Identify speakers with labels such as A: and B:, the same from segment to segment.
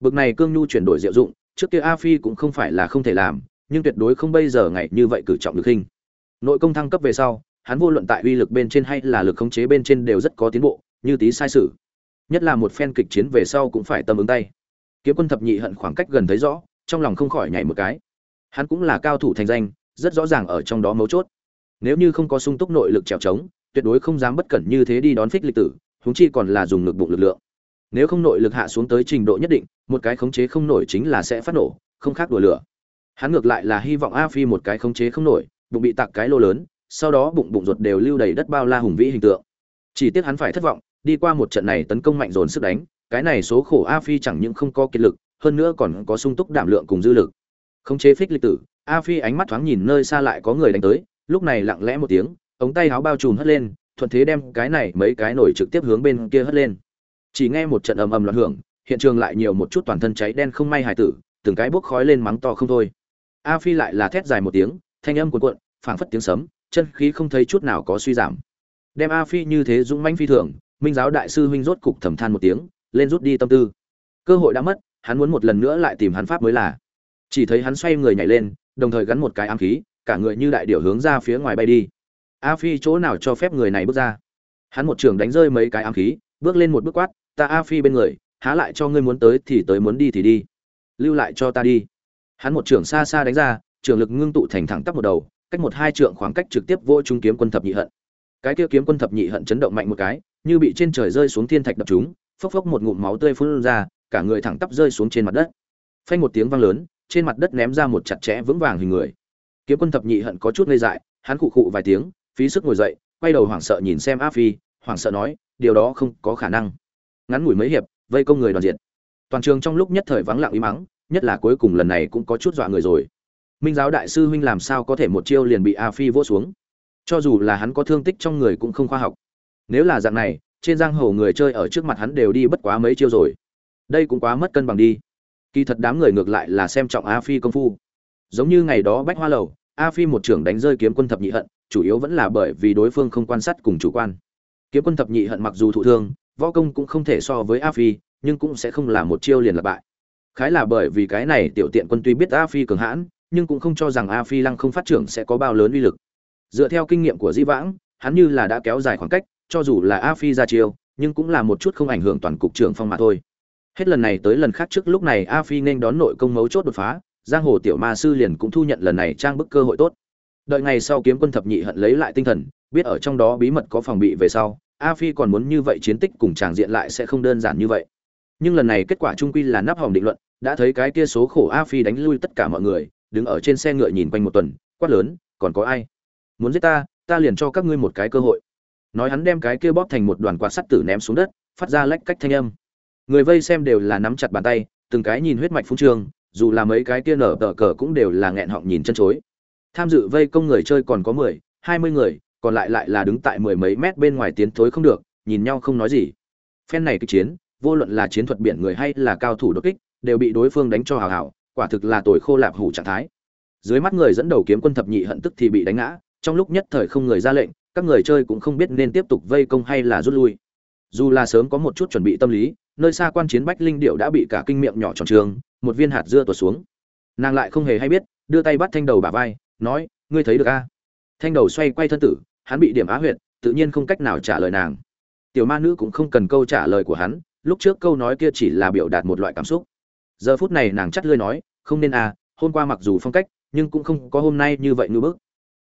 A: bực này cương nhu chuyển đổi diệu dụng, trước kia a phi cũng không phải là không thể làm, nhưng tuyệt đối không bây giờ ngày như vậy cử trọng được hình. Nội công thăng cấp về sau, hắn vô luận tại uy lực bên trên hay là lực khống chế bên trên đều rất có tiến bộ, như tí sai sự. Nhất là một phen kịch chiến về sau cũng phải tâm ứng tay. Kiếm quân thập nhị hận khoảng cách gần thấy rõ, trong lòng không khỏi nhảy một cái. Hắn cũng là cao thủ thành danh, rất rõ ràng ở trong đó mấu chốt. Nếu như không có sung túc nội lực trèo trống, tuyệt đối không dám bất cẩn như thế đi đón phích lịch tử, huống chi còn là dùng lực bụng lực lượng nếu không nội lực hạ xuống tới trình độ nhất định, một cái khống chế không nổi chính là sẽ phát nổ, không khác đùa lửa. Hắn ngược lại là hy vọng a phi một cái khống chế không nổi, bụng bị tạc cái lô lớn, sau đó bụng bụng ruột đều lưu đầy đất bao la hùng vĩ hình tượng. Chỉ tiếc hắn phải thất vọng, đi qua một trận này tấn công mạnh dồn sức đánh, cái này số khổ a phi chẳng những không có kiệt lực, hơn nữa còn có sung túc đảm lượng cùng dư lực. Khống chế phích lịch tử, a phi ánh mắt thoáng nhìn nơi xa lại có người đánh tới, lúc này lặng lẽ một tiếng, ống tay áo bao trùm hất lên, thuận thế đem cái này mấy cái nổi trực tiếp hướng bên kia hất lên chỉ nghe một trận ầm ầm loạn hưởng, hiện trường lại nhiều một chút toàn thân cháy đen không may hài tử, từng cái bốc khói lên mắng to không thôi. A phi lại là thét dài một tiếng, thanh âm cuộn cuộn, phảng phất tiếng sấm, chân khí không thấy chút nào có suy giảm. Đem a phi như thế dũng mãnh phi thường, minh giáo đại sư huynh rốt cục thầm than một tiếng, lên rút đi tâm tư. Cơ hội đã mất, hắn muốn một lần nữa lại tìm hắn pháp mới là. Chỉ thấy hắn xoay người nhảy lên, đồng thời gắn một cái ám khí, cả người như đại điểu hướng ra phía ngoài bay đi. A phi chỗ nào cho phép người này bước ra? Hắn một trường đánh rơi mấy cái ám khí bước lên một bước quát, ta a phi bên người, há lại cho ngươi muốn tới thì tới muốn đi thì đi. Lưu lại cho ta đi. Hắn một trưởng xa xa đánh ra, trưởng lực ngưng tụ thành thẳng tắp một đầu, cách một hai trượng khoảng cách trực tiếp vô trung kiếm quân thập nhị hận. Cái kia kiếm quân thập nhị hận chấn động mạnh một cái, như bị trên trời rơi xuống thiên thạch đập chúng phốc phốc một ngụm máu tươi phun ra, cả người thẳng tắp rơi xuống trên mặt đất. Phanh một tiếng vang lớn, trên mặt đất ném ra một chặt chẽ vững vàng hình người. Kiếm quân thập nhị hận có chút ngây dại, hắn cụ cụ vài tiếng, phí sức ngồi dậy, quay đầu hoảng sợ nhìn xem a phi, hoảng sợ nói điều đó không có khả năng. Ngắn ngủi mấy hiệp, vây công người đoàn diện. Toàn trường trong lúc nhất thời vắng lặng ý mắng, nhất là cuối cùng lần này cũng có chút dọa người rồi. Minh giáo đại sư huynh làm sao có thể một chiêu liền bị a phi vỗ xuống? Cho dù là hắn có thương tích trong người cũng không khoa học. Nếu là dạng này, trên giang hồ người chơi ở trước mặt hắn đều đi bất quá mấy chiêu rồi. Đây cũng quá mất cân bằng đi. Kỳ thật đám người ngược lại là xem trọng a phi công phu. Giống như ngày đó bách hoa lầu, a phi một trưởng đánh rơi kiếm quân thập nhị hận, chủ yếu vẫn là bởi vì đối phương không quan sát cùng chủ quan kiếm quân thập nhị hận mặc dù thụ thương, võ công cũng không thể so với a phi, nhưng cũng sẽ không là một chiêu liền lặp bại. Khái là bởi vì cái này tiểu tiện quân tuy biết a phi cường hãn, nhưng cũng không cho rằng a phi lăng không phát trưởng sẽ có bao lớn uy lực. Dựa theo kinh nghiệm của di vãng, hắn như là đã kéo dài khoảng cách, cho dù là a phi ra chiêu, nhưng cũng là một chút không ảnh hưởng toàn cục trưởng phong mà thôi. Hết lần này tới lần khác trước lúc này a phi nên đón nội công mấu chốt đột phá, giang hồ tiểu ma sư liền cũng thu nhận lần này trang bức cơ hội tốt. Đợi ngày sau kiếm quân thập nhị hận lấy lại tinh thần biết ở trong đó bí mật có phòng bị về sau, a phi còn muốn như vậy chiến tích cùng chàng diện lại sẽ không đơn giản như vậy. Nhưng lần này kết quả trung quy là nắp hòm định luận, đã thấy cái kia số khổ a phi đánh lui tất cả mọi người, đứng ở trên xe ngựa nhìn quanh một tuần, quát lớn, còn có ai? Muốn giết ta ta liền cho các ngươi một cái cơ hội. Nói hắn đem cái kia bóp thành một đoàn quạt sắt tử ném xuống đất, phát ra lách cách thanh âm. Người vây xem đều là nắm chặt bàn tay, từng cái nhìn huyết mạch phung trương, dù là mấy cái kia nở tờ cờ cũng đều là nghẹn họng nhìn chân chối. Tham dự vây công người chơi còn có mười, hai mươi người còn lại lại là đứng tại mười mấy mét bên ngoài tiến thối không được, nhìn nhau không nói gì. Phen này kịch chiến, vô luận là chiến thuật biển người hay là cao thủ đột kích, đều bị đối phương đánh cho hào hào, quả thực là tồi khô lạp hủ trạng thái. Dưới mắt người dẫn đầu kiếm quân thập nhị hận tức thì bị đánh ngã, trong lúc nhất thời không người ra lệnh, các người chơi cũng không biết nên tiếp tục vây công hay là rút lui. Dù là sớm có một chút chuẩn bị tâm lý, nơi xa quan chiến bách linh điệu đã bị cả kinh miệng nhỏ tròn trường, một viên hạt dưa tuột xuống. Nàng lại không hề hay biết, đưa tay bắt thanh đầu bả vai, nói, ngươi thấy được a? Thanh đầu xoay quay thân tử hắn bị điểm á huyệt, tự nhiên không cách nào trả lời nàng. Tiểu ma nữ cũng không cần câu trả lời của hắn, lúc trước câu nói kia chỉ là biểu đạt một loại cảm xúc. Giờ phút này nàng chắt lưỡi nói, không nên à hôm qua mặc dù phong cách, nhưng cũng không có hôm nay như vậy ngư bức.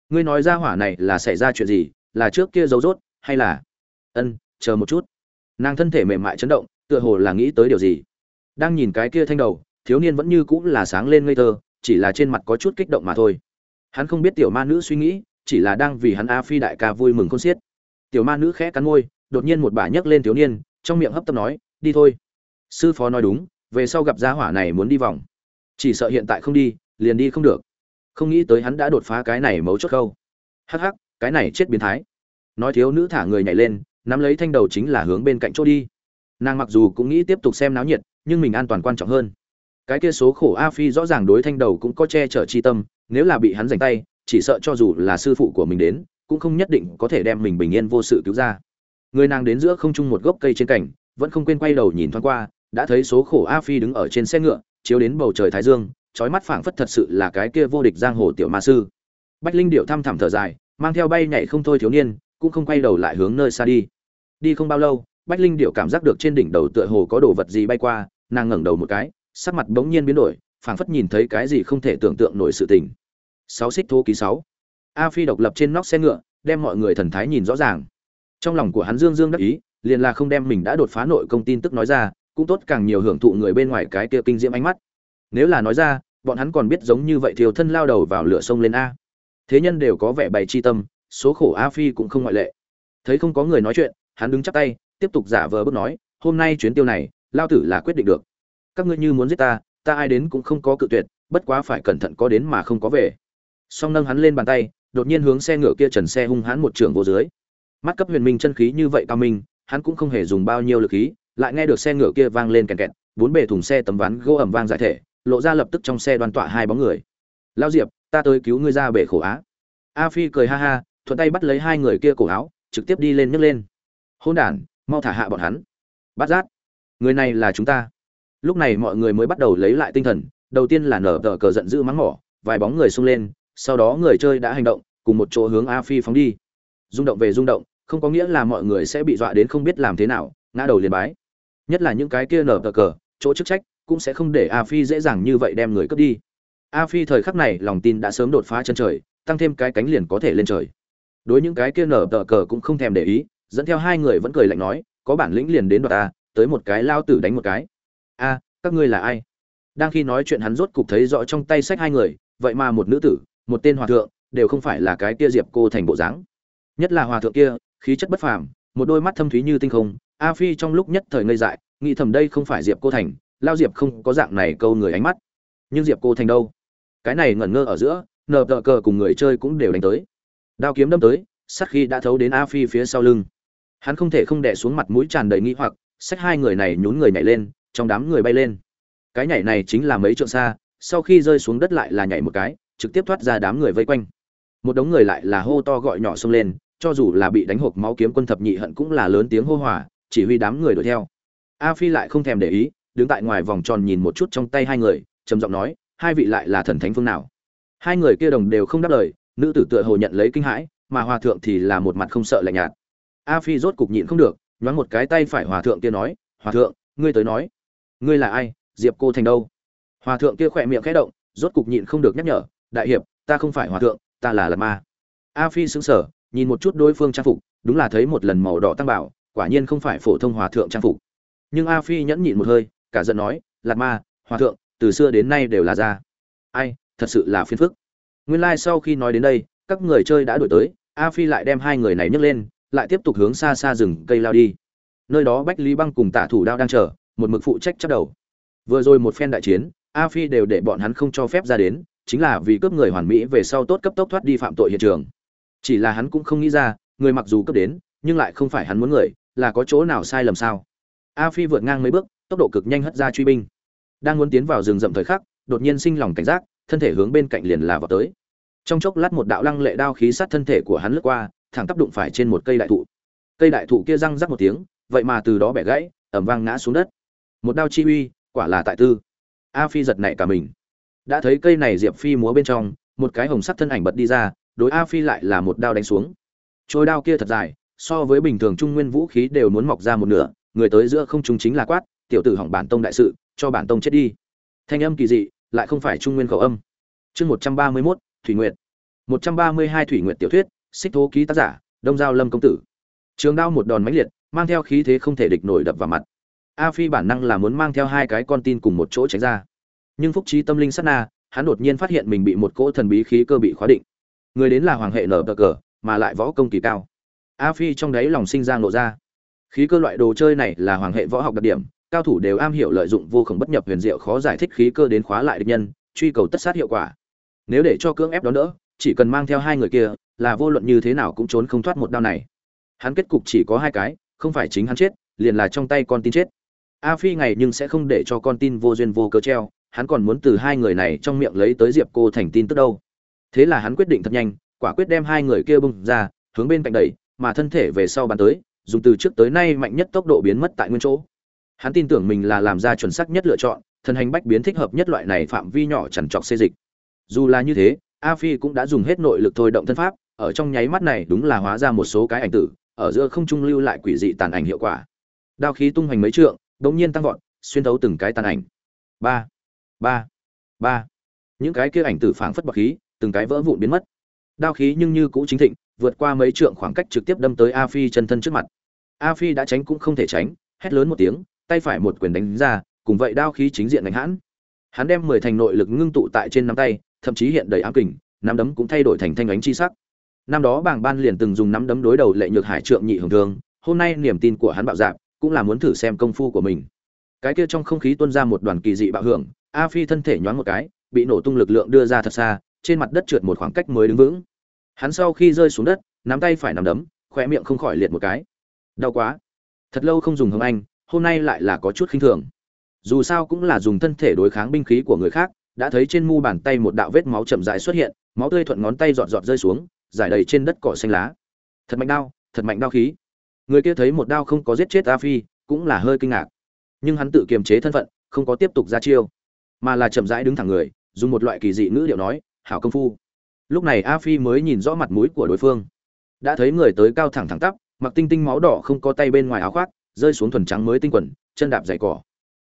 A: Ngươi nói ra hỏa này là xảy ra chuyện gì, là trước kia giấu rốt, hay là? Ân, chờ một chút. Nàng thân thể mềm mại chấn động, tựa hồ là nghĩ tới điều gì. Đang nhìn cái kia thanh đầu, thiếu niên vẫn như cũng là sáng lên ngây thơ, chỉ là trên mặt có chút kích động mà thôi. Hắn không biết tiểu ma nữ suy nghĩ chỉ là đang vì hắn a phi đại ca vui mừng khôn xiết. Tiểu ma nữ khẽ cắn môi, đột nhiên một bà nhấc lên thiếu niên, trong miệng hấp tấp nói, đi thôi. Sư phó nói đúng, về sau gặp gia hỏa này muốn đi vòng. Chỉ sợ hiện tại không đi, liền đi không được. Không nghĩ tới hắn đã đột phá cái này mấu chốt khâu. Hắc hắc, cái này chết biến thái. Nói thiếu nữ thả người nhảy lên, nắm lấy thanh đầu chính là hướng bên cạnh chỗ đi. Nàng mặc dù cũng nghĩ tiếp tục xem náo nhiệt, nhưng mình an toàn quan trọng hơn. Cái kia số khổ a phi rõ ràng đối thanh đầu cũng có che chở chi tâm, nếu là bị hắn giành tay chỉ sợ cho dù là sư phụ của mình đến, cũng không nhất định có thể đem mình bình yên vô sự cứu ra. Người nàng đến giữa không trung một gốc cây trên cảnh vẫn không quên quay đầu nhìn thoáng qua, đã thấy số khổ a phi đứng ở trên xe ngựa, chiếu đến bầu trời thái dương, trói mắt phảng phất thật sự là cái kia vô địch giang hồ tiểu ma sư. Bách linh điệu thăm thẳm thở dài, mang theo bay nhảy không thôi thiếu niên, cũng không quay đầu lại hướng nơi xa đi. Đi không bao lâu, bách linh điệu cảm giác được trên đỉnh đầu tựa hồ có đồ vật gì bay qua, nàng ngẩng đầu một cái, sắc mặt bỗng nhiên biến đổi, phảng phất nhìn thấy cái gì không thể tưởng tượng nổi sự tình sáu xích thô ký sáu. A phi độc lập trên nóc xe ngựa, đem mọi người thần thái nhìn rõ ràng. Trong lòng của hắn dương dương đắc ý, liền là không đem mình đã đột phá nội công tin tức nói ra, cũng tốt càng nhiều hưởng thụ người bên ngoài cái kia kinh diễm ánh mắt. Nếu là nói ra, bọn hắn còn biết giống như vậy thiều thân lao đầu vào lửa sông lên a. Thế nhân đều có vẻ bày chi tâm, số khổ a phi cũng không ngoại lệ. Thấy không có người nói chuyện, hắn đứng chắp tay, tiếp tục giả vờ bước nói, hôm nay chuyến tiêu này, lao tử là quyết định được. Các ngươi như muốn giết ta ta ai đến cũng không có cự tuyệt, bất quá phải cẩn thận có đến mà không có về song nâng hắn lên bàn tay, đột nhiên hướng xe ngựa kia trần xe hung hãn một trưởng vô dưới. Mắt cấp huyền minh chân khí như vậy cao minh, hắn cũng không hề dùng bao nhiêu lực khí, lại nghe được xe ngựa kia vang lên kèn kẹt, bốn bề thùng xe tấm ván gỗ ẩm vang giải thể, lộ ra lập tức trong xe đoàn tọa hai bóng người. Lao diệp, ta tới cứu ngươi ra bể khổ á. A phi cười ha ha, thuận tay bắt lấy hai người kia cổ áo, trực tiếp đi lên nhấc lên. Hôn đản, mau thả hạ bọn hắn. Bắt giác người này là chúng ta. Lúc này mọi người mới bắt đầu lấy lại tinh thần, đầu tiên là nở tờ cờ giận dữ mắng mỏ, vài bóng người xông lên sau đó người chơi đã hành động, cùng một chỗ hướng a phi phóng đi. Rung động về rung động, không có nghĩa là mọi người sẽ bị dọa đến không biết làm thế nào, ngã đầu liền bái. Nhất là những cái kia nở tờ cờ, chỗ chức trách, cũng sẽ không để a phi dễ dàng như vậy đem người cướp đi. A phi thời khắc này, lòng tin đã sớm đột phá chân trời, tăng thêm cái cánh liền có thể lên trời. Đối những cái kia nở tờ cờ cũng không thèm để ý, dẫn theo hai người vẫn cười lạnh nói, có bản lĩnh liền đến đoạt ta, tới một cái lao tử đánh một cái. A, các ngươi là ai? Đang khi nói chuyện hắn rốt cục thấy rõ trong tay sách hai người, vậy mà một nữ tử một tên hòa thượng, đều không phải là cái kia diệp cô thành bộ dáng. Nhất là hòa thượng kia, khí chất bất phàm, một đôi mắt thâm thúy như tinh không, a phi trong lúc nhất thời ngây dại, nghĩ thầm đây không phải diệp cô thành, lao diệp không có dạng này câu người ánh mắt. Nhưng diệp cô thành đâu? Cái này ngẩn ngơ ở giữa, nờ tờ cờ cùng người chơi cũng đều đánh tới. Đao kiếm đâm tới sắc khi đã thấu đến a phi phía sau lưng. Hắn không thể không đẻ xuống mặt mũi tràn đầy nghi hoặc, xách hai người này nhún người nhảy lên, trong đám người bay lên. Cái nhảy này chính là mấy trượng xa, sau khi rơi xuống đất lại là nhảy một cái trực tiếp thoát ra đám người vây quanh. Một đống người lại là hô to gọi nhỏ xông lên, cho dù là bị đánh hộp máu kiếm quân thập nhị hận cũng là lớn tiếng hô hỏa chỉ huy đám người đuổi theo. A phi lại không thèm để ý, đứng tại ngoài vòng tròn nhìn một chút trong tay hai người, trầm giọng nói, hai vị lại là thần thánh phương nào? Hai người kia đồng đều không đáp lời, nữ tử tựa hồ nhận lấy kinh hãi, mà hòa thượng thì là một mặt không sợ lạnh nhạt. A phi rốt cục nhịn không được, nhoáng một cái tay phải hòa thượng kia nói, hòa thượng, ngươi tới nói, ngươi là ai, diệp cô thành đâu? Hòa thượng kia khỏe miệng khẽ động, rốt cục nhịn không được nhắc nhở đại hiệp, ta không phải hòa thượng, ta là lạt ma. A phi sững sờ, nhìn một chút đối phương trang phục, đúng là thấy một lần màu đỏ tăng bảo, quả nhiên không phải phổ thông hòa thượng trang phục. Nhưng a phi nhẫn nhịn một hơi, cả giận nói lạt ma, hòa thượng, từ xưa đến nay đều là ra ai, thật sự là phiền phức. Nguyên lai sau khi nói đến đây, các người chơi đã đổi tới, a phi lại đem hai người này nhấc lên, lại tiếp tục hướng xa xa rừng cây lao đi. Nơi đó bách lý băng cùng tả thủ đao đang chờ, một mực phụ trách chắc đầu. Vừa rồi một phen đại chiến, a phi đều để bọn hắn không cho phép ra đến chính là vì cướp người hoàn mỹ về sau tốt cấp tốc thoát đi phạm tội hiện trường. Chỉ là hắn cũng không nghĩ ra, người mặc dù cấp đến, nhưng lại không phải hắn muốn người, là có chỗ nào sai lầm sao? A phi vượt ngang mấy bước, tốc độ cực nhanh hất ra truy binh. Đang muốn tiến vào rừng rậm thời khắc, đột nhiên sinh lòng cảnh giác, thân thể hướng bên cạnh liền là vào tới. Trong chốc lát một đạo lăng lệ đao khí sát thân thể của hắn lướt qua, thẳng tác đụng phải trên một cây đại thụ. Cây đại thụ kia răng rắc một tiếng, vậy mà từ đó bẻ gãy ẩm vang ngã xuống đất. Một đao chi uy, quả là tại tư. A phi giật nảy cả mình đã thấy cây này diệp phi múa bên trong, một cái hồng sắc thân ảnh bật đi ra, đối a phi lại là một đao đánh xuống. Trôi đao kia thật dài, so với bình thường trung nguyên vũ khí đều muốn mọc ra một nửa, người tới giữa không chúng chính là quát, tiểu tử hỏng bản tông đại sự, cho bản tông chết đi. Thanh âm kỳ dị, lại không phải trung nguyên khẩu âm. Chương một trăm ba mươi mốt, thủy nguyệt. Một trăm ba mươi hai thủy nguyệt tiểu thuyết, xích thố ký tác giả, đông giao lâm công tử. Trường đao một đòn mãnh liệt, mang theo khí thế không thể địch nổi đập vào mặt. A phi bản năng là muốn mang theo hai cái con tin cùng một chỗ tránh ra nhưng phúc trí tâm linh sát na, hắn đột nhiên phát hiện mình bị một cỗ thần bí khí cơ bị khóa định. Người đến là hoàng hệ nở bờ cờ, mà lại võ công kỳ cao. A phi trong đáy lòng sinh ra nộ ra. Khí cơ loại đồ chơi này là hoàng hệ võ học đặc điểm, cao thủ đều am hiểu lợi dụng vô khổng bất nhập huyền diệu khó giải thích khí cơ đến khóa lại địch nhân, truy cầu tất sát hiệu quả. Nếu để cho cưỡng ép đón đỡ, chỉ cần mang theo hai người kia, là vô luận như thế nào cũng trốn không thoát một đao này. Hắn kết cục chỉ có hai cái, không phải chính hắn chết, liền là trong tay con tin chết. A phi ngày nhưng sẽ không để cho con tin vô duyên vô cớ treo hắn còn muốn từ hai người này trong miệng lấy tới diệp cô thành tin tức đâu. Thế là hắn quyết định thật nhanh, quả quyết đem hai người kia bung ra, hướng bên cạnh đẩy, mà thân thể về sau bàn tới, dùng từ trước tới nay mạnh nhất tốc độ biến mất tại nguyên chỗ. Hắn tin tưởng mình là làm ra chuẩn xác nhất lựa chọn thần hành bách biến thích hợp nhất loại này phạm vi nhỏ chằn trọc xê dịch. Dù là như thế, a phi cũng đã dùng hết nội lực thôi động thân pháp, ở trong nháy mắt này đúng là hóa ra một số cái ảnh tử, ở giữa không trung lưu lại quỷ dị tàn ảnh hiệu quả. Đao khí tung hoành mấy trượng, đột nhiên tăng vọt, xuyên thấu từng cái tàn ảnh. Ba ba ba. Những cái kia ảnh tử phảng phất bọc khí, từng cái vỡ vụn biến mất. Đao khí nhưng như cũ chính thịnh, vượt qua mấy trượng khoảng cách trực tiếp đâm tới a phi chân thân trước mặt. A phi đã tránh cũng không thể tránh, hét lớn một tiếng, tay phải một quyền đánh ra, cùng vậy đao khí chính diện đánh hãn. Hắn đem mười thành nội lực ngưng tụ tại trên nắm tay, thậm chí hiện đầy ám kình, nắm đấm cũng thay đổi thành thanh ánh chi sắc. Năm đó bảng ban liền từng dùng nắm đấm đối đầu lệ nhược hải trượng nhị hưởng thường hôm nay niềm tin của hắn bạo dạp cũng là muốn thử xem công phu của mình. Cái kia trong không khí tuôn ra một đoàn kỳ dị bạo hưởng a phi thân thể nhoáng một cái bị nổ tung lực lượng đưa ra thật xa trên mặt đất trượt một khoảng cách mới đứng vững. Hắn sau khi rơi xuống đất nắm tay phải nắm đấm khỏe miệng không khỏi liệt một cái. Đau quá. Thật lâu không dùng hồng anh hôm nay lại là có chút khinh thường. Dù sao cũng là dùng thân thể đối kháng binh khí của người khác đã thấy trên mu bàn tay một đạo vết máu chậm rãi xuất hiện máu tươi thuận ngón tay giọt giọt rơi xuống giải đầy trên đất cỏ xanh lá. Thật mạnh đau, thật mạnh đau khí. Người kia thấy một đao không có giết chết a phi cũng là hơi kinh ngạc. Nhưng hắn tự kiềm chế thân phận không có tiếp tục ra chiêu mà là chậm rãi đứng thẳng người, dùng một loại kỳ dị ngữ điệu nói, hảo công phu. Lúc này a phi mới nhìn rõ mặt mũi của đối phương. Đã thấy người tới cao thẳng thẳng tắp, mặc tinh tinh máu đỏ không có tay bên ngoài áo khoác, rơi xuống thuần trắng mới tinh quần, chân đạp dày cỏ.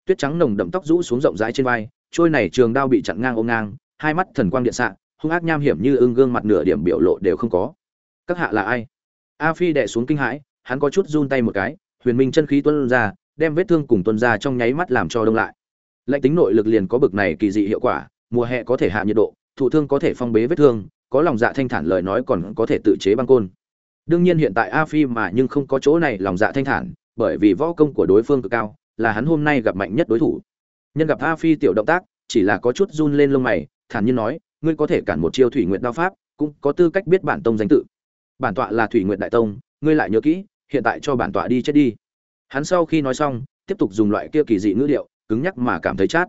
A: Tuyết trắng nồng đậm tóc rũ xuống rộng rãi trên vai, trôi này trường đao bị chặn ngang ôm ngang, hai mắt thần quang điện xạ, hung ác nham hiểm như ưng gương mặt nửa điểm biểu lộ đều không có. Các hạ là ai? A phi đệ xuống kinh hãi, hắn có chút run tay một cái, huyền minh chân khí tuân ra, đem vết thương cùng tuân ra trong nháy mắt làm cho đông lại lạnh tính nội lực liền có bực này kỳ dị hiệu quả, mùa hè có thể hạ nhiệt độ, thụ thương có thể phong bế vết thương, có lòng dạ thanh thản lời nói còn có thể tự chế băng côn. Đương nhiên hiện tại a phi mà nhưng không có chỗ này lòng dạ thanh thản, bởi vì võ công của đối phương cực cao, là hắn hôm nay gặp mạnh nhất đối thủ. Nhân gặp a phi tiểu động tác, chỉ là có chút run lên lông mày, thản nhiên nói, ngươi có thể cản một chiêu thủy nguyện đao pháp, cũng có tư cách biết bản tông danh tự. Bản tọa là thủy nguyện đại tông, ngươi lại nhớ kỹ, hiện tại cho bản tọa đi chết đi. Hắn sau khi nói xong, tiếp tục dùng loại kia kỳ dị ngữ điệu cứng nhắc mà cảm thấy chát.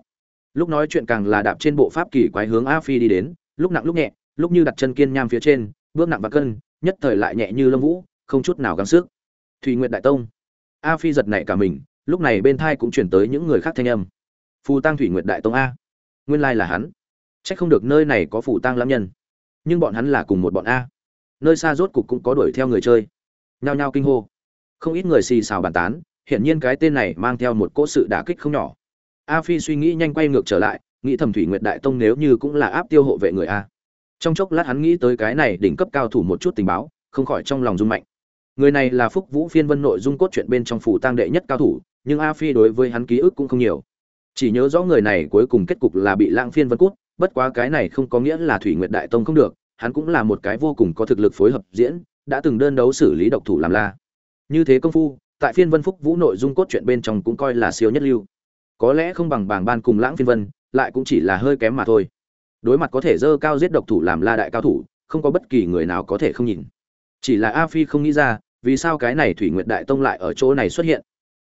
A: Lúc nói chuyện càng là đạp trên bộ pháp kỳ quái hướng a phi đi đến, lúc nặng lúc nhẹ, lúc như đặt chân kiên nham phía trên, bước nặng và cân, nhất thời lại nhẹ như lông vũ, không chút nào gắng sức. Thùy nguyện đại tông. A phi giật nảy cả mình, lúc này bên thai cũng chuyển tới những người khác thanh âm. Phù tăng thủy nguyện đại tông a. Nguyên lai là hắn. C h ắ c không được nơi này có phù tăng lam nhân. Nhưng bọn hắn là cùng một bọn a. Nơi xa rốt cục cũng có đuổi theo người chơi. Nhao nhao kinh hô. Không ít người xì xào bàn tán, hiển nhiên cái tên này mang theo một cỗ sự đả kích không nhỏ a phi suy nghĩ nhanh quay ngược trở lại, nghĩ thầm thủy nguyệt đại tông nếu như cũng là áp tiêu hộ vệ người a. Trong chốc lát hắn nghĩ tới cái này đỉnh cấp cao thủ một chút tình báo, không khỏi trong lòng rung mạnh. Người này là phúc vũ phiên vân nội dung cốt truyện bên trong phủ tang đệ nhất cao thủ, nhưng a phi đối với hắn ký ức cũng không nhiều. Chỉ nhớ rõ người này cuối cùng kết cục là bị lãng phiên vân cút, bất quá cái này không có nghĩa là thủy nguyệt đại tông không được, hắn cũng là một cái vô cùng có thực lực phối hợp diễn, đã từng đơn đấu xử lý độc thủ làm la. Như thế công phu, tại phiên vân phúc vũ nội dung cốt truyện bên trong cũng coi là siêu nhất lưu có lẽ không bằng bảng ban cùng lãng phiên vân, lại cũng chỉ là hơi kém mà thôi. Đối mặt có thể dơ cao giết độc thủ làm la đại cao thủ, không có bất kỳ người nào có thể không nhìn. Chỉ là a phi không nghĩ ra, vì sao cái này thủy nguyệt đại tông lại ở chỗ này xuất hiện.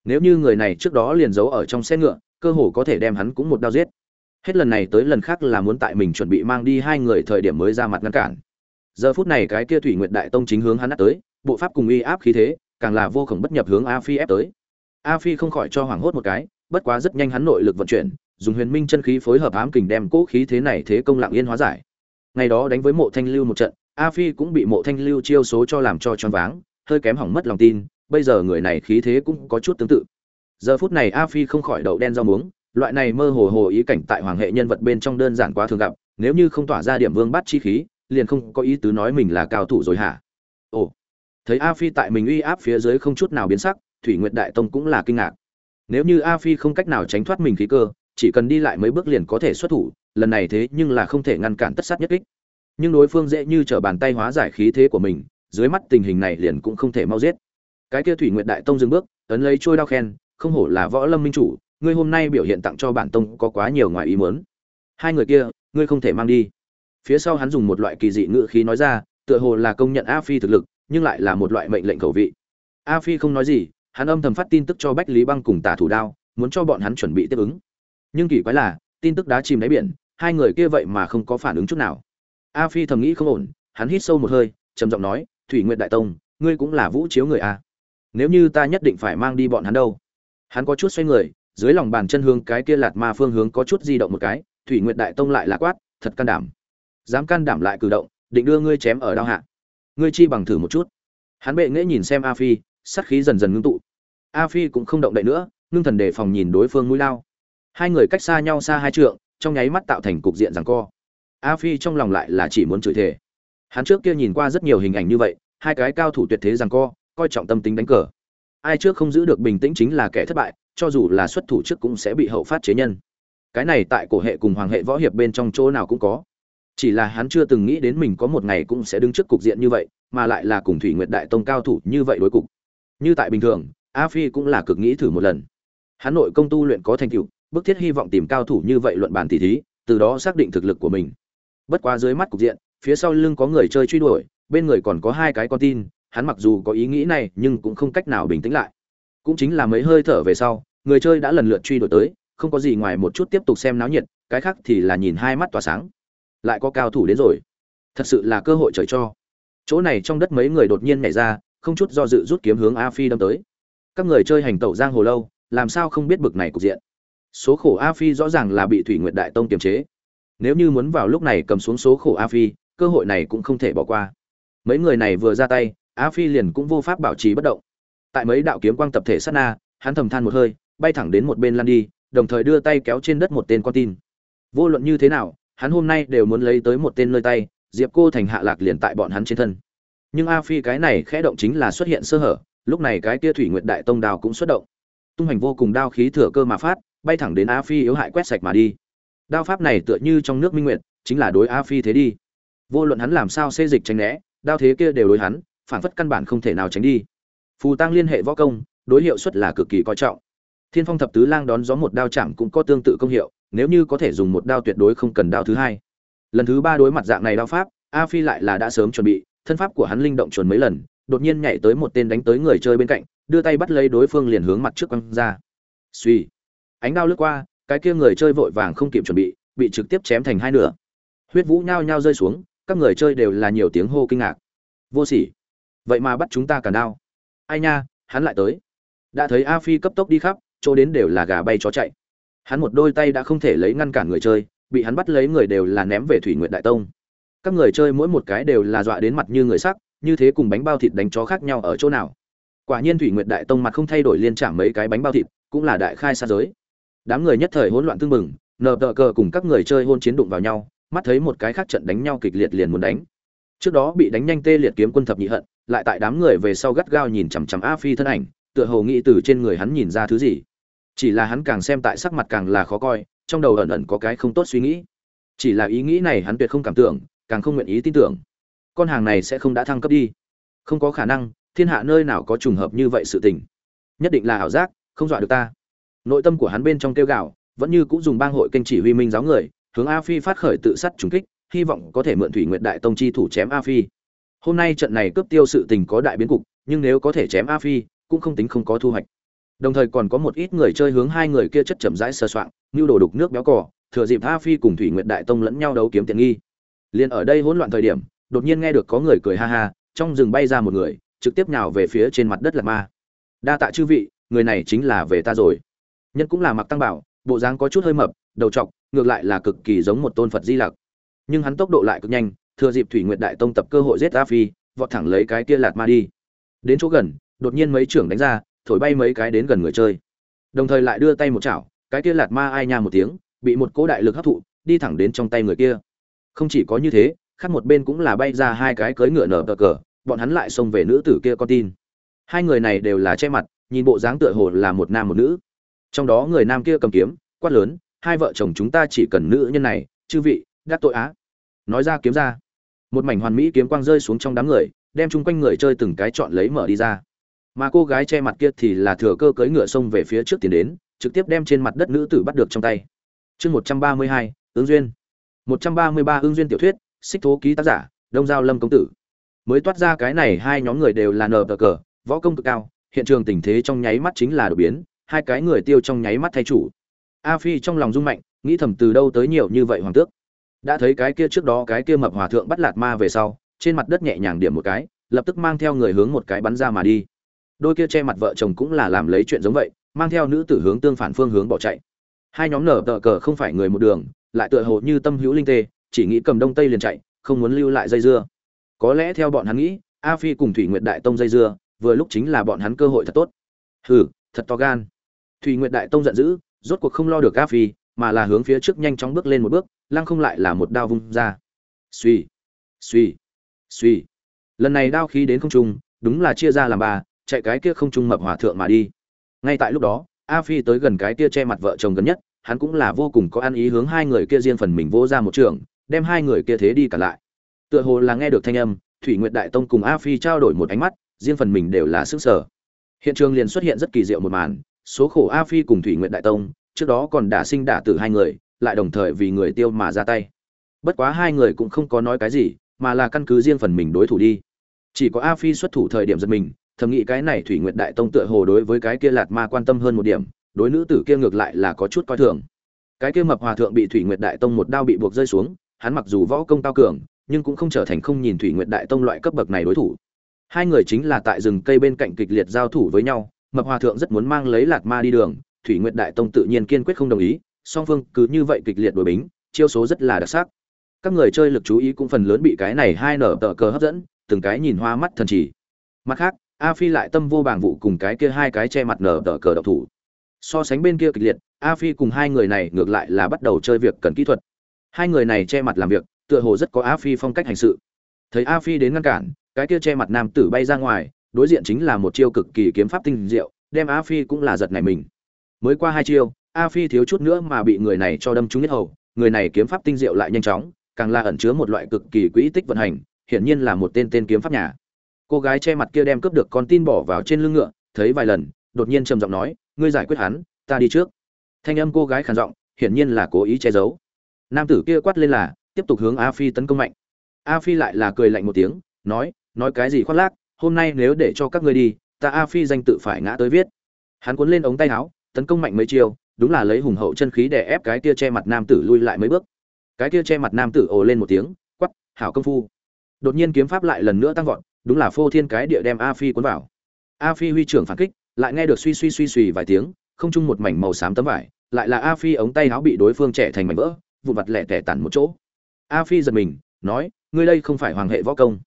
A: Nếu như người này trước đó liền giấu ở trong xe ngựa, cơ hồ có thể đem hắn cũng một đao giết. Hết lần này tới lần khác là muốn tại mình chuẩn bị mang đi hai người thời điểm mới ra mặt ngăn cản. Giờ phút này cái kia thủy nguyệt đại tông chính hướng hắn tới, bộ pháp cùng uy áp khí thế, càng là vô khổng bất nhập hướng a phi ép tới. A phi không khỏi cho hoảng hốt một cái bất quá rất nhanh hắn nội lực vận chuyển, dùng huyền minh chân khí phối hợp ám kình đem cố khí thế này thế công lặng yên hóa giải. Ngày đó đánh với Mộ Thanh Lưu một trận, A Phi cũng bị Mộ Thanh Lưu chiêu số cho làm cho choáng váng, hơi kém hỏng mất lòng tin, bây giờ người này khí thế cũng có chút tương tự. Giờ phút này A Phi không khỏi đậu đen rau muống, loại này mơ hồ hồ ý cảnh tại hoàng hệ nhân vật bên trong đơn giản quá thường gặp, nếu như không tỏa ra điểm vương bắt chi khí, liền không có ý tứ nói mình là cao thủ rồi hả? Ồ. Thấy A Phi tại mình uy áp phía dưới không chút nào biến sắc, Thủy Nguyệt Đại Tông cũng là kinh ngạc nếu như a phi không cách nào tránh thoát mình khí cơ, chỉ cần đi lại mấy bước liền có thể xuất thủ, lần này thế nhưng là không thể ngăn cản tất sát nhất kích. Nhưng đối phương dễ như trở bàn tay hóa giải khí thế của mình, dưới mắt tình hình này liền cũng không thể mau giết. Cái kia thủy nguyệt đại tông dừng bước, ấn lấy trôi đao khen, không hổ là võ lâm minh chủ, ngươi hôm nay biểu hiện tặng cho bản tông có quá nhiều ngoài ý muốn. Hai người kia, ngươi không thể mang đi. Phía sau hắn dùng một loại kỳ dị ngữ khí nói ra, tựa hồ là công nhận a phi thực lực, nhưng lại là một loại mệnh lệnh cầu vị. A phi không nói gì hắn âm thầm phát tin tức cho bách lý băng cùng tả thủ đao, muốn cho bọn hắn chuẩn bị tiếp ứng. Nhưng kỳ quái là, tin tức đá chìm đáy biển, hai người kia vậy mà không có phản ứng chút nào. A phi thầm nghĩ không ổn, hắn hít sâu một hơi, trầm giọng nói, thủy nguyện đại tông, ngươi cũng là vũ chiếu người a. Nếu như ta nhất định phải mang đi bọn hắn đâu? Hắn có chút xoay người, dưới lòng bàn chân hướng cái kia lạt ma phương hướng có chút di động một cái, thủy nguyệt đại tông lại là quát, thật can đảm. Dám can đảm lại cử động, định đưa ngươi chém ở đao hạ. Ngươi chi bằng thử một chút. Hắn bệ nghễ nhìn xem a phi sát khí dần dần ngưng tụ. A phi cũng không động đậy nữa, ngưng thần đề phòng nhìn đối phương mũi lao. Hai người cách xa nhau xa hai trượng, trong nháy mắt tạo thành cục diện rằng co. A phi trong lòng lại là chỉ muốn chửi thề. Hắn trước kia nhìn qua rất nhiều hình ảnh như vậy, hai cái cao thủ tuyệt thế rằng co, coi trọng tâm tính đánh cờ. Ai trước không giữ được bình tĩnh chính là kẻ thất bại, cho dù là xuất thủ trước cũng sẽ bị hậu phát chế nhân. Cái này tại cổ hệ cùng hoàng hệ võ hiệp bên trong chỗ nào cũng có. Chỉ là hắn chưa từng nghĩ đến mình có một ngày cũng sẽ đứng trước cục diện như vậy, mà lại là cùng thủy nguyệt đại tông cao thủ như vậy đối cục như tại bình thường, a phi cũng là cực nghĩ thử một lần. Hắn nội công tu luyện có thành tựu, bức thiết hy vọng tìm cao thủ như vậy luận bàn tỷ thí, từ đó xác định thực lực của mình. Bất quá dưới mắt cục diện, phía sau lưng có người chơi truy đuổi, bên người còn có hai cái con tin, hắn mặc dù có ý nghĩ này nhưng cũng không cách nào bình tĩnh lại. Cũng chính là mấy hơi thở về sau, người chơi đã lần lượt truy đuổi tới, không có gì ngoài một chút tiếp tục xem náo nhiệt, cái khác thì là nhìn hai mắt tỏa sáng. Lại có cao thủ đến rồi. Thật sự là cơ hội trời cho. Chỗ này trong đất mấy người đột nhiên nhảy ra không chút do dự rút kiếm hướng a phi đâm tới. Các người chơi hành tẩu giang hồ lâu, làm sao không biết bực này cục diện? Số khổ a phi rõ ràng là bị thủy nguyệt đại tông kiềm chế. Nếu như muốn vào lúc này cầm xuống số khổ a phi, cơ hội này cũng không thể bỏ qua. Mấy người này vừa ra tay, a phi liền cũng vô pháp bảo trì bất động. Tại mấy đạo kiếm quang tập thể sát na, hắn thầm than một hơi, bay thẳng đến một bên lăn đi, đồng thời đưa tay kéo trên đất một tên con tin. Vô luận như thế nào, hắn hôm nay đều muốn lấy tới một tên nơi tay, diệp cô thành hạ lạc liền tại bọn hắn trên thân nhưng a phi cái này khẽ động chính là xuất hiện sơ hở, lúc này cái kia thủy nguyệt đại tông đào cũng xuất động. Tung hành vô cùng đao khí thừa cơ mà phát, bay thẳng đến a phi yếu hại quét sạch mà đi. Đao pháp này tựa như trong nước minh nguyệt, chính là đối a phi thế đi. Vô luận hắn làm sao xê dịch tránh né, đao thế kia đều đối hắn, phản phất căn bản không thể nào tránh đi. Phù tăng liên hệ võ công, đối hiệu suất là cực kỳ coi trọng. Thiên phong thập tứ lang đón gió một đao chạm cũng có tương tự công hiệu, nếu như có thể dùng một đao tuyệt đối không cần đao thứ hai. Lần thứ ba đối mặt dạng này đao pháp, a phi lại là đã sớm chuẩn bị thân pháp của hắn linh động chuẩn mấy lần, đột nhiên nhảy tới một tên đánh tới người chơi bên cạnh, đưa tay bắt lấy đối phương liền hướng mặt trước quăng ra. Suy ánh đao lướt qua, cái kia người chơi vội vàng không kịp chuẩn bị bị trực tiếp chém thành hai nửa. Huyết vũ nhao nhao rơi xuống, các người chơi đều là nhiều tiếng hô kinh ngạc. Vô sỉ. Vậy mà bắt chúng ta cả đao. Ai nha, hắn lại tới. Đã thấy a phi cấp tốc đi khắp, chỗ đến đều là gà bay chó chạy. Hắn một đôi tay đã không thể lấy ngăn cản người chơi, bị hắn bắt lấy người đều là ném về thủy nguyện đại tông các người chơi mỗi một cái đều là dọa đến mặt như người sắc, như thế cùng bánh bao thịt đánh chó khác nhau ở chỗ nào. Quả nhiên thủy nguyệt đại tông mặt không thay đổi liên trả mấy cái bánh bao thịt, cũng là đại khai xa giới. Đám người nhất thời hỗn loạn tương mừng nờ tờ cờ cùng các người chơi hôn chiến đụng vào nhau, mắt thấy một cái khác trận đánh nhau kịch liệt liền muốn đánh. Trước đó bị đánh nhanh tê liệt kiếm quân thập nhị hận, lại tại đám người về sau gắt gao nhìn chằm chằm a phi thân ảnh, tựa hồ nghĩ từ trên người hắn nhìn ra thứ gì. Chỉ là hắn càng xem tại sắc mặt càng là khó coi, trong đầu ẩn ẩn có cái không tốt suy nghĩ. Chỉ là ý nghĩ này hắn tuyệt không cảm tưởng càng không nguyện ý tin tưởng. Con hàng này sẽ không đã thăng cấp đi. Không có khả năng, thiên hạ nơi nào có trùng hợp như vậy sự tình. Nhất định là ảo giác, không dọa được ta. Nội tâm của hắn bên trong kêu gạo vẫn như cũng dùng bang hội kênh chỉ huy minh giáo người, hướng a phi phát khởi tự sát trùng kích, hy vọng có thể mượn thủy nguyệt đại tông chi thủ chém a phi. Hôm nay trận này cướp tiêu sự tình có đại biến cục, nhưng nếu có thể chém a phi, cũng không tính không có thu hoạch. Đồng thời còn có một ít người chơi hướng hai người kia chất chậm rãi sơ soạn như đồ đục nước béo cỏ thừa dịp a phi cùng thủy nguyệt đại tông lẫn nhau đấu kiếm tiện nghi liền ở đây hỗn loạn thời điểm, đột nhiên nghe được có người cười ha ha, trong rừng bay ra một người, trực tiếp nhào về phía trên mặt đất là ma. Đa tạ chư vị, người này chính là về ta rồi. Nhân cũng là mặc tăng bảo, bộ dáng có chút hơi mập, đầu trọc, ngược lại là cực kỳ giống một tôn phật di lặc. Nhưng hắn tốc độ lại cực nhanh, thừa dịp thủy nguyệt đại tông tập cơ hội giết a phi, vọt thẳng lấy cái kia lạt ma đi. Đến chỗ gần, đột nhiên mấy trưởng đánh ra, thổi bay mấy cái đến gần người chơi. Đồng thời lại đưa tay một chảo, cái kia lạt ma ai nha một tiếng, bị một cỗ đại lực hấp thụ, đi thẳng đến trong tay người kia không chỉ có như thế, khác một bên cũng là bay ra hai cái cưỡi ngựa nở cờ cờ, bọn hắn lại xông về nữ tử kia con tin. Hai người này đều là che mặt, nhìn bộ dáng tựa hồ là một nam một nữ. Trong đó người nam kia cầm kiếm, quát lớn, hai vợ chồng chúng ta chỉ cần nữ nhân này, chư vị, đắc tội á. Nói ra kiếm ra. Một mảnh hoàn mỹ kiếm quang rơi xuống trong đám người, đem chung quanh người chơi từng cái chọn lấy mở đi ra. Mà cô gái che mặt kia thì là thừa cơ cưỡi ngựa xông về phía trước tiến đến, trực tiếp đem trên mặt đất nữ tử bắt được trong tay. Chương một trăm ba mươi hai, ứng duyên. 133 ương duyên tiểu thuyết, xích thố ký tác giả, đông giao lâm công tử. Mới toát ra cái này hai nhóm người đều là nở tờ cờ, võ công cực cao, hiện trường tình thế trong nháy mắt chính là đột biến, hai cái người tiêu trong nháy mắt thay chủ. A phi trong lòng rung mạnh, nghĩ thầm từ đâu tới nhiều như vậy hoàng tước. Đã thấy cái kia trước đó cái kia mập hòa thượng bắt lạt ma về sau, trên mặt đất nhẹ nhàng điểm một cái, lập tức mang theo người hướng một cái bắn ra mà đi. Đôi kia che mặt vợ chồng cũng là làm lấy chuyện giống vậy, mang theo nữ tử hướng tương phản phương hướng bỏ chạy. Hai nhóm nở tờ cờ không phải người một đường lại tựa hồ như tâm hữu linh tê, chỉ nghĩ cầm đông tây liền chạy, không muốn lưu lại dây dưa. Có lẽ theo bọn hắn nghĩ, a phi cùng thủy nguyệt đại tông dây dưa, vừa lúc chính là bọn hắn cơ hội thật tốt. Hừ, thật to gan. Thủy nguyệt đại tông giận dữ, rốt cuộc không lo được a phi, mà là hướng phía trước nhanh chóng bước lên một bước, lăng không lại là một đao vung ra. Suy suy suy lần này đao khí đến không trung, đúng là chia ra làm ba, chạy cái kia không trung mập hòa thượng mà đi. Ngay tại lúc đó, a phi tới gần cái kia che mặt vợ chồng gần nhất hắn cũng là vô cùng có ăn ý hướng hai người kia riêng phần mình vô ra một trường, đem hai người kia thế đi cả lại. Tựa hồ là nghe được thanh âm, thủy nguyệt đại tông cùng a phi trao đổi một ánh mắt, riêng phần mình đều là sức sở hiện trường liền xuất hiện rất kỳ diệu một màn, số khổ a phi cùng thủy nguyệt đại tông, trước đó còn đả sinh đả tử hai người, lại đồng thời vì người tiêu mà ra tay. Bất quá hai người cũng không có nói cái gì, mà là căn cứ riêng phần mình đối thủ đi. Chỉ có a phi xuất thủ thời điểm giật mình, thầm nghĩ cái này thủy nguyệt đại tông tựa hồ đối với cái kia lạt ma quan tâm hơn một điểm đối nữ tử kia ngược lại là có chút coi thường. Cái kia mập hòa thượng bị thủy nguyệt đại tông một đao bị buộc rơi xuống, hắn mặc dù võ công cao cường, nhưng cũng không trở thành không nhìn thủy nguyệt đại tông loại cấp bậc này đối thủ. Hai người chính là tại rừng cây bên cạnh kịch liệt giao thủ với nhau, mập hòa thượng rất muốn mang lấy lạc ma đi đường, thủy nguyệt đại tông tự nhiên kiên quyết không đồng ý, song phương cứ như vậy kịch liệt đổi bính, chiêu số rất là đặc sắc. Các người chơi lực chú ý cũng phần lớn bị cái này hai nở tờ cờ hấp dẫn, từng cái nhìn hoa mắt thần chỉ mặt khác, a phi lại tâm vô bảng vụ cùng cái kia hai cái che mặt nở tờ cờ độc thủ so sánh bên kia kịch liệt, a phi cùng hai người này ngược lại là bắt đầu chơi việc cần kỹ thuật. Hai người này che mặt làm việc, tựa hồ rất có a phi phong cách hành sự. Thấy a phi đến ngăn cản, cái kia che mặt nam tử bay ra ngoài, đối diện chính là một chiêu cực kỳ kiếm pháp tinh diệu, đem a phi cũng là giật này mình. Mới qua hai chiêu, a phi thiếu chút nữa mà bị người này cho đâm trúng nhất hầu, người này kiếm pháp tinh diệu lại nhanh chóng, càng là ẩn chứa một loại cực kỳ quỹ tích vận hành, hiển nhiên là một tên tên kiếm pháp nhà. Cô gái che mặt kia đem cướp được con tin bỏ vào trên lưng ngựa, thấy vài lần, đột nhiên trầm giọng nói ngươi giải quyết hắn, ta đi trước. Thanh âm cô gái khàn giọng, hiển nhiên là cố ý che giấu. Nam tử kia quát lên là, tiếp tục hướng a phi tấn công mạnh. A phi lại là cười lạnh một tiếng, nói nói cái gì khoác lác, hôm nay nếu để cho các ngươi đi, ta a phi danh tự phải ngã tới viết. Hắn cuốn lên ống tay áo, tấn công mạnh mấy chiêu, đúng là lấy hùng hậu chân khí để ép cái kia che mặt nam tử lui lại mấy bước. Cái kia che mặt nam tử ồ lên một tiếng quắp hảo công phu. Đột nhiên kiếm pháp lại lần nữa tăng vọt, đúng là phô thiên cái địa đem a phi cuốn vào. A phi huy trưởng phản kích lại nghe được suy suy suy suy vài tiếng, không chung một mảnh màu xám tấm vải, lại là a phi ống tay áo bị đối phương trẻ thành mảnh vỡ, vụn vặt lẻ tẻ tản một chỗ. A phi giật mình, nói, ngươi đây không phải hoàng hệ võ công.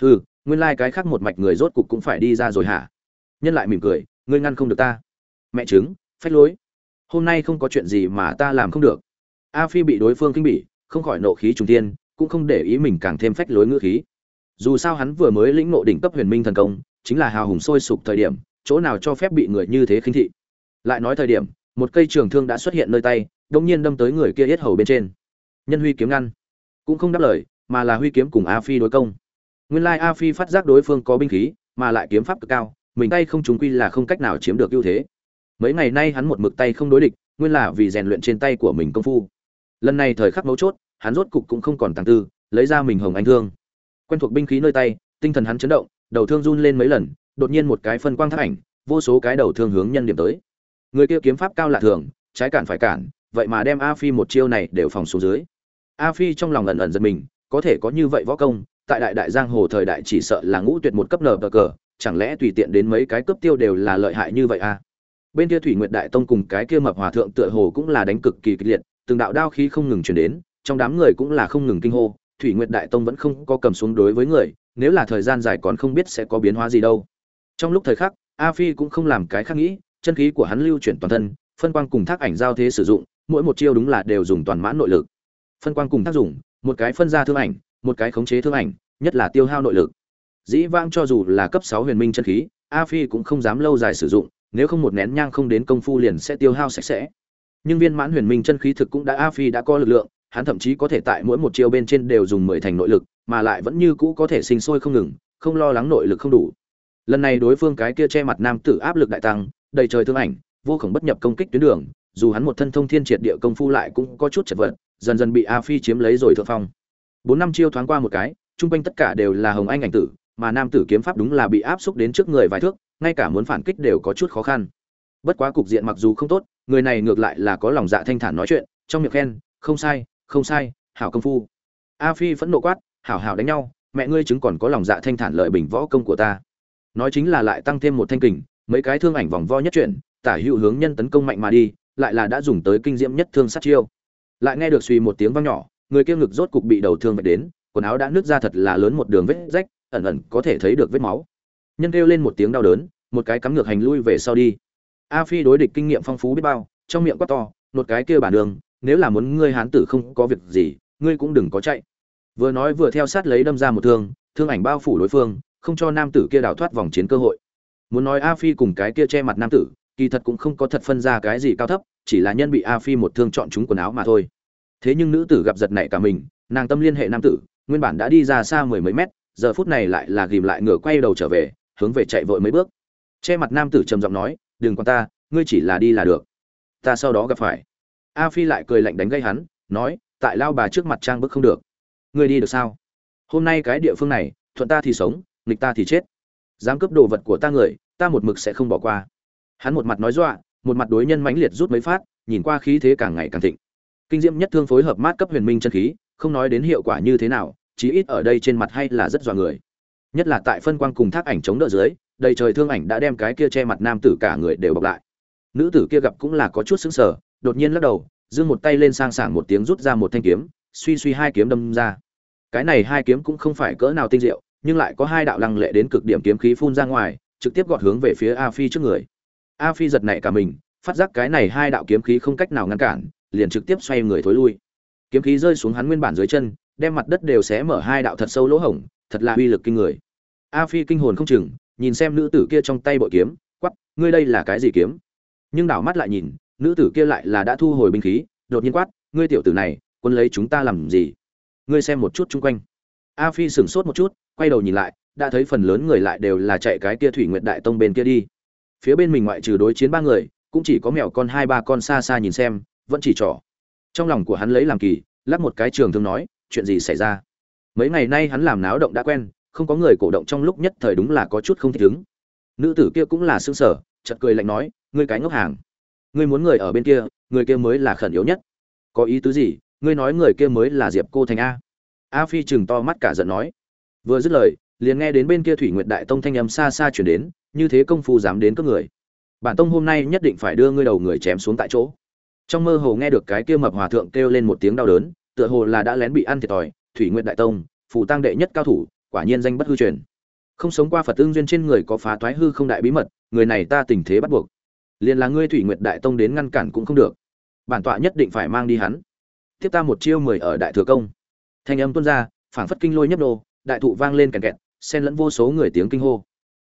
A: Hừ, nguyên lai cái khác một mạch người rốt cục cũng phải đi ra rồi hả? Nhân lại mỉm cười, ngươi ngăn không được ta. Mẹ chứng phách lối. Hôm nay không có chuyện gì mà ta làm không được. A phi bị đối phương kinh bỉ, không khỏi nộ khí trùng tiên cũng không để ý mình càng thêm phách lối ngữ khí. Dù sao hắn vừa mới lĩnh ngộ đỉnh cấp huyền minh thần công, chính là hào hùng sôi sục thời điểm chỗ nào cho phép bị người như thế khinh thị. Lại nói thời điểm, một cây trường thương đã xuất hiện nơi tay đông nhiên đâm tới người kia yết hầu bên trên. Nhân huy kiếm ngăn. Cũng không đáp lời, mà là huy kiếm cùng a phi đối công. Nguyên lai a phi phát giác đối phương có binh khí, mà lại kiếm pháp cực cao, mình tay không trúng quy là không cách nào chiếm được ưu thế. Mấy ngày nay hắn một mực tay không đối địch, nguyên là vì rèn luyện trên tay của mình công phu. Lần này thời khắc mấu chốt, hắn rốt cục cũng không còn tàng tư, lấy ra mình hồng anh thương. Quen thuộc binh khí nơi tay, tinh thần hắn chấn động, đầu thương run lên mấy lần đột nhiên một cái phân quang thác ảnh, vô số cái đầu thương hướng nhân điểm tới. Người kia kiếm pháp cao lạ thường, trái cản phải cản, vậy mà đem a phi một chiêu này đều phòng xuống dưới. A phi trong lòng ẩn ẩn giật mình, có thể có như vậy võ công, tại đại đại giang hồ thời đại chỉ sợ là ngũ tuyệt một cấp nở cờ, chẳng lẽ tùy tiện đến mấy cái cấp tiêu đều là lợi hại như vậy à? Bên kia thủy nguyệt đại tông cùng cái kia mập hòa thượng tựa hồ cũng là đánh cực kỳ kịch liệt, từng đạo đao khí không ngừng chuyển đến, trong đám người cũng là không ngừng kinh hô, thủy nguyệt đại tông vẫn không có cầm xuống đối với người, nếu là thời gian dài còn không biết sẽ có biến hóa gì đâu trong lúc thời khắc, a phi cũng không làm cái khác nghĩ, chân khí của hắn lưu chuyển toàn thân, phân quang cùng thác ảnh giao thế sử dụng, mỗi một chiêu đúng là đều dùng toàn mãn nội lực. Phân quang cùng tác dụng một cái phân ra thương ảnh, một cái khống chế thương ảnh, nhất là tiêu hao nội lực. Dĩ vãng cho dù là cấp sáu huyền minh chân khí, a phi cũng không dám lâu dài sử dụng, nếu không một nén nhang không đến công phu liền sẽ tiêu hao sạch sẽ. Nhưng viên mãn huyền minh chân khí thực cũng đã, a phi đã có lực lượng, hắn thậm chí có thể tại mỗi một chiêu bên trên đều dùng mười thành nội lực, mà lại vẫn như cũ có thể sinh sôi không ngừng, không lo lắng nội lực không đủ lần này đối phương cái kia che mặt nam tử áp lực đại tăng, đầy trời thương ảnh, vô khổng bất nhập công kích tuyến đường, dù hắn một thân thông thiên triệt địa công phu lại cũng có chút chật vật, dần dần bị a phi chiếm lấy rồi thượng phong. Bốn năm chiêu thoáng qua một cái trung quanh tất cả đều là hồng anh ảnh tử, mà nam tử kiếm pháp đúng là bị áp xúc đến trước người vài thước, ngay cả muốn phản kích đều có chút khó khăn. Bất quá cục diện mặc dù không tốt, người này ngược lại là có lòng dạ thanh thản nói chuyện, trong miệng khen, không sai không sai, hảo công phu. A phi phẫn nộ quát, hảo hảo đánh nhau, mẹ ngươi chứng còn có lòng dạ thanh thản lợi bình võ công của ta nói chính là lại tăng thêm một thanh kình, mấy cái thương ảnh vòng vo nhất chuyển, tả hữu hướng nhân tấn công mạnh mà đi, lại là đã dùng tới kinh diễm nhất thương sát chiêu. Lại nghe được suy một tiếng vang nhỏ, người kia ngực rốt cục bị đầu thương vạch đến, quần áo đã nứt ra thật là lớn một đường vết rách, ẩn ẩn có thể thấy được vết máu. Nhân kêu lên một tiếng đau đớn, một cái cắm ngược hành lui về sau đi. A phi đối địch kinh nghiệm phong phú biết bao, trong miệng quát to một cái kia bản đường, nếu là muốn ngươi hán tử không có việc gì, ngươi cũng đừng có chạy. Vừa nói vừa theo sát lấy đâm ra một thương thương ảnh bao phủ đối phương không cho nam tử kia đào thoát vòng chiến cơ hội. Muốn nói a phi cùng cái kia che mặt nam tử, kỳ thật cũng không có thật phân ra cái gì cao thấp, chỉ là nhân bị a phi một thương chọn chúng quần áo mà thôi. Thế nhưng nữ tử gặp giật nảy cả mình, nàng tâm liên hệ nam tử, nguyên bản đã đi ra xa mười mấy mét, giờ phút này lại là ghìm lại ngửa quay đầu trở về, hướng về chạy vội mấy bước. Che mặt nam tử trầm giọng nói, đừng quan ta, ngươi chỉ là đi là được. Ta sau đó gặp phải. A phi lại cười lạnh đánh gây hắn, nói, tại lao bà trước mặt trang bức không được. Ngươi đi được sao? Hôm nay cái địa phương này, thuận ta thì sống nghịch ta thì chết. Dám cướp đồ vật của ta người, ta một mực sẽ không bỏ qua. Hắn một mặt nói dọa, một mặt đối nhân mãnh liệt rút mấy phát, nhìn qua khí thế càng ngày càng thịnh. Kinh diễm nhất thương phối hợp mát cấp huyền minh chân khí, không nói đến hiệu quả như thế nào, chí ít ở đây trên mặt hay là rất dọa người. Nhất là tại phân quang cùng thác ảnh chống đỡ dưới, đầy trời thương ảnh đã đem cái kia che mặt nam tử cả người đều bọc lại. Nữ tử kia gặp cũng là có chút sững sờ, đột nhiên lắc đầu, giương một tay lên sang sảng một tiếng rút ra một thanh kiếm, suy suy hai kiếm đâm ra. Cái này hai kiếm cũng không phải cỡ nào tinh diệu nhưng lại có hai đạo lăng lệ đến cực điểm kiếm khí phun ra ngoài trực tiếp gọt hướng về phía a phi trước người. A phi giật nảy cả mình phát giác cái này hai đạo kiếm khí không cách nào ngăn cản liền trực tiếp xoay người thối lui. Kiếm khí rơi xuống hắn nguyên bản dưới chân đem mặt đất đều xé mở hai đạo thật sâu lỗ hổng thật là uy lực kinh người. A phi kinh hồn không chừng nhìn xem nữ tử kia trong tay bội kiếm quắc, ngươi đây là cái gì kiếm? Nhưng đảo mắt lại nhìn nữ tử kia lại là đã thu hồi binh khí đột nhiên quát ngươi tiểu tử này quân lấy chúng ta làm gì? Ngươi xem một chút xung quanh. A phi sửng sốt một chút quay đầu nhìn lại, đã thấy phần lớn người lại đều là chạy cái kia thủy nguyệt đại tông bên kia đi. Phía bên mình ngoại trừ đối chiến ba người, cũng chỉ có mèo con hai ba con xa xa nhìn xem, vẫn chỉ trỏ. Trong lòng của hắn lấy làm kỳ lắp một cái trường thương nói, chuyện gì xảy ra? Mấy ngày nay hắn làm náo động đã quen, không có người cổ động trong lúc nhất thời đúng là có chút không thích ứng. Nữ tử kia cũng là xương sở chật cười lạnh nói, ngươi cái ngốc hàng. Ngươi muốn người ở bên kia, người kia mới là khẩn yếu nhất. Có ý tứ gì? Ngươi nói người kia mới là diệp cô thành a. A phi chừng to mắt cả giận nói vừa dứt lời, liền nghe đến bên kia thủy nguyệt đại tông thanh âm xa xa chuyển đến, như thế công phu dám đến các người. Bản tông hôm nay nhất định phải đưa ngươi đầu người chém xuống tại chỗ. Trong mơ hồ nghe được cái kia mập hòa thượng kêu lên một tiếng đau đớn, tựa hồ là đã lén bị ăn thiệt thòi, thủy nguyệt đại tông phủ tăng đệ nhất cao thủ, quả nhiên danh bất hư truyền. Không sống qua phật tương duyên trên người có phá thoái hư không đại bí mật, người này ta tình thế bắt buộc. Liền là ngươi thủy nguyệt đại tông đến ngăn cản cũng không được. Bản tọa nhất định phải mang đi hắn. Tiếp ta một chiêu mười ở đại thừa công. Thanh âm tuôn ra, phảng phất kinh lôi nhấp đô đại thụ vang lên kèn kẹt, xen lẫn vô số người tiếng kinh hô.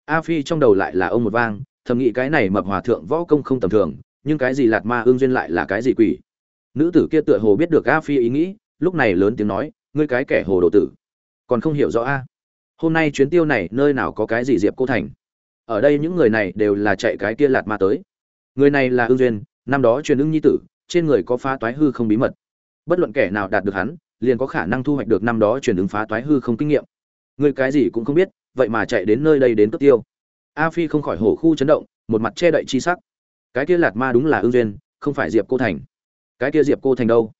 A: A phi trong đầu lại là ông một vang, thầm nghĩ cái này mập hòa thượng võ công không tầm thường, nhưng cái gì lạt ma ương duyên lại là cái gì quỷ? Nữ tử kia tựa hồ biết được a phi ý nghĩ, lúc này lớn tiếng nói, ngươi cái kẻ hồ đồ tử, còn không hiểu rõ a. Hôm nay chuyến tiêu này nơi nào có cái gì diệp cô thành? Ở đây những người này đều là chạy cái kia lạt ma tới. Người này là ương duyên, năm đó truyền ưng nhi tử, trên người có phá toái hư không bí mật. Bất luận kẻ nào đạt được hắn liền có khả năng thu hoạch được năm đó truyền ứng phá toái hư không kinh nghiệm. Người cái gì cũng không biết, vậy mà chạy đến nơi đây đến cướp tiêu. A phi không khỏi hổ khu chấn động, một mặt che đậy chi sắc. Cái kia lạt ma đúng là ương duyên, không phải diệp cô thành. Cái kia diệp cô thành đâu?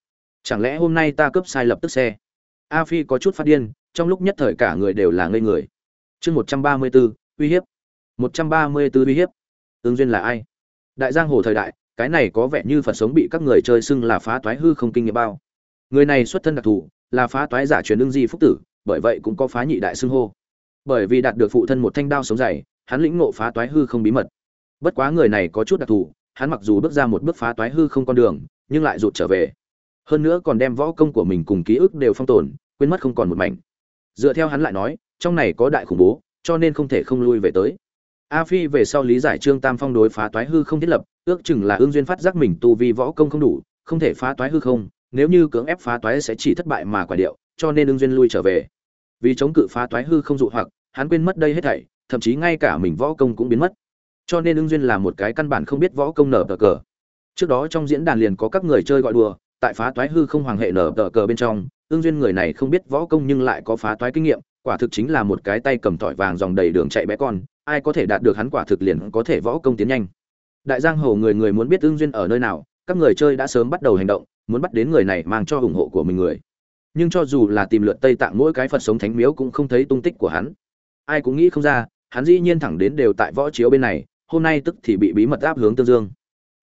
A: Chẳng lẽ hôm nay ta cướp sai lập tức xe? A phi có chút phát điên, trong lúc nhất thời cả người đều là ngây người. Chương một trăm ba mươi b ố uy hiếp. Một trăm ba mươi b ố uy hiếp. Ương duyên là ai? Đại giang hồ thời đại, cái này có vẻ như phật sống bị các người chơi xưng là phá toái hư không kinh nghiệm bao người này xuất thân đặc thù, là phá toái giả truyền đương di phúc tử, bởi vậy cũng có phá nhị đại xưng hô. Bởi vì đạt được phụ thân một thanh đao sống dày, hắn lĩnh ngộ phá toái hư không bí mật. Bất quá người này có chút đặc thù, hắn mặc dù bước ra một bước phá toái hư không con đường, nhưng lại rụt trở về. Hơn nữa còn đem võ công của mình cùng ký ức đều phong tồn, quên mất không còn một mảnh. Dựa theo hắn lại nói, trong này có đại khủng bố, cho nên không thể không lui về tới. A phi về sau lý giải trương tam phong đối phá toái hư không thiết lập, ước chừng là ương duyên phát giác mình tu vi võ công không đủ, không thể phá toái hư không nếu như cưỡng ép phá toái sẽ chỉ thất bại mà quả điệu, cho nên Ưng duyên lui trở về. Vì chống cự phá toái hư không dụ hoặc, hắn quên mất đây hết thảy, thậm chí ngay cả mình võ công cũng biến mất. Cho nên ưng duyên là một cái căn bản không biết võ công nở tờ cờ. Trước đó trong diễn đàn liền có các người chơi gọi đùa, tại phá toái hư không hoàng hệ nở tờ cờ bên trong ưng duyên người này không biết võ công nhưng lại có phá toái kinh nghiệm, quả thực chính là một cái tay cầm tỏi vàng dòng đầy đường chạy bé con, ai có thể đạt được hắn quả thực liền có thể võ công tiến nhanh. Đại giang hồ người người muốn biết ưng duyên ở nơi nào, các người chơi đã sớm bắt đầu hành động muốn bắt đến người này mang cho ủng hộ của mình người. Nhưng cho dù là tìm lượt tây tạng, mỗi cái phật sống thánh miếu cũng không thấy tung tích của hắn. Ai cũng nghĩ không ra, hắn dĩ nhiên thẳng đến đều tại võ chiếu bên này, hôm nay tức thì bị bí mật áp hướng tương dương.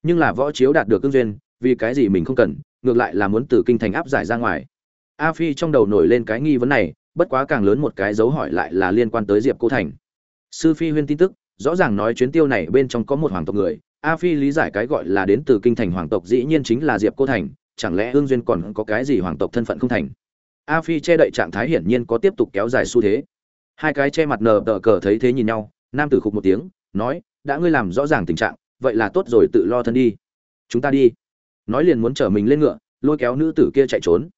A: Nhưng là võ chiếu đạt được cương duyên, vì cái gì mình không cần, ngược lại là muốn từ kinh thành áp giải ra ngoài. A phi trong đầu nổi lên cái nghi vấn này, bất quá càng lớn một cái dấu hỏi lại là liên quan tới diệp cô thành. Sư phi huyên tin tức, rõ ràng nói chuyến tiêu này bên trong có một hoàng tộc người, a phi lý giải cái gọi là đến từ kinh thành hoàng tộc dĩ nhiên chính là diệp cô thành chẳng lẽ ương duyên còn có cái gì hoàng tộc thân phận không thành? A phi che đậy trạng thái hiển nhiên có tiếp tục kéo dài xu thế. Hai cái che mặt nờ đờ cờ thấy thế nhìn nhau, nam tử khục một tiếng, nói, đã ngươi làm rõ ràng tình trạng, vậy là tốt rồi, tự lo thân đi. Chúng ta đi. Nói liền muốn chở mình lên ngựa, lôi kéo nữ tử kia chạy trốn.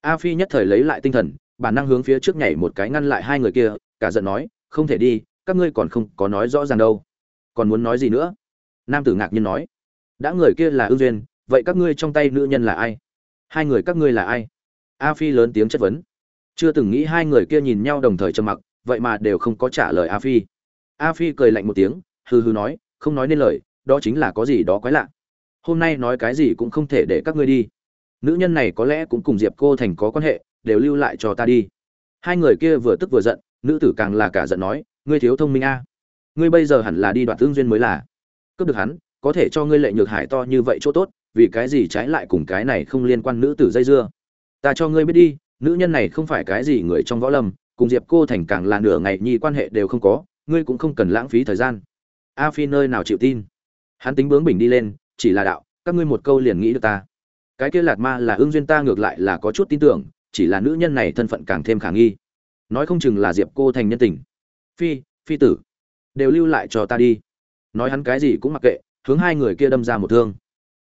A: A phi nhất thời lấy lại tinh thần, bản năng hướng phía trước nhảy một cái ngăn lại hai người kia, cả giận nói, không thể đi, các ngươi còn không có nói rõ ràng đâu. Còn muốn nói gì nữa? Nam tử ngạc nhiên nói, đã người kia là ưu duyên vậy các ngươi trong tay nữ nhân là ai? Hai người các ngươi là ai? A phi lớn tiếng chất vấn. Chưa từng nghĩ hai người kia nhìn nhau đồng thời trầm mặc, vậy mà đều không có trả lời a phi. A phi cười lạnh một tiếng, hừ hừ nói, không nói nên lời, đó chính là có gì đó quái lạ. Hôm nay nói cái gì cũng không thể để các ngươi đi. Nữ nhân này có lẽ cũng cùng diệp cô thành có quan hệ, đều lưu lại cho ta đi. Hai người kia vừa tức vừa giận, nữ tử càng là cả giận nói, ngươi thiếu thông minh a. Ngươi bây giờ hẳn là đi đoạt tương duyên mới là. Cướp được hắn, có thể cho ngươi lệ nhược hải to như vậy chỗ tốt vì cái gì trái lại cùng cái này không liên quan nữ tử dây dưa? Ta cho ngươi biết đi, nữ nhân này không phải cái gì người trong võ lâm, cùng diệp cô thành càng là nửa ngày nhi quan hệ đều không có, ngươi cũng không cần lãng phí thời gian. A phi nơi nào chịu tin? Hắn tính bướng bình đi lên, chỉ là đạo, các ngươi một câu liền nghĩ được ta. Cái kia lạt ma là ương duyên ta ngược lại là có chút tin tưởng, chỉ là nữ nhân này thân phận càng thêm khả nghi. Nói không chừng là diệp cô thành nhân tình. Phi phi tử, đều lưu lại cho ta đi. Nói hắn cái gì cũng mặc kệ, hướng hai người kia đâm ra một thương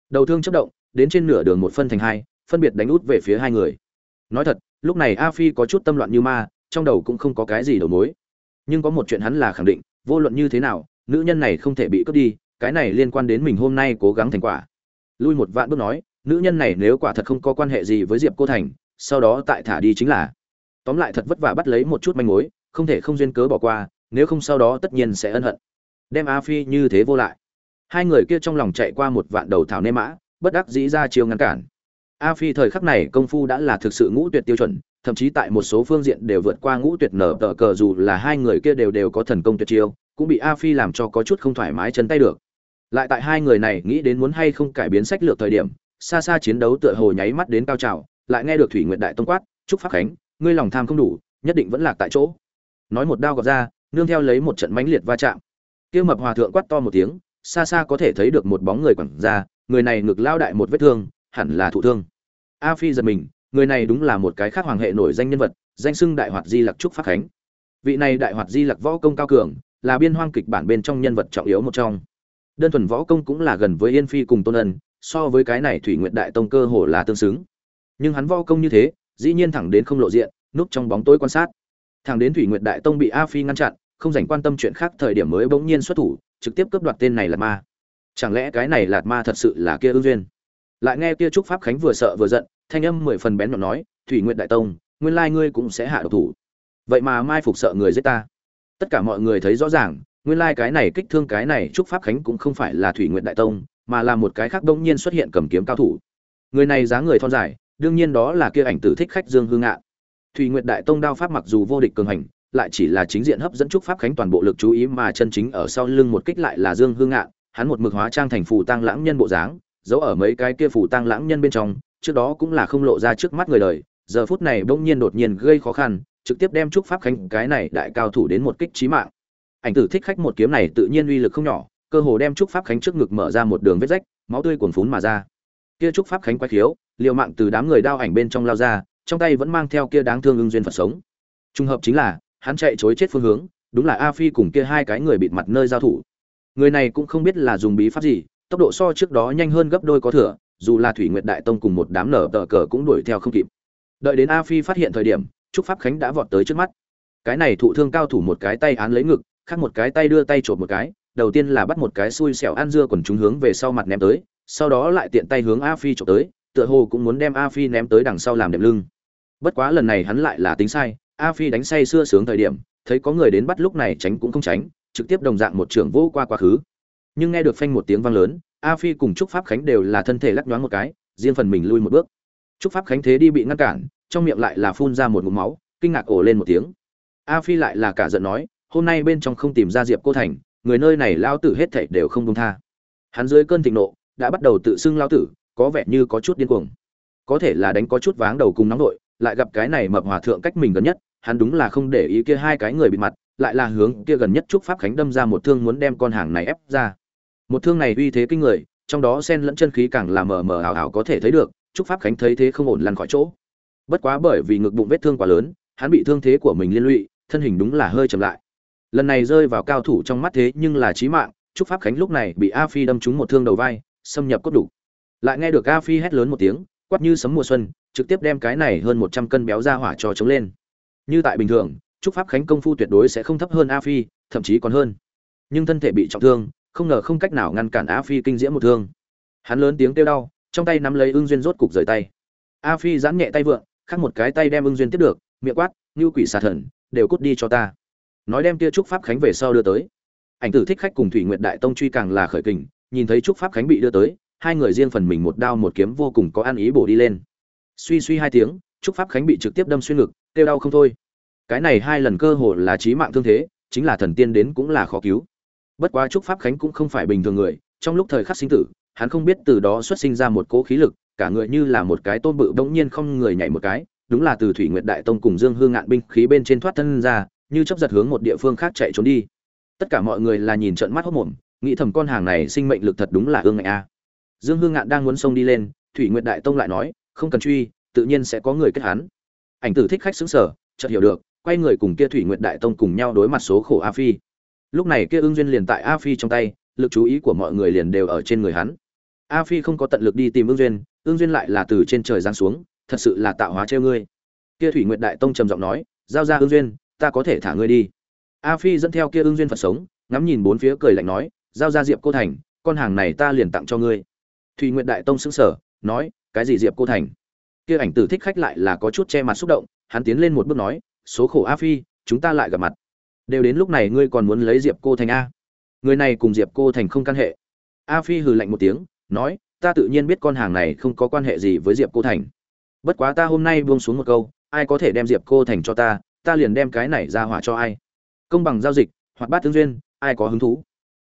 A: đầu thương chấp động, đến trên nửa đường một phân thành hai, phân biệt đánh út về phía hai người. Nói thật, lúc này a phi có chút tâm loạn như ma, trong đầu cũng không có cái gì đầu mối. Nhưng có một chuyện hắn là khẳng định, vô luận như thế nào, nữ nhân này không thể bị cướp đi, cái này liên quan đến mình hôm nay cố gắng thành quả. Lui một vạn bước nói, nữ nhân này nếu quả thật không có quan hệ gì với diệp cô thành, sau đó tại thả đi chính là. Tóm lại thật vất vả bắt lấy một chút manh mối, không thể không duyên cớ bỏ qua, nếu không sau đó tất nhiên sẽ ân hận. Đem a phi như thế vô lại hai người kia trong lòng chạy qua một vạn đầu thảo nê mã, bất đắc dĩ ra chiêu ngăn cản. A phi thời khắc này công phu đã là thực sự ngũ tuyệt tiêu chuẩn, thậm chí tại một số phương diện đều vượt qua ngũ tuyệt nở tờ cờ dù là hai người kia đều đều có thần công tuyệt chiêu, cũng bị a phi làm cho có chút không thoải mái chân tay được. Lại tại hai người này nghĩ đến muốn hay không cải biến sách lược thời điểm, xa xa chiến đấu tựa hồ nháy mắt đến cao trào, lại nghe được thủy nguyện đại tông quát chúc pháp khánh, ngươi lòng tham không đủ, nhất định vẫn lạc tại chỗ. Nói một đao gọt ra, nương theo lấy một trận mãnh liệt va chạm. Kia mập hòa thượng quát to một tiếng xa xa có thể thấy được một bóng người quẳng ra, người này ngực lao đại một vết thương, hẳn là thụ thương. A phi giật mình, người này đúng là một cái khác hoàng hệ nổi danh nhân vật, danh xưng đại hoạt di lặc trúc pháp khánh. Vị này đại hoạt di lặc võ công cao cường, là biên hoang kịch bản bên trong nhân vật trọng yếu một trong. Đơn thuần võ công cũng là gần với yên phi cùng tôn ân, so với cái này thủy nguyện đại tông cơ hồ là tương xứng. Nhưng hắn võ công như thế, dĩ nhiên thẳng đến không lộ diện, núp trong bóng tối quan sát. Thẳng đến thủy nguyện đại tông bị a phi ngăn chặn không dành quan tâm chuyện khác thời điểm mới bỗng nhiên xuất thủ, trực tiếp cướp đoạt tên này là ma. Chẳng lẽ cái này lạt ma thật sự là kia ương duyên? Lại nghe kia trúc pháp khánh vừa sợ vừa giận, thanh âm mười phần bén nhọn nói, thủy nguyện đại tông, nguyên lai ngươi cũng sẽ hạ độc thủ. Vậy mà mai phục sợ người giết ta. Tất cả mọi người thấy rõ ràng, nguyên lai cái này kích thương cái này trúc pháp khánh cũng không phải là thủy nguyện đại tông, mà là một cái khác đông nhiên xuất hiện cầm kiếm cao thủ. Người này dáng người thon dài, đương nhiên đó là kia ảnh tử thích khách dương hương ngạn. Thủy nguyện đại tông đao pháp mặc dù vô địch cường hành lại chỉ là chính diện hấp dẫn trúc pháp khánh toàn bộ lực chú ý mà chân chính ở sau lưng một kích lại là dương hương ngạn, hắn một mực hóa trang thành phù tăng lãng nhân bộ dáng, giấu ở mấy cái kia phù tăng lãng nhân bên trong, trước đó cũng là không lộ ra trước mắt người đời, giờ phút này bỗng nhiên đột nhiên gây khó khăn, trực tiếp đem trúc pháp khánh cái này đại cao thủ đến một kích trí mạng. Ảnh tử thích khách một kiếm này tự nhiên uy lực không nhỏ, cơ hồ đem trúc pháp khánh trước ngực mở ra một đường vết rách, máu tươi cuồn phún mà ra. Kia trúc pháp khánh quay khiếu, liều mạng từ đám người đao ảnh bên trong lao ra, trong tay vẫn mang theo kia đáng thương ưng duyên phật sống. Trùng hợp chính là hắn chạy chối chết phương hướng, đúng là a phi cùng kia hai cái người bịt mặt nơi giao thủ. Người này cũng không biết là dùng bí pháp gì, tốc độ so trước đó nhanh hơn gấp đôi có thừa, dù là thủy nguyệt đại tông cùng một đám nở tờ cờ cũng đuổi theo không kịp. Đợi đến a phi phát hiện thời điểm, trúc pháp khánh đã vọt tới trước mắt. Cái này thụ thương cao thủ một cái tay án lấy ngực, khác một cái tay đưa tay trộm một cái, đầu tiên là bắt một cái xui xẻo ăn dưa còn chúng hướng về sau mặt ném tới, sau đó lại tiện tay hướng a phi trộm tới, tựa hồ cũng muốn đem a phi ném tới đằng sau làm đệm lưng. Bất quá lần này hắn lại là tính sai a phi đánh say xưa sướng thời điểm, thấy có người đến bắt lúc này tránh cũng không tránh, trực tiếp đồng dạng một trưởng vô qua quá khứ. Nhưng nghe được phanh một tiếng vang lớn, a phi cùng trúc pháp khánh đều là thân thể lắc nhoáng một cái, riêng phần mình lui một bước. Trúc pháp khánh thế đi bị ngăn cản, trong miệng lại là phun ra một ngụm máu, kinh ngạc ổ lên một tiếng. A phi lại là cả giận nói, hôm nay bên trong không tìm ra diệp cô thành, người nơi này lao tử hết thảy đều không công tha. Hắn dưới cơn thịnh nộ, đã bắt đầu tự xưng lao tử, có vẻ như có chút điên cuồng. Có thể là đánh có chút váng đầu cùng nóng nội, lại gặp cái này mập hòa thượng cách mình gần nhất hắn đúng là không để ý kia hai cái người bị mặt, lại là hướng kia gần nhất trúc pháp khánh đâm ra một thương muốn đem con hàng này ép ra. Một thương này uy thế kinh người, trong đó sen lẫn chân khí càng là mờ mờ ảo ảo có thể thấy được, trúc pháp khánh thấy thế không ổn lăn khỏi chỗ. Bất quá bởi vì ngực bụng vết thương quá lớn, hắn bị thương thế của mình liên lụy, thân hình đúng là hơi chậm lại. Lần này rơi vào cao thủ trong mắt thế nhưng là chí mạng, trúc pháp khánh lúc này bị a phi đâm trúng một thương đầu vai, xâm nhập cốt đủ lại nghe được a phi hét lớn một tiếng, quát như sấm mùa xuân, trực tiếp đem cái này hơn một trăm cân béo ra hỏa cho chống lên như tại bình thường, trúc pháp khánh công phu tuyệt đối sẽ không thấp hơn a phi, thậm chí còn hơn. Nhưng thân thể bị trọng thương, không ngờ không cách nào ngăn cản a phi kinh diễm một thương. Hắn lớn tiếng kêu đau, trong tay nắm lấy ưng duyên rốt cục rời tay. A phi giãn nhẹ tay vượng khác một cái tay đem ưng duyên tiếp được, miệng quát, như quỷ xà thần, đều cút đi cho ta. Nói đem kia trúc pháp khánh về sau đưa tới. Ảnh tử thích khách cùng thủy nguyện đại tông truy càng là khởi kình, nhìn thấy trúc pháp khánh bị đưa tới, hai người riêng phần mình một đao một kiếm vô cùng có ăn ý bổ đi lên. Suy suy hai tiếng, trúc pháp khánh bị trực tiếp đâm xuyên ngực kêu đau không thôi. Cái này hai lần cơ hội là chí mạng thương thế, chính là thần tiên đến cũng là khó cứu. Bất quá trúc pháp khánh cũng không phải bình thường người, trong lúc thời khắc sinh tử, hắn không biết từ đó xuất sinh ra một cỗ khí lực, cả người như là một cái tôn bự bỗng nhiên không người nhảy một cái, đúng là từ thủy nguyệt đại tông cùng dương hương ngạn binh khí bên trên thoát thân ra, như chấp giật hướng một địa phương khác chạy trốn đi. Tất cả mọi người là nhìn trận mắt hốc mồm, nghĩ thầm con hàng này sinh mệnh lực thật đúng là ương ngạnh a. Dương hương ngạn đang muốn xông đi lên, thủy nguyệt đại tông lại nói, không cần truy, tự nhiên sẽ có người kết hắn ảnh tử thích khách xứng sở, chợt hiểu được, quay người cùng kia thủy nguyệt đại tông cùng nhau đối mặt số khổ a phi. Lúc này kia ương duyên liền tại a phi trong tay, lực chú ý của mọi người liền đều ở trên người hắn. A phi không có tận lực đi tìm ương duyên ương duyên lại là từ trên trời giáng xuống, thật sự là tạo hóa treo ngươi. Kia thủy nguyệt đại tông trầm giọng nói, giao ra ương duyên, ta có thể thả ngươi đi. A phi dẫn theo kia ương duyên phật sống, ngắm nhìn bốn phía cười lạnh nói, giao ra diệp cô thành, con hàng này ta liền tặng cho ngươi. Thủy nguyệt đại tông sững sờ, nói, cái gì diệp cô thành? Kia ảnh tử thích khách lại là có chút che mặt xúc động, hắn tiến lên một bước nói, số khổ a phi, chúng ta lại gặp mặt. Đều đến lúc này ngươi còn muốn lấy diệp cô thành a? Người này cùng diệp cô thành không căn hệ. A phi hừ lạnh một tiếng, nói, ta tự nhiên biết con hàng này không có quan hệ gì với diệp cô thành. Bất quá ta hôm nay buông xuống một câu, ai có thể đem diệp cô thành cho ta ta liền đem cái này ra hỏa cho ai. Công bằng giao dịch hoặc bát tương duyên, ai có hứng thú?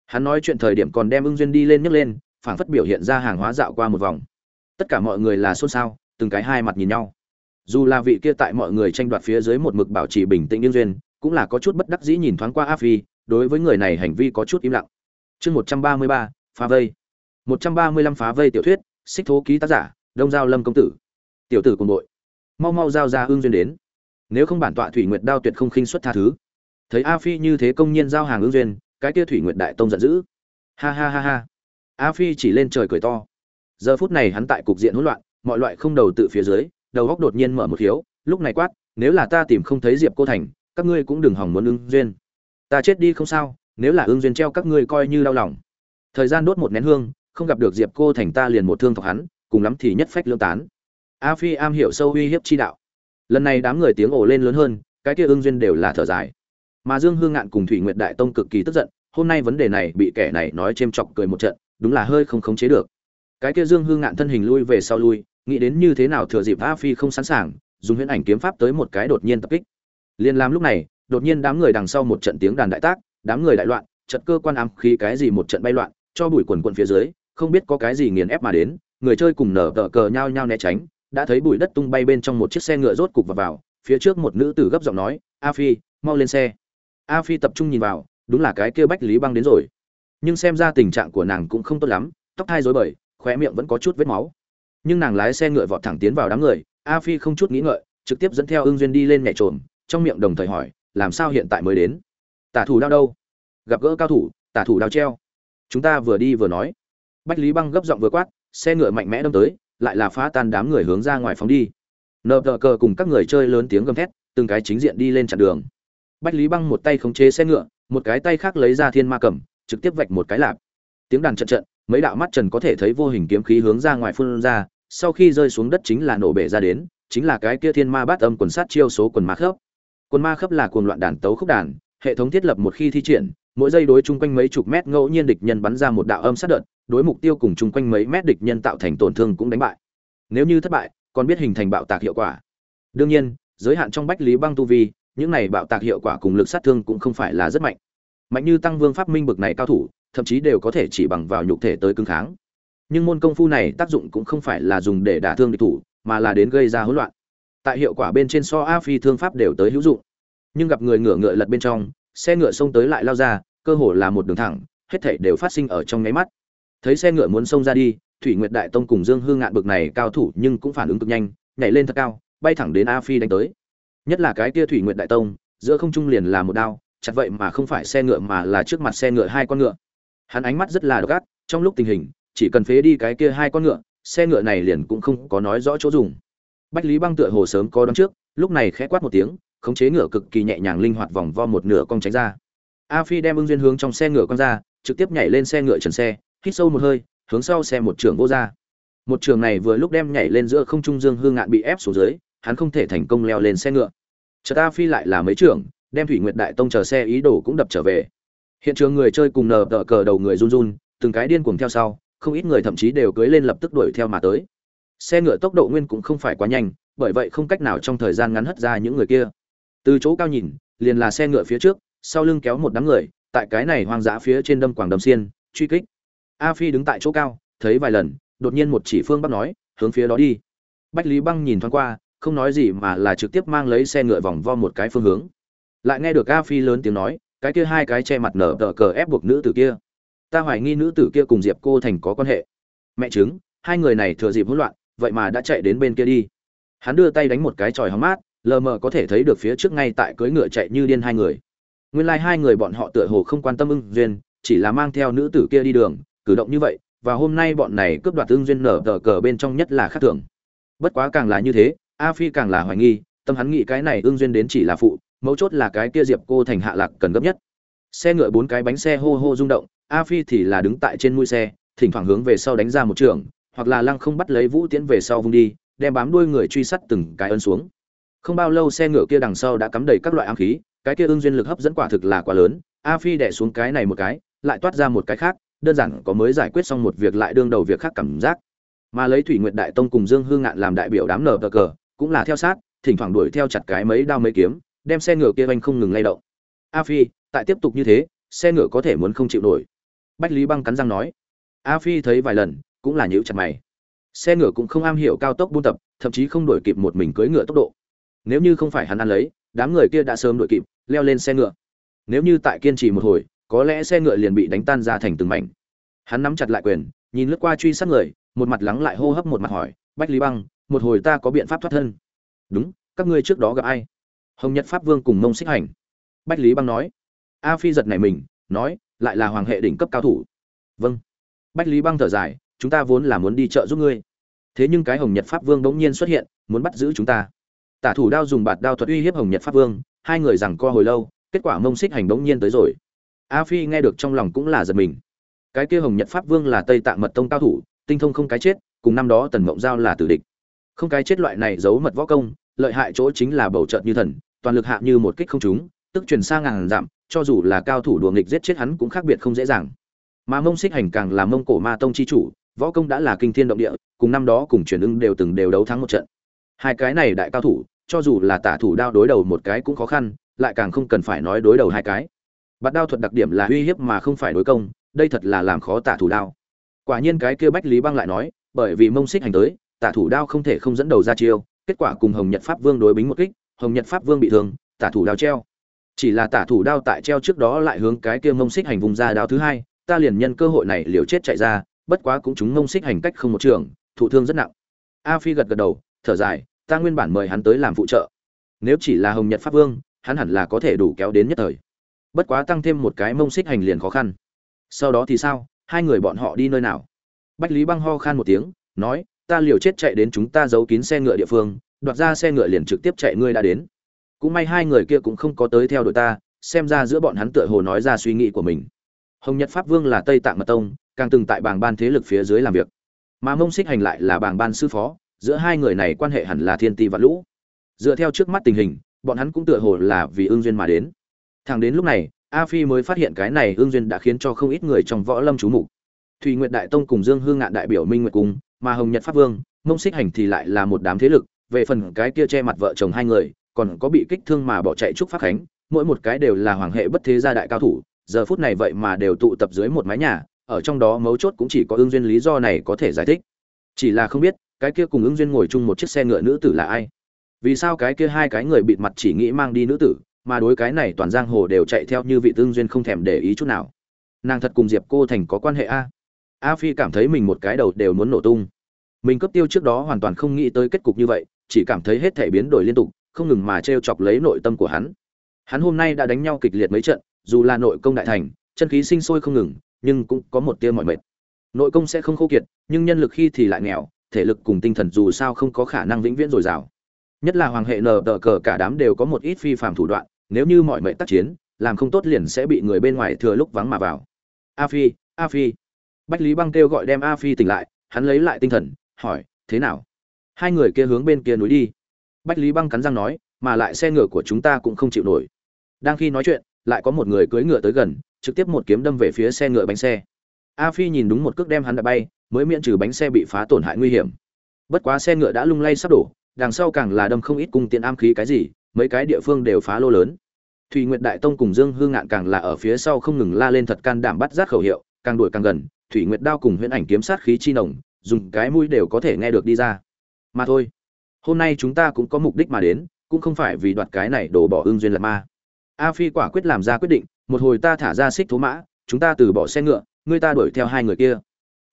A: Hắn nói chuyện thời điểm còn đem ưng duyên đi lên nhấc lên, phảng phất biểu hiện ra hàng hóa dạo qua một vòng. Tất cả mọi người là xôn xao từng cái hai mặt nhìn nhau. Dù là vị kia tại mọi người tranh đoạt phía dưới một mực bảo trì bình tĩnh yên duyên, cũng là có chút bất đắc dĩ nhìn thoáng qua a phi, đối với người này hành vi có chút im lặng. Chương một trăm ba mươi ba, phá vây. một trăm ba mươi lăm phá vây tiểu thuyết, xích thố ký tác giả, đông giao lâm công tử. Tiểu tử cùng đội. Mau mau giao ra ương duyên đến. Nếu không bản tọa thủy nguyệt đao tuyệt không khinh xuất tha thứ. Thấy a phi như thế công nhiên giao hàng ương duyên, cái kia thủy nguyệt đại tông giận dữ. Ha ha ha ha. A phi chỉ lên trời cười to. Giờ phút này hắn tại cục diện hỗn loạn mọi loại không đầu tự phía dưới, đầu góc đột nhiên mở một hiếu lúc này quát, nếu là ta tìm không thấy diệp cô thành, các ngươi cũng đừng hỏng muốn ưng duyên. Ta chết đi không sao, nếu là ưng duyên treo các ngươi coi như đau lòng. Thời gian đốt một nén hương, không gặp được diệp cô thành ta liền một thương thọc hắn, cùng lắm thì nhất phách lương tán. A phi am hiểu sâu uy hiếp chi đạo. Lần này đám người tiếng ồ lên lớn hơn, cái kia ưng duyên đều là thở dài. Mà dương hương ngạn cùng thủy nguyệt đại tông cực kỳ tức giận, hôm nay vấn đề này bị kẻ này nói chêm chọc cười một trận, đúng là hơi không khống chế được. Cái kia dương hương ngạn thân hình lui về sau lui nghĩ đến như thế nào thừa dịp a phi không sẵn sàng dùng huyễn ảnh kiếm pháp tới một cái đột nhiên tập kích. Liên làm lúc này đột nhiên đám người đằng sau một trận tiếng đàn đại tác đám người đại loạn trận cơ quan ám khí cái gì một trận bay loạn cho bụi quần quần phía dưới không biết có cái gì nghiền ép mà đến người chơi cùng nở tờ cờ nhau nhau né tránh đã thấy bụi đất tung bay bên trong một chiếc xe ngựa rốt cục vào, vào phía trước một nữ tử gấp giọng nói a phi mau lên xe. A phi tập trung nhìn vào đúng là cái kia bách lý băng đến rồi. Nhưng xem ra tình trạng của nàng cũng không tốt lắm tóc hai rối bời khóe miệng vẫn có chút vết máu nhưng nàng lái xe ngựa vọt thẳng tiến vào đám người, a phi không chút nghĩ ngợi, trực tiếp dẫn theo ưng duyên đi lên nhảy trộm trong miệng đồng thời hỏi, làm sao hiện tại mới đến? Tả thủ đao đâu? Gặp gỡ cao thủ, tả thủ đao treo. Chúng ta vừa đi vừa nói. Bách lý băng gấp giọng vừa quát, xe ngựa mạnh mẽ đâm tới, lại là phá tan đám người hướng ra ngoài phóng đi. Nợ tờ cờ cùng các người chơi lớn tiếng gầm thét, từng cái chính diện đi lên chặn đường. Bách lý băng một tay khống chế xe ngựa, một cái tay khác lấy ra thiên ma cầm, trực tiếp vạch một cái lạp. Tiếng đàn trận trận mấy đạo mắt trần có thể thấy vô hình kiếm khí hướng ra ngoài phun ra, sau khi rơi xuống đất chính là nổ bể ra đến, chính là cái kia thiên ma bát âm quần sát chiêu số quần ma khớp. Quần ma khớp là cuồng loạn đàn tấu khúc đàn, hệ thống thiết lập một khi thi triển, mỗi giây đối chung quanh mấy chục mét ngẫu nhiên địch nhân bắn ra một đạo âm sát đợt, đối mục tiêu cùng chung quanh mấy mét địch nhân tạo thành tổn thương cũng đánh bại. Nếu như thất bại, còn biết hình thành bạo tạc hiệu quả. Đương nhiên, giới hạn trong bách lý băng tu vi, những này bạo tạc hiệu quả cùng lực sát thương cũng không phải là rất mạnh mạnh như tăng vương pháp minh bực này cao thủ, thậm chí đều có thể chỉ bằng vào nhục thể tới cứng kháng. Nhưng môn công phu này tác dụng cũng không phải là dùng để đả thương địch thủ, mà là đến gây ra hỗn loạn. Tại hiệu quả bên trên so a phi thương pháp đều tới hữu dụng. Nhưng gặp người ngựa ngựa lật bên trong, xe ngựa xông tới lại lao ra, cơ hồ là một đường thẳng, hết thảy đều phát sinh ở trong nháy mắt. Thấy xe ngựa muốn xông ra đi, thủy nguyệt đại tông cùng dương hương ngạn bực này cao thủ nhưng cũng phản ứng cực nhanh, nhảy lên thật cao, bay thẳng đến a phi đánh tới. Nhất là cái kia thủy nguyệt đại tông, giữa không trung liền là một đao chặt vậy mà không phải xe ngựa mà là trước mặt xe ngựa hai con ngựa. Hắn ánh mắt rất là độc ác, trong lúc tình hình, chỉ cần phế đi cái kia hai con ngựa, xe ngựa này liền cũng không có nói rõ chỗ dùng. Bách lý băng tựa hồ sớm có đón trước, lúc này khẽ quát một tiếng, khống chế ngựa cực kỳ nhẹ nhàng linh hoạt vòng vo một nửa cong tránh ra. A phi đem ưng duyên hướng trong xe ngựa con ra, trực tiếp nhảy lên xe ngựa trần xe, hít sâu một hơi, hướng sau xe một trường vô ra. Một trường này vừa lúc đem nhảy lên giữa không trung dương hương ngạn bị ép xuống dưới, hắn không thể thành công leo lên xe ngựa. Chợt a phi lại là mấy trường đem thủy nguyệt đại tông chờ xe ý đồ cũng đập trở về. Hiện trường người chơi cùng nờ tờ cờ đầu người run run, từng cái điên cuồng theo sau, không ít người thậm chí đều cưới lên lập tức đuổi theo mà tới. Xe ngựa tốc độ nguyên cũng không phải quá nhanh, bởi vậy không cách nào trong thời gian ngắn hất ra những người kia. Từ chỗ cao nhìn, liền là xe ngựa phía trước, sau lưng kéo một đám người, tại cái này hoang dã phía trên đâm quảng đầm xiên, truy kích. A phi đứng tại chỗ cao, thấy vài lần, đột nhiên một chỉ phương bắc nói, hướng phía đó đi. Bách lý băng nhìn thoáng qua, không nói gì mà là trực tiếp mang lấy xe ngựa vòng vo một cái phương hướng lại nghe được a phi lớn tiếng nói, cái kia hai cái che mặt nở tờ cờ ép buộc nữ tử kia. Ta hoài nghi nữ tử kia cùng diệp cô thành có quan hệ. Mẹ chứng, hai người này thừa dịp hỗn loạn, vậy mà đã chạy đến bên kia đi. Hắn đưa tay đánh một cái tròi hóng mát, lờ mờ có thể thấy được phía trước ngay tại cưỡi ngựa chạy như điên hai người. Nguyên lai、like、hai người bọn họ tựa hồ không quan tâm ưng duyên, chỉ là mang theo nữ tử kia đi đường, cử động như vậy, và hôm nay bọn này cướp đoạt ưng duyên nở tờ cờ bên trong nhất là khác thường. Bất quá càng là như thế, a phi càng là hoài nghi, tâm hắn nghĩ cái này ưng duyên đến chỉ là phụ mấu chốt là cái kia diệp cô thành hạ lạc cần gấp nhất. Xe ngựa bốn cái bánh xe hô hô rung động, a phi thì là đứng tại trên mũi xe, thỉnh thoảng hướng về sau đánh ra một trường, hoặc là lăng không bắt lấy vũ tiễn về sau vung đi, đem bám đuôi người truy sát từng cái ấn xuống. Không bao lâu xe ngựa kia đằng sau đã cắm đầy các loại ám khí, cái kia ưng duyên lực hấp dẫn quả thực là quá lớn, a phi đẻ xuống cái này một cái, lại toát ra một cái khác, đơn giản có mới giải quyết xong một việc lại đương đầu việc khác cảm giác. Mà lấy thủy nguyệt đại tông cùng dương hương ngạn làm đại biểu đám nở cờ, cũng là theo sát, thỉnh thoảng đuổi theo chặt cái mấy đao mấy kiếm đem xe ngựa kia anh không ngừng lay động. A phi, tại tiếp tục như thế, xe ngựa có thể muốn không chịu nổi. Bách lý băng cắn răng nói. A phi thấy vài lần, cũng là nhíu chặt mày. Xe ngựa cũng không am hiểu cao tốc buôn tập, thậm chí không đổi kịp một mình cưỡi ngựa tốc độ. Nếu như không phải hắn ăn lấy, đám người kia đã sớm đuổi kịp, leo lên xe ngựa. Nếu như tại kiên trì một hồi, có lẽ xe ngựa liền bị đánh tan ra thành từng mảnh. Hắn nắm chặt lại quyền, nhìn lướt qua truy sát người, một mặt lắng lại hô hấp một mặt hỏi, bách lý băng, một hồi ta có biện pháp thoát thân? Đúng, các ngươi trước đó gặp ai? Hồng nhật pháp vương cùng mông xích hành. Bách lý băng nói, a phi giật này mình, nói, lại là hoàng hệ đỉnh cấp cao thủ. Vâng. Bách lý băng thở dài, chúng ta vốn là muốn đi chợ giúp ngươi. Thế nhưng cái hồng nhật pháp vương bỗng nhiên xuất hiện, muốn bắt giữ chúng ta. Tả thủ đao dùng bạt đao thuật uy hiếp hồng nhật pháp vương, hai người rằng co hồi lâu, kết quả mông xích hành bỗng nhiên tới rồi. A phi nghe được trong lòng cũng là giật mình. Cái kia hồng nhật pháp vương là tây tạng mật tông cao thủ, tinh thông không cái chết, cùng năm đó tần mộng giao là tử địch. Không cái chết loại này giấu mật võ công, lợi hại chỗ chính là bầu trợt như thần toàn lực hạ như một kích không trúng, tức truyền sang ngàn dặm, cho dù là cao thủ đùa nghịch giết chết hắn cũng khác biệt không dễ dàng. Mà mông xích hành càng là mông cổ ma tông chi chủ, võ công đã là kinh thiên động địa, cùng năm đó cùng truyền ưng đều từng đều đấu thắng một trận. Hai cái này đại cao thủ, cho dù là tả thủ đao đối đầu một cái cũng khó khăn, lại càng không cần phải nói đối đầu hai cái. Bạt đao thuật đặc điểm là uy hiếp mà không phải đối công, đây thật là làm khó tả thủ đao. Quả nhiên cái kia bách lý băng lại nói, bởi vì mông xích hành tới, tả thủ đao không thể không dẫn đầu ra chiêu, kết quả cùng hồng nhật pháp vương đối bính một kích hồng nhật pháp vương bị thương, tả thủ đao treo. Chỉ là tả thủ đao tại treo trước đó lại hướng cái kia mông xích hành vùng ra đao thứ hai, ta liền nhân cơ hội này liều chết chạy ra, bất quá cũng chúng mông xích hành cách không một trường, thụ thương rất nặng. A phi gật gật đầu, thở dài, ta nguyên bản mời hắn tới làm phụ trợ. Nếu chỉ là hồng nhật pháp vương, hắn hẳn là có thể đủ kéo đến nhất thời. Bất quá tăng thêm một cái mông xích hành liền khó khăn. Sau đó thì sao? Hai người bọn họ đi nơi nào? Bách lý băng ho khan một tiếng, nói, ta liều chết chạy đến chúng ta giấu kín xe ngựa địa phương đoạt ra xe ngựa liền trực tiếp chạy ngươi đã đến. Cũng may hai người kia cũng không có tới theo đội ta, xem ra giữa bọn hắn tựa hồ nói ra suy nghĩ của mình. Hồng nhật pháp vương là tây tạng mật tông, càng từng tại bảng ban thế lực phía dưới làm việc. Mà mông xích hành lại là bảng ban sư phó, giữa hai người này quan hệ hẳn là thiên ti và lũ. Dựa theo trước mắt tình hình, bọn hắn cũng tựa hồ là vì ương duyên mà đến. Thẳng đến lúc này, a phi mới phát hiện cái này ương duyên đã khiến cho không ít người trong võ lâm chú mục. Thùy nguyệt đại tông cùng dương hương ngạn đại biểu minh nguyệt cung, mà hồng nhật pháp vương, mông xích hành thì lại là một đám thế lực về phần cái kia che mặt vợ chồng hai người, còn có bị kích thương mà bỏ chạy trúc pháp khánh, mỗi một cái đều là hoàng hệ bất thế gia đại cao thủ, giờ phút này vậy mà đều tụ tập dưới một mái nhà, ở trong đó mấu chốt cũng chỉ có ứng duyên lý do này có thể giải thích. Chỉ là không biết, cái kia cùng ứng duyên ngồi chung một chiếc xe ngựa nữ tử là ai? Vì sao cái kia hai cái người bịt mặt chỉ nghĩ mang đi nữ tử, mà đối cái này toàn giang hồ đều chạy theo như vị tương duyên không thèm để ý chút nào? Nàng thật cùng diệp cô thành có quan hệ a? A phi cảm thấy mình một cái đầu đều muốn nổ tung. Mình cấp tiêu trước đó hoàn toàn không nghĩ tới kết cục như vậy chỉ cảm thấy hết thể biến đổi liên tục, không ngừng mà t r e o chọc lấy nội tâm của hắn. Hắn hôm nay đã đánh nhau kịch liệt mấy trận, dù là nội công đại thành, chân khí sinh sôi không ngừng, nhưng cũng có một tia mọi mệt. Nội công sẽ không khô kiệt, nhưng nhân lực khi thì lại nghèo, thể lực cùng tinh thần dù sao không có khả năng vĩnh viễn dồi dào. Nhất là hoàng hệ nờ đờ cờ cả đám đều có một ít phi phạm thủ đoạn, nếu như mọi mệnh tác chiến, làm không tốt liền sẽ bị người bên ngoài thừa lúc vắng mà vào. A phi a phi. Bách lý băng kêu gọi đem a phi tỉnh lại, hắn lấy lại tinh thần, hỏi, thế nào? Hai người kia hướng bên kia núi đi. Bách lý băng cắn răng nói, mà lại xe ngựa của chúng ta cũng không chịu nổi. Đang khi nói chuyện, lại có một người cưỡi ngựa tới gần, trực tiếp một kiếm đâm về phía xe ngựa bánh xe. A phi nhìn đúng một cước đem hắn đã bay, mới miễn trừ bánh xe bị phá tổn hại nguy hiểm. Bất quá xe ngựa đã lung lay sắp đổ, đằng sau càng là đâm không ít cung tiện am khí cái gì, mấy cái địa phương đều phá lô lớn. Thùy nguyệt đại tông cùng dương hương ngạn càng là ở phía sau không ngừng la lên thật can đảm bắt rát khẩu hiệu, càng đuổi càng gần, thủy nguyệt đao cùng huyễn ảnh kiếm sát khí chi nồng, dùng cái mũi đều có thể nghe được đi ra mà thôi. Hôm nay chúng ta cũng có mục đích mà đến, cũng không phải vì đoạt cái này đổ bỏ ương duyên là ma. A phi quả quyết làm ra quyết định, một hồi ta thả ra xích thố mã, chúng ta từ bỏ xe ngựa ngươi ta đuổi theo hai người kia.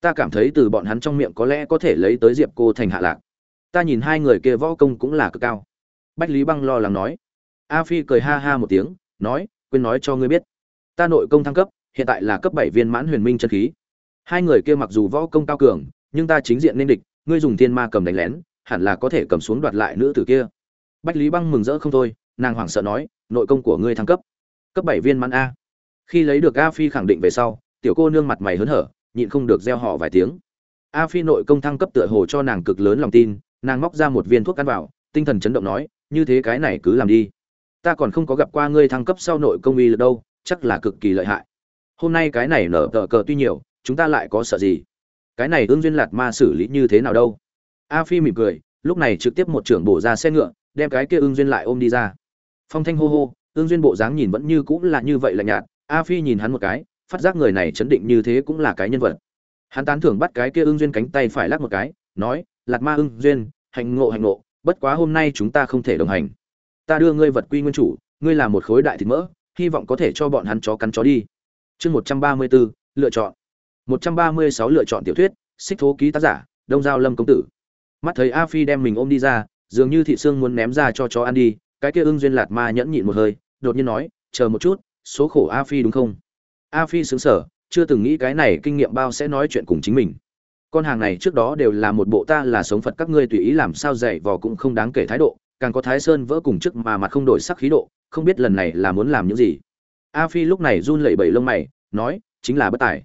A: Ta cảm thấy từ bọn hắn trong miệng có lẽ có thể lấy tới diệp cô thành hạ lạc. Ta nhìn hai người kia võ công cũng là cực cao. Bách lý băng lo lắng nói. A phi cười ha ha một tiếng, nói, quên nói cho ngươi biết. Ta nội công thăng cấp, hiện tại là cấp bảy viên mãn huyền minh chân khí. Hai người kia mặc dù võ công cao cường, nhưng ta chính diện nên địch ngươi dùng thiên ma cầm đánh lén, hẳn là có thể cầm xuống đoạt lại nữ tử kia. Bách lý băng mừng rỡ không thôi, nàng hoảng sợ nói, nội công của ngươi thăng cấp. Cấp bảy viên mãn a. Khi lấy được a phi khẳng định về sau, tiểu cô nương mặt mày hớn hở, nhịn không được gieo họ vài tiếng. A phi nội công thăng cấp tựa hồ cho nàng cực lớn lòng tin, nàng móc ra một viên thuốc ăn vào, tinh thần chấn động nói, như thế cái này cứ làm đi. Ta còn không có gặp qua ngươi thăng cấp sau nội công uy lực đâu, chắc là cực kỳ lợi hại. Hôm nay cái này nở tờ cờ tuy nhiều, chúng ta lại có sợ gì? Cái này ương duyên lạt ma xử lý như thế nào đâu? A phi mỉm cười, lúc này trực tiếp một trưởng bổ ra xe ngựa, đem cái kia ương duyên lại ôm đi ra. Phong thanh hô hô ương duyên bộ dáng nhìn vẫn như cũng là như vậy lạnh nhạt, a phi nhìn hắn một cái, phát giác người này chấn định như thế cũng là cái nhân vật. Hắn tán thưởng bắt cái kia ương duyên cánh tay phải lắc một cái, nói lạt ma ương duyên hành ngộ hành ngộ, bất quá hôm nay chúng ta không thể đồng hành. Ta đưa ngươi vật quy nguyên chủ, ngươi là một khối đại thịt mỡ, hy vọng có thể cho bọn hắn chó cắn chó đi. Chương một trăm ba mươi bốn lựa chọn một trăm ba mươi sáu lựa chọn tiểu thuyết xích thố ký tác giả đông giao lâm công tử. Mắt thấy a phi đem mình ôm đi ra dường như thị sương muốn ném ra cho chó ăn đi cái kia ưng duyên lạt ma nhẫn nhịn một hơi đột nhiên nói chờ một chút số khổ a phi đúng không? A phi sững sờ, chưa từng nghĩ cái này kinh nghiệm bao sẽ nói chuyện cùng chính mình. Con hàng này trước đó đều là một bộ ta là sống phật các ngươi tùy ý làm sao dạy vò cũng không đáng kể thái độ càng có thái sơn vỡ cùng trước mà mặt không đổi sắc khí độ không biết lần này là muốn làm những gì. A phi lúc này run lẩy bẩy lông mày nói chính là bất tài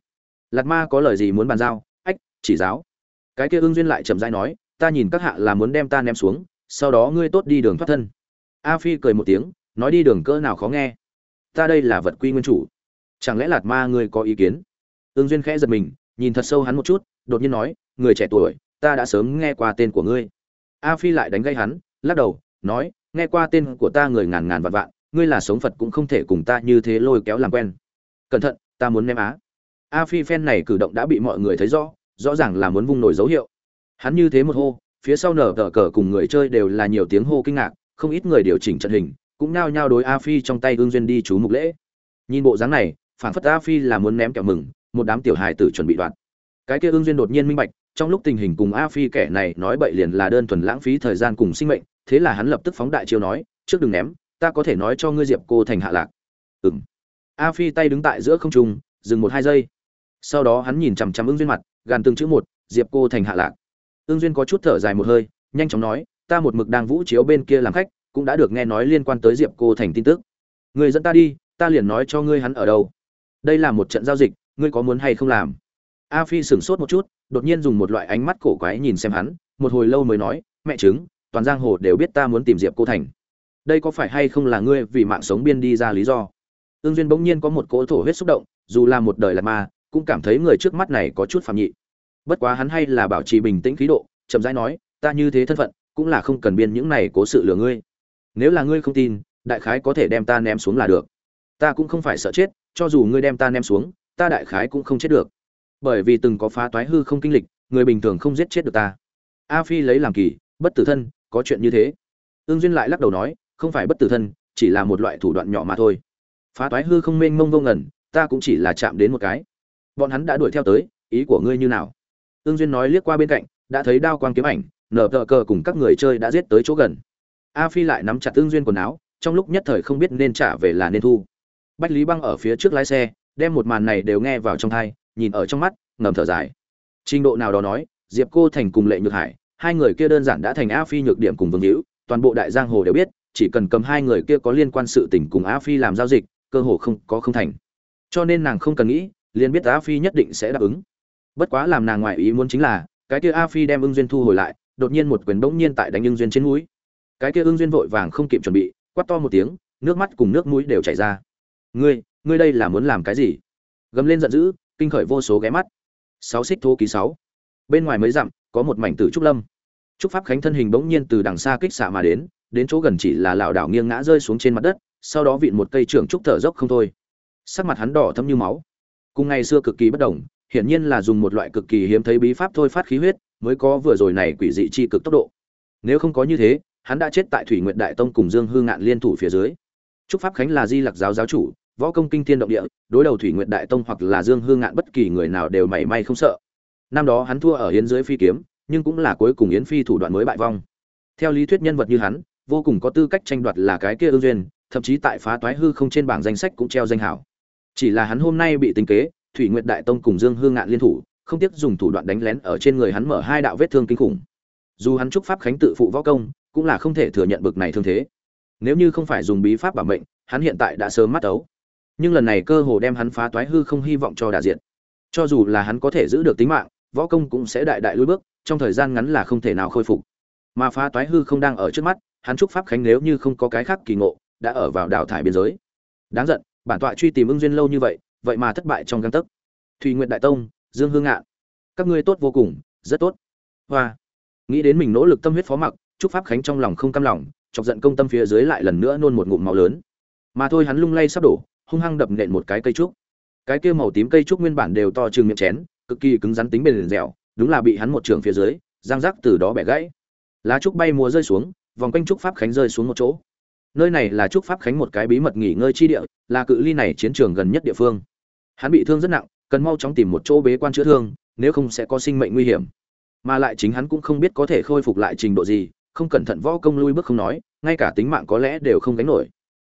A: lạt ma có lời gì muốn bàn giao? Ách, chỉ giáo. Cái kia ưng duyên lại chậm rãi nói, ta nhìn các hạ là muốn đem ta ném xuống, sau đó ngươi tốt đi đường thoát thân. A phi cười một tiếng, nói đi đường cỡ nào khó nghe. Ta đây là vật quy nguyên chủ. Chẳng lẽ lạt ma ngươi có ý kiến? Ưng duyên khẽ giật mình, nhìn thật sâu hắn một chút, đột nhiên nói, người trẻ tuổi, ta đã sớm nghe qua tên của ngươi. A phi lại đánh gây hắn, lắc đầu, nói, nghe qua tên của ta người ngàn ngàn vạn vạn, ngươi là sống phật cũng không thể cùng ta như thế lôi kéo làm quen. Cẩn thận, ta muốn ném á a phi phen này cử động đã bị mọi người thấy rõ rõ ràng là muốn vung nổi dấu hiệu. Hắn như thế một hô, phía sau nở tờ cờ cùng người chơi đều là nhiều tiếng hô kinh ngạc, không ít người điều chỉnh trận hình, cũng nao nhao đối a phi trong tay ương duyên đi chú mục lễ. Nhìn bộ dáng này, phản phất a phi là muốn ném kẹo mừng, một đám tiểu hài tử chuẩn bị đoạt. Cái kia ương duyên đột nhiên minh bạch, trong lúc tình hình cùng a phi kẻ này nói bậy liền là đơn thuần lãng phí thời gian cùng sinh mệnh, thế là hắn lập tức phóng đại chiêu nói, trước đừng ném, ta có thể nói cho ngươi diệp cô thành hạ lạc. Ừng a phi tay đứng tại giữa không trung, dừng một hai giây sau đó hắn nhìn chằm chằm ưng duyên mặt, gàn từng chữ một, diệp cô thành hạ lạc. Ưng duyên có chút thở dài một hơi, nhanh chóng nói, ta một mực đang vũ chiếu bên kia làm khách, cũng đã được nghe nói liên quan tới diệp cô thành tin tức. Người dẫn ta đi, ta liền nói cho ngươi hắn ở đâu. Đây là một trận giao dịch, ngươi có muốn hay không làm? A phi sửng sốt một chút, đột nhiên dùng một loại ánh mắt cổ quái nhìn xem hắn, một hồi lâu mới nói, mẹ chứng toàn giang hồ đều biết ta muốn tìm diệp cô thành. Đây có phải hay không là ngươi vì mạng sống biên đi ra lý do? Ương duyên bỗng nhiên có một cỗ thổ huyết xúc động, dù là một đời là ma cũng cảm thấy người trước mắt này có chút phạm nhị. Bất quá hắn hay là bảo trì bình tĩnh khí độ, chậm rãi nói, ta như thế thân phận, cũng là không cần biên những này cố sự lừa ngươi. Nếu là ngươi không tin, đại khái có thể đem ta ném xuống là được. Ta cũng không phải sợ chết, cho dù ngươi đem ta ném xuống, ta đại khái cũng không chết được. Bởi vì từng có phá toái hư không kinh lịch, người bình thường không giết chết được ta. A phi lấy làm kỳ, bất tử thân, có chuyện như thế? Ương duyên lại lắc đầu nói, không phải bất tử thân, chỉ là một loại thủ đoạn nhỏ mà thôi. Phá toái hư không mênh mông vô ngẩn ta cũng chỉ là chạm đến một cái bọn hắn đã đuổi theo tới, ý của ngươi như nào? Ương duyên nói liếc qua bên cạnh, đã thấy đao quang kiếm ảnh, nở tờ cờ cùng các người chơi đã giết tới chỗ gần. A phi lại nắm chặt ương duyên quần áo, trong lúc nhất thời không biết nên trả về là nên thu. Bách lý băng ở phía trước lái xe, đem một màn này đều nghe vào trong thai nhìn ở trong mắt, ngầm thở dài. Trình độ nào đó nói, diệp cô thành cùng lệ nhược hải, hai người kia đơn giản đã thành a phi nhược điểm cùng vương hữu, toàn bộ đại giang hồ đều biết, chỉ cần cầm hai người kia có liên quan sự tình cùng a phi làm giao dịch, cơ hồ không có không thành. Cho nên nàng không cần nghĩ liền biết a phi nhất định sẽ đáp ứng. Bất quá làm nàng ngoại ý muốn chính là, cái kia a phi đem ưng duyên thu hồi lại, đột nhiên một quyền bỗng nhiên tại đánh ưng duyên trên mũi. Cái kia ưng duyên vội vàng không kịp chuẩn bị, quát to một tiếng, nước mắt cùng nước mũi đều chảy ra. Ngươi ngươi đây là muốn làm cái gì? Gầm lên giận dữ, kinh khởi vô số ghé mắt. Sáu xích thô ký sáu. Bên ngoài mấy dặm, có một mảnh tử trúc lâm. Trúc pháp khánh thân hình bỗng nhiên từ đằng xa kích xạ mà đến đến chỗ gần chỉ là lảo đảo nghiêng ngã rơi xuống trên mặt đất, sau đó vịn một cây trưởng trúc thở dốc không thôi. Sắc mặt hắn đỏ thâm như máu cùng ngày xưa cực kỳ bất đồng, hiển nhiên là dùng một loại cực kỳ hiếm thấy bí pháp thôi phát khí huyết, mới có vừa rồi này quỷ dị chi cực tốc độ. Nếu không có như thế, hắn đã chết tại thủy nguyện đại tông cùng dương hư ngạn liên thủ phía dưới. Trúc pháp khánh là di lặc giáo giáo chủ, võ công kinh thiên động địa, đối đầu thủy nguyện đại tông hoặc là dương hư ngạn bất kỳ người nào đều mảy may không sợ. Năm đó hắn thua ở yến dưới phi kiếm, nhưng cũng là cuối cùng yến phi thủ đoạn mới bại vong. Theo lý thuyết nhân vật như hắn, vô cùng có tư cách tranh đoạt là cái kia ương duyên, thậm chí tại phá toái hư không trên bảng danh sách cũng treo danh hảo chỉ là hắn hôm nay bị tính kế, thủy nguyệt đại tông cùng dương hương ngạn liên thủ, không tiếc dùng thủ đoạn đánh lén ở trên người hắn mở hai đạo vết thương kinh khủng. Dù hắn chúc pháp khánh tự phụ võ công, cũng là không thể thừa nhận bực này thương thế. Nếu như không phải dùng bí pháp bảo mệnh, hắn hiện tại đã sớm mắt ấu. Nhưng lần này cơ hồ đem hắn phá toái hư không hy vọng cho đả diện cho dù là hắn có thể giữ được tính mạng, võ công cũng sẽ đại đại lùi bước, trong thời gian ngắn là không thể nào khôi phục. Mà phá toái hư không đang ở trước mắt, hắn chúc pháp khánh nếu như không có cái khác kỳ ngộ, đã ở vào đào thải biên giới. Đáng giận bản tọa truy tìm ưng duyên lâu như vậy vậy mà thất bại trong găng tấc. Thùy nguyện đại tông, dương hương ngạn, các ngươi tốt vô cùng, rất tốt. Hoa. Nghĩ đến mình nỗ lực tâm huyết phó mặc chúc pháp khánh trong lòng không cam lòng, chọc giận công tâm phía dưới lại lần nữa nôn một ngụm máu lớn. Mà thôi hắn lung lay sắp đổ, hung hăng đập nện một cái cây trúc. Cái kia màu tím cây trúc nguyên bản đều to chừng miệng chén, cực kỳ cứng rắn tính bền dẻo, đúng là bị hắn một trường phía dưới giang rắc từ đó bẻ gãy. Lá trúc bay múa rơi xuống, vòng quanh trúc pháp khánh rơi xuống một chỗ nơi này là trúc pháp khánh một cái bí mật nghỉ ngơi chi địa, là cự ly này chiến trường gần nhất địa phương. Hắn bị thương rất nặng, cần mau chóng tìm một chỗ bế quan chữa thương, nếu không sẽ có sinh mệnh nguy hiểm. Mà lại chính hắn cũng không biết có thể khôi phục lại trình độ gì, không cẩn thận võ công lui bước không nói, ngay cả tính mạng có lẽ đều không gánh nổi.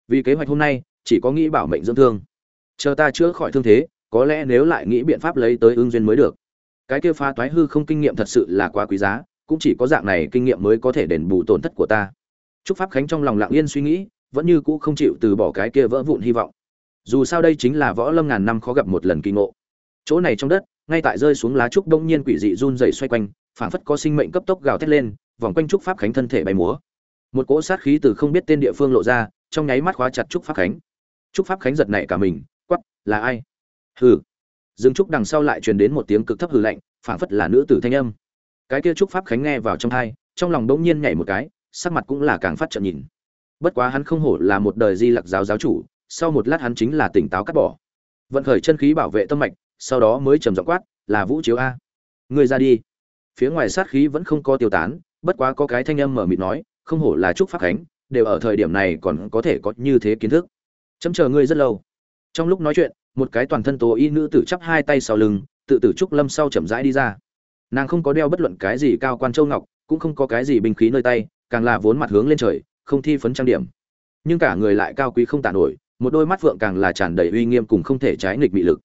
A: Vì kế hoạch hôm nay, chỉ có nghĩ bảo mệnh dưỡng thương. Chờ ta chữa khỏi thương thế, có lẽ nếu lại nghĩ biện pháp lấy tới ương duyên mới được. Cái kia phá toái hư không kinh nghiệm thật sự là quá quý giá, cũng chỉ có dạng này kinh nghiệm mới có thể đền bù tổn thất của ta. Trúc Pháp Khánh trong lòng lặng yên suy nghĩ, vẫn như cũ không chịu từ bỏ cái kia vỡ vụn hy vọng. Dù sao đây chính là võ lâm ngàn năm khó gặp một lần kỳ ngộ. Chỗ này trong đất, ngay tại rơi xuống lá trúc đông nhiên quỷ dị run rẩy xoay quanh, phảng phất có sinh mệnh cấp tốc gào thét lên, vòng quanh Trúc Pháp Khánh thân thể bay múa. Một cỗ sát khí từ không biết tên địa phương lộ ra, trong nháy mắt khóa chặt Trúc Pháp Khánh. Trúc Pháp Khánh giật nảy cả mình, quắc, là ai? Hừ. Dương Trúc đằng sau lại truyền đến một tiếng cực thấp hừ lạnh, phảng phất là nữ tử thanh âm. Cái kia Trúc Pháp Khánh nghe vào trong tai, trong lòng đống nhiên nhảy một cái, sắc mặt cũng là càng phát trợn nhìn. Bất quá hắn không hổ là một đời di lặc giáo giáo chủ, sau một lát hắn chính là tỉnh táo cắt bỏ. Vận khởi chân khí bảo vệ tâm mạch, sau đó mới trầm giọng quát, là vũ chiếu a. Người ra đi. Phía ngoài sát khí vẫn không có tiêu tán, bất quá có cái thanh âm mở mịt nói, không hổ là trúc pháp khánh, đều ở thời điểm này còn có thể có như thế kiến thức. Chấm chờ ngươi rất lâu. Trong lúc nói chuyện, một cái toàn thân tố y nữ tử chắp hai tay sau lưng, tự tử trúc lâm sau chậm rãi đi ra. Nàng không có đeo bất luận cái gì cao quan châu ngọc, cũng không có cái gì binh khí nơi tay càng là vốn mặt hướng lên trời, không thi phấn trang điểm. Nhưng cả người lại cao quý không tàn nổi, một đôi mắt phượng càng là tràn đầy uy nghiêm cùng không thể trái nghịch mị lực.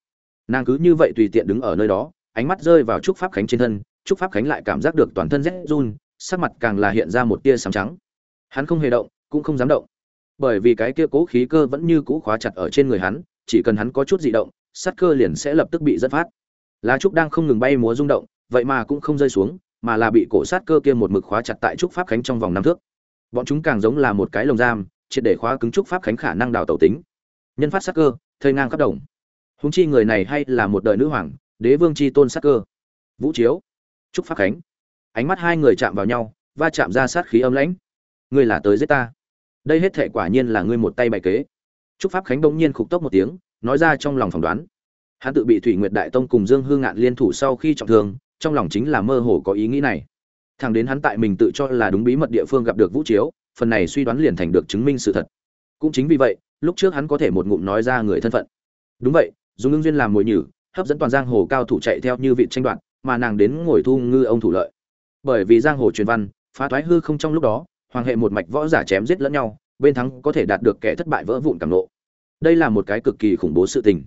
A: Nàng cứ như vậy tùy tiện đứng ở nơi đó, ánh mắt rơi vào trúc pháp khánh trên thân, trúc pháp khánh lại cảm giác được toàn thân rét run, sắc mặt càng là hiện ra một tia sáng trắng. Hắn không hề động, cũng không dám động. Bởi vì cái kia cố khí cơ vẫn như cũ khóa chặt ở trên người hắn, chỉ cần hắn có chút dị động, sát cơ liền sẽ lập tức bị dẫn phát. Lá trúc đang không ngừng bay múa rung động, vậy mà cũng không rơi xuống mà là bị cổ sát cơ kia một mực khóa chặt tại trúc pháp khánh trong vòng năm thước. Bọn chúng càng giống là một cái lồng giam, triệt để khóa cứng trúc pháp khánh khả năng đào tẩu tính. Nhân phát sát cơ thơi ngang khắp đồng. Húng chi người này hay là một đời nữ hoàng, đế vương chi tôn sát cơ. Vũ chiếu, trúc pháp khánh. Ánh mắt hai người chạm vào nhau, va chạm ra sát khí âm lãnh. Ngươi là tới giết ta. Đây hết thể quả nhiên là ngươi một tay bày kế. Trúc pháp khánh bỗng nhiên khục tốc một tiếng, nói ra trong lòng phỏng đoán. Hắn tự bị thủy nguyệt đại tông cùng dương hương ngạn liên thủ sau khi trọng thương trong lòng chính là mơ hồ có ý nghĩ này. Thằng đến hắn tại mình tự cho là đúng bí mật địa phương gặp được vũ chiếu, phần này suy đoán liền thành được chứng minh sự thật. Cũng chính vì vậy, lúc trước hắn có thể một ngụm nói ra người thân phận. Đúng vậy dùng ưng duyên làm mồi nhử, hấp dẫn toàn giang hồ cao thủ chạy theo như vị tranh đoạt, mà nàng đến ngồi thu ngư ông thủ lợi. Bởi vì giang hồ truyền văn, phá thoái hư không trong lúc đó, hoàng hệ một mạch võ giả chém giết lẫn nhau, bên thắng có thể đạt được kẻ thất bại vỡ vụn cảm lộ. đây là một cái cực kỳ khủng bố sự tình.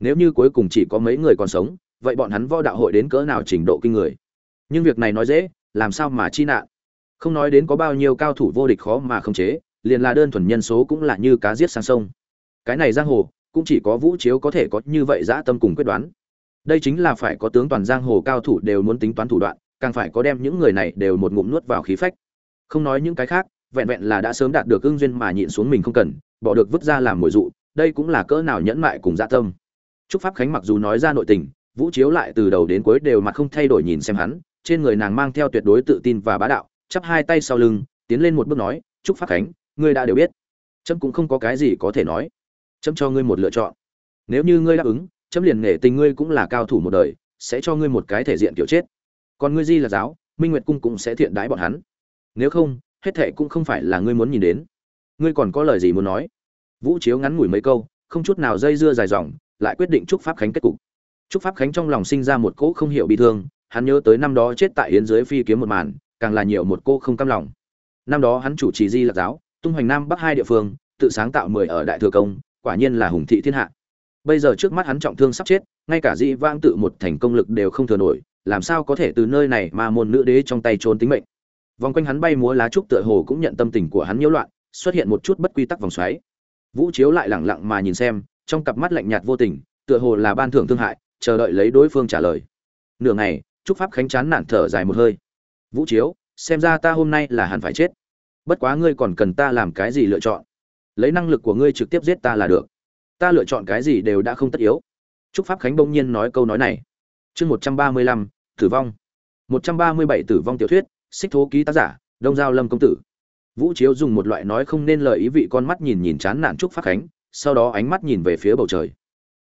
A: Nếu như cuối cùng chỉ có mấy người còn sống vậy bọn hắn võ đạo hội đến cỡ nào trình độ kinh người? Nhưng việc này nói dễ, làm sao mà chi nạn? Không nói đến có bao nhiêu cao thủ vô địch khó mà không chế, liền là đơn thuần nhân số cũng là như cá giết sang sông. Cái này giang hồ, cũng chỉ có vũ chiếu có thể có như vậy dã tâm cùng quyết đoán. Đây chính là phải có tướng toàn giang hồ cao thủ đều muốn tính toán thủ đoạn, càng phải có đem những người này đều một ngụm nuốt vào khí phách. Không nói những cái khác, vẹn vẹn là đã sớm đạt được ưng duyên mà nhịn xuống mình không cần, bỏ được vứt ra làm mồi dụ, đây cũng là cỡ nào nhẫn mại cùng dạ tâm. Trúc pháp khánh mặc dù nói ra nội tình vũ chiếu lại từ đầu đến cuối đều mặt không thay đổi nhìn xem hắn, trên người nàng mang theo tuyệt đối tự tin và bá đạo, chắp hai tay sau lưng, tiến lên một bước nói, trúc pháp khánh, ngươi đã đều biết. Trâm cũng không có cái gì có thể nói. Trâm cho ngươi một lựa chọn. Nếu như ngươi đáp ứng trâm liền nghệ tình ngươi cũng là cao thủ một đời, sẽ cho ngươi một cái thể diện kiểu chết. Còn ngươi di là giáo, minh nguyệt cung cũng sẽ thiện đái bọn hắn. Nếu không, hết thệ cũng không phải là ngươi muốn nhìn đến. Ngươi còn có lời gì muốn nói? Vũ chiếu ngắn ngủi mấy câu, không chút nào dây dưa dài dòng, lại quyết định chúc pháp khánh kết cục chúc pháp khánh trong lòng sinh ra một cỗ không hiểu bị thương, hắn nhớ tới năm đó chết tại yến dưới phi kiếm một màn, càng là nhiều một cô không cam lòng. Năm đó hắn chủ trì di lạc giáo, tung hoành nam bắc hai địa phương, tự sáng tạo mười ở đại thừa công, quả nhiên là hùng thị thiên hạ. Bây giờ trước mắt hắn trọng thương sắp chết, ngay cả di vang tự một thành công lực đều không thừa nổi, làm sao có thể từ nơi này mà môn nữ đế trong tay trốn tính mệnh. Vòng quanh hắn bay múa lá trúc tựa hồ cũng nhận tâm tình của hắn nhiễu loạn, xuất hiện một chút bất quy tắc vòng xoáy. Vũ chiếu lại lẳng lặng mà nhìn xem, trong cặp mắt lạnh nhạt vô tình, tựa hồ là ban thưởng thương hại chờ đợi lấy đối phương trả lời. Nửa ngày, trúc pháp khánh chán nản thở dài một hơi. Vũ chiếu, xem ra ta hôm nay là hẳn phải chết. Bất quá ngươi còn cần ta làm cái gì lựa chọn? Lấy năng lực của ngươi trực tiếp giết ta là được. Ta lựa chọn cái gì đều đã không tất yếu. Trúc pháp khánh bỗng nhiên nói câu nói này. Chương một trăm ba mươi lăm, tử vong. Một trăm ba mươi bảy tử vong tiểu thuyết, xích thố ký tác giả, đông giao lâm công tử. Vũ chiếu dùng một loại nói không nên lời ý vị con mắt nhìn nhìn chán nản trúc pháp khánh, sau đó ánh mắt nhìn về phía bầu trời.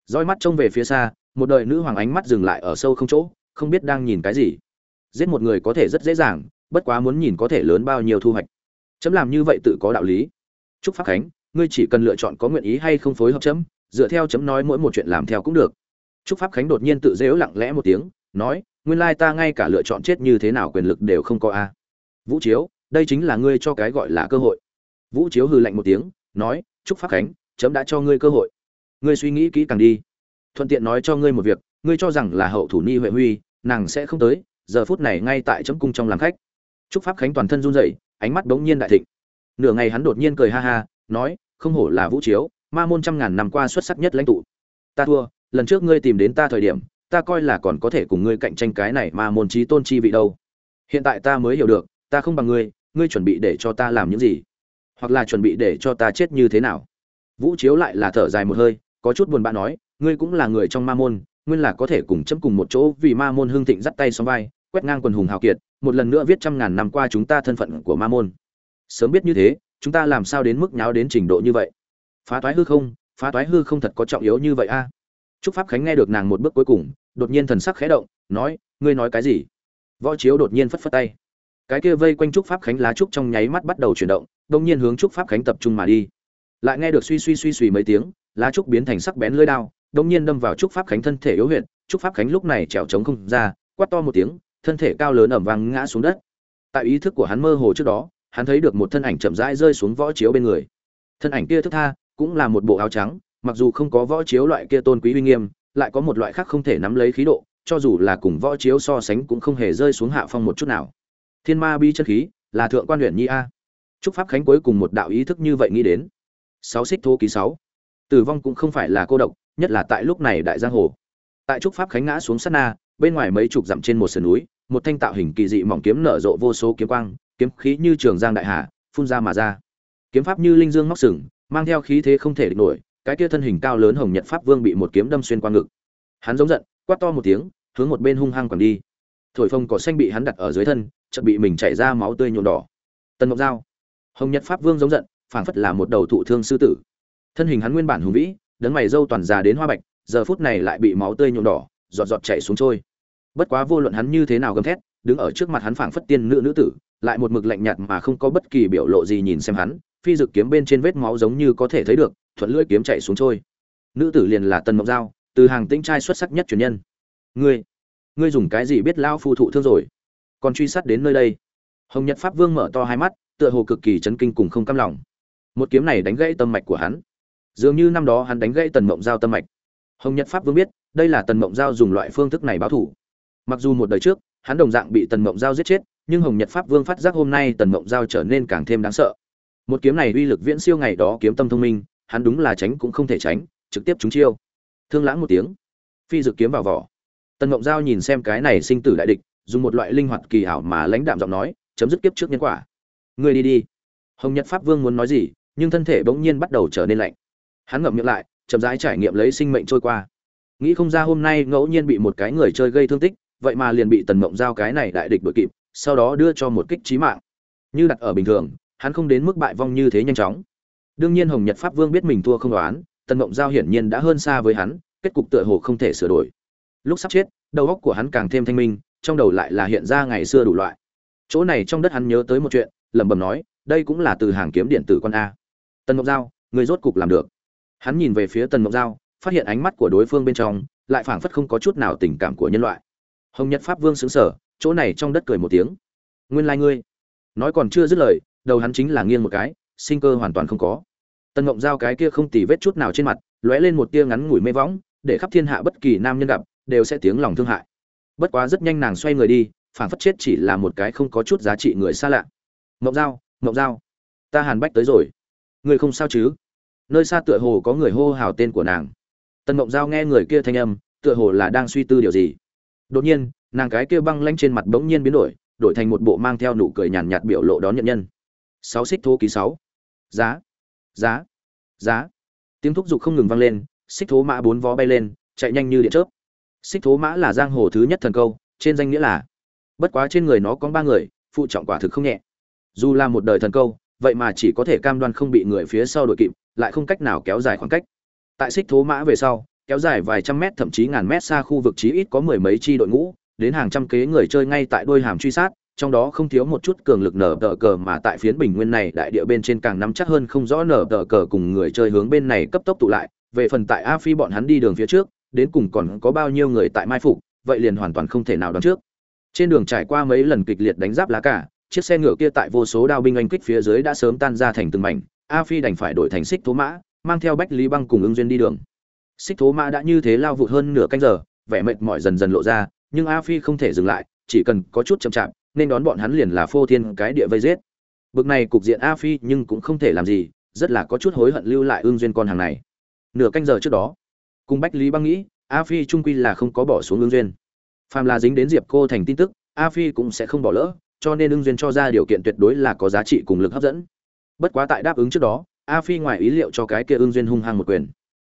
A: Roi mắt trông về phía xa một đời nữ hoàng ánh mắt dừng lại ở sâu không chỗ, không biết đang nhìn cái gì. Giết một người có thể rất dễ dàng, bất quá muốn nhìn có thể lớn bao nhiêu thu hoạch. Chấm làm như vậy tự có đạo lý. Trúc pháp khánh, ngươi chỉ cần lựa chọn có nguyện ý hay không phối hợp chấm, dựa theo chấm nói mỗi một chuyện làm theo cũng được. Trúc pháp khánh đột nhiên tự dễu lặng lẽ một tiếng, nói, nguyên lai ta ngay cả lựa chọn chết như thế nào quyền lực đều không có a. Vũ chiếu, đây chính là ngươi cho cái gọi là cơ hội. Vũ chiếu hừ lạnh một tiếng, nói trúc pháp khánh, chấm đã cho ngươi cơ hội. Ngươi suy nghĩ kỹ càng đi thuận tiện nói cho ngươi một việc, ngươi cho rằng là hậu thủ ni huệ huy, nàng sẽ không tới, giờ phút này ngay tại chấm cung trong làm khách. Trúc pháp khánh toàn thân run rẩy, ánh mắt bỗng nhiên đại thịnh. Nửa ngày hắn đột nhiên cười ha ha, nói, không hổ là vũ chiếu, ma môn trăm ngàn năm qua xuất sắc nhất lãnh tụ. Ta thua, lần trước ngươi tìm đến ta thời điểm, ta coi là còn có thể cùng ngươi cạnh tranh cái này mà môn trí tôn chi vị đâu. Hiện tại ta mới hiểu được, ta không bằng ngươi ngươi chuẩn bị để cho ta làm những gì? Hoặc là chuẩn bị để cho ta chết như thế nào? Vũ chiếu lại là thở dài một hơi, có chút buồn bã nói ngươi cũng là người trong ma môn nguyên là có thể cùng chấm cùng một chỗ vì ma môn hương thịnh dắt tay xóm vai quét ngang quần hùng hào kiệt một lần nữa viết trăm ngàn năm qua chúng ta thân phận của ma môn sớm biết như thế chúng ta làm sao đến mức nháo đến trình độ như vậy phá toái hư không phá toái hư không thật có trọng yếu như vậy a Trúc Pháp Khánh nghe được nàng một bước cuối cùng, đột nhiên thần sắc khẽ động, nói, ngươi nói cái gì? Võ Chiếu đột nhiên phất phất tay. Cái kia vây quanh Trúc Pháp Khánh lá trúc trong nháy mắt bắt đầu chuyển động, đột nhiên hướng Trúc Pháp Khánh tập trung mà đi. Lại nghe được suy suy suy suy mấy tiếng, lá trúc biến thành sắc bén lưỡi đao, đống nhiên đâm vào Trúc Pháp Khánh thân thể yếu huyệt, Trúc Pháp Khánh lúc này trèo trống không ra, quát to một tiếng, thân thể cao lớn ầm vang ngã xuống đất. Tại ý thức của hắn mơ hồ trước đó, hắn thấy được một thân ảnh chậm rãi rơi xuống võ chiếu bên người. Thân ảnh kia thức tha, cũng là một bộ áo trắng, mặc dù không có võ chiếu loại kia tôn quý uy nghiêm, lại có một loại khác không thể nắm lấy khí độ, cho dù là cùng võ chiếu so sánh cũng không hề rơi xuống hạ phong một chút nào. Thiên Ma bi chân khí, là thượng quan luyện nhi a. Trúc Pháp Khánh cuối cùng một đạo ý thức như vậy nghĩ đến. Sáu xích thô ký sáu Tử vong cũng không phải là cô độc, nhất là tại lúc này đại giang hồ. Tại Trúc Pháp Khánh ngã xuống sát na, bên ngoài mấy chục dặm trên một sườn núi, một thanh tạo hình kỳ dị mỏng kiếm nở rộ vô số kiếm quang, kiếm khí như trường giang đại hà, phun ra mà ra. Kiếm pháp như linh dương móc sừng, mang theo khí thế không thể địch nổi, cái kia thân hình cao lớn hồng nhật pháp vương bị một kiếm đâm xuyên qua ngực. Hắn giống giận quát to một tiếng hướng một bên hung hăng quẳng đi. Thổi phồng cỏ xanh bị hắn đặt ở dưới thân chợt bị mình chảy ra máu tươi nhuộm đỏ. Tần ngọc dao hồng nhật pháp vương giống giận phảng phất là một đầu thụ thương sư tử. Thân hình hắn nguyên bản hùng vĩ đấng mày râu toàn già đến hoa bạch, giờ phút này lại bị máu tươi nhuộm đỏ, giọt giọt chảy xuống trôi. Bất quá vô luận hắn như thế nào gầm thét, đứng ở trước mặt hắn phảng phất tiên nữ nữ tử, lại một mực lạnh nhạt mà không có bất kỳ biểu lộ gì nhìn xem hắn, phi dược kiếm bên trên vết máu giống như có thể thấy được, thuận lưỡi kiếm chạy xuống trôi. Nữ tử liền là tần mộng giao, từ hàng tĩnh trai xuất sắc nhất truyền nhân. Ngươi ngươi dùng cái gì biết lao phu thụ thương rồi? Còn truy sát đến nơi đây. Hồng nhật pháp vương mở to hai mắt, tựa hồ cực kỳ chấn kinh cùng không cam lòng. Một kiếm này đánh gãy tâm mạch của hắn dường như năm đó hắn đánh gãy tần mộng giao tâm mạch. Hồng nhật pháp vương biết, đây là tần mộng giao dùng loại phương thức này báo thủ mặc dù một đời trước, hắn đồng dạng bị tần mộng giao giết chết, nhưng hồng nhật pháp vương phát giác hôm nay tần mộng giao trở nên càng thêm đáng sợ. Một kiếm này uy lực viễn siêu ngày đó kiếm tâm thông minh, hắn đúng là tránh cũng không thể tránh, trực tiếp trúng chiêu. Thương lãng một tiếng, phi dự kiếm vào vỏ. Tần mộng giao nhìn xem cái này sinh tử đại địch, dùng một loại linh hoạt kỳ ảo mà lãnh đạm giọng nói, chấm dứt kiếp trước nhân quả. Người đi đi. Hồng nhật pháp vương muốn nói gì, nhưng thân thể bỗng nhiên bắt đầu trở nên lạnh hắn ngậm miệng lại, chậm rãi trải nghiệm lấy sinh mệnh trôi qua. Nghĩ không ra hôm nay ngẫu nhiên bị một cái người chơi gây thương tích, vậy mà liền bị tần mộng giao cái này đại địch đội kịp, sau đó đưa cho một kích trí mạng. Như đặt ở bình thường, hắn không đến mức bại vong như thế nhanh chóng. Đương nhiên hồng nhật pháp vương biết mình thua không đoán, tần mộng giao hiển nhiên đã hơn xa với hắn, kết cục tựa hồ không thể sửa đổi. Lúc sắp chết, đầu óc của hắn càng thêm thanh minh, trong đầu lại là hiện ra ngày xưa đủ loại. Chỗ này trong đất hắn nhớ tới một chuyện, lẩm bẩm nói, đây cũng là từ hàng kiếm điện tử con a. Tần mộng giao, người rốt cục làm được hắn nhìn về phía tần mộng giao, phát hiện ánh mắt của đối phương bên trong lại phảng phất không có chút nào tình cảm của nhân loại. Hồng nhật pháp vương xứng sở chỗ này trong đất cười một tiếng. Nguyên lai、like、ngươi. Nói còn chưa dứt lời, đầu hắn chính là nghiêng một cái, sinh cơ hoàn toàn không có. Tần mộng giao cái kia không tì vết chút nào trên mặt, lóe lên một tia ngắn ngủi mê võng, để khắp thiên hạ bất kỳ nam nhân gặp, đều sẽ tiếng lòng thương hại. Bất quá rất nhanh nàng xoay người đi, phảng phất chết chỉ là một cái không có chút giá trị người xa lạ. Mộng giao mộng giao, ta hàn bách tới rồi. Người không sao chứ? Nơi xa tựa hồ có người hô hào tên của nàng. Tần mộng giao nghe người kia thanh âm, tựa hồ là đang suy tư điều gì. Đột nhiên, nàng cái kia băng lanh trên mặt bỗng nhiên biến đổi đổi thành một bộ mang theo nụ cười nhàn nhạt biểu lộ đón nhận nhân. Sáu xích thố ký sáu. Giá. Giá. Giá. Tiếng thúc giục không ngừng vang lên, xích thố mã bốn vó bay lên, chạy nhanh như điện chớp. Xích thố mã là giang hồ thứ nhất thần câu, trên danh nghĩa là, bất quá trên người nó có ba người, phụ trọng quả thực không nhẹ. Dù là một đời thần câu, vậy mà chỉ có thể cam đoan không bị người phía sau đội kịp lại không cách nào kéo dài khoảng cách. Tại xích thố mã về sau, kéo dài vài trăm mét, thậm chí ngàn mét xa khu vực chí ít có mười mấy chi đội ngũ, đến hàng trăm kế người chơi ngay tại đôi hàm truy sát, trong đó không thiếu một chút cường lực nở tờ cờ mà tại phiến bình nguyên này đại địa bên trên càng nắm chắc hơn không rõ nở tờ cờ cùng người chơi hướng bên này cấp tốc tụ lại. Về phần tại a phi bọn hắn đi đường phía trước, đến cùng còn có bao nhiêu người tại mai phục, vậy liền hoàn toàn không thể nào đoán trước. Trên đường trải qua mấy lần kịch liệt đánh giáp lá cả chiếc xe ngựa kia tại vô số đao binh anh kích phía dưới đã sớm tan ra thành từng mảnh a phi đành phải đổi thành xích thố mã, mang theo bách lý băng cùng ưng duyên đi đường. Xích thố mã đã như thế lao vụt hơn nửa canh giờ, vẻ mệt mỏi dần dần lộ ra, nhưng a phi không thể dừng lại, chỉ cần có chút chậm chạp, nên đón bọn hắn liền là phô thiên cái địa vây giết. Bực này cục diện a phi nhưng cũng không thể làm gì, rất là có chút hối hận lưu lại ương duyên con hàng này. Nửa canh giờ trước đó, cùng bách lý băng nghĩ, a phi trung quy là không có bỏ xuống ương duyên. Phàm là dính đến diệp cô thành tin tức, a phi cũng sẽ không bỏ lỡ, cho nên ương duyên cho ra điều kiện tuyệt đối là có giá trị cùng lực hấp dẫn bất quá tại đáp ứng trước đó, a phi ngoài ý liệu cho cái kia ương duyên hung hăng một quyền.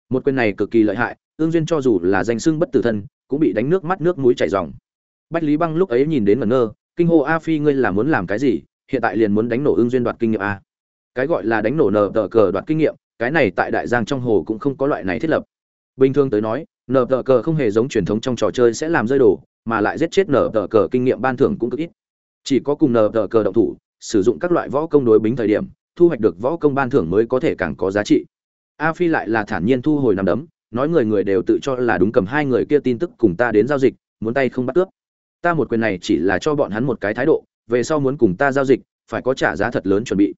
A: Một quyền này cực kỳ lợi hại ương duyên cho dù là danh xưng bất tử thân, cũng bị đánh nước mắt nước mũi chảy ròng. Bách lý băng lúc ấy nhìn đến ngẩn ngơ, kinh hô a phi, ngươi là muốn làm cái gì? Hiện tại liền muốn đánh nổ ương duyên đoạt kinh nghiệm a. Cái gọi là đánh nổ nờ tờ cờ đoạt kinh nghiệm, cái này tại đại giang trong hồ cũng không có loại này thiết lập. Bình thường tới nói nờ tờ cờ không hề giống truyền thống trong trò chơi sẽ làm rơi đồ, mà lại giết chết nờ tờ cờ kinh nghiệm ban thưởng cũng cực ít. Chỉ có cùng nờ tờ cờ động thủ, sử dụng các loại võ công đối bính thời điểm thu hoạch được võ công ban thưởng mới có thể càng có giá trị. A phi lại là thản nhiên thu hồi nằm đấm, nói người người đều tự cho là đúng cầm hai người kia tin tức cùng ta đến giao dịch, muốn tay không bắt cướp ta một quyền này chỉ là cho bọn hắn một cái thái độ, về sau muốn cùng ta giao dịch, phải có trả giá thật lớn chuẩn bị.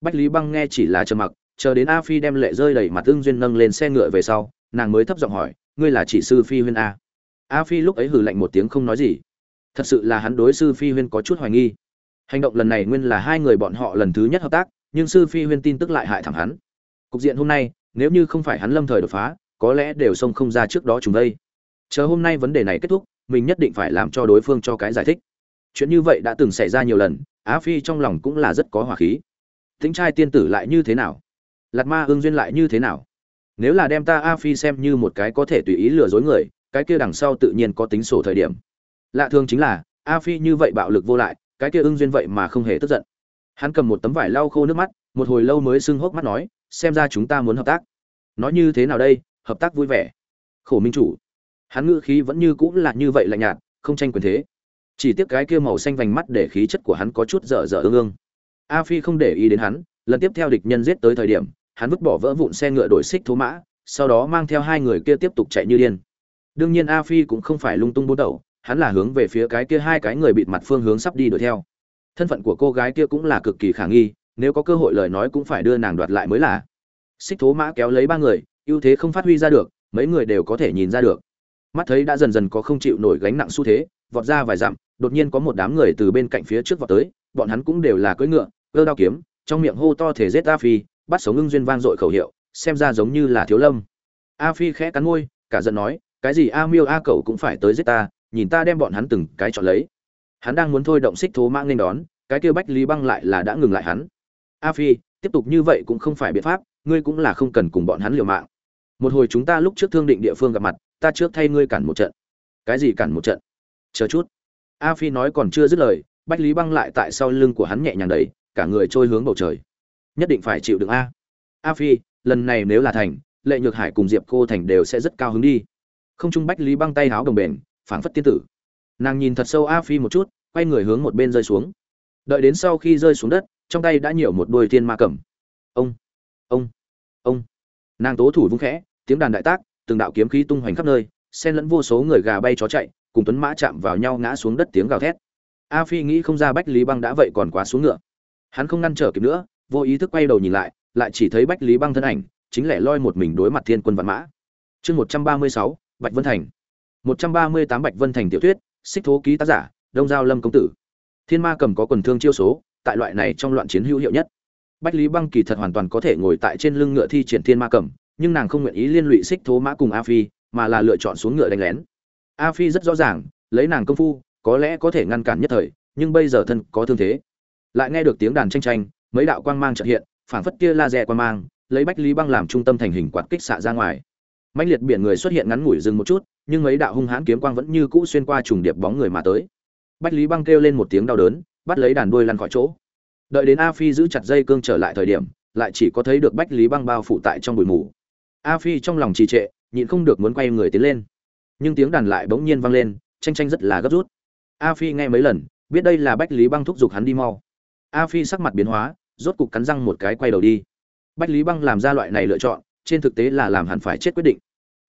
A: Bách lý băng nghe chỉ là trầm mặc, chờ đến a phi đem lệ rơi đầy mặt tương duyên nâng lên xe ngựa về sau, nàng mới thấp giọng hỏi, ngươi là chỉ sư phi huyên a? A phi lúc ấy hử lạnh một tiếng không nói gì. Thật sự là hắn đối sư phi huyên có chút hoài nghi. Hành động lần này nguyên là hai người bọn họ lần thứ nhất hợp tác nhưng sư phi huyên tin tức lại hại thẳng hắn. Cục diện hôm nay, nếu như không phải hắn lâm thời đột phá, có lẽ đều xông không ra trước đó chúng đây. Chờ hôm nay vấn đề này kết thúc, mình nhất định phải làm cho đối phương cho cái giải thích. Chuyện như vậy đã từng xảy ra nhiều lần, á phi trong lòng cũng là rất có hỏa khí. Tính trai tiên tử lại như thế nào? Lạt ma ương duyên lại như thế nào? Nếu là đem ta a phi xem như một cái có thể tùy ý lừa dối người, cái kia đằng sau tự nhiên có tính sổ thời điểm. Lạ thường chính là a phi như vậy bạo lực vô lại, cái kia ưng duyên vậy mà không hề tức giận hắn cầm một tấm vải lau khô nước mắt, một hồi lâu mới sưng hốc mắt nói, xem ra chúng ta muốn hợp tác. Nói như thế nào đây, hợp tác vui vẻ. Khổ minh chủ. Hắn ngữ khí vẫn như cũng là như vậy lạnh nhạt, không tranh quyền thế. Chỉ tiếc cái kia màu xanh vành mắt để khí chất của hắn có chút dở dở ương ương. A phi không để ý đến hắn, lần tiếp theo địch nhân giết tới thời điểm, hắn vứt bỏ vỡ vụn xe ngựa đổi xích thố mã, sau đó mang theo hai người kia tiếp tục chạy như điên. Đương nhiên a phi cũng không phải lung tung bố đầu hắn là hướng về phía cái kia hai cái người bịt mặt phương hướng sắp đi đuổi theo thân phận của cô gái kia cũng là cực kỳ khả nghi, nếu có cơ hội lời nói cũng phải đưa nàng đoạt lại mới là. Xích thố mã kéo lấy ba người, ưu thế không phát huy ra được, mấy người đều có thể nhìn ra được. Mắt thấy đã dần dần có không chịu nổi gánh nặng xu thế, vọt ra vài dặm, đột nhiên có một đám người từ bên cạnh phía trước vọt tới, bọn hắn cũng đều là cưỡi ngựa ơ đao kiếm, trong miệng hô to thể giết a phi, bắt sống ưng duyên vang dội khẩu hiệu, xem ra giống như là thiếu lâm. A phi khẽ cắn môi, cả giận nói, cái gì a miêu a cậu cũng phải tới giết ta, nhìn ta đem bọn hắn từng cái chọn lấy hắn đang muốn thôi động xích thố mã nên đón, cái kia bách lý băng lại là đã ngừng lại hắn. A phi, tiếp tục như vậy cũng không phải biện pháp, ngươi cũng là không cần cùng bọn hắn liều mạng. Một hồi chúng ta lúc trước thương định địa phương gặp mặt, ta trước thay ngươi cản một trận. Cái gì cản một trận? Chờ chút. A phi nói còn chưa dứt lời, bách lý băng lại tại sau lưng của hắn nhẹ nhàng đẩy, cả người trôi hướng bầu trời. Nhất định phải chịu đựng a. A phi, lần này nếu là thành, lệ nhược hải cùng diệp cô thành đều sẽ rất cao hứng đi. Không trung bách lý băng tay háo đồng bền, phảng phất tiên tử nàng nhìn thật sâu a phi một chút, quay người hướng một bên rơi xuống. Đợi đến sau khi rơi xuống đất, trong tay đã nhiều một đôi thiên ma cầm. Ông ông ông. Nàng tố thủ vung khẽ, tiếng đàn đại tác, từng đạo kiếm khí tung hoành khắp nơi, xen lẫn vô số người gà bay chó chạy, cùng tuấn mã chạm vào nhau ngã xuống đất tiếng gào thét. A phi nghĩ không ra bách lý băng đã vậy còn quá xuống ngựa. Hắn không ngăn trở kịp nữa, vô ý thức quay đầu nhìn lại lại chỉ thấy bách lý băng thân ảnh, chính lẻ loi một mình đối mặt thiên quân vạn mã. Chương một trăm ba mươi sáu, bạch vân thành. Một trăm ba mươi tám bạch vân thành tiểu thuyết xích thố ký tác giả, đông giao lâm công tử. Thiên ma cầm có quần thương chiêu số, tại loại này trong loạn chiến hữu hiệu nhất. Bách lý băng kỳ thật hoàn toàn có thể ngồi tại trên lưng ngựa thi triển thiên ma cầm, nhưng nàng không nguyện ý liên lụy xích thố mã cùng a phi, mà là lựa chọn xuống ngựa đánh lén. A phi rất rõ ràng, lấy nàng công phu, có lẽ có thể ngăn cản nhất thời, nhưng bây giờ thân có thương thế. Lại nghe được tiếng đàn tranh tranh, mấy đạo quang mang trợ hiện, phảng phất kia laser quang mang, lấy bách lý băng làm trung tâm thành hình quạt kích xạ ra ngoài. Mãnh liệt biển người xuất hiện ngắn ngủi dừng một chút nhưng mấy đạo hung hãn kiếm quang vẫn như cũ xuyên qua trùng điệp bóng người mà tới. Bách lý băng kêu lên một tiếng đau đớn, bắt lấy đàn đuôi lăn khỏi chỗ. Đợi đến a phi giữ chặt dây cương trở lại thời điểm, lại chỉ có thấy được bách lý băng bao phủ tại trong bụi mù. A phi trong lòng trì trệ, nhịn không được muốn quay người tiến lên. Nhưng tiếng đàn lại bỗng nhiên vang lên, tranh tranh rất là gấp rút. A phi nghe mấy lần, biết đây là bách lý băng thúc giục hắn đi mau. A phi sắc mặt biến hóa, rốt cục cắn răng một cái quay đầu đi. Bách lý băng làm ra loại này lựa chọn, trên thực tế là làm hẳn phải chết quyết định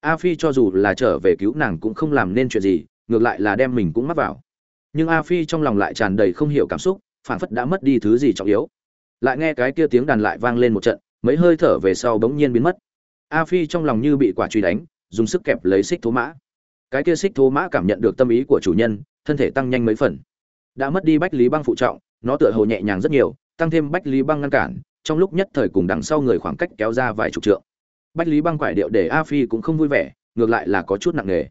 A: a phi cho dù là trở về cứu nàng cũng không làm nên chuyện gì, ngược lại là đem mình cũng mắc vào. Nhưng a phi trong lòng lại tràn đầy không hiểu cảm xúc phản phất đã mất đi thứ gì trọng yếu. Lại nghe cái kia tiếng đàn lại vang lên một trận, mấy hơi thở về sau bỗng nhiên biến mất. A phi trong lòng như bị quả truy đánh, dùng sức kẹp lấy xích thố mã. Cái kia xích thố mã cảm nhận được tâm ý của chủ nhân, thân thể tăng nhanh mấy phần. Đã mất đi bách lý băng phụ trọng, nó tựa hồ nhẹ nhàng rất nhiều, tăng thêm bách lý băng ngăn cản, trong lúc nhất thời cùng đằng sau người khoảng cách kéo ra vài chục trượng bách lý băng quải điệu để a phi cũng không vui vẻ, ngược lại là có chút nặng nề.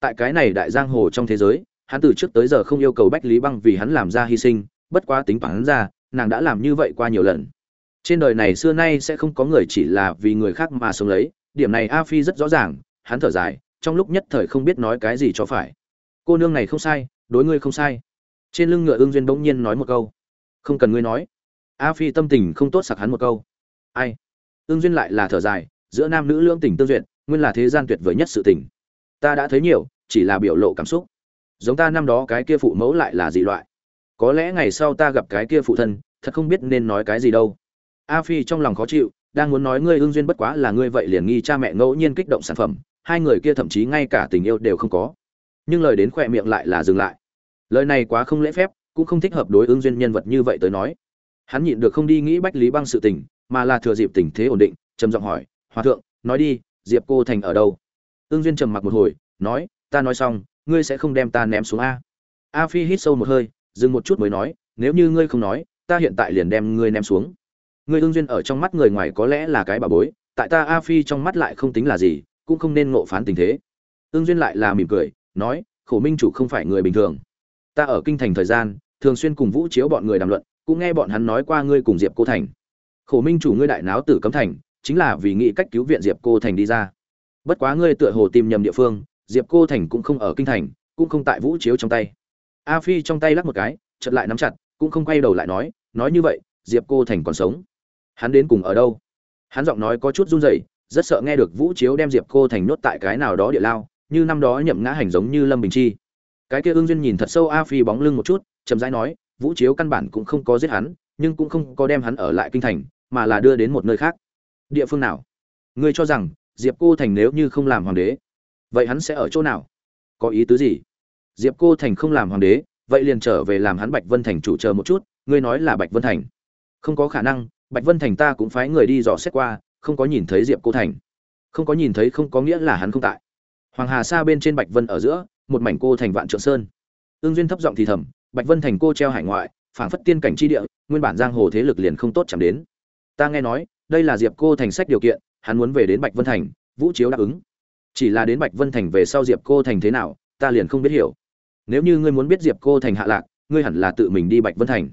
A: Tại cái này đại giang hồ trong thế giới, hắn từ trước tới giờ không yêu cầu bách lý băng vì hắn làm ra hy sinh, bất quá tính hắn ra, nàng đã làm như vậy qua nhiều lần. Trên đời này xưa nay sẽ không có người chỉ là vì người khác mà sống lấy, điểm này a phi rất rõ ràng, hắn thở dài, trong lúc nhất thời không biết nói cái gì cho phải. Cô nương này không sai, đối ngươi không sai. Trên lưng ngựa ương duyên bỗng nhiên nói một câu. Không cần ngươi nói. A phi tâm tình không tốt sặc hắn một câu. Ai? Ương duyên lại là thở dài giữa nam nữ lương tình tương duyệt, nguyên là thế gian tuyệt vời nhất sự tình. Ta đã thấy nhiều, chỉ là biểu lộ cảm xúc. Giống ta năm đó cái kia phụ mẫu lại là dị loại. Có lẽ ngày sau ta gặp cái kia phụ thân, thật không biết nên nói cái gì đâu. A phi trong lòng khó chịu, đang muốn nói ngươi ương duyên bất quá là ngươi vậy liền nghi cha mẹ ngẫu nhiên kích động sản phẩm, hai người kia thậm chí ngay cả tình yêu đều không có. Nhưng lời đến khỏe miệng lại là dừng lại. Lời này quá không lễ phép, cũng không thích hợp đối ứng duyên nhân vật như vậy tới nói. Hắn nhịn được không đi nghĩ bách lý băng sự tình, mà là thừa dịp tình thế ổn định, trầm giọng hỏi hòa thượng, nói đi, diệp cô thành ở đâu? Ương duyên trầm mặc một hồi, nói, ta nói xong, ngươi sẽ không đem ta ném xuống a. A phi hít sâu một hơi, dừng một chút mới nói, nếu như ngươi không nói, ta hiện tại liền đem ngươi ném xuống. Ngươi ương duyên ở trong mắt người ngoài có lẽ là cái bà bối, tại ta a phi trong mắt lại không tính là gì, cũng không nên ngộ phán tình thế. Ương duyên lại là mỉm cười, nói, khổ minh chủ không phải người bình thường. Ta ở kinh thành thời gian, thường xuyên cùng vũ chiếu bọn người đàm luận, cũng nghe bọn hắn nói qua ngươi cùng diệp cô thành. Khổ minh chủ ngươi đại náo tử cấm thành chính là vì nghĩ cách cứu viện diệp cô thành đi ra. Bất quá ngươi tựa hồ tìm nhầm địa phương, diệp cô thành cũng không ở kinh thành, cũng không tại vũ chiếu trong tay. A phi trong tay lắc một cái chật lại nắm chặt, cũng không quay đầu lại nói nói như vậy, diệp cô thành còn sống. Hắn đến cùng ở đâu? Hắn giọng nói có chút run rẩy, rất sợ nghe được vũ chiếu đem diệp cô thành nhốt tại cái nào đó địa lao, như năm đó nhậm ngã hành giống như lâm bình chi. Cái kia ương duyên nhìn thật sâu a phi bóng lưng một chút, chậm rãi nói, vũ chiếu căn bản cũng không có giết hắn, nhưng cũng không có đem hắn ở lại kinh thành, mà là đưa đến một nơi khác địa phương nào? Ngươi cho rằng, diệp cô thành nếu như không làm hoàng đế, vậy hắn sẽ ở chỗ nào? Có ý tứ gì? Diệp cô thành không làm hoàng đế, vậy liền trở về làm hắn bạch vân thành chủ chờ một chút, ngươi nói là bạch vân thành. Không có khả năng, bạch vân thành ta cũng phái người đi dò xét qua, không có nhìn thấy diệp cô thành. Không có nhìn thấy không có nghĩa là hắn không tại. Hoàng hà xa bên trên bạch vân ở giữa, một mảnh cô thành vạn trượng sơn. Ương duyên thấp giọng thì thầm, bạch vân thành cô treo hải ngoại, phảng phất tiên cảnh tri địa, nguyên bản giang hồ thế lực liền không tốt chẳng đến. Ta nghe nói đây là diệp cô thành sách điều kiện, hắn muốn về đến bạch vân thành, vũ chiếu đáp ứng. Chỉ là đến bạch vân thành về sau diệp cô thành thế nào, ta liền không biết hiểu. Nếu như ngươi muốn biết diệp cô thành hạ lạc, ngươi hẳn là tự mình đi bạch vân thành.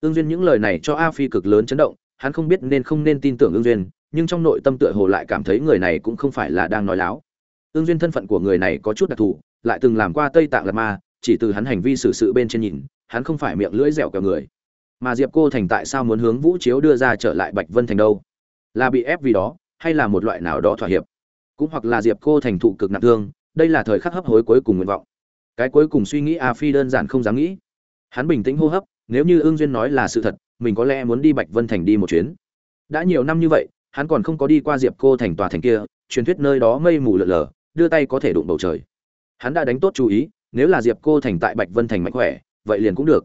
A: Ương duyên những lời này cho a phi cực lớn chấn động, hắn không biết nên không nên tin tưởng ương duyên, nhưng trong nội tâm tựa hồ lại cảm thấy người này cũng không phải là đang nói láo. Ương duyên thân phận của người này có chút đặc thù, lại từng làm qua tây tạng lạt ma, chỉ từ hắn hành vi xử sự bên trên nhìn, hắn không phải miệng lưỡi dẻo kẹo người. Mà diệp cô thành tại sao muốn hướng vũ chiếu đưa ra trở lại bạch vân thành đâu? Là bị ép vì đó, hay là một loại nào đó thỏa hiệp. Cũng hoặc là diệp cô thành thụ cực nặng thương, đây là thời khắc hấp hối cuối cùng nguyện vọng. Cái cuối cùng suy nghĩ a phi đơn giản không dám nghĩ. Hắn bình tĩnh hô hấp, nếu như ương duyên nói là sự thật, mình có lẽ muốn đi bạch vân thành đi một chuyến. Đã nhiều năm như vậy, hắn còn không có đi qua diệp cô thành tòa thành kia, truyền thuyết nơi đó mây mù lợn lờ đưa tay có thể đụng bầu trời. Hắn đã đánh tốt chú ý, nếu là diệp cô thành tại bạch vân thành mạnh khỏe, vậy liền cũng được.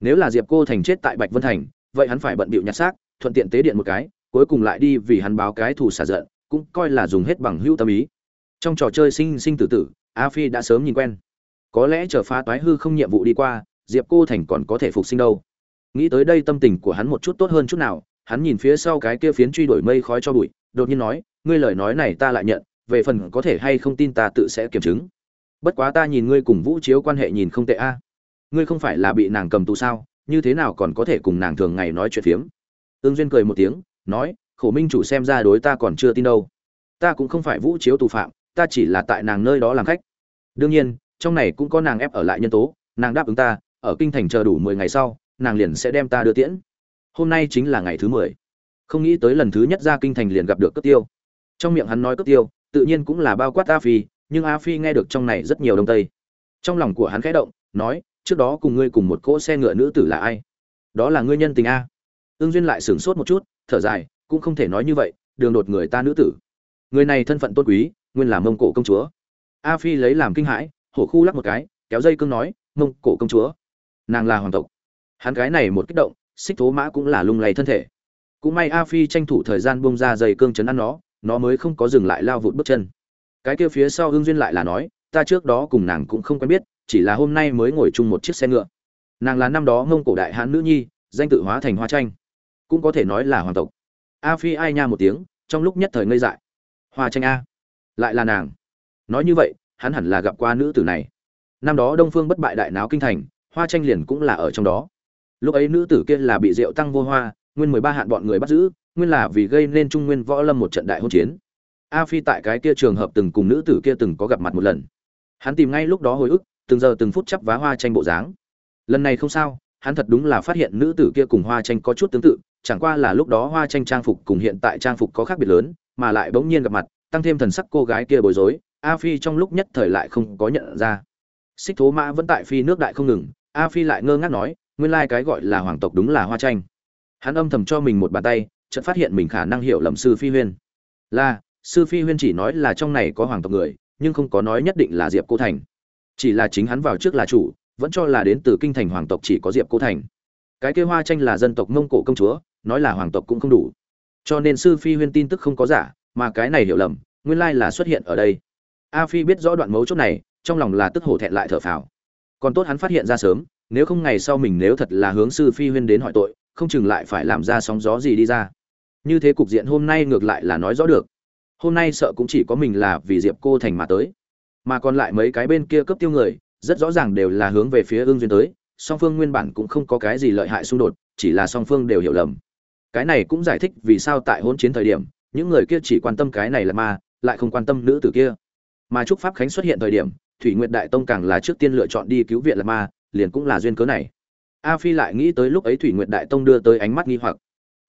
A: Nếu là diệp cô thành chết tại bạch vân thành, vậy hắn phải bận bịu nhặt xác, thuận tiện tế điện một cái cuối cùng lại đi vì hắn báo cái thù xả giận, cũng coi là dùng hết bằng hữu tâm ý. Trong trò chơi sinh sinh tử tử, a phi đã sớm nhìn quen. Có lẽ chờ phá toái hư không nhiệm vụ đi qua, diệp cô thành còn có thể phục sinh đâu. Nghĩ tới đây tâm tình của hắn một chút tốt hơn chút nào, hắn nhìn phía sau cái kia phiến truy đuổi mây khói cho bụi, đột nhiên nói, ngươi lời nói này ta lại nhận, về phần có thể hay không tin ta tự sẽ kiểm chứng. Bất quá ta nhìn ngươi cùng vũ chiếu quan hệ nhìn không tệ a. Ngươi không phải là bị nàng cầm tù sao, như thế nào còn có thể cùng nàng thường ngày nói chuyện phiếm? Tương duyên cười một tiếng nói, khổ minh chủ xem ra đối ta còn chưa tin đâu. Ta cũng không phải vũ chiếu tù phạm, ta chỉ là tại nàng nơi đó làm khách. Đương nhiên, trong này cũng có nàng ép ở lại nhân tố, nàng đáp ứng ta, ở kinh thành chờ đủ mười ngày sau, nàng liền sẽ đem ta đưa tiễn. Hôm nay chính là ngày thứ mười. Không nghĩ tới lần thứ nhất ra kinh thành liền gặp được cất tiêu. Trong miệng hắn nói cất tiêu, tự nhiên cũng là bao quát a phi, nhưng a phi nghe được trong này rất nhiều đông tây. Trong lòng của hắn khẽ động, nói, trước đó cùng ngươi cùng một cỗ xe ngựa nữ tử là ai? Đó là ngươi nhân tình a ương duyên lại sửng sốt một chút, thở dài, cũng không thể nói như vậy, đường đột người ta nữ tử. Người này thân phận tôn quý, nguyên là mông cổ công chúa. A phi lấy làm kinh hãi, hổ khu lắc một cái, kéo dây cương nói, mông cổ công chúa. Nàng là hoàng tộc. Hắn cái này một kích động, xích thố mã cũng là lung lay thân thể. Cũng may a phi tranh thủ thời gian bông ra dây cương chấn ăn nó nó mới không có dừng lại lao vụt bước chân. Cái kia phía sau hương duyên lại là nói, ta trước đó cùng nàng cũng không quen biết, chỉ là hôm nay mới ngồi chung một chiếc xe ngựa. Nàng là năm đó mông cổ đại hãn nữ nhi, danh tự hóa thành hoa tranh cũng có thể nói là hoàng tộc. A phi ai nha một tiếng, trong lúc nhất thời ngây dại. Hoa tranh a, lại là nàng. Nói như vậy, hắn hẳn là gặp qua nữ tử này. Năm đó đông phương bất bại đại náo kinh thành, hoa tranh liền cũng là ở trong đó. Lúc ấy nữ tử kia là bị rượu tăng vô hoa, nguyên mười ba hạn bọn người bắt giữ, nguyên là vì gây nên trung nguyên võ lâm một trận đại hôn chiến. A phi tại cái kia trường hợp từng cùng nữ tử kia từng có gặp mặt một lần. Hắn tìm ngay lúc đó hồi ức, từng giờ từng phút chắp vá hoa tranh bộ dáng. Lần này không sao, hắn thật đúng là phát hiện nữ tử kia cùng hoa tranh có chút tương tự chẳng qua là lúc đó hoa tranh trang phục cùng hiện tại trang phục có khác biệt lớn, mà lại bỗng nhiên gặp mặt, tăng thêm thần sắc cô gái kia bối rối, a phi trong lúc nhất thời lại không có nhận ra. Xích thố mã vẫn tại phi nước đại không ngừng, a phi lại ngơ ngác nói, nguyên lai cái gọi là hoàng tộc đúng là hoa tranh. Hắn âm thầm cho mình một bàn tay, chợt phát hiện mình khả năng hiểu lầm sư phi huyên. Là, sư phi huyên chỉ nói là trong này có hoàng tộc người, nhưng không có nói nhất định là diệp cô thành. Chỉ là chính hắn vào trước là chủ, vẫn cho là đến từ kinh thành hoàng tộc chỉ có diệp cô thành. Cái kia hoa tranh là dân tộc mông cổ công chúa nói là hoàng tộc cũng không đủ. Cho nên sư phi huyên tin tức không có giả, mà cái này hiểu lầm, nguyên lai là xuất hiện ở đây. A phi biết rõ đoạn mấu chốt này, trong lòng là tức hổ thẹn lại thở phào. Còn tốt hắn phát hiện ra sớm, nếu không ngày sau mình nếu thật là hướng sư phi huyên đến hỏi tội, không chừng lại phải làm ra sóng gió gì đi ra. Như thế cục diện hôm nay ngược lại là nói rõ được. Hôm nay sợ cũng chỉ có mình là vì diệp cô thành mà tới. Mà còn lại mấy cái bên kia cấp tiêu người, rất rõ ràng đều là hướng về phía ương duyên tới, song phương nguyên bản cũng không có cái gì lợi hại xung đột, chỉ là song phương đều hiểu lầm cái này cũng giải thích vì sao tại hôn chiến thời điểm, những người kia chỉ quan tâm cái này là ma, lại không quan tâm nữ tử kia. Mà trúc pháp khánh xuất hiện thời điểm, thủy nguyệt đại tông càng là trước tiên lựa chọn đi cứu viện là ma, liền cũng là duyên cớ này. A phi lại nghĩ tới lúc ấy thủy nguyệt đại tông đưa tới ánh mắt nghi hoặc.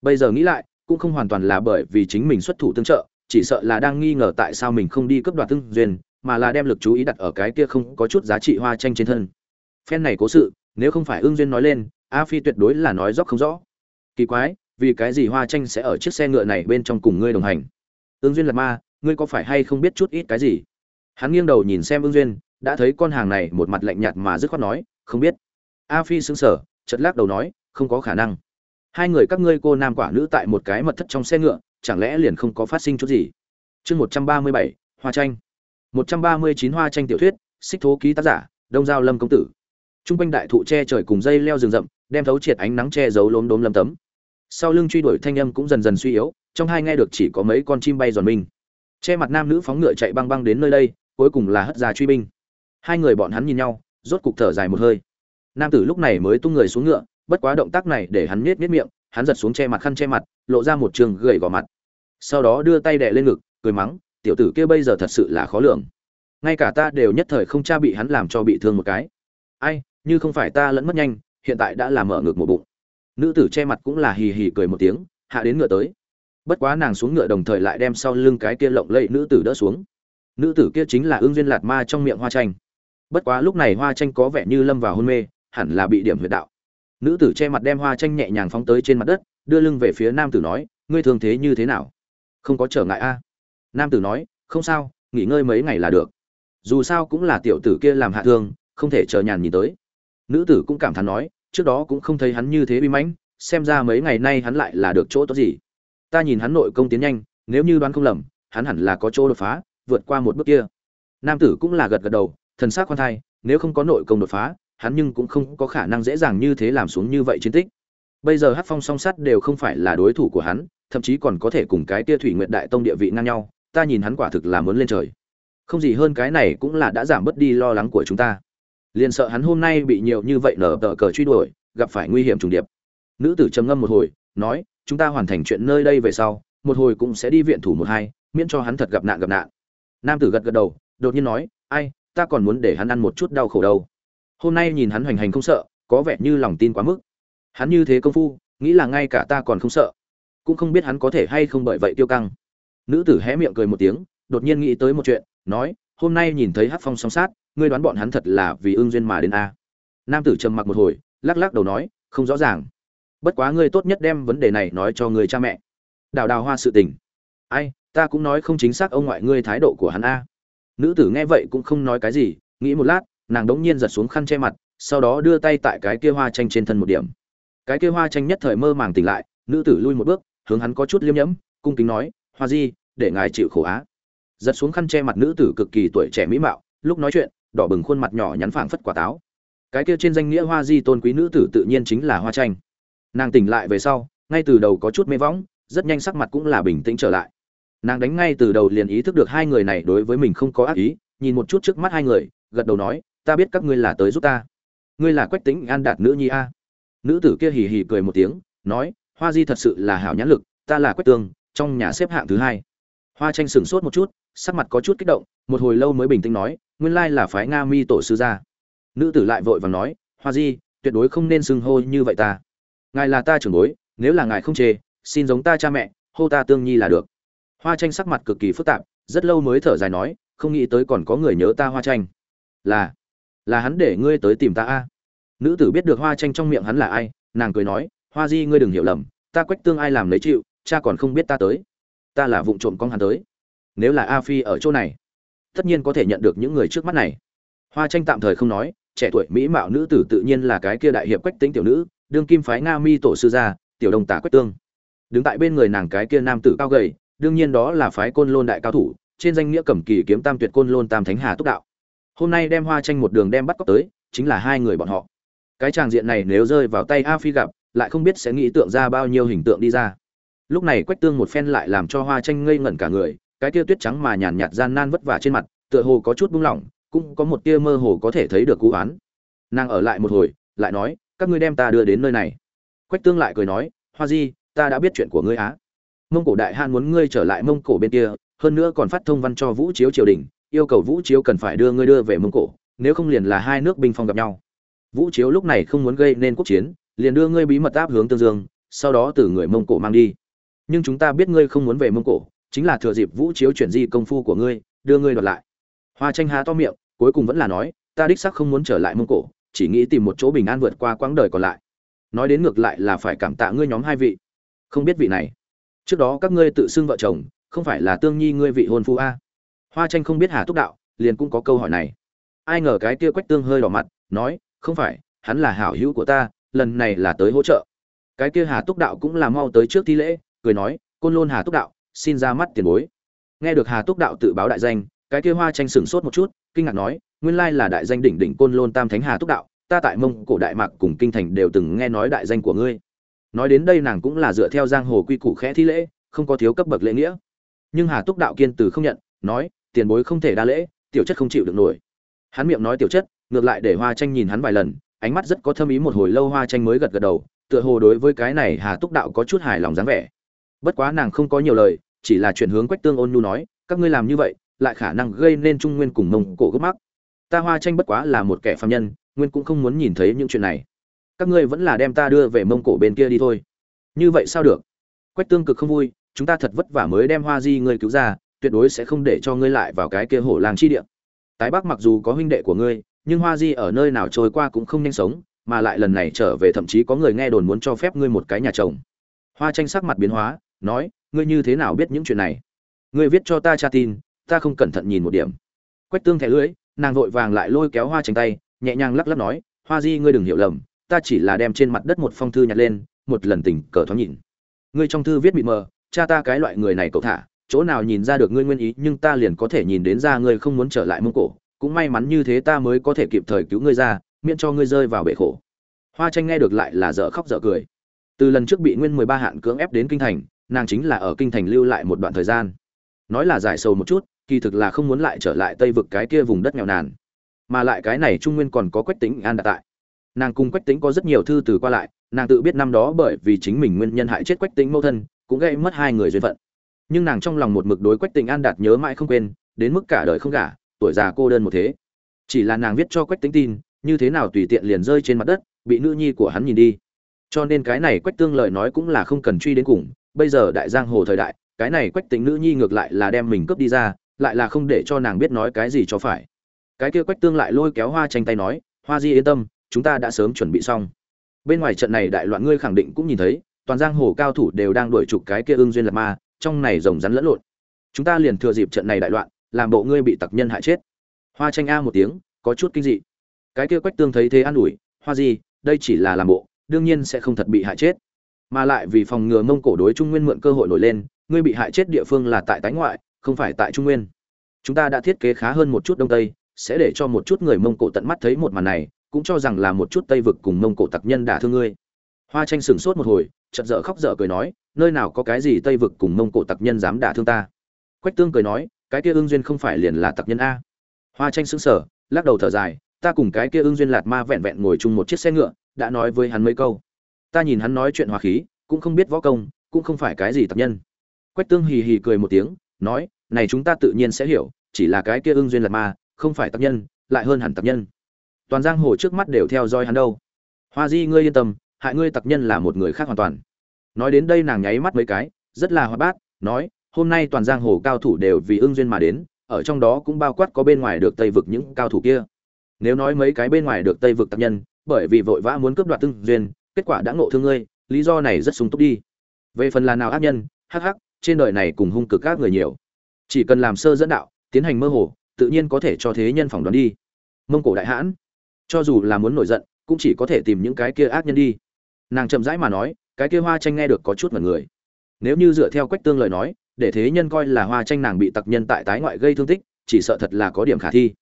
A: Bây giờ nghĩ lại, cũng không hoàn toàn là bởi vì chính mình xuất thủ tương trợ, chỉ sợ là đang nghi ngờ tại sao mình không đi cấp đoạt tương duyên, mà là đem lực chú ý đặt ở cái kia không có chút giá trị hoa tranh trên thân. Phen này cố sự, nếu không phải ương duyên nói lên, a phi tuyệt đối là nói dốc không rõ. Kỳ quái vì cái gì hoa tranh sẽ ở chiếc xe ngựa này bên trong cùng ngươi đồng hành? Ương duyên lạt ma, ngươi có phải hay không biết chút ít cái gì? Hắn nghiêng đầu nhìn xem ương duyên, đã thấy con hàng này một mặt lạnh nhạt mà dứt khoát nói, không biết. A phi xứng sờ chật lắc đầu nói, không có khả năng. Hai người các ngươi cô nam quả nữ tại một cái mật thất trong xe ngựa, chẳng lẽ liền không có phát sinh chút gì? Chương một trăm ba mươi bảy, hoa tranh một trăm ba mươi chín hoa tranh tiểu thuyết, xích thố ký tác giả, đông giao lâm công tử. T r u n g quanh đại thụ che trời cùng dây leo rừng rậm, đem thấu triệt ánh nắng che giấu lốm đốm lâm tấm sau lưng truy đuổi thanh âm cũng dần dần suy yếu, trong hai nghe được chỉ có mấy con chim bay giòn mình. Che mặt nam nữ phóng ngựa chạy băng băng đến nơi đây, cuối cùng là hất ra truy binh. Hai người bọn hắn nhìn nhau, rốt cục thở dài một hơi. Nam tử lúc này mới tung người xuống ngựa, bất quá động tác này để hắn nhếch nhếch miệng, hắn giật xuống che mặt khăn che mặt, lộ ra một trường gầy gò mặt. Sau đó đưa tay đè lên ngực, cười mắng, tiểu tử kia bây giờ thật sự là khó lường. Ngay cả ta đều nhất thời không cha bị hắn làm cho bị thương một cái. Ai, như không phải ta lẫn mất nhanh, hiện tại đã làm mở ngực một bụng nữ tử che mặt cũng là hì hì cười một tiếng, hạ đến ngựa tới. Bất quá nàng xuống ngựa đồng thời lại đem sau lưng cái kia lộng lẫy nữ tử đỡ xuống. Nữ tử kia chính là ương duyên lạt ma trong miệng hoa tranh bất quá lúc này hoa tranh có vẻ như lâm vào hôn mê, hẳn là bị điểm huyệt đạo. Nữ tử che mặt đem hoa tranh nhẹ nhàng phóng tới trên mặt đất, đưa lưng về phía nam tử nói, ngươi thường thế như thế nào? Không có trở ngại a. Nam tử nói, không sao, nghỉ ngơi mấy ngày là được. Dù sao cũng là tiểu tử kia làm hạ thương, không thể chờ nhàn nhìn tới. Nữ tử cũng cảm thán nói trước đó cũng không thấy hắn như thế uy mãnh, xem ra mấy ngày nay hắn lại là được chỗ tốt gì. Ta nhìn hắn nội công tiến nhanh, nếu như đoán không lầm, hắn hẳn là có chỗ đột phá, vượt qua một bước kia. Nam tử cũng là gật gật đầu, thần sắc quan thai, nếu không có nội công đột phá, hắn nhưng cũng không có khả năng dễ dàng như thế làm xuống như vậy chiến tích. Bây giờ hát phong song sắt đều không phải là đối thủ của hắn, thậm chí còn có thể cùng cái tia thủy nguyệt đại tông địa vị ngang nhau, ta nhìn hắn quả thực là muốn lên trời. Không gì hơn cái này cũng là đã giảm bớt đi lo lắng của chúng ta liền sợ hắn hôm nay bị nhiều như vậy nở tờ cờ truy đuổi, gặp phải nguy hiểm trùng điệp. Nữ tử trầm ngâm một hồi, nói, chúng ta hoàn thành chuyện nơi đây về sau, một hồi cũng sẽ đi viện thủ một hai, miễn cho hắn thật gặp nạn gặp nạn. Nam tử gật gật đầu, đột nhiên nói, ai, ta còn muốn để hắn ăn một chút đau khổ đâu. Hôm nay nhìn hắn hoành hành không sợ, có vẻ như lòng tin quá mức. Hắn như thế công phu, nghĩ là ngay cả ta còn không sợ, cũng không biết hắn có thể hay không bởi vậy tiêu căng. Nữ tử hé miệng cười một tiếng, đột nhiên nghĩ tới một chuyện, nói, hôm nay nhìn thấy hát phong song sát ngươi đoán bọn hắn thật là vì ưng duyên mà đến a? Nam tử trầm mặc một hồi, lắc lắc đầu nói, không rõ ràng. Bất quá ngươi tốt nhất đem vấn đề này nói cho người cha mẹ. Đào đào hoa sự tình. Ai, ta cũng nói không chính xác ông ngoại ngươi thái độ của hắn a. Nữ tử nghe vậy cũng không nói cái gì, nghĩ một lát, nàng đống nhiên giật xuống khăn che mặt, sau đó đưa tay tại cái kia hoa tranh trên thân một điểm. Cái kia hoa tranh nhất thời mơ màng tỉnh lại, nữ tử lui một bước, hướng hắn có chút liêm nhẫm, cung kính nói, hoa di, để ngài chịu khổ á. Giật xuống khăn che mặt nữ tử cực kỳ tuổi trẻ mỹ mạo, lúc nói chuyện đỏ bừng khuôn mặt nhỏ nhắn phảng phất quả táo. Cái kia trên danh nghĩa hoa di tôn quý nữ tử tự nhiên chính là hoa tranh nàng tỉnh lại về sau, ngay từ đầu có chút mê võng, rất nhanh sắc mặt cũng là bình tĩnh trở lại. Nàng đánh ngay từ đầu liền ý thức được hai người này đối với mình không có ác ý, nhìn một chút trước mắt hai người, gật đầu nói, ta biết các ngươi là tới giúp ta. Ngươi là quách tính an đạt nữ nhi a. Nữ tử kia hì hì cười một tiếng, nói, hoa di thật sự là hảo nhãn lực, ta là quách tương trong nhà xếp hạng thứ hai. Hoa tranh sửng sốt một chút sắc mặt có chút kích động, một hồi lâu mới bình tĩnh nói, nguyên lai là phái nga mi tổ sư gia. Nữ tử lại vội vàng nói, hoa di, tuyệt đối không nên xưng hô như vậy ta. Ngài là ta trưởng bối, nếu là ngài không chê, xin giống ta cha mẹ, hô ta tương nhi là được. Hoa tranh sắc mặt cực kỳ phức tạp, rất lâu mới thở dài nói, không nghĩ tới còn có người nhớ ta hoa tranh. Là là hắn để ngươi tới tìm ta a. Nữ tử biết được hoa tranh trong miệng hắn là ai, nàng cười nói, hoa di, ngươi đừng hiểu lầm, ta quách tương ai làm lấy chịu, cha còn không biết ta tới. Ta là vụng trộm con hắn tới nếu là a phi ở chỗ này, tất nhiên có thể nhận được những người trước mắt này. Hoa tranh tạm thời không nói, trẻ tuổi mỹ mạo nữ tử tự nhiên là cái kia đại hiệp quách tính tiểu nữ, đương kim phái nga mi tổ sư gia, tiểu đồng tả quách tương. Đứng tại bên người nàng cái kia nam tử cao gầy, đương nhiên đó là phái côn lôn đại cao thủ, trên danh nghĩa cẩm kỳ kiếm tam tuyệt côn lôn tam thánh hà túc đạo. Hôm nay đem hoa tranh một đường đem bắt cóc tới, chính là hai người bọn họ. Cái tràng diện này nếu rơi vào tay a phi gặp, lại không biết sẽ nghĩ tượng ra bao nhiêu hình tượng đi ra. Lúc này quách tương một phen lại làm cho hoa tranh ngây ngẩn cả người cái tia tuyết trắng mà nhàn nhạt gian nan vất vả trên mặt, tựa hồ có chút buông lỏng, cũng có một tia mơ hồ có thể thấy được cú oán. Nàng ở lại một hồi, lại nói, các ngươi đem ta đưa đến nơi này. Quách tương lại cười nói, hoa di, ta đã biết chuyện của ngươi á. Mông cổ đại han muốn ngươi trở lại mông cổ bên kia, hơn nữa còn phát thông văn cho vũ chiếu triều đình, yêu cầu vũ chiếu cần phải đưa ngươi đưa về mông cổ, nếu không liền là hai nước binh phong gặp nhau. Vũ chiếu lúc này không muốn gây nên quốc chiến, liền đưa ngươi bí mật áp hướng tương dương, sau đó từ người mông cổ mang đi. Nhưng chúng ta biết ngươi không muốn về mông cổ chính là thừa dịp vũ chiếu chuyển di công phu của ngươi, đưa ngươi đoạt lại. Hoa tranh há to miệng, cuối cùng vẫn là nói, ta đích sắc không muốn trở lại mông cổ, chỉ nghĩ tìm một chỗ bình an vượt qua quãng đời còn lại. Nói đến ngược lại là phải cảm tạ ngươi nhóm hai vị. Không biết vị này. Trước đó các ngươi tự xưng vợ chồng, không phải là tương nhi ngươi vị hôn phu a? Hoa tranh không biết hà túc đạo, liền cũng có câu hỏi này. Ai ngờ cái kia quách tương hơi đỏ mặt, nói, không phải, hắn là hảo hữu của ta, lần này là tới hỗ trợ. Cái kia hà túc đạo cũng là mau tới trước thi lễ, cười nói, côn lôn hà túc đạo xin ra mắt tiền bối. Nghe được hà túc đạo tự báo đại danh, cái kia hoa tranh sửng sốt một chút, kinh ngạc nói, nguyên lai là đại danh đỉnh đỉnh côn lôn tam thánh hà túc đạo, ta tại mông cổ đại mạc cùng kinh thành đều từng nghe nói đại danh của ngươi. Nói đến đây nàng cũng là dựa theo giang hồ quy củ khẽ thi lễ, không có thiếu cấp bậc lễ nghĩa. Nhưng hà túc đạo kiên từ không nhận, nói, tiền bối không thể đa lễ, tiểu chất không chịu được nổi. Hắn miệng nói tiểu chất, ngược lại để hoa tranh nhìn hắn vài lần, ánh mắt rất có thâm ý một hồi lâu hoa tranh mới gật gật đầu, tựa hồ đối với cái này hà túc đạo có chút hài lòng dáng vẻ. Bất quá nàng không có nhiều lời chỉ là chuyển hướng quách tương ôn nhu nói, các ngươi làm như vậy, lại khả năng gây nên trung nguyên cùng mông cổ gốc mắc. Ta hoa tranh bất quá là một kẻ phạm nhân, nguyên cũng không muốn nhìn thấy những chuyện này. Các ngươi vẫn là đem ta đưa về mông cổ bên kia đi thôi. Như vậy sao được? Quách tương cực không vui, chúng ta thật vất vả mới đem hoa di ngươi cứu ra, tuyệt đối sẽ không để cho ngươi lại vào cái kia hổ làng chi địa. Tái bắc mặc dù có huynh đệ của ngươi, nhưng hoa di ở nơi nào trôi qua cũng không nhanh sống, mà lại lần này trở về thậm chí có người nghe đồn muốn cho phép ngươi một cái nhà chồng. Hoa tranh sắc mặt biến hóa, nói ngươi như thế nào biết những chuyện này? Ngươi viết cho ta tra tin, ta không cẩn thận nhìn một điểm. Quách tương thẻ lưỡi, nàng vội vàng lại lôi kéo hoa tranh tay, nhẹ nhàng lắc lắc nói, hoa di, ngươi đừng hiểu lầm, ta chỉ là đem trên mặt đất một phong thư nhặt lên, một lần tình cờ thoáng nhìn. Ngươi trong thư viết bị mờ, cha ta cái loại người này cậu thả, chỗ nào nhìn ra được ngươi nguyên ý, nhưng ta liền có thể nhìn đến ra ngươi không muốn trở lại mông cổ, cũng may mắn như thế ta mới có thể kịp thời cứu ngươi ra, miễn cho ngươi rơi vào bể khổ. Hoa tranh nghe được lại là dở khóc dở cười. Từ lần trước bị nguyên mười ba hạn cưỡng ép đến kinh thành nàng chính là ở kinh thành lưu lại một đoạn thời gian. Nói là giải sầu một chút, kỳ thực là không muốn lại trở lại tây vực cái kia vùng đất nghèo nàn. Mà lại cái này trung nguyên còn có quách tính an đạt tại. Nàng cùng quách tính có rất nhiều thư từ qua lại, nàng tự biết năm đó bởi vì chính mình nguyên nhân hại chết quách tính mâu thân, cũng gây mất hai người duyên phận. Nhưng nàng trong lòng một mực đối quách tính an đạt nhớ mãi không quên, đến mức cả đời không gả, tuổi già cô đơn một thế. Chỉ là nàng viết cho quách tính tin, như thế nào tùy tiện liền rơi trên mặt đất, bị nữ nhi của hắn nhìn đi. Cho nên cái này quách tương lời nói cũng là không cần truy đến cùng bây giờ đại giang hồ thời đại, cái này quách tính nữ nhi ngược lại là đem mình cướp đi ra, lại là không để cho nàng biết nói cái gì cho phải. Cái kia quách tương lại lôi kéo hoa tranh tay nói, hoa di yên tâm, chúng ta đã sớm chuẩn bị xong. Bên ngoài trận này đại loạn ngươi khẳng định cũng nhìn thấy, toàn giang hồ cao thủ đều đang đuổi trục cái kia ưng duyên lập ma, trong này rồng rắn lẫn lộn. Chúng ta liền thừa dịp trận này đại loạn, làm bộ ngươi bị tặc nhân hại chết. Hoa tranh a một tiếng, có chút kinh dị. Cái kia quách tương thấy thế an ủi, hoa di, đây chỉ là làm bộ, đương nhiên sẽ không thật bị hại chết mà lại vì phòng ngừa mông cổ đối trung nguyên mượn cơ hội nổi lên, ngươi bị hại chết địa phương là tại tái ngoại, không phải tại trung nguyên. Chúng ta đã thiết kế khá hơn một chút đông tây, sẽ để cho một chút người mông cổ tận mắt thấy một màn này, cũng cho rằng là một chút tây vực cùng mông cổ tặc nhân đả thương ngươi. Hoa tranh sửng sốt một hồi, chợt dở khóc dở cười nói, nơi nào có cái gì tây vực cùng mông cổ tặc nhân dám đả thương ta. Quách tương cười nói, cái kia ương duyên không phải liền là tặc nhân a. Hoa tranh sững sờ, lắc đầu thở dài, ta cùng cái kia ương duyên lạt ma vẹn vẹn ngồi chung một chiếc xe ngựa, đã nói với hắn mấy câu ta nhìn hắn nói chuyện hòa khí, cũng không biết võ công, cũng không phải cái gì tập nhân. Quách tương hì hì cười một tiếng, nói, này chúng ta tự nhiên sẽ hiểu, chỉ là cái kia ương duyên lật ma, không phải tập nhân, lại hơn hẳn tập nhân. Toàn giang hồ trước mắt đều theo dõi hắn đâu. Hoa di, ngươi yên tâm, hại ngươi tập nhân là một người khác hoàn toàn. Nói đến đây nàng nháy mắt mấy cái, rất là hoa bát, nói, hôm nay toàn giang hồ cao thủ đều vì ưng duyên mà đến, ở trong đó cũng bao quát có bên ngoài được tây vực những cao thủ kia. Nếu nói mấy cái bên ngoài được tây vực tập nhân, bởi vì vội vã muốn cướp đoạt ưng duyên kết quả đã ngộ thương ngươi, lý do này rất sung túc đi. Về phần là nào ác nhân, hắc hắc, trên đời này cùng hung cực các người nhiều. Chỉ cần làm sơ dẫn đạo, tiến hành mơ hồ, tự nhiên có thể cho thế nhân phỏng đoán đi. Mông cổ đại hãn, cho dù là muốn nổi giận, cũng chỉ có thể tìm những cái kia ác nhân đi. Nàng chậm rãi mà nói, cái kia hoa tranh nghe được có chút mật người. Nếu như dựa theo quách tương lời nói, để thế nhân coi là hoa tranh nàng bị tặc nhân tại tái ngoại gây thương tích, chỉ sợ thật là có điểm khả thi.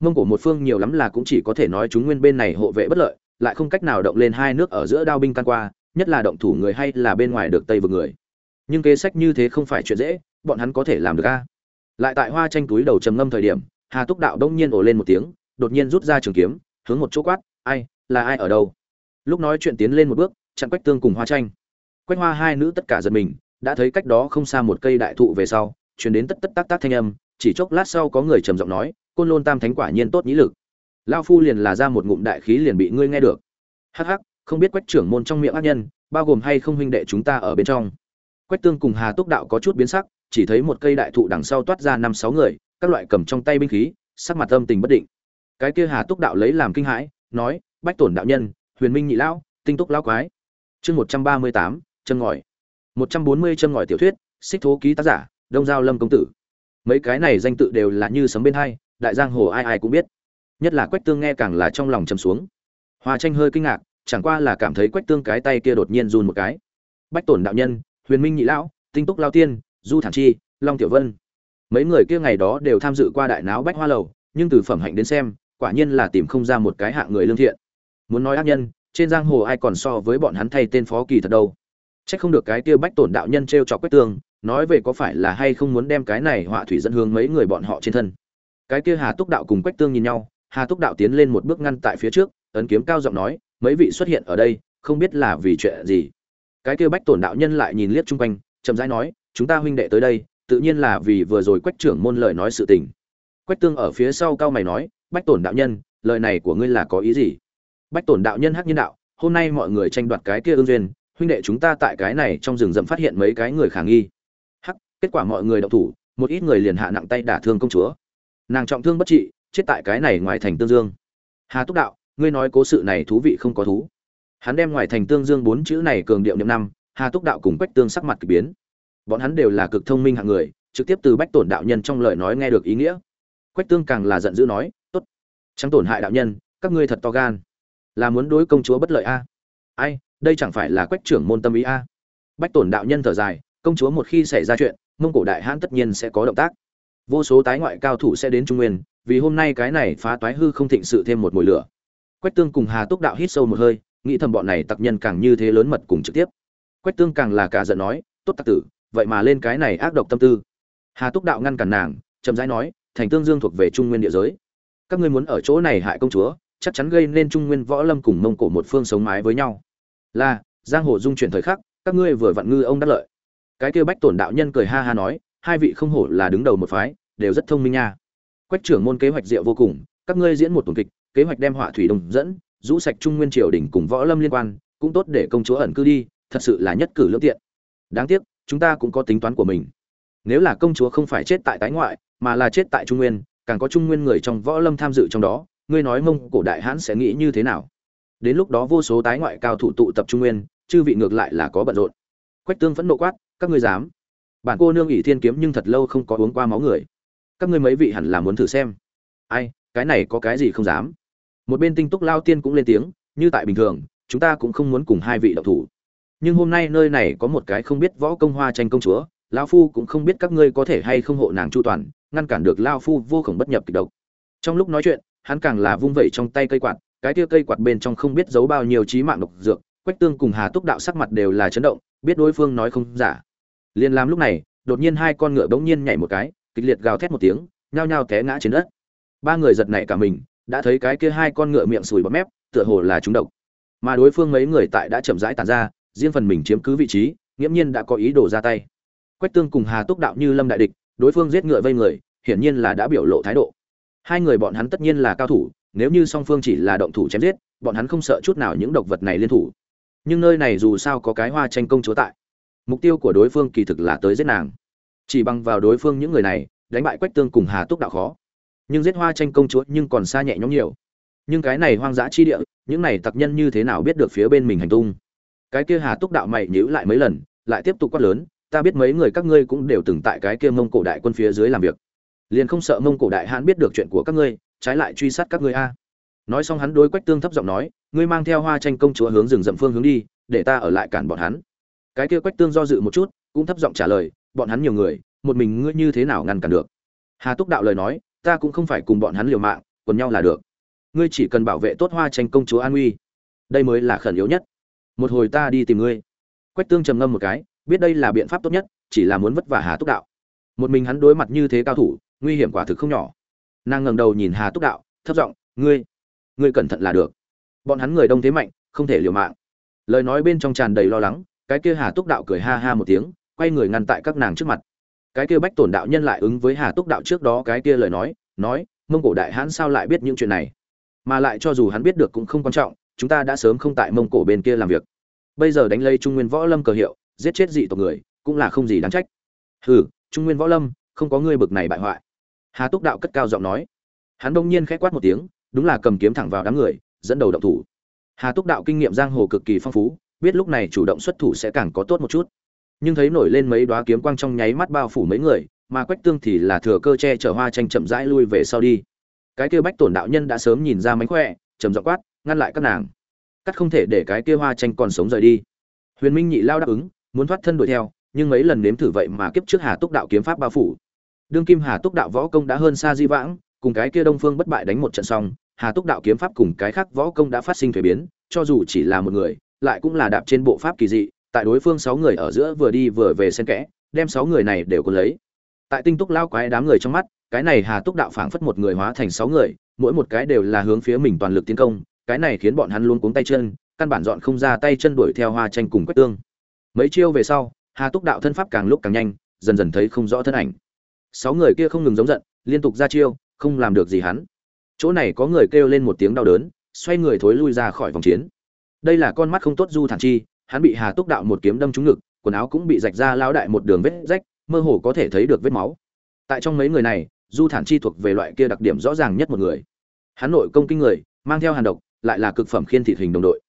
A: Mông cổ một phương nhiều lắm là cũng chỉ có thể nói chúng nguyên bên này hộ vệ bất lợi lại không cách nào động lên hai nước ở giữa đao binh can qua, nhất là động thủ người hay là bên ngoài được tây vực người. Nhưng kế sách như thế không phải chuyện dễ, bọn hắn có thể làm được a? Lại tại hoa tranh túi đầu trầm ngâm thời điểm, hà túc đạo đông nhiên ồ lên một tiếng, đột nhiên rút ra trường kiếm, hướng một chỗ quát, ai, là ai ở đâu? Lúc nói chuyện tiến lên một bước, chặn quách tương cùng hoa tranh. Quách hoa hai nữ tất cả giật mình, đã thấy cách đó không xa một cây đại thụ về sau, truyền đến tất tất tác tác thanh âm, chỉ chốc lát sau có người trầm giọng nói, côn lôn tam thánh quả nhiên tốt nhĩ lực lao phu liền là ra một ngụm đại khí liền bị ngươi nghe được. Hắc hắc, không biết quách trưởng môn trong miệng ác nhân, bao gồm hay không huynh đệ chúng ta ở bên trong. Quách tương cùng hà túc đạo có chút biến sắc, chỉ thấy một cây đại thụ đằng sau toát ra năm sáu người, các loại cầm trong tay binh khí, sắc mặt âm tình bất định. Cái kia hà túc đạo lấy làm kinh hãi, nói, bách tổn đạo nhân, huyền minh nhị lão, tinh túc lão quái. Chương một trăm ba mươi tám, chân ngòi. Một trăm bốn mươi chân ngòi tiểu thuyết, xích thố ký tác giả, đông giao lâm công tử. Mấy cái này danh tự đều là như sấm bên hai, đại giang hồ ai ai cũng biết nhất là quách tương nghe càng là trong lòng chầm xuống. Hoa tranh hơi kinh ngạc chẳng qua là cảm thấy quách tương cái tay kia đột nhiên run một cái. Bách tổn đạo nhân huyền minh nhị lão tinh túc lao tiên du thản chi long tiểu vân. Mấy người kia ngày đó đều tham dự qua đại náo bách hoa lầu nhưng từ phẩm hạnh đến xem quả nhiên là tìm không ra một cái hạng người lương thiện. Muốn nói ác nhân trên giang hồ ai còn so với bọn hắn thay tên phó kỳ thật đâu. Chắc không được cái kia bách tổn đạo nhân trêu chọc quách tương, nói về có phải là hay không muốn đem cái này họa thủy dẫn hướng mấy người bọn họ trên thân. Cái kia Hà Túc đạo cùng quách tương nhìn nhau, Hà Túc đạo tiến lên một bước ngăn tại phía trước, ấn kiếm cao giọng nói, mấy vị xuất hiện ở đây, không biết là vì chuyện gì. Cái kia bách tổn đạo nhân lại nhìn liếc chung quanh, chậm rãi nói, chúng ta huynh đệ tới đây, tự nhiên là vì vừa rồi quách trưởng môn lời nói sự tình. Quách tương ở phía sau cao mày nói, bách tổn đạo nhân, lời này của ngươi là có ý gì? Bách tổn đạo nhân hắc nhân đạo, hôm nay mọi người tranh đoạt cái kia ương duyên, huynh đệ chúng ta tại cái này trong rừng rậm phát hiện mấy cái người khả nghi hắc kết quả mọi người động thủ một ít người liền hạ nặng tay đả thương công chúa nàng trọng thương bất trị chết tại cái này ngoài thành tương dương. Hà túc đạo, ngươi nói cố sự này thú vị không có thú. Hắn đem ngoài thành tương dương bốn chữ này cường điệu niệm năm, hà túc đạo cùng quách tương sắc mặt k ỳ biến. Bọn hắn đều là cực thông minh hạng người, trực tiếp từ bách tổn đạo nhân trong lời nói nghe được ý nghĩa. Quách tương càng là giận dữ nói t ố t trắng tổn hại đạo nhân, các ngươi thật to gan. Là muốn đối công chúa bất lợi a? Ai, đây chẳng phải là quách trưởng môn tâm ý a? Bách tổn đạo nhân thở dài, công chúa một khi xảy ra chuyện, mông cổ đại hãn tất nhiên sẽ có động tác. Vô số tái ngoại cao thủ sẽ đến trung nguyên vì hôm nay cái này phá toái hư không thịnh sự thêm một mùi lửa. Quách tương cùng hà túc đạo hít sâu một hơi, nghĩ thầm bọn này tặc nhân càng như thế lớn mật cùng trực tiếp. Quách tương càng là cả giận nói, tốt tặc tử, vậy mà lên cái này ác độc tâm tư. Hà túc đạo ngăn cản nàng, chậm rãi nói, thành tương dương thuộc về trung nguyên địa giới. Các ngươi muốn ở chỗ này hại công chúa, chắc chắn gây nên trung nguyên võ lâm cùng mông cổ một phương sống mái với nhau. Là, giang hồ dung chuyển thời khắc, các ngươi vừa vặn ngư ông đắc lợi. Cái kia bách tổn đạo nhân cười ha ha nói, hai vị không hổ là đứng đầu một phái, đều rất thông minh nha quách trưởng môn kế hoạch diệu vô cùng, các ngươi diễn một tuần kịch, kế hoạch đem họa thủy đồng dẫn, rũ sạch trung nguyên triều đình cùng võ lâm liên quan, cũng tốt để công chúa ẩn cư đi, thật sự là nhất cử lưỡng tiện. Đáng tiếc, chúng ta cũng có tính toán của mình. Nếu là công chúa không phải chết tại tái ngoại, mà là chết tại trung nguyên, càng có trung nguyên người trong võ lâm tham dự trong đó, ngươi nói mông cổ đại hãn sẽ nghĩ như thế nào? Đến lúc đó vô số tái ngoại cao thủ tụ tập trung nguyên, chư vị ngược lại là có bận rộn. Quách tương vẫn nộ quát, các ngươi dám. Bản cô nương ỷ thiên kiếm nhưng thật lâu không có uống qua máu người các ngươi mấy vị hẳn là muốn thử xem. Ai, cái này có cái gì không dám? Một bên tinh túc lao tiên cũng lên tiếng, như tại bình thường, chúng ta cũng không muốn cùng hai vị đậu thủ. Nhưng hôm nay nơi này có một cái không biết võ công hoa tranh công chúa, lao phu cũng không biết các ngươi có thể hay không hộ nàng chu toàn, ngăn cản được lao phu vô khổng bất nhập kịch độc. Trong lúc nói chuyện, hắn càng là vung vẩy trong tay cây quạt, cái tia cây quạt bên trong không biết giấu bao nhiêu trí mạng độc dược, quách tương cùng hà túc đạo sắc mặt đều là chấn động, biết đối phương nói không giả. Liền làm lúc này, đột nhiên hai con ngựa bỗng nhiên nhảy một cái kịch liệt gào thét một tiếng, nhao nhao té ngã trên đất. Ba người giật nảy cả mình, đã thấy cái kia hai con ngựa miệng sùi bọt mép, tựa hồ là chúng độc. Mà đối phương mấy người tại đã chậm rãi tàn ra, riêng phần mình chiếm cứ vị trí, nghiễm nhiên đã có ý đồ ra tay. Quách tương cùng hà túc đạo như lâm đại địch, đối phương giết ngựa vây người, hiển nhiên là đã biểu lộ thái độ. Hai người bọn hắn tất nhiên là cao thủ, nếu như song phương chỉ là động thủ chém giết, bọn hắn không sợ chút nào những độc vật này liên thủ. Nhưng nơi này dù sao có cái hoa tranh công chúa tại, mục tiêu của đối phương kỳ thực là tới giết nàng chỉ bằng vào đối phương những người này, đánh bại quách tương cùng hà túc đạo khó. Nhưng giết hoa tranh công chúa nhưng còn xa nhẹ nhõm nhiều. Nhưng cái này hoang dã chi địa, những này tặc nhân như thế nào biết được phía bên mình hành tung? Cái kia hà túc đạo mày nhữ lại mấy lần, lại tiếp tục quát lớn, ta biết mấy người các ngươi cũng đều từng tại cái kia mông cổ đại quân phía dưới làm việc. Liền không sợ mông cổ đại hãn biết được chuyện của các ngươi, trái lại truy sát các ngươi a. Nói xong hắn đối quách tương thấp giọng nói, ngươi mang theo hoa tranh công chúa hướng rừng rậm phương hướng đi, để ta ở lại cản bọn hắn. Cái kia quách tương do dự một chút, cũng thấp giọng trả lời bọn hắn nhiều người, một mình ngươi như thế nào ngăn cản được? Hà túc đạo lời nói, ta cũng không phải cùng bọn hắn liều mạng, quần nhau là được. Ngươi chỉ cần bảo vệ tốt hoa tranh công chúa an uy. Đây mới là khẩn yếu nhất. Một hồi ta đi tìm ngươi. Quách tương trầm ngâm một cái, biết đây là biện pháp tốt nhất, chỉ là muốn vất vả hà túc đạo. Một mình hắn đối mặt như thế cao thủ, nguy hiểm quả thực không nhỏ. Nàng ngẩng đầu nhìn hà túc đạo, thấp giọng, ngươi ngươi cẩn thận là được. Bọn hắn người đông thế mạnh, không thể liều mạng. Lời nói bên trong tràn đầy lo lắng, cái kia hà túc đạo cười ha ha một tiếng quay người ngăn tại các nàng trước mặt. Cái kia bách tổn đạo nhân lại ứng với hà túc đạo trước đó cái kia lời nói nói, mông cổ đại hãn sao lại biết những chuyện này? Mà lại cho dù hắn biết được cũng không quan trọng, chúng ta đã sớm không tại mông cổ bên kia làm việc. Bây giờ đánh lây trung nguyên võ lâm cờ hiệu, giết chết dị tộc người, cũng là không gì đáng trách. Hừ, trung nguyên võ lâm, không có ngươi bực này bại hoại. Hà túc đạo cất cao giọng nói. Hắn đông nhiên khẽ quát một tiếng, đúng là cầm kiếm thẳng vào đám người, dẫn đầu động thủ. Hà túc đạo kinh nghiệm giang hồ cực kỳ phong phú, biết lúc này chủ động xuất thủ sẽ càng có tốt một chút nhưng thấy nổi lên mấy đoá kiếm quang trong nháy mắt bao phủ mấy người, mà quách tương thì là thừa cơ che chở hoa tranh chậm rãi lui về sau đi. Cái kia bách tổn đạo nhân đã sớm nhìn ra mánh khỏe, trầm dọ quát, ngăn lại các nàng. Cắt không thể để cái kia hoa tranh còn sống rời đi. Huyền minh nhị lao đáp ứng, muốn thoát thân đuổi theo, nhưng mấy lần nếm thử vậy mà kiếp trước hà túc đạo kiếm pháp bao phủ. Đương kim hà túc đạo võ công đã hơn xa di vãng, cùng cái kia đông phương bất bại đánh một trận xong, hà túc đạo kiếm pháp cùng cái khác võ công đã phát sinh thuế biến, cho dù chỉ là một người, lại cũng là đạp trên bộ pháp kỳ dị tại đối phương sáu người ở giữa vừa đi vừa về xen kẽ, đem sáu người này đều có lấy. Tại tinh túc lao quái đám người trong mắt, cái này hà túc đạo phảng phất một người hóa thành sáu người, mỗi một cái đều là hướng phía mình toàn lực tiến công, cái này khiến bọn hắn luôn cuống tay chân, căn bản dọn không ra tay chân đuổi theo hoa tranh cùng quách tương. Mấy chiêu về sau, hà túc đạo thân pháp càng lúc càng nhanh, dần dần thấy không rõ thân ảnh. Sáu người kia không ngừng giống giận, liên tục ra chiêu, không làm được gì hắn. Chỗ này có người kêu lên một tiếng đau đớn, xoay người thối lui ra khỏi vòng chiến. Đây là con mắt không tốt du thản chi hắn bị hà túc đạo một kiếm đâm trúng ngực, quần áo cũng bị rạch ra lao đại một đường vết rách, mơ hồ có thể thấy được vết máu. Tại trong mấy người này, du thản chi thuộc về loại kia đặc điểm rõ ràng nhất một người. Hắn nội công kinh người, mang theo hàn độc, lại là cực phẩm khiên thị hình đồng đội.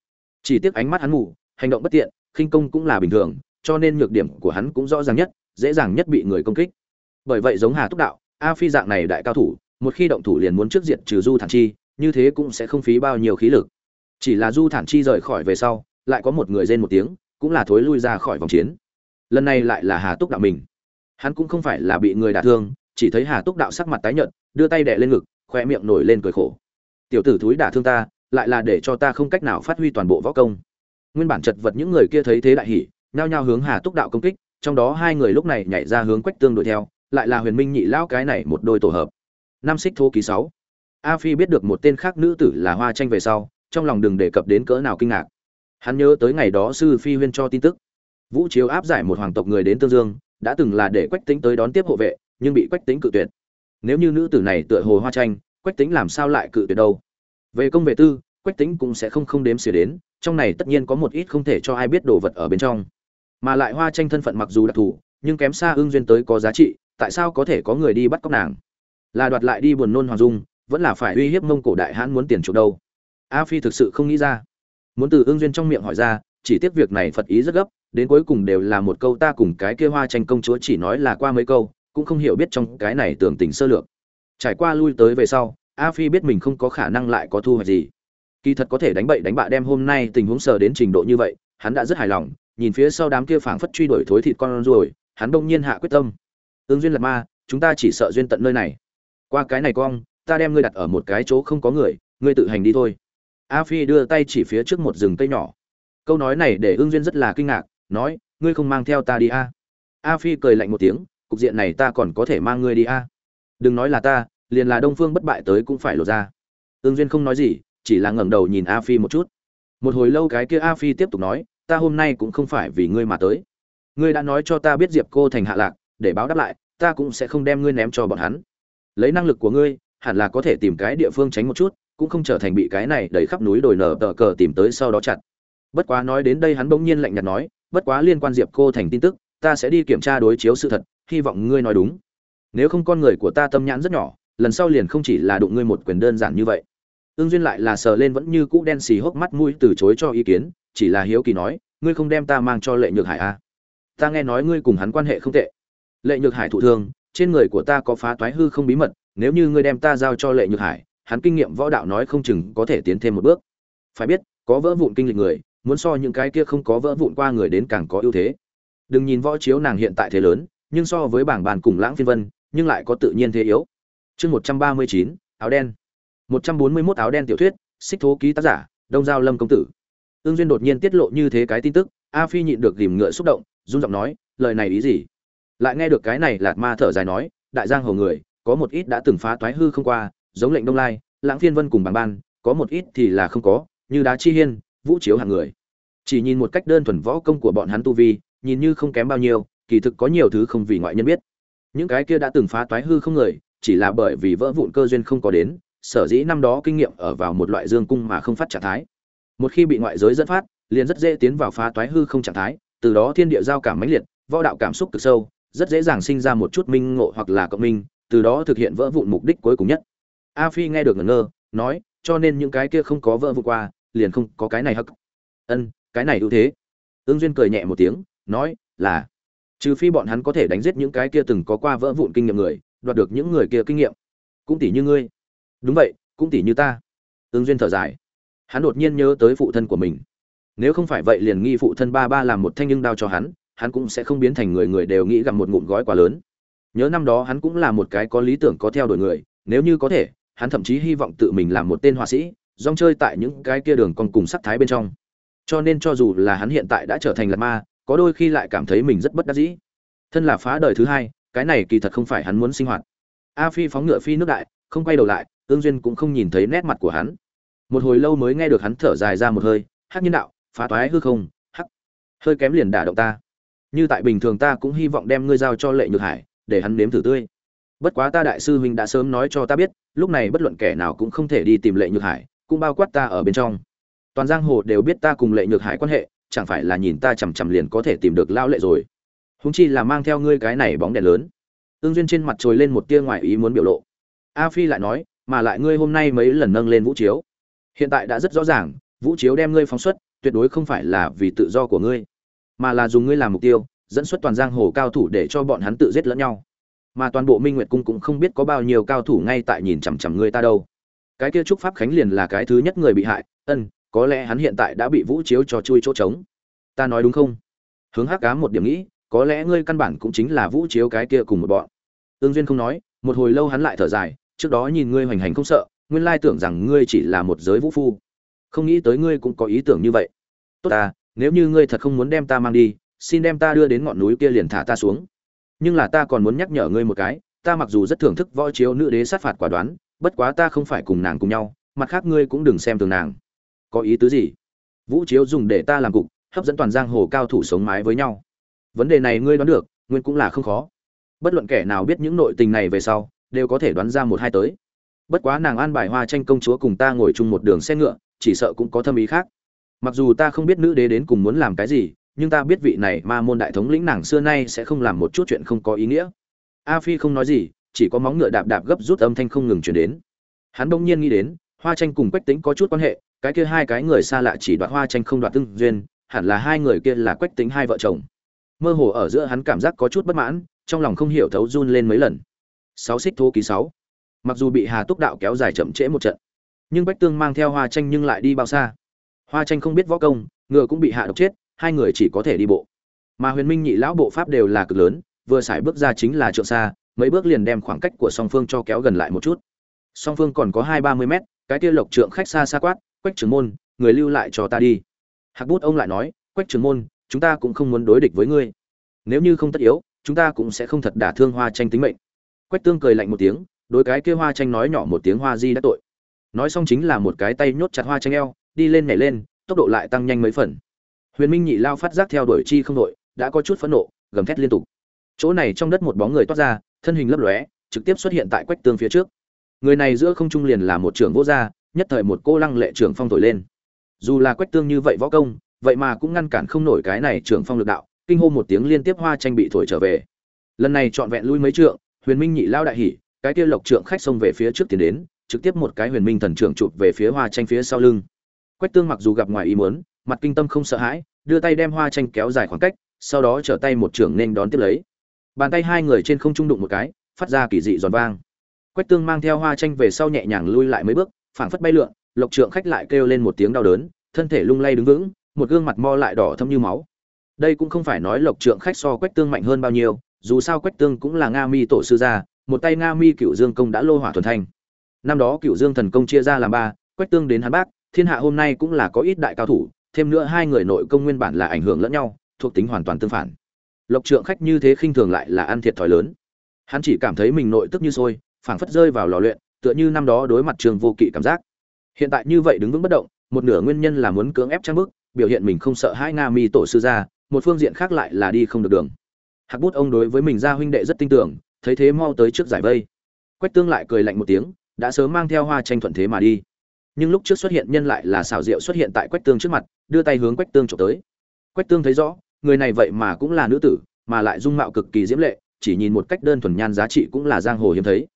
A: Chỉ tiếc ánh mắt hắn mù, hành động bất tiện, khinh công cũng là bình thường, cho nên nhược điểm của hắn cũng rõ ràng nhất, dễ dàng nhất bị người công kích. Bởi vậy giống hà túc đạo, a phi dạng này đại cao thủ, một khi động thủ liền muốn trước diện trừ du thản chi, như thế cũng sẽ không phí bao nhiêu khí lực. Chỉ là du thản chi rời khỏi về sau lại có một người rên một tiếng, cũng là thối lui ra khỏi vòng chiến. Lần này lại là hà túc đạo mình. Hắn cũng không phải là bị người đả thương, chỉ thấy hà túc đạo sắc mặt tái nhợt, đưa tay đè lên ngực, khoe miệng nổi lên cười khổ. Tiểu tử thúi đả thương ta, lại là để cho ta không cách nào phát huy toàn bộ võ công. Nguyên bản chật vật những người kia thấy thế đại hỉ, nhao nhao hướng hà túc đạo công kích, trong đó hai người lúc này nhảy ra hướng quách tương đuổi theo, lại là huyền minh nhị lão cái này một đôi tổ hợp. Năm xích thô ký sáu. A phi biết được một tên khác nữ tử là hoa tranh về sau, trong lòng đừng đề cập đến cỡ nào kinh ngạc hắn nhớ tới ngày đó sư phi huyên cho tin tức. Vũ chiếu áp giải một hoàng tộc người đến tương dương, đã từng là để quách tính tới đón tiếp hộ vệ, nhưng bị quách tính cự tuyệt. Nếu như nữ tử này tựa hồ hoa tranh, quách tính làm sao lại cự tuyệt đâu? Về công về tư, quách tính cũng sẽ không không đếm xỉa đến, trong này tất nhiên có một ít không thể cho ai biết đồ vật ở bên trong. Mà lại hoa tranh thân phận mặc dù đặc thù, nhưng kém xa ương duyên tới có giá trị, tại sao có thể có người đi bắt cóc nàng? Là đoạt lại đi buồn nôn hoàng dung, vẫn là phải uy hiếp mông cổ đại hãn muốn tiền chuộc đâu? A phi thực sự không nghĩ ra muốn từ ương duyên trong miệng hỏi ra, chỉ tiếc việc này phật ý rất gấp, đến cuối cùng đều là một câu ta cùng cái kia hoa tranh công chúa chỉ nói là qua mấy câu, cũng không hiểu biết trong cái này tưởng tình sơ lược. Trải qua lui tới về sau, a phi biết mình không có khả năng lại có thu hoạch gì. Kỳ thật có thể đánh bậy đánh bạ đem hôm nay tình huống sờ đến trình độ như vậy, hắn đã rất hài lòng, nhìn phía sau đám kia phảng phất truy đuổi thối thịt con ruồi, hắn đông nhiên hạ quyết tâm. Ương duyên lật ma, chúng ta chỉ sợ duyên tận nơi này. Qua cái này cong ta đem ngươi đặt ở một cái chỗ không có người, ngươi tự hành đi thôi a phi đưa tay chỉ phía trước một rừng cây nhỏ. Câu nói này để ương duyên rất là kinh ngạc, nói, ngươi không mang theo ta đi a? A phi cười lạnh một tiếng, cục diện này ta còn có thể mang ngươi đi a? Đừng nói là ta, liền là đông phương bất bại tới cũng phải lột ra. Ương duyên không nói gì, chỉ là ngẩng đầu nhìn a phi một chút. Một hồi lâu cái kia a phi tiếp tục nói, ta hôm nay cũng không phải vì ngươi mà tới. Ngươi đã nói cho ta biết diệp cô thành hạ lạc, để báo đáp lại, ta cũng sẽ không đem ngươi ném cho bọn hắn. Lấy năng lực của ngươi, hẳn là có thể tìm cái địa phương tránh một chút cũng không trở thành bị cái này đẩy khắp núi đồi nở tờ cờ tìm tới sau đó chặt. Bất quá nói đến đây hắn bỗng nhiên lạnh nhạt nói, bất quá liên quan diệp cô thành tin tức, ta sẽ đi kiểm tra đối chiếu sự thật, hy vọng ngươi nói đúng. Nếu không con người của ta tâm nhãn rất nhỏ, lần sau liền không chỉ là đụng ngươi một quyền đơn giản như vậy. Ương duyên lại là sờ lên vẫn như cũ đen xì hốc mắt mũi từ chối cho ý kiến, chỉ là hiếu kỳ nói, ngươi không đem ta mang cho lệ nhược hải à? ta nghe nói ngươi cùng hắn quan hệ không tệ. Lệ nhược hải thụ thương, trên người của ta có phá toái hư không bí mật, nếu như ngươi đem ta giao cho lệ nhược hải hắn kinh nghiệm võ đạo nói không chừng có thể tiến thêm một bước. Phải biết, có vỡ vụn kinh lịch người, muốn so những cái kia không có vỡ vụn qua người đến càng có ưu thế. Đừng nhìn võ chiếu nàng hiện tại thế lớn, nhưng so với bảng bàn cùng lãng phiên vân, nhưng lại có tự nhiên thế yếu. Chương một trăm ba mươi chín, áo đen. một trăm bốn mươi 141 áo đen tiểu thuyết, xích thố ký tác giả, đông giao lâm công tử. Tương duyên đột nhiên tiết lộ như thế cái tin tức, a phi nhịn được rìm ngựa xúc động, run giọng nói, lời này ý gì? Lại nghe được cái này lạt ma thở dài nói, đại giang hồ người, có một ít đã từng phá toái hư không qua giống lệnh đông lai, lãng phiên vân cùng bằng ban, có một ít thì là không có, như đá chi hiên, vũ chiếu hàng người. Chỉ nhìn một cách đơn thuần võ công của bọn hắn tu vi, nhìn như không kém bao nhiêu, kỳ thực có nhiều thứ không vì ngoại nhân biết. Những cái kia đã từng phá toái hư không người, chỉ là bởi vì vỡ vụn cơ duyên không có đến, sở dĩ năm đó kinh nghiệm ở vào một loại dương cung mà không phát trạng thái. Một khi bị ngoại giới dẫn phát, liền rất dễ tiến vào phá toái hư không trạng thái, từ đó thiên địa giao cảm mãnh liệt, võ đạo cảm xúc cực sâu, rất dễ dàng sinh ra một chút minh ngộ hoặc là cộng minh, từ đó thực hiện vỡ vụn mục đích cuối cùng nhất a phi nghe được ngẩn ngơ, nói, cho nên những cái kia không có vỡ vụn qua, liền không có cái này hắc. Ân, cái này ưu thế. Ương duyên cười nhẹ một tiếng, nói, là, trừ phi bọn hắn có thể đánh giết những cái kia từng có qua vỡ vụn kinh nghiệm người, đoạt được những người kia kinh nghiệm. Cũng tỷ như ngươi. Đúng vậy, cũng tỷ như ta. Ương duyên thở dài. Hắn đột nhiên nhớ tới phụ thân của mình. Nếu không phải vậy liền nghi phụ thân ba ba làm một thanh nhưng đao cho hắn hắn cũng sẽ không biến thành người người đều nghĩ gặp một ngụm gói quá lớn. Nhớ năm đó hắn cũng là một cái có lý tưởng có theo đuổi người, nếu như có thể hắn thậm chí hy vọng tự mình làm một tên họa sĩ, rong chơi tại những cái kia đường còn cùng sắc thái bên trong. Cho nên cho dù là hắn hiện tại đã trở thành lạt ma, có đôi khi lại cảm thấy mình rất bất đắc dĩ. Thân là phá đời thứ hai, cái này kỳ thật không phải hắn muốn sinh hoạt. A phi phóng ngựa phi nước đại, không quay đầu lại, tương duyên cũng không nhìn thấy nét mặt của hắn. Một hồi lâu mới nghe được hắn thở dài ra một hơi, hắc nhân đạo, phá toái hư không, hắc, hơi kém liền đả động ta. Như tại bình thường ta cũng hy vọng đem ngươi giao cho lệ nhược hải, để hắn nếm thử tươi bất quá ta đại sư huynh đã sớm nói cho ta biết, lúc này bất luận kẻ nào cũng không thể đi tìm lệ nhược hải, cũng bao quát ta ở bên trong. Toàn giang hồ đều biết ta cùng lệ nhược hải quan hệ, chẳng phải là nhìn ta chằm chằm liền có thể tìm được lao lệ rồi. Húng chi là mang theo ngươi cái này bóng đèn lớn. Ương duyên trên mặt trồi lên một tia ngoài ý muốn biểu lộ. A phi lại nói, mà lại ngươi hôm nay mấy lần nâng lên vũ chiếu? Hiện tại đã rất rõ ràng, vũ chiếu đem ngươi phóng xuất, tuyệt đối không phải là vì tự do của ngươi, mà là dùng ngươi làm mục tiêu, dẫn xuất toàn giang hồ cao thủ để cho bọn hắn tự giết lẫn nhau mà toàn bộ minh nguyệt cung cũng không biết có bao nhiêu cao thủ ngay tại nhìn chằm chằm ngươi ta đâu. Cái kia trúc pháp khánh liền là cái thứ nhất người bị hại, ân, có lẽ hắn hiện tại đã bị vũ chiếu cho chui chỗ trống. Ta nói đúng không? Hướng hắc cá một điểm nghĩ, có lẽ ngươi căn bản cũng chính là vũ chiếu cái kia cùng một bọn. Ương duyên không nói, một hồi lâu hắn lại thở dài, trước đó nhìn ngươi hoành hành không sợ, nguyên lai tưởng rằng ngươi chỉ là một giới vũ phu. Không nghĩ tới ngươi cũng có ý tưởng như vậy. Tốt ta, nếu như ngươi thật không muốn đem ta mang đi, xin đem ta đưa đến ngọn núi kia liền thả ta xuống nhưng là ta còn muốn nhắc nhở ngươi một cái, ta mặc dù rất thưởng thức võ chiếu nữ đế sát phạt quả đoán, bất quá ta không phải cùng nàng cùng nhau, mặt khác ngươi cũng đừng xem thường nàng. Có ý tứ gì? Vũ chiếu dùng để ta làm cục, hấp dẫn toàn giang hồ cao thủ sống mái với nhau. Vấn đề này ngươi đoán được nguyên cũng là không khó. Bất luận kẻ nào biết những nội tình này về sau, đều có thể đoán ra một hai tới. Bất quá nàng an bài hoa tranh công chúa cùng ta ngồi chung một đường xe ngựa, chỉ sợ cũng có thâm ý khác. Mặc dù ta không biết nữ đế đến cùng muốn làm cái gì nhưng ta biết vị này ma môn đại thống lĩnh nàng xưa nay sẽ không làm một chút chuyện không có ý nghĩa. A phi không nói gì, chỉ có móng ngựa đạp đạp gấp rút âm thanh không ngừng chuyển đến. Hắn bỗng nhiên nghĩ đến, hoa tranh cùng quách tính có chút quan hệ, cái kia hai cái người xa lạ chỉ đoạt hoa tranh không đoạt tương duyên, hẳn là hai người kia là quách tính hai vợ chồng. Mơ hồ ở giữa hắn cảm giác có chút bất mãn, trong lòng không hiểu thấu run lên mấy lần. Sáu xích thô ký sáu. Mặc dù bị hà túc đạo kéo dài chậm trễ một trận, nhưng bách tương mang theo hoa tranh nhưng lại đi bao xa. Hoa tranh không biết võ công, ngựa cũng bị hạ độc chết hai người chỉ có thể đi bộ. Mà huyền minh nhị lão bộ pháp đều là cực lớn, vừa xài bước ra chính là trượng xa, mấy bước liền đem khoảng cách của song phương cho kéo gần lại một chút. Song phương còn có hai ba mươi mét, cái kia lộc trượng khách xa xa quát, quách trưởng môn, người lưu lại cho ta đi. Hạc bút ông lại nói, quách trưởng môn, chúng ta cũng không muốn đối địch với ngươi. Nếu như không tất yếu, chúng ta cũng sẽ không thật đả thương hoa tranh tính mệnh. Quách tương cười lạnh một tiếng, đối cái kia hoa tranh nói nhỏ một tiếng, hoa di đã tội. Nói xong chính là một cái tay nhốt chặt hoa tranh eo, đi lên nhảy lên, tốc độ lại tăng nhanh mấy phần huyền minh nhị lao phát giác theo đuổi chi không đội, đã có chút phẫn nộ, gầm thét liên tục. Chỗ này trong đất một bóng người toát ra, thân hình lấp lóe, trực tiếp xuất hiện tại quách tương phía trước. Người này giữa không trung liền là một trưởng vô gia, nhất thời một cô lăng lệ trưởng phong thổi lên. Dù là quách tương như vậy võ công, vậy mà cũng ngăn cản không nổi cái này trưởng phong lực đạo, kinh hô một tiếng liên tiếp hoa tranh bị thổi trở về. Lần này trọn vẹn lui mấy trượng, huyền minh nhị lao đại hỉ, cái kia lộc trượng khách xông về phía trước tiến đến, trực tiếp một cái huyền minh thần trưởng chụp về phía hoa tranh phía sau lưng. Quách tương mặc dù gặp ngoài ý muốn mặt kinh tâm không sợ hãi, đưa tay đem hoa tranh kéo dài khoảng cách, sau đó trở tay một trưởng nên đón tiếp lấy. Bàn tay hai người trên không trung đụng một cái, phát ra kỳ dị giòn vang. Quách tương mang theo hoa tranh về sau nhẹ nhàng lui lại mấy bước, phảng phất bay lượn, lộc trượng khách lại kêu lên một tiếng đau đớn, thân thể lung lay đứng vững, một gương mặt mo lại đỏ thâm như máu. Đây cũng không phải nói lộc trượng khách so quách tương mạnh hơn bao nhiêu, dù sao quách tương cũng là nga mi tổ sư gia, một tay nga mi cựu dương công đã lô hỏa thuần thanh năm đó cựu dương thần công chia ra làm ba, quách tương đến hắn bác, thiên hạ hôm nay cũng là có ít đại cao thủ thêm nữa hai người nội công nguyên bản là ảnh hưởng lẫn nhau, thuộc tính hoàn toàn tương phản. Lộc trượng khách như thế khinh thường lại là ăn thiệt thòi lớn. Hắn chỉ cảm thấy mình nội tức như sôi, phảng phất rơi vào lò luyện, tựa như năm đó đối mặt trường vô kỵ cảm giác. Hiện tại như vậy đứng vững bất động, một nửa nguyên nhân là muốn cưỡng ép trang bức, biểu hiện mình không sợ hai nga mi tổ sư ra, một phương diện khác lại là đi không được đường. Hạc bút ông đối với mình ra huynh đệ rất tin tưởng, thấy thế mau tới trước giải vây. Quách tương lại cười lạnh một tiếng, đã sớm mang theo hoa tranh thuận thế mà đi nhưng lúc trước xuất hiện nhân lại là xảo diệu xuất hiện tại quách tương trước mặt, đưa tay hướng quách tương trộm tới. Quách tương thấy rõ, người này vậy mà cũng là nữ tử, mà lại dung mạo cực kỳ diễm lệ, chỉ nhìn một cách đơn thuần nhan giá trị cũng là giang hồ hiếm thấy.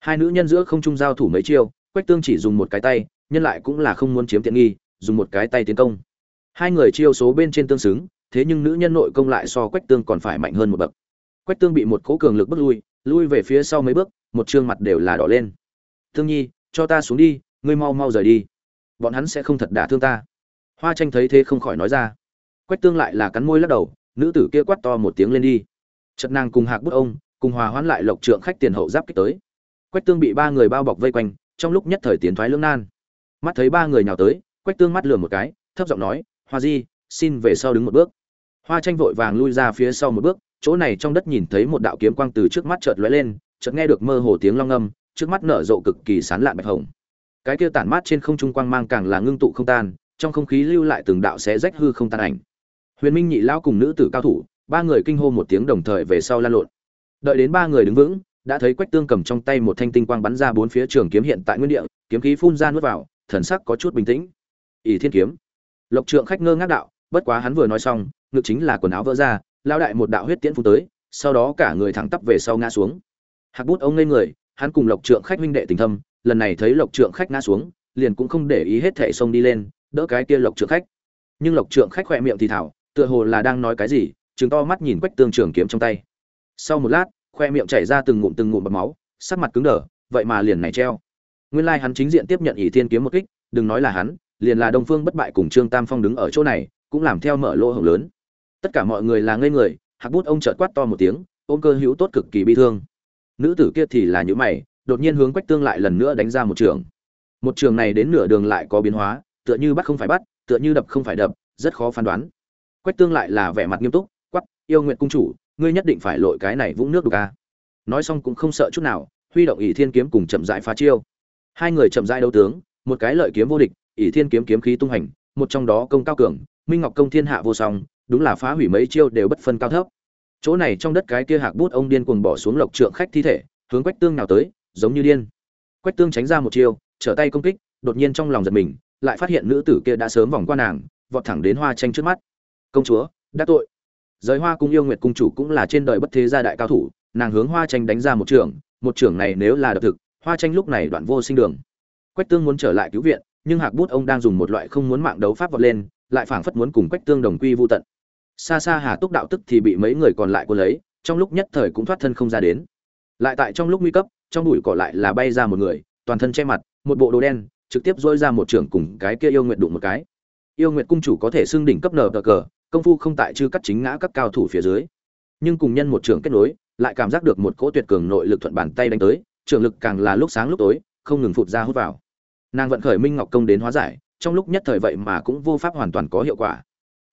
A: Hai nữ nhân giữa không trung giao thủ mấy chiêu, quách tương chỉ dùng một cái tay, nhân lại cũng là không muốn chiếm tiện nghi, dùng một cái tay tiến công. Hai người chiêu số bên trên tương xứng, thế nhưng nữ nhân nội công lại so quách tương còn phải mạnh hơn một bậc. Quách tương bị một cố cường lực bước lui lui về phía sau mấy bước, một trương mặt đều là đỏ lên. Thương nhi, cho ta xuống đi ngươi mau mau rời đi. Bọn hắn sẽ không thật đả thương ta. Hoa tranh thấy thế không khỏi nói ra. Quách tương lại là cắn môi lắc đầu, nữ tử kia quát to một tiếng lên đi. Chật nàng cùng hạc bút ông, cùng hòa hoãn lại lộc trượng khách tiền hậu giáp kích tới. Quách tương bị ba người bao bọc vây quanh, trong lúc nhất thời tiến thoái lưỡng nan. Mắt thấy ba người nhào tới, quách tương mắt lườm một cái, thấp giọng nói, hoa di, xin về sau đứng một bước. Hoa tranh vội vàng lui ra phía sau một bước, chỗ này trong đất nhìn thấy một đạo kiếm quang từ trước mắt chợt lóe lên, chợt nghe được mơ hồ tiếng long âm, trước mắt nở rộ cực kỳ sán lạn bạch hồng cái kia tản mát trên không trung quang mang càng là ngưng tụ không tan, trong không khí lưu lại từng đạo xé rách hư không tan ảnh. Huyền minh nhị lao cùng nữ tử cao thủ, ba người kinh hô một tiếng đồng thời về sau lan lộn. Đợi đến ba người đứng vững, đã thấy quách tương cầm trong tay một thanh tinh quang bắn ra bốn phía trường kiếm hiện tại nguyên địa, kiếm khí phun ra nuốt vào, thần sắc có chút bình tĩnh. Ỷ thiên kiếm. Lộc trượng khách ngơ ngác đạo, bất quá hắn vừa nói xong, ngực chính là quần áo vỡ ra lao đại một đạo huyết tiễn phun tới, sau đó cả người thẳng tắp về sau ngã xuống. Hạc bút ông lên người, hắn cùng lộc trượng khách huynh đệ tình thâm lần này thấy lộc trượng khách ngã xuống, liền cũng không để ý hết thẻ sông đi lên, đỡ cái kia lộc trượng khách. Nhưng lộc trượng khách khỏe miệng thì thảo, tựa hồ là đang nói cái gì chứng to mắt nhìn quách tương trường kiếm trong tay. Sau một lát khoe miệng chảy ra từng ngụm từng ngụm bọt máu, sắc mặt cứng đờ, vậy mà liền này treo. Nguyên lai hắn chính diện tiếp nhận ỷ thiên kiếm một kích, đừng nói là hắn, liền là đông phương bất bại cùng trương tam phong đứng ở chỗ này, cũng làm theo mở lỗ hổng lớn. Tất cả mọi người là ngây người, hạc bút ông chợt quát to một tiếng, ôm cơ hữu tốt cực kỳ bi thương. Nữ tử kia thì là những mày đột nhiên hướng quách tương lại lần nữa đánh ra một trường. Một trường này đến nửa đường lại có biến hóa, tựa như bắt không phải bắt, tựa như đập không phải đập, rất khó phán đoán. Quách tương lại là vẻ mặt nghiêm túc quắp yêu nguyện cung chủ, ngươi nhất định phải lội cái này vũng nước đục ca nói xong cũng không sợ chút nào, huy động ỷ thiên kiếm cùng chậm rãi phá chiêu. Hai người chậm rãi đấu tướng, một cái lợi kiếm vô địch, ỷ thiên kiếm kiếm khí tung hành, một trong đó công cao cường, minh ngọc công thiên hạ vô song, đúng là phá hủy mấy chiêu đều bất phân cao thấp. Chỗ này trong đất cái kia hạc bút ông điên cuồng bỏ xuống lộc trượng khách thi thể, hướng quách tương nào tới giống như điên. Quách tương tránh ra một chiêu, trở tay công kích, đột nhiên trong lòng giật mình, lại phát hiện nữ tử kia đã sớm vòng qua nàng, vọt thẳng đến hoa tranh trước mắt. Công chúa, đã tội. Giới hoa cung yêu nguyệt cung chủ cũng là trên đời bất thế gia đại cao thủ, nàng hướng hoa tranh đánh ra một trường một trường này nếu là đập thực, hoa tranh lúc này đoạn vô sinh đường. Quách tương muốn trở lại cứu viện, nhưng hạc bút ông đang dùng một loại không muốn mạng đấu pháp vọt lên, lại phảng phất muốn cùng quách tương đồng quy vô tận. Xa xa hà túc đạo tức thì bị mấy người còn lại cuốn lấy, trong lúc nhất thời cũng thoát thân không ra đến. Lại tại trong lúc nguy cấp trong bụi cỏ lại là bay ra một người, toàn thân che mặt, một bộ đồ đen, trực tiếp dôi ra một trường cùng cái kia yêu nguyện đụng một cái. Yêu nguyệt cung chủ có thể xưng đỉnh cấp nở cờ cờ, công phu không tại chư cắt chính ngã các cao thủ phía dưới. Nhưng cùng nhân một trường kết nối, lại cảm giác được một cỗ tuyệt cường nội lực thuận bàn tay đánh tới trường lực càng là lúc sáng lúc tối, không ngừng phụt ra hút vào. Nàng vận khởi minh ngọc công đến hóa giải, trong lúc nhất thời vậy mà cũng vô pháp hoàn toàn có hiệu quả.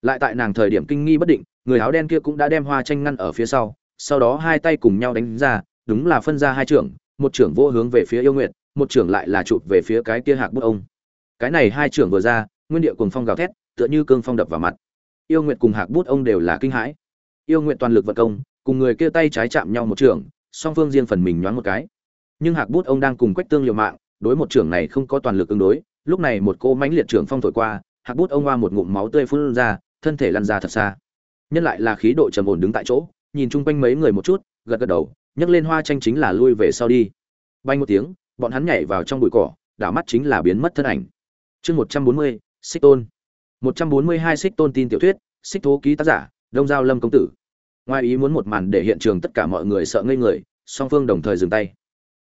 A: Lại tại nàng thời điểm kinh nghi bất định, người áo đen kia cũng đã đem hoa tranh ngăn ở phía sau sau đó hai tay cùng nhau đánh ra, đúng là phân ra hai trưởng một trưởng vô hướng về phía yêu nguyệt một trưởng lại là chụp về phía cái kia hạc bút ông. Cái này hai trưởng vừa ra nguyên địa cùng phong gào thét tựa như cương phong đập vào mặt. Yêu nguyệt cùng hạc bút ông đều là kinh hãi. Yêu nguyệt toàn lực vận công cùng người kia tay trái chạm nhau một trưởng, song phương riêng phần mình nhoáng một cái. Nhưng hạc bút ông đang cùng quách tương liều mạng đối một trưởng này không có toàn lực ứng đối lúc này một cô mãnh liệt trưởng phong thổi qua hạc bút ông hoa một ngụm máu tươi phun ra thân thể lăn ra thật xa. Nhân lại là khí độ trầm ổn đứng tại chỗ nhìn chung quanh mấy người một chút gật gật đầu nhấc lên hoa tranh chính là lui về sau đi. Bay một tiếng, bọn hắn nhảy vào trong bụi cỏ, đảo mắt chính là biến mất thân ảnh. Chương một trăm bốn mươi, xích tôn. Một trăm bốn mươi hai xích tôn tin tiểu thuyết, xích thố ký tác giả, đông giao lâm công tử. Ngoài ý muốn một màn để hiện trường tất cả mọi người sợ ngây người, song phương đồng thời dừng tay.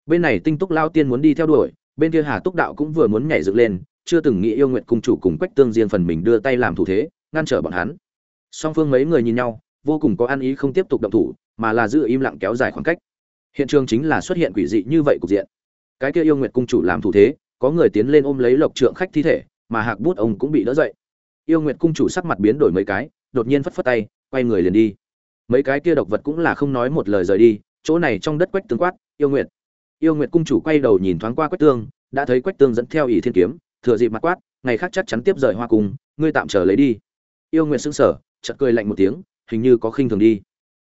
A: Bên này tinh túc lao tiên muốn đi theo đuổi, bên kia hà túc đạo cũng vừa muốn nhảy dựng lên, chưa từng nghĩ yêu nguyện cung chủ cùng quách tương riêng phần mình đưa tay làm thủ thế, ngăn trở bọn hắn. Song phương mấy người nhìn nhau, vô cùng có ăn ý không tiếp tục động thủ mà là giữ im lặng kéo dài khoảng cách. Hiện trường chính là xuất hiện quỷ dị như vậy cục diện. Cái kia yêu nguyện cung chủ làm thủ thế, có người tiến lên ôm lấy lộc trượng khách thi thể, mà hạc bút ông cũng bị đỡ dậy. Yêu nguyệt cung chủ sắc mặt biến đổi mấy cái, đột nhiên phất phất tay, quay người liền đi. Mấy cái kia độc vật cũng là không nói một lời rời đi, chỗ này trong đất quách tương quát, yêu nguyệt. Yêu nguyệt cung chủ quay đầu nhìn thoáng qua quách tương, đã thấy quách tương dẫn theo ỷ thiên kiếm, thừa dịp mặt quát, ngày khác chắc chắn tiếp rời hoa cung, ngươi tạm chờ lấy đi. Yêu nguyệt sững sờ, chợt cười lạnh một tiếng, hình như có khinh thường đi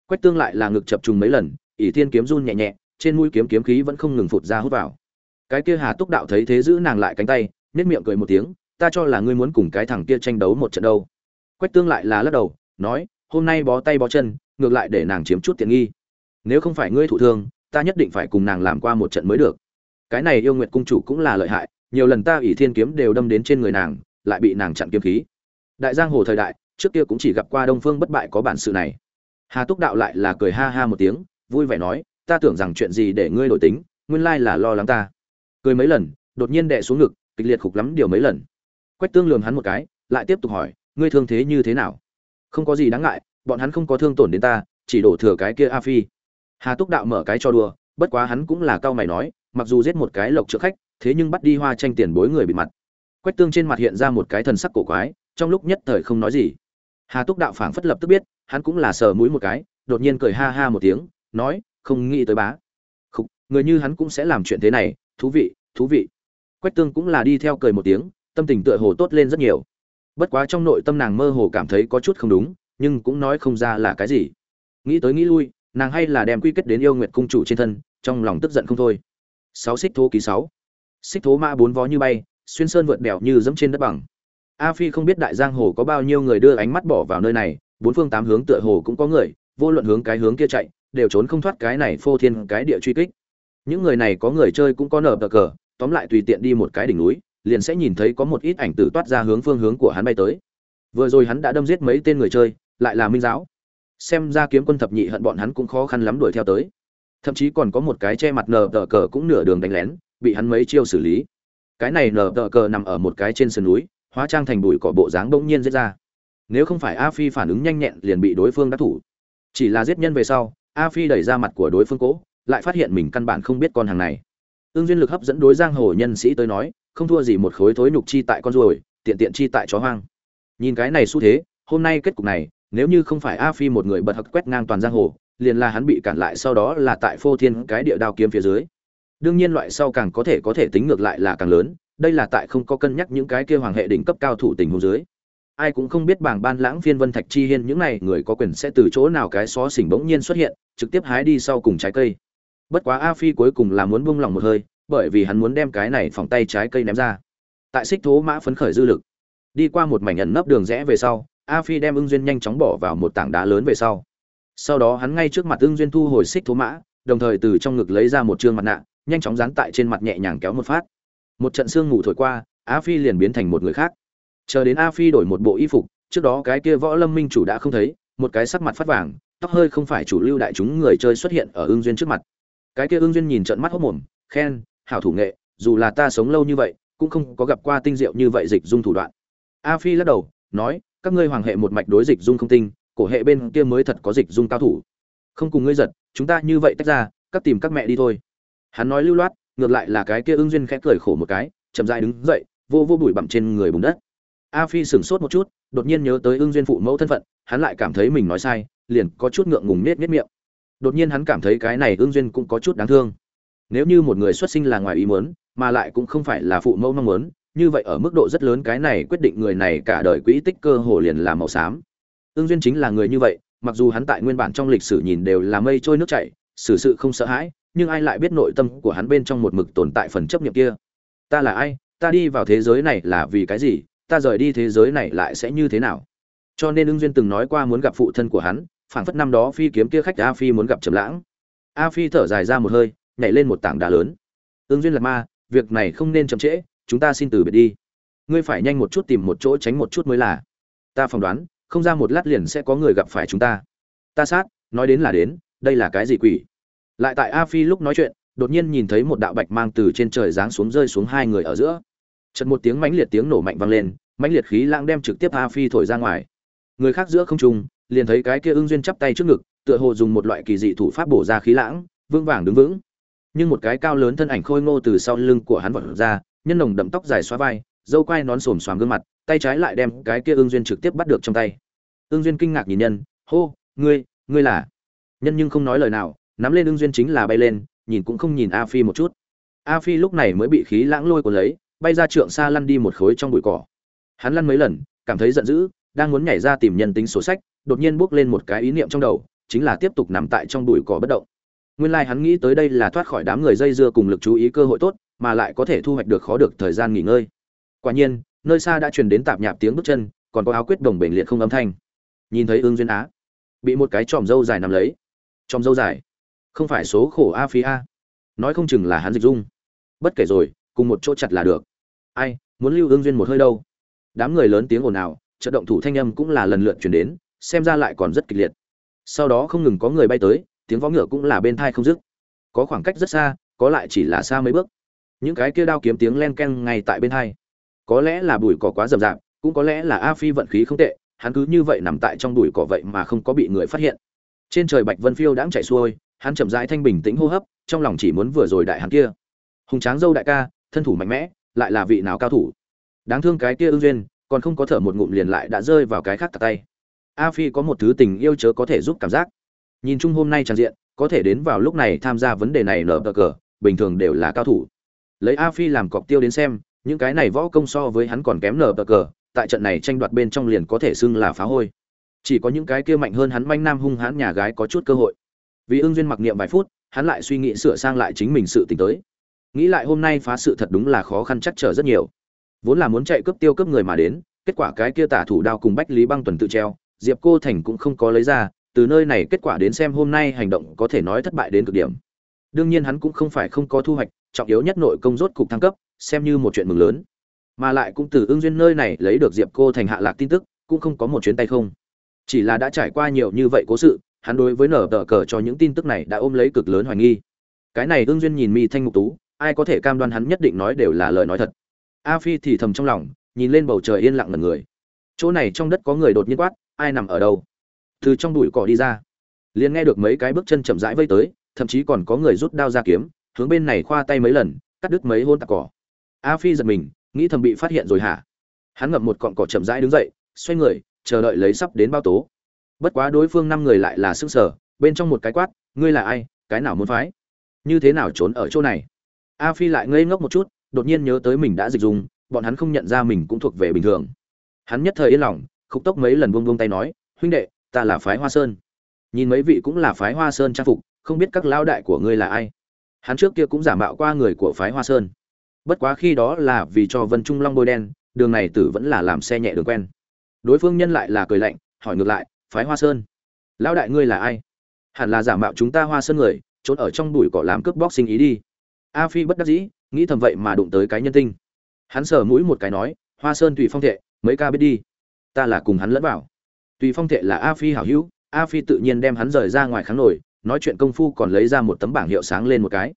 A: quách tương lại là ngực chập trùng mấy lần, ỷ thiên kiếm run nhẹ nhẹ, trên mũi kiếm kiếm khí vẫn không ngừng phụt ra hút vào. Cái kia hà túc đạo thấy thế giữ nàng lại cánh tay nét miệng cười một tiếng, ta cho là ngươi muốn cùng cái thằng kia tranh đấu một trận đâu. Quách tương lại là lắc đầu, nói, hôm nay bó tay bó chân, ngược lại để nàng chiếm chút tiện nghi. Nếu không phải ngươi thụ thương, ta nhất định phải cùng nàng làm qua một trận mới được. Cái này yêu nguyệt cung chủ cũng là lợi hại, nhiều lần ta ỷ thiên kiếm đều đâm đến trên người nàng, lại bị nàng chặn kiếm khí. Đại giang hồ thời đại, trước kia cũng chỉ gặp qua đông phương bất bại có bản sự này hà túc đạo lại là cười ha ha một tiếng, vui vẻ nói, ta tưởng rằng chuyện gì để ngươi đổi tính, nguyên lai là lo lắng ta. Cười mấy lần, đột nhiên đè xuống ngực, kịch liệt khục lắm điều mấy lần. Quách tương lườm hắn một cái, lại tiếp tục hỏi, ngươi thương thế như thế nào? Không có gì đáng ngại, bọn hắn không có thương tổn đến ta, chỉ đổ thừa cái kia a phi. Hà túc đạo mở cái cho đùa, bất quá hắn cũng là cao mày nói, mặc dù giết một cái lộc trợ khách, thế nhưng bắt đi hoa tranh tiền bối người bị mặt. Quách tương trên mặt hiện ra một cái thần sắc cổ quái, trong lúc nhất thời không nói gì. Hà túc đạo phảng phất lập tức biết hắn cũng là sờ mũi một cái đột nhiên cười ha ha một tiếng nói không nghĩ tới bá. Khục, người như hắn cũng sẽ làm chuyện thế này thú vị thú vị. Quách tương cũng là đi theo cười một tiếng tâm tình tựa hồ tốt lên rất nhiều. Bất quá trong nội tâm nàng mơ hồ cảm thấy có chút không đúng nhưng cũng nói không ra là cái gì. Nghĩ tới nghĩ lui nàng hay là đem quy kết đến yêu nguyệt cung chủ trên thân trong lòng tức giận không thôi. Sáu xích thố ký sáu. Xích thố mã bốn vó như bay xuyên sơn vượt đèo như dẫm trên đất bằng. A phi không biết đại giang hồ có bao nhiêu người đưa ánh mắt bỏ vào nơi này bốn phương tám hướng tựa hồ cũng có người, vô luận hướng cái hướng kia chạy, đều trốn không thoát cái này phô thiên cái địa truy kích. Những người này có người chơi cũng có nở bờ cờ, tóm lại tùy tiện đi một cái đỉnh núi, liền sẽ nhìn thấy có một ít ảnh tử toát ra hướng phương hướng của hắn bay tới. Vừa rồi hắn đã đâm giết mấy tên người chơi, lại là minh giáo. Xem ra kiếm quân thập nhị hận bọn hắn cũng khó khăn lắm đuổi theo tới. Thậm chí còn có một cái che mặt nở tờ cờ cũng nửa đường đánh lén, bị hắn mấy chiêu xử lý. Cái này nở tờ cờ nằm ở một cái trên sườn núi, hóa trang thành bụi cỏ bộ dáng bỗng nhiên giết ra nếu không phải a phi phản ứng nhanh nhẹn, liền bị đối phương đắc thủ. Chỉ là giết nhân về sau, a phi đẩy ra mặt của đối phương cố, lại phát hiện mình căn bản không biết con hàng này. Ương duyên lực hấp dẫn đối giang hồ nhân sĩ tới nói, không thua gì một khối thối nhục chi tại con ruồi, tiện tiện chi tại chó hoang. Nhìn cái này xu thế, hôm nay kết cục này, nếu như không phải a phi một người bật hặc quét ngang toàn giang hồ, liền là hắn bị cản lại sau đó là tại phô thiên cái địa đao kiếm phía dưới. Đương nhiên loại sau càng có thể có thể tính ngược lại là càng lớn, đây là tại không có cân nhắc những cái kia hoàng hệ đỉnh cấp cao thủ tình huống dưới ai cũng không biết bảng ban lãng phiên vân thạch chi hiên những này người có quyền sẽ từ chỗ nào cái xó xỉnh bỗng nhiên xuất hiện, trực tiếp hái đi sau cùng trái cây. Bất quá a phi cuối cùng là muốn buông lòng một hơi, bởi vì hắn muốn đem cái này phòng tay trái cây ném ra. Tại xích thố mã phấn khởi dư lực, đi qua một mảnh ẩn nấp đường rẽ về sau, a phi đem ưng duyên nhanh chóng bỏ vào một tảng đá lớn về sau. Sau đó hắn ngay trước mặt ưng duyên thu hồi xích thố mã, đồng thời từ trong ngực lấy ra một trương mặt nạ, nhanh chóng dán tại trên mặt nhẹ nhàng kéo một phát. Một trận sương ngủ thổi qua, a phi liền biến thành một người khác chờ đến a phi đổi một bộ y phục, trước đó cái kia võ lâm minh chủ đã không thấy, một cái sắc mặt phát vàng, tóc hơi không phải chủ lưu đại chúng người chơi xuất hiện ở ương duyên trước mặt. Cái kia ương duyên nhìn trận mắt hốc mồm, khen, hảo thủ nghệ, dù là ta sống lâu như vậy, cũng không có gặp qua tinh diệu như vậy dịch dung thủ đoạn. A phi lắc đầu, nói, các ngươi hoàng hệ một mạch đối dịch dung không tinh, cổ hệ bên kia mới thật có dịch dung cao thủ. Không cùng ngươi giật, chúng ta như vậy tách ra, các tìm các mẹ đi thôi. Hắn nói lưu loát, ngược lại là cái kia ương duyên khẽ cười khổ một cái, chậm dại đứng dậy, vô vô bụi bặm trên người bùn đất a phi sửng sốt một chút, đột nhiên nhớ tới ưng duyên phụ mẫu thân phận, hắn lại cảm thấy mình nói sai, liền có chút ngượng ngùng nết nết miệng. Đột nhiên hắn cảm thấy cái này ưng duyên cũng có chút đáng thương. Nếu như một người xuất sinh là ngoài ý muốn, mà lại cũng không phải là phụ mẫu mong muốn, như vậy ở mức độ rất lớn cái này quyết định người này cả đời quỹ tích cơ hồ liền là màu xám. Ưng duyên chính là người như vậy, mặc dù hắn tại nguyên bản trong lịch sử nhìn đều là mây trôi nước chảy, xử sự không sợ hãi, nhưng ai lại biết nội tâm của hắn bên trong một mực tồn tại phần chấp niệm kia? Ta là ai? Ta đi vào thế giới này là vì cái gì? Ta rời đi thế giới này lại sẽ như thế nào? Cho nên ưng duyên từng nói qua muốn gặp phụ thân của hắn, phảng phất năm đó phi kiếm kia khách a phi muốn gặp trầm lãng. A phi thở dài ra một hơi, nhảy lên một tảng đá lớn. Ưng duyên là ma, việc này không nên chậm trễ, chúng ta xin từ biệt đi. Ngươi phải nhanh một chút tìm một chỗ tránh một chút mới là. Ta phỏng đoán, không ra một lát liền sẽ có người gặp phải chúng ta. Ta sát, nói đến là đến, đây là cái gì quỷ? Lại tại a phi lúc nói chuyện, đột nhiên nhìn thấy một đạo bạch mang từ trên trời giáng xuống rơi xuống hai người ở giữa. Chợt một tiếng mãnh liệt tiếng nổ mạnh vang lên, mãnh liệt khí lãng đem trực tiếp a phi thổi ra ngoài. Người khác giữa không trung, liền thấy cái kia ưng duyên chắp tay trước ngực, tựa hồ dùng một loại kỳ dị thủ pháp bổ ra khí lãng, vững vàng đứng vững. Nhưng một cái cao lớn thân ảnh khôi ngô từ sau lưng của hắn vọt ra, nhân nồng đậm tóc dài xóa vai, dâu quai nón xồm xoàm gương mặt, tay trái lại đem cái kia ưng duyên trực tiếp bắt được trong tay. Ưng duyên kinh ngạc nhìn nhân, hô, ngươi ngươi là? Nhân nhưng không nói lời nào, nắm lên ưng duyên chính là bay lên, nhìn cũng không nhìn a phi một chút. A phi lúc này mới bị khí lãng lôi của lấy bay ra trượng xa lăn đi một khối trong bụi cỏ. Hắn lăn mấy lần, cảm thấy giận dữ, đang muốn nhảy ra tìm nhân tính sổ sách, đột nhiên bước lên một cái ý niệm trong đầu, chính là tiếp tục nằm tại trong bụi cỏ bất động. Nguyên lai like hắn nghĩ tới đây là thoát khỏi đám người dây dưa cùng lực chú ý cơ hội tốt, mà lại có thể thu hoạch được khó được thời gian nghỉ ngơi. Quả nhiên, nơi xa đã truyền đến tạp nhạp tiếng bước chân, còn có áo quyết đồng bệnh liệt không âm thanh. Nhìn thấy ương duyên á, bị một cái tròm dâu dài nằm lấy. Tròm dâu dài? Không phải số khổ a phi a. Nói không chừng là hắn dịch dung. Bất kể rồi cùng một chỗ chặt là được. Ai, muốn lưu ương duyên một hơi đâu. Đám người lớn tiếng ồn ào, chợt động thủ thanh âm cũng là lần lượt chuyển đến, xem ra lại còn rất kịch liệt. Sau đó không ngừng có người bay tới, tiếng vó ngựa cũng là bên thai không dứt. Có khoảng cách rất xa, có lại chỉ là xa mấy bước. Những cái kia đao kiếm tiếng len ken ngay tại bên thai có lẽ là bụi cỏ quá rậm rạp, cũng có lẽ là a phi vận khí không tệ, hắn cứ như vậy nằm tại trong bụi cỏ vậy mà không có bị người phát hiện. Trên trời bạch vân phiêu đãng chạy xuôi, hắn chậm rãi thanh bình tĩnh hô hấp, trong lòng chỉ muốn vừa rồi đại hắn kia. Hùng tráng dâu đại ca thân thủ mạnh mẽ, lại là vị nào cao thủ? Đáng thương cái kia ưng duyên, còn không có thở một ngụm liền lại đã rơi vào cái khác tạt tay. A phi có một thứ tình yêu chớ có thể giúp cảm giác. Nhìn chung hôm nay tràn diện, có thể đến vào lúc này tham gia vấn đề này nở bờ cờ, bình thường đều là cao thủ. Lấy a phi làm cọc tiêu đến xem, những cái này võ công so với hắn còn kém nở bờ cờ, tại trận này tranh đoạt bên trong liền có thể xưng là phá hôi. Chỉ có những cái kia mạnh hơn hắn manh nam hung hãn nhà gái có chút cơ hội. Vì ưng duyên mặc niệm vài phút, hắn lại suy nghĩ sửa sang lại chính mình sự tình tới nghĩ lại hôm nay phá sự thật đúng là khó khăn chắc trở rất nhiều. Vốn là muốn chạy cướp tiêu cướp người mà đến, kết quả cái kia tả thủ đao cùng bách lý băng tuần tự treo, diệp cô thành cũng không có lấy ra, từ nơi này kết quả đến xem hôm nay hành động có thể nói thất bại đến cực điểm. Đương nhiên hắn cũng không phải không có thu hoạch, trọng yếu nhất nội công rốt cục thăng cấp, xem như một chuyện mừng lớn. Mà lại cũng từ ương duyên nơi này lấy được diệp cô thành hạ lạc tin tức, cũng không có một chuyến tay không. Chỉ là đã trải qua nhiều như vậy cố sự, hắn đối với nở tờ cờ cho những tin tức này đã ôm lấy cực lớn hoài nghi. Cái này ương duyên nhìn mi thanh ngục tú ai có thể cam đoan hắn nhất định nói đều là lời nói thật. A phi thì thầm trong lòng, nhìn lên bầu trời yên lặng ngần người. Chỗ này trong đất có người đột nhiên quát, ai nằm ở đâu? Từ trong bụi cỏ đi ra. Liền nghe được mấy cái bước chân chậm rãi vây tới, thậm chí còn có người rút đao ra kiếm, hướng bên này khoa tay mấy lần, cắt đứt mấy hôn tạc cỏ. A phi giật mình, nghĩ thầm bị phát hiện rồi hả? Hắn ngậm một cọn cỏ chậm rãi đứng dậy, xoay người, chờ đợi lấy sắp đến bao tố. Bất quá đối phương năm người lại là sức sở bên trong một cái quát, ngươi là ai? Cái nào muốn phái? Như thế nào trốn ở chỗ này? A phi lại ngây ngốc một chút, đột nhiên nhớ tới mình đã dịch dùng, bọn hắn không nhận ra mình cũng thuộc về bình thường. Hắn nhất thời yên lòng, khúc tốc mấy lần buông buông tay nói, huynh đệ, ta là phái hoa sơn. Nhìn mấy vị cũng là phái hoa sơn trang phục, không biết các lão đại của ngươi là ai. Hắn trước kia cũng giả mạo qua người của phái hoa sơn. Bất quá khi đó là vì cho vân trung long bôi đen, đường này tử vẫn là làm xe nhẹ đường quen. Đối phương nhân lại là cười lạnh, hỏi ngược lại, phái hoa sơn, lão đại ngươi là ai? Hẳn là giả mạo chúng ta hoa sơn người, trốn ở trong bụi cỏ làm cướp bóc sinh ý đi a phi bất đắc dĩ, nghĩ thầm vậy mà đụng tới cái nhân tinh. Hắn sờ mũi một cái nói, hoa sơn tùy phong thệ, mấy ca biết đi. Ta là cùng hắn lẫn vào. Tùy phong thệ là a phi hảo hữu, a phi tự nhiên đem hắn rời ra ngoài kháng nổi, nói chuyện công phu còn lấy ra một tấm bảng hiệu sáng lên một cái.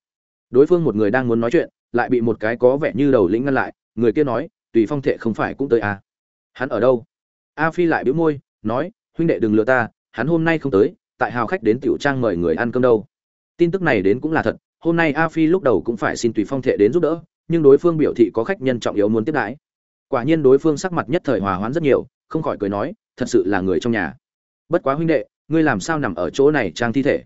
A: Đối phương một người đang muốn nói chuyện, lại bị một cái có vẻ như đầu lĩnh ngăn lại, người kia nói, tùy phong thệ không phải cũng tới a hắn ở đâu? A phi lại bĩu môi, nói, huynh đệ đừng lừa ta, hắn hôm nay không tới, tại hào khách đến tiểu trang mời người ăn cơm đâu. Tin tức này đến cũng là thật hôm nay a phi lúc đầu cũng phải xin tùy phong thệ đến giúp đỡ, nhưng đối phương biểu thị có khách nhân trọng yếu muốn tiếp đãi. Quả nhiên đối phương sắc mặt nhất thời hòa hoãn rất nhiều, không khỏi cười nói, thật sự là người trong nhà. Bất quá huynh đệ, ngươi làm sao nằm ở chỗ này trang thi thể?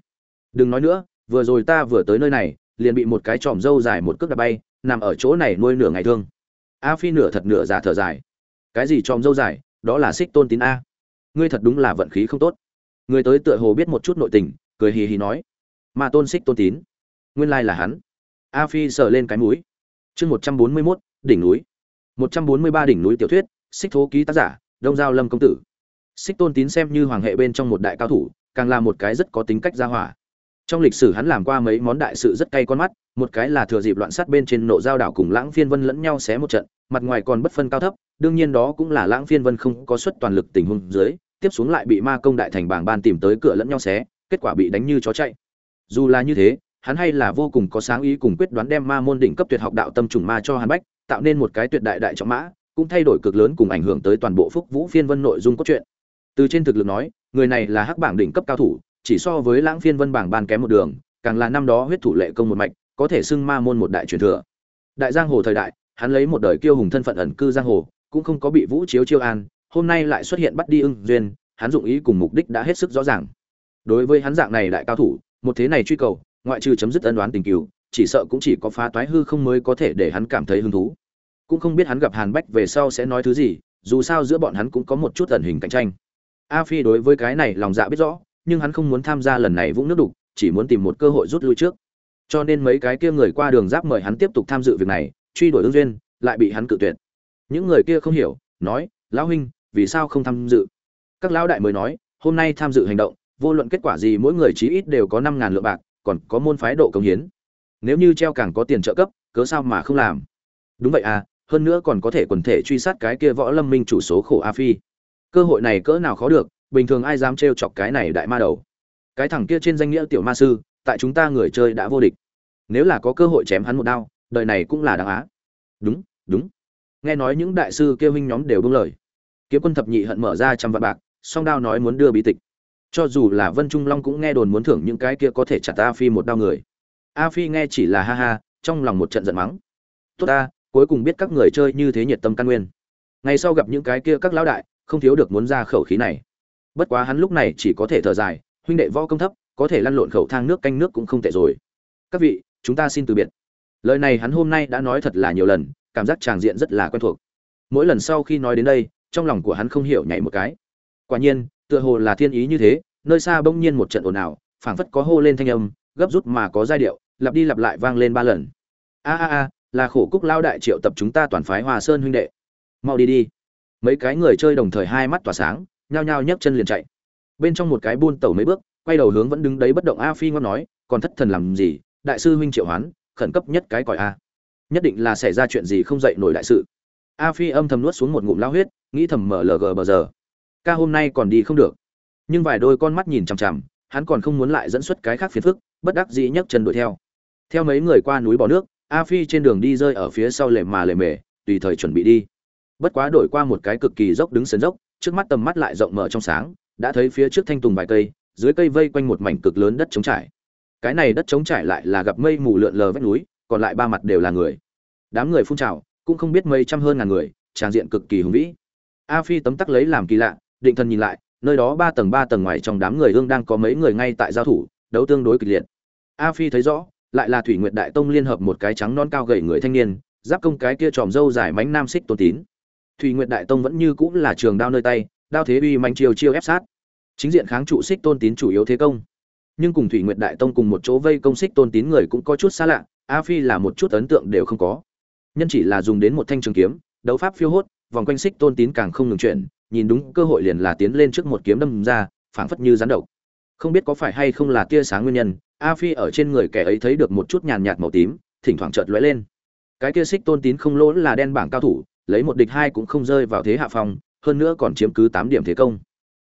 A: Đừng nói nữa, vừa rồi ta vừa tới nơi này, liền bị một cái tròm dâu dài một cước đạp bay, nằm ở chỗ này nuôi nửa ngày thương. A phi nửa thật nửa giả thở dài. Cái gì tròm dâu dài? Đó là xích tôn tín a. Ngươi thật đúng là vận khí không tốt. Người tới tựa hồ biết một chút nội tình, cười hì hì nói. Mà tôn xích tôn tín nguyên lai là hắn. A phi sờ lên cái mũi. Chương một trăm bốn mươi mốt, đỉnh núi. một trăm bốn mươi ba đỉnh núi tiểu thuyết xích thố ký tác giả, đông giao lâm công tử. Xích tôn tín xem như hoàng hệ bên trong một đại cao thủ, càng là một cái rất có tính cách gia hỏa. Trong lịch sử hắn làm qua mấy món đại sự rất cay con mắt, một cái là thừa dịp loạn sát bên trên nộ giao đảo cùng lãng phiên vân lẫn nhau xé một trận, mặt ngoài còn bất phân cao thấp, đương nhiên đó cũng là lãng phiên vân không có suất toàn lực tình huống dưới, tiếp xuống lại bị ma công đại thành bảng ban tìm tới cửa lẫn nhau xé, kết quả bị đánh như chó chạy. Dù là như thế hắn hay là vô cùng có sáng ý cùng quyết đoán đem ma môn đỉnh cấp tuyệt học đạo tâm trùng ma cho hắn bách, tạo nên một cái tuyệt đại đại trọng mã, cũng thay đổi cực lớn cùng ảnh hưởng tới toàn bộ phúc vũ phiên vân nội dung cốt truyện. Từ trên thực lực nói, người này là hắc bảng đỉnh cấp cao thủ, chỉ so với lãng phiên vân bảng ban kém một đường, càng là năm đó huyết thủ lệ công một mạch, có thể xưng ma môn một đại truyền thừa. Đại giang hồ thời đại, hắn lấy một đời kiêu hùng thân phận ẩn cư giang hồ, cũng không có bị vũ chiếu chiêu an, hôm nay lại xuất hiện bắt đi ưng duyên, hắn dụng ý cùng mục đích đã hết sức rõ ràng. Đối với hắn dạng này đại cao thủ, một thế này truy cầu ngoại trừ chấm dứt ân đoán tình cứu chỉ sợ cũng chỉ có phá toái hư không mới có thể để hắn cảm thấy hứng thú. Cũng không biết hắn gặp hàn bách về sau sẽ nói thứ gì, dù sao giữa bọn hắn cũng có một chút ẩn hình cạnh tranh. A phi đối với cái này lòng dạ biết rõ, nhưng hắn không muốn tham gia lần này vũng nước đục, chỉ muốn tìm một cơ hội rút lui trước. Cho nên mấy cái kia người qua đường giáp mời hắn tiếp tục tham dự việc này, truy đuổi ứng duyên, lại bị hắn cự tuyệt. Những người kia không hiểu, nói, lão huynh, vì sao không tham dự? Các lão đại mới nói, hôm nay tham dự hành động, vô luận kết quả gì mỗi người chí ít đều có năm ngàn lượng bạc còn có môn phái độ công hiến. Nếu như treo càng có tiền trợ cấp, cớ sao mà không làm? Đúng vậy à hơn nữa còn có thể quần thể truy sát cái kia võ lâm minh chủ số khổ a phi. Cơ hội này cỡ nào khó được, bình thường ai dám trêu chọc cái này đại ma đầu? Cái thằng kia trên danh nghĩa tiểu ma sư, tại chúng ta người chơi đã vô địch. Nếu là có cơ hội chém hắn một đao, đời này cũng là đáng á. Đúng đúng. Nghe nói những đại sư kêu huynh nhóm đều đúng lời. Kiếm quân thập nhị hận mở ra trăm vạn bạc, song đao nói muốn đưa bí tịch cho dù là vân trung long cũng nghe đồn muốn thưởng những cái kia có thể chặt a phi một đao người. A phi nghe chỉ là ha ha, trong lòng một trận giận mắng. Tốt ta, cuối cùng biết các người chơi như thế nhiệt tâm căn nguyên. Ngày sau gặp những cái kia các lão đại, không thiếu được muốn ra khẩu khí này. Bất quá hắn lúc này chỉ có thể thở dài, huynh đệ võ công thấp, có thể lăn lộn khẩu thang nước canh nước cũng không tệ rồi. Các vị, chúng ta xin từ biệt. Lời này hắn hôm nay đã nói thật là nhiều lần, cảm giác tràng diện rất là quen thuộc. Mỗi lần sau khi nói đến đây, trong lòng của hắn không hiểu nhảy một cái. Quả nhiên tựa hồ là thiên ý như thế, nơi xa bỗng nhiên một trận ồn ào, phảng phất có hô lên thanh âm, gấp rút mà có giai điệu, lặp đi lặp lại vang lên ba lần. A a a, là khổ cúc lao đại triệu tập chúng ta toàn phái hòa sơn huynh đệ. Mau đi đi. Mấy cái người chơi đồng thời hai mắt tỏa sáng, nhao nhao nhấc chân liền chạy. Bên trong một cái buôn tẩu mấy bước, quay đầu hướng vẫn đứng đấy bất động a phi ngon nói, còn thất thần làm gì? Đại sư huynh triệu hoán, khẩn cấp nhất cái còi a. Nhất định là xảy ra chuyện gì không dậy nổi đại sự. A phi âm thầm nuốt xuống một ngụm lao huyết, nghĩ thầm mở lg bờ giờ ca hôm nay còn đi không được. Nhưng vài đôi con mắt nhìn chằm chằm, hắn còn không muốn lại dẫn xuất cái khác phiền phức, bất đắc dĩ nhấc chân đuổi theo. Theo mấy người qua núi bỏ nước, a phi trên đường đi rơi ở phía sau lề mà lề mề, tùy thời chuẩn bị đi. Bất quá đổi qua một cái cực kỳ dốc đứng sườn dốc, trước mắt tầm mắt lại rộng mở trong sáng, đã thấy phía trước thanh tùng vài cây, dưới cây vây quanh một mảnh cực lớn đất trống trải. Cái này đất trống trải lại là gặp mây mù lượn lờ vách núi, còn lại ba mặt đều là người. Đám người phun trào, cũng không biết mấy trăm hơn ngàn người, tràng diện cực kỳ hùng vĩ. A phi tấm tắc lấy làm kỳ lạ định thần nhìn lại, nơi đó ba tầng ba tầng ngoài trong đám người ương đang có mấy người ngay tại giao thủ, đấu tương đối kịch liệt. A phi thấy rõ, lại là thủy nguyệt đại tông liên hợp một cái trắng non cao gầy người thanh niên, giáp công cái kia tròm râu dài mánh nam xích tôn tín. Thủy nguyệt đại tông vẫn như cũng là trường đao nơi tay, đao thế uy manh chiêu chiêu ép sát. Chính diện kháng trụ xích tôn tín chủ yếu thế công. Nhưng cùng thủy nguyệt đại tông cùng một chỗ vây công xích tôn tín người cũng có chút xa lạ, a phi là một chút ấn tượng đều không có. Nhân chỉ là dùng đến một thanh trường kiếm, đấu pháp phiêu hốt, vòng quanh xích tôn tín càng không ngừng chuyển nhìn đúng cơ hội liền là tiến lên trước một kiếm đâm ra, phảng phất như rắn độc. Không biết có phải hay không là tia sáng nguyên nhân, a phi ở trên người kẻ ấy thấy được một chút nhàn nhạt màu tím, thỉnh thoảng chợt lóe lên. Cái kia xích tôn tín không lỗ là đen bảng cao thủ, lấy một địch hai cũng không rơi vào thế hạ phong, hơn nữa còn chiếm cứ tám điểm thế công.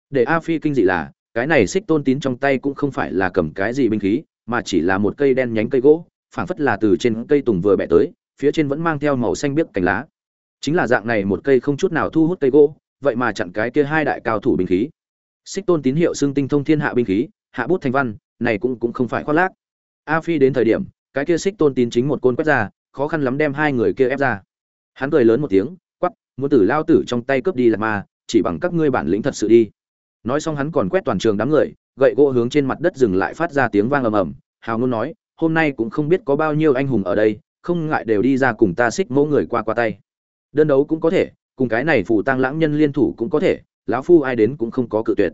A: Để a phi kinh dị là, cái này xích tôn tín trong tay cũng không phải là cầm cái gì binh khí, mà chỉ là một cây đen nhánh cây gỗ, phảng phất là từ trên cây tùng vừa bẻ tới, phía trên vẫn mang theo màu xanh biếc cành lá. Chính là dạng này một cây không chút nào thu hút cây gỗ vậy mà chặn cái kia hai đại cao thủ binh khí. Xích tôn tín hiệu xưng tinh thông thiên hạ binh khí, hạ bút thành văn, này cũng cũng không phải khoác lác. A phi đến thời điểm, cái kia xích tôn tín chính một côn quét ra, khó khăn lắm đem hai người kia ép ra. Hắn cười lớn một tiếng quắp muốn tử lao tử trong tay cướp đi là ma, chỉ bằng các ngươi bản lĩnh thật sự đi. Nói xong hắn còn quét toàn trường đám người, gậy gỗ hướng trên mặt đất dừng lại phát ra tiếng vang ầm ầm. Hào ngôn nói, hôm nay cũng không biết có bao nhiêu anh hùng ở đây, không ngại đều đi ra cùng ta xích mẫu người qua qua tay. Đơn đấu cũng có thể cùng cái này phù tăng lãng nhân liên thủ cũng có thể, lão phu ai đến cũng không có cự tuyệt.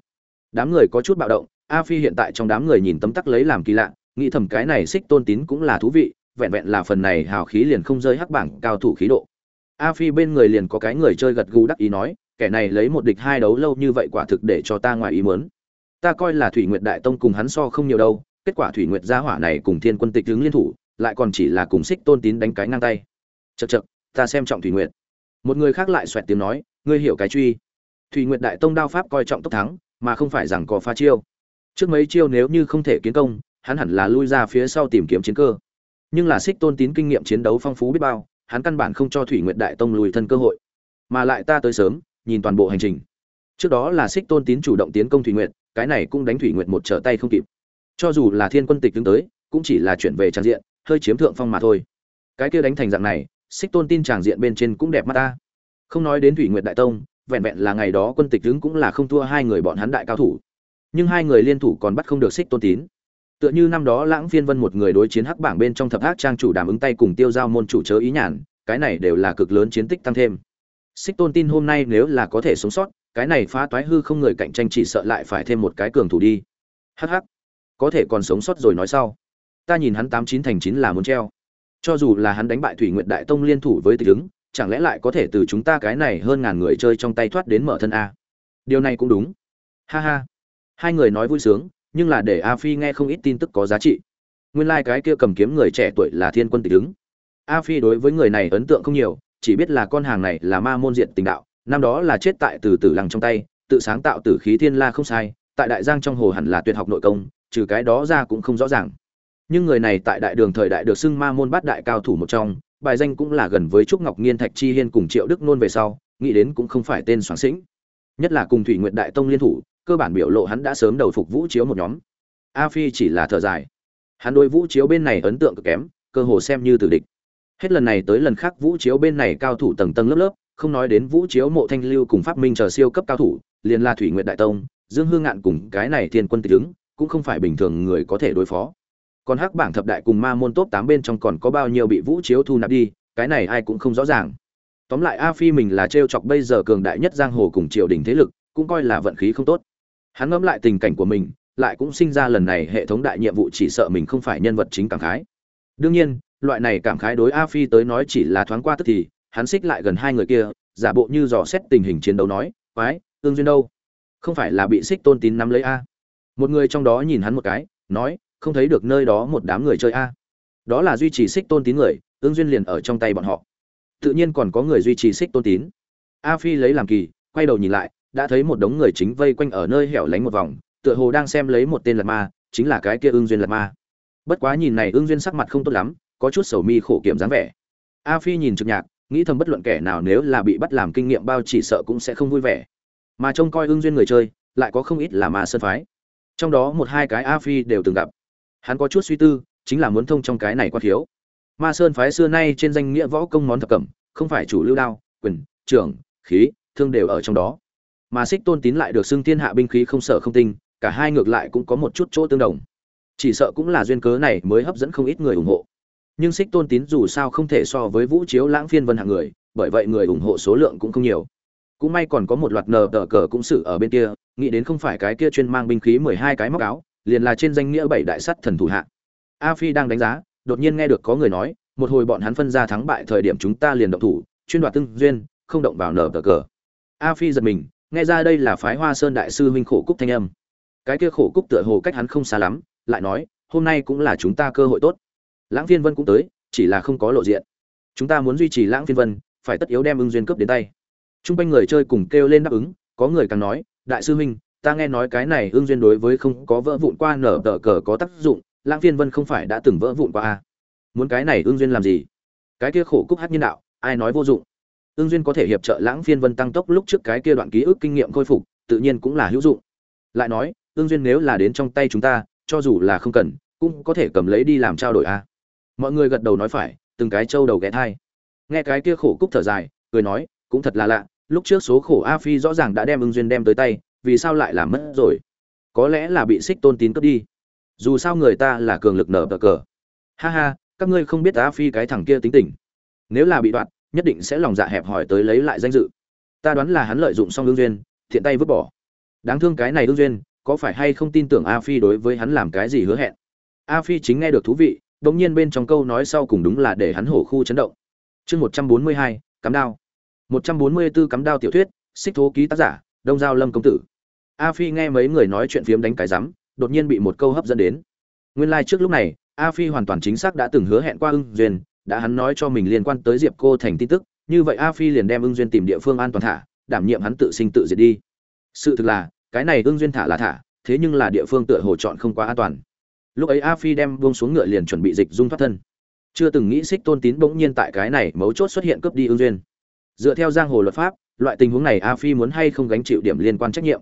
A: Đám người có chút bạo động, a phi hiện tại trong đám người nhìn tấm tắc lấy làm kỳ lạ, nghĩ thầm cái này xích tôn tín cũng là thú vị, vẹn vẹn là phần này hào khí liền không rơi hắc bảng cao thủ khí độ. A phi bên người liền có cái người chơi gật gù đắc ý nói, kẻ này lấy một địch hai đấu lâu như vậy quả thực để cho ta ngoài ý muốn. Ta coi là thủy nguyệt đại tông cùng hắn so không nhiều đâu, kết quả thủy nguyệt gia hỏa này cùng thiên quân tịch tướng liên thủ, lại còn chỉ là cùng xích tôn tín đánh cái ngang tay. Chật chật ta xem trọng thủy nguyệt một người khác lại xoẹt tiếng nói, ngươi hiểu cái truy. Thủy nguyệt đại tông đao pháp coi trọng tốc thắng, mà không phải rằng có pha chiêu. Trước mấy chiêu nếu như không thể kiến công, hắn hẳn là lui ra phía sau tìm kiếm chiến cơ. Nhưng là xích tôn tín kinh nghiệm chiến đấu phong phú biết bao, hắn căn bản không cho thủy nguyệt đại tông lùi thân cơ hội. Mà lại ta tới sớm, nhìn toàn bộ hành trình. Trước đó là xích tôn tín chủ động tiến công thủy nguyệt, cái này cũng đánh thủy nguyệt một trở tay không kịp. Cho dù là thiên quân tịch đứng tới, cũng chỉ là chuyển về trang diện, hơi chiếm thượng phong mà thôi. Cái kia đánh thành dạng này xích tôn tin tràng diện bên trên cũng đẹp mắt ta. Không nói đến thủy nguyệt đại tông, vẹn vẹn là ngày đó quân tịch đứng cũng là không thua hai người bọn hắn đại cao thủ. Nhưng hai người liên thủ còn bắt không được xích tôn tín. Tựa như năm đó lãng phiên vân một người đối chiến hắc bảng bên trong thập ác trang chủ đàm ứng tay cùng tiêu giao môn chủ chớ ý nhàn, cái này đều là cực lớn chiến tích tăng thêm. Xích tôn tin hôm nay nếu là có thể sống sót, cái này phá toái hư không người cạnh tranh chỉ sợ lại phải thêm một cái cường thủ đi. Hh có thể còn sống sót rồi nói sau. Ta nhìn hắn tám chín thành chín là muốn treo cho dù là hắn đánh bại thủy nguyện đại tông liên thủ với tịch ứng, chẳng lẽ lại có thể từ chúng ta cái này hơn ngàn người chơi trong tay thoát đến mở thân a? Điều này cũng đúng. Ha ha. Hai người nói vui sướng, nhưng là để a phi nghe không ít tin tức có giá trị. Nguyên lai、like、cái kia cầm kiếm người trẻ tuổi là thiên quân tịch ứng. A phi đối với người này ấn tượng không nhiều, chỉ biết là con hàng này là ma môn diện tình đạo, năm đó là chết tại từ tử lăng trong tay, tự sáng tạo tử khí thiên la không sai, tại đại giang trong hồ hẳn là tuyệt học nội công, trừ cái đó ra cũng không rõ ràng nhưng người này tại đại đường thời đại được xưng ma môn bát đại cao thủ một trong, bài danh cũng là gần với trúc ngọc nghiên, thạch chi hiên cùng triệu đức nôn về sau, nghĩ đến cũng không phải tên soáng sĩnh. Nhất là cùng thủy nguyện đại tông liên thủ, cơ bản biểu lộ hắn đã sớm đầu phục vũ chiếu một nhóm. A phi chỉ là thở dài. Hắn đôi vũ chiếu bên này ấn tượng cực kém, cơ hồ xem như tử địch. Hết lần này tới lần khác vũ chiếu bên này cao thủ tầng tầng lớp lớp, không nói đến vũ chiếu mộ thanh lưu cùng pháp minh chờ siêu cấp cao thủ, liền là thủy nguyện đại tông, dương hương ngạn cùng cái này thiên quân tịch ứng cũng không phải bình thường người có thể đối phó còn hắc bảng thập đại cùng ma môn top tám bên trong còn có bao nhiêu bị vũ chiếu thu nạp đi, cái này ai cũng không rõ ràng. Tóm lại a phi mình là t chọc bây giờ cường đại nhất giang hồ cùng triều đình thế lực, cũng coi là vận khí không tốt. Hắn ngẫm lại tình cảnh của mình, lại cũng sinh ra lần này hệ thống đại nhiệm vụ chỉ sợ mình không phải nhân vật chính cảm khái. Đương nhiên, loại này cảm khái đối a phi tới nói chỉ là thoáng qua tức thì, hắn xích lại gần hai người kia, giả bộ như dò xét tình hình chiến đấu nói, quái tương duyên đâu? Không phải là bị xích tôn tín nắm lấy a? Một người trong đó nhìn hắn một cái, nói không thấy được nơi đó một đám người chơi a. Đó là duy trì xích tôn tín người ương duyên liền ở trong tay bọn họ. Tự nhiên còn có người duy trì xích tôn tín. A phi lấy làm kỳ, quay đầu nhìn lại, đã thấy một đống người chính vây quanh ở nơi hẻo lánh một vòng, tựa hồ đang xem lấy một tên lật ma, chính là cái kia ương duyên lật ma. Bất quá nhìn này ương duyên sắc mặt không tốt lắm, có chút sầu mi khổ kiểm dáng vẻ. A phi nhìn trực nhạc, nghĩ thầm bất luận kẻ nào nếu là bị bắt làm kinh nghiệm bao chỉ sợ cũng sẽ không vui vẻ. Mà trông coi ương duyên người chơi, lại có không ít là ma sơn phái. Trong đó một hai cái a phi đều từng gặp hắn có chút suy tư, chính là muốn thông trong cái này quan thiếu. Ma sơn phái xưa nay trên danh nghĩa võ công món thập cẩm, không phải chủ lưu đao, quyền, trưởng, khí, thương đều ở trong đó. Mà xích tôn tín lại được xưng thiên hạ binh khí không sợ không tinh, cả hai ngược lại cũng có một chút chỗ tương đồng. Chỉ sợ cũng là duyên cớ này mới hấp dẫn không ít người ủng hộ. Nhưng xích tôn tín dù sao không thể so với vũ chiếu lãng phiên vân hạng người, bởi vậy người ủng hộ số lượng cũng không nhiều. Cũng may còn có một loạt nờ tờ cờ cũng xử ở bên kia, nghĩ đến không phải cái kia chuyên mang binh khí mười hai cái móc áo liền là trên danh nghĩa bảy đại sắt thần thủ hạ. A phi đang đánh giá, đột nhiên nghe được có người nói, một hồi bọn hắn phân ra thắng bại thời điểm chúng ta liền động thủ, chuyên đoạt tương duyên, không động vào nở tờ cờ. A phi giật mình, nghe ra đây là phái hoa sơn đại sư huynh khổ cúc thanh âm. Cái kia khổ cúc tựa hồ cách hắn không xa lắm, lại nói, hôm nay cũng là chúng ta cơ hội tốt. Lãng phiên vân cũng tới, chỉ là không có lộ diện. Chúng ta muốn duy trì lãng phiên vân, phải tất yếu đem ưng duyên cướp đến tay. Trung quanh người chơi cùng kêu lên đáp ứng, có người càng nói, đại sư huynh ta nghe nói cái này ưng duyên đối với không có vỡ vụn qua nở tờ cờ có tác dụng, lãng phiên vân không phải đã từng vỡ vụn qua a à? muốn cái này ưng duyên làm gì? Cái kia khổ cúc hát nhân đạo, ai nói vô dụng? Ưng duyên có thể hiệp trợ lãng phiên vân tăng tốc lúc trước cái kia đoạn ký ức kinh nghiệm khôi phục, tự nhiên cũng là hữu dụng. Lại nói, ưng duyên nếu là đến trong tay chúng ta, cho dù là không cần, cũng có thể cầm lấy đi làm trao đổi a mọi người gật đầu nói phải, từng cái trâu đầu ghé thai. Nghe cái kia khổ cúc thở dài, cười nói, cũng thật là lạ, lúc trước số khổ a phi rõ ràng đã đem ưng duyên đem tới tay vì sao lại làm mất rồi? Có lẽ là bị xích tôn tín cướp đi. Dù sao người ta là cường lực nở bờ cờ. Ha ha, các ngươi không biết ta phi cái thằng kia tính tình. Nếu là bị đoạt nhất định sẽ lòng dạ hẹp hỏi tới lấy lại danh dự. Ta đoán là hắn lợi dụng xong ương duyên, thiện tay vứt bỏ. Đáng thương cái này ương duyên, có phải hay không tin tưởng a phi đối với hắn làm cái gì hứa hẹn? A phi chính nghe được thú vị đ ỗ n g nhiên bên trong câu nói sau cùng đúng là để hắn hổ khu chấn động. Chương một trăm bốn mươi hai, cắm đao. một trăm bốn mươi b ố cắm đao tiểu thuyết, xích thố ký tác giả, đông giao lâm công tử a phi nghe mấy người nói chuyện phiếm đánh cái rắm, đột nhiên bị một câu hấp dẫn đến. Nguyên lai trước lúc này, a phi hoàn toàn chính xác đã từng hứa hẹn qua ưng duyên, đã hắn nói cho mình liên quan tới diệp cô thành tin tức, như vậy a phi liền đem ưng duyên tìm địa phương an toàn thả, đảm nhiệm hắn tự sinh tự diệt đi. Sự thực là, cái này ưng duyên thả là thả, thế nhưng là địa phương tựa hồ chọn không quá an toàn. Lúc ấy a phi đem buông xuống ngựa liền chuẩn bị dịch dung thoát thân. Chưa từng nghĩ xích tôn tín bỗng nhiên tại cái này mấu chốt xuất hiện cướp đi ưng duyên. Dựa theo giang hồ luật pháp, loại tình huống này a phi muốn hay không gánh chịu điểm liên quan trách nhiệm?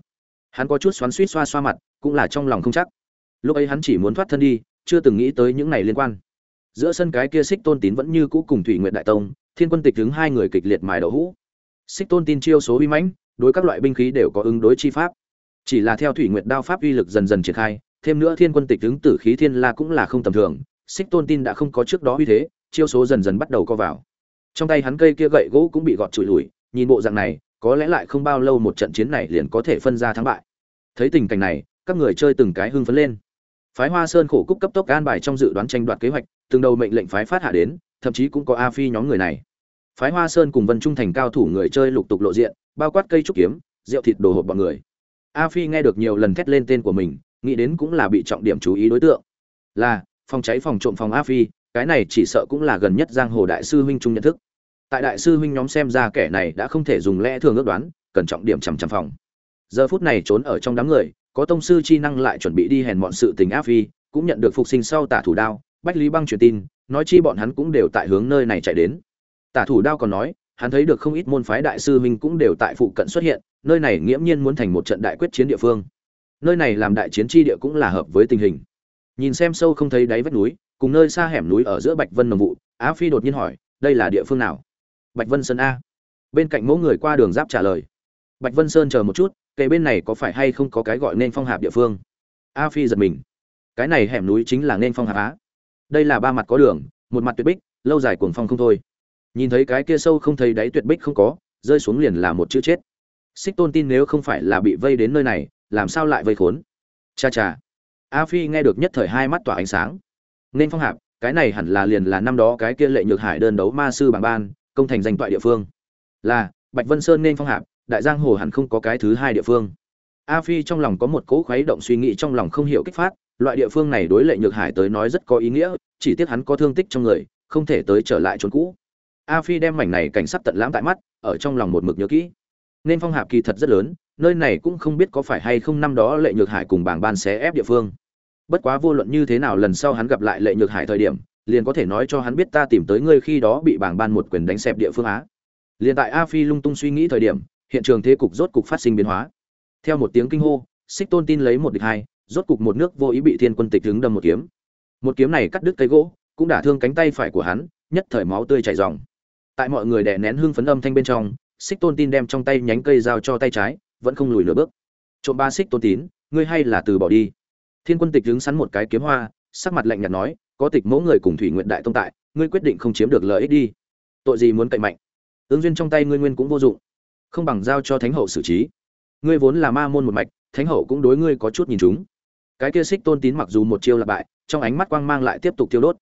A: Hắn có chút xoắn suýt xoa xoa mặt, cũng là trong lòng không chắc. Lúc ấy hắn chỉ muốn thoát thân đi, chưa từng nghĩ tới những này liên quan. Giữa sân cái kia xích tôn tín vẫn như cũ cùng thủy nguyện đại tông, thiên quân tịch đứng hai người kịch liệt mài đậu hũ. Xích tôn tin chiêu số uy mãnh, đối các loại binh khí đều có ứng đối chi pháp. Chỉ là theo thủy nguyệt đao pháp uy lực dần dần triển khai, thêm nữa thiên quân tịch đứng tử khí thiên la cũng là không tầm thường xích tôn tin đã không có trước đó uy thế, chiêu số dần dần bắt đầu co vào. Trong tay hắn cây kia gậy gỗ cũng bị gọt trụi lùi, nhìn bộ dạng này có lẽ lại không bao lâu một trận chiến này liền có thể phân ra thắng bại. Thấy tình cảnh này, các người chơi từng cái hưng phấn lên. Phái hoa sơn khổ cúc cấp tốc an bài trong dự đoán tranh đoạt kế hoạch, từng đầu mệnh lệnh phái phát hạ đến, thậm chí cũng có a phi nhóm người này. Phái hoa sơn cùng vân trung thành cao thủ người chơi lục tục lộ diện, bao quát cây trúc kiếm, rượu thịt đồ hộp bọn người. A phi nghe được nhiều lần thét lên tên của mình, nghĩ đến cũng là bị trọng điểm chú ý đối tượng. Là, phòng cháy phòng trộm phòng a phi, cái này chỉ sợ cũng là gần nhất giang hồ đại sư huynh trung nhận thức tại đại sư huynh nhóm xem ra kẻ này đã không thể dùng lẽ thường ước đoán, cần trọng điểm chằm chằm phòng. Giờ phút này trốn ở trong đám người, có tông sư chi năng lại chuẩn bị đi hèn bọn sự tình áp phi, cũng nhận được phục sinh sau tả thủ đao, bách lý băng truyền tin, nói chi bọn hắn cũng đều tại hướng nơi này chạy đến. Tả thủ đao còn nói, hắn thấy được không ít môn phái đại sư huynh cũng đều tại phụ cận xuất hiện, nơi này nghiễm nhiên muốn thành một trận đại quyết chiến địa phương. Nơi này làm đại chiến tri địa cũng là hợp với tình hình. Nhìn xem sâu không thấy đáy vách núi, cùng nơi xa hẻm núi ở giữa bạch vân nồng vụ, á phi đột nhiên hỏi, đây là địa phương nào? Bạch vân sơn a. Bên cạnh mỗi người qua đường giáp trả lời. Bạch vân sơn chờ một chút, kề bên này có phải hay không có cái gọi nên phong hạp địa phương? A phi giật mình. Cái này hẻm núi chính là nên phong hạp á. Đây là ba mặt có đường, một mặt tuyệt bích, lâu dài cuồng phong không thôi. Nhìn thấy cái kia sâu không thấy đáy tuyệt bích không có, rơi xuống liền là một chữ chết. Xích tôn tin nếu không phải là bị vây đến nơi này, làm sao lại vây khốn? Cha cha. A phi nghe được nhất thời hai mắt tỏa ánh sáng. Nên phong hạp, cái này hẳn là liền là năm đó cái kia lệ nhược hải đơn đấu ma sư bằng ban công thành danh toại địa phương. Là, bạch vân sơn nên phong hạp, đại giang hồ hẳn không có cái thứ hai địa phương. A phi trong lòng có một cỗ khuấy động suy nghĩ trong lòng không hiểu kích phát, loại địa phương này đối lệ nhược hải tới nói rất có ý nghĩa, chỉ tiếc hắn có thương tích trong người, không thể tới trở lại chốn cũ. A phi đem mảnh này cảnh sắc tận lãm tại mắt, ở trong lòng một mực nhớ kỹ. Nên phong hạp kỳ thật rất lớn, nơi này cũng không biết có phải hay không năm đó lệ nhược hải cùng bảng ban xé ép địa phương. Bất quá vô luận như thế nào lần sau hắn gặp lại lệ nhược hải thời điểm liền có thể nói cho hắn biết ta tìm tới ngươi khi đó bị bảng ban một quyền đánh xẹp địa phương á. Liền tại a phi lung tung suy nghĩ thời điểm, hiện trường thế cục rốt cục phát sinh biến hóa. Theo một tiếng kinh hô, xích tôn tin lấy một địch hai, rốt cục một nước vô ý bị thiên quân tịch đứng đâm một kiếm. Một kiếm này cắt đứt cây gỗ, cũng đả thương cánh tay phải của hắn, nhất thời máu tươi chảy ròng. Tại mọi người đè nén hương phấn âm thanh bên trong, xích tôn tin đem trong tay nhánh cây giao cho tay trái, vẫn không lùi nửa bước. Trộm ba xích tôn tín, ngươi hay là từ bỏ đi. Thiên quân tịch đứng sắn một cái kiếm hoa, sắc mặt lạnh nhạt nói có tịch mẫu người cùng thủy nguyện đại tông tại, ngươi quyết định không chiếm được lợi ích đi. Tội gì muốn cậy mạnh? Ứng duyên trong tay ngươi nguyên cũng vô dụng. Không bằng giao cho thánh hậu xử trí. Ngươi vốn là ma môn một mạch, thánh hậu cũng đối ngươi có chút nhìn chúng. Cái kia xích tôn tín mặc dù một chiêu là bại, trong ánh mắt quang mang lại tiếp tục tiêu đốt.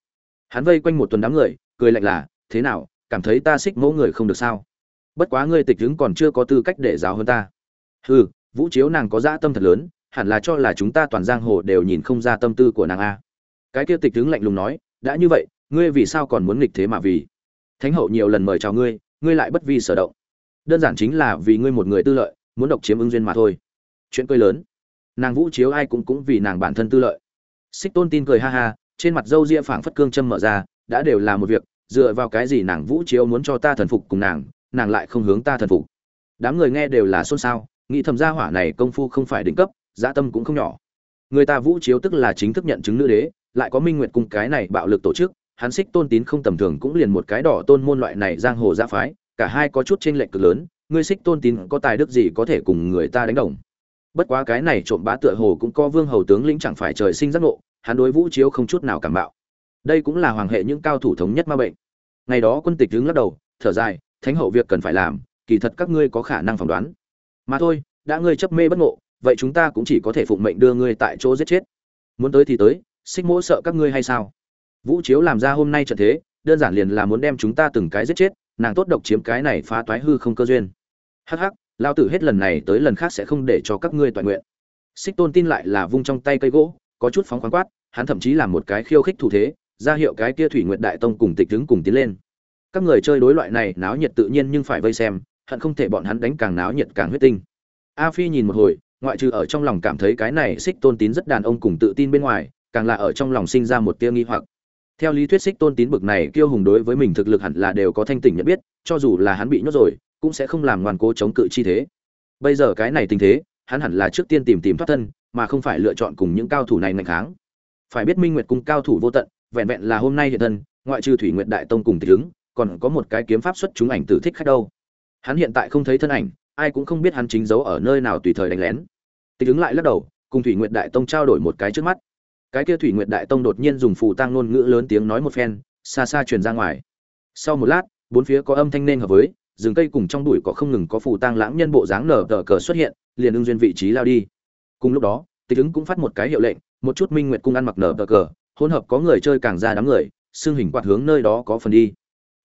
A: Hắn vây quanh một tuần đám người, cười lạnh là, thế nào, cảm thấy ta xích mẫu người không được sao? Bất quá ngươi tịch đứng còn chưa có tư cách để giáo hơn ta. Hừ, vũ chiếu nàng có dã tâm thật lớn, hẳn là cho là chúng ta toàn giang hồ đều nhìn không ra tâm tư của nàng a cái kia tịch tướng lạnh lùng nói, đã như vậy, ngươi vì sao còn muốn nghịch thế mà vì? Thánh hậu nhiều lần mời chào ngươi ngươi lại bất vi sở động. Đơn giản chính là vì ngươi một người tư lợi, muốn độc chiếm ứng duyên mà thôi. Chuyện cười lớn. Nàng vũ chiếu ai cũng cũng vì nàng bản thân tư lợi. Xích tôn tin cười ha ha, trên mặt dâu ria phảng phất cương châm mở ra, đã đều là một việc, dựa vào cái gì nàng vũ chiếu muốn cho ta thần phục cùng nàng nàng lại không hướng ta thần phục. Đám người nghe đều là xôn xao, nghĩ thầm gia hỏa này công phu không phải đỉnh cấp dã tâm cũng không nhỏ. Người ta vũ chiếu tức là chính thức nhận chứng nữ đế lại có minh nguyệt cung cái này bạo lực tổ chức, hắn xích tôn tín không tầm thường cũng liền một cái đỏ tôn môn loại này giang hồ gia phái, cả hai có chút trên lệnh cực lớn, ngươi xích tôn tín có tài đức gì có thể cùng người ta đánh đồng? Bất quá cái này trộm bá tựa hồ cũng có vương hầu tướng lĩnh chẳng phải trời sinh giác ngộ, hắn đối vũ chiếu không chút nào cảm bạo. Đây cũng là hoàng hệ những cao thủ thống nhất ma bệnh. Ngày đó quân tịch đứng lắc đầu, thở dài, thánh hậu việc cần phải làm, kỳ thật các ngươi có khả năng phỏng đoán. Mà thôi, đã ngươi chấp mê bất ngộ, vậy chúng ta cũng chỉ có thể phụng mệnh đưa ngươi tại chỗ giết chết. Muốn tới thì tới xích mỗ sợ các ngươi hay sao? Vũ chiếu làm ra hôm nay trận thế, đơn giản liền là muốn đem chúng ta từng cái giết chết, nàng tốt độc chiếm cái này phá toái hư không cơ duyên. Hắc hắc, lao tử hết lần này tới lần khác sẽ không để cho các ngươi toàn nguyện. Xích tôn tin lại là vung trong tay cây gỗ, có chút phóng khoáng quát, hắn thậm chí làm một cái khiêu khích thủ thế, ra hiệu cái kia thủy nguyện đại tông cùng tịch đứng cùng tiến lên. Các người chơi đối loại này náo nhiệt tự nhiên nhưng phải vây xem, hận không thể bọn hắn đánh càng náo nhiệt càng huyết tinh. A phi nhìn một hồi, ngoại trừ ở trong lòng cảm thấy cái này xích tôn tín rất đàn ông cùng tự tin bên ngoài càng là ở trong lòng sinh ra một tia nghi hoặc. Theo lý thuyết xích tôn tín bực này, kiêu hùng đối với mình thực lực hẳn là đều có thanh tỉnh nhận biết, cho dù là hắn bị nhốt rồi, cũng sẽ không làm ngoan cố chống cự chi thế. Bây giờ cái này tình thế, hắn hẳn là trước tiên tìm tìm thoát thân, mà không phải lựa chọn cùng những cao thủ này ngành kháng. Phải biết minh nguyệt cung cao thủ vô tận, vẹn vẹn là hôm nay hiện thân, ngoại trừ thủy nguyệt đại tông cùng tịch ứng, còn có một cái kiếm pháp xuất chúng ảnh tử thích khách đâu. Hắn hiện tại không thấy thân ảnh, ai cũng không biết hắn chính giấu ở nơi nào tùy thời đánh lén. Tịch ứng lại lắc đầu, cùng thủy nguyệt đại tông trao đổi một cái trước mắt cái kia thủy nguyện đại tông đột nhiên dùng phù tăng ngôn ngữ lớn tiếng nói một phen, xa xa truyền ra ngoài. Sau một lát, bốn phía có âm thanh nên hợp với, rừng cây cùng trong bụi có không ngừng có phù tăng lãng nhân bộ dáng nở tờ cờ xuất hiện, liền ưng duyên vị trí lao đi. Cùng lúc đó, tịch ứng cũng phát một cái hiệu lệnh, một chút minh nguyệt cung ăn mặc nở tờ cờ, hỗn hợp có người chơi càng ra đám người, xương hình quạt hướng nơi đó có phần đi.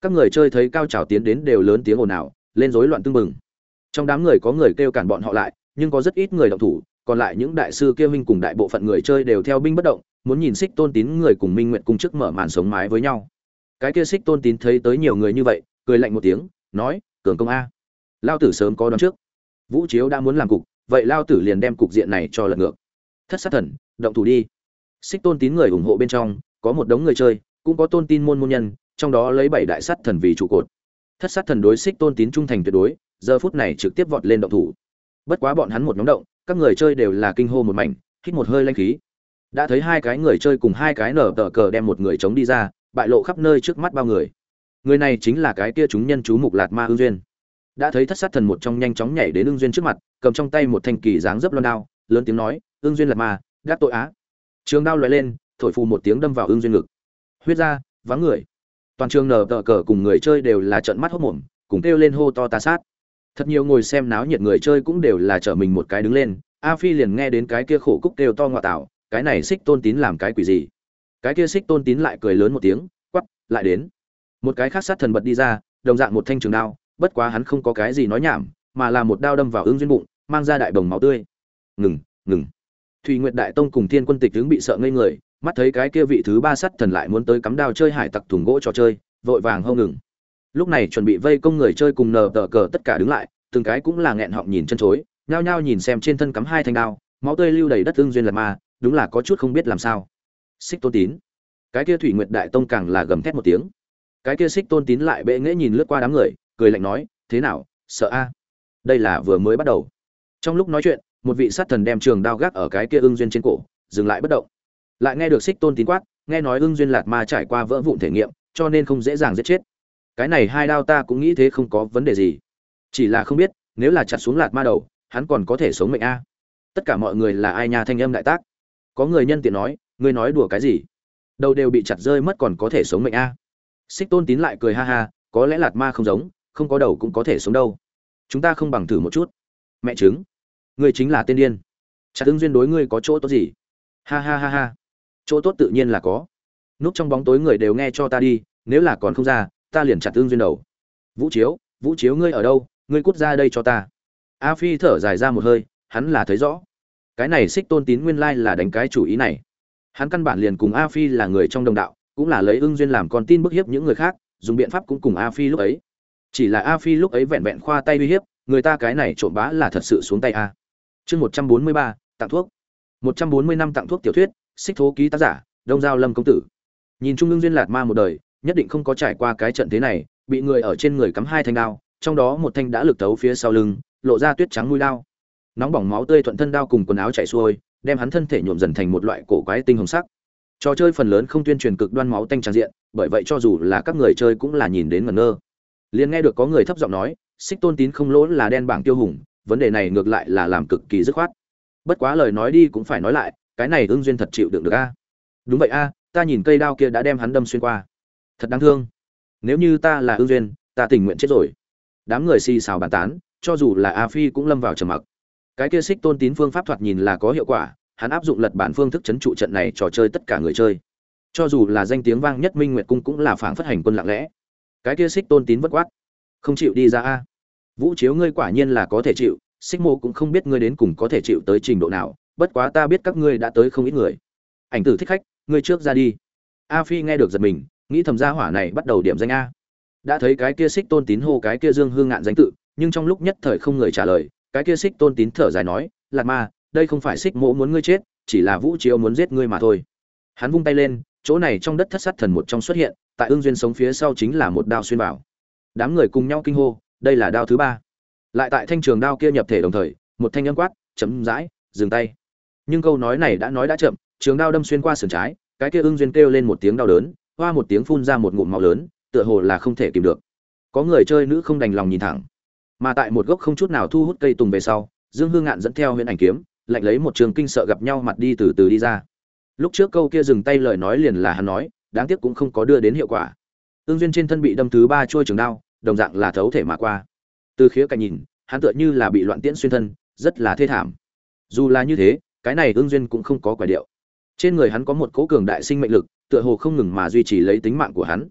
A: Các người chơi thấy cao trào tiến đến đều lớn tiếng ồn ào, lên rối loạn tưng bừng. Trong đám người có người kêu cản bọn họ lại, nhưng có rất ít người động thủ còn lại những đại sư kia huynh cùng đại bộ phận người chơi đều theo binh bất động, muốn nhìn xích tôn tín người cùng minh nguyện cung trước mở màn sống mái với nhau. Cái kia xích tôn tín thấy tới nhiều người như vậy, cười lạnh một tiếng, nói, cường công a. Lao tử sớm có đón trước. Vũ chiếu đã muốn làm cục, vậy lao tử liền đem cục diện này cho lật ngược. Thất sát thần, động thủ đi. Xích tôn tín người ủng hộ bên trong, có một đống người chơi, cũng có tôn tin môn môn nhân, trong đó lấy bảy đại sát thần vì trụ cột. Thất sát thần đối xích tôn tín trung thành tuyệt đối, giờ phút này trực tiếp vọt lên động thủ. Bất quá bọn hắn một nhóm động các người chơi đều là kinh hô một mảnh, hít một hơi lanh khí. Đã thấy hai cái người chơi cùng hai cái nở tờ cờ đem một người chống đi ra, bại lộ khắp nơi trước mắt bao người. Người này chính là cái kia chúng nhân chú mục lạt ma ương duyên. Đã thấy thất sát thần một trong nhanh chóng nhảy đến ương duyên trước mặt, cầm trong tay một thanh kỳ dáng dấp loan đao, lớn tiếng nói ương duyên lạt ma, gác tội á. Trường đao loại lên, thổi phù một tiếng đâm vào ương duyên ngực. Huyết ra, vắng người. Toàn trường nở tờ cờ cùng người chơi đều là trận mắt hốc mồm, cùng kêu lên hô to ta sát thật nhiều ngồi xem náo nhiệt người chơi cũng đều là trở mình một cái đứng lên, a phi liền nghe đến cái kia khổ cúc kêu to ngoại tạo cái này xích tôn tín làm cái quỷ gì? Cái kia xích tôn tín lại cười lớn một tiếng quắp lại đến. Một cái khác sát thần bật đi ra, đồng dạng một thanh trường đao, bất quá hắn không có cái gì nói nhảm, mà là một đao đâm vào ương duyên bụng, mang ra đại bồng máu tươi. Ngừng ngừng. Thùy nguyệt đại tông cùng thiên quân tịch tướng bị sợ ngây người, mắt thấy cái kia vị thứ ba sát thần lại muốn tới cắm đao chơi hải tặc thùng gỗ trò chơi, vội vàng hông ngừng lúc này chuẩn bị vây công người chơi cùng nờ tờ cờ tất cả đứng lại, từng cái cũng là nghẹn họng nhìn chân chối, nhao nhao nhìn xem trên thân cắm hai thanh đao, máu tươi lưu đầy đất thương duyên lật ma, đúng là có chút không biết làm sao. Xích tôn tín. Cái kia thủy nguyệt đại tông càng là gầm thét một tiếng. Cái kia xích tôn tín lại bệ nghễ nhìn lướt qua đám người, cười lạnh nói, thế nào, sợ a? Đây là vừa mới bắt đầu. Trong lúc nói chuyện, một vị sát thần đem trường đao gác ở cái kia ưng duyên trên cổ, dừng lại bất động. Lại nghe được xích tôn tín quát, nghe nói ưng duyên lạt ma trải qua vỡ vụn thể nghiệm, cho nên không dễ dàng giết chết cái này hai đao ta cũng nghĩ thế không có vấn đề gì. Chỉ là không biết, nếu là chặt xuống lạt ma đầu, hắn còn có thể sống mệnh a. Tất cả mọi người là ai nhà thanh âm đại tác? Có người nhân tiện nói, ngươi nói đùa cái gì? Đầu đều bị chặt rơi mất còn có thể sống mệnh a. Xích tôn tín lại cười ha ha, có lẽ lạt ma không giống, không có đầu cũng có thể sống đâu. Chúng ta không bằng thử một chút. Mẹ chứng ngươi chính là tên điên. Chặt ứng duyên đối ngươi có chỗ tốt gì? Ha ha ha ha, chỗ tốt tự nhiên là có. Núp trong bóng tối người đều nghe cho ta đi, nếu là còn không ra ta liền chặt tương duyên đầu. Vũ chiếu vũ chiếu ngươi ở đâu? Ngươi cút ra đây cho ta. A phi thở dài ra một hơi, hắn là thấy rõ. Cái này xích tôn tín nguyên lai là đánh cái chủ ý này. Hắn căn bản liền cùng a phi là người trong đồng đạo, cũng là lấy ưng duyên làm con tin bức hiếp những người khác, dùng biện pháp cũng cùng a phi lúc ấy. Chỉ là a phi lúc ấy vẹn vẹn khoa tay uy hiếp, người ta cái này trộm bá là thật sự xuống tay a. Chương một trăm bốn mươi ba, tặng thuốc. một trăm bốn mươi năm tặng thuốc tiểu thuyết, xích thố ký tác giả, đông giao lâm công tử. Nhìn trung ương duyên lạt ma một đời nhất định không có trải qua cái trận thế này, bị người ở trên người cắm hai thanh đao, trong đó một thanh đã lực tấu phía sau lưng, lộ ra tuyết trắng mũi đao. Nóng bỏng máu tươi thuận thân đao cùng quần áo chảy xuôi, đem hắn thân thể nhuộm dần thành một loại cổ quái tinh hồng sắc. Trò chơi phần lớn không tuyên truyền cực đoan máu tanh tràn diện, bởi vậy cho dù là các người chơi cũng là nhìn đến ngẩn ngơ. Liền nghe được có người thấp giọng nói, xích tôn tín không lỗ là đen bảng tiêu hùng, vấn đề này ngược lại là làm cực kỳ dứt khoát. Bất quá lời nói đi cũng phải nói lại, cái này ưng duyên thật chịu đựng được a. Đúng vậy a, ta nhìn cây đao kia đã đem hắn đâm xuyên qua thật đáng thương. Nếu như ta là ưng duyên, ta tình nguyện chết rồi. Đám người xì xào bàn tán, cho dù là a phi cũng lâm vào trầm mặc. Cái kia xích tôn tín phương pháp thoạt nhìn là có hiệu quả, hắn áp dụng lật bản phương thức chấn trụ trận này trò chơi tất cả người chơi. Cho dù là danh tiếng vang nhất minh nguyệt cung cũng là phảng phất hành quân lặng lẽ. Cái kia xích tôn tín vất quát. Không chịu đi ra a. Vũ chiếu ngươi quả nhiên là có thể chịu, xích mô cũng không biết ngươi đến cùng có thể chịu tới trình độ nào, bất quá ta biết các ngươi đã tới không ít người. Ảnh tử thích khách, ngươi trước ra đi. A phi nghe được giật mình nghĩ thầm gia hỏa này bắt đầu điểm danh a. Đã thấy cái kia xích tôn tín hô cái kia dương hương ngạn danh tự, nhưng trong lúc nhất thời không người trả lời, cái kia xích tôn tín thở dài nói lạt ma, đây không phải xích mỗ muốn ngươi chết, chỉ là vũ chiếu muốn giết ngươi mà thôi. Hắn vung tay lên, chỗ này trong đất thất sát thần một trong xuất hiện, tại ương duyên sống phía sau chính là một đao xuyên bảo. đám người cùng nhau kinh hô, đây là đao thứ ba. Lại tại thanh trường đao kia nhập thể đồng thời, một thanh âm quát, chấm dãi, dừng tay. Nhưng câu nói này đã nói đã chậm, trường đao đâm xuyên qua sườn trái, cái kia ương duyên kêu lên một tiếng đau đớn hoa một tiếng phun ra một ngụm máu lớn, tựa hồ là không thể kìm được. Có người chơi nữ không đành lòng nhìn thẳng. Mà tại một gốc không chút nào thu hút cây tùng về sau, dương hương ngạn dẫn theo huyện ảnh kiếm, lạnh lấy một trường kinh sợ gặp nhau mặt đi từ từ đi ra. Lúc trước câu kia dừng tay lời nói liền là hắn nói, đáng tiếc cũng không có đưa đến hiệu quả. Tương duyên trên thân bị đâm thứ ba trôi trường đao, đồng dạng là thấu thể mà qua. Từ khía cạnh nhìn, hắn tựa như là bị loạn tiễn xuyên thân, rất là thê thảm. Dù là như thế, cái này ương duyên cũng không có quả điệu. Trên người hắn có một cỗ cường đại sinh mệnh lực tựa hồ không ngừng mà duy trì lấy tính mạng của hắn.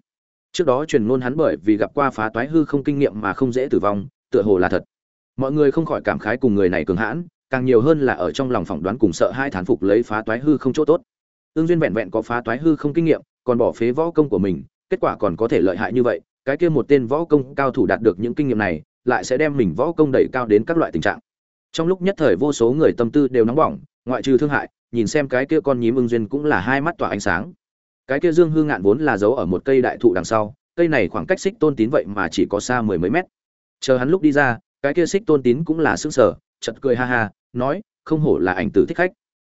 A: Trước đó truyền ngôn hắn bởi vì gặp qua phá toái hư không kinh nghiệm mà không dễ tử vong, tựa hồ là thật. Mọi người không khỏi cảm khái cùng người này cường hãn, càng nhiều hơn là ở trong lòng phỏng đoán cùng sợ hai thán phục lấy phá toái hư không chỗ tốt. Ương duyên vẹn vẹn có phá toái hư không kinh nghiệm, còn bỏ phế võ công của mình, kết quả còn có thể lợi hại như vậy, cái kia một tên võ công cao thủ đạt được những kinh nghiệm này, lại sẽ đem mình võ công đẩy cao đến các loại tình trạng. Trong lúc nhất thời vô số người tâm tư đều nóng bỏng, ngoại trừ thương hại, nhìn xem cái kia con nhím ưng duyên cũng là hai mắt tỏa ánh sáng cái kia dương hương ngạn vốn là giấu ở một cây đại thụ đằng sau, cây này khoảng cách xích tôn tín vậy mà chỉ có xa mười mấy mét. Chờ hắn lúc đi ra, cái kia xích tôn tín cũng là sững sờ chật cười ha ha, nói, không hổ là ảnh tử thích khách.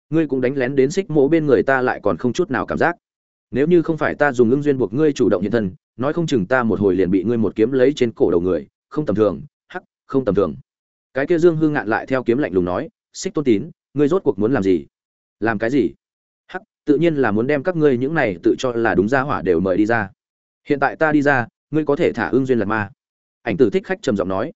A: Ngươi cũng đánh lén đến xích mỗ bên người ta lại còn không chút nào cảm giác. Nếu như không phải ta dùng ưng duyên buộc ngươi chủ động hiện thân, nói không chừng ta một hồi liền bị ngươi một kiếm lấy trên cổ đầu người, không tầm thường, hắc, không tầm thường. Cái kia dương hương ngạn lại theo kiếm lạnh lùng nói, xích tôn tín, ngươi rốt cuộc muốn làm gì? Làm cái gì? Tự nhiên là muốn đem các ngươi những này tự cho là đúng ra hỏa đều mời đi ra. Hiện tại ta đi ra, ngươi có thể thả ưng duyên lật ma. Ảnh tử thích khách trầm giọng nói.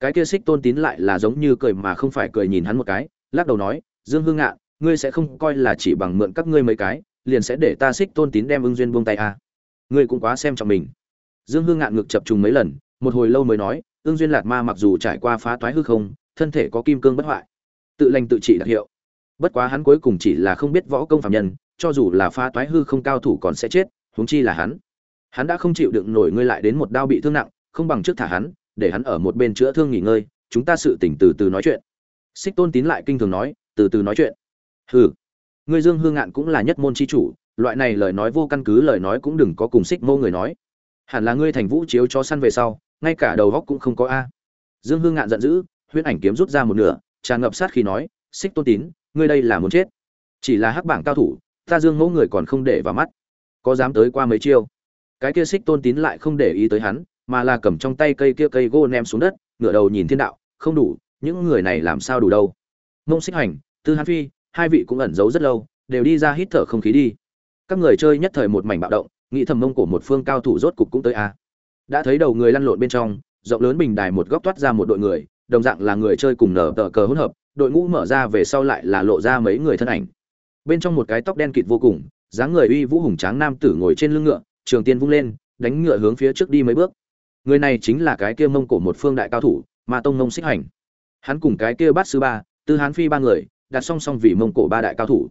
A: Cái kia xích tôn tín lại là giống như cười mà không phải cười nhìn hắn một cái, lắc đầu nói, dương hương ngạn ngươi sẽ không coi là chỉ bằng mượn các ngươi mấy cái, liền sẽ để ta xích tôn tín đem ưng duyên buông tay à. ngươi cũng quá xem trọng mình. Dương hương ngạn ngực chập trùng mấy lần, một hồi lâu mới nói, ưng duyên lạt ma mặc dù trải qua phá toái hư không, thân thể có kim cương bất hoại, tự lành tự trị đặc hiệu. Bất quá hắn cuối cùng chỉ là không biết võ công phạm nhân cho dù là phá toái hư không cao thủ còn sẽ chết, huống chi là hắn. Hắn đã không chịu đựng nổi ngươi lại đến một đao bị thương nặng, không bằng trước thả hắn, để hắn ở một bên chữa thương nghỉ ngơi, chúng ta sự tỉnh từ từ nói chuyện. Xích tôn tín lại kinh thường nói, từ từ nói chuyện. Hừ, ngươi dương hương ngạn cũng là nhất môn chi chủ, loại này lời nói vô căn cứ, lời nói cũng đừng có cùng xích mô người nói. Hẳn là ngươi thành vũ chiếu cho săn về sau, ngay cả đầu góc cũng không có a. Dương hương ngạn giận dữ, huyễn ảnh kiếm rút ra một nửa, tràn ngập sát khi nói, xích tôn tín, ngươi đây là muốn chết. Chỉ là hắc bảng cao thủ ta dương mẫu người còn không để vào mắt. Có dám tới qua mấy chiêu? Cái kia xích tôn tín lại không để ý tới hắn, mà là cầm trong tay cây kia cây gô ném xuống đất, ngửa đầu nhìn thiên đạo, không đủ, những người này làm sao đủ đâu? Mông xích hành, tư hán phi, hai vị cũng ẩn giấu rất lâu, đều đi ra hít thở không khí đi. Các người chơi nhất thời một mảnh bạo động, nghĩ thầm mông của một phương cao thủ rốt cục cũng tới a. Đã thấy đầu người lăn lộn bên trong, rộng lớn bình đài một góc toát ra một đội người, đồng dạng là người chơi cùng nở tờ cờ hỗn hợp, đội ngũ mở ra về sau lại là lộ ra mấy người thân ảnh bên trong một cái tóc đen kịt vô cùng, dáng người uy vũ hùng tráng nam tử ngồi trên lưng ngựa, trường tiên vung lên, đánh ngựa hướng phía trước đi mấy bước. Người này chính là cái kia mông cổ một phương đại cao thủ mà tông mông xích hành. Hắn cùng cái kia bát sư ba, tư hán phi ba người, đặt song song vì mông cổ ba đại cao thủ.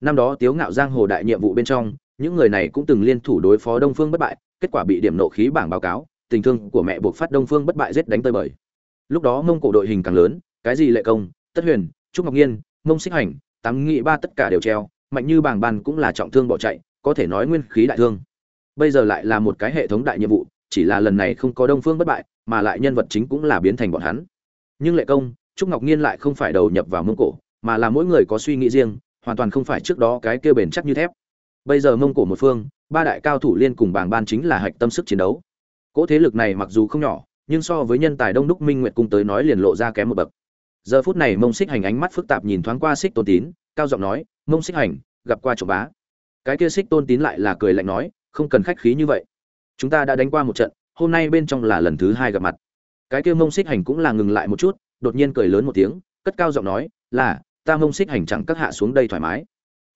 A: Năm đó tiếu ngạo giang hồ đại nhiệm vụ bên trong, những người này cũng từng liên thủ đối phó đông phương bất bại, kết quả bị điểm nộ khí bảng báo cáo, tình thương của mẹ buộc phát đông phương bất bại giết đánh tơi bời. Lúc đó mông cổ đội hình càng lớn, cái gì lệ công, tất huyền, trúc ngọc nhiên, mông xích hành tám nghị ba tất cả đều treo, mạnh như bàng bàn cũng là trọng thương bỏ chạy, có thể nói nguyên khí đại thương. Bây giờ lại là một cái hệ thống đại nhiệm vụ, chỉ là lần này không có đông phương bất bại, mà lại nhân vật chính cũng là biến thành bọn hắn. Nhưng lệ công, trúc ngọc nhiên lại không phải đầu nhập vào mông cổ, mà là mỗi người có suy nghĩ riêng, hoàn toàn không phải trước đó cái kêu bền chắc như thép. Bây giờ mông cổ một phương, ba đại cao thủ liên cùng bảng ban chính là hạch tâm sức chiến đấu. Cỗ thế lực này mặc dù không nhỏ, nhưng so với nhân tài đông đúc minh nguyệt cung tới nói liền lộ ra kém một bậc giờ phút này mông xích hành ánh mắt phức tạp nhìn thoáng qua xích tôn tín, cao giọng nói, mông xích hành, gặp qua trộm bá. Cái kia xích tôn tín lại là cười lạnh nói, không cần khách khí như vậy. Chúng ta đã đánh qua một trận, hôm nay bên trong là lần thứ hai gặp mặt. Cái kia mông xích hành cũng là ngừng lại một chút, đột nhiên cười lớn một tiếng, cất cao giọng nói, là, ta mông xích hành chẳng các hạ xuống đây thoải mái.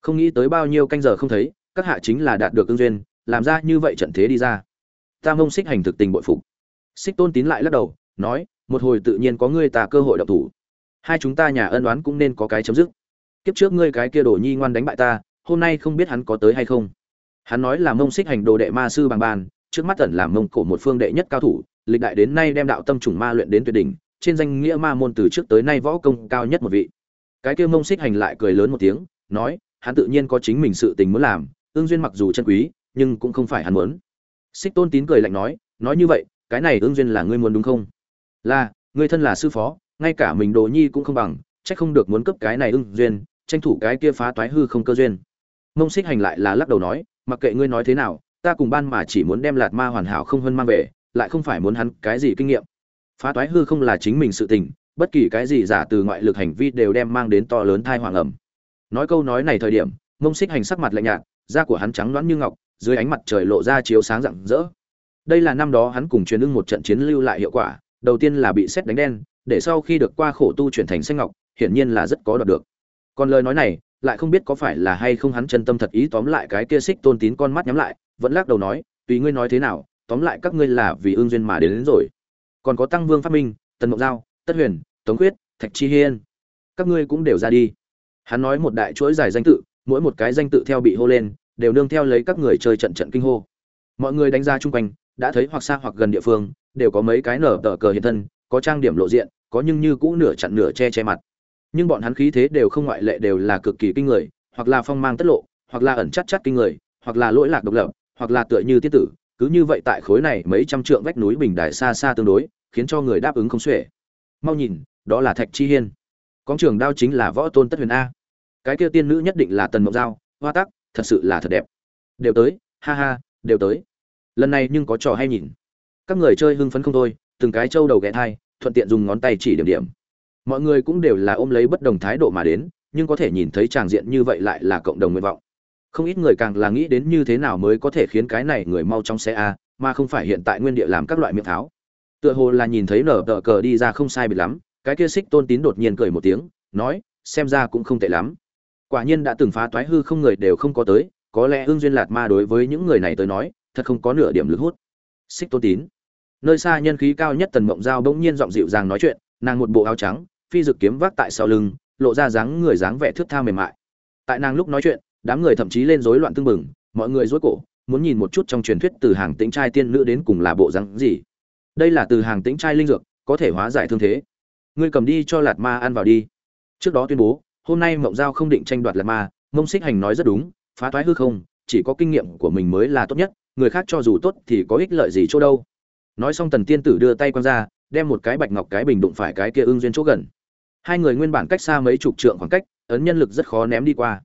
A: Không nghĩ tới bao nhiêu canh giờ không thấy, các hạ chính là đạt được tương duyên, làm ra như vậy trận thế đi ra. Ta mông xích hành thực tình bội phục. Xích tôn tín lại lắc đầu, nói, một hồi tự nhiên có ngươi ta cơ hội đọc thủ hai chúng ta nhà ân oán cũng nên có cái chấm dứt. Kiếp trước ngươi cái kia đồ nhi ngoan đánh bại ta, hôm nay không biết hắn có tới hay không. Hắn nói là mông xích hành đồ đệ ma sư bằng bàn, trước mắt tẩn làm mông cổ một phương đệ nhất cao thủ, lịch đại đến nay đem đạo tâm trùng ma luyện đến tuyệt đỉnh, trên danh nghĩa ma môn từ trước tới nay võ công cao nhất một vị. Cái kia mông xích hành lại cười lớn một tiếng, nói, hắn tự nhiên có chính mình sự tình muốn làm ương duyên mặc dù chân quý, nhưng cũng không phải hắn muốn. Xích tôn tín cười lạnh nói nói như vậy, cái này ương duyên là ngươi muốn đúng không? Là, ngươi thân là sư phó ngay cả mình đồ nhi cũng không bằng trách không được muốn cấp cái này ưng duyên, tranh thủ cái kia phá toái hư không cơ duyên. Mông xích hành lại là lắc đầu nói, mặc kệ ngươi nói thế nào, ta cùng ban mà chỉ muốn đem lạt ma hoàn hảo không hơn mang về, lại không phải muốn hắn cái gì kinh nghiệm. Phá toái hư không là chính mình sự tình, bất kỳ cái gì giả từ ngoại lực hành vi đều đem mang đến to lớn thai hoàng ẩm. Nói câu nói này thời điểm, mông xích hành sắc mặt lạnh nhạt, da của hắn trắng loãng như ngọc, dưới ánh mặt trời lộ ra chiếu sáng rạng rỡ. Đây là năm đó hắn cùng truyền ưng một trận chiến lưu lại hiệu quả, đầu tiên là bị xét đánh đen để sau khi được qua khổ tu chuyển thành xanh ngọc hiển nhiên là rất có đoạt được. Còn lời nói này lại không biết có phải là hay không hắn chân tâm thật ý tóm lại cái kia xích tôn tín con mắt nhắm lại vẫn lắc đầu nói tùy ngươi nói thế nào tóm lại các ngươi là vì ương duyên mà đến, đến rồi. Còn có tăng vương phát minh tần mộng giao tất huyền tống quyết thạch chi hiên các ngươi cũng đều ra đi. Hắn nói một đại chuỗi dài danh tự mỗi một cái danh tự theo bị hô lên đều nương theo lấy các người chơi trận trận kinh hô. Mọi người đánh ra chung quanh đã thấy hoặc xa hoặc gần địa phương đều có mấy cái nở tờ cờ hiện thân có trang điểm lộ diện có nhưng như cũ nửa chặn nửa che che mặt. Nhưng bọn hắn khí thế đều không ngoại lệ đều là cực kỳ kinh người, hoặc là phong mang tất lộ, hoặc là ẩn chắc chắc kinh người, hoặc là lỗi lạc độc lập, hoặc là tựa như tiết tử, cứ như vậy tại khối này mấy trăm trượng vách núi bình đài xa xa tương đối, khiến cho người đáp ứng không xuể. Mau nhìn, đó là thạch chi hiên. Con trường đao chính là võ tôn tất huyền a. Cái kia tiên nữ nhất định là tần mộng giao, hoa tắc, thật sự là thật đẹp. Đều tới, ha ha, đều tới. Lần này nhưng có trò hay nhìn. Các người chơi hưng phấn không thôi, từng cái trâu đầu ghé thai thuận tiện dùng ngón tay chỉ điểm điểm. Mọi người cũng đều là ôm lấy bất đồng thái độ mà đến, nhưng có thể nhìn thấy tràng diện như vậy lại là cộng đồng nguyện vọng. Không ít người càng là nghĩ đến như thế nào mới có thể khiến cái này người mau trong xe a, mà không phải hiện tại nguyên địa làm các loại miệng tháo. Tựa hồ là nhìn thấy nở tờ cờ đi ra không sai biệt lắm, cái kia xích tôn tín đột nhiên cười một tiếng, nói, xem ra cũng không tệ lắm. Quả nhiên đã từng phá toái hư không người đều không có tới, có lẽ hương duyên lạt ma đối với những người này tới nói, thật không có nửa điểm lực hút. Xích tôn tín nơi xa nhân khí cao nhất tần mộng giao bỗng nhiên giọng dịu dàng nói chuyện, nàng một bộ áo trắng, phi dực kiếm vác tại sau lưng, lộ ra dáng người dáng vẻ thước tha mềm mại. Tại nàng lúc nói chuyện, đám người thậm chí lên rối loạn tương bừng, mọi người rối cổ, muốn nhìn một chút trong truyền thuyết từ hàng tĩnh trai tiên nữ đến cùng là bộ dáng gì. Đây là từ hàng tĩnh trai linh dược, có thể hóa giải thương thế. Ngươi cầm đi cho lạt ma ăn vào đi. Trước đó tuyên bố, hôm nay mộng giao không định tranh đoạt lạt ma, mông xích hành nói rất đúng, phá toái hư không, chỉ có kinh nghiệm của mình mới là tốt nhất, người khác cho dù tốt thì có ích lợi gì chỗ đâu nói xong tần tiên tử đưa tay quăng ra, đem một cái bạch ngọc cái bình đụng phải cái kia ưng duyên chỗ gần. Hai người nguyên bản cách xa mấy chục trượng khoảng cách, ấn nhân lực rất khó ném đi qua.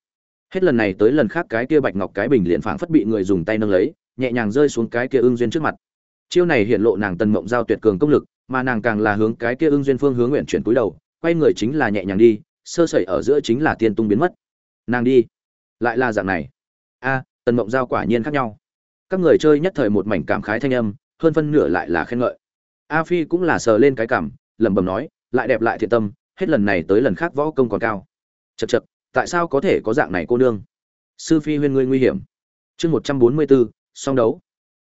A: Hết lần này tới lần khác cái kia bạch ngọc cái bình liền phảng phất bị người dùng tay nâng lấy, nhẹ nhàng rơi xuống cái kia ưng duyên trước mặt. Chiêu này hiện lộ nàng tần mộng giao tuyệt cường công lực, mà nàng càng là hướng cái kia ưng duyên phương hướng nguyện chuyển túi đầu, quay người chính là nhẹ nhàng đi, sơ sẩy ở giữa chính là tiên tung biến mất. Nàng đi. Lại là dạng này. A, tần mộng giao quả nhiên khác nhau. Các người chơi nhất thời một mảnh cảm khái thanh âm hơn phân nửa lại là khen ngợi. A phi cũng là sờ lên cái cảm, lẩm bẩm nói, lại đẹp lại thiện tâm, hết lần này tới lần khác võ công còn cao. Chật chật tại sao có thể có dạng này cô nương? Sư phi huyên ngươi nguy hiểm. Chương một trăm bốn mươi bốn song đấu.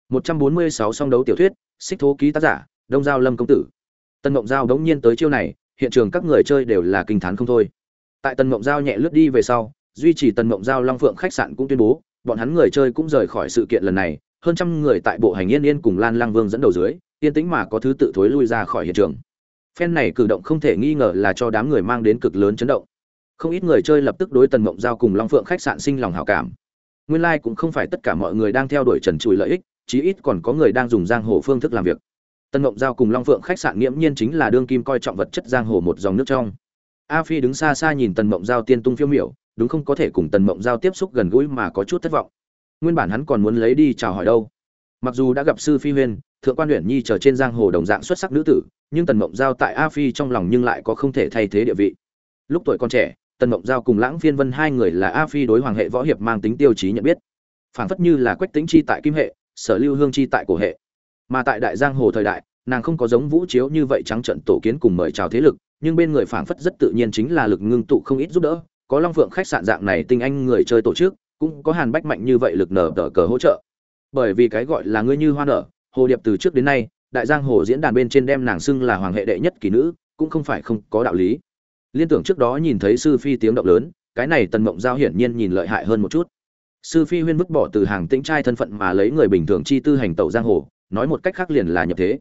A: Một trăm bốn mươi sáu song đấu tiểu thuyết, xích thố ký tác giả, đông giao lâm công tử. Tân mộng giao đống nhiên tới chiêu này, hiện trường các người chơi đều là kinh thán không thôi. Tại tân mộng giao nhẹ lướt đi về sau, duy trì tân mộng giao long phượng khách sạn cũng tuyên bố, bọn hắn người chơi cũng rời khỏi sự kiện lần này hơn trăm người tại bộ hành yên yên cùng lan lang vương dẫn đầu dưới, yên tĩnh mà có thứ tự thối lui ra khỏi hiện trường. Phen này cử động không thể nghi ngờ là cho đám người mang đến cực lớn chấn động. Không ít người chơi lập tức đối tần mộng giao cùng long phượng khách sạn sinh lòng hảo cảm. Nguyên lai cũng không phải tất cả mọi người đang theo đuổi trần trụi lợi ích, chí ít còn có người đang dùng giang hồ phương thức làm việc. Tần mộng giao cùng long phượng khách sạn nghiễm nhiên chính là đương kim coi trọng vật chất giang hồ một dòng nước trong. A phi đứng xa xa nhìn tần mộng giao tiên tung phiêu miểu, đúng không có thể cùng tần mộng giao tiếp xúc gần gũi mà có chút thất vọng nguyên bản hắn còn muốn lấy đi chào hỏi đâu. Mặc dù đã gặp sư phi huyên, thượng quan huyện nhi chờ trên giang hồ đồng dạng xuất sắc nữ tử, nhưng tần mộng giao tại a phi trong lòng nhưng lại có không thể thay thế địa vị. Lúc tuổi còn trẻ, tần mộng giao cùng lãng phiên vân hai người là a phi đối hoàng hệ võ hiệp mang tính tiêu chí nhận biết. Phản phất như là quách tính chi tại kim hệ, sở lưu hương chi tại cổ hệ. Mà tại đại giang hồ thời đại, nàng không có giống vũ chiếu như vậy trắng trận tổ kiến cùng mời chào thế lực, nhưng bên người phảng phất rất tự nhiên chính là lực ngưng tụ không ít giúp đỡ. Có long phượng khách sạn dạng này tinh anh người chơi tổ chức cũng có hàn bách mạnh như vậy lực nở tờ cờ hỗ trợ. Bởi vì cái gọi là ngươi như hoa nở, hồ điệp từ trước đến nay, đại giang hồ diễn đàn bên trên đem nàng xưng là hoàng hệ đệ nhất kỳ nữ, cũng không phải không có đạo lý. Liên tưởng trước đó nhìn thấy sư phi tiếng động lớn, cái này tần mộng giao hiển nhiên nhìn lợi hại hơn một chút. Sư phi huyên vứt bỏ từ hàng tĩnh trai thân phận mà lấy người bình thường chi tư hành tẩu giang hồ, nói một cách khác liền là nhập thế.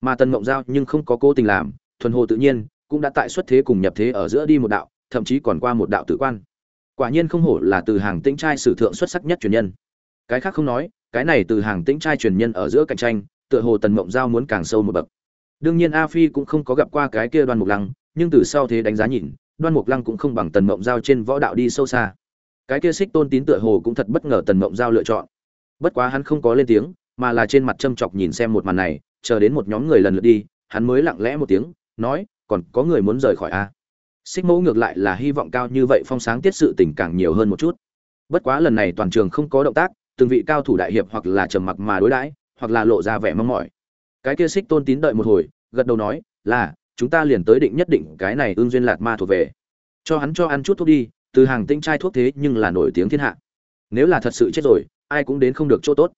A: Mà tần mộng giao nhưng không có cố tình làm, thuần hồ tự nhiên, cũng đã tại xuất thế cùng nhập thế ở giữa đi một đạo, thậm chí còn qua một đạo tử quan quả nhiên không hổ là từ hàng tĩnh trai sử thượng xuất sắc nhất truyền nhân. Cái khác không nói, cái này từ hàng tĩnh trai truyền nhân ở giữa cạnh tranh, tựa hồ tần mộng giao muốn càng sâu một bậc. Đương nhiên a phi cũng không có gặp qua cái kia đoan mục lăng, nhưng từ sau thế đánh giá nhìn, đoan mục lăng cũng không bằng tần mộng giao trên võ đạo đi sâu xa. Cái kia xích tôn tín tựa hồ cũng thật bất ngờ tần mộng giao lựa chọn. Bất quá hắn không có lên tiếng, mà là trên mặt châm chọc nhìn xem một màn này, chờ đến một nhóm người lần lượt đi, hắn mới lặng lẽ một tiếng, nói, còn có người muốn rời khỏi a? Xích mẫu ngược lại là hy vọng cao như vậy phong sáng tiết sự tình càng nhiều hơn một chút. Bất quá lần này toàn trường không có động tác, từng vị cao thủ đại hiệp hoặc là trầm mặc mà đối đãi, hoặc là lộ ra vẻ mong mỏi. Cái kia xích tôn tín đợi một hồi, gật đầu nói, là, chúng ta liền tới định nhất định cái này ương duyên lạt ma thuộc về. Cho hắn cho ăn chút thuốc đi, từ hàng tinh trai thuốc thế nhưng là nổi tiếng thiên hạ. Nếu là thật sự chết rồi, ai cũng đến không được chỗ tốt.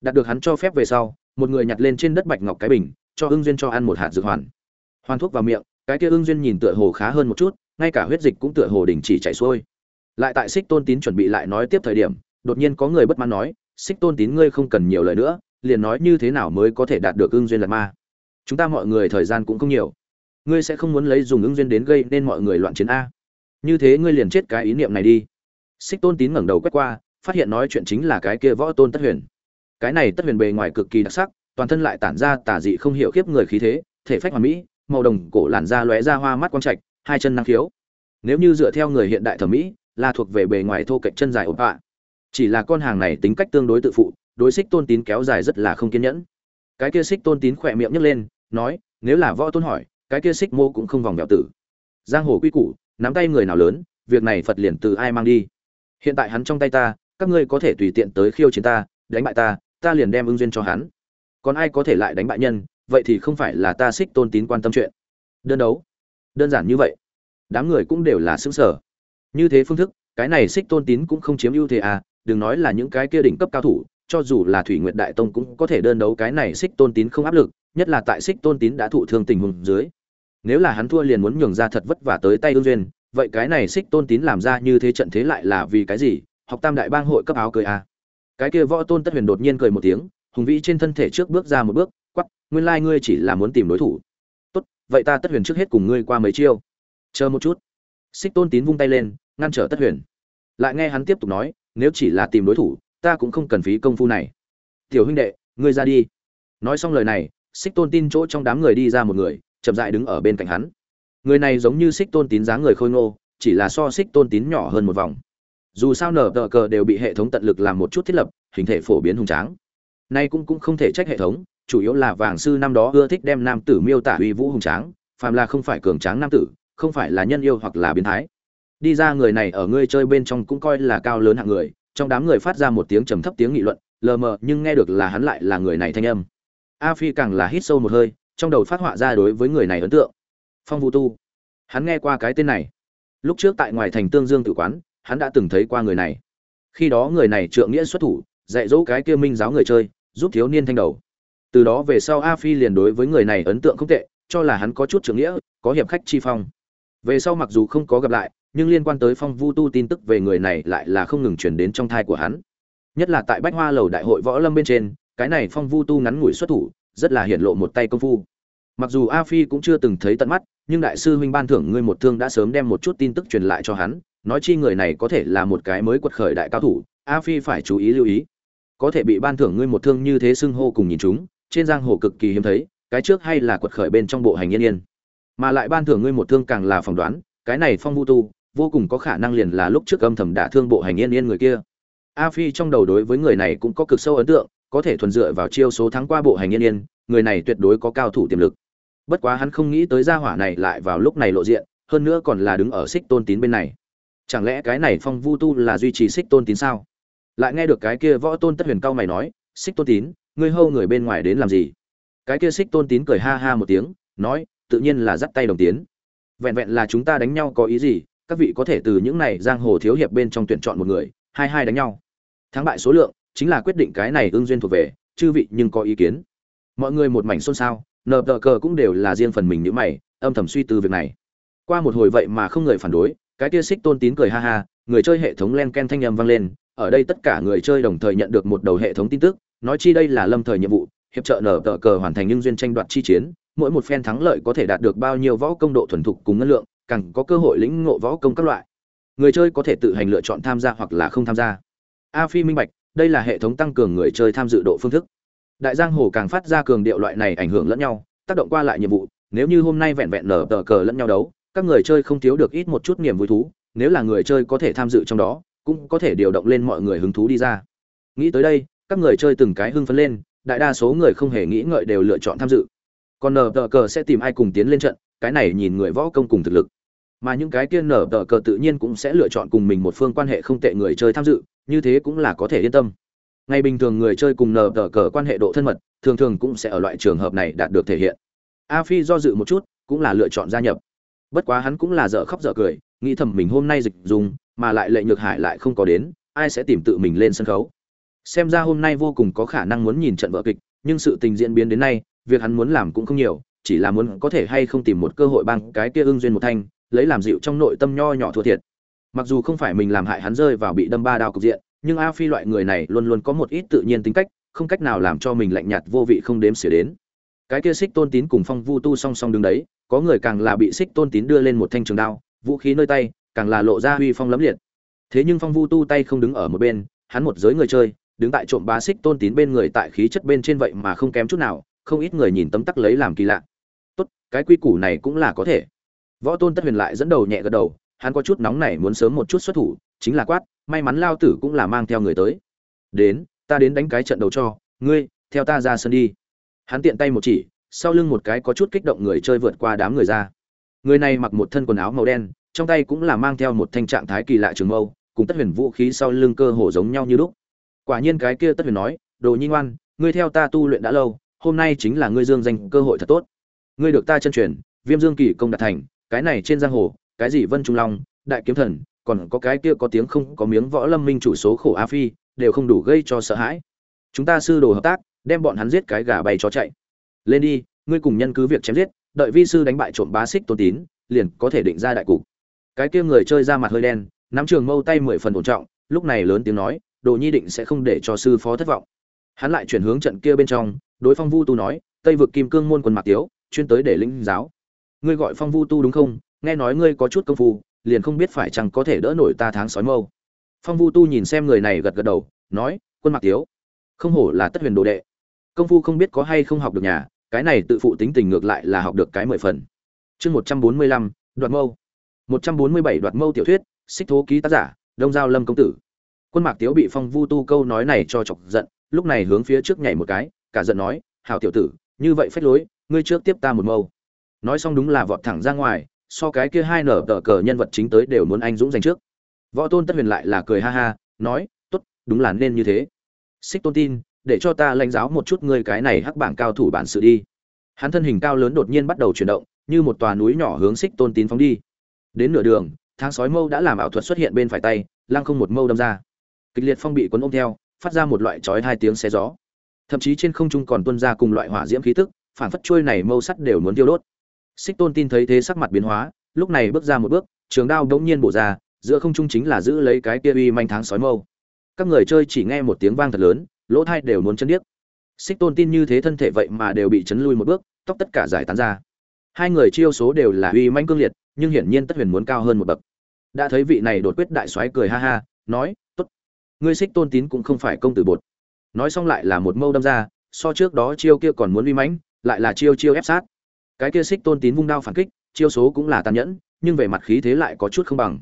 A: Đạt được hắn cho phép về sau, một người nhặt lên trên đất bạch ngọc cái bình, cho ương duyên cho ăn một hạt dược hoàn. Hoàn thuốc vào miệng cái kia ương duyên nhìn tựa hồ khá hơn một chút, ngay cả huyết dịch cũng tựa hồ đình chỉ chảy xuôi. Lại tại xích tôn tín chuẩn bị lại nói tiếp thời điểm, đột nhiên có người bất mãn nói, xích tôn tín ngươi không cần nhiều lời nữa, liền nói như thế nào mới có thể đạt được ưng duyên lật ma? Chúng ta mọi người thời gian cũng không nhiều. Ngươi sẽ không muốn lấy dùng ưng duyên đến gây nên mọi người loạn chiến a. Như thế ngươi liền chết cái ý niệm này đi. Xích tôn tín ngẩng đầu quét qua, phát hiện nói chuyện chính là cái kia võ tôn tất huyền. Cái này tất huyền bề ngoài cực kỳ đặc sắc, toàn thân lại tản ra tà dị không hiểu khiếp người khí thế, thể phách hoàn mỹ màu đồng cổ làn da lóe ra hoa mắt quang trạch, hai chân năng khiếu. Nếu như dựa theo người hiện đại thẩm mỹ, là thuộc về bề ngoài thô kệch chân dài ổn ạ. Chỉ là con hàng này tính cách tương đối tự phụ, đối xích tôn tín kéo dài rất là không kiên nhẫn. Cái kia xích tôn tín khỏe miệng nhấc lên, nói, nếu là võ tôn hỏi, cái kia xích mô cũng không vòng vèo tử. Giang hồ quy củ, nắm tay người nào lớn, việc này phật liền từ ai mang đi. Hiện tại hắn trong tay ta, các ngươi có thể tùy tiện tới khiêu chiến ta, đánh bại ta ta liền đem ưng duyên cho hắn. Còn ai có thể lại đánh bại nhân vậy thì không phải là ta xích tôn tín quan tâm chuyện. Đơn đấu. Đơn giản như vậy. Đám người cũng đều là xứng sở như thế phương thức, cái này xích tôn tín cũng không chiếm ưu thế à đừng nói là những cái kia đỉnh cấp cao thủ, cho dù là thủy nguyệt đại tông cũng có thể đơn đấu cái này xích tôn tín không áp lực, nhất là tại xích tôn tín đã thụ thương tình huống dưới. Nếu là hắn thua liền muốn nhường ra thật vất vả tới tay ương duyên, vậy cái này xích tôn tín làm ra như thế trận thế lại là vì cái gì? Học tam đại bang hội cấp áo cười à. Cái kia võ tôn tất huyền đột nhiên cười một tiếng, hùng vĩ trên thân thể trước bước ra một bước nguyên lai ngươi chỉ là muốn tìm đối thủ. Tốt, vậy ta tất huyền trước hết cùng ngươi qua mấy chiêu. Chờ một chút. Xích tôn tín vung tay lên, ngăn trở tất huyền. Lại nghe hắn tiếp tục nói, nếu chỉ là tìm đối thủ, ta cũng không cần phí công phu này. Tiểu huynh đệ, ngươi ra đi. Nói xong lời này, xích tôn tin chỗ trong đám người đi ra một người, chậm dại đứng ở bên cạnh hắn. Người này giống như xích tôn tín dáng người khôi ngô, chỉ là so xích tôn tín nhỏ hơn một vòng. Dù sao nở tờ cờ đều bị hệ thống tận lực làm một chút thiết lập, hình thể phổ biến hùng tráng. Nay cũng cũng không thể trách hệ thống chủ yếu là vàng sư năm đó ưa thích đem nam tử miêu tả uy vũ hùng tráng, phàm là không phải cường tráng nam tử, không phải là nhân yêu hoặc là biến thái. Đi ra người này ở ngươi chơi bên trong cũng coi là cao lớn hạng người, trong đám người phát ra một tiếng trầm thấp tiếng nghị luận, lờ mờ, nhưng nghe được là hắn lại là người này thanh âm. A phi càng là hít sâu một hơi, trong đầu phát họa ra đối với người này ấn tượng. Phong vũ tu. Hắn nghe qua cái tên này. Lúc trước tại ngoài thành tương dương tự quán, hắn đã từng thấy qua người này. Khi đó người này trượng nghĩa xuất thủ, dạy dỗ cái kia minh giáo người chơi, giúp thiếu niên thanh đầu từ đó về sau a phi liền đối với người này ấn tượng không tệ, cho là hắn có chút trưởng nghĩa, có hiệp khách chi phong. Về sau mặc dù không có gặp lại, nhưng liên quan tới phong vu tu tin tức về người này lại là không ngừng chuyển đến trong thai của hắn. Nhất là tại bách hoa lầu đại hội võ lâm bên trên, cái này phong vu tu ngắn ngủi xuất thủ, rất là hiện lộ một tay công phu. Mặc dù a phi cũng chưa từng thấy tận mắt, nhưng đại sư huynh ban thưởng ngươi một thương đã sớm đem một chút tin tức truyền lại cho hắn, nói chi người này có thể là một cái mới quật khởi đại cao thủ, a phi phải chú ý lưu ý. Có thể bị ban thưởng ngươi một thương như thế xưng hô cùng nhìn chúng trên giang hồ cực kỳ hiếm thấy, cái trước hay là quật khởi bên trong bộ hành yên yên. Mà lại ban thưởng ngươi một thương càng là phỏng đoán, cái này phong vu tu, vô cùng có khả năng liền là lúc trước âm thầm đả thương bộ hành yên yên người kia. A phi trong đầu đối với người này cũng có cực sâu ấn tượng, có thể thuần dựa vào chiêu số thắng qua bộ hành yên yên, người này tuyệt đối có cao thủ tiềm lực. Bất quá hắn không nghĩ tới gia hỏa này lại vào lúc này lộ diện, hơn nữa còn là đứng ở xích tôn tín bên này. Chẳng lẽ cái này phong vu tu là duy trì xích tôn tín sao? Lại nghe được cái kia võ tôn tất huyền cao mày nói, xích tôn tín ngươi hâu người bên ngoài đến làm gì? Cái kia xích tôn tín cười ha ha một tiếng, nói, tự nhiên là dắt tay đồng tiến. Vẹn vẹn là chúng ta đánh nhau có ý gì, các vị có thể từ những này giang hồ thiếu hiệp bên trong tuyển chọn một người, hai hai đánh nhau. Thắng bại số lượng, chính là quyết định cái này ương duyên thuộc về, chư vị nhưng có ý kiến. Mọi người một mảnh xôn xao, nợ tờ cờ cũng đều là riêng phần mình nhữ mày, âm thầm suy tư việc này. Qua một hồi vậy mà không người phản đối, cái kia xích tôn tín cười ha ha, người chơi hệ thống len ken thanh âm vang lên, ở đây tất cả người chơi đồng thời nhận được một đầu hệ thống tin tức nói chi đây là lâm thời nhiệm vụ, hiệp trợ nở tờ cờ hoàn thành những duyên tranh đoạt chi chiến, mỗi một phen thắng lợi có thể đạt được bao nhiêu võ công độ thuần thục cùng ngân lượng, càng có cơ hội lĩnh ngộ võ công các loại. Người chơi có thể tự hành lựa chọn tham gia hoặc là không tham gia. A phi minh bạch, đây là hệ thống tăng cường người chơi tham dự độ phương thức. Đại giang hồ càng phát ra cường điệu loại này ảnh hưởng lẫn nhau, tác động qua lại nhiệm vụ, nếu như hôm nay vẹn vẹn nở tờ cờ lẫn nhau đấu, các người chơi không thiếu được ít một chút niềm vui thú, nếu là người chơi có thể tham dự trong đó, cũng có thể điều động lên mọi người hứng thú đi ra. Nghĩ tới đây các người chơi từng cái hưng phấn lên, đại đa số người không hề nghĩ ngợi đều lựa chọn tham dự. Còn nở tờ cờ sẽ tìm ai cùng tiến lên trận, cái này nhìn người võ công cùng thực lực. Mà những cái kia nở tờ cờ tự nhiên cũng sẽ lựa chọn cùng mình một phương quan hệ không tệ người chơi tham dự, như thế cũng là có thể yên tâm. Ngày bình thường người chơi cùng nở tờ cờ quan hệ độ thân mật, thường thường cũng sẽ ở loại trường hợp này đạt được thể hiện. A phi do dự một chút, cũng là lựa chọn gia nhập. Bất quá hắn cũng là dở khóc dở cười, nghĩ thầm mình hôm nay dịch dùng, mà lại lệ nhược hải lại không có đến, ai sẽ tìm tự mình lên sân khấu? Xem ra hôm nay vô cùng có khả năng muốn nhìn trận vợ kịch, nhưng sự tình diễn biến đến nay, việc hắn muốn làm cũng không nhiều, chỉ là muốn có thể hay không tìm một cơ hội bằng cái kia ưng duyên một thanh, lấy làm dịu trong nội tâm nho nhỏ thua thiệt. Mặc dù không phải mình làm hại hắn rơi vào bị đâm ba đao cục diện, nhưng a phi loại người này luôn luôn có một ít tự nhiên tính cách, không cách nào làm cho mình lạnh nhạt vô vị không đếm xỉa đến. Cái kia xích tôn tín cùng phong vu tu song song đứng đấy, có người càng là bị xích tôn tín đưa lên một thanh trường đao, vũ khí nơi tay, càng là lộ ra uy phong lấm liệt. Thế nhưng phong vu tu tay không đứng ở một bên, hắn một giới người chơi đứng tại trộm bá xích tôn tín bên người tại khí chất bên trên vậy mà không kém chút nào, không ít người nhìn tấm tắc lấy làm kỳ lạ. Tốt, cái quy củ này cũng là có thể. Võ tôn tất huyền lại dẫn đầu nhẹ gật đầu, hắn có chút nóng này muốn sớm một chút xuất thủ, chính là quát, may mắn lao tử cũng là mang theo người tới. Đến, ta đến đánh cái trận đầu cho, ngươi, theo ta ra sân đi. Hắn tiện tay một chỉ, sau lưng một cái có chút kích động người chơi vượt qua đám người ra. Người này mặc một thân quần áo màu đen, trong tay cũng là mang theo một thanh trạng thái kỳ lạ trường mâu, cùng tất huyền vũ khí sau lưng cơ hồ giống nhau như lúc quả nhiên cái kia tất huyền nói, đồ nhi ngoan, ngươi theo ta tu luyện đã lâu, hôm nay chính là ngươi dương danh cơ hội thật tốt. Ngươi được ta chân truyền, viêm dương kỳ công đạt thành, cái này trên giang hồ, cái gì vân trung long, đại kiếm thần, còn có cái kia có tiếng không, có miếng võ lâm minh chủ số khổ a phi, đều không đủ gây cho sợ hãi. Chúng ta sư đồ hợp tác, đem bọn hắn giết cái gà bay chó chạy. Lên đi, ngươi cùng nhân cứ việc chém giết, đợi vi sư đánh bại trộm bá xích tôn tín, liền có thể định ra đại cục. Cái kia người chơi ra mặt hơi đen, nắm trường mâu tay mười phần ổn trọng, lúc này lớn tiếng nói đồ nhi định sẽ không để cho sư phó thất vọng. Hắn lại chuyển hướng trận kia bên trong, đối phong vu tu nói, tây vực kim cương môn quần mạc tiếu, chuyên tới để lĩnh giáo. Ngươi gọi phong vu tu đúng không? Nghe nói ngươi có chút công phu, liền không biết phải chăng có thể đỡ nổi ta tháng sói mâu. Phong vu tu nhìn xem người này gật gật đầu, nói, quân mạc tiếu, không hổ là tất huyền đồ đệ. Công phu không biết có hay không học được nhà, cái này tự phụ tính tình ngược lại là học được cái mười phần. Chương một trăm bốn mươi lăm, đoạt mâu. Một trăm bốn mươi bảy đoạt mâu tiểu thuyết, xích thố ký tác giả, đông giao lâm công tử quân mạc tiếu bị phong vu tu câu nói này cho chọc giận, lúc này hướng phía trước nhảy một cái, cả giận nói, hảo tiểu tử, như vậy phách lối, ngươi trước tiếp ta một mâu. Nói xong đúng là vọt thẳng ra ngoài, so cái kia hai nở tờ cờ nhân vật chính tới đều muốn anh dũng giành trước. Võ tôn tất huyền lại là cười ha ha, nói, tốt, đúng là nên như thế. Xích tôn tin, để cho ta lãnh giáo một chút ngươi cái này hắc bảng cao thủ bản sự đi. Hắn thân hình cao lớn đột nhiên bắt đầu chuyển động, như một tòa núi nhỏ hướng xích tôn tín phóng đi. Đến nửa đường, tháng sói mâu đã làm ảo thuật xuất hiện bên phải tay, lăng không một mâu đâm ra kịch liệt phong bị cuốn ôm theo, phát ra một loại chói hai tiếng xé gió. Thậm chí trên không trung còn tuôn ra cùng loại hỏa diễm khí tức, phản phất trôi này mâu sắt đều muốn tiêu đốt. Xích tôn tin thấy thế sắc mặt biến hóa, lúc này bước ra một bước, trường đao đống nhiên bổ ra, giữa không trung chính là giữ lấy cái kia uy manh tháng sói mâu. Các người chơi chỉ nghe một tiếng vang thật lớn, lỗ thai đều muốn chân điếc. Xích tôn tin như thế thân thể vậy mà đều bị chấn lui một bước, tóc tất cả giải tán ra. Hai người chiêu số đều là uy manh cương liệt, nhưng hiển nhiên tất huyền muốn cao hơn một bậc. Đã thấy vị này đột quyết đại soái cười ha ha, nói ngươi xích tôn tín cũng không phải công tử bột. Nói xong lại là một mâu đâm ra, so trước đó chiêu kia còn muốn uy mãnh, lại là chiêu chiêu ép sát. Cái kia xích tôn tín vung đao phản kích, chiêu số cũng là tàn nhẫn, nhưng về mặt khí thế lại có chút không bằng.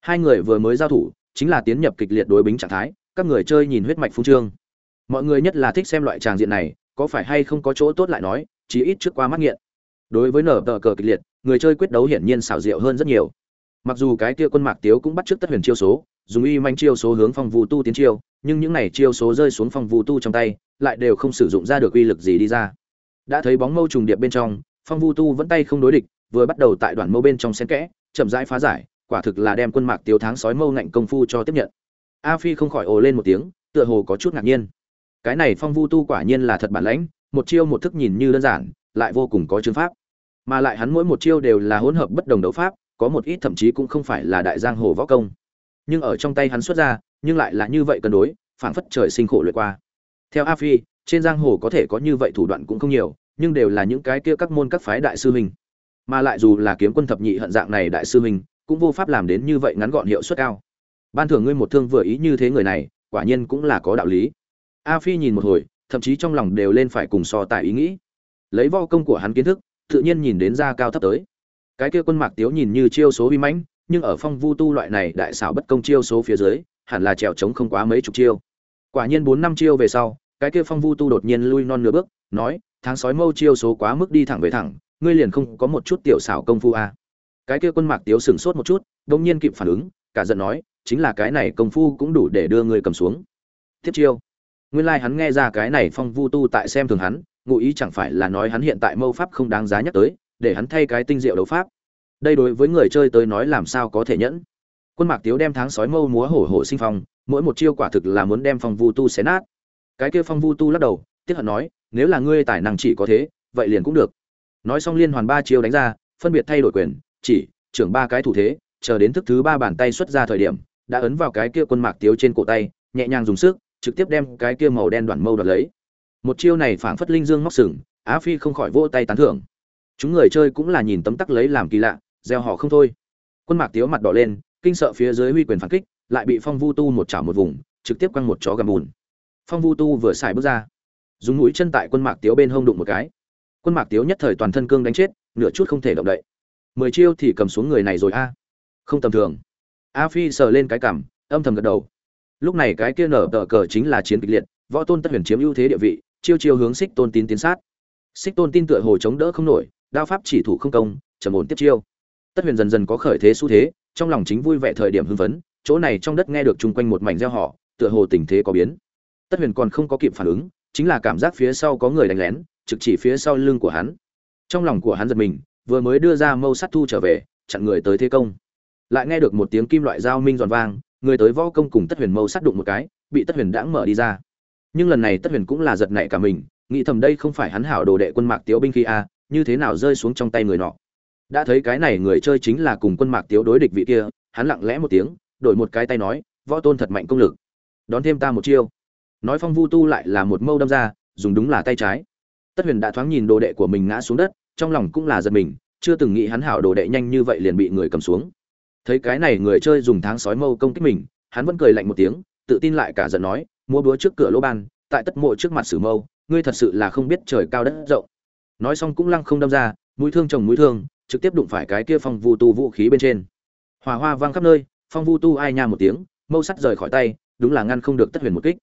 A: Hai người vừa mới giao thủ, chính là tiến nhập kịch liệt đối bính trạng thái, các người chơi nhìn huyết mạch phung trương. Mọi người nhất là thích xem loại tràng diện này, có phải hay không có chỗ tốt lại nói chỉ ít trước qua mắt nghiện. Đối với nở tờ cờ kịch liệt, người chơi quyết đấu hiển nhiên xảo diệu hơn rất nhiều mặc dù cái kia quân mạc tiếu cũng bắt trước tất huyền chiêu số, dùng y manh chiêu số hướng phong Vu tu tiến chiêu, nhưng những này chiêu số rơi xuống phong Vu tu trong tay, lại đều không sử dụng ra được uy lực gì đi ra. Đã thấy bóng mâu trùng điệp bên trong, phong vu tu vẫn tay không đối địch, vừa bắt đầu tại đoạn mâu bên trong xen kẽ, chậm rãi phá giải, quả thực là đem quân mạc tiếu tháng sói mâu ngạnh công phu cho tiếp nhận. A phi không khỏi ồ lên một tiếng, tựa hồ có chút ngạc nhiên. Cái này phong vu tu quả nhiên là thật bản lãnh, một chiêu một thức nhìn như đơn giản, lại vô cùng có chương pháp. Mà lại hắn mỗi một chiêu đều là hỗn hợp bất đồng đấu pháp có một ít thậm chí cũng không phải là đại giang hồ võ công. Nhưng ở trong tay hắn xuất ra, nhưng lại là như vậy cân đối, phảng phất trời sinh khổ luyện qua. Theo a phi, trên giang hồ có thể có như vậy thủ đoạn cũng không nhiều, nhưng đều là những cái kia các môn các phái đại sư huynh. Mà lại dù là kiếm quân thập nhị hận dạng này đại sư huynh, cũng vô pháp làm đến như vậy ngắn gọn hiệu suất cao. Ban thưởng ngươi một thương vừa ý như thế người này, quả nhiên cũng là có đạo lý. A phi nhìn một hồi, thậm chí trong lòng đều lên phải cùng so tài ý nghĩ. Lấy vo công của hắn kiến thức, tự nhiên nhìn đến ra cao thấp tới cái kia quân mạc tiếu nhìn như chiêu số uy mãnh, nhưng ở phong vu tu loại này đại xảo bất công chiêu số phía dưới, hẳn là trèo trống không quá mấy chục chiêu. Quả nhiên bốn năm chiêu về sau, cái kia phong vu tu đột nhiên lui non nửa bước, nói, tháng sói mâu chiêu số quá mức đi thẳng về thẳng, ngươi liền không có một chút tiểu xảo công phu à. cái kia quân mạc tiếu sửng sốt một chút đông nhiên kịp phản ứng, cả giận nói, chính là cái này công phu cũng đủ để đưa ngươi cầm xuống. Tiếp chiêu. Nguyên lai hắn nghe ra cái này phong vu tu tại xem thường hắn, ngụ ý chẳng phải là nói hắn hiện tại mâu pháp không đáng giá nhắc tới để hắn thay cái tinh diệu đấu pháp. Đây đối với người chơi tới nói làm sao có thể nhẫn? Quân mạc tiếu đem tháng sói mâu múa hổ hổ sinh phong, mỗi một chiêu quả thực là muốn đem phong vu tu xé nát. Cái kia phong vu tu lắc đầu, tiếc hận nói, nếu là ngươi tài năng chỉ có thế, vậy liền cũng được. Nói xong liên hoàn ba chiêu đánh ra, phân biệt thay đổi quyền, chỉ, trưởng ba cái thủ thế, chờ đến thức thứ ba bàn tay xuất ra thời điểm, đã ấn vào cái kia quân mạc tiếu trên cổ tay, nhẹ nhàng dùng sức, trực tiếp đem cái kia màu đen đoạn mâu đoạt lấy. Một chiêu này phảng phất linh dương móc sừng, á phi không khỏi vỗ tay tán thưởng chúng người chơi cũng là nhìn tấm tắc lấy làm kỳ lạ, gieo họ không thôi. Quân mạc tiếu mặt đỏ lên, kinh sợ phía dưới huy quyền phản kích, lại bị phong vu tu một chảo một vùng, trực tiếp quăng một chó gầm bùn. Phong vu tu vừa xài bước ra, dùng mũi chân tại quân mạc tiếu bên hông đụng một cái. Quân mạc tiếu nhất thời toàn thân cương đánh chết, nửa chút không thể động đậy. Mười chiêu thì cầm xuống người này rồi a. À. Không tầm thường. A phi sờ lên cái cằm, âm thầm gật đầu. Lúc này cái kia nở tờ cờ chính là chiến kịch liệt, võ tôn tất huyền chiếm ưu thế địa vị, chiêu chiêu hướng xích tôn tín tiến sát. Xích tôn tin tựa hồ chống đỡ không nổi đao pháp chỉ thủ không công, trầm ổn tiếp chiêu. Tất huyền dần dần có khởi thế xu thế, trong lòng chính vui vẻ thời điểm hưng phấn, chỗ này trong đất nghe được chung quanh một mảnh gieo họ, tựa hồ tình thế có biến. Tất huyền còn không có kịp phản ứng, chính là cảm giác phía sau có người đánh lén, trực chỉ phía sau lưng của hắn. Trong lòng của hắn giật mình, vừa mới đưa ra mâu sát thu trở về, chặn người tới thế công. Lại nghe được một tiếng kim loại dao minh giòn vang, người tới võ công cùng tất huyền mâu sát đụng một cái, bị tất huyền đãng mở đi ra. Nhưng lần này tất huyền cũng là giật nảy cả mình, nghĩ thầm đây không phải hắn hảo đồ đệ quân mạc tiếu binh khi a như thế nào rơi xuống trong tay người nọ. Đã thấy cái này người chơi chính là cùng quân mạc tiếu đối địch vị kia, hắn lặng lẽ một tiếng, đổi một cái tay nói, võ tôn thật mạnh công lực. Đón thêm ta một chiêu. Nói phong vu tu lại là một mâu đâm ra, dùng đúng là tay trái. Tất huyền đã thoáng nhìn đồ đệ của mình ngã xuống đất, trong lòng cũng là giật mình, chưa từng nghĩ hắn hảo đồ đệ nhanh như vậy liền bị người cầm xuống. Thấy cái này người chơi dùng tháng sói mâu công kích mình, hắn vẫn cười lạnh một tiếng, tự tin lại cả giận nói mua búa trước cửa lỗ ban, tại tất mộ trước mặt sử mâu, ngươi thật sự là không biết trời cao đất rộng nói xong cũng lăng không đâm ra, mũi thương chồng mũi thương, trực tiếp đụng phải cái kia phong vu tu vũ khí bên trên. Hỏa hoa vang khắp nơi, phong vu tu ai nha một tiếng, mâu sắt rời khỏi tay, đúng là ngăn không được tất huyền một kích.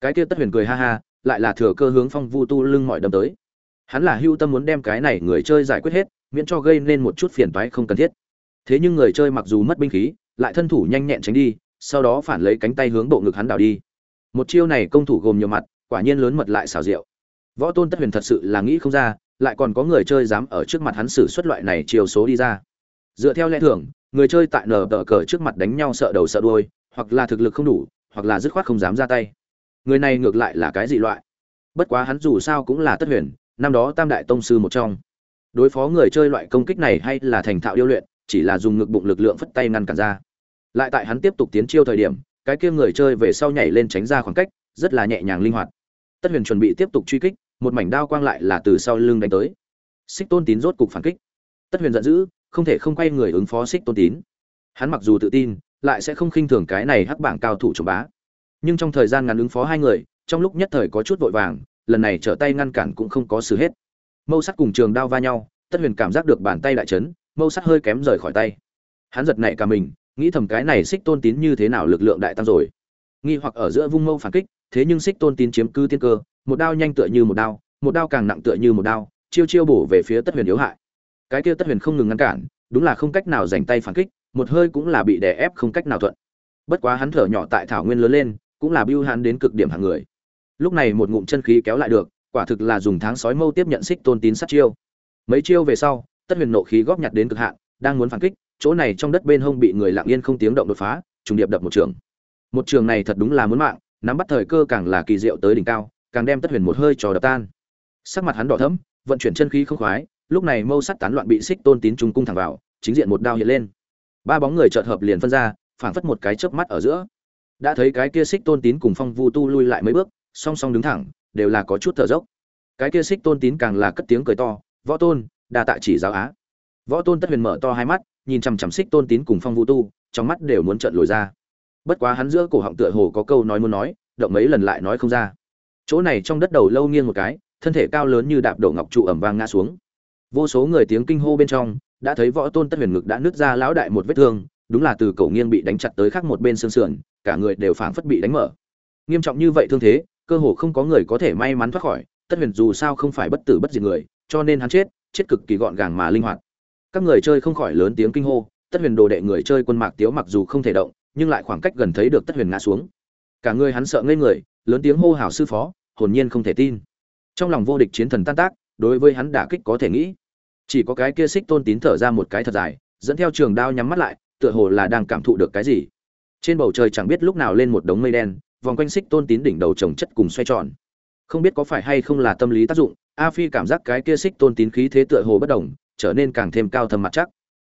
A: Cái kia tất huyền cười ha ha, lại là thừa cơ hướng phong vu tu lưng mọi đâm tới. Hắn là hưu tâm muốn đem cái này người chơi giải quyết hết, miễn cho gây nên một chút phiền toái không cần thiết. Thế nhưng người chơi mặc dù mất binh khí, lại thân thủ nhanh nhẹn tránh đi, sau đó phản lấy cánh tay hướng bộ ngực hắn đảo đi. Một chiêu này công thủ gồm nhiều mặt, quả nhiên lớn mật lại xảo diệu. Võ tôn tất huyền thật sự là nghĩ không ra lại còn có người chơi dám ở trước mặt hắn xử xuất loại này chiều số đi ra. Dựa theo lẽ thường, người chơi tại nở tờ cờ trước mặt đánh nhau sợ đầu sợ đuôi, hoặc là thực lực không đủ, hoặc là dứt khoát không dám ra tay. Người này ngược lại là cái gì loại. Bất quá hắn dù sao cũng là tất huyền, năm đó tam đại tông sư một trong. Đối phó người chơi loại công kích này hay là thành thạo điêu luyện, chỉ là dùng ngực bụng lực lượng phất tay ngăn cản ra. Lại tại hắn tiếp tục tiến chiêu thời điểm, cái kia người chơi về sau nhảy lên tránh ra khoảng cách, rất là nhẹ nhàng linh hoạt. Tất huyền chuẩn bị tiếp tục truy kích một mảnh đao quang lại là từ sau lưng đánh tới. Xích tôn tín rốt cục phản kích. Tất huyền giận dữ, không thể không quay người ứng phó xích tôn tín. Hắn mặc dù tự tin, lại sẽ không khinh thường cái này hắc bảng cao thủ trộm bá. Nhưng trong thời gian ngắn ứng phó hai người, trong lúc nhất thời có chút vội vàng, lần này trở tay ngăn cản cũng không có xử hết. Mâu sắt cùng trường đao va nhau, tất huyền cảm giác được bàn tay đại chấn, mâu sắt hơi kém rời khỏi tay. Hắn giật nảy cả mình, nghĩ thầm cái này xích tôn tín như thế nào lực lượng đại tăng rồi. Nghi hoặc ở giữa vung mâu phản kích thế nhưng xích tôn tín chiếm cư tiên cơ, một đao nhanh tựa như một đao một đao càng nặng tựa như một đao, chiêu chiêu bổ về phía tất huyền yếu hại. Cái kia tất huyền không ngừng ngăn cản, đúng là không cách nào giành tay phản kích, một hơi cũng là bị đè ép không cách nào thuận. Bất quá hắn thở nhỏ tại thảo nguyên lớn lên, cũng là biêu hắn đến cực điểm hàng người. Lúc này một ngụm chân khí kéo lại được, quả thực là dùng tháng sói mâu tiếp nhận xích tôn tín sát chiêu. Mấy chiêu về sau, tất huyền nộ khí góp nhặt đến cực hạn, đang muốn phản kích, chỗ này trong đất bên hông bị người lặng yên không tiếng động đột phá, trùng điệp đập một trường. Một trường này thật đúng là muốn mạng nắm bắt thời cơ càng là kỳ diệu tới đỉnh cao, càng đem tất huyền một hơi trò đập tan. Sắc mặt hắn đỏ thẫm, vận chuyển chân khí không khoái, lúc này mâu sắt tán loạn bị xích tôn tín trùng cung thẳng vào, chính diện một đao hiện lên. Ba bóng người chợt hợp liền phân ra, phảng phất một cái chớp mắt ở giữa. Đã thấy cái kia xích tôn tín cùng phong vu tu lui lại mấy bước, song song đứng thẳng, đều là có chút thở dốc. Cái kia xích tôn tín càng là cất tiếng cười to, võ tôn, đa tạ chỉ giáo á. Võ tôn tất huyền mở to hai mắt, nhìn chằm chằm xích tôn tín cùng phong Vu tu, trong mắt đều muốn trợn lồi ra bất quá hắn giữa cổ họng tựa hồ có câu nói muốn nói, động mấy lần lại nói không ra. Chỗ này trong đất đầu lâu nghiêng một cái, thân thể cao lớn như đạp đổ ngọc trụ ẩm vang ngã xuống. Vô số người tiếng kinh hô bên trong, đã thấy võ tôn tất huyền ngực đã nứt ra lão đại một vết thương, đúng là từ cổ nghiêng bị đánh chặt tới khác một bên xương sườn, cả người đều phảng phất bị đánh mở. Nghiêm trọng như vậy thương thế, cơ hồ không có người có thể may mắn thoát khỏi, tất huyền dù sao không phải bất tử bất diệt người, cho nên hắn chết chết cực kỳ gọn gàng mà linh hoạt. Các người chơi không khỏi lớn tiếng kinh hô, tất huyền đồ đệ người chơi quân mạc tiếu mặc dù không thể động nhưng lại khoảng cách gần thấy được tất huyền ngã xuống. Cả người hắn sợ ngây người, lớn tiếng hô hào sư phó, hồn nhiên không thể tin. Trong lòng vô địch chiến thần tan tác, đối với hắn đả kích có thể nghĩ. Chỉ có cái kia xích tôn tín thở ra một cái thật dài, dẫn theo trường đao nhắm mắt lại, tựa hồ là đang cảm thụ được cái gì. Trên bầu trời chẳng biết lúc nào lên một đống mây đen, vòng quanh xích tôn tín đỉnh đầu trồng chất cùng xoay tròn. Không biết có phải hay không là tâm lý tác dụng, a phi cảm giác cái kia xích tôn tín khí thế tựa hồ bất đồng, trở nên càng thêm cao thâm mặt chắc.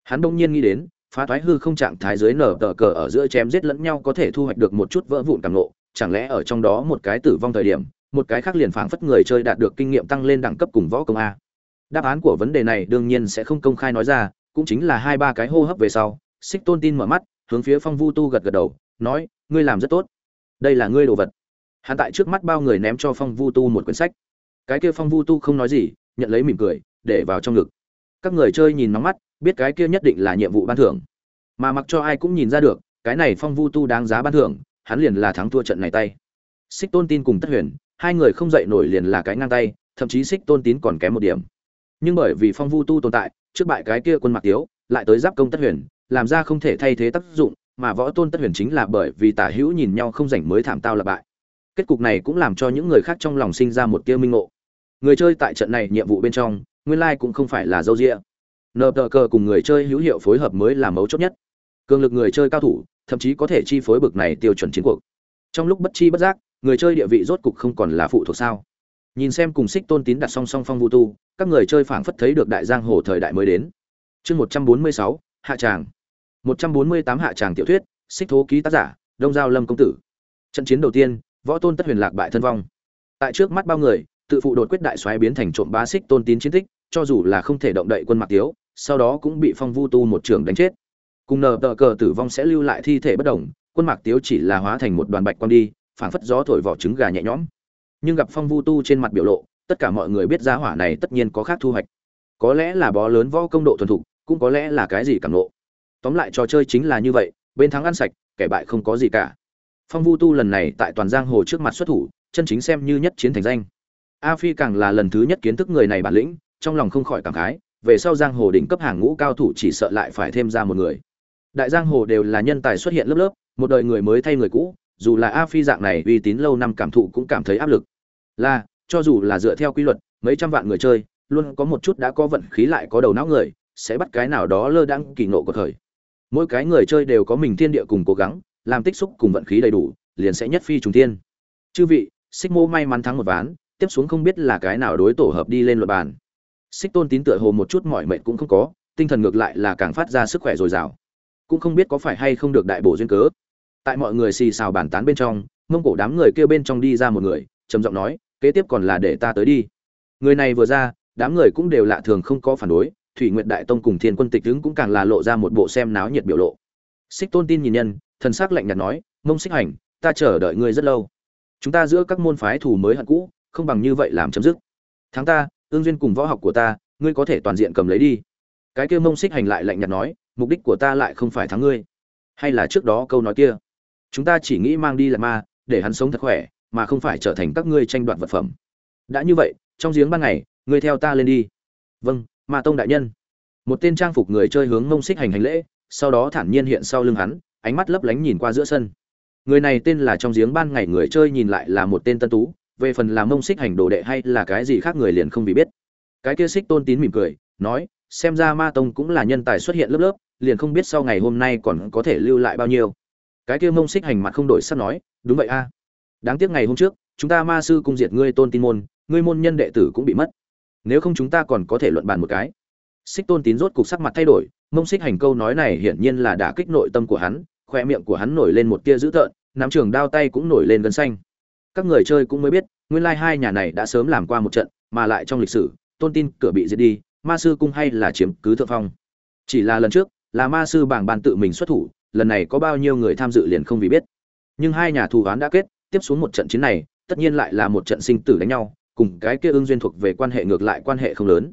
A: Hắn đông nhiên nghĩ đến phá thoái hư không trạng thái dưới nở tờ cờ ở giữa chém giết lẫn nhau có thể thu hoạch được một chút vỡ vụn càng nộ chẳng lẽ ở trong đó một cái tử vong thời điểm, một cái khác liền phảng phất người chơi đạt được kinh nghiệm tăng lên đẳng cấp cùng võ công a? Đáp án của vấn đề này đương nhiên sẽ không công khai nói ra, cũng chính là hai ba cái hô hấp về sau, xích tôn tin mở mắt, hướng phía phong vu tu gật gật đầu, nói, ngươi làm rất tốt. Đây là ngươi đồ vật. Hắn tại trước mắt bao người ném cho phong vu tu một quyển sách. Cái kia phong vu tu không nói gì, nhận lấy mỉm cười, để vào trong ngực. Các người chơi nhìn nóng mắt biết cái kia nhất định là nhiệm vụ ban thưởng. Mà mặc cho ai cũng nhìn ra được, cái này phong vu tu đáng giá ban thưởng, hắn liền là thắng thua trận này tay. Xích tôn tin cùng tất huyền, hai người không dậy nổi liền là cái ngang tay, thậm chí xích tôn tín còn kém một điểm. Nhưng bởi vì phong vu tu tồn tại, trước bại cái kia quân mặc tiếu, lại tới giáp công tất huyền, làm ra không thể thay thế tác dụng, mà võ tôn tất huyền chính là bởi vì tả hữu nhìn nhau không rảnh mới thảm tao là bại. Kết cục này cũng làm cho những người khác trong lòng sinh ra một tia minh ngộ. Người chơi tại trận này nhiệm vụ bên trong, nguyên lai cũng không phải là dâu rịa nờ tờ cờ cùng người chơi hữu hiệu phối hợp mới là mấu chốt nhất. Cường lực người chơi cao thủ, thậm chí có thể chi phối bực này tiêu chuẩn chiến cuộc. Trong lúc bất chi bất giác, người chơi địa vị rốt cục không còn là phụ thuộc sao. Nhìn xem cùng xích tôn tín đặt song song phong vu tu, các người chơi phảng phất thấy được đại giang hồ thời đại mới đến. Chương một trăm bốn mươi sáu, hạ tràng. một trăm bốn mươi tám hạ tràng tiểu thuyết, xích thố ký tác giả, đông giao lâm công tử. Trận chiến đầu tiên, võ tôn tất huyền lạc bại thân vong. Tại trước mắt bao người, tự phụ đột quyết đại xoáy biến thành trộm ba xích tôn tín chiến tích, cho dù là không thể động đậy quân mạc tiếu sau đó cũng bị phong vu tu một trường đánh chết. Cùng nờ tờ cờ tử vong sẽ lưu lại thi thể bất động quân mạc tiếu chỉ là hóa thành một đoàn bạch quang đi, phảng phất gió thổi vỏ trứng gà nhẹ nhõm. Nhưng gặp phong vu tu trên mặt biểu lộ, tất cả mọi người biết giá hỏa này tất nhiên có khác thu hoạch. Có lẽ là bó lớn võ công độ thuần thục, cũng có lẽ là cái gì cảm lộ. tóm lại trò chơi chính là như vậy, bên thắng ăn sạch, kẻ bại không có gì cả. Phong vu tu lần này tại toàn giang hồ trước mặt xuất thủ, chân chính xem như nhất chiến thành danh. A phi càng là lần thứ nhất kiến thức người này bản lĩnh, trong lòng không khỏi cảm khái về sau giang hồ đỉnh cấp hàng ngũ cao thủ chỉ sợ lại phải thêm ra một người. Đại giang hồ đều là nhân tài xuất hiện lớp lớp, một đời người mới thay người cũ, dù là a phi dạng này uy tín lâu năm cảm thụ cũng cảm thấy áp lực. Là, cho dù là dựa theo quy luật, mấy trăm vạn người chơi, luôn có một chút đã có vận khí lại có đầu não người, sẽ bắt cái nào đó lơ đãng kỳ nộ của thời. Mỗi cái người chơi đều có mình thiên địa cùng cố gắng, làm tích xúc cùng vận khí đầy đủ, liền sẽ nhất phi trùng tiên chư vị, xích mô may mắn thắng một ván, tiếp xuống không biết là cái nào đối tổ hợp đi lên luật bàn xích tôn tín tựa hồ một chút mọi mệnh cũng không có, tinh thần ngược lại là càng phát ra sức khỏe dồi dào. Cũng không biết có phải hay không được đại bổ duyên cớ. Tại mọi người xì xào bàn tán bên trong, mông cổ đám người kêu bên trong đi ra một người, trầm giọng nói, kế tiếp còn là để ta tới đi. Người này vừa ra, đám người cũng đều lạ thường không có phản đối, thủy nguyệt đại tông cùng thiên quân tịch đứng cũng càng là lộ ra một bộ xem náo nhiệt biểu lộ. Xích tôn tin nhìn nhân, thần sắc lạnh nhạt nói, mông xích hành, ta chờ đợi ngươi rất lâu. Chúng ta giữa các môn phái thủ mới hận cũ, không bằng như vậy làm chấm dứt. Tháng ta ương duyên cùng võ học của ta, ngươi có thể toàn diện cầm lấy đi. Cái kia mông xích hành lại lạnh nhạt nói, mục đích của ta lại không phải thắng ngươi. Hay là trước đó câu nói kia, chúng ta chỉ nghĩ mang đi là ma, để hắn sống thật khỏe, mà không phải trở thành các ngươi tranh đoạt vật phẩm. Đã như vậy, trong giếng ban ngày, ngươi theo ta lên đi. Vâng ma tông đại nhân. Một tên trang phục người chơi hướng mông xích hành hành lễ, sau đó thản nhiên hiện sau lưng hắn, ánh mắt lấp lánh nhìn qua giữa sân. Người này tên là trong giếng ban ngày người chơi nhìn lại là một tên tân tú về phần làm mông xích hành đồ đệ hay là cái gì khác người liền không bị biết. Cái kia xích tôn tín mỉm cười, nói, xem ra ma tông cũng là nhân tài xuất hiện lớp lớp, liền không biết sau ngày hôm nay còn có thể lưu lại bao nhiêu. Cái kia mông xích hành mặt không đổi sắp nói, đúng vậy a. Đáng tiếc ngày hôm trước, chúng ta ma sư cung diệt ngươi tôn tin môn, ngươi môn nhân đệ tử cũng bị mất. Nếu không chúng ta còn có thể luận bàn một cái. Xích tôn tín rốt cục sắc mặt thay đổi, mông xích hành câu nói này hiển nhiên là đã kích nội tâm của hắn, khoe miệng của hắn nổi lên một tia dữ tợn, nắm trường đao tay cũng nổi lên gân xanh các người chơi cũng mới biết, nguyên lai hai nhà này đã sớm làm qua một trận, mà lại trong lịch sử, tôn tin cửa bị diệt đi, ma sư cung hay là chiếm cứ thượng phong. Chỉ là lần trước, là ma sư bảng bàn tự mình xuất thủ, lần này có bao nhiêu người tham dự liền không vì biết. Nhưng hai nhà thù oán đã kết, tiếp xuống một trận chiến này, tất nhiên lại là một trận sinh tử đánh nhau, cùng cái kia ương duyên thuộc về quan hệ ngược lại quan hệ không lớn.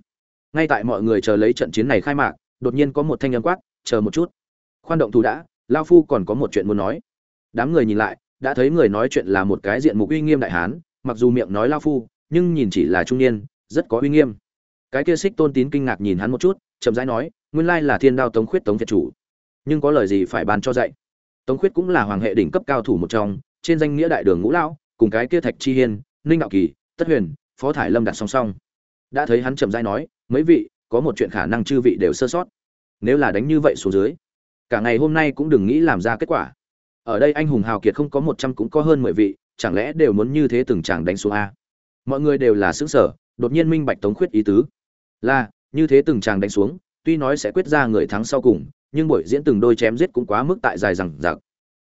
A: Ngay tại mọi người chờ lấy trận chiến này khai mạc, đột nhiên có một thanh âm quát, chờ một chút. Khoan động thù đã, lao phu còn có một chuyện muốn nói. Đám người nhìn lại đã thấy người nói chuyện là một cái diện mục uy nghiêm đại hán, mặc dù miệng nói lao phu, nhưng nhìn chỉ là trung niên, rất có uy nghiêm. Cái kia xích tôn tín kinh ngạc nhìn hắn một chút, chậm rãi nói, nguyên lai là thiên đao tống khuyết tống việt chủ. Nhưng có lời gì phải bàn cho dạy? Tống khuyết cũng là hoàng hệ đỉnh cấp cao thủ một trong, trên danh nghĩa đại đường ngũ lão, cùng cái kia thạch chi hiên, ninh đạo kỳ, tất huyền, phó thải lâm đặt song song. Đã thấy hắn chậm rãi nói, mấy vị, có một chuyện khả năng chư vị đều sơ sót. Nếu là đánh như vậy xuống dưới, cả ngày hôm nay cũng đừng nghĩ làm ra kết quả ở đây anh hùng hào kiệt không có một trăm cũng có hơn mười vị, chẳng lẽ đều muốn như thế từng chàng đánh xuống a? Mọi người đều là xứng sở đột nhiên minh bạch tống khuyết ý tứ. Là, như thế từng chàng đánh xuống, tuy nói sẽ quyết ra người thắng sau cùng, nhưng buổi diễn từng đôi chém giết cũng quá mức tại dài rằng giặc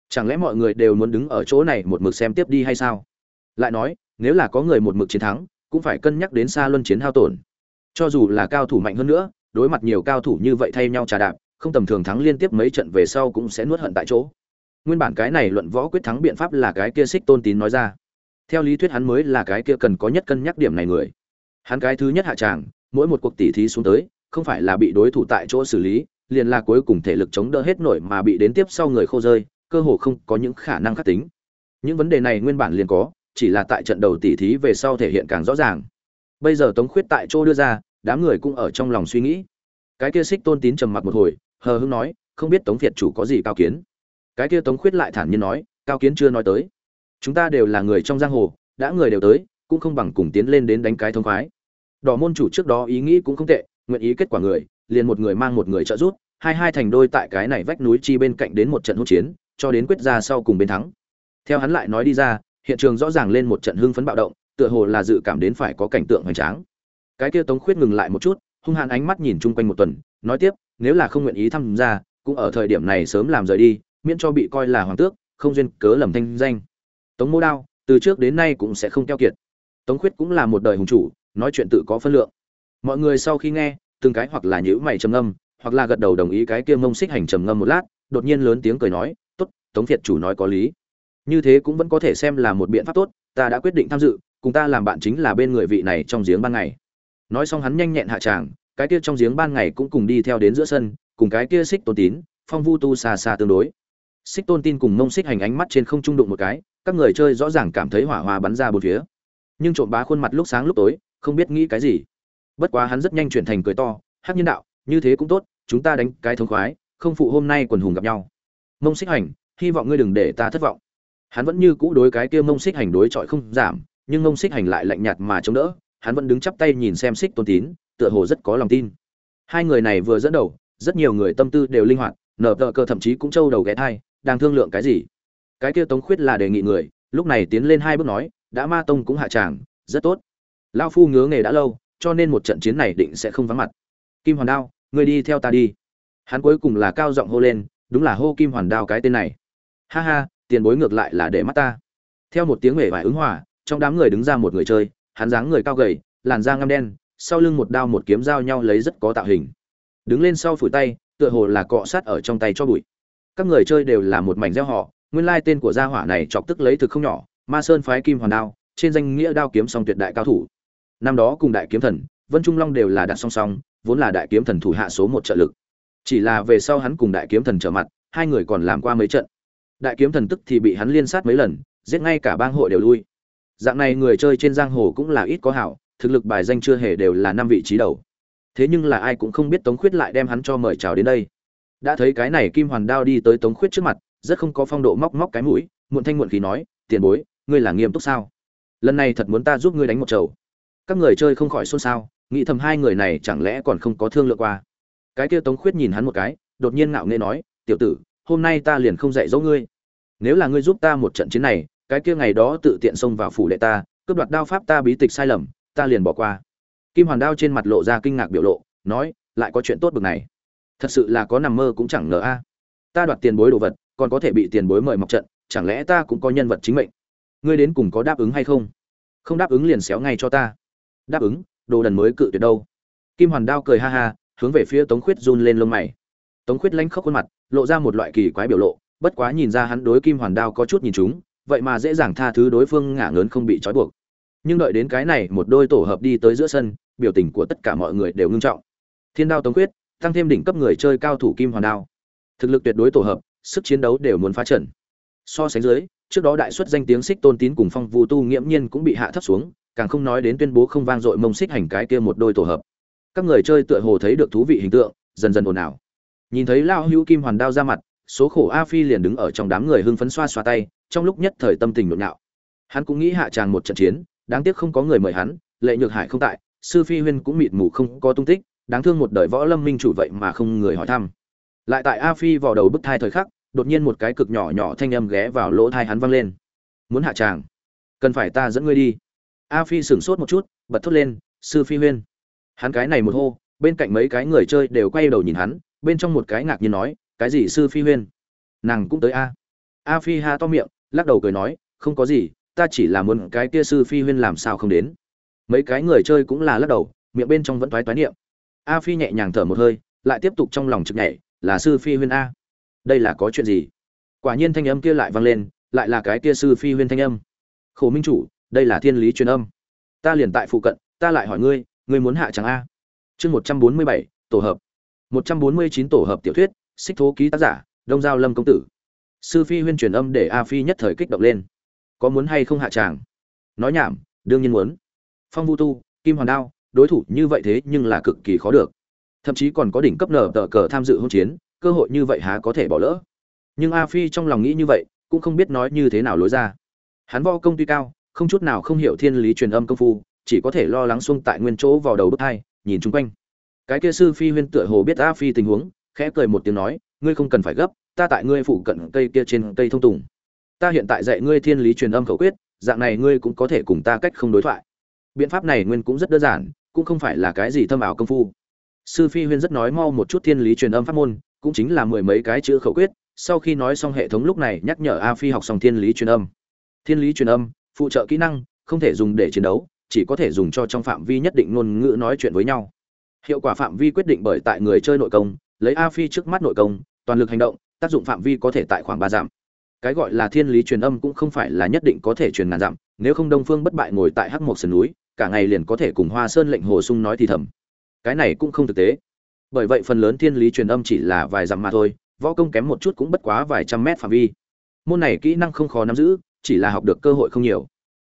A: chẳng lẽ mọi người đều muốn đứng ở chỗ này một mực xem tiếp đi hay sao? Lại nói, nếu là có người một mực chiến thắng, cũng phải cân nhắc đến xa luân chiến hao tổn. Cho dù là cao thủ mạnh hơn nữa, đối mặt nhiều cao thủ như vậy thay nhau trà đạp, không tầm thường thắng liên tiếp mấy trận về sau cũng sẽ nuốt hận tại chỗ nguyên bản cái này luận võ quyết thắng biện pháp là cái kia xích tôn tín nói ra. Theo lý thuyết hắn mới là cái kia cần có nhất cân nhắc điểm này người. Hắn cái thứ nhất hạ tràng, mỗi một cuộc tỉ thí xuống tới, không phải là bị đối thủ tại chỗ xử lý, liền là cuối cùng thể lực chống đỡ hết nổi mà bị đến tiếp sau người khô rơi, cơ hồ không có những khả năng khắc tính. Những vấn đề này nguyên bản liền có, chỉ là tại trận đầu tỉ thí về sau thể hiện càng rõ ràng. Bây giờ tống khuyết tại chỗ đưa ra, đám người cũng ở trong lòng suy nghĩ. Cái kia xích tôn tín trầm mặc một hồi, hờ hững nói, không biết tống việt chủ có gì cao kiến? Cái kia tống khuyết lại thản nhiên nói, cao kiến chưa nói tới. Chúng ta đều là người trong giang hồ, đã người đều tới, cũng không bằng cùng tiến lên đến đánh cái thông khoái. Đỏ môn chủ trước đó ý nghĩ cũng không tệ, nguyện ý kết quả người, liền một người mang một người trợ giúp, hai hai thành đôi tại cái này vách núi chi bên cạnh đến một trận hỗn chiến, cho đến quyết ra sau cùng bên thắng. Theo hắn lại nói đi ra, hiện trường rõ ràng lên một trận hưng phấn bạo động, tựa hồ là dự cảm đến phải có cảnh tượng hoành tráng. Cái kia tống khuyết ngừng lại một chút, hung hãn ánh mắt nhìn chung quanh một tuần, nói tiếp, nếu là không nguyện ý tham gia, cũng ở thời điểm này sớm làm rời đi miễn cho bị coi là hoàng tước, không duyên cớ lầm thanh danh. Tống mô đao, từ trước đến nay cũng sẽ không keo kiệt. Tống khuyết cũng là một đời hùng chủ, nói chuyện tự có phân lượng. Mọi người sau khi nghe, từng cái hoặc là nhữ mày trầm ngâm, hoặc là gật đầu đồng ý cái kia mông xích hành trầm ngâm một lát, đột nhiên lớn tiếng cười nói, tốt, tống việt chủ nói có lý. Như thế cũng vẫn có thể xem là một biện pháp tốt, ta đã quyết định tham dự, cùng ta làm bạn chính là bên người vị này trong giếng ban ngày. Nói xong hắn nhanh nhẹn hạ tràng, cái kia trong giếng ban ngày cũng cùng đi theo đến giữa sân, cùng cái kia xích tôn tín, phong vu tu xa xa tương đối xích tôn tin cùng mông xích hành ánh mắt trên không trung đụng một cái, các người chơi rõ ràng cảm thấy hỏa hoa bắn ra bốn phía. Nhưng trộm bá khuôn mặt lúc sáng lúc tối, không biết nghĩ cái gì. Bất quá hắn rất nhanh chuyển thành cười to hát nhân đạo, như thế cũng tốt, chúng ta đánh cái thống khoái, không phụ hôm nay quần hùng gặp nhau. Mông xích hành, hy vọng ngươi đừng để ta thất vọng. Hắn vẫn như cũ đối cái kia mông xích hành đối chọi không giảm, nhưng mông xích hành lại lạnh nhạt mà chống đỡ, hắn vẫn đứng chắp tay nhìn xem xích tôn tín, tựa hồ rất có lòng tin. Hai người này vừa dẫn đầu, rất nhiều người tâm tư đều linh hoạt, nở tờ cơ thậm chí cũng trâu đầu ghé thai đang thương lượng cái gì? Cái kia tống khuyết là đề nghị người lúc này tiến lên hai bước nói đã ma tông cũng hạ tràng rất tốt. Lao phu ngứa nghề đã lâu cho nên một trận chiến này định sẽ không vắng mặt. Kim hoàn đao ngươi đi theo ta đi. Hắn cuối cùng là cao giọng hô lên đúng là hô kim hoàn đao cái tên này. Ha ha tiền bối ngược lại là để mắt ta. Theo một tiếng hể vải ứng hỏa, trong đám người đứng ra một người chơi hắn dáng người cao gầy làn da ngăm đen sau lưng một đao một kiếm giao nhau lấy rất có tạo hình. Đứng lên sau phủi tay tựa hồ là cọ sát ở trong tay cho bụi các người chơi đều là một mảnh gieo họ, nguyên lai tên của gia hỏa này chọc tức lấy thực không nhỏ, ma sơn phái kim hoàn đao, trên danh nghĩa đao kiếm song tuyệt đại cao thủ. Năm đó cùng đại kiếm thần, vân trung long đều là đặt song song, vốn là đại kiếm thần thủ hạ số một trợ lực. Chỉ là về sau hắn cùng đại kiếm thần trở mặt, hai người còn làm qua mấy trận. Đại kiếm thần tức thì bị hắn liên sát mấy lần, giết ngay cả bang hội đều lui. Dạng này người chơi trên giang hồ cũng là ít có hảo, thực lực bài danh chưa hề đều là năm vị trí đầu. Thế nhưng là ai cũng không biết tống khuyết lại đem hắn cho mời chào đến đây đã thấy cái này kim hoàn đao đi tới tống khuyết trước mặt, rất không có phong độ móc móc cái mũi, muộn thanh muộn khí nói, tiền bối, ngươi là nghiêm túc sao? Lần này thật muốn ta giúp ngươi đánh một chầu. Các người chơi không khỏi xôn xao, nghĩ thầm hai người này chẳng lẽ còn không có thương lượng qua. Cái kia tống khuyết nhìn hắn một cái, đột nhiên ngạo nghễ nói, tiểu tử, hôm nay ta liền không dạy dỗ ngươi. Nếu là ngươi giúp ta một trận chiến này, cái kia ngày đó tự tiện xông vào phủ đệ ta, cướp đoạt đao pháp ta bí tịch sai lầm, ta liền bỏ qua. Kim hoàn đao trên mặt lộ ra kinh ngạc biểu lộ, nói, lại có chuyện tốt bực này thật sự là có nằm mơ cũng chẳng ngờ a. Ta đoạt tiền bối đồ vật, còn có thể bị tiền bối mời mọc trận, chẳng lẽ ta cũng có nhân vật chính mệnh? Ngươi đến cùng có đáp ứng hay không? Không đáp ứng liền xéo ngay cho ta. Đáp ứng, đồ đần mới cự tuyệt đâu. Kim hoàn đao cười ha ha, hướng về phía tống khuyết run lên lông mày. Tống khuyết lanh khóc khuôn mặt, lộ ra một loại kỳ quái biểu lộ, bất quá nhìn ra hắn đối kim hoàn đao có chút nhìn chúng, vậy mà dễ dàng tha thứ đối phương ngả ngớn không bị trói buộc. Nhưng đợi đến cái này một đôi tổ hợp đi tới giữa sân, biểu tình của tất cả mọi người đều ngưng trọng. Thiên đao tống quyết tăng thêm đỉnh cấp người chơi cao thủ kim hoàn đao. Thực lực tuyệt đối tổ hợp, sức chiến đấu đều muốn phá trận so sánh dưới, trước đó đại xuất danh tiếng xích tôn tín cùng phong vu tu nghiễm nhiên cũng bị hạ thấp xuống, càng không nói đến tuyên bố không vang dội mông xích hành cái kia một đôi tổ hợp. Các người chơi tựa hồ thấy được thú vị hình tượng, dần dần ồn ào. Nhìn thấy lao hữu kim hoàn đao ra mặt, số khổ a phi liền đứng ở trong đám người hưng phấn xoa xoa tay, trong lúc nhất thời tâm tình nhộn nhạo. Hắn cũng nghĩ hạ tràng một trận chiến, đáng tiếc không có người mời hắn, lệ nhược hải không tại, sư phi huyên cũng mịt mù không có tung tích đáng thương một đời võ lâm minh chủ vậy mà không người hỏi thăm. Lại tại a phi vào đầu bức thai thời khắc, đột nhiên một cái cực nhỏ nhỏ thanh âm ghé vào lỗ thai hắn văng lên. Muốn hạ tràng, cần phải ta dẫn ngươi đi. A phi sửng sốt một chút, bật thốt lên, sư phi huyên. Hắn cái này một hô, bên cạnh mấy cái người chơi đều quay đầu nhìn hắn, bên trong một cái ngạc nhiên nói, cái gì sư phi huyên? Nàng cũng tới a. A phi ha to miệng, lắc đầu cười nói, không có gì, ta chỉ là muốn cái kia sư phi huyên làm sao không đến. Mấy cái người chơi cũng là lắc đầu, miệng bên trong vẫn toái toái niệm a phi nhẹ nhàng thở một hơi, lại tiếp tục trong lòng trực nhảy, là sư phi huyên a. Đây là có chuyện gì? Quả nhiên thanh âm kia lại vang lên, lại là cái kia sư phi huyên thanh âm. Khổ minh chủ, đây là thiên lý truyền âm. Ta liền tại phụ cận, ta lại hỏi ngươi ngươi muốn hạ chẳng a? Chương một trăm bốn mươi bảy, tổ hợp. một trăm bốn mươi chín tổ hợp tiểu thuyết, xích thố ký tác giả, đông giao lâm công tử. Sư phi huyên truyền âm để a phi nhất thời kích động lên. Có muốn hay không hạ tràng? Nói nhảm, đương nhiên muốn. Phong vu tu, kim hoàn đao đối thủ như vậy thế nhưng là cực kỳ khó được. Thậm chí còn có đỉnh cấp nở tờ cờ tham dự hôn chiến, cơ hội như vậy há có thể bỏ lỡ. Nhưng a phi trong lòng nghĩ như vậy, cũng không biết nói như thế nào lối ra. Hắn vo công tuy cao, không chút nào không hiểu thiên lý truyền âm công phu, chỉ có thể lo lắng xuông tại nguyên chỗ vào đầu bức hai, nhìn chung quanh. Cái kia sư phi huyên tựa hồ biết a phi tình huống, khẽ cười một tiếng nói, ngươi không cần phải gấp, ta tại ngươi phụ cận cây kia trên cây thông tùng. Ta hiện tại dạy ngươi thiên lý truyền âm khẩu quyết, dạng này ngươi cũng có thể cùng ta cách không đối thoại. Biện pháp này nguyên cũng rất đơn giản cũng không phải là cái gì thâm ảo công phu. Sư phi huyên rất nói mau một chút thiên lý truyền âm pháp môn, cũng chính là mười mấy cái chữ khẩu quyết, sau khi nói xong hệ thống lúc này nhắc nhở a phi học xong thiên lý truyền âm. Thiên lý truyền âm, phụ trợ kỹ năng, không thể dùng để chiến đấu, chỉ có thể dùng cho trong phạm vi nhất định ngôn ngữ nói chuyện với nhau. Hiệu quả phạm vi quyết định bởi tại người chơi nội công, lấy a phi trước mắt nội công, toàn lực hành động, tác dụng phạm vi có thể tại khoảng ba giảm cái gọi là thiên lý truyền âm cũng không phải là nhất định có thể truyền ngàn dặm, nếu không đông phương bất bại ngồi tại hắc một sườn núi cả ngày liền có thể cùng hoa sơn lệnh hồ sung nói thì thầm. Cái này cũng không thực tế. Bởi vậy phần lớn thiên lý truyền âm chỉ là vài dặm mà thôi, võ công kém một chút cũng bất quá vài trăm mét phạm vi. Môn này kỹ năng không khó nắm giữ, chỉ là học được cơ hội không nhiều.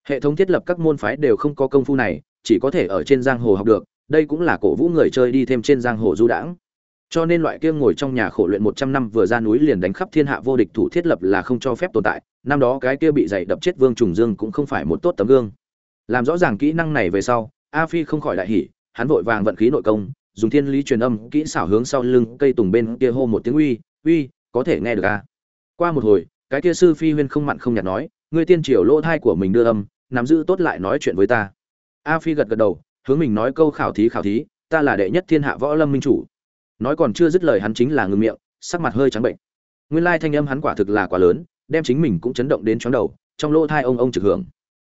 A: Hệ thống thiết lập các môn phái đều không có công phu này, chỉ có thể ở trên giang hồ học được, đây cũng là cổ vũ người chơi đi thêm trên giang hồ du đãng. Cho nên loại kia ngồi trong nhà khổ luyện một trăm năm vừa ra núi liền đánh khắp thiên hạ vô địch thủ thiết lập là không cho phép tồn tại, năm đó cái kia bị dạy đập chết vương trùng dương cũng không phải một tốt tấm gương làm rõ ràng kỹ năng này về sau, a phi không khỏi đại hỉ, hắn vội vàng vận khí nội công, dùng thiên lý truyền âm kỹ xảo hướng sau lưng cây tùng bên kia hô một tiếng uy uy, có thể nghe được a. qua một hồi, cái kia sư phi huyên không mặn không nhạt nói, ngươi tiên triều lỗ thai của mình đưa âm, nắm giữ tốt lại nói chuyện với ta. A phi gật gật đầu, hướng mình nói câu khảo thí khảo thí, ta là đệ nhất thiên hạ võ lâm minh chủ. Nói còn chưa dứt lời hắn chính là ngừng miệng, sắc mặt hơi trắng bệnh. Nguyên lai thanh âm hắn quả thực là quá lớn, đem chính mình cũng chấn động đến chóng đầu, trong lỗ thai ông ông trực hưởng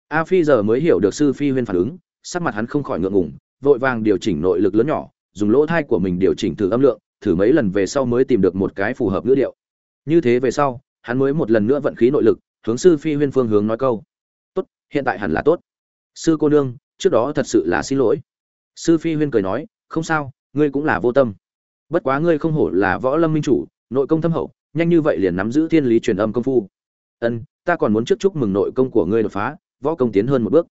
A: a phi giờ mới hiểu được sư phi huyên phản ứng, sắc mặt hắn không khỏi ngượng ngùng, vội vàng điều chỉnh nội lực lớn nhỏ, dùng lỗ thai của mình điều chỉnh thử âm lượng, thử mấy lần về sau mới tìm được một cái phù hợp ngữ điệu. Như thế về sau, hắn mới một lần nữa vận khí nội lực, hướng sư phi huyên phương hướng nói câu. Tốt, hiện tại hẳn là tốt. Sư cô nương, trước đó thật sự là xin lỗi. Sư phi huyên cười nói, không sao, ngươi cũng là vô tâm. Bất quá ngươi không hổ là võ lâm minh chủ, nội công thâm hậu, nhanh như vậy liền nắm giữ thiên lý truyền âm công phu. Ân, ta còn muốn trước chúc mừng nội công của ngươi đột phá võ công tiến hơn một bước.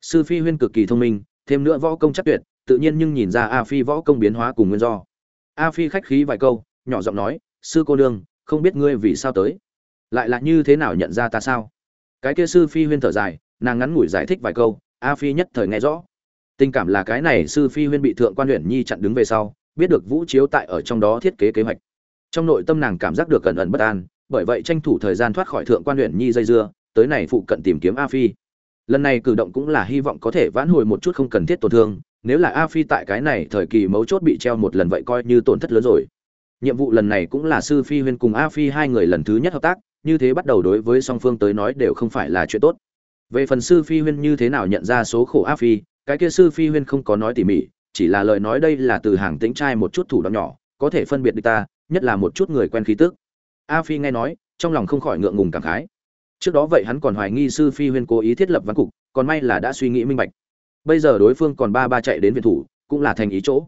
A: Sư phi huyên cực kỳ thông minh, thêm nữa võ công chắc tuyệt, tự nhiên nhưng nhìn ra a phi võ công biến hóa cùng nguyên do. A phi khách khí vài câu, nhỏ giọng nói, sư cô nương, không biết ngươi vì sao tới? Lại là như thế nào nhận ra ta sao? Cái kia sư phi huyên thở dài, nàng ngắn ngủi giải thích vài câu, a phi nhất thời nghe rõ. Tình cảm là cái này sư phi huyên bị thượng quan huyện nhi chặn đứng về sau, biết được vũ chiếu tại ở trong đó thiết kế kế hoạch. Trong nội tâm nàng cảm giác được cẩn ẩn bất an, bởi vậy tranh thủ thời gian thoát khỏi thượng quan huyện nhi dây dưa, tới này phụ cận tìm kiếm a phi lần này cử động cũng là hy vọng có thể vãn hồi một chút không cần thiết tổn thương, nếu là a phi tại cái này thời kỳ mấu chốt bị treo một lần vậy coi như tổn thất lớn rồi. Nhiệm vụ lần này cũng là sư phi huyên cùng a phi hai người lần thứ nhất hợp tác, như thế bắt đầu đối với song phương tới nói đều không phải là chuyện tốt. Về phần sư phi huyên như thế nào nhận ra số khổ a phi, cái kia sư phi huyên không có nói tỉ mỉ, chỉ là lời nói đây là từ hàng tính trai một chút thủ đoạn nhỏ, có thể phân biệt được ta, nhất là một chút người quen khí tức. A phi nghe nói, trong lòng không khỏi ngượng ngùng cảm khái trước đó vậy hắn còn hoài nghi sư phi huyên cố ý thiết lập văn cục, còn may là đã suy nghĩ minh bạch. Bây giờ đối phương còn ba ba chạy đến viện thủ, cũng là thành ý chỗ.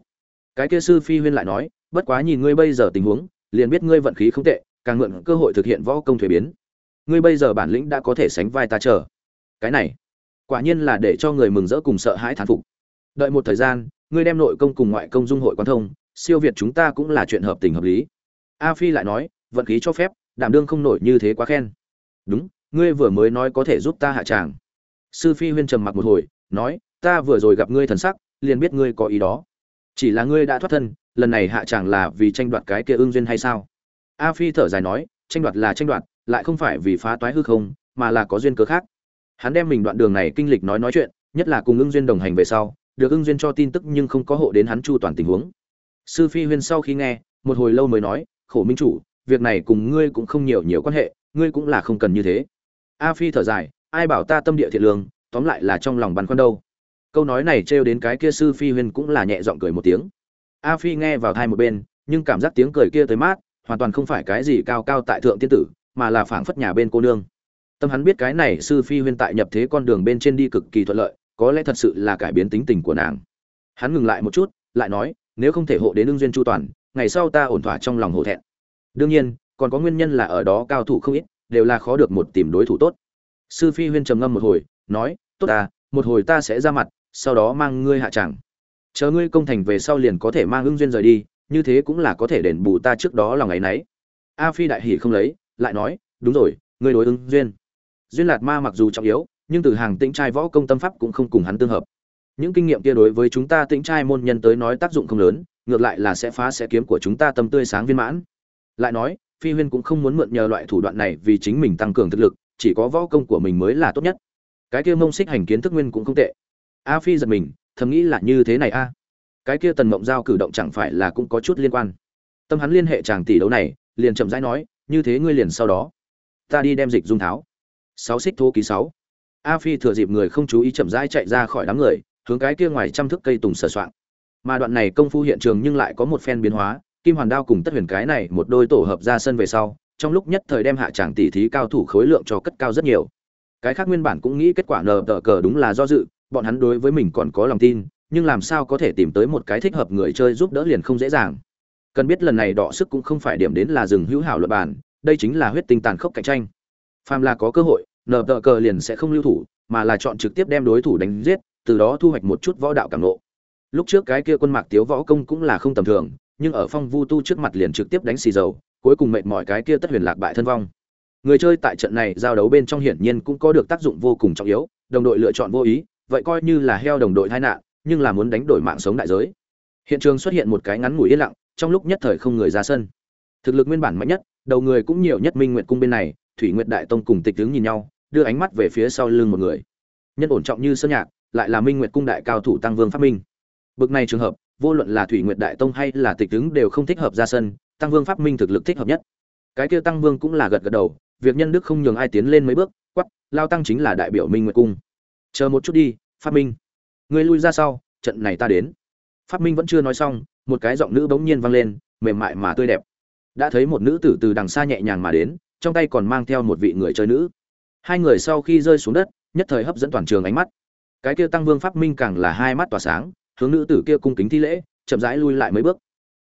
A: Cái kia sư phi huyên lại nói, bất quá nhìn ngươi bây giờ tình huống, liền biết ngươi vận khí không tệ, càng mượn cơ hội thực hiện võ công thuế biến. Ngươi bây giờ bản lĩnh đã có thể sánh vai ta chờ. Cái này, quả nhiên là để cho người mừng rỡ cùng sợ hãi thán phục. Đợi một thời gian, ngươi đem nội công cùng ngoại công dung hội quan thông, siêu việt chúng ta cũng là chuyện hợp tình hợp lý. A phi lại nói, vận khí cho phép, đảm đương không nổi như thế quá khen. Đúng ngươi vừa mới nói có thể giúp ta hạ tràng. Sư phi huyên trầm mặc một hồi, nói, ta vừa rồi gặp ngươi thần sắc, liền biết ngươi có ý đó. Chỉ là ngươi đã thoát thân, lần này hạ tràng là vì tranh đoạt cái kia ương duyên hay sao? A phi thở dài nói, tranh đoạt là tranh đoạt, lại không phải vì phá toái hư không, mà là có duyên cớ khác. Hắn đem mình đoạn đường này kinh lịch nói nói chuyện, nhất là cùng ưng duyên đồng hành về sau, được ưng duyên cho tin tức nhưng không có hộ đến hắn chu toàn tình huống. Sư phi huyên sau khi nghe, một hồi lâu mới nói, khổ minh chủ, việc này cùng ngươi cũng không nhiều nhiều quan hệ, ngươi cũng là không cần như thế a phi thở dài, ai bảo ta tâm địa thiện lương, tóm lại là trong lòng băn khoăn đâu. Câu nói này trêu đến cái kia sư phi huyên cũng là nhẹ giọng cười một tiếng. A phi nghe vào thai một bên, nhưng cảm giác tiếng cười kia tới mát, hoàn toàn không phải cái gì cao cao tại thượng tiên tử, mà là phảng phất nhà bên cô nương. Tâm hắn biết cái này sư phi huyên tại nhập thế con đường bên trên đi cực kỳ thuận lợi, có lẽ thật sự là cải biến tính tình của nàng. Hắn ngừng lại một chút, lại nói, nếu không thể hộ đến lương duyên chu toàn, ngày sau ta ổn thỏa trong lòng hổ thẹn. Đương nhiên, còn có nguyên nhân là ở đó cao thủ không ít đều là khó được một tìm đối thủ tốt. Sư phi huyên trầm ngâm một hồi, nói, tốt ta, một hồi ta sẽ ra mặt, sau đó mang ngươi hạ tràng chờ ngươi công thành về sau liền có thể mang ưng duyên rời đi, như thế cũng là có thể đền bù ta trước đó lòng ấy nấy. A phi đại hỉ không lấy, lại nói, đúng rồi, ngươi đối ứng duyên. Duyên lạt ma mặc dù trọng yếu, nhưng từ hàng tĩnh trai võ công tâm pháp cũng không cùng hắn tương hợp. Những kinh nghiệm kia đối với chúng ta tĩnh trai môn nhân tới nói tác dụng không lớn, ngược lại là sẽ phá sẽ kiếm của chúng ta tâm tươi sáng viên mãn. Lại nói phi huyên cũng không muốn mượn nhờ loại thủ đoạn này vì chính mình tăng cường thực lực, chỉ có võ công của mình mới là tốt nhất. Cái kia mông xích hành kiến thức nguyên cũng không tệ. A phi giật mình, thầm nghĩ là như thế này a. Cái kia tần mộng giao cử động chẳng phải là cũng có chút liên quan. Tâm hắn liên hệ chàng tỷ đấu này, liền chậm rãi nói, như thế ngươi liền sau đó. Ta đi đem dịch dung tháo. Sáu xích thô ký sáu. A phi thừa dịp người không chú ý chậm rãi chạy ra khỏi đám người, hướng cái kia ngoài trăm thước cây tùng sờ soạng mà đoạn này công phu hiện trường nhưng lại có một phen biến hóa kim hoàn đao cùng tất huyền cái này một đôi tổ hợp ra sân về sau, trong lúc nhất thời đem hạ tràng tỷ thí cao thủ khối lượng cho cất cao rất nhiều. Cái khác nguyên bản cũng nghĩ kết quả nờ tờ cờ đúng là do dự, bọn hắn đối với mình còn có lòng tin, nhưng làm sao có thể tìm tới một cái thích hợp người chơi giúp đỡ liền không dễ dàng. Cần biết lần này đọ sức cũng không phải điểm đến là rừng hữu hảo luật bản đây chính là huyết tinh tàn khốc cạnh tranh. Phàm là có cơ hội, nờ tờ cờ liền sẽ không lưu thủ, mà là chọn trực tiếp đem đối thủ đánh giết, từ đó thu hoạch một chút võ đạo cảm nộ lúc trước cái kia quân mạc tiếu võ công cũng là không tầm thường nhưng ở phong vu tu trước mặt liền trực tiếp đánh xì dầu, cuối cùng mệt mỏi cái kia tất huyền lạc bại thân vong. Người chơi tại trận này giao đấu bên trong hiển nhiên cũng có được tác dụng vô cùng trọng yếu, đồng đội lựa chọn vô ý, vậy coi như là heo đồng đội tai nạn, nhưng là muốn đánh đổi mạng sống đại giới. Hiện trường xuất hiện một cái ngắn ngủi yên lặng, trong lúc nhất thời không người ra sân. Thực lực nguyên bản mạnh nhất, đầu người cũng nhiều nhất minh nguyện cung bên này, thủy nguyệt đại tông cùng tịch tướng nhìn nhau, đưa ánh mắt về phía sau lưng một người. Nhân ổn trọng như sơn nhạc, lại là minh nguyệt cung đại cao thủ tăng vương phát minh. Bực này trường hợp vô luận là thủy nguyệt đại tông hay là tịch tướng đều không thích hợp ra sân, tăng vương phát minh thực lực thích hợp nhất. Cái kia tăng vương cũng là gật gật đầu, việc nhân đức không nhường ai tiến lên mấy bước quắp lao tăng chính là đại biểu minh nguyệt cung. Chờ một chút đi phát minh. Người lui ra sau, trận này ta đến. Phát minh vẫn chưa nói xong, một cái giọng nữ bỗng nhiên vang lên, mềm mại mà tươi đẹp. Đã thấy một nữ tử từ đằng xa nhẹ nhàng mà đến, trong tay còn mang theo một vị người chơi nữ. Hai người sau khi rơi xuống đất, nhất thời hấp dẫn toàn trường ánh mắt. Cái kia tăng vương pháp minh càng là hai mắt tỏa sáng hướng nữ tử kia cung kính thi lễ chậm rãi lui lại mấy bước.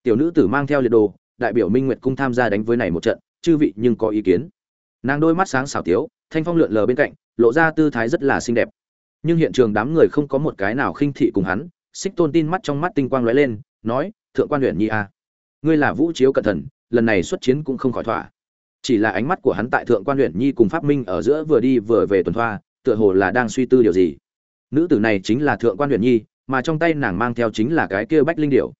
A: Tiểu nữ tử mang theo liệt đồ đại biểu minh nguyệt cung tham gia đánh với này một trận chư vị nhưng có ý kiến. Nàng đôi mắt sáng xảo tiếu thanh phong lượn lờ bên cạnh lộ ra tư thái rất là xinh đẹp. Nhưng hiện trường đám người không có một cái nào khinh thị cùng hắn xích tôn tin mắt trong mắt tinh quang lóe lên nói thượng quan huyện nhi a ngươi là vũ chiếu cẩn thần, lần này xuất chiến cũng không khỏi thỏa. Chỉ là ánh mắt của hắn tại thượng quan huyện nhi cùng pháp minh ở giữa vừa đi vừa về tuần thoa tựa hồ là đang suy tư điều gì. Nữ tử này chính là thượng quan huyện nhi mà trong tay nàng mang theo chính là cái kia bách linh điểu.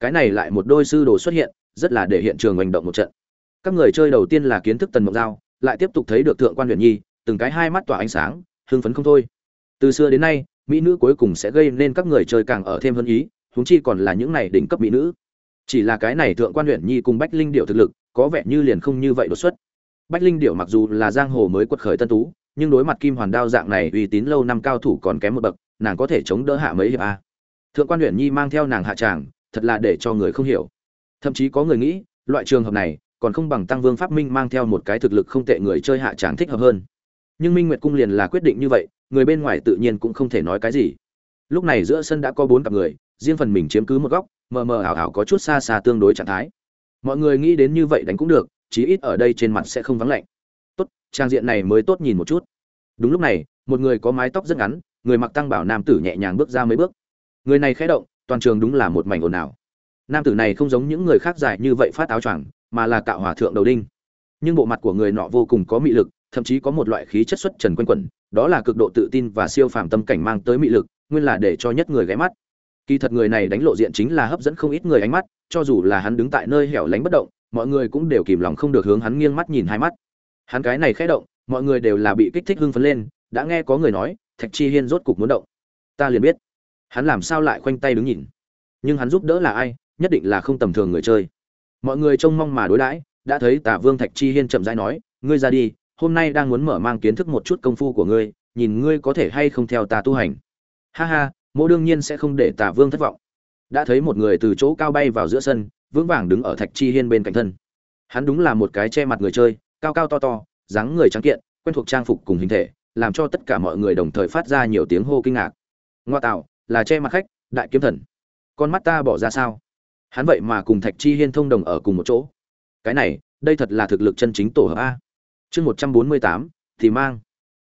A: Cái này lại một đôi sư đồ xuất hiện, rất là để hiện trường hành động một trận. Các người chơi đầu tiên là kiến thức tần mộng giao, lại tiếp tục thấy được thượng quan huyện nhi, từng cái hai mắt tỏa ánh sáng, hưng phấn không thôi. Từ xưa đến nay, mỹ nữ cuối cùng sẽ gây nên các người chơi càng ở thêm hơn ý, huống chi còn là những này đỉnh cấp mỹ nữ. Chỉ là cái này thượng quan huyện nhi cùng bách linh điệu thực lực, có vẻ như liền không như vậy đột xuất. Bách linh điệu mặc dù là giang hồ mới quật khởi tân tú nhưng đối mặt kim hoàn đao dạng này uy tín lâu năm cao thủ còn kém một bậc, nàng có thể chống đỡ hạ mấy hiệp a. Thượng quan huyện nhi mang theo nàng hạ tràng, thật là để cho người không hiểu. Thậm chí có người nghĩ, loại trường hợp này, còn không bằng tăng vương pháp minh mang theo một cái thực lực không tệ người chơi hạ tràng thích hợp hơn. Nhưng minh nguyệt cung liền là quyết định như vậy, người bên ngoài tự nhiên cũng không thể nói cái gì. Lúc này giữa sân đã có bốn cặp người, riêng phần mình chiếm cứ một góc, mờ mờ ảo ảo có chút xa xa tương đối trạng thái. Mọi người nghĩ đến như vậy đánh cũng được, chí ít ở đây trên mặt sẽ không vắng lạnh trang diện này mới tốt nhìn một chút. Đúng lúc này, một người có mái tóc rất ngắn, người mặc tăng bảo nam tử nhẹ nhàng bước ra mấy bước. Người này khẽ động, toàn trường đúng là một mảnh ồn ào. Nam tử này không giống những người khác dài như vậy phát áo choàng, mà là cạo hòa thượng đầu đinh. Nhưng bộ mặt của người nọ vô cùng có mị lực, thậm chí có một loại khí chất xuất trần quanh quẩn, đó là cực độ tự tin và siêu phàm tâm cảnh mang tới mị lực, nguyên là để cho nhất người ghé mắt. Kỳ thật người này đánh lộ diện chính là hấp dẫn không ít người ánh mắt, cho dù là hắn đứng tại nơi hẻo lánh bất động, mọi người cũng đều kìm lòng không được hướng hắn nghiêng mắt nhìn hai mắt hắn cái này khẽ động, mọi người đều là bị kích thích hưng phấn lên, đã nghe có người nói, thạch chi hiên rốt cục muốn động. Ta liền biết. Hắn làm sao lại khoanh tay đứng nhìn? Nhưng hắn giúp đỡ là ai, nhất định là không tầm thường người chơi. Mọi người trông mong mà đối đãi, đã thấy tả vương thạch chi hiên chậm rãi nói, ngươi ra đi, hôm nay đang muốn mở mang kiến thức một chút công phu của ngươi, nhìn ngươi có thể hay không theo ta tu hành. Ha ha, mỗ đương nhiên sẽ không để tả vương thất vọng. Đã thấy một người từ chỗ cao bay vào giữa sân, vững vàng đứng ở thạch chi hiên bên cạnh thân. Hắn đúng là một cái che mặt người chơi cao cao to to, dáng người trắng kiện, quen thuộc trang phục cùng hình thể, làm cho tất cả mọi người đồng thời phát ra nhiều tiếng hô kinh ngạc. Ngoa tạo, là che mặt khách, đại kiếm thần. Con mắt ta bỏ ra sao? Hắn vậy mà cùng thạch chi hiên thông đồng ở cùng một chỗ. Cái này, đây thật là thực lực chân chính tổ hợp a. Chương một trăm bốn mươi tám thì mang.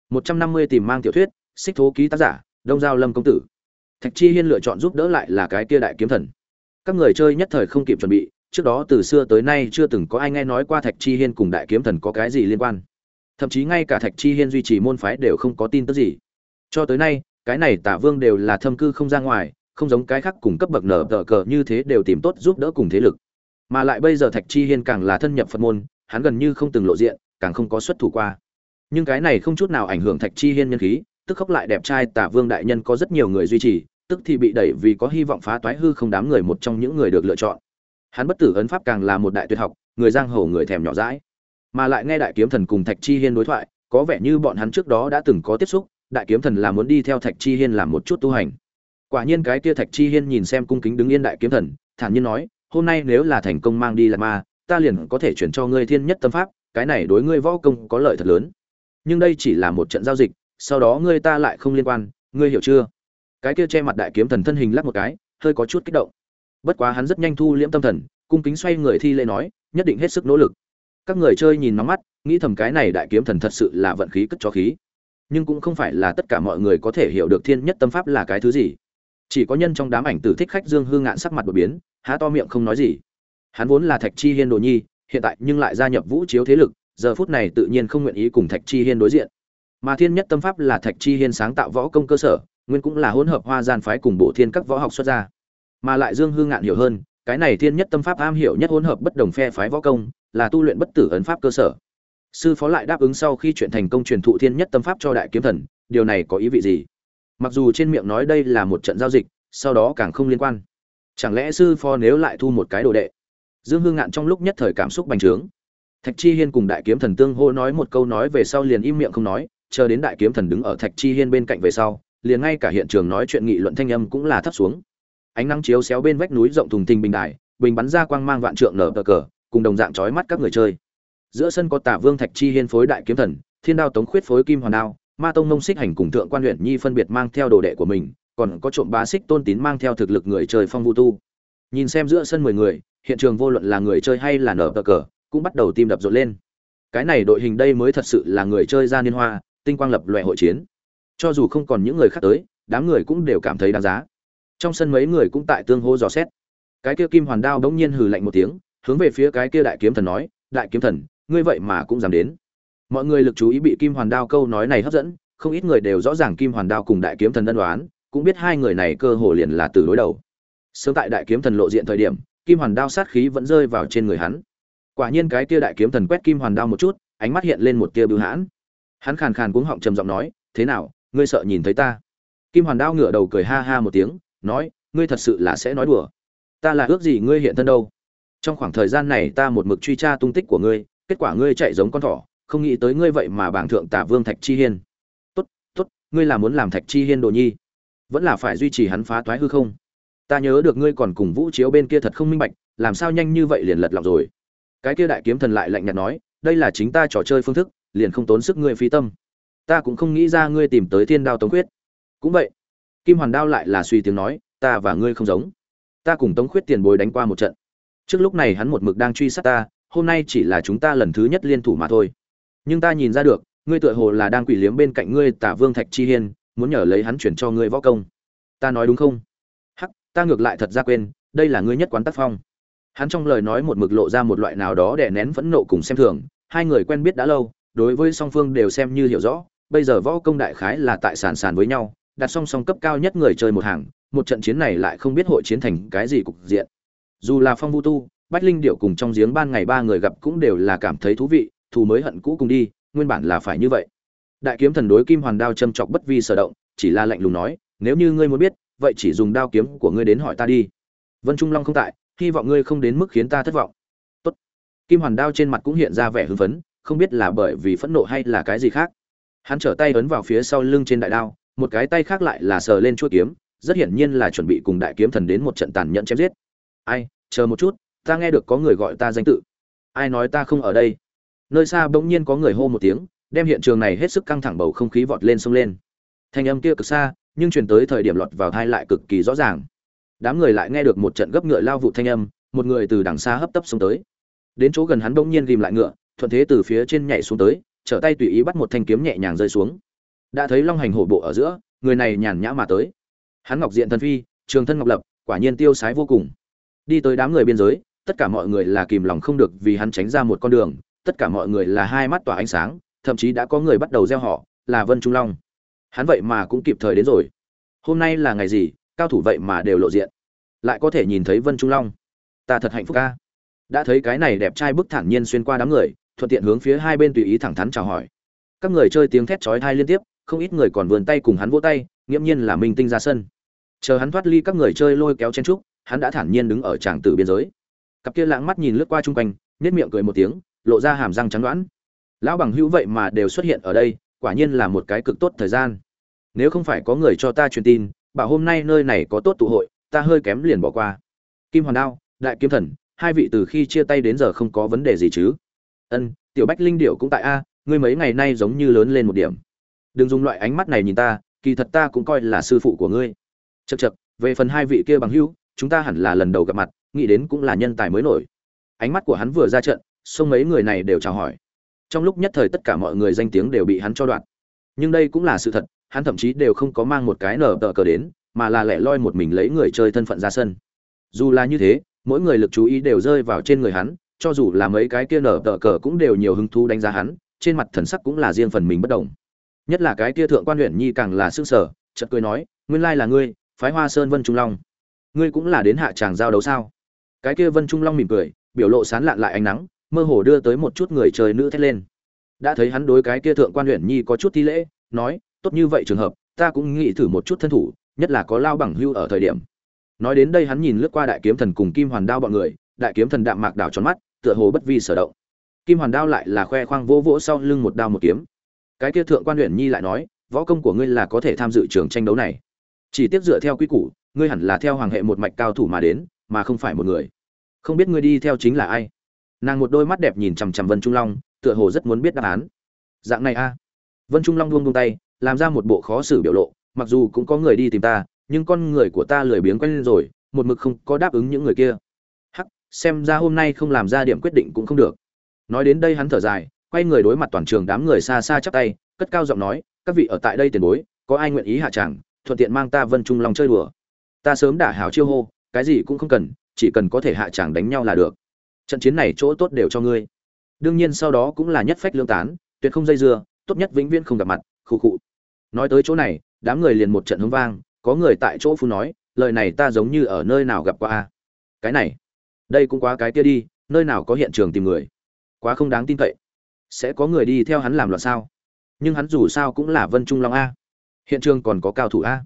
A: một trăm năm mươi tìm mang tiểu thuyết, xích thố ký tác giả, đông giao lâm công tử. Thạch chi hiên lựa chọn giúp đỡ lại là cái kia đại kiếm thần. Các người chơi nhất thời không kịp chuẩn bị trước đó từ xưa tới nay chưa từng có ai nghe nói qua thạch chi hiên cùng đại kiếm thần có cái gì liên quan. Thậm chí ngay cả thạch chi hiên duy trì môn phái đều không có tin tức gì. Cho tới nay, cái này tả vương đều là thâm cư không ra ngoài, không giống cái khác cùng cấp bậc nở tờ cờ như thế đều tìm tốt giúp đỡ cùng thế lực. Mà lại bây giờ thạch chi hiên càng là thân nhập phật môn, hắn gần như không từng lộ diện, càng không có xuất thủ qua. Nhưng cái này không chút nào ảnh hưởng thạch chi hiên nhân khí, tức khóc lại đẹp trai tả vương đại nhân có rất nhiều người duy trì, tức thì bị đẩy vì có hy vọng phá toái hư không đám người một trong những người được lựa chọn hắn bất tử ấn pháp càng là một đại tuyệt học, người giang hồ người thèm nhỏ dãi. Mà lại nghe đại kiếm thần cùng thạch chi hiên đối thoại, có vẻ như bọn hắn trước đó đã từng có tiếp xúc, đại kiếm thần là muốn đi theo thạch chi hiên làm một chút tu hành. Quả nhiên cái kia thạch chi hiên nhìn xem cung kính đứng yên đại kiếm thần, thản nhiên nói, hôm nay nếu là thành công mang đi là ma, ta liền có thể chuyển cho ngươi thiên nhất tâm pháp, cái này đối ngươi võ công có lợi thật lớn. Nhưng đây chỉ là một trận giao dịch, sau đó ngươi ta lại không liên quan, ngươi hiểu chưa? Cái kia che mặt đại kiếm thần thân hình lắc một cái, hơi có chút kích động bất quá hắn rất nhanh thu liễm tâm thần, cung kính xoay người thi lễ nói, nhất định hết sức nỗ lực. Các người chơi nhìn nóng mắt, nghĩ thầm cái này đại kiếm thần thật sự là vận khí cất cho khí. Nhưng cũng không phải là tất cả mọi người có thể hiểu được thiên nhất tâm pháp là cái thứ gì. Chỉ có nhân trong đám ảnh tử thích khách dương hương ngạn sắc mặt đột biến, há to miệng không nói gì. Hắn vốn là thạch chi hiên đồ nhi, hiện tại nhưng lại gia nhập vũ chiếu thế lực, giờ phút này tự nhiên không nguyện ý cùng thạch chi hiên đối diện. Mà thiên nhất tâm pháp là thạch chi hiên sáng tạo võ công cơ sở, nguyên cũng là hỗn hợp hoa gian phái cùng bộ thiên các võ học xuất ra mà lại dương Hư ngạn hiểu hơn, cái này thiên nhất tâm pháp am hiểu nhất hỗn hợp bất đồng phe phái võ công, là tu luyện bất tử ấn pháp cơ sở. Sư phó lại đáp ứng sau khi chuyện thành công truyền thụ thiên nhất tâm pháp cho đại kiếm thần, điều này có ý vị gì? Mặc dù trên miệng nói đây là một trận giao dịch, sau đó càng không liên quan. Chẳng lẽ sư phó nếu lại thu một cái đồ đệ? Dương hương ngạn trong lúc nhất thời cảm xúc bành trướng. Thạch chi hiên cùng đại kiếm thần tương hô nói một câu nói về sau liền im miệng không nói, chờ đến đại kiếm thần đứng ở thạch chi hiên bên cạnh về sau, liền ngay cả hiện trường nói chuyện nghị luận thanh âm cũng là thấp xuống ánh nắng chiếu xéo bên vách núi rộng thùng thình bình đài, bình bắn ra quang mang vạn trượng nở cờ cờ, cùng đồng dạng chói mắt các người chơi. Giữa sân có tả vương thạch chi hiên phối đại kiếm thần, thiên đao tống khuyết phối kim hoàn đao, ma tông nông xích hành cùng thượng quan huyện nhi phân biệt mang theo đồ đệ của mình, còn có trộm bá xích tôn tín mang theo thực lực người chơi phong vu tu. Nhìn xem giữa sân mười người, hiện trường vô luận là người chơi hay là nở cờ cờ, cũng bắt đầu tim đập rộn lên. Cái này đội hình đây mới thật sự là người chơi ra niên hoa, tinh quang lập loại hội chiến. Cho dù không còn những người khác tới, đám người cũng đều cảm thấy đáng giá trong sân mấy người cũng tại tương hô dò xét. Cái kia kim hoàn đao đống nhiên hừ lạnh một tiếng, hướng về phía cái kia đại kiếm thần nói, đại kiếm thần, ngươi vậy mà cũng dám đến. Mọi người lực chú ý bị kim hoàn đao câu nói này hấp dẫn, không ít người đều rõ ràng kim hoàn đao cùng đại kiếm thần đơn đoán cũng biết hai người này cơ hồ liền là từ đối đầu. Sớm tại đại kiếm thần lộ diện thời điểm, kim hoàn đao sát khí vẫn rơi vào trên người hắn. Quả nhiên cái kia đại kiếm thần quét kim hoàn đao một chút, ánh mắt hiện lên một tia bưu hãn. Hắn khàn khàn cuống họng trầm giọng nói, thế nào, ngươi sợ nhìn thấy ta? Kim hoàn đao ngửa đầu cười ha ha một tiếng nói, ngươi thật sự là sẽ nói đùa. Ta là ước gì ngươi hiện thân đâu? Trong khoảng thời gian này ta một mực truy tra tung tích của ngươi, kết quả ngươi chạy giống con thỏ, không nghĩ tới ngươi vậy mà bảng thượng tả vương thạch chi hiên. Tốt tốt, ngươi là muốn làm thạch chi hiên đồ nhi. Vẫn là phải duy trì hắn phá toái hư không? Ta nhớ được ngươi còn cùng vũ chiếu bên kia thật không minh bạch, làm sao nhanh như vậy liền lật lọng rồi? Cái kia đại kiếm thần lại lạnh nhạt nói, đây là chính ta trò chơi phương thức, liền không tốn sức ngươi phí tâm. Ta cũng không nghĩ ra ngươi tìm tới thiên đao tống quyết. cũng vậy kim hoàn đao lại là suy tiếng nói, ta và ngươi không giống. Ta cùng tống khuyết tiền bối đánh qua một trận. Trước lúc này hắn một mực đang truy sát ta, hôm nay chỉ là chúng ta lần thứ nhất liên thủ mà thôi. Nhưng ta nhìn ra được, ngươi tựa hồ là đang quỷ liếm bên cạnh ngươi tả vương thạch chi hiên, muốn nhờ lấy hắn chuyển cho ngươi võ công. Ta nói đúng không? Hắc, ta ngược lại thật ra quên, đây là ngươi nhất quán tác phong. Hắn trong lời nói một mực lộ ra một loại nào đó để nén phẫn nộ cùng xem thường, hai người quen biết đã lâu, đối với song phương đều xem như hiểu rõ, bây giờ võ công đại khái là tại sàn sàn với nhau đặt song song cấp cao nhất người chơi một hàng, một trận chiến này lại không biết hội chiến thành cái gì cục diện. Dù là phong vũ tu, bách linh điệu cùng trong giếng ban ngày ba người gặp cũng đều là cảm thấy thú vị, thù mới hận cũ cùng đi, nguyên bản là phải như vậy. Đại kiếm thần đối kim hoàn đao châm chọc bất vi sở động, chỉ là lạnh lùng nói, nếu như ngươi muốn biết, vậy chỉ dùng đao kiếm của ngươi đến hỏi ta đi. Vân trung long không tại, hy vọng ngươi không đến mức khiến ta thất vọng. Tốt. kim hoàn đao trên mặt cũng hiện ra vẻ hưng phấn, không biết là bởi vì phẫn nộ hay là cái gì khác. Hắn trở tay ấn vào phía sau lưng trên đại đao một cái tay khác lại là sờ lên chuôi kiếm, rất hiển nhiên là chuẩn bị cùng đại kiếm thần đến một trận tàn nhẫn chém giết. Ai, chờ một chút, ta nghe được có người gọi ta danh tự. Ai nói ta không ở đây? Nơi xa bỗng nhiên có người hô một tiếng, đem hiện trường này hết sức căng thẳng bầu không khí vọt lên sông lên. Thanh âm kia cực xa, nhưng truyền tới thời điểm lọt vào tai lại cực kỳ rõ ràng. Đám người lại nghe được một trận gấp ngựa lao vụ thanh âm, một người từ đằng xa hấp tấp xông tới. Đến chỗ gần hắn bỗng nhiên ghìm lại ngựa, thuận thế từ phía trên nhảy xuống tới, trở tay tùy ý bắt một thanh kiếm nhẹ nhàng rơi xuống đã thấy long hành hổ bộ ở giữa, người này nhàn nhã mà tới. Hắn ngọc diện thần phi, trường thân ngọc lập, quả nhiên tiêu sái vô cùng. Đi tới đám người biên giới, tất cả mọi người là kìm lòng không được vì hắn tránh ra một con đường, tất cả mọi người là hai mắt tỏa ánh sáng, thậm chí đã có người bắt đầu gieo họ, là vân trung long. Hắn vậy mà cũng kịp thời đến rồi. Hôm nay là ngày gì, cao thủ vậy mà đều lộ diện. Lại có thể nhìn thấy vân trung long. Ta thật hạnh phúc ca. Đã thấy cái này đẹp trai bức thản nhiên xuyên qua đám người, thuận tiện hướng phía hai bên tùy ý thẳng thắn chào hỏi. Các người chơi tiếng thét chói tai liên tiếp không ít người còn vườn tay cùng hắn vỗ tay, nghiễm nhiên là minh tinh ra sân. Chờ hắn thoát ly các người chơi lôi kéo chen trúc, hắn đã thản nhiên đứng ở tràng tử biên giới. Cặp kia lãng mắt nhìn lướt qua chung quanh nết miệng cười một tiếng, lộ ra hàm răng trắng đoãn lão bằng hữu vậy mà đều xuất hiện ở đây, quả nhiên là một cái cực tốt thời gian. Nếu không phải có người cho ta truyền tin, bảo hôm nay nơi này có tốt tụ hội, ta hơi kém liền bỏ qua. Kim hoàn đao, đại kiếm thần, hai vị từ khi chia tay đến giờ không có vấn đề gì chứ? Ân, tiểu bách linh điệu cũng tại a, ngươi mấy ngày nay giống như lớn lên một điểm đừng dùng loại ánh mắt này nhìn ta, kỳ thật ta cũng coi là sư phụ của ngươi. Chật chật về phần hai vị kia bằng hữu, chúng ta hẳn là lần đầu gặp mặt, nghĩ đến cũng là nhân tài mới nổi. Ánh mắt của hắn vừa ra trận xông mấy người này đều chào hỏi. Trong lúc nhất thời tất cả mọi người danh tiếng đều bị hắn cho đoạn. Nhưng đây cũng là sự thật, hắn thậm chí đều không có mang một cái nở tờ cờ đến, mà là lẻ loi một mình lấy người chơi thân phận ra sân. Dù là như thế, mỗi người lực chú ý đều rơi vào trên người hắn, cho dù là mấy cái kia nở tờ cờ cũng đều nhiều hứng thú đánh giá hắn, trên mặt thần sắc cũng là riêng phần mình bất đồng nhất là cái kia thượng quan huyện nhi càng là sức sở chợt cười nói, nguyên lai là ngươi, phái hoa sơn vân trung long. Ngươi cũng là đến hạ tràng giao đấu sao? Cái kia vân trung long mỉm cười, biểu lộ sán lạn lại ánh nắng, mơ hồ đưa tới một chút người trời nữ thét lên. Đã thấy hắn đối cái kia thượng quan huyện nhi có chút thi lễ, nói, tốt như vậy trường hợp, ta cũng nghĩ thử một chút thân thủ, nhất là có lao bằng hưu ở thời điểm. Nói đến đây hắn nhìn lướt qua đại kiếm thần cùng kim hoàn đao bọn người, đại kiếm thần đạm mạc đảo tròn mắt, tựa hồ bất vi sở động. Kim hoàn đao lại là khoe khoang vỗ vỗ sau lưng một đao một kiếm cái kia thượng quan huyện nhi lại nói, võ công của ngươi là có thể tham dự trường tranh đấu này. Chỉ tiếp dựa theo quy củ, ngươi hẳn là theo hoàng hệ một mạch cao thủ mà đến, mà không phải một người. Không biết ngươi đi theo chính là ai? Nàng một đôi mắt đẹp nhìn chằm chằm vân trung long, tựa hồ rất muốn biết đáp án. Dạng này a. Vân trung long buông buông tay, làm ra một bộ khó xử biểu lộ, mặc dù cũng có người đi tìm ta, nhưng con người của ta lười biếng quen rồi, một mực không có đáp ứng những người kia. Hắc, xem ra hôm nay không làm ra điểm quyết định cũng không được. Nói đến đây hắn thở dài quay người đối mặt toàn trường đám người xa xa chắp tay, cất cao giọng nói, các vị ở tại đây tiền bối, có ai nguyện ý hạ tràng, thuận tiện mang ta vân trung long chơi đùa? Ta sớm đã hào chiêu hô, cái gì cũng không cần, chỉ cần có thể hạ tràng đánh nhau là được. Trận chiến này chỗ tốt đều cho ngươi. Đương nhiên sau đó cũng là nhất phách lương tán, tuyệt không dây dưa, tốt nhất vĩnh viễn không gặp mặt, khụ khụ. Nói tới chỗ này, đám người liền một trận hứng vang, có người tại chỗ phu nói, lời này ta giống như ở nơi nào gặp qua a? Cái này, đây cũng quá cái kia đi, nơi nào có hiện trường tìm người? Quá không đáng tin cậy sẽ có người đi theo hắn làm loạn sao? Nhưng hắn dù sao cũng là vân trung long a. Hiện trường còn có cao thủ a.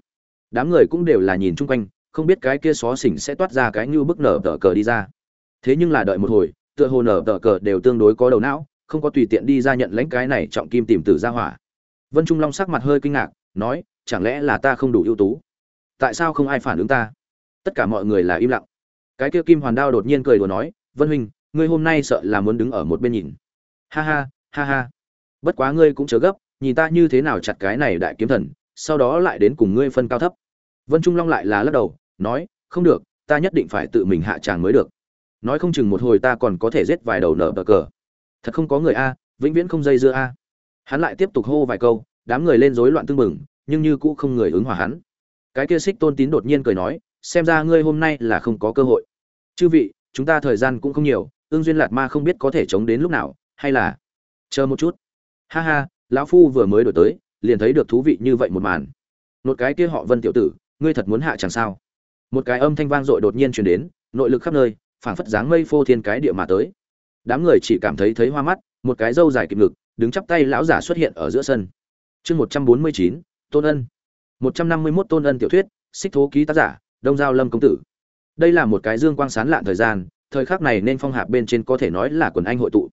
A: Đám người cũng đều là nhìn chung quanh, không biết cái kia xó xỉnh sẽ toát ra cái như bức nở tờ cờ đi ra. Thế nhưng là đợi một hồi, tựa hồ nở tờ cờ đều tương đối có đầu não, không có tùy tiện đi ra nhận lãnh cái này trọng kim tìm tử ra hỏa. Vân trung long sắc mặt hơi kinh ngạc, nói, chẳng lẽ là ta không đủ ưu tú? Tại sao không ai phản ứng ta? Tất cả mọi người là im lặng. Cái kia kim hoàn đao đột nhiên cười đùa nói, vân huynh, ngươi hôm nay sợ là muốn đứng ở một bên nhìn ha ha ha ha. Bất quá ngươi cũng chớ gấp, nhìn ta như thế nào chặt cái này đại kiếm thần, sau đó lại đến cùng ngươi phân cao thấp. Vân trung long lại là lắc đầu, nói, không được, ta nhất định phải tự mình hạ tràng mới được. Nói không chừng một hồi ta còn có thể giết vài đầu nở bờ cờ. Thật không có người a, vĩnh viễn không dây dưa a. Hắn lại tiếp tục hô vài câu, đám người lên rối loạn tương mừng nhưng như cũ không người ứng hòa hắn. Cái kia xích tôn tín đột nhiên cười nói, xem ra ngươi hôm nay là không có cơ hội. Chư vị, chúng ta thời gian cũng không nhiều ương duyên lạt ma không biết có thể chống đến lúc nào hay là? Chờ một chút. Ha ha, lão phu vừa mới đổi tới, liền thấy được thú vị như vậy một màn. Một cái kia họ vân tiểu tử, ngươi thật muốn hạ chẳng sao? Một cái âm thanh vang dội đột nhiên truyền đến, nội lực khắp nơi, phảng phất dáng mây phô thiên cái địa mà tới. Đám người chỉ cảm thấy thấy hoa mắt, một cái râu dài kịp ngực, đứng chắp tay lão giả xuất hiện ở giữa sân. Chương một trăm bốn mươi chín, tôn ân. một trăm năm mươi mốt tôn ân tiểu thuyết, xích thố ký tác giả, đông giao lâm công tử. Đây là một cái dương quang sán lạn thời gian, thời khắc này nên phong hạp bên trên có thể nói là quần anh hội tụ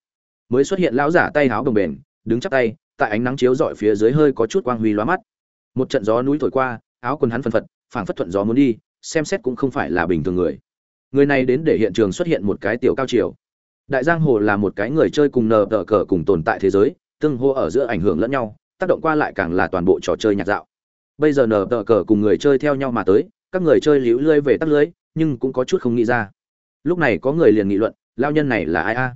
A: mới xuất hiện lão giả tay háo đồng bền, đứng chắp tay, tại ánh nắng chiếu dọi phía dưới hơi có chút quang huy lóa mắt. Một trận gió núi thổi qua, áo quần hắn phân phật, phảng phất thuận gió muốn đi, xem xét cũng không phải là bình thường người. Người này đến để hiện trường xuất hiện một cái tiểu cao chiều đại giang hồ là một cái người chơi cùng nờ tờ cờ cùng tồn tại thế giới, tương hô ở giữa ảnh hưởng lẫn nhau, tác động qua lại càng là toàn bộ trò chơi nhạc dạo. Bây giờ nờ tờ cờ cùng người chơi theo nhau mà tới, các người chơi liễu lơi về tắt lưới, nhưng cũng có chút không nghĩ ra. Lúc này có người liền nghị luận lao nhân này là ai a?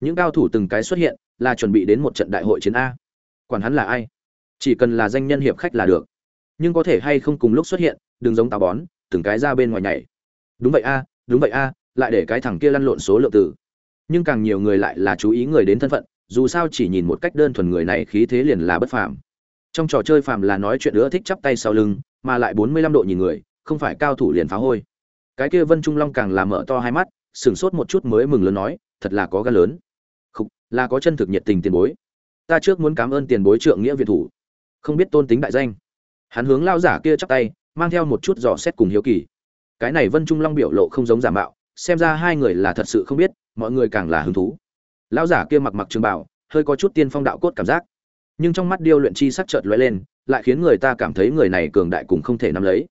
A: Những cao thủ từng cái xuất hiện, là chuẩn bị đến một trận đại hội chiến a. Quản hắn là ai? Chỉ cần là danh nhân hiệp khách là được. Nhưng có thể hay không cùng lúc xuất hiện, đừng giống táo bón, từng cái ra bên ngoài nhảy. Đúng vậy a, đúng vậy a, lại để cái thằng kia lăn lộn số lượng tử. Nhưng càng nhiều người lại là chú ý người đến thân phận, dù sao chỉ nhìn một cách đơn thuần người này khí thế liền là bất phàm. Trong trò chơi phàm là nói chuyện nữa thích chắp tay sau lưng, mà lại bốn mươi lăm độ nhìn người, không phải cao thủ liền phá hôi. Cái kia vân trung long càng làm mở to hai mắt, sửng sốt một chút mới mừng lớn nói, thật là có gan lớn là có chân thực nhiệt tình tiền bối. Ta trước muốn cảm ơn tiền bối trượng nghĩa việt thủ. Không biết tôn tính đại danh. Hắn hướng lao giả kia chắp tay, mang theo một chút dò xét cùng hiếu kỳ. Cái này vân trung long biểu lộ không giống giả mạo, xem ra hai người là thật sự không biết, mọi người càng là hứng thú. Lão giả kia mặc mặc trường bảo, hơi có chút tiên phong đạo cốt cảm giác. Nhưng trong mắt điêu luyện chi sắc chợt lóe lên, lại khiến người ta cảm thấy người này cường đại cùng không thể nắm lấy.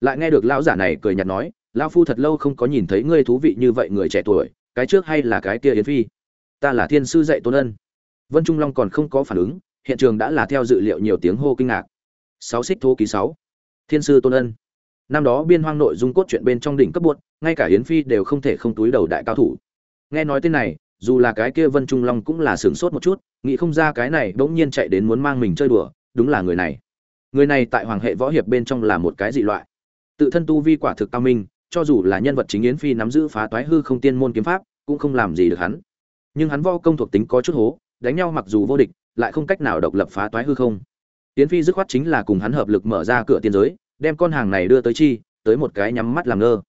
A: Lại nghe được lão giả này cười nhạt nói, lão phu thật lâu không có nhìn thấy ngươi thú vị như vậy người trẻ tuổi, cái trước hay là cái kia yến phi? Ta là thiên sư dạy tôn ân. Vân trung long còn không có phản ứng, hiện trường đã là theo dự liệu nhiều tiếng hô kinh ngạc. Sáu xích thô ký sáu. Thiên sư tôn ân. Năm đó biên hoang nội dung cốt chuyện bên trong đỉnh cấp buốt ngay cả Hiến phi đều không thể không túi đầu đại cao thủ. Nghe nói tên này, dù là cái kia vân trung long cũng là sửng sốt một chút, nghĩ không ra cái này bỗng nhiên chạy đến muốn mang mình chơi đùa, đúng là người này. Người này tại hoàng hệ võ hiệp bên trong là một cái dị loại. Tự thân tu vi quả thực cao minh, cho dù là nhân vật chính yến phi nắm giữ phá toái hư không tiên môn kiếm pháp, cũng không làm gì được hắn nhưng hắn võ công thuộc tính có chút hố, đánh nhau mặc dù vô địch, lại không cách nào độc lập phá toái hư không. Yến phi dứt khoát chính là cùng hắn hợp lực mở ra cửa tiên giới, đem con hàng này đưa tới chi, tới một cái nhắm mắt làm ngơ.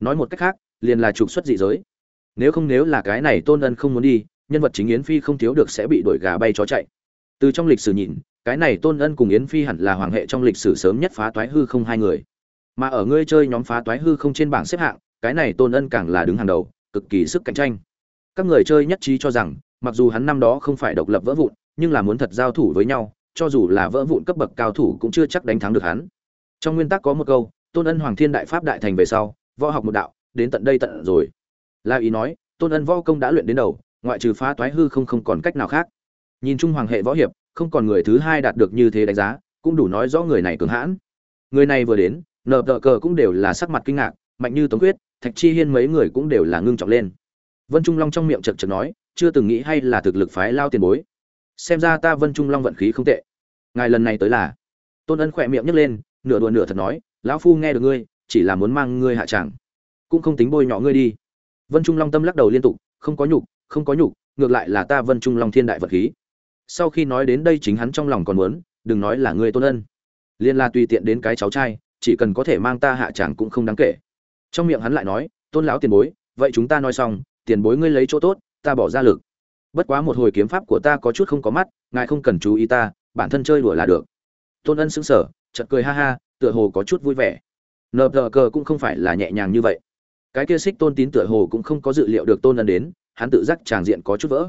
A: Nói một cách khác, liền là trục xuất dị giới. Nếu không nếu là cái này tôn ân không muốn đi, nhân vật chính yến phi không thiếu được sẽ bị đuổi gà bay chó chạy. Từ trong lịch sử nhìn, cái này tôn ân cùng yến phi hẳn là hoàng hệ trong lịch sử sớm nhất phá toái hư không hai người. Mà ở ngươi chơi nhóm phá toái hư không trên bảng xếp hạng, cái này tôn ân càng là đứng hàng đầu, cực kỳ sức cạnh tranh các người chơi nhất trí cho rằng, mặc dù hắn năm đó không phải độc lập vỡ vụn, nhưng là muốn thật giao thủ với nhau, cho dù là vỡ vụn cấp bậc cao thủ cũng chưa chắc đánh thắng được hắn. Trong nguyên tắc có một câu, tôn ân hoàng thiên đại pháp đại thành về sau, võ học một đạo, đến tận đây tận rồi. La ý nói, tôn ân võ công đã luyện đến đầu, ngoại trừ phá toái hư không không còn cách nào khác. Nhìn chung hoàng hệ võ hiệp, không còn người thứ hai đạt được như thế đánh giá, cũng đủ nói rõ người này cường hãn. Người này vừa đến, nợ tờ cờ cũng đều là sắc mặt kinh ngạc, mạnh như tống quyết, thạch chi hiên mấy người cũng đều là ngưng trọng lên vân trung long trong miệng chật chật nói, chưa từng nghĩ hay là thực lực phái lao tiền bối. Xem ra ta vân trung long vận khí không tệ. Ngài lần này tới là tôn ân khỏe miệng nhấc lên, nửa đùa nửa thật nói, lão phu nghe được ngươi, chỉ là muốn mang ngươi hạ tràng cũng không tính bôi nhọ ngươi đi. Vân trung long tâm lắc đầu liên tục, không có nhục, không có nhục, ngược lại là ta vân trung long thiên đại vật khí. Sau khi nói đến đây chính hắn trong lòng còn muốn, đừng nói là ngươi tôn ân. Liên la tùy tiện đến cái cháu trai, chỉ cần có thể mang ta hạ tràng cũng không đáng kể. Trong miệng hắn lại nói, tôn lão tiền bối, vậy chúng ta nói xong tiền bối ngươi lấy chỗ tốt, ta bỏ ra lực. Bất quá một hồi kiếm pháp của ta có chút không có mắt, ngài không cần chú ý ta, bản thân chơi đùa là được. Tôn ân sững sờ, chợt cười ha ha, tựa hồ có chút vui vẻ. Nờ tờ cờ cũng không phải là nhẹ nhàng như vậy. Cái kia xích tôn tín tựa hồ cũng không có dự liệu được tôn ân đến, hắn tự giác tràng diện có chút vỡ.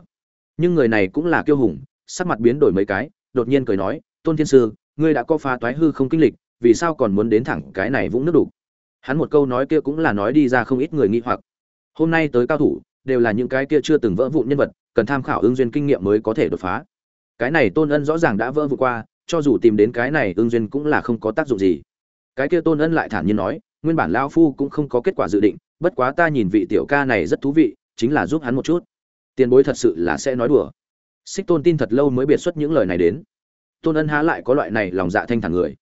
A: Nhưng người này cũng là kiêu hùng, sắc mặt biến đổi mấy cái, đột nhiên cười nói, tôn thiên sư, ngươi đã có phá toái hư không kinh lịch, vì sao còn muốn đến thẳng cái này vũng nước đục? Hắn một câu nói kia cũng là nói đi ra không ít người nghi hoặc hôm nay tới cao thủ, đều là những cái kia chưa từng vỡ vụn nhân vật, cần tham khảo ứng duyên kinh nghiệm mới có thể đột phá. Cái này tôn ân rõ ràng đã vỡ vụn qua, cho dù tìm đến cái này ứng duyên cũng là không có tác dụng gì. Cái kia tôn ân lại thản nhiên nói, nguyên bản lao phu cũng không có kết quả dự định, bất quá ta nhìn vị tiểu ca này rất thú vị, chính là giúp hắn một chút. Tiền bối thật sự là sẽ nói đùa. Xích tôn tin thật lâu mới biệt xuất những lời này đến. Tôn ân há lại có loại này lòng dạ thanh thản người.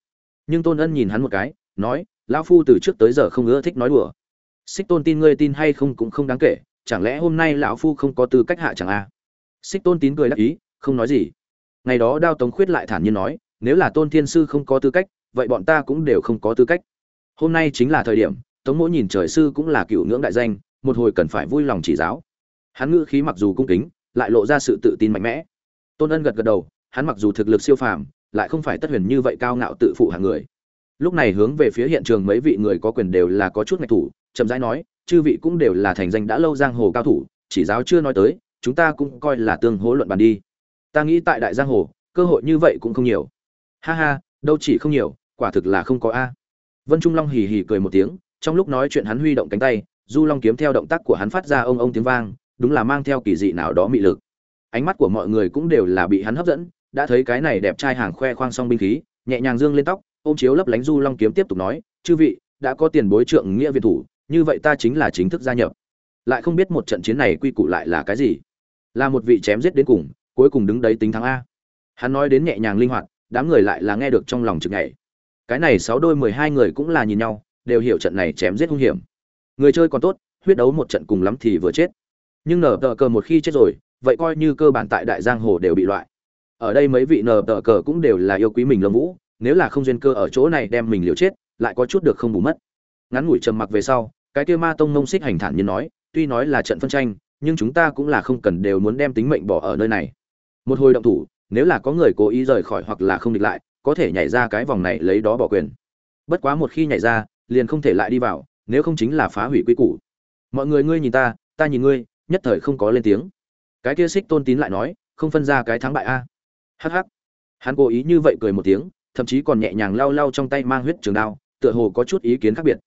A: Nhưng tôn ân nhìn hắn một cái, nói, lão phu từ trước tới giờ không ưa thích nói đùa xích tôn tin ngươi tin hay không cũng không đáng kể, chẳng lẽ hôm nay lão phu không có tư cách hạ chẳng a? À? xích tôn tín cười đắc ý, không nói gì. Ngày đó đao tống khuyết lại thản nhiên nói, nếu là tôn thiên sư không có tư cách, vậy bọn ta cũng đều không có tư cách. Hôm nay chính là thời điểm, tống mỗi nhìn trời sư cũng là cựu ngưỡng đại danh, một hồi cần phải vui lòng chỉ giáo. Hắn ngữ khí mặc dù cung kính, lại lộ ra sự tự tin mạnh mẽ. Tôn ân gật gật đầu, hắn mặc dù thực lực siêu phàm, lại không phải tất huyền như vậy cao ngạo tự phụ hàng người. Lúc này hướng về phía hiện trường mấy vị người có quyền đều là có chút ngạch thủ chậm rãi nói, chư vị cũng đều là thành danh đã lâu giang hồ cao thủ, chỉ giáo chưa nói tới, chúng ta cũng coi là tương hỗ luận bàn đi. Ta nghĩ tại đại giang hồ, cơ hội như vậy cũng không nhiều. Ha ha, đâu chỉ không nhiều, quả thực là không có a. Vân trung long hì hì cười một tiếng, trong lúc nói chuyện hắn huy động cánh tay, du long kiếm theo động tác của hắn phát ra ông ông tiếng vang, đúng là mang theo kỳ dị nào đó mị lực. Ánh mắt của mọi người cũng đều là bị hắn hấp dẫn, đã thấy cái này đẹp trai hàng khoe khoang song binh khí, nhẹ nhàng dương lên tóc, ôm chiếu lấp lánh du long kiếm tiếp tục nói, chư vị, đã có tiền bối trượng nghĩa viện thủ như vậy ta chính là chính thức gia nhập. Lại không biết một trận chiến này quy củ lại là cái gì. Là một vị chém giết đến cùng, cuối cùng đứng đấy tính thắng a. Hắn nói đến nhẹ nhàng linh hoạt, đám người lại là nghe được trong lòng chực nhảy cái này sáu đôi mười hai người cũng là nhìn nhau, đều hiểu trận này chém giết hung hiểm. Người chơi còn tốt, huyết đấu một trận cùng lắm thì vừa chết. Nhưng nở tờ cờ một khi chết rồi, vậy coi như cơ bản tại đại giang hồ đều bị loại. Ở đây mấy vị nở tờ cờ cũng đều là yêu quý mình lâm vũ, nếu là không duyên cơ ở chỗ này đem mình liều chết, lại có chút được không bù mất. Ngắn ngủi trầm mặc về sau cái kia ma tông nông xích hành thản như nói, tuy nói là trận phân tranh, nhưng chúng ta cũng là không cần đều muốn đem tính mệnh bỏ ở nơi này. Một hồi động thủ, nếu là có người cố ý rời khỏi hoặc là không địch lại, có thể nhảy ra cái vòng này lấy đó bỏ quyền. Bất quá một khi nhảy ra, liền không thể lại đi vào, nếu không chính là phá hủy quy củ. Mọi người ngươi nhìn ta ta nhìn ngươi, nhất thời không có lên tiếng. Cái kia xích tôn tín lại nói, không phân ra cái thắng bại a. Hh hắn cố ý như vậy cười một tiếng, thậm chí còn nhẹ nhàng lau lau trong tay mang huyết trường đao, tựa hồ có chút ý kiến khác biệt.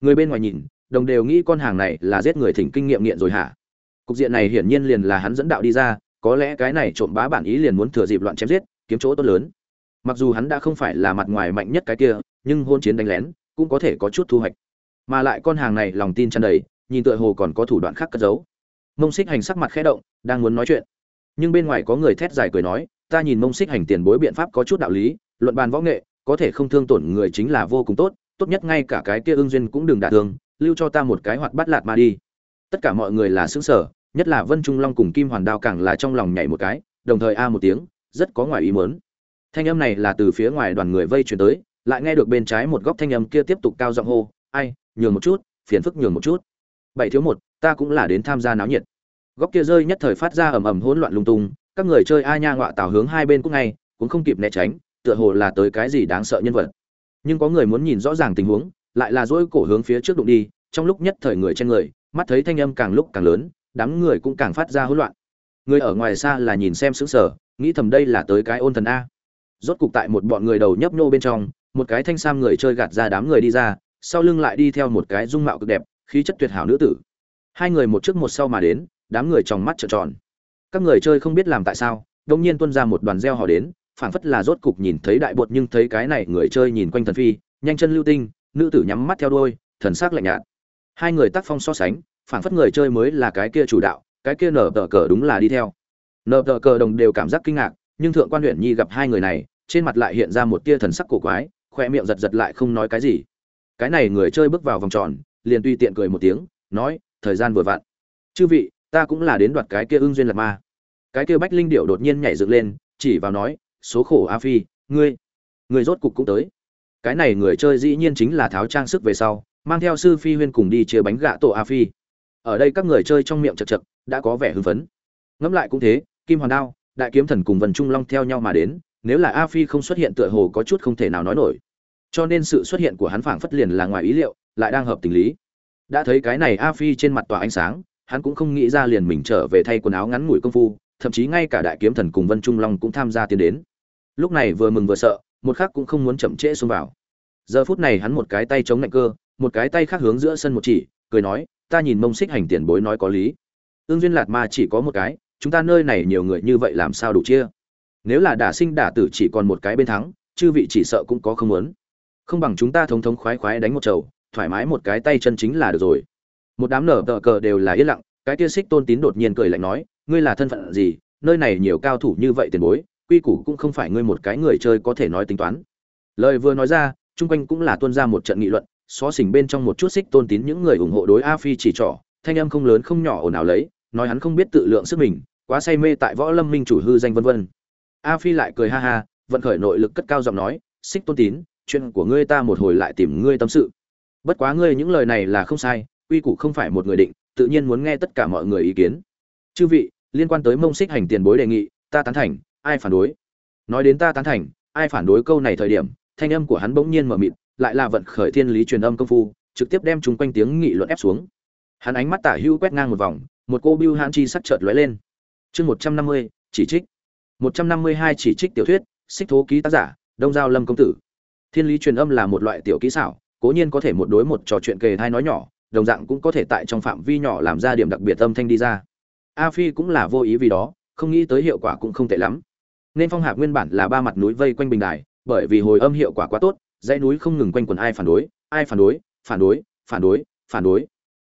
A: Người bên ngoài nhìn đồng đều nghĩ con hàng này là giết người thỉnh kinh nghiệm nghiện rồi hả? Cục diện này hiển nhiên liền là hắn dẫn đạo đi ra, có lẽ cái này trộm bá bản ý liền muốn thừa dịp loạn chém giết, kiếm chỗ tốt lớn. Mặc dù hắn đã không phải là mặt ngoài mạnh nhất cái kia, nhưng hôn chiến đánh lén cũng có thể có chút thu hoạch. Mà lại con hàng này lòng tin tràn đầy, nhìn tựa hồ còn có thủ đoạn khác cất giấu. Mông xích hành sắc mặt khẽ động, đang muốn nói chuyện. Nhưng bên ngoài có người thét dài cười nói, ta nhìn mông xích hành tiền bối biện pháp có chút đạo lý, luận bàn võ nghệ, có thể không thương tổn người chính là vô cùng tốt tốt nhất ngay cả cái kia ương duyên cũng đừng đả thương lưu cho ta một cái hoạt bắt lạt mà đi. Tất cả mọi người là xứng sở nhất là vân trung long cùng kim hoàn đao càng là trong lòng nhảy một cái, đồng thời a một tiếng, rất có ngoài ý mớn thanh âm này là từ phía ngoài đoàn người vây chuyển tới, lại nghe được bên trái một góc thanh âm kia tiếp tục cao giọng hô, ai, nhường một chút, phiền phức nhường một chút. Bảy thiếu một, ta cũng là đến tham gia náo nhiệt. Góc kia rơi nhất thời phát ra ầm ầm hỗn loạn lung tung, các người chơi a nha ngọa tào hướng hai bên cũng ngay, cũng không kịp né tránh, tựa hồ là tới cái gì đáng sợ nhân vật. Nhưng có người muốn nhìn rõ ràng tình huống lại là dỗi cổ hướng phía trước đụng đi, trong lúc nhất thời người trên người, mắt thấy thanh âm càng lúc càng lớn, đám người cũng càng phát ra hỗn loạn. Người ở ngoài xa là nhìn xem sững sờ, nghĩ thầm đây là tới cái ôn thần a. Rốt cục tại một bọn người đầu nhấp nhô bên trong, một cái thanh sam người chơi gạt ra đám người đi ra, sau lưng lại đi theo một cái dung mạo cực đẹp, khí chất tuyệt hảo nữ tử. Hai người một trước một sau mà đến, đám người trong mắt trợn tròn. Các người chơi không biết làm tại sao, đông nhiên tuân ra một đoàn reo hò đến, phảng phất là rốt cục nhìn thấy đại bột nhưng thấy cái này người chơi nhìn quanh thần phi, nhanh chân lưu tinh nữ tử nhắm mắt theo đuôi, thần sắc lạnh nhạt. Hai người tác phong so sánh, phảng phất người chơi mới là cái kia chủ đạo, cái kia nở tờ cờ đúng là đi theo. Nở tờ cờ đồng đều cảm giác kinh ngạc, nhưng thượng quan huyện nhi gặp hai người này, trên mặt lại hiện ra một tia thần sắc cổ quái khoe miệng giật giật lại không nói cái gì. Cái này người chơi bước vào vòng tròn, liền tùy tiện cười một tiếng, nói, thời gian vừa vặn. Chư vị, ta cũng là đến đoạt cái kia ưng duyên lật ma. Cái kia bách linh điệu đột nhiên nhảy dựng lên, chỉ vào nói, số khổ a phi, ngươi ngươi rốt cục cũng tới cái này người chơi dĩ nhiên chính là tháo trang sức về sau, mang theo sư phi huyên cùng đi chia bánh gạ tổ a phi. Ở đây các người chơi trong miệng chật chật, đã có vẻ hưng phấn. Ngẫm lại cũng thế, kim hoàn đao, đại kiếm thần cùng vần trung long theo nhau mà đến, nếu là a phi không xuất hiện tựa hồ có chút không thể nào nói nổi. Cho nên sự xuất hiện của hắn phảng phất liền là ngoài ý liệu, lại đang hợp tình lý. Đã thấy cái này a phi trên mặt tỏa ánh sáng, hắn cũng không nghĩ ra liền mình trở về thay quần áo ngắn ngủi công phu, thậm chí ngay cả đại kiếm thần cùng vân trung long cũng tham gia tiến đến. Lúc này vừa mừng vừa sợ một khắc cũng không muốn chậm trễ xông vào. Giờ phút này hắn một cái tay chống lại cơ, một cái tay khác hướng giữa sân một chỉ, cười nói, ta nhìn mông xích hành tiền bối nói có lý. Ương duyên lạt ma chỉ có một cái, chúng ta nơi này nhiều người như vậy làm sao đủ chia? Nếu là đả sinh đả tử chỉ còn một cái bên thắng, chư vị chỉ sợ cũng có không muốn. Không bằng chúng ta thống thống khoái khoái đánh một chầu, thoải mái một cái tay chân chính là được rồi. Một đám nở tờ cờ đều là yên lặng, cái kia xích tôn tín đột nhiên cười lạnh nói, ngươi là thân phận gì? Nơi này nhiều cao thủ như vậy tiền bối quy củ cũng không phải ngươi một cái người chơi có thể nói tính toán. Lời vừa nói ra, chung quanh cũng là tuân ra một trận nghị luận, xó xỉnh bên trong một chút xích tôn tín những người ủng hộ đối a phi chỉ trỏ, thanh âm không lớn không nhỏ ồn ào lấy, nói hắn không biết tự lượng sức mình, quá say mê tại võ lâm minh chủ hư danh vân vân. A phi lại cười ha ha, vận khởi nội lực cất cao giọng nói, xích tôn tín, chuyện của ngươi ta một hồi lại tìm ngươi tâm sự. Bất quá ngươi những lời này là không sai, quy củ không phải một người định, tự nhiên muốn nghe tất cả mọi người ý kiến. Chư vị, liên quan tới mông xích hành tiền bối đề nghị, ta tán thành ai phản đối? Nói đến ta tán thành, ai phản đối câu này thời điểm, thanh âm của hắn bỗng nhiên mở mịt, lại là vận khởi thiên lý truyền âm công phu, trực tiếp đem chúng quanh tiếng nghị luận ép xuống. Hắn ánh mắt tả hữu quét ngang một vòng, một cô bưu hãn chi sắc chợt lóe lên. Chương một trăm năm mươi, chỉ trích. Một trăm năm mươi hai chỉ trích tiểu thuyết, xích thố ký tác giả, đông giao lâm công tử. Thiên lý truyền âm là một loại tiểu kỹ xảo, cố nhiên có thể một đối một trò chuyện kề thai nói nhỏ, đồng dạng cũng có thể tại trong phạm vi nhỏ làm ra điểm đặc biệt âm thanh đi ra. A phi cũng là vô ý vì đó, không nghĩ tới hiệu quả cũng không tệ lắm nên phong hạp nguyên bản là ba mặt núi vây quanh bình đài, bởi vì hồi âm hiệu quả quá tốt, dãy núi không ngừng quanh quần ai phản đối, ai phản đối phản đối phản đối phản đối.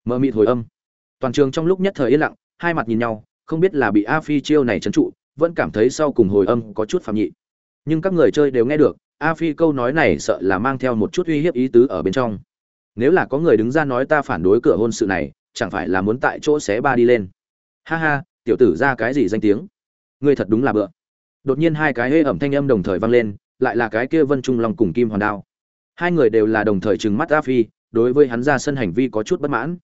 A: Mờ mịt hồi âm. Toàn trường trong lúc nhất thời yên lặng, hai mặt nhìn nhau, không biết là bị a phi chiêu này trấn trụ, vẫn cảm thấy sau cùng hồi âm có chút phạm nhị. Nhưng các người chơi đều nghe được, a phi câu nói này sợ là mang theo một chút uy hiếp ý tứ ở bên trong. Nếu là có người đứng ra nói ta phản đối cửa hôn sự này, chẳng phải là muốn tại chỗ xé ba đi lên. Ha ha, tiểu tử ra cái gì danh tiếng? Ngươi thật đúng là bựa đột nhiên hai cái hê ẩm thanh âm đồng thời vang lên, lại là cái kia vân trung long cùng kim hoàn đao. Hai người đều là đồng thời trừng mắt a phi, đối với hắn ra sân hành vi có chút bất mãn.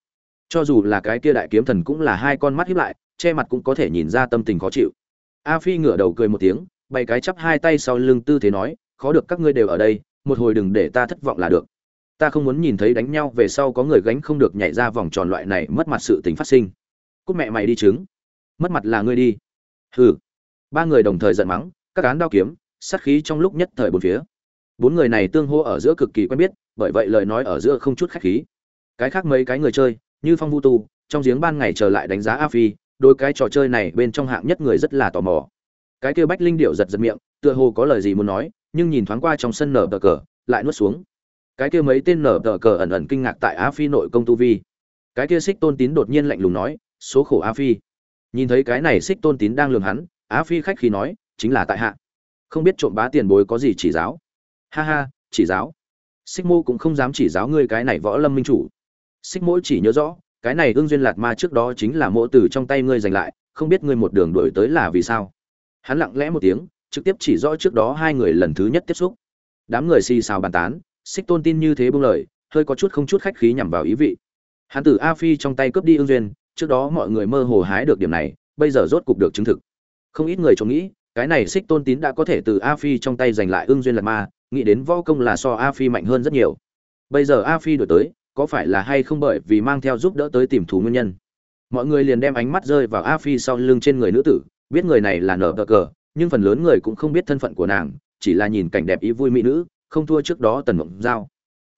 A: Cho dù là cái kia đại kiếm thần cũng là hai con mắt hiếp lại, che mặt cũng có thể nhìn ra tâm tình khó chịu. A phi ngửa đầu cười một tiếng, bày cái chắp hai tay sau lưng tư thế nói, khó được các ngươi đều ở đây, một hồi đừng để ta thất vọng là được. Ta không muốn nhìn thấy đánh nhau về sau có người gánh không được nhảy ra vòng tròn loại này mất mặt sự tình phát sinh. Cúc mẹ mày đi chứng mất mặt là ngươi đi. Hừ ba người đồng thời giận mắng, các cán đao kiếm, sát khí trong lúc nhất thời bốn phía. Bốn người này tương hô ở giữa cực kỳ quen biết, bởi vậy lời nói ở giữa không chút khách khí. Cái khác mấy cái người chơi, như phong vu tu, trong giếng ban ngày trở lại đánh giá a phi, đôi cái trò chơi này bên trong hạng nhất người rất là tò mò. Cái kia bách linh điệu giật giật miệng, tựa hồ có lời gì muốn nói, nhưng nhìn thoáng qua trong sân nở tờ cờ, lại nuốt xuống. Cái kia mấy tên nở tờ cờ ẩn ẩn kinh ngạc tại a phi nội công tu vi. Cái kia xích tôn tín đột nhiên lạnh lùng nói, số khổ a phi. Nhìn thấy cái này xích tôn tín đang lường hắn Á phi khách khí nói, chính là tại hạ. Không biết trộm bá tiền bối có gì chỉ giáo? Ha ha, chỉ giáo. Xích mô cũng không dám chỉ giáo ngươi cái này võ lâm minh chủ. Xích mỗi chỉ nhớ rõ, cái này ương duyên lạt ma trước đó chính là mỗ từ trong tay ngươi giành lại, không biết ngươi một đường đổi tới là vì sao. Hắn lặng lẽ một tiếng, trực tiếp chỉ rõ trước đó hai người lần thứ nhất tiếp xúc. Đám người xì xào bàn tán, xích tôn tin như thế buông lời, hơi có chút không chút khách khí nhằm vào ý vị. Hắn từ a phi trong tay cướp đi ương duyên, trước đó mọi người mơ hồ hái được điểm này, bây giờ rốt cục được chứng thực không ít người trông nghĩ, cái này xích tôn tín đã có thể từ a phi trong tay giành lại ương duyên lạt ma, nghĩ đến võ công là so a phi mạnh hơn rất nhiều. Bây giờ a phi đổi tới, có phải là hay không bởi vì mang theo giúp đỡ tới tìm thú nguyên nhân? Mọi người liền đem ánh mắt rơi vào a phi sau lưng trên người nữ tử, biết người này là nở cờ cờ, nhưng phần lớn người cũng không biết thân phận của nàng, chỉ là nhìn cảnh đẹp ý vui mỹ nữ, không thua trước đó tần mộng giao.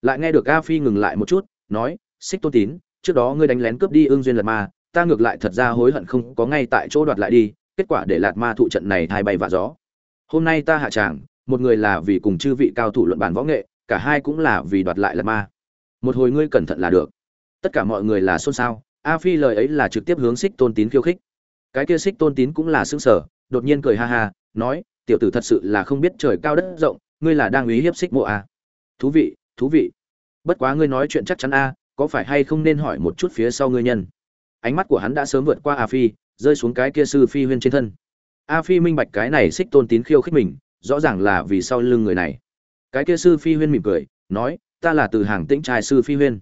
A: Lại nghe được a phi ngừng lại một chút, nói, xích tôn tín, trước đó ngươi đánh lén cướp đi ương duyên lạt ma, ta ngược lại thật ra hối hận không có ngay tại chỗ đoạt lại đi kết quả để lạt ma thụ trận này thay bay vạ gió. Hôm nay ta hạ tràng, một người là vì cùng chư vị cao thủ luận bàn võ nghệ, cả hai cũng là vì đoạt lại lạt ma. Một hồi ngươi cẩn thận là được. Tất cả mọi người là xôn xao, a phi lời ấy là trực tiếp hướng xích tôn tín khiêu khích. Cái kia xích tôn tín cũng là xương sở đột nhiên cười ha ha, nói, tiểu tử thật sự là không biết trời cao đất rộng, ngươi là đang uy hiếp xích mộ à? thú vị thú vị. Bất quá ngươi nói chuyện chắc chắn a, có phải hay không nên hỏi một chút phía sau ngươi nhân? Ánh mắt của hắn đã sớm vượt qua a phi rơi xuống cái kia sư phi huyên trên thân. A phi minh bạch cái này xích tôn tín khiêu khích mình, rõ ràng là vì sau lưng người này. Cái kia sư phi huyên mỉm cười, nói, ta là từ hàng tĩnh trai sư phi huyên.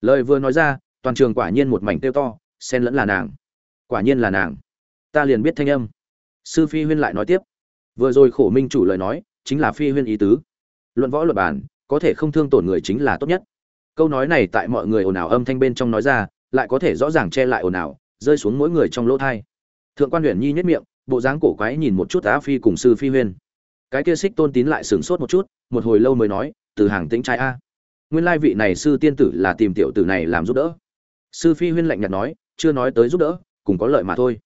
A: Lời vừa nói ra, toàn trường quả nhiên một mảnh tiêu to, xen lẫn là nàng. Quả nhiên là nàng. Ta liền biết thanh âm. Sư phi huyên lại nói tiếp. Vừa rồi khổ minh chủ lời nói, chính là phi huyên ý tứ. Luận võ luật bản có thể không thương tổn người chính là tốt nhất. Câu nói này tại mọi người ồn ào âm thanh bên trong nói ra, lại có thể rõ ràng che lại ồn ào rơi xuống mỗi người trong lỗ thai. Thượng quan huyện nhi nhất miệng, bộ dáng cổ quái nhìn một chút á phi cùng sư phi huyên. Cái kia xích tôn tín lại sửng sốt một chút, một hồi lâu mới nói, từ hàng tĩnh trai a. Nguyên lai vị này sư tiên tử là tìm tiểu tử này làm giúp đỡ. Sư phi huyên lạnh nhạt nói, chưa nói tới giúp đỡ, cùng có lợi mà thôi.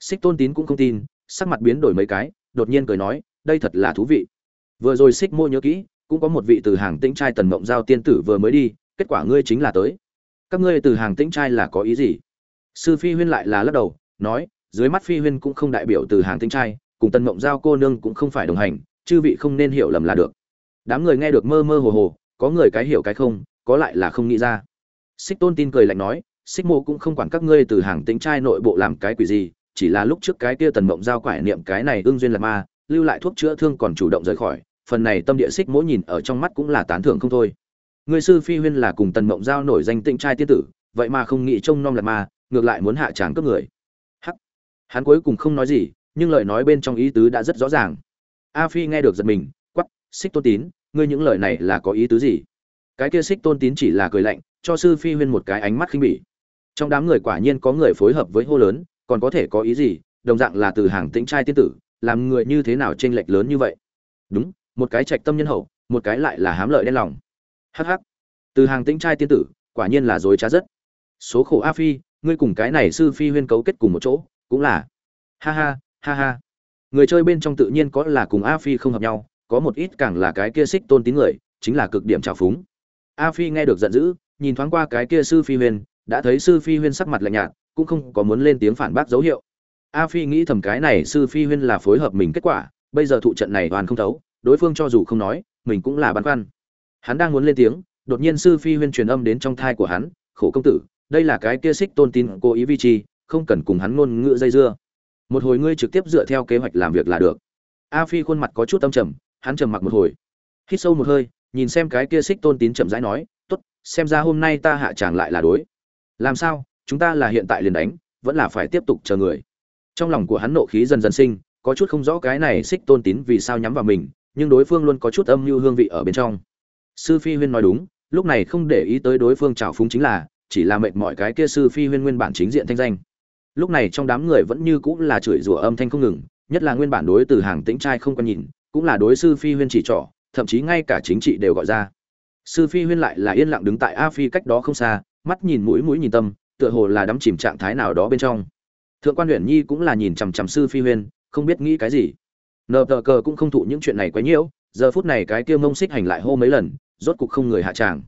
A: Xích tôn tín cũng không tin, sắc mặt biến đổi mấy cái, đột nhiên cười nói, đây thật là thú vị. Vừa rồi xích mô nhớ kỹ, cũng có một vị từ hàng tĩnh trai tần mộng giao tiên tử vừa mới đi, kết quả ngươi chính là tới. Các ngươi từ hàng tĩnh trai là có ý gì? Sư phi huyên lại là lắc đầu, nói, dưới mắt phi huyên cũng không đại biểu từ hàng tinh trai, cùng tần mộng giao cô nương cũng không phải đồng hành, chư vị không nên hiểu lầm là được. Đám người nghe được mơ mơ hồ hồ, có người cái hiểu cái không, có lại là không nghĩ ra. Xích tôn tin cười lạnh nói, xích mộ cũng không quản các ngươi từ hàng tính trai nội bộ làm cái quỷ gì, chỉ là lúc trước cái kia tần mộng giao quải niệm cái này ương duyên là ma, lưu lại thuốc chữa thương còn chủ động rời khỏi, phần này tâm địa xích mỗi nhìn ở trong mắt cũng là tán thưởng không thôi. Người sư phi huyên là cùng tần mộng giao nổi danh tĩnh trai tiên tử, vậy mà không nghĩ trông nom là ma ngược lại muốn hạ tràng cướp người. Hắc. Hắn cuối cùng không nói gì, nhưng lời nói bên trong ý tứ đã rất rõ ràng. A phi nghe được giật mình quắp xích tôn tín, ngươi những lời này là có ý tứ gì? Cái kia xích tôn tín chỉ là cười lạnh, cho sư phi huyên một cái ánh mắt khinh bỉ. Trong đám người quả nhiên có người phối hợp với hô lớn, còn có thể có ý gì? Đồng dạng là từ hàng tĩnh trai tiên tử, làm người như thế nào t r ê n lệch lớn như vậy? Đúng, một cái trạch tâm nhân hậu, một cái lại là hám lợi đen lòng. Hh từ hàng tĩnh trai tiên tử, quả nhiên là dối trá rất. Số khổ a phi ngươi cùng cái này sư phi huyên cấu kết cùng một chỗ, cũng là. Ha ha ha ha. Người chơi bên trong tự nhiên có là cùng a phi không hợp nhau, có một ít càng là cái kia xích tôn tín người, chính là cực điểm trào phúng. A phi nghe được giận dữ, nhìn thoáng qua cái kia sư phi huyên, đã thấy sư phi huyên sắc mặt lạnh nhạt, cũng không có muốn lên tiếng phản bác dấu hiệu. A phi nghĩ thầm cái này sư phi huyên là phối hợp mình kết quả, bây giờ thụ trận này toàn không thấu, đối phương cho dù không nói, mình cũng là băn khoăn. Hắn đang muốn lên tiếng, đột nhiên sư phi huyên truyền âm đến trong thai của hắn, khổ công tử đây là cái kia xích tôn tin cố ý vi chi không cần cùng hắn ngôn ngữ dây dưa. Một hồi ngươi trực tiếp dựa theo kế hoạch làm việc là được. A phi khuôn mặt có chút tâm trầm, hắn trầm mặc một hồi. Hít sâu một hơi, nhìn xem cái kia xích tôn tín chậm rãi nói, tốt, xem ra hôm nay ta hạ tràng lại là đối. Làm sao? Chúng ta là hiện tại liền đánh, vẫn là phải tiếp tục chờ người. Trong lòng của hắn nộ khí dần dần sinh, có chút không rõ cái này xích tôn tín vì sao nhắm vào mình, nhưng đối phương luôn có chút âm mưu hương vị ở bên trong. Sư phi huyên nói đúng, lúc này không để ý tới đối phương trào phúng chính là chỉ là mệt mỏi cái kia sư phi huyên nguyên bản chính diện thanh danh. Lúc này trong đám người vẫn như cũng là chửi rủa âm thanh không ngừng, nhất là nguyên bản đối từ hàng tĩnh trai không có nhìn, cũng là đối sư phi huyên chỉ trỏ, thậm chí ngay cả chính trị đều gọi ra. Sư phi huyên lại là yên lặng đứng tại a phi cách đó không xa, mắt nhìn mũi mũi nhìn tâm, tựa hồ là đắm chìm trạng thái nào đó bên trong. Thượng quan huyện nhi cũng là nhìn chằm chằm sư phi huyên, không biết nghĩ cái gì. Nờ tờ cờ cũng không thụ những chuyện này quá nhiễu giờ phút này cái kia mông xích hành lại hô mấy lần, rốt cục không người hạ tràng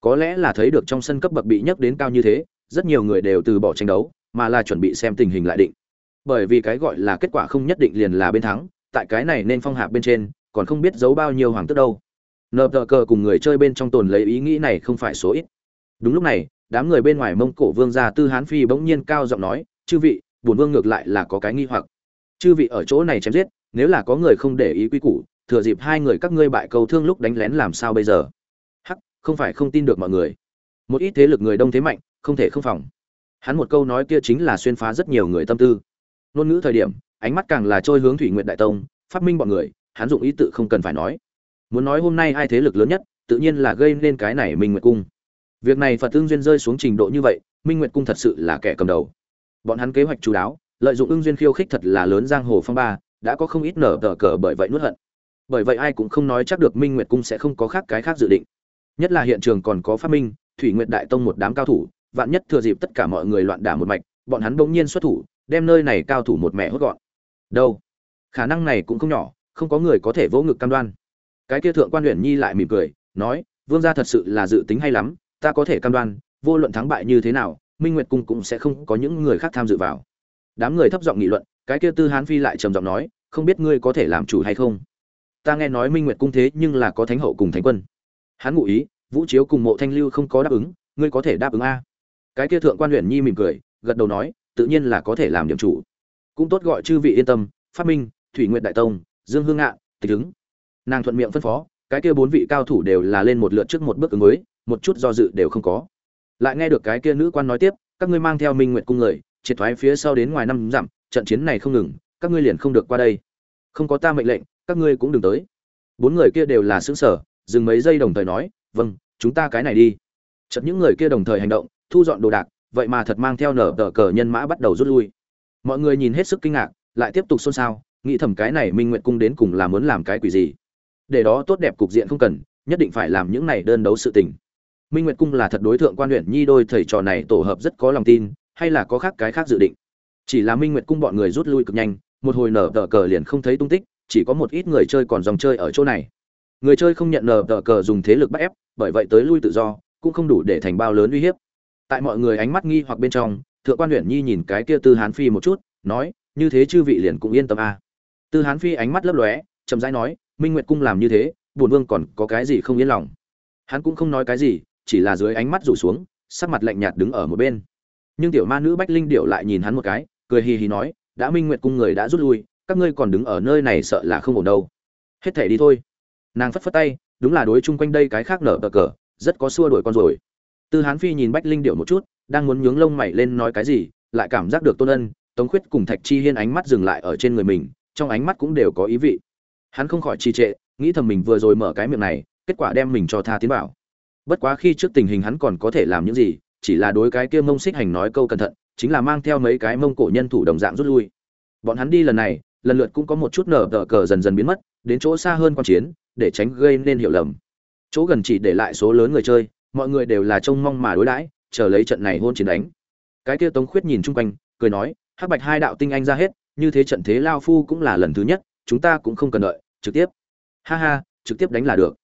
A: có lẽ là thấy được trong sân cấp bậc bị nhấc đến cao như thế, rất nhiều người đều từ bỏ tranh đấu, mà là chuẩn bị xem tình hình lại định. Bởi vì cái gọi là kết quả không nhất định liền là bên thắng, tại cái này nên phong hạp bên trên, còn không biết giấu bao nhiêu hoàng tước đâu. Nợ tờ cờ cùng người chơi bên trong tồn lấy ý nghĩ này không phải số ít. Đúng lúc này, đám người bên ngoài mông cổ vương gia tư hán phi bỗng nhiên cao giọng nói, chư vị, bổn vương ngược lại là có cái nghi hoặc. Chư vị ở chỗ này chém giết, nếu là có người không để ý quy củ, thừa dịp hai người các ngươi bại cầu thương lúc đánh lén làm sao bây giờ? Không phải không tin được mọi người. Một ít thế lực người đông thế mạnh, không thể không phòng. Hắn một câu nói kia chính là xuyên phá rất nhiều người tâm tư. Ngôn ngữ thời điểm, ánh mắt càng là trôi hướng thủy nguyện đại tông, phát minh bọn người, hắn dụng ý tự không cần phải nói. Muốn nói hôm nay ai thế lực lớn nhất, tự nhiên là gây nên cái này minh nguyệt cung. Việc này phật tương duyên rơi xuống trình độ như vậy, minh nguyệt cung thật sự là kẻ cầm đầu. Bọn hắn kế hoạch chú đáo, lợi dụng ưng duyên khiêu khích thật là lớn giang hồ phong ba, đã có không ít nở tờ cờ bởi vậy nuốt hận. Bởi vậy ai cũng không nói chắc được minh nguyệt cung sẽ không có khác cái khác dự định nhất là hiện trường còn có phát minh, thủy nguyệt đại tông một đám cao thủ, vạn nhất thừa dịp tất cả mọi người loạn đả một mạch, bọn hắn bỗng nhiên xuất thủ, đem nơi này cao thủ một mẹ hốt gọn. Đâu? Khả năng này cũng không nhỏ, không có người có thể vỗ ngực cam đoan. Cái kia thượng quan huyện nhi lại mỉm cười, nói, vương gia thật sự là dự tính hay lắm, ta có thể cam đoan, vô luận thắng bại như thế nào, minh nguyệt cung cũng sẽ không có những người khác tham dự vào. Đám người thấp giọng nghị luận, cái kia tư hán phi lại trầm giọng nói, không biết ngươi có thể làm chủ hay không? Ta nghe nói minh nguyệt cung thế nhưng là có thánh hậu cùng thánh quân hắn ngụ ý, vũ chiếu cùng mộ thanh lưu không có đáp ứng, ngươi có thể đáp ứng a. Cái kia thượng quan huyện nhi mỉm cười, gật đầu nói, tự nhiên là có thể làm điểm chủ. Cũng tốt gọi chư vị yên tâm, phát minh, thủy nguyện đại tông, dương hương ngạn, tịch ứng. Nàng thuận miệng phân phó, cái kia bốn vị cao thủ đều là lên một lượt trước một bước ứng mới một chút do dự đều không có. Lại nghe được cái kia nữ quan nói tiếp, các ngươi mang theo minh nguyện cung người, triệt thoái phía sau đến ngoài năm dặm, trận chiến này không ngừng, các ngươi liền không được qua đây. Không có ta mệnh lệnh, các ngươi cũng đừng tới. Bốn người kia đều là xứng sở dừng mấy giây đồng thời nói vâng chúng ta cái này đi. Chật những người kia đồng thời hành động, thu dọn đồ đạc, vậy mà thật mang theo nở tờ cờ nhân mã bắt đầu rút lui. Mọi người nhìn hết sức kinh ngạc, lại tiếp tục xôn xao, nghĩ thầm cái này minh nguyện cung đến cùng là muốn làm cái quỷ gì. Để đó tốt đẹp cục diện không cần, nhất định phải làm những này đơn đấu sự tình. Minh nguyệt cung là thật đối tượng quan huyện nhi đôi thầy trò này tổ hợp rất có lòng tin, hay là có khác cái khác dự định? Chỉ là minh nguyệt cung bọn người rút lui cực nhanh, một hồi nở tờ cờ liền không thấy tung tích, chỉ có một ít người chơi còn dòng chơi ở chỗ này người chơi không nhận nờ tờ cờ dùng thế lực bắt ép, bởi vậy tới lui tự do, cũng không đủ để thành bao lớn uy hiếp. Tại mọi người ánh mắt nghi hoặc bên trong, thượng quan huyện nhi nhìn cái kia tư hán phi một chút, nói, như thế chư vị liền cũng yên tâm a. À. tư hán phi ánh mắt lấp lóe, chậm rãi nói, minh nguyệt cung làm như thế bùn vương còn có cái gì không yên lòng? Hắn cũng không nói cái gì, chỉ là dưới ánh mắt rủ xuống, sắc mặt lạnh nhạt đứng ở một bên. Nhưng tiểu ma nữ bách linh điệu lại nhìn hắn một cái, cười hì hì nói, đã minh nguyệt cung người đã rút lui, các ngươi còn đứng ở nơi này sợ là không ổn đâu. Hết thể đi thôi nàng phất phất tay, đúng là đối chung quanh đây cái khác nở bờ cờ, rất có xua đuổi con rồi. Tư hán phi nhìn bách linh điệu một chút, đang muốn nhướng lông mày lên nói cái gì, lại cảm giác được tôn ân, tống khuyết cùng thạch chi hiên ánh mắt dừng lại ở trên người mình, trong ánh mắt cũng đều có ý vị. Hắn không khỏi trì trệ, nghĩ thầm mình vừa rồi mở cái miệng này, kết quả đem mình cho tha tiến bảo bất quá khi trước tình hình hắn còn có thể làm những gì, chỉ là đối cái kia mông xích hành nói câu cẩn thận, chính là mang theo mấy cái mông cổ nhân thủ đồng dạng rút lui. Bọn hắn đi lần này, lần lượt cũng có một chút nở tờ cờ dần dần biến mất, đến chỗ xa hơn quan chiến để tránh gây nên hiểu lầm. Chỗ gần chỉ để lại số lớn người chơi, mọi người đều là trông mong mà đối đãi, chờ lấy trận này hôn chiến đánh. Cái kia tống khuyết nhìn chung quanh, cười nói, hắc bạch hai đạo tinh anh ra hết, như thế trận thế lao phu cũng là lần thứ nhất, chúng ta cũng không cần đợi, trực tiếp. Ha ha, trực tiếp đánh là được.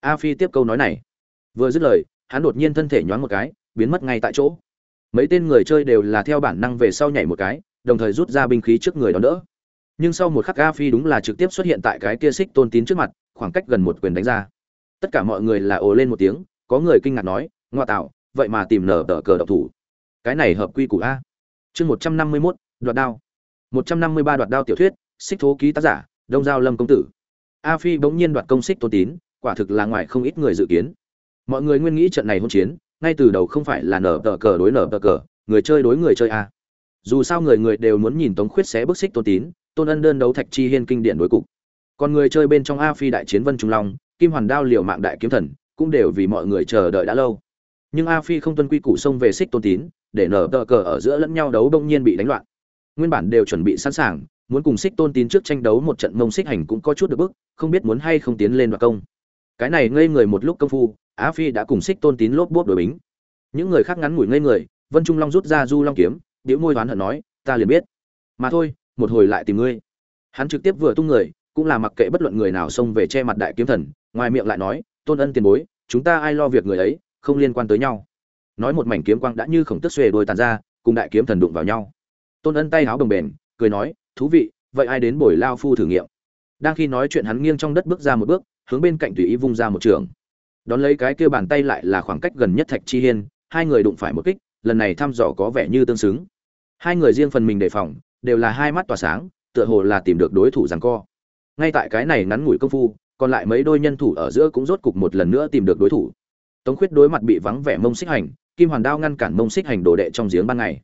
A: A phi tiếp câu nói này. Vừa dứt lời, hắn đột nhiên thân thể nhoáng một cái, biến mất ngay tại chỗ. Mấy tên người chơi đều là theo bản năng về sau nhảy một cái, đồng thời rút ra binh khí trước người đó đỡ nhưng sau một khắc a phi đúng là trực tiếp xuất hiện tại cái kia xích tôn tín trước mặt, khoảng cách gần một quyền đánh ra. Tất cả mọi người là ồ lên một tiếng, có người kinh ngạc nói, ngoa tạo, vậy mà tìm nở tờ cờ độc thủ. Cái này hợp quy củ a. Chương một trăm năm mươi mốt, đoạt đao. một trăm năm mươi ba đoạt đao tiểu thuyết, xích thố ký tác giả, đông giao lâm công tử. A phi bỗng nhiên đoạt công xích tôn tín, quả thực là ngoài không ít người dự kiến. Mọi người nguyên nghĩ trận này hôn chiến, ngay từ đầu không phải là nở tờ cờ đối nở tờ cờ, người chơi đối người chơi a. Dù sao người người đều muốn nhìn tống khuyết xé bức xích tôn tín tôn ân đơn đấu thạch chi hiên kinh điển đối cục. Còn người chơi bên trong a phi đại chiến vân trung long, kim hoàn đao liều mạng đại kiếm thần, cũng đều vì mọi người chờ đợi đã lâu. Nhưng a phi không tuân quy củ xông về xích tôn tín, để nở tờ cờ ở giữa lẫn nhau đấu đông nhiên bị đánh loạn. Nguyên bản đều chuẩn bị sẵn sàng, muốn cùng xích tôn tín trước tranh đấu một trận mông xích hành cũng có chút được bức, không biết muốn hay không tiến lên đoạt công. Cái này ngây người một lúc công phu á phi đã cùng xích tôn tín lốp bốp đổi bính. Những người khác ngắn ngủi ngây người, vân trung long rút ra du long kiếm điếu môi đoán hận nói, ta liền biết. Mà thôi một hồi lại tìm ngươi. Hắn trực tiếp vừa tung người, cũng là mặc kệ bất luận người nào xông về che mặt đại kiếm thần, ngoài miệng lại nói, tôn ân tiền bối, chúng ta ai lo việc người ấy, không liên quan tới nhau. Nói một mảnh kiếm quang đã như khổng tức xuề đôi tàn ra, cùng đại kiếm thần đụng vào nhau. Tôn ân tay háo đồng bền cười nói, thú vị, vậy ai đến bồi lao phu thử nghiệm? Đang khi nói chuyện hắn nghiêng trong đất bước ra một bước, hướng bên cạnh tùy ý vung ra một trường. Đón lấy cái kia bàn tay lại là khoảng cách gần nhất thạch chi hiên, hai người đụng phải một kích, lần này thăm dò có vẻ như tương xứng. Hai người riêng phần mình đề phòng đều là hai mắt tỏa sáng, tựa hồ là tìm được đối thủ giằng co. Ngay tại cái này ngắn ngủi công phu, còn lại mấy đôi nhân thủ ở giữa cũng rốt cục một lần nữa tìm được đối thủ. Tống khuyết đối mặt bị vắng vẻ mông xích hành, kim hoàn đao ngăn cản mông xích hành đồ đệ trong giếng ban ngày.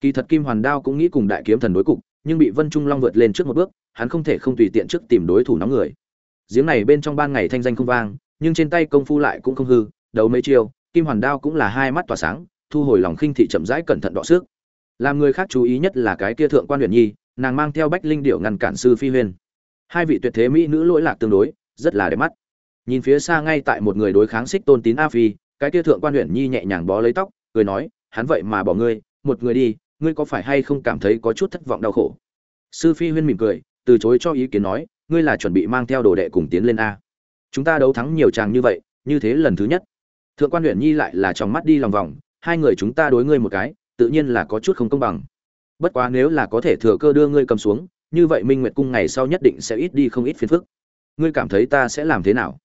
A: Kỳ thật kim hoàn đao cũng nghĩ cùng đại kiếm thần đối cục, nhưng bị vân trung long vượt lên trước một bước, hắn không thể không tùy tiện trước tìm đối thủ nóng người. Giếng này bên trong ban ngày thanh danh không vang, nhưng trên tay công phu lại cũng không hư, đấu mấy chiêu, kim hoàn đao cũng là hai mắt tỏa sáng, thu hồi lòng khinh thị chậm rãi cẩn thận đọ sức làm người khác chú ý nhất là cái kia thượng quan huyền nhi, nàng mang theo bách linh điệu ngăn cản sư phi huyên. Hai vị tuyệt thế mỹ nữ lỗi lạc tương đối, rất là đẹp mắt. Nhìn phía xa ngay tại một người đối kháng xích tôn tín a phi, cái kia thượng quan huyền nhi nhẹ nhàng bó lấy tóc, cười nói, hắn vậy mà bỏ ngươi, một người đi, ngươi có phải hay không cảm thấy có chút thất vọng đau khổ? Sư phi huyên mỉm cười, từ chối cho ý kiến nói, ngươi là chuẩn bị mang theo đồ đệ cùng tiến lên a. Chúng ta đấu thắng nhiều chàng như vậy, như thế lần thứ nhất. Thượng quan huyện nhi lại là trong mắt đi lòng vòng, hai người chúng ta đối ngươi một cái tự nhiên là có chút không công bằng. Bất quá nếu là có thể thừa cơ đưa ngươi cầm xuống, như vậy minh nguyệt cung ngày sau nhất định sẽ ít đi không ít phiền phức. Ngươi cảm thấy ta sẽ làm thế nào?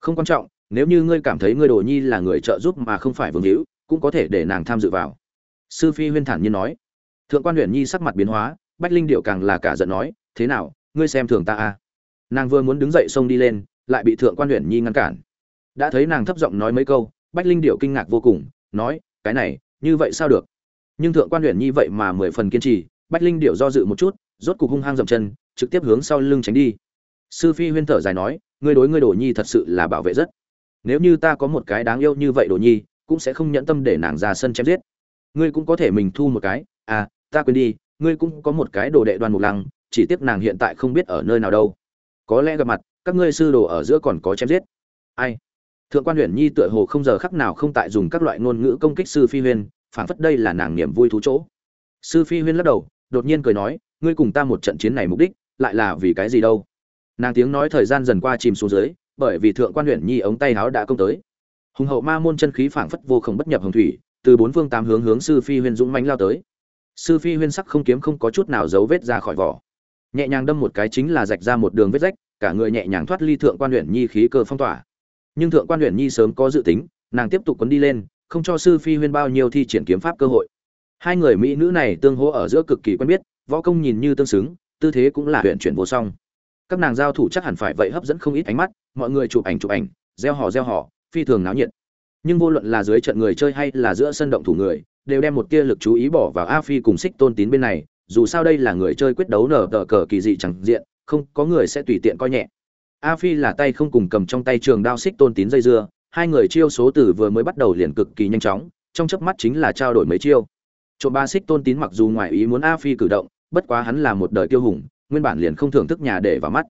A: Không quan trọng, nếu như ngươi cảm thấy ngươi đồ nhi là người trợ giúp mà không phải vương hữu, cũng có thể để nàng tham dự vào. Sư phi huyên thản nhiên nói. Thượng quan huyện nhi sắc mặt biến hóa, bách linh điệu càng là cả giận nói, thế nào, ngươi xem thường ta à? Nàng vừa muốn đứng dậy xông đi lên, lại bị thượng quan huyện nhi ngăn cản. Đã thấy nàng thấp giọng nói mấy câu, bách linh điệu kinh ngạc vô cùng, nói, cái này, như vậy sao được? Nhưng thượng quan huyện nhi vậy mà mười phần kiên trì, bách linh điệu do dự một chút, rốt cục hung hăng dậm chân, trực tiếp hướng sau lưng tránh đi. Sư phi huyên thở dài nói, ngươi đối ngươi đồ nhi thật sự là bảo vệ rất. Nếu như ta có một cái đáng yêu như vậy đồ nhi, cũng sẽ không nhẫn tâm để nàng ra sân chém giết. Ngươi cũng có thể mình thu một cái à ta quên đi, ngươi cũng có một cái đồ đệ đoàn mục lăng, chỉ tiếc nàng hiện tại không biết ở nơi nào đâu. Có lẽ gặp mặt, các ngươi sư đồ ở giữa còn có chém giết. Ai? Thượng quan huyện nhi tựa hồ không giờ khắc nào không tại dùng các loại ngôn ngữ công kích sư phi huyên phảng phất đây là nàng niềm vui thú chỗ. Sư phi huyên lắc đầu, đột nhiên cười nói, ngươi cùng ta một trận chiến này mục đích, lại là vì cái gì đâu? Nàng tiếng nói thời gian dần qua chìm xuống dưới, bởi vì thượng quan huyện nhi ống tay háo đã công tới. Hùng hậu ma môn chân khí phảng phất vô khổng bất nhập hồng thủy, từ bốn phương tám hướng hướng sư phi huyên dũng mãnh lao tới. Sư phi huyên sắc không kiếm không có chút nào dấu vết ra khỏi vỏ. Nhẹ nhàng đâm một cái chính là rạch ra một đường vết rách, cả người nhẹ nhàng thoát ly thượng quan huyện nhi khí cơ phong tỏa. Nhưng thượng quan huyện nhi sớm có dự tính, nàng tiếp tục quấn đi lên không cho sư phi huyên bao nhiêu thi triển kiếm pháp cơ hội. Hai người mỹ nữ này tương hỗ ở giữa cực kỳ quen biết, võ công nhìn như tương xứng, tư thế cũng là huyện chuyển vô song. Các nàng giao thủ chắc hẳn phải vậy hấp dẫn không ít ánh mắt, mọi người chụp ảnh chụp ảnh, gieo hò gieo hò, phi thường náo nhiệt. Nhưng vô luận là dưới trận người chơi hay là giữa sân động thủ người, đều đem một tia lực chú ý bỏ vào a phi cùng xích tôn tín bên này, dù sao đây là người chơi quyết đấu nở tờ cờ kỳ dị chẳng diện, không có người sẽ tùy tiện coi nhẹ. A phi là tay không cùng cầm trong tay trường đao xích tôn tín dây dưa hai người chiêu số từ vừa mới bắt đầu liền cực kỳ nhanh chóng, trong chớp mắt chính là trao đổi mấy chiêu. Trộm ba xích tôn tín mặc dù ngoài ý muốn a phi cử động, bất quá hắn là một đời tiêu hùng, nguyên bản liền không thưởng thức nhà để vào mắt.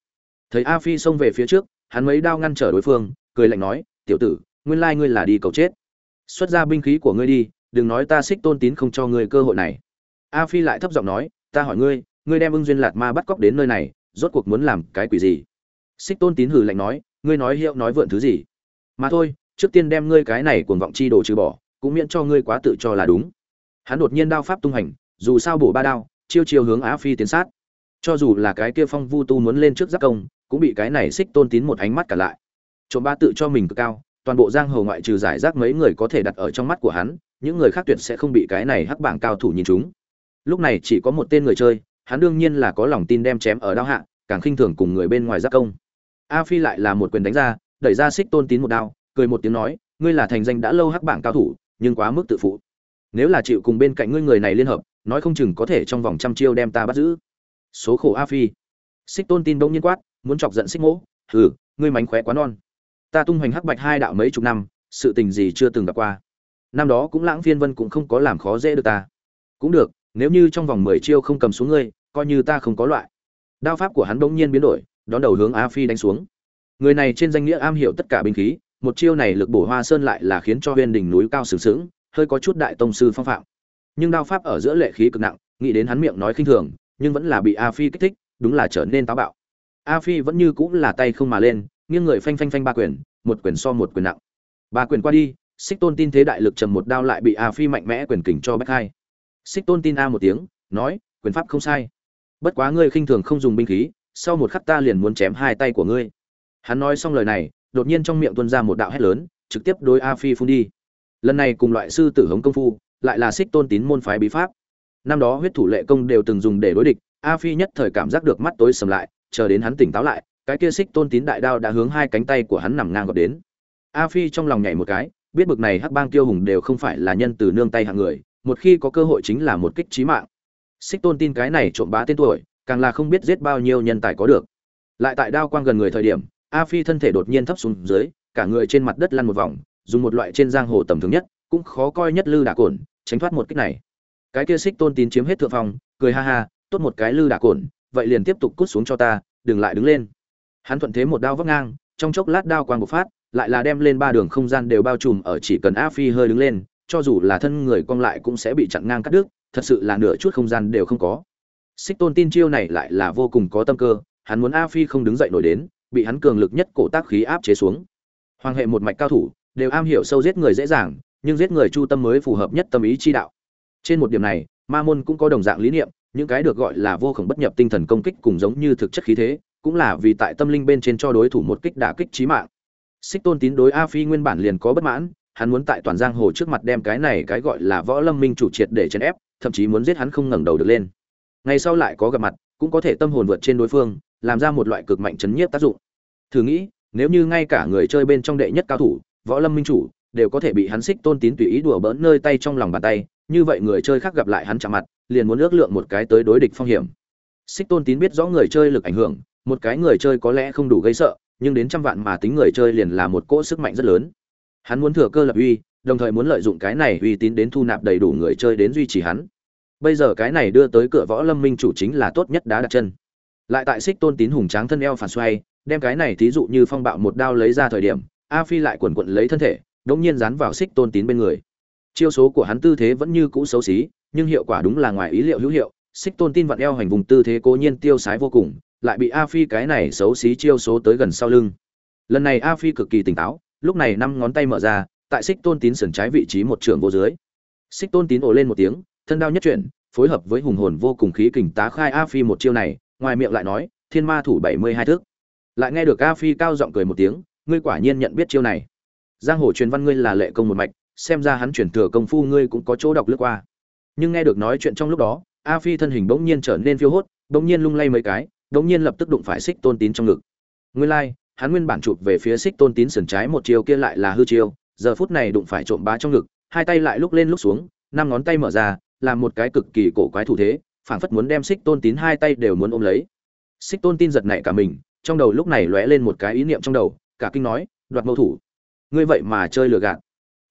A: Thấy a phi xông về phía trước, hắn mấy đao ngăn trở đối phương, cười lạnh nói, tiểu tử, nguyên lai ngươi là đi cầu chết. Xuất ra binh khí của ngươi đi, đừng nói ta xích tôn tín không cho ngươi cơ hội này. A phi lại thấp giọng nói, ta hỏi ngươi ngươi đem ưng duyên lạt ma bắt cóc đến nơi này, rốt cuộc muốn làm cái quỷ gì? Xích tôn tín hừ lạnh nói, ngươi nói hiệu nói vượn thứ gì? Mà thôi, trước tiên đem ngươi cái này cuồng vọng chi đồ trừ bỏ, cũng miễn cho ngươi quá tự cho là đúng. Hắn đột nhiên đao pháp tung hành, dù sao bổ ba đao, chiêu chiêu hướng Á phi tiến sát. Cho dù là cái kia phong vu tu muốn lên trước giáp công, cũng bị cái này xích tôn tín một ánh mắt cả lại. Trộm ba tự cho mình cực cao, toàn bộ giang hồ ngoại trừ giải rác mấy người có thể đặt ở trong mắt của hắn, những người khác tuyệt sẽ không bị cái này hắc bảng cao thủ nhìn chúng. Lúc này chỉ có một tên người chơi, hắn đương nhiên là có lòng tin đem chém ở đao hạ, càng khinh thường cùng người bên ngoài giác công. A phi lại là một quyền đánh ra đẩy ra xích tôn tín một đao, cười một tiếng nói, ngươi là thành danh đã lâu hắc bảng cao thủ, nhưng quá mức tự phụ. Nếu là chịu cùng bên cạnh ngươi người này liên hợp, nói không chừng có thể trong vòng trăm chiêu đem ta bắt giữ. Số khổ a phi. Xích tôn tin bỗng nhiên quát, muốn chọc giận xích mỗ, hừ, ngươi mánh khóe quá non. Ta tung hoành hắc bạch hai đạo mấy chục năm, sự tình gì chưa từng gặp qua. Năm đó cũng lãng phiên vân cũng không có làm khó dễ được ta. Cũng được, nếu như trong vòng mười chiêu không cầm xuống ngươi, coi như ta không có loại. Đao pháp của hắn bỗng nhiên biến đổi, đón đầu hướng a phi đánh xuống người này trên danh nghĩa am hiểu tất cả binh khí, một chiêu này lực bổ hoa sơn lại là khiến cho huyên đỉnh núi cao sừng sững, hơi có chút đại tông sư phong phạm. Nhưng đao pháp ở giữa lệ khí cực nặng, nghĩ đến hắn miệng nói khinh thường, nhưng vẫn là bị a phi kích thích, đúng là trở nên táo bạo. A phi vẫn như cũng là tay không mà lên, nghiêng người phanh phanh phanh ba quyền, một quyền so một quyền nặng. Ba quyền qua đi, xích tôn tin thế đại lực trầm một đao lại bị a phi mạnh mẽ quyền kình cho bách hai. Xích tôn tin a một tiếng, nói, quyền pháp không sai. Bất quá ngươi khinh thường không dùng binh khí, sau một khắc ta liền muốn chém hai tay của ngươi hắn nói xong lời này, đột nhiên trong miệng tuôn ra một đạo hét lớn, trực tiếp đối a phi phun đi. Lần này cùng loại sư tử hống công phu, lại là xích tôn tín môn phái bí pháp. Năm đó huyết thủ lệ công đều từng dùng để đối địch, a phi nhất thời cảm giác được mắt tối sầm lại, chờ đến hắn tỉnh táo lại, cái kia xích tôn tín đại đao đã hướng hai cánh tay của hắn nằm ngang gọt đến. A phi trong lòng nhảy một cái, biết bực này hắc bang tiêu hùng đều không phải là nhân từ nương tay hạng người, một khi có cơ hội chính là một kích trí mạng. Xích tôn tin cái này trộm bá tên tuổi, càng là không biết giết bao nhiêu nhân tài có được. Lại tại đao quang gần người thời điểm a phi thân thể đột nhiên thấp xuống dưới cả người trên mặt đất lăn một vòng dùng một loại trên giang hồ tầm thường nhất cũng khó coi nhất lư đả cồn tránh thoát một kích này. Cái kia xích tôn tín chiếm hết thượng phòng, cười ha ha tốt một cái lư đả cồn vậy liền tiếp tục cút xuống cho ta đừng lại đứng lên. Hắn thuận thế một đao vấp ngang trong chốc lát đao quang một phát lại là đem lên ba đường không gian đều bao trùm ở chỉ cần a phi hơi đứng lên cho dù là thân người cong lại cũng sẽ bị chặn ngang cắt đứt thật sự là nửa chút không gian đều không có. Xích tôn tin chiêu này lại là vô cùng có tâm cơ hắn muốn a phi không đứng dậy nổi đến bị hắn cường lực nhất cổ tác khí áp chế xuống. Hoàng hệ một mạch cao thủ, đều am hiểu sâu giết người dễ dàng, nhưng giết người chu tâm mới phù hợp nhất tâm ý chi đạo. Trên một điểm này, ma môn cũng có đồng dạng lý niệm, những cái được gọi là vô khổng bất nhập tinh thần công kích cùng giống như thực chất khí thế, cũng là vì tại tâm linh bên trên cho đối thủ một kích đả kích chí mạng. Xích tôn tín đối a phi nguyên bản liền có bất mãn, hắn muốn tại toàn giang hồ trước mặt đem cái này cái gọi là võ lâm minh chủ triệt để chèn ép, thậm chí muốn giết hắn không ngẩng đầu được lên. Ngày sau lại có gặp mặt cũng có thể tâm hồn vượt trên đối phương, làm ra một loại cực mạnh chấn nhiếp tác dụng. Thử nghĩ, nếu như ngay cả người chơi bên trong đệ nhất cao thủ, võ lâm minh chủ, đều có thể bị hắn xích tôn tín tùy ý đùa bỡn nơi tay trong lòng bàn tay, như vậy người chơi khác gặp lại hắn chạm mặt, liền muốn ước lượng một cái tới đối địch phong hiểm. Xích tôn tín biết rõ người chơi lực ảnh hưởng, một cái người chơi có lẽ không đủ gây sợ, nhưng đến trăm vạn mà tính người chơi liền là một cỗ sức mạnh rất lớn. Hắn muốn thừa cơ lập uy, đồng thời muốn lợi dụng cái này uy tín đến thu nạp đầy đủ người chơi đến duy trì hắn bây giờ cái này đưa tới cửa võ lâm minh chủ chính là tốt nhất đá đặt chân. Lại tại xích tôn tín hùng tráng thân eo phản xoay, đem cái này thí dụ như phong bạo một đao lấy ra thời điểm, a phi lại quần quận lấy thân thể, đống nhiên dán vào xích tôn tín bên người. Chiêu số của hắn tư thế vẫn như cũ xấu xí, nhưng hiệu quả đúng là ngoài ý liệu hữu hiệu, xích tôn tin vặn eo hành vùng tư thế cố nhiên tiêu sái vô cùng, lại bị a phi cái này xấu xí chiêu số tới gần sau lưng. Lần này a phi cực kỳ tỉnh táo, lúc này năm ngón tay mở ra, tại xích tôn tín sườn trái vị trí một trường vô dưới. Xích tôn tín ồ lên một tiếng thân đao nhất chuyển phối hợp với hùng hồn vô cùng khí kình tá khai a phi một chiêu này ngoài miệng lại nói thiên ma thủ bảy mươi hai thước lại nghe được a phi cao giọng cười một tiếng ngươi quả nhiên nhận biết chiêu này. Giang hồ truyền văn ngươi là lệ công một mạch xem ra hắn chuyển thừa công phu ngươi cũng có chỗ đọc lướt qua. Nhưng nghe được nói chuyện trong lúc đó a phi thân hình bỗng nhiên trở nên phiêu hốt bỗng nhiên lung lay mấy cái bỗng nhiên lập tức đụng phải xích tôn tín trong ngực. Nguyên lai like, hắn nguyên bản chụp về phía xích tôn tín sườn trái một chiêu kia lại là hư chiêu giờ phút này đụng phải trộm bá trong ngực hai tay lại lúc lên lúc xuống năm ngón tay mở ra làm một cái cực kỳ cổ quái thủ thế, phảng phất muốn đem xích tôn tín hai tay đều muốn ôm lấy. Xích tôn tin giật nảy cả mình, trong đầu lúc này lóe lên một cái ý niệm trong đầu, cả kinh nói, đoạt mâu thủ. Ngươi vậy mà chơi lừa gạt.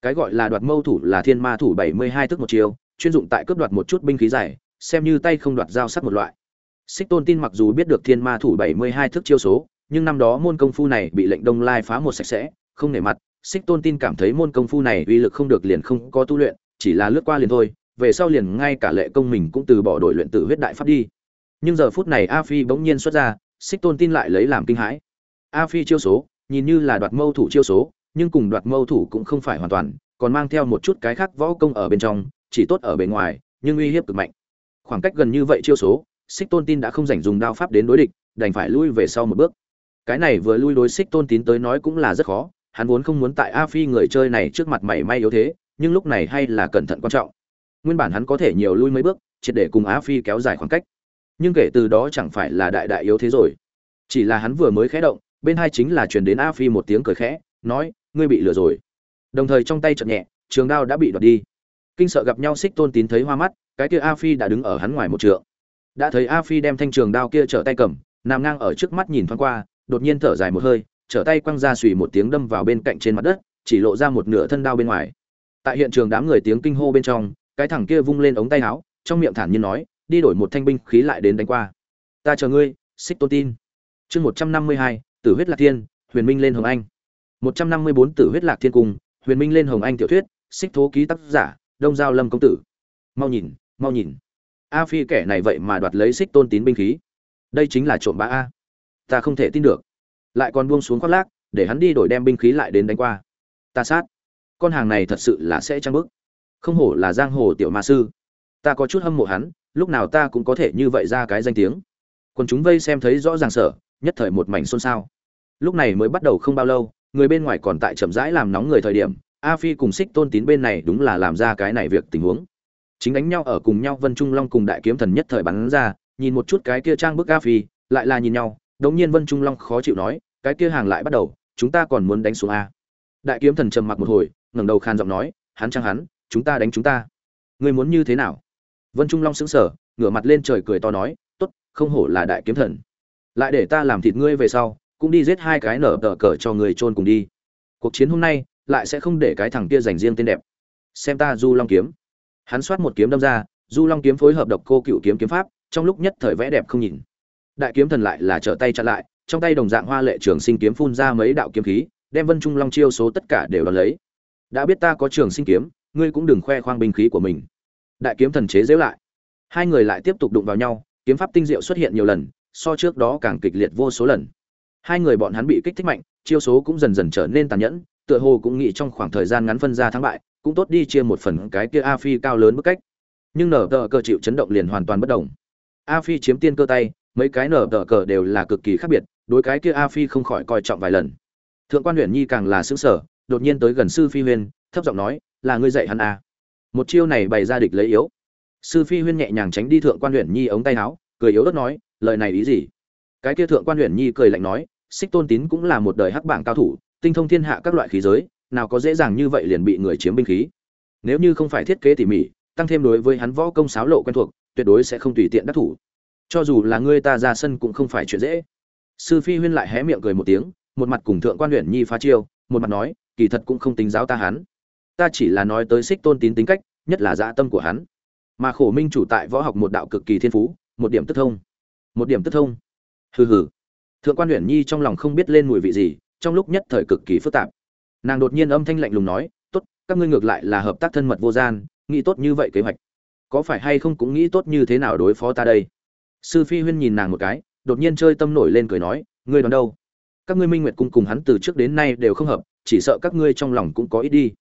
A: Cái gọi là đoạt mâu thủ là thiên ma thủ bảy mươi hai thức một chiều chuyên dụng tại cướp đoạt một chút binh khí dài xem như tay không đoạt dao sắt một loại. Xích tôn tin mặc dù biết được thiên ma thủ bảy mươi hai thức chiêu số, nhưng năm đó môn công phu này bị lệnh đông lai phá một sạch sẽ, không nể mặt, xích tôn tin cảm thấy môn công phu này uy lực không được liền không có tu luyện, chỉ là lướt qua liền thôi về sau liền ngay cả lệ công mình cũng từ bỏ đội luyện tử huyết đại pháp đi. Nhưng giờ phút này a phi bỗng nhiên xuất ra, xích tôn tin lại lấy làm kinh hãi. A phi chiêu số, nhìn như là đoạt mâu thủ chiêu số, nhưng cùng đoạt mâu thủ cũng không phải hoàn toàn, còn mang theo một chút cái khác võ công ở bên trong, chỉ tốt ở bề ngoài, nhưng uy hiếp cực mạnh. Khoảng cách gần như vậy chiêu số, xích tôn tin đã không dành dùng đao pháp đến đối địch, đành phải lui về sau một bước. Cái này vừa lui đối xích tôn tín tới nói cũng là rất khó, hắn vốn không muốn tại a phi người chơi này trước mặt mảy may yếu thế, nhưng lúc này hay là cẩn thận quan trọng nguyên bản hắn có thể nhiều lui mấy bước, triệt để cùng Á phi kéo dài khoảng cách. Nhưng kể từ đó chẳng phải là đại đại yếu thế rồi. Chỉ là hắn vừa mới khé động, bên hai chính là truyền đến a phi một tiếng cười khẽ, nói, ngươi bị lừa rồi. Đồng thời trong tay chợt nhẹ, trường đao đã bị đoạt đi. Kinh sợ gặp nhau xích tôn tín thấy hoa mắt, cái kia a phi đã đứng ở hắn ngoài một trượng. Đã thấy a phi đem thanh trường đao kia trở tay cầm, nằm ngang ở trước mắt nhìn thoáng qua, đột nhiên thở dài một hơi, trở tay quăng ra xùy một tiếng đâm vào bên cạnh trên mặt đất, chỉ lộ ra một nửa thân đao bên ngoài. Tại hiện trường đám người tiếng kinh hô bên trong cái thằng kia vung lên ống tay áo, trong miệng thản nhiên nói, đi đổi một thanh binh khí lại đến đánh qua. Ta chờ ngươi, xích tôn tin. Chương một trăm năm mươi hai, tử huyết lạc thiên, huyền minh lên hồng anh. một trăm năm mươi bốn, tử huyết lạc thiên cung huyền minh lên hồng anh tiểu thuyết, xích thố ký tác giả, đông giao lâm công tử. Mau nhìn mau nhìn. A phi kẻ này vậy mà đoạt lấy xích tôn tín binh khí. Đây chính là trộm bá a. Ta không thể tin được. Lại còn buông xuống khoác lác, để hắn đi đổi đem binh khí lại đến đánh qua. Ta sát. Con hàng này thật sự là sẽ trăng bức không hổ là giang hồ tiểu ma sư. Ta có chút hâm mộ hắn, lúc nào ta cũng có thể như vậy ra cái danh tiếng. Còn chúng vây xem thấy rõ ràng sở, nhất thời một mảnh xôn xao. Lúc này mới bắt đầu không bao lâu, người bên ngoài còn tại chậm rãi làm nóng người thời điểm, a phi cùng xích tôn tín bên này đúng là làm ra cái này việc tình huống. Chính đánh nhau ở cùng nhau vân trung long cùng đại kiếm thần nhất thời bắn ra, nhìn một chút cái kia trang bức a phi, lại là nhìn nhau, đống nhiên vân trung long khó chịu nói, cái kia hàng lại bắt đầu, chúng ta còn muốn đánh xuống a. Đại kiếm thần trầm mặc một hồi, ngẩng đầu khan giọng nói, hắn chăng hắn? Chúng ta đánh chúng ta. Ngươi muốn như thế nào? Vân trung long sững sờ, ngửa mặt lên trời cười to nói, tốt, không hổ là đại kiếm thần. Lại để ta làm thịt ngươi về sau, cũng đi giết hai cái nở tờ cờ cho người trôn cùng đi. Cuộc chiến hôm nay, lại sẽ không để cái thằng kia dành riêng tên đẹp. Xem ta du long kiếm. Hắn xoát một kiếm đâm ra, du long kiếm phối hợp độc cô cựu kiếm kiếm pháp, trong lúc nhất thời vẽ đẹp không nhìn. Đại kiếm thần lại là trở tay chặn lại, trong tay đồng dạng hoa lệ trường sinh kiếm phun ra mấy đạo kiếm khí, đem vân trung long chiêu số tất cả đều đón lấy. Đã biết ta có trường sinh kiếm ngươi cũng đừng khoe khoang binh khí của mình. Đại kiếm thần chế dễu lại. Hai người lại tiếp tục đụng vào nhau, kiếm pháp tinh diệu xuất hiện nhiều lần, so trước đó càng kịch liệt vô số lần. Hai người bọn hắn bị kích thích mạnh, chiêu số cũng dần dần trở nên tàn nhẫn, tựa hồ cũng nghĩ trong khoảng thời gian ngắn phân ra thắng bại, cũng tốt đi chia một phần cái kia a phi cao lớn bức cách. Nhưng nở tờ cờ chịu chấn động liền hoàn toàn bất động. A phi chiếm tiên cơ tay, mấy cái nở tờ cờ đều là cực kỳ khác biệt, đối cái kia a phi không khỏi coi trọng vài lần. Thượng quan huyền nhi càng là xứng sở đột nhiên tới gần sư phi huyên, thấp giọng nói là ngươi dạy hắn à. một chiêu này bày ra địch lấy yếu. Sư phi huyên nhẹ nhàng tránh đi thượng quan huyền nhi ống tay áo, cười yếu đất nói, lời này ý gì? Cái kia thượng quan huyền nhi cười lạnh nói, xích tôn tín cũng là một đời hắc bảng cao thủ, tinh thông thiên hạ các loại khí giới, nào có dễ dàng như vậy liền bị người chiếm binh khí. Nếu như không phải thiết kế tỉ mỉ, tăng thêm đối với hắn võ công sáo lộ quen thuộc, tuyệt đối sẽ không tùy tiện đắc thủ. Cho dù là ngươi ta ra sân cũng không phải chuyện dễ. Sư phi huyên lại hé miệng cười một tiếng, một mặt cùng thượng quan huyện nhi phá chiêu, một mặt nói, kỳ thật cũng không tính giáo ta hắn ta chỉ là nói tới xích tôn tín tính cách, nhất là dạ tâm của hắn. Mà khổ minh chủ tại võ học một đạo cực kỳ thiên phú, một điểm tức thông. Một điểm tức thông. Hừ hừ. Thượng quan huyền nhi trong lòng không biết lên mùi vị gì, trong lúc nhất thời cực kỳ phức tạp. Nàng đột nhiên âm thanh lạnh lùng nói, tốt, các ngươi ngược lại là hợp tác thân mật vô gian, nghĩ tốt như vậy kế hoạch. Có phải hay không cũng nghĩ tốt như thế nào đối phó ta đây? Sư phi huyên nhìn nàng một cái, đột nhiên chơi tâm nổi lên cười nói, ngươi đoán đâu? Các ngươi minh nguyệt cung cùng hắn từ trước đến nay đều không hợp, chỉ sợ các ngươi trong lòng cũng có ít đi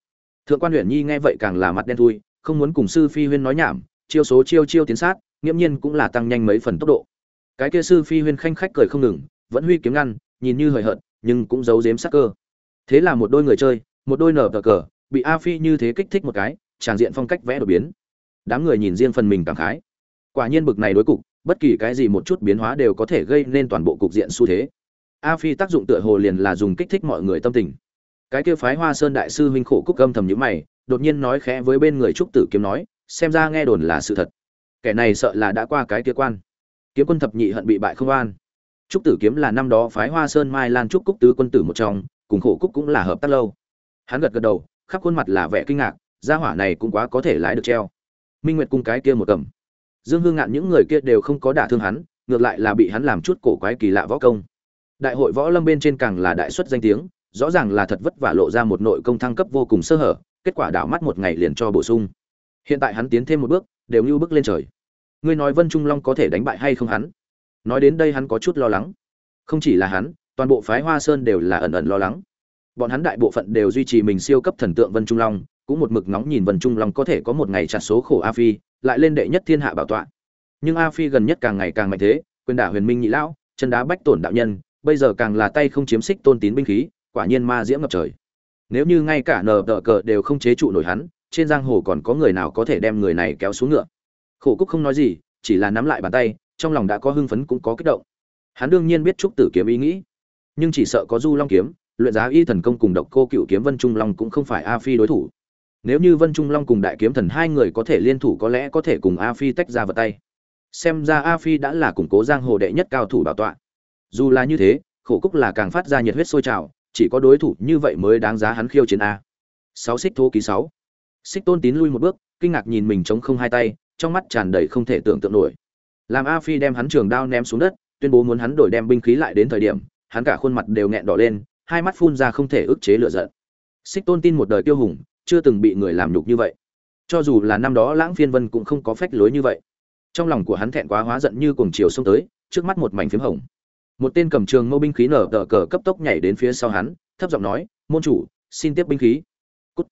A: thượng quan huyện nhi nghe vậy càng là mặt đen thui, không muốn cùng sư phi huyên nói nhảm, chiêu số chiêu chiêu tiến sát, nghiễm nhiên cũng là tăng nhanh mấy phần tốc độ. Cái kia sư phi huyên khanh khách cười không ngừng, vẫn huy kiếm ngăn, nhìn như hời hợt, nhưng cũng giấu giếm sắc cơ. Thế là một đôi người chơi, một đôi nở cờ cờ, bị a phi như thế kích thích một cái, tràn diện phong cách vẽ đột biến. Đám người nhìn riêng phần mình cảm khái. Quả nhiên bực này đối cục, bất kỳ cái gì một chút biến hóa đều có thể gây nên toàn bộ cục diện xu thế. A phi tác dụng tựa hồ liền là dùng kích thích mọi người tâm tình cái kia phái hoa sơn đại sư huynh khổ cúc âm thầm nhữ mày, đột nhiên nói khẽ với bên người trúc tử kiếm nói, xem ra nghe đồn là sự thật. Kẻ này sợ là đã qua cái kia quan. Kiếm quân thập nhị hận bị bại không an. Trúc tử kiếm là năm đó phái hoa sơn mai lan trúc cúc tứ quân tử một trong, cùng khổ cúc cũng là hợp tác lâu. Hắn gật gật đầu, khắp khuôn mặt là vẻ kinh ngạc, gia hỏa này cũng quá có thể lái được treo. Minh nguyệt cung cái kia một cầm. Dương hương ngạn những người kia đều không có đả thương hắn, ngược lại là bị hắn làm chút cổ quái kỳ lạ võ công. Đại hội võ lâm bên trên càng là đại xuất danh tiếng rõ ràng là thật vất vả lộ ra một nội công thăng cấp vô cùng sơ hở, kết quả đảo mắt một ngày liền cho bổ sung. Hiện tại hắn tiến thêm một bước, đều như bước lên trời. Ngươi nói vân trung long có thể đánh bại hay không hắn? Nói đến đây hắn có chút lo lắng. Không chỉ là hắn, toàn bộ phái hoa sơn đều là ẩn ẩn lo lắng. Bọn hắn đại bộ phận đều duy trì mình siêu cấp thần tượng vân trung long, cũng một mực nóng nhìn vân trung long có thể có một ngày chặt số khổ a phi, lại lên đệ nhất thiên hạ bảo tọa. Nhưng a phi gần nhất càng ngày càng mạnh thế, quyền đả huyền minh nhị lão, chân đá bách tổn đạo nhân, bây giờ càng là tay không chiếm xích tôn tín binh khí quả nhiên ma diễm ngập trời. Nếu như ngay cả nờ đờ cờ đều không chế trụ nổi hắn, trên giang hồ còn có người nào có thể đem người này kéo xuống ngựa? Khổ cúc không nói gì, chỉ là nắm lại bàn tay, trong lòng đã có hưng phấn cũng có kích động. Hắn đương nhiên biết trúc tử kiếm ý nghĩ, nhưng chỉ sợ có du long kiếm, luyện giá y thần công cùng độc cô cựu kiếm vân trung long cũng không phải a phi đối thủ. Nếu như vân trung long cùng đại kiếm thần hai người có thể liên thủ có lẽ có thể cùng a phi tách ra vật tay. Xem ra a phi đã là củng cố giang hồ đệ nhất cao thủ bảo tọa. Dù là như thế, khổ cúc là càng phát ra nhiệt huyết sôi trào chỉ có đối thủ như vậy mới đáng giá hắn khiêu chiến a. Sáu xích thô ký sáu. Xích tôn tín lui một bước, kinh ngạc nhìn mình chống không hai tay, trong mắt tràn đầy không thể tưởng tượng nổi. Làm a phi đem hắn trường đao ném xuống đất, tuyên bố muốn hắn đổi đem binh khí lại đến thời điểm, hắn cả khuôn mặt đều nghẹn đỏ lên, hai mắt phun ra không thể ức chế lửa giận. Xích tôn tin một đời tiêu hùng, chưa từng bị người làm nhục như vậy. Cho dù là năm đó lãng phiên vân cũng không có phách lối như vậy. Trong lòng của hắn thẹn quá hóa giận như cuồng chiều xông tới, trước mắt một mảnh phím hồng một tên cầm trường mâu binh khí nở tờ cờ cấp tốc nhảy đến phía sau hắn, thấp giọng nói, môn chủ, xin tiếp binh khí. Cút.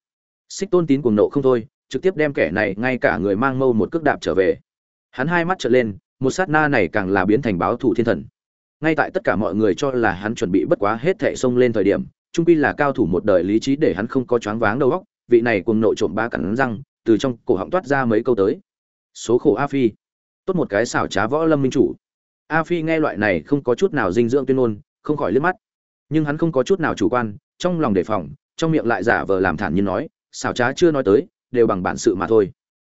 A: Xích tôn tín cuồng nộ không thôi, trực tiếp đem kẻ này ngay cả người mang mâu một cước đạp trở về. Hắn hai mắt trợn lên, một sát na này càng là biến thành báo thủ thiên thần. Ngay tại tất cả mọi người cho là hắn chuẩn bị bất quá hết thệ xông lên thời điểm, trung pi là cao thủ một đời lý trí để hắn không có choáng váng đầu óc, vị này cuồng nộ trộm ba cắn răng, từ trong cổ họng toát ra mấy câu tới. Số khổ a phi. Tốt một cái xảo trá võ lâm minh chủ a phi nghe loại này không có chút nào dinh dưỡng tuyên ngôn, không khỏi liếc mắt. Nhưng hắn không có chút nào chủ quan, trong lòng đề phòng, trong miệng lại giả vờ làm thản nhiên nói, xảo trá chưa nói tới, đều bằng bản sự mà thôi.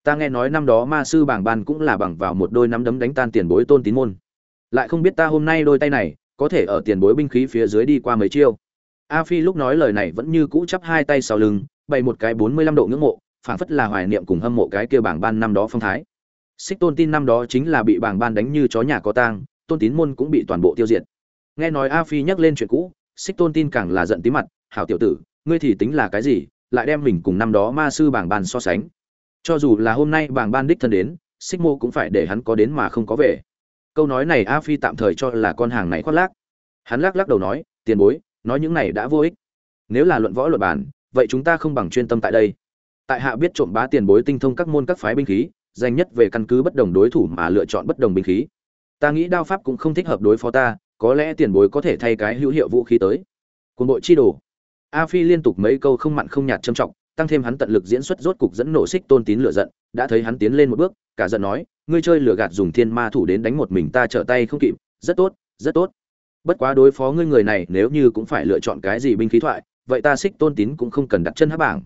A: Ta nghe nói năm đó ma sư bảng ban cũng là bằng vào một đôi nắm đấm đánh tan tiền bối tôn tín môn. Lại không biết ta hôm nay đôi tay này, có thể ở tiền bối binh khí phía dưới đi qua mấy chiêu. A phi lúc nói lời này vẫn như cũ chắp hai tay sau lưng, bày một cái bốn mươi lăm độ ngưỡng mộ, phảng phất là hoài niệm cùng hâm mộ cái kia bảng ban năm đó phong thái xích tôn tin năm đó chính là bị bảng ban đánh như chó nhà có tang, tôn tín môn cũng bị toàn bộ tiêu diệt. Nghe nói a phi nhắc lên chuyện cũ, xích tôn tin càng là giận tí mặt, hảo tiểu tử, ngươi thì tính là cái gì, lại đem mình cùng năm đó ma sư bảng ban so sánh? Cho dù là hôm nay bảng ban đích thân đến, xích mô cũng phải để hắn có đến mà không có về. Câu nói này a phi tạm thời cho là con hàng này khoác lác. Hắn lắc lắc đầu nói, tiền bối, nói những này đã vô ích. Nếu là luận võ luật bản vậy chúng ta không bằng chuyên tâm tại đây. Tại hạ biết trộm bá tiền bối tinh thông các môn các phái binh khí danh nhất về căn cứ bất đồng đối thủ mà lựa chọn bất đồng binh khí. Ta nghĩ đao pháp cũng không thích hợp đối phó ta, có lẽ tiền bối có thể thay cái hữu hiệu vũ khí tới. Quân đội chi đồ. A phi liên tục mấy câu không mặn không nhạt trầm trọng, tăng thêm hắn tận lực diễn xuất rốt cục dẫn nổ xích tôn tín lửa giận, đã thấy hắn tiến lên một bước, cả giận nói, ngươi chơi lửa gạt dùng thiên ma thủ đến đánh một mình ta trở tay không kịp, rất tốt rất tốt. Bất quá đối phó ngươi người này, nếu như cũng phải lựa chọn cái gì binh khí thoại, vậy ta xích tôn tín cũng không cần đặt chân hát bảng.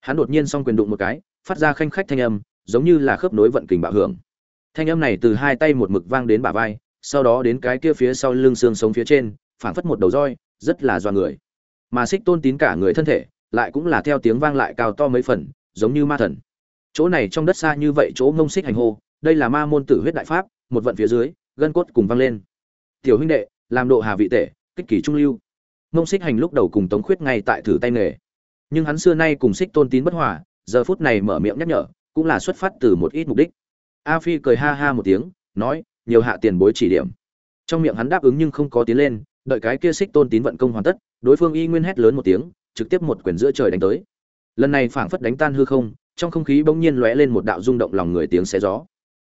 A: Hắn đột nhiên song quyền đụng một cái, phát ra khanh khách thanh âm giống như là khớp nối vận kình bạo hưởng. Thanh âm này từ hai tay một mực vang đến bả vai, sau đó đến cái kia phía sau lưng xương sống phía trên, phảng phất một đầu roi, rất là doa người. Mà xích tôn tín cả người thân thể, lại cũng là theo tiếng vang lại cao to mấy phần, giống như ma thần. Chỗ này trong đất xa như vậy chỗ ngông xích hành hô, đây là ma môn tử huyết đại pháp, một vận phía dưới, gân cốt cùng vang lên. Tiểu huynh đệ, làm độ hà vị tể, kích kỳ trung lưu. Ngông xích hành lúc đầu cùng tống khuyết ngay tại thử tay nghề. Nhưng hắn xưa nay cùng xích tôn tín bất hòa, giờ phút này mở miệng nhắc nhở cũng là xuất phát từ một ít mục đích. A phi cười ha ha một tiếng, nói, nhiều hạ tiền bối chỉ điểm. Trong miệng hắn đáp ứng nhưng không có tiến lên, đợi cái kia xích tôn tín vận công hoàn tất, đối phương y nguyên hét lớn một tiếng, trực tiếp một quyền giữa trời đánh tới. Lần này phảng phất đánh tan hư không, trong không khí bỗng nhiên lóe lên một đạo rung động lòng người tiếng xé gió.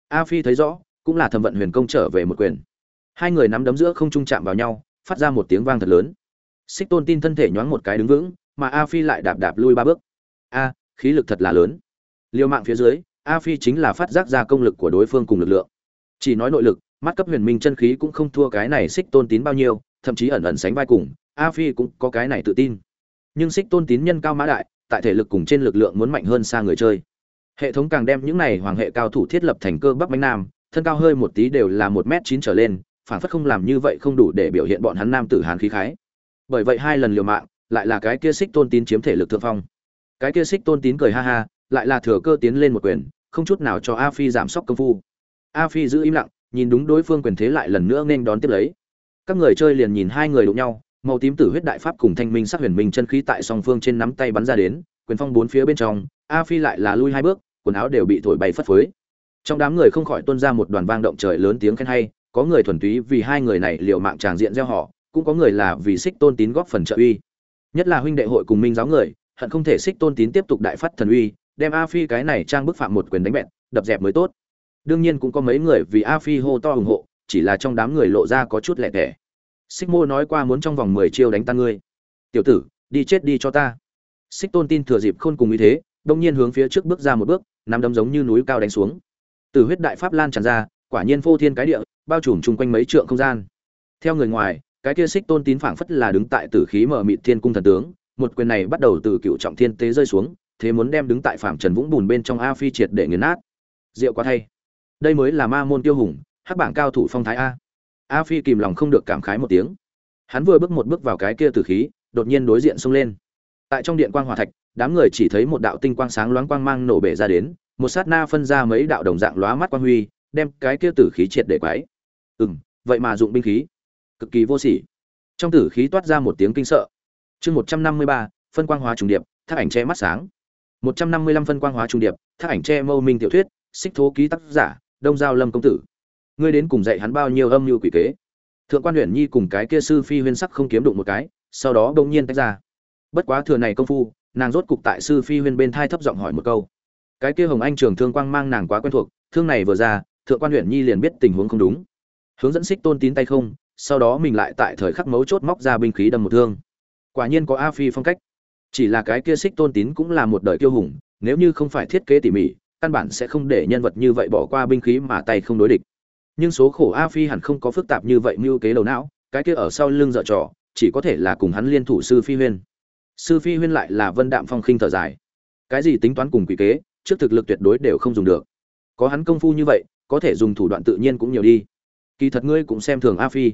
A: A phi thấy rõ, cũng là thẩm vận huyền công trở về một quyền. Hai người nắm đấm giữa không trung chạm vào nhau, phát ra một tiếng vang thật lớn. Xích tôn tin thân thể nhoáng một cái đứng vững, mà a phi lại đạp đạp lui ba bước. A, khí lực thật là lớn liều mạng phía dưới, a phi chính là phát giác ra công lực của đối phương cùng lực lượng. Chỉ nói nội lực, mắt cấp huyền minh chân khí cũng không thua cái này xích tôn tín bao nhiêu, thậm chí ẩn ẩn sánh vai cùng, a phi cũng có cái này tự tin. Nhưng xích tôn tín nhân cao mã đại, tại thể lực cùng trên lực lượng muốn mạnh hơn xa người chơi. Hệ thống càng đem những này hoàng hệ cao thủ thiết lập thành cơ bắc bánh nam, thân cao hơi một tí đều là một m chín trở lên, phản phất không làm như vậy không đủ để biểu hiện bọn hắn nam tử hàn khí khái. Bởi vậy hai lần liều mạng, lại là cái kia xích tôn tín chiếm thể lực thượng phong. Cái kia xích tôn tín cười ha ha lại là thừa cơ tiến lên một quyền, không chút nào cho a phi giảm sốc công phu. A phi giữ im lặng, nhìn đúng đối phương quyền thế lại lần nữa nên đón tiếp lấy. Các người chơi liền nhìn hai người đụng nhau, màu tím tử huyết đại pháp cùng thanh minh sắc huyền minh chân khí tại song phương trên nắm tay bắn ra đến, quyền phong bốn phía bên trong, a phi lại là lui hai bước, quần áo đều bị thổi bay phất phới. Trong đám người không khỏi tuôn ra một đoàn vang động trời lớn tiếng khen hay, có người thuần túy vì hai người này liều mạng tràng diện gieo họ, cũng có người là vì xích tôn tín góp phần trợ uy. Nhất là huynh đệ hội cùng minh giáo người, hận không thể xích tôn tín tiếp tục đại phát thần uy đem a phi cái này trang bức phạm một quyền đánh bẹn, đập dẹp mới tốt. Đương nhiên cũng có mấy người vì a phi hô to ủng hộ, chỉ là trong đám người lộ ra có chút lẻ tẻ. Xích mô nói qua muốn trong vòng mười chiêu đánh tan ngươi. Tiểu tử, đi chết đi cho ta. Xích tôn tin thừa dịp khôn cùng như thế, đông nhiên hướng phía trước bước ra một bước, nắm đấm giống như núi cao đánh xuống. Từ huyết đại pháp lan tràn ra, quả nhiên phô thiên cái địa, bao trùm chung quanh mấy trượng không gian. Theo người ngoài, cái kia xích tôn tín phảng phất là đứng tại tử khí mở mịt thiên cung thần tướng, một quyền này bắt đầu từ cựu trọng thiên tế rơi xuống thế muốn đem đứng tại phạm trần vũng bùn bên trong a phi triệt để nghiền nát. Rượu quá thay. Đây mới là ma môn tiêu hùng, hắc bảng cao thủ phong thái a. A phi kìm lòng không được cảm khái một tiếng. Hắn vừa bước một bước vào cái kia tử khí, đột nhiên đối diện xông lên. Tại trong điện quang hòa thạch, đám người chỉ thấy một đạo tinh quang sáng loáng quang mang nổ bể ra đến, một sát na phân ra mấy đạo đồng dạng lóa mắt quang huy, đem cái kia tử khí triệt để quái ừ vậy mà dụng binh khí. Cực kỳ vô sỉ. Trong tử khí toát ra một tiếng kinh sợ. Chương một trăm năm mươi ba, phân quang hóa trùng điệp, thác ảnh che mắt sáng một trăm năm mươi lăm phân quang hóa trùng điệp, thác ảnh che mâu minh tiểu thuyết, xích thố ký tác giả, đông giao lâm công tử. Ngươi đến cùng dạy hắn bao nhiêu âm mưu quỷ kế? Thượng quan huyện nhi cùng cái kia sư phi huyên sắc không kiếm đụng một cái, sau đó đông nhiên tách ra. Bất quá thừa này công phu, nàng rốt cục tại sư phi huyên bên thai thấp giọng hỏi một câu. Cái kia hồng anh trường thương quang mang nàng quá quen thuộc, thương này vừa ra, thượng quan huyện nhi liền biết tình huống không đúng. Hướng dẫn xích tôn tín tay không, sau đó mình lại tại thời khắc mấu chốt móc ra binh khí đâm một thương. Quả nhiên có a phi phong cách chỉ là cái kia xích tôn tín cũng là một đời kiêu hùng, nếu như không phải thiết kế tỉ mỉ, căn bản sẽ không để nhân vật như vậy bỏ qua binh khí mà tay không đối địch. Nhưng số khổ a phi hẳn không có phức tạp như vậy mưu kế đầu não, cái kia ở sau lưng dợ trò, chỉ có thể là cùng hắn liên thủ sư phi huyên. Sư phi huyên lại là vân đạm phong khinh thở dài. Cái gì tính toán cùng quỷ kế, trước thực lực tuyệt đối đều không dùng được. Có hắn công phu như vậy, có thể dùng thủ đoạn tự nhiên cũng nhiều đi. Kỳ thật ngươi cũng xem thường a phi.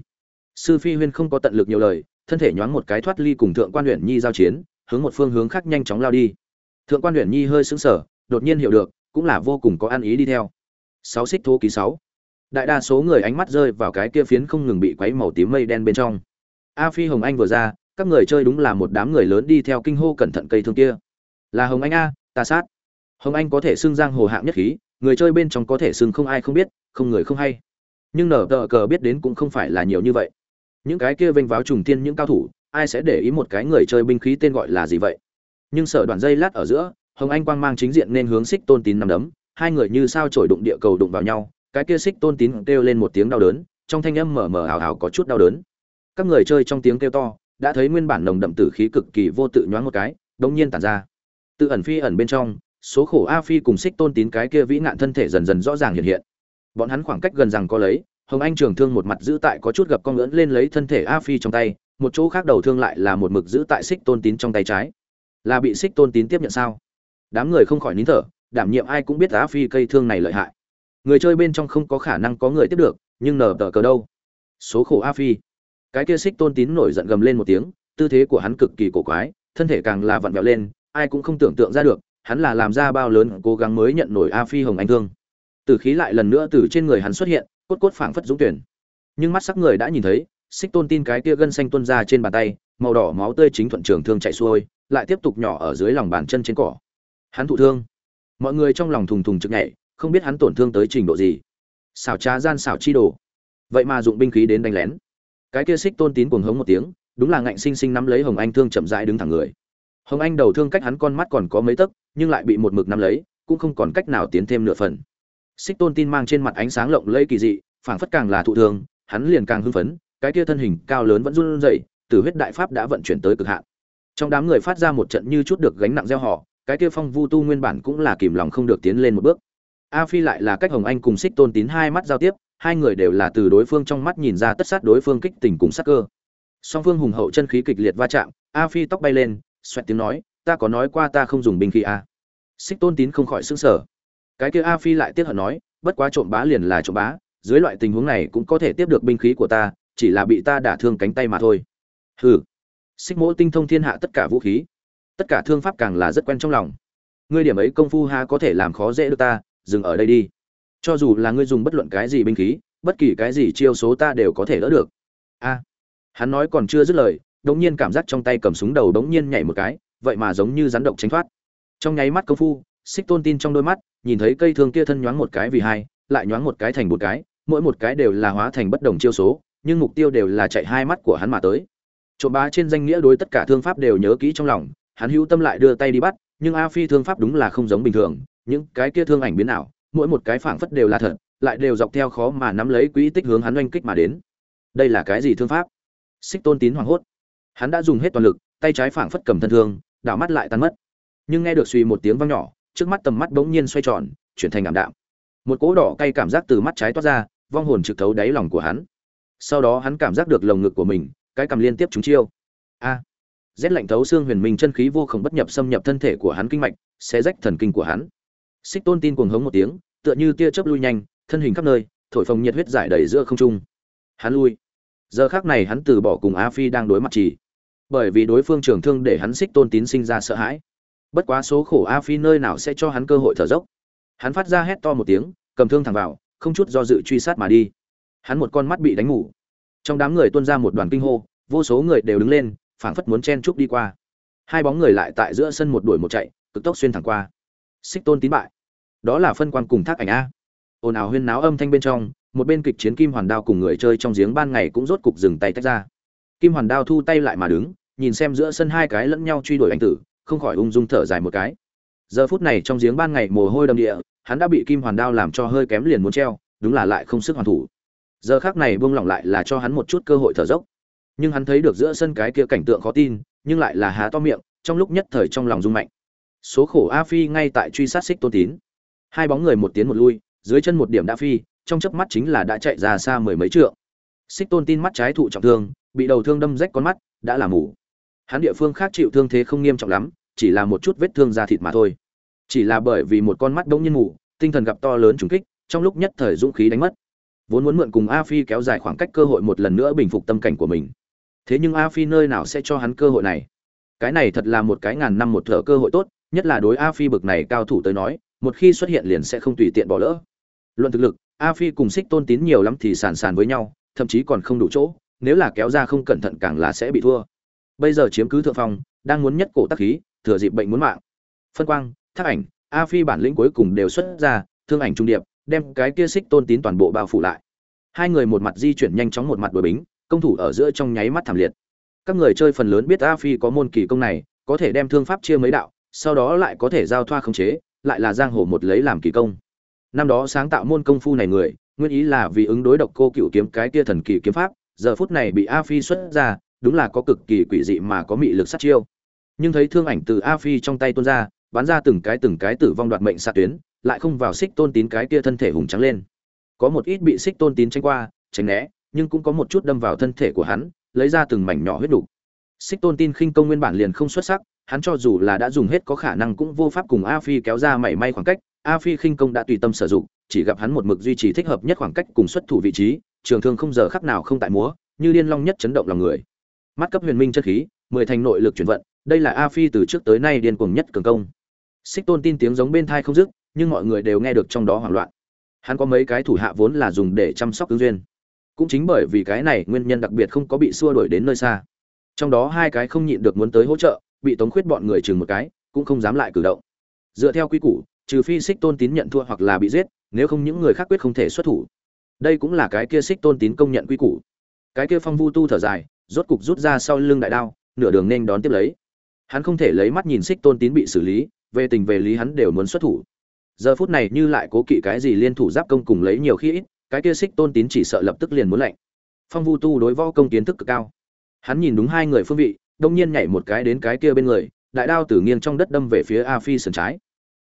A: Sư phi huyên không có tận lực nhiều lời, thân thể nhoáng một cái thoát ly cùng thượng quan huyện nhi giao chiến hướng một phương hướng khác nhanh chóng lao đi. Thượng quan huyện nhi hơi sững sờ, đột nhiên hiểu được, cũng là vô cùng có ăn ý đi theo. Sáu xích thô ký sáu. Đại đa số người ánh mắt rơi vào cái kia phiến không ngừng bị quấy màu tím mây đen bên trong. A phi hồng anh vừa ra, các người chơi đúng là một đám người lớn đi theo kinh hô cẩn thận cây thương kia. Là hồng anh a, ta sát. Hồng anh có thể xưng giang hồ hạng nhất khí, người chơi bên trong có thể xưng không ai không biết, không người không hay. Nhưng nở tờ cờ biết đến cũng không phải là nhiều như vậy. Những cái kia vênh váo trùng tiên những cao thủ ai sẽ để ý một cái người chơi binh khí tên gọi là gì vậy? Nhưng sở đoạn dây lát ở giữa, hồng anh quang mang chính diện nên hướng xích tôn tín nằm đấm, hai người như sao trổi đụng địa cầu đụng vào nhau, cái kia xích tôn tín kêu lên một tiếng đau đớn, trong thanh âm mờ mờ hào hào có chút đau đớn. Các người chơi trong tiếng kêu to, đã thấy nguyên bản nồng đậm tử khí cực kỳ vô tự nhoáng một cái đống nhiên tản ra. Tự ẩn phi ẩn bên trong, số khổ a phi cùng xích tôn tín cái kia vĩ nạn thân thể dần dần rõ ràng hiện hiện. Bọn hắn khoảng cách gần rằng có lấy, hồng anh trường thương một mặt giữ tại có chút gập con ngưỡng lên lấy thân thể a phi trong tay một chỗ khác đầu thương lại là một mực giữ tại xích tôn tín trong tay trái. Là bị xích tôn tín tiếp nhận sao? Đám người không khỏi nín thở, đảm nhiệm ai cũng biết giá phi cây thương này lợi hại. Người chơi bên trong không có khả năng có người tiếp được, nhưng nở tờ cờ đâu? Số khổ a phi. Cái kia xích tôn tín nổi giận gầm lên một tiếng, tư thế của hắn cực kỳ cổ quái, thân thể càng là vặn vẹo lên, ai cũng không tưởng tượng ra được, hắn là làm ra bao lớn cố gắng mới nhận nổi a phi hồng anh thương. Từ khí lại lần nữa từ trên người hắn xuất hiện, cốt cốt phảng phất dũng tuyển. Nhưng mắt sắc người đã nhìn thấy xích tôn tin cái kia gân xanh tuôn ra trên bàn tay, màu đỏ máu tươi chính thuận trường thương chạy xuôi, lại tiếp tục nhỏ ở dưới lòng bàn chân trên cỏ. Hắn thụ thương. Mọi người trong lòng thùng thùng trực nhảy, không biết hắn tổn thương tới trình độ gì. Xảo trá gian xảo chi đồ. Vậy mà dụng binh khí đến đánh lén. Cái kia xích tôn tín cuồng hống một tiếng, đúng là ngạnh sinh sinh nắm lấy hồng anh thương chậm rãi đứng thẳng người. Hồng anh đầu thương cách hắn con mắt còn có mấy tấc, nhưng lại bị một mực nắm lấy, cũng không còn cách nào tiến thêm nửa phần. Xích tôn tin mang trên mặt ánh sáng lộng lẫy kỳ dị, phảng phất càng là thụ thương, hắn liền càng hưng phấn cái kia thân hình cao lớn vẫn run rẩy tử huyết đại pháp đã vận chuyển tới cực hạn. Trong đám người phát ra một trận như chút được gánh nặng gieo họ cái kia phong vu tu nguyên bản cũng là kìm lòng không được tiến lên một bước. A phi lại là cách hồng anh cùng xích tôn tín hai mắt giao tiếp, hai người đều là từ đối phương trong mắt nhìn ra tất sát đối phương kích tình cùng sắc cơ. Song phương hùng hậu chân khí kịch liệt va chạm, a phi tóc bay lên, xoẹt tiếng nói, ta có nói qua ta không dùng binh khí a à. xích tôn tín không khỏi sững sở cái kia a phi lại tiếc hận nói, bất quá trộm bá liền là trộm bá, dưới loại tình huống này cũng có thể tiếp được binh khí của ta chỉ là bị ta đả thương cánh tay mà thôi. Hừ. Xích mỗ tinh thông thiên hạ tất cả vũ khí, tất cả thương pháp càng là rất quen trong lòng. Ngươi điểm ấy công phu ha có thể làm khó dễ được ta, dừng ở đây đi. Cho dù là ngươi dùng bất luận cái gì binh khí, bất kỳ cái gì chiêu số ta đều có thể đỡ được. A. Hắn nói còn chưa dứt lời, đống nhiên cảm giác trong tay cầm súng đầu đống nhiên nhảy một cái, vậy mà giống như rắn độc tránh thoát. Trong nháy mắt công phu, xích tôn tin trong đôi mắt, nhìn thấy cây thương kia thân nhoáng một cái vì hai, lại nhoáng một cái thành một cái, mỗi một cái đều là hóa thành bất đồng chiêu số nhưng mục tiêu đều là chạy hai mắt của hắn mà tới. Trộm bá trên danh nghĩa đối tất cả thương pháp đều nhớ kỹ trong lòng, hắn hữu tâm lại đưa tay đi bắt, nhưng a phi thương pháp đúng là không giống bình thường, những cái kia thương ảnh biến ảo, mỗi một cái phảng phất đều là thật, lại đều dọc theo khó mà nắm lấy quỹ tích hướng hắn oanh kích mà đến. Đây là cái gì thương pháp? Xích tôn tín hoảng hốt. Hắn đã dùng hết toàn lực, tay trái phảng phất cầm thân thương, đảo mắt lại tan mất. Nhưng nghe được suy một tiếng vang nhỏ, trước mắt tầm mắt bỗng nhiên xoay tròn, chuyển thành ảm đạm. Một cỗ đỏ cay cảm giác từ mắt trái toát ra, vong hồn trực thấu đáy lòng của hắn sau đó hắn cảm giác được lồng ngực của mình, cái cầm liên tiếp trúng chiêu. A. Rét lạnh thấu xương huyền minh chân khí vô khổng bất nhập xâm nhập thân thể của hắn kinh mạch sẽ rách thần kinh của hắn. Xích tôn tin cuồng hống một tiếng, tựa như tia chớp lui nhanh, thân hình khắp nơi, thổi phồng nhiệt huyết giải đầy giữa không trung. Hắn lui. Giờ khác này hắn từ bỏ cùng a phi đang đối mặt chỉ. Bởi vì đối phương trường thương để hắn xích tôn tín sinh ra sợ hãi. Bất quá số khổ a phi nơi nào sẽ cho hắn cơ hội thở dốc. Hắn phát ra hét to một tiếng, cầm thương thẳng vào, không chút do dự truy sát mà đi hắn một con mắt bị đánh ngủ. Trong đám người tuôn ra một đoàn kinh hô, vô số người đều đứng lên, phảng phất muốn chen chúc đi qua. Hai bóng người lại tại giữa sân một đuổi một chạy, cực tốc xuyên thẳng qua. Xích tôn tín bại. Đó là phân quan cùng thác ảnh a. Ồn ào huyên náo âm thanh bên trong, một bên kịch chiến kim hoàn đao cùng người chơi trong giếng ban ngày cũng rốt cục dừng tay tách ra. Kim hoàn đao thu tay lại mà đứng, nhìn xem giữa sân hai cái lẫn nhau truy đuổi anh tử, không khỏi ung dung thở dài một cái. Giờ phút này trong giếng ban ngày mồ hôi đầm địa, hắn đã bị kim hoàn đao làm cho hơi kém liền muốn treo, đúng là lại không sức hoàn thủ giờ khác này buông lỏng lại là cho hắn một chút cơ hội thở dốc. Nhưng hắn thấy được giữa sân cái kia cảnh tượng khó tin, nhưng lại là há to miệng, trong lúc nhất thời trong lòng rung mạnh. Số khổ a phi ngay tại truy sát xích tôn tín. Hai bóng người một tiến một lui, dưới chân một điểm đã phi, trong chớp mắt chính là đã chạy ra xa mười mấy trượng. Xích tôn tin mắt trái thụ trọng thương, bị đầu thương đâm rách con mắt, đã là mù. Hắn địa phương khác chịu thương thế không nghiêm trọng lắm, chỉ là một chút vết thương da thịt mà thôi. Chỉ là bởi vì một con mắt bỗng nhiên mù, tinh thần gặp to lớn trùng kích, trong lúc nhất thời dũng khí đánh mất vốn muốn mượn cùng a phi kéo dài khoảng cách cơ hội một lần nữa bình phục tâm cảnh của mình. Thế nhưng a phi nơi nào sẽ cho hắn cơ hội này? Cái này thật là một cái ngàn năm một thở cơ hội tốt, nhất là đối a phi bực này cao thủ tới nói, một khi xuất hiện liền sẽ không tùy tiện bỏ lỡ. Luận thực lực, a phi cùng xích tôn tín nhiều lắm thì sàn sàn với nhau, thậm chí còn không đủ chỗ, nếu là kéo ra không cẩn thận càng là sẽ bị thua. Bây giờ chiếm cứ thượng phong, đang muốn nhất cổ tác khí, thừa dịp bệnh muốn mạng. Phân quang, thác ảnh, a phi bản lĩnh cuối cùng đều xuất ra, thương ảnh trung điệp đem cái kia xích tôn tín toàn bộ bao phủ lại. Hai người một mặt di chuyển nhanh chóng một mặt đuổi bính, công thủ ở giữa trong nháy mắt thảm liệt. Các người chơi phần lớn biết a phi có môn kỳ công này, có thể đem thương pháp chia mấy đạo, sau đó lại có thể giao thoa khống chế, lại là giang hồ một lấy làm kỳ công. Năm đó sáng tạo môn công phu này người, nguyên ý là vì ứng đối độc cô cựu kiếm cái kia thần kỳ kiếm pháp, giờ phút này bị a phi xuất ra, đúng là có cực kỳ quỷ dị mà có mị lực sát chiêu. Nhưng thấy thương ảnh từ a phi trong tay tuôn ra, bắn ra từng cái từng cái tử vong đoạt mệnh xạ tuyến lại không vào xích tôn tín cái kia thân thể hùng trắng lên. Có một ít bị xích tôn tín tranh qua, tránh né, nhưng cũng có một chút đâm vào thân thể của hắn, lấy ra từng mảnh nhỏ huyết đủ. xích tôn tin khinh công nguyên bản liền không xuất sắc, hắn cho dù là đã dùng hết có khả năng cũng vô pháp cùng a phi kéo ra mảy may khoảng cách, a phi khinh công đã tùy tâm sử dụng, chỉ gặp hắn một mực duy trì thích hợp nhất khoảng cách cùng xuất thủ vị trí, trường thương không giờ khắc nào không tại múa, như liên long nhất chấn động lòng người. Mắt cấp huyền minh chất khí, mười thành nội lực chuyển vận, đây là a phi từ trước tới nay điên cuồng nhất cường công. Xích tôn tin tiếng giống bên thai không dứt nhưng mọi người đều nghe được trong đó hoảng loạn. Hắn có mấy cái thủ hạ vốn là dùng để chăm sóc ứng duyên. Cũng chính bởi vì cái này nguyên nhân đặc biệt không có bị xua đuổi đến nơi xa. Trong đó hai cái không nhịn được muốn tới hỗ trợ, bị tống khuyết bọn người chừng một cái, cũng không dám lại cử động. Dựa theo quy củ, trừ phi xích tôn tín nhận thua hoặc là bị giết, nếu không những người khác quyết không thể xuất thủ. Đây cũng là cái kia xích tôn tín công nhận quy củ. Cái kia phong vu tu thở dài, rốt cục rút ra sau lưng đại đao, nửa đường nên đón tiếp lấy. Hắn không thể lấy mắt nhìn xích tôn tín bị xử lý, về tình về lý hắn đều muốn xuất thủ giờ phút này như lại cố kỵ cái gì liên thủ giáp công cùng lấy nhiều khi ít, cái kia xích tôn tín chỉ sợ lập tức liền muốn lạnh. Phong vu tu đối võ công kiến thức cực cao. Hắn nhìn đúng hai người phương vị, đông nhiên nhảy một cái đến cái kia bên người, đại đao tử nghiêng trong đất đâm về phía a phi sườn trái.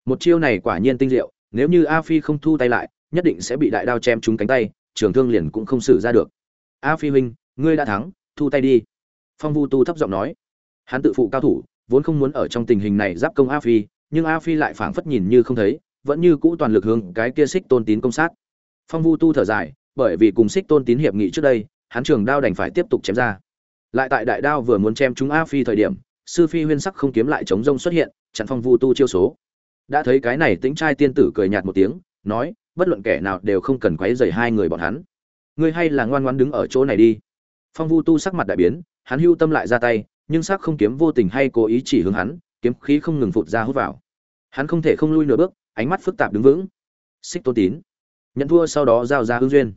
A: Một chiêu này quả nhiên tinh diệu, nếu như a phi không thu tay lại, nhất định sẽ bị đại đao chém trúng cánh tay, trường thương liền cũng không xử ra được. A phi huynh, ngươi đã thắng, thu tay đi. Phong vu tu thấp giọng nói. Hắn tự phụ cao thủ, vốn không muốn ở trong tình hình này giáp công a phi, nhưng a phi lại phảng phất nhìn như không thấy vẫn như cũ toàn lực hướng cái kia xích tôn tín công sát. Phong vu tu thở dài, bởi vì cùng xích tôn tín hiệp nghị trước đây, hắn trường đao đành phải tiếp tục chém ra. Lại tại đại đao vừa muốn chém chúng a phi thời điểm, sư phi huyên sắc không kiếm lại chống rông xuất hiện, chặn phong vu tu chiêu số. Đã thấy cái này tính trai tiên tử cười nhạt một tiếng, nói, bất luận kẻ nào đều không cần quấy rầy hai người bọn hắn. Ngươi hay là ngoan ngoãn đứng ở chỗ này đi. Phong vu tu sắc mặt đại biến, hắn hưu tâm lại ra tay, nhưng sắc không kiếm vô tình hay cố ý chỉ hướng hắn, kiếm khí không ngừng phụt ra hút vào. Hắn không thể không lui nửa bước ánh mắt phức tạp đứng vững. Xích tôn tín, nhận thua sau đó giao ra hương duyên.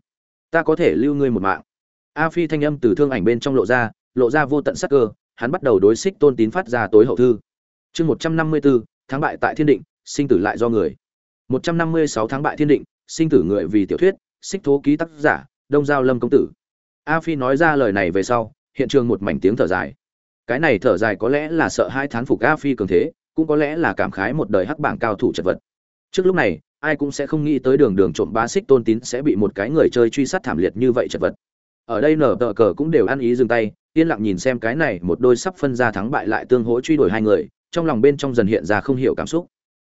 A: Ta có thể lưu ngươi một mạng. A phi thanh âm từ thương ảnh bên trong lộ ra lộ ra vô tận sắc cơ, hắn bắt đầu đối xích tôn tín phát ra tối hậu thư. Chương một trăm năm mươi bốn tháng bại tại thiên định, sinh tử lại do người. Một trăm năm mươi sáu tháng bại thiên định, sinh tử người vì tiểu thuyết, xích thố ký tác giả, đông giao lâm công tử. A phi nói ra lời này về sau, hiện trường một mảnh tiếng thở dài. Cái này thở dài có lẽ là sợ hai thán phục a phi cường thế, cũng có lẽ là cảm khái một đời hắc bảng cao thủ chật vật trước lúc này, ai cũng sẽ không nghĩ tới đường đường trộm bá xích tôn tín sẽ bị một cái người chơi truy sát thảm liệt như vậy chật vật. Ở đây nở tờ cờ cũng đều ăn ý dừng tay, yên lặng nhìn xem cái này một đôi sắp phân ra thắng bại lại tương hỗ truy đuổi hai người, trong lòng bên trong dần hiện ra không hiểu cảm xúc.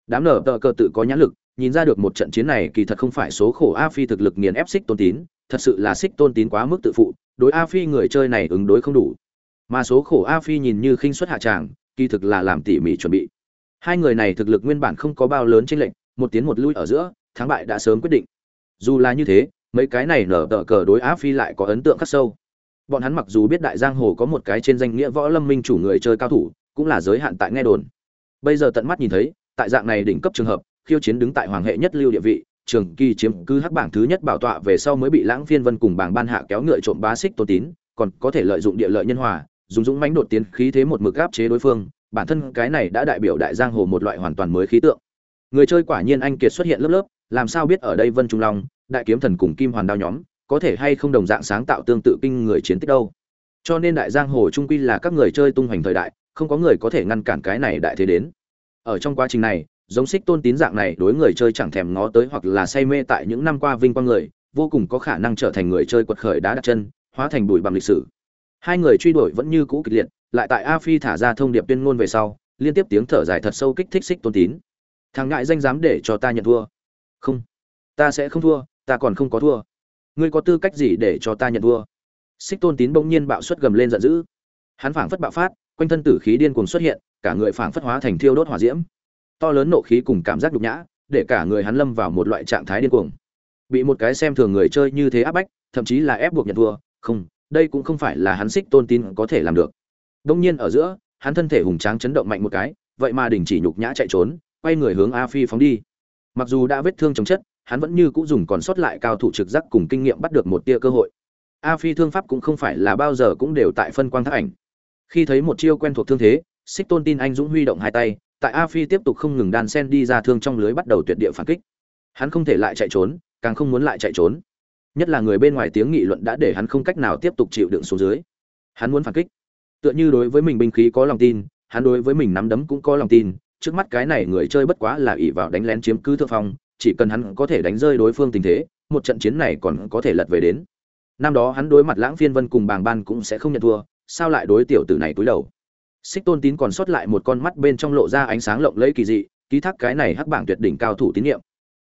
A: Đám nở tờ cờ tự có nhãn lực, nhìn ra được một trận chiến này kỳ thật không phải số khổ a phi thực lực nghiền ép xích tôn tín, thật sự là xích tôn tín quá mức tự phụ, đối a phi người chơi này ứng đối không đủ. Mà số khổ a phi nhìn như khinh suất hạ tràng, kỳ thực là làm tỉ mỉ chuẩn bị. Hai người này thực lực nguyên bản không có bao lớn trên lệnh một tiến một lui ở giữa, thắng bại đã sớm quyết định. Dù là như thế, mấy cái này nở tờ cờ đối Á phi lại có ấn tượng khắc sâu. Bọn hắn mặc dù biết đại giang hồ có một cái trên danh nghĩa võ lâm minh chủ người chơi cao thủ, cũng là giới hạn tại nghe đồn. Bây giờ tận mắt nhìn thấy, tại dạng này đỉnh cấp trường hợp, khiêu chiến đứng tại hoàng hệ nhất lưu địa vị, trường kỳ chiếm cứ hắc bảng thứ nhất bảo tọa về sau mới bị lãng phiên vân cùng bảng ban hạ kéo ngựa trộm bá xích tô tín, còn có thể lợi dụng địa lợi nhân hòa, dùng dũng mãnh đột tiến khí thế một mực áp chế đối phương, bản thân cái này đã đại biểu đại giang hồ một loại hoàn toàn mới khí tượng người chơi quả nhiên anh kiệt xuất hiện lớp lớp, làm sao biết ở đây vân trung long, đại kiếm thần cùng kim hoàn đao nhóm, có thể hay không đồng dạng sáng tạo tương tự kinh người chiến tích đâu? Cho nên đại giang hồ trung quy là các người chơi tung hoành thời đại, không có người có thể ngăn cản cái này đại thế đến. Ở trong quá trình này, giống xích tôn tín dạng này đối người chơi chẳng thèm ngó tới hoặc là say mê tại những năm qua vinh quang người, vô cùng có khả năng trở thành người chơi quật khởi đá đặt chân, hóa thành bụi bằng lịch sử. Hai người truy đuổi vẫn như cũ kịch liệt, lại tại a phi thả ra thông điệp tuyên ngôn về sau, liên tiếp tiếng thở dài thật sâu kích thích xích tôn tín thằng ngại danh dám để cho ta nhận thua. Không. Ta sẽ không thua, ta còn không có thua. Ngươi có tư cách gì để cho ta nhận thua? Xích tôn tín bỗng nhiên bạo suất gầm lên giận dữ. Hắn phảng phất bạo phát, quanh thân tử khí điên cuồng xuất hiện, cả người phảng phất hóa thành thiêu đốt hỏa diễm. To lớn nộ khí cùng cảm giác nhục nhã, để cả người hắn lâm vào một loại trạng thái điên cuồng. Bị một cái xem thường người chơi như thế áp bách, thậm chí là ép buộc nhận thua, không, đây cũng không phải là hắn xích tôn tín có thể làm được. Đông nhiên ở giữa, hắn thân thể hùng tráng chấn động mạnh một cái, vậy mà đình chỉ nhục nhã chạy trốn quay người hướng a phi phóng đi. Mặc dù đã vết thương chống chất, hắn vẫn như cũ dùng còn sót lại cao thủ trực giác cùng kinh nghiệm bắt được một tia cơ hội. A phi thương pháp cũng không phải là bao giờ cũng đều tại phân quang thác ảnh. Khi thấy một chiêu quen thuộc thương thế xích tôn tin anh dũng huy động hai tay, tại a phi tiếp tục không ngừng đan sen đi ra thương trong lưới bắt đầu tuyệt địa phản kích. Hắn không thể lại chạy trốn, càng không muốn lại chạy trốn. Nhất là người bên ngoài tiếng nghị luận đã để hắn không cách nào tiếp tục chịu đựng xuống dưới. Hắn muốn phản kích. Tựa như đối với mình binh khí có lòng tin, hắn đối với mình nắm đấm cũng có lòng tin trước mắt cái này người chơi bất quá là ỷ vào đánh lén chiếm cứ thượng phong, chỉ cần hắn có thể đánh rơi đối phương tình thế, một trận chiến này còn có thể lật về đến. Năm đó hắn đối mặt lãng phiên vân cùng bàng ban cũng sẽ không nhận thua, sao lại đối tiểu tử này túi đầu? Xích tôn tín còn sót lại một con mắt bên trong lộ ra ánh sáng lộng lẫy kỳ dị, ký thác cái này hắc bảng tuyệt đỉnh cao thủ tín nhiệm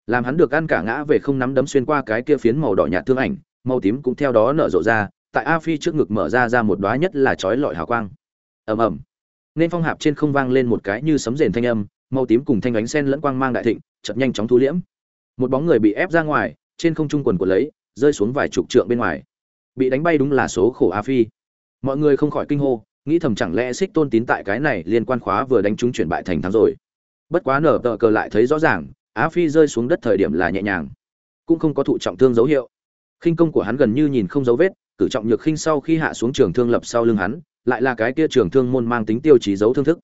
A: làm hắn được ăn cả ngã về không nắm đấm xuyên qua cái kia phiến màu đỏ nhạt thương ảnh, màu tím cũng theo đó nở rộ ra, tại a phi trước ngực mở ra ra một đóa nhất là chói lọi hào quang. Ầm ầm nên phong hạp trên không vang lên một cái như sấm rền thanh âm, màu tím cùng thanh ánh sen lẫn quang mang đại thịnh chật nhanh chóng thu liễm. Một bóng người bị ép ra ngoài, trên không trung quần của lấy, rơi xuống vài chục trượng bên ngoài. Bị đánh bay đúng là số khổ a phi. Mọi người không khỏi kinh hô, nghĩ thầm chẳng lẽ xích tôn tín tại cái này liên quan khóa vừa đánh chúng chuyển bại thành thắng rồi. Bất quá nở tờ cờ lại thấy rõ ràng á phi rơi xuống đất thời điểm là nhẹ nhàng. Cũng không có thụ trọng thương dấu hiệu. Khinh công của hắn gần như nhìn không dấu vết, cử trọng nhược khinh sau khi hạ xuống trường thương lập sau lưng hắn lại là cái kia trường thương môn mang tính tiêu chí dấu thương thức.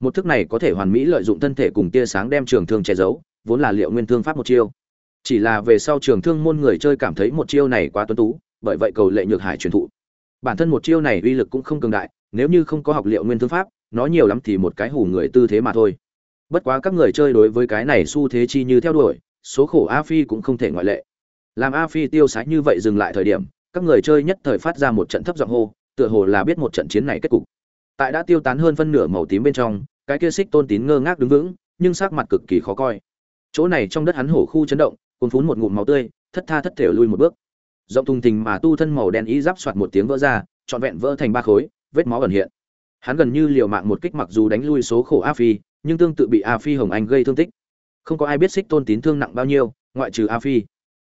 A: Một thức này có thể hoàn mỹ lợi dụng thân thể cùng tia sáng đem trường thương che giấu, vốn là liệu nguyên thương pháp một chiêu. Chỉ là về sau trường thương môn người chơi cảm thấy một chiêu này quá tuấn tú, bởi vậy cầu lệ nhược hải truyền thụ. Bản thân một chiêu này uy lực cũng không cường đại, nếu như không có học liệu nguyên thương pháp, nó nhiều lắm thì một cái hủ người tư thế mà thôi. Bất quá các người chơi đối với cái này xu thế chi như theo đuổi, số khổ a phi cũng không thể ngoại lệ. Làm a phi tiêu sái như vậy dừng lại thời điểm, các người chơi nhất thời phát ra một trận thấp giọng hô tựa hồ là biết một trận chiến này kết cục. Tại đã tiêu tán hơn phân nửa màu tím bên trong, cái kia xích tôn tín ngơ ngác đứng vững, nhưng sắc mặt cực kỳ khó coi. Chỗ này trong đất hắn hổ khu chấn động, cuốn phún một ngụm máu tươi, thất tha thất thể lui một bước. Rộng thùng thình mà tu thân màu đen ý giáp soạt một tiếng vỡ ra, trọn vẹn vỡ thành ba khối, vết máu ẩn hiện. Hắn gần như liều mạng một kích mặc dù đánh lui số khổ a phi, nhưng tương tự bị a phi hồng anh gây thương tích. Không có ai biết xích tôn tín thương nặng bao nhiêu, ngoại trừ a phi.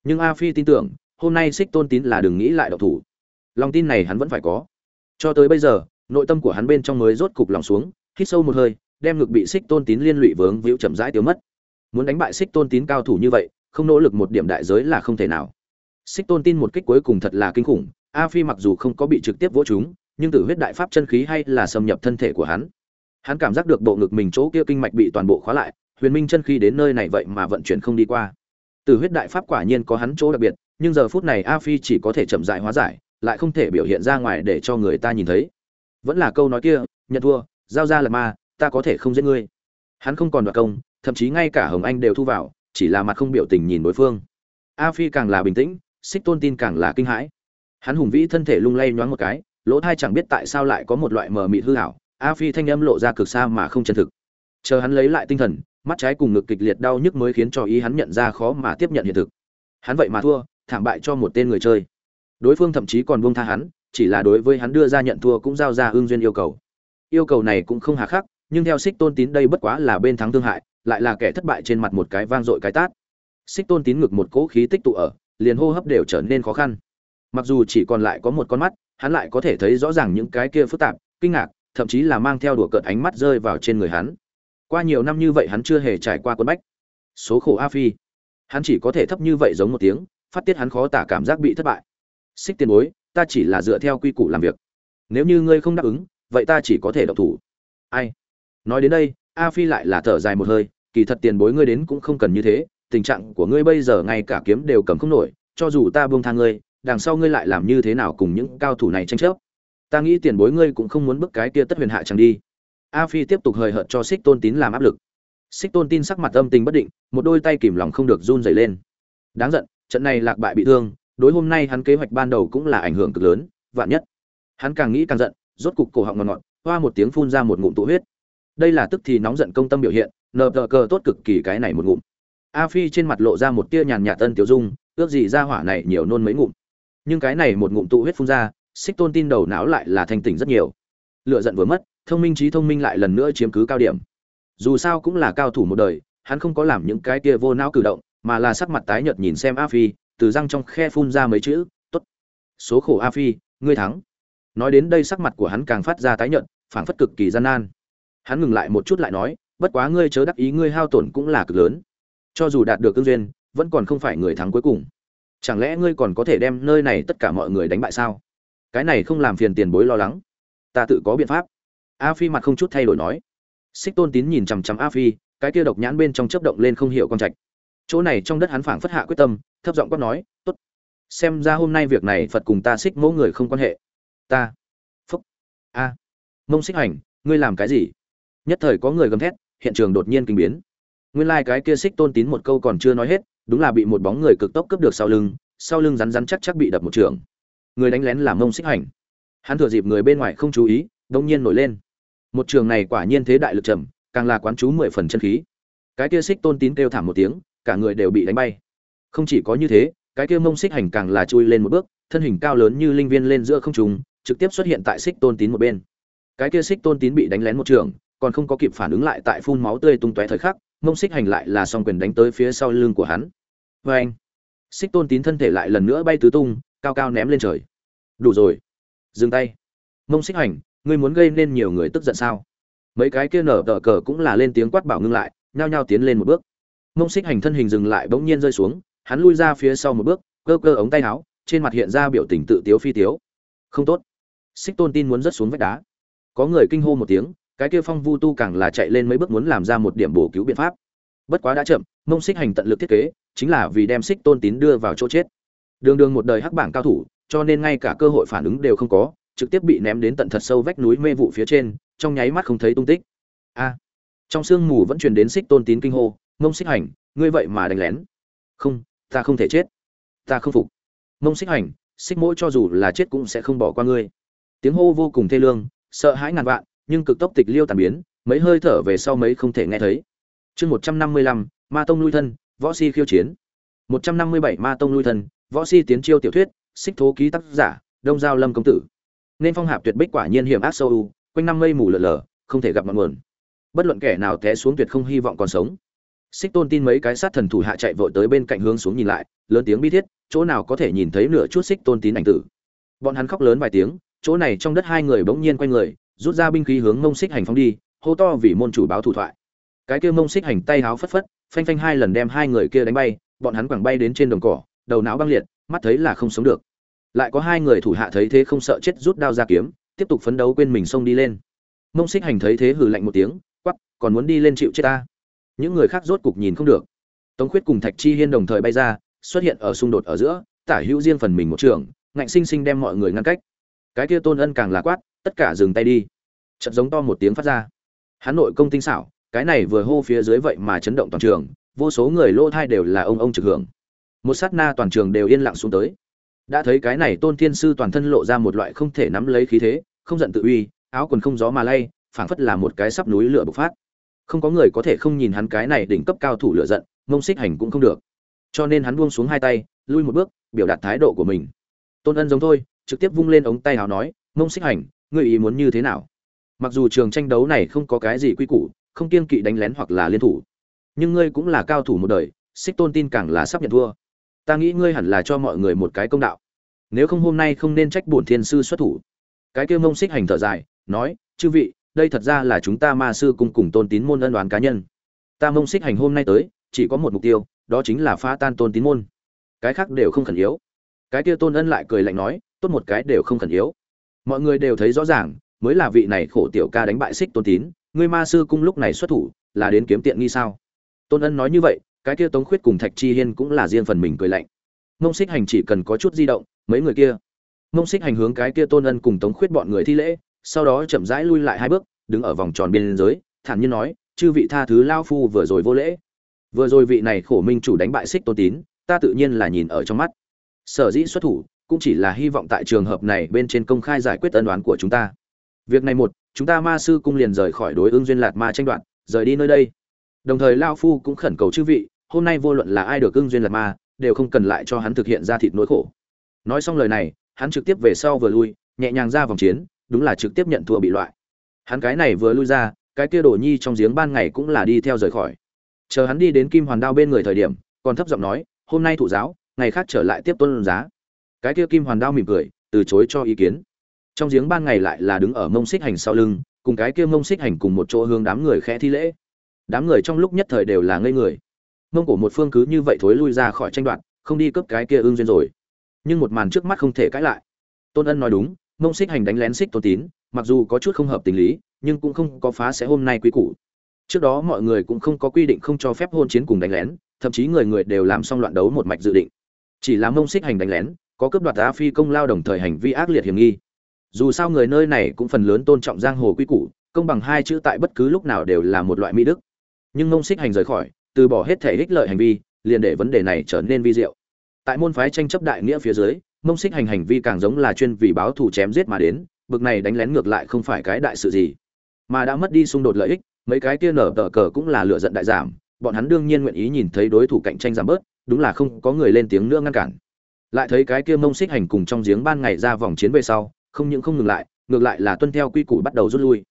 A: Nhưng a phi tin tưởng, hôm nay xích tôn tín là đừng nghĩ lại độc thủ. Lòng tin này hắn vẫn phải có cho tới bây giờ, nội tâm của hắn bên trong mới rốt cục lòng xuống, hít sâu một hơi, đem ngực bị xích tôn tín liên lụy vướng víu chậm rãi tiêu mất. Muốn đánh bại xích tôn tín cao thủ như vậy, không nỗ lực một điểm đại giới là không thể nào. Xích tôn tin một kích cuối cùng thật là kinh khủng, a phi mặc dù không có bị trực tiếp vỗ chúng nhưng tử huyết đại pháp chân khí hay là xâm nhập thân thể của hắn. Hắn cảm giác được bộ ngực mình chỗ kia kinh mạch bị toàn bộ khóa lại, huyền minh chân khí đến nơi này vậy mà vận chuyển không đi qua. Tử huyết đại pháp quả nhiên có hắn chỗ đặc biệt, nhưng giờ phút này a phi chỉ có thể chậm dại hóa giải lại không thể biểu hiện ra ngoài để cho người ta nhìn thấy. Vẫn là câu nói kia, nhận thua, giao ra là ma, ta có thể không giết ngươi. Hắn không còn đoạt công, thậm chí ngay cả hồng anh đều thu vào, chỉ là mặt không biểu tình nhìn đối phương. A phi càng là bình tĩnh, xích tôn tin càng là kinh hãi. Hắn hùng vĩ thân thể lung lay nhoáng một cái, lỗ thai chẳng biết tại sao lại có một loại mờ mịt hư hảo a phi thanh âm lộ ra cực xa mà không chân thực. Chờ hắn lấy lại tinh thần, mắt trái cùng ngực kịch liệt đau nhức mới khiến cho ý hắn nhận ra khó mà tiếp nhận hiện thực. Hắn vậy mà thua, thảm bại cho một tên người chơi đối phương thậm chí còn buông tha hắn, chỉ là đối với hắn đưa ra nhận thua cũng giao ra ương duyên yêu cầu. Yêu cầu này cũng không hà khắc, nhưng theo xích tôn tín đây bất quá là bên thắng thương hại, lại là kẻ thất bại trên mặt một cái vang dội cái tát. Xích tôn tín ngực một cỗ khí tích tụ ở, liền hô hấp đều trở nên khó khăn. Mặc dù chỉ còn lại có một con mắt, hắn lại có thể thấy rõ ràng những cái kia phức tạp, kinh ngạc, thậm chí là mang theo đùa cợt ánh mắt rơi vào trên người hắn. Qua nhiều năm như vậy hắn chưa hề trải qua quân bách. Số khổ a phi. Hắn chỉ có thể thấp như vậy giống một tiếng, phát tiết hắn khó tả cảm giác bị thất bại xích tiền bối, ta chỉ là dựa theo quy củ làm việc. Nếu như ngươi không đáp ứng, vậy ta chỉ có thể độc thủ. Ai? Nói đến đây, a phi lại là thở dài một hơi, kỳ thật tiền bối ngươi đến cũng không cần như thế, tình trạng của ngươi bây giờ ngay cả kiếm đều cầm không nổi, cho dù ta buông tha ngươi, đằng sau ngươi lại làm như thế nào cùng những cao thủ này tranh chấp? Ta nghĩ tiền bối ngươi cũng không muốn bức cái kia tất huyền hạ chẳng đi. A phi tiếp tục hời hợt cho xích tôn tín làm áp lực. Xích tôn tin sắc mặt âm tình bất định, một đôi tay kìm lòng không được run rẩy lên. Đáng giận, trận này lạc bại bị thương đối hôm nay hắn kế hoạch ban đầu cũng là ảnh hưởng cực lớn, vạn nhất. Hắn càng nghĩ càng giận, rốt cục cổ họng ngọt ngọt, hoa một tiếng phun ra một ngụm tụ huyết. Đây là tức thì nóng giận công tâm biểu hiện nờ tờ cờ tốt cực kỳ cái này một ngụm. A phi trên mặt lộ ra một tia nhàn nhạt tân tiểu dung, ước gì ra hỏa này nhiều nôn mấy ngụm. Nhưng cái này một ngụm tụ huyết phun ra, xích tôn tin đầu não lại là thanh tỉnh rất nhiều. Lựa giận vừa mất, thông minh trí thông minh lại lần nữa chiếm cứ cao điểm. Dù sao cũng là cao thủ một đời, hắn không có làm những cái kia vô não cử động, mà là sắc mặt tái nhợt nhìn xem a phi từ răng trong khe phun ra mấy chữ, tốt. Số khổ a phi, ngươi thắng. Nói đến đây sắc mặt của hắn càng phát ra tái nhợt, phảng phất cực kỳ gian nan. Hắn ngừng lại một chút lại nói, bất quá ngươi chớ đắc ý, ngươi hao tổn cũng là cực lớn. Cho dù đạt được cương duyên, vẫn còn không phải người thắng cuối cùng. Chẳng lẽ ngươi còn có thể đem nơi này tất cả mọi người đánh bại sao? Cái này không làm phiền tiền bối lo lắng. Ta tự có biện pháp. A phi mặt không chút thay đổi nói. Xích tôn tín nhìn chằm chằm a phi, cái kia độc nhãn bên trong chớp động lên không hiểu con trạch chỗ này trong đất hắn phảng phất hạ quyết tâm, thấp giọng quát nói, tốt. Xem ra hôm nay việc này phật cùng ta xích mẫu người không quan hệ. Ta. Phúc. A. Mông xích hành, ngươi làm cái gì? Nhất thời có người gầm thét, hiện trường đột nhiên kinh biến. Nguyên lai cái kia xích tôn tín một câu còn chưa nói hết, đúng là bị một bóng người cực tốc cướp được sau lưng sau lưng rắn rắn chắc chắc bị đập một trường. Người đánh lén làm mông xích hành. Hắn thừa dịp người bên ngoài không chú ý đông nhiên nổi lên. Một trường này quả nhiên thế đại lực trầm, càng là quán chú mười phần chân khí. Cái kia xích tôn tín kêu thảm một tiếng cả người đều bị đánh bay. Không chỉ có như thế, cái kia mông xích hành càng là chui lên một bước, thân hình cao lớn như linh viên lên giữa không trung, trực tiếp xuất hiện tại xích tôn tín một bên. Cái kia xích tôn tín bị đánh lén một trường, còn không có kịp phản ứng lại tại phun máu tươi tung tóe thời khắc, mông xích hành lại là song quyền đánh tới phía sau lưng của hắn. Vê anh, xích tôn tín thân thể lại lần nữa bay tứ tung, cao cao ném lên trời. Đủ rồi. Dừng tay. Mông xích hành, ngươi muốn gây nên nhiều người tức giận sao? Mấy cái kia nở tờ cờ cũng là lên tiếng quát bảo ngưng lại, nhao nhao tiến lên một bước mông xích hành thân hình dừng lại bỗng nhiên rơi xuống, hắn lui ra phía sau một bước, cơ cơ ống tay áo, trên mặt hiện ra biểu tình tự tiếu phi tiếu. Không tốt. Xích tôn tin muốn rớt xuống vách đá. Có người kinh hô một tiếng, cái kia phong vu tu càng là chạy lên mấy bước muốn làm ra một điểm bổ cứu biện pháp. Bất quá đã chậm mông xích hành tận lực thiết kế, chính là vì đem xích tôn tín đưa vào chỗ chết. Đường đường một đời hắc bảng cao thủ, cho nên ngay cả cơ hội phản ứng đều không có, trực tiếp bị ném đến tận thật sâu vách núi mê vụ phía trên, trong nháy mắt không thấy tung tích. A. Trong sương mù vẫn truyền đến xích tôn tín kinh hô mông xích hành, ngươi vậy mà đánh lén. Không, ta không thể chết. Ta không phục. Mông xích hành, xích mỗi cho dù là chết cũng sẽ không bỏ qua ngươi. Tiếng hô vô cùng thê lương, sợ hãi ngàn vạn, nhưng cực tốc tịch liêu tàn biến, mấy hơi thở về sau mấy không thể nghe thấy. Chương một trăm năm mươi lăm, ma tông lui thân, võ si khiêu chiến. một trăm năm mươi bảy, ma tông lui thân, võ si tiến chiêu tiểu thuyết, xích thố ký tác giả, đông giao lâm công tử. Nên phong hạp tuyệt bích quả nhiên hiểm ác sâu u, quanh năm mây mù lờ lờ không thể gặp ngọn nguồn. Bất luận kẻ nào té xuống tuyệt không hy vọng còn sống xích tôn tin mấy cái sát thần thủ hạ chạy vội tới bên cạnh hướng xuống nhìn lại, lớn tiếng bi thiết, chỗ nào có thể nhìn thấy nửa chút xích tôn tín ảnh tử. Bọn hắn khóc lớn vài tiếng, chỗ này trong đất hai người bỗng nhiên quay người, rút ra binh khí hướng mông xích hành phóng đi, hô to vì môn chủ báo thủ thoại. Cái kia mông xích hành tay háo phất phất, phanh phanh hai lần đem hai người kia đánh bay, bọn hắn quẳng bay đến trên đồng cỏ, đầu não băng liệt, mắt thấy là không sống được. Lại có hai người thủ hạ thấy thế không sợ chết rút đao ra kiếm, tiếp tục phấn đấu quên mình xông đi lên. Mông xích hành thấy thế hừ lạnh một tiếng quắp còn muốn đi lên chịu chết ta những người khác rốt cục nhìn không được. Tống khuyết cùng thạch chi hiên đồng thời bay ra, xuất hiện ở xung đột ở giữa, tả hữu riêng phần mình một trường, ngạnh sinh sinh đem mọi người ngăn cách. Cái kia tôn ân càng là quát, tất cả dừng tay đi. Chật giống to một tiếng phát ra. Hắn nội công tinh xảo, cái này vừa hô phía dưới vậy mà chấn động toàn trường, vô số người lỗ thai đều là ông ông trực hưởng. Một sát na toàn trường đều yên lặng xuống tới. Đã thấy cái này tôn thiên sư toàn thân lộ ra một loại không thể nắm lấy khí thế, không giận tự uy, áo quần không gió mà lay, phảng phất là một cái sắp núi lửa bộc phát không có người có thể không nhìn hắn cái này đỉnh cấp cao thủ lựa giận, mông xích hành cũng không được. Cho nên hắn buông xuống hai tay, lui một bước, biểu đạt thái độ của mình. Tôn ân giống thôi, trực tiếp vung lên ống tay áo nói, mông xích hành, ngươi ý muốn như thế nào? Mặc dù trường tranh đấu này không có cái gì quy củ, không kiên kỵ đánh lén hoặc là liên thủ, nhưng ngươi cũng là cao thủ một đời, xích tôn tin càng là sắp nhận thua. Ta nghĩ ngươi hẳn là cho mọi người một cái công đạo. Nếu không hôm nay không nên trách bổn thiên sư xuất thủ. Cái kêu mông xích hành thở dài, nói, chư vị đây thật ra là chúng ta ma sư cùng cùng tôn tín môn ân đoán cá nhân. Ta mông xích hành hôm nay tới, chỉ có một mục tiêu, đó chính là phá tan tôn tín môn. Cái khác đều không khẩn yếu. Cái kia tôn ân lại cười lạnh nói, tốt một cái đều không khẩn yếu. Mọi người đều thấy rõ ràng, mới là vị này khổ tiểu ca đánh bại xích tôn tín ngươi ma sư cung lúc này xuất thủ, là đến kiếm tiện nghi sao? Tôn ân nói như vậy, cái kia tống khuyết cùng thạch chi hiên cũng là riêng phần mình cười lạnh. Mông xích hành chỉ cần có chút di động, mấy người kia. Mông xích hành hướng cái kia tôn ân cùng tống khuyết bọn người thi lễ sau đó chậm rãi lui lại hai bước, đứng ở vòng tròn biên giới, thản nhiên nói, chư vị tha thứ lao phu vừa rồi vô lễ. Vừa rồi vị này khổ minh chủ đánh bại xích tôn tín, ta tự nhiên là nhìn ở trong mắt. Sở dĩ xuất thủ, cũng chỉ là hy vọng tại trường hợp này bên trên công khai giải quyết ân đoán của chúng ta. Việc này một, chúng ta ma sư cung liền rời khỏi đối ứng duyên lạt ma tranh đoạn, rời đi nơi đây. Đồng thời lao phu cũng khẩn cầu chư vị, hôm nay vô luận là ai được ưng duyên lạt ma, đều không cần lại cho hắn thực hiện ra thịt nỗi khổ. Nói xong lời này, hắn trực tiếp về sau vừa lui, nhẹ nhàng ra vòng chiến đúng là trực tiếp nhận thua bị loại. Hắn cái này vừa lui ra, cái kia đồ nhi trong giếng ban ngày cũng là đi theo rời khỏi. Chờ hắn đi đến kim hoàn đao bên người thời điểm, còn thấp giọng nói, hôm nay thụ giáo, ngày khác trở lại tiếp tuân giá. Cái kia kim hoàn đao mỉm cười, từ chối cho ý kiến. Trong giếng ban ngày lại là đứng ở mông xích hành sau lưng, cùng cái kia mông xích hành cùng một chỗ hướng đám người khẽ thi lễ. Đám người trong lúc nhất thời đều là ngây người. Mông cổ một phương cứ như vậy thối lui ra khỏi tranh đoạt, không đi cướp cái kia ương duyên rồi. Nhưng một màn trước mắt không thể cãi lại. Tôn ân nói đúng mông xích hành đánh lén xích tôn tín, mặc dù có chút không hợp tình lý, nhưng cũng không có phá sẽ hôm nay quý củ. Trước đó mọi người cũng không có quy định không cho phép hôn chiến cùng đánh lén, thậm chí người người đều làm xong loạn đấu một mạch dự định. Chỉ là mông xích hành đánh lén, có cướp đoạt á phi công lao đồng thời hành vi ác liệt hiểm nghi. Dù sao người nơi này cũng phần lớn tôn trọng giang hồ quy củ, công bằng hai chữ tại bất cứ lúc nào đều là một loại mỹ đức. Nhưng mông xích hành rời khỏi, từ bỏ hết thể ích lợi hành vi, liền để vấn đề này trở nên vi diệu. Tại môn phái tranh chấp đại nghĩa phía dưới mông xích hành hành vi càng giống là chuyên vì báo thù chém giết mà đến, bực này đánh lén ngược lại không phải cái đại sự gì. Mà đã mất đi xung đột lợi ích, mấy cái kia nở tờ cờ cũng là lựa giận đại giảm, bọn hắn đương nhiên nguyện ý nhìn thấy đối thủ cạnh tranh giảm bớt, đúng là không có người lên tiếng nữa ngăn cản. Lại thấy cái kia mông xích hành cùng trong giếng ban ngày ra vòng chiến về sau, không những không ngừng lại, ngược lại là tuân theo quy củ bắt đầu rút lui.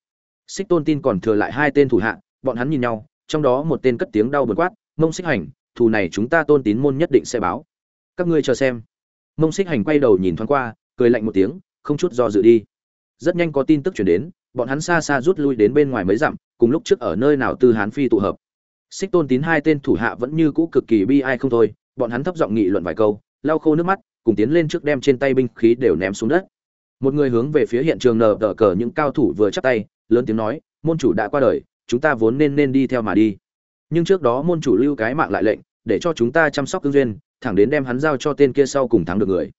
A: Xích tôn tin còn thừa lại hai tên thủ hạ, bọn hắn nhìn nhau, trong đó một tên cất tiếng đau bật quát, mông xích hành, thù này chúng ta tôn tín môn nhất định sẽ báo. Các ngươi chờ xem mông xích hành quay đầu nhìn thoáng qua, cười lạnh một tiếng, không chút do dự đi. Rất nhanh có tin tức chuyển đến, bọn hắn xa xa rút lui đến bên ngoài mấy dặm, cùng lúc trước ở nơi nào tư hán phi tụ hợp. Xích tôn tín hai tên thủ hạ vẫn như cũ cực kỳ bi ai không thôi, bọn hắn thấp giọng nghị luận vài câu, lau khô nước mắt, cùng tiến lên trước đem trên tay binh khí đều ném xuống đất. Một người hướng về phía hiện trường nở đỡ cờ những cao thủ vừa chắp tay, lớn tiếng nói, môn chủ đã qua đời, chúng ta vốn nên nên đi theo mà đi. Nhưng trước đó môn chủ lưu cái mạng lại lệnh, để cho chúng ta chăm sóc cương duyên thẳng đến đem hắn giao cho tên kia sau cùng thắng được người.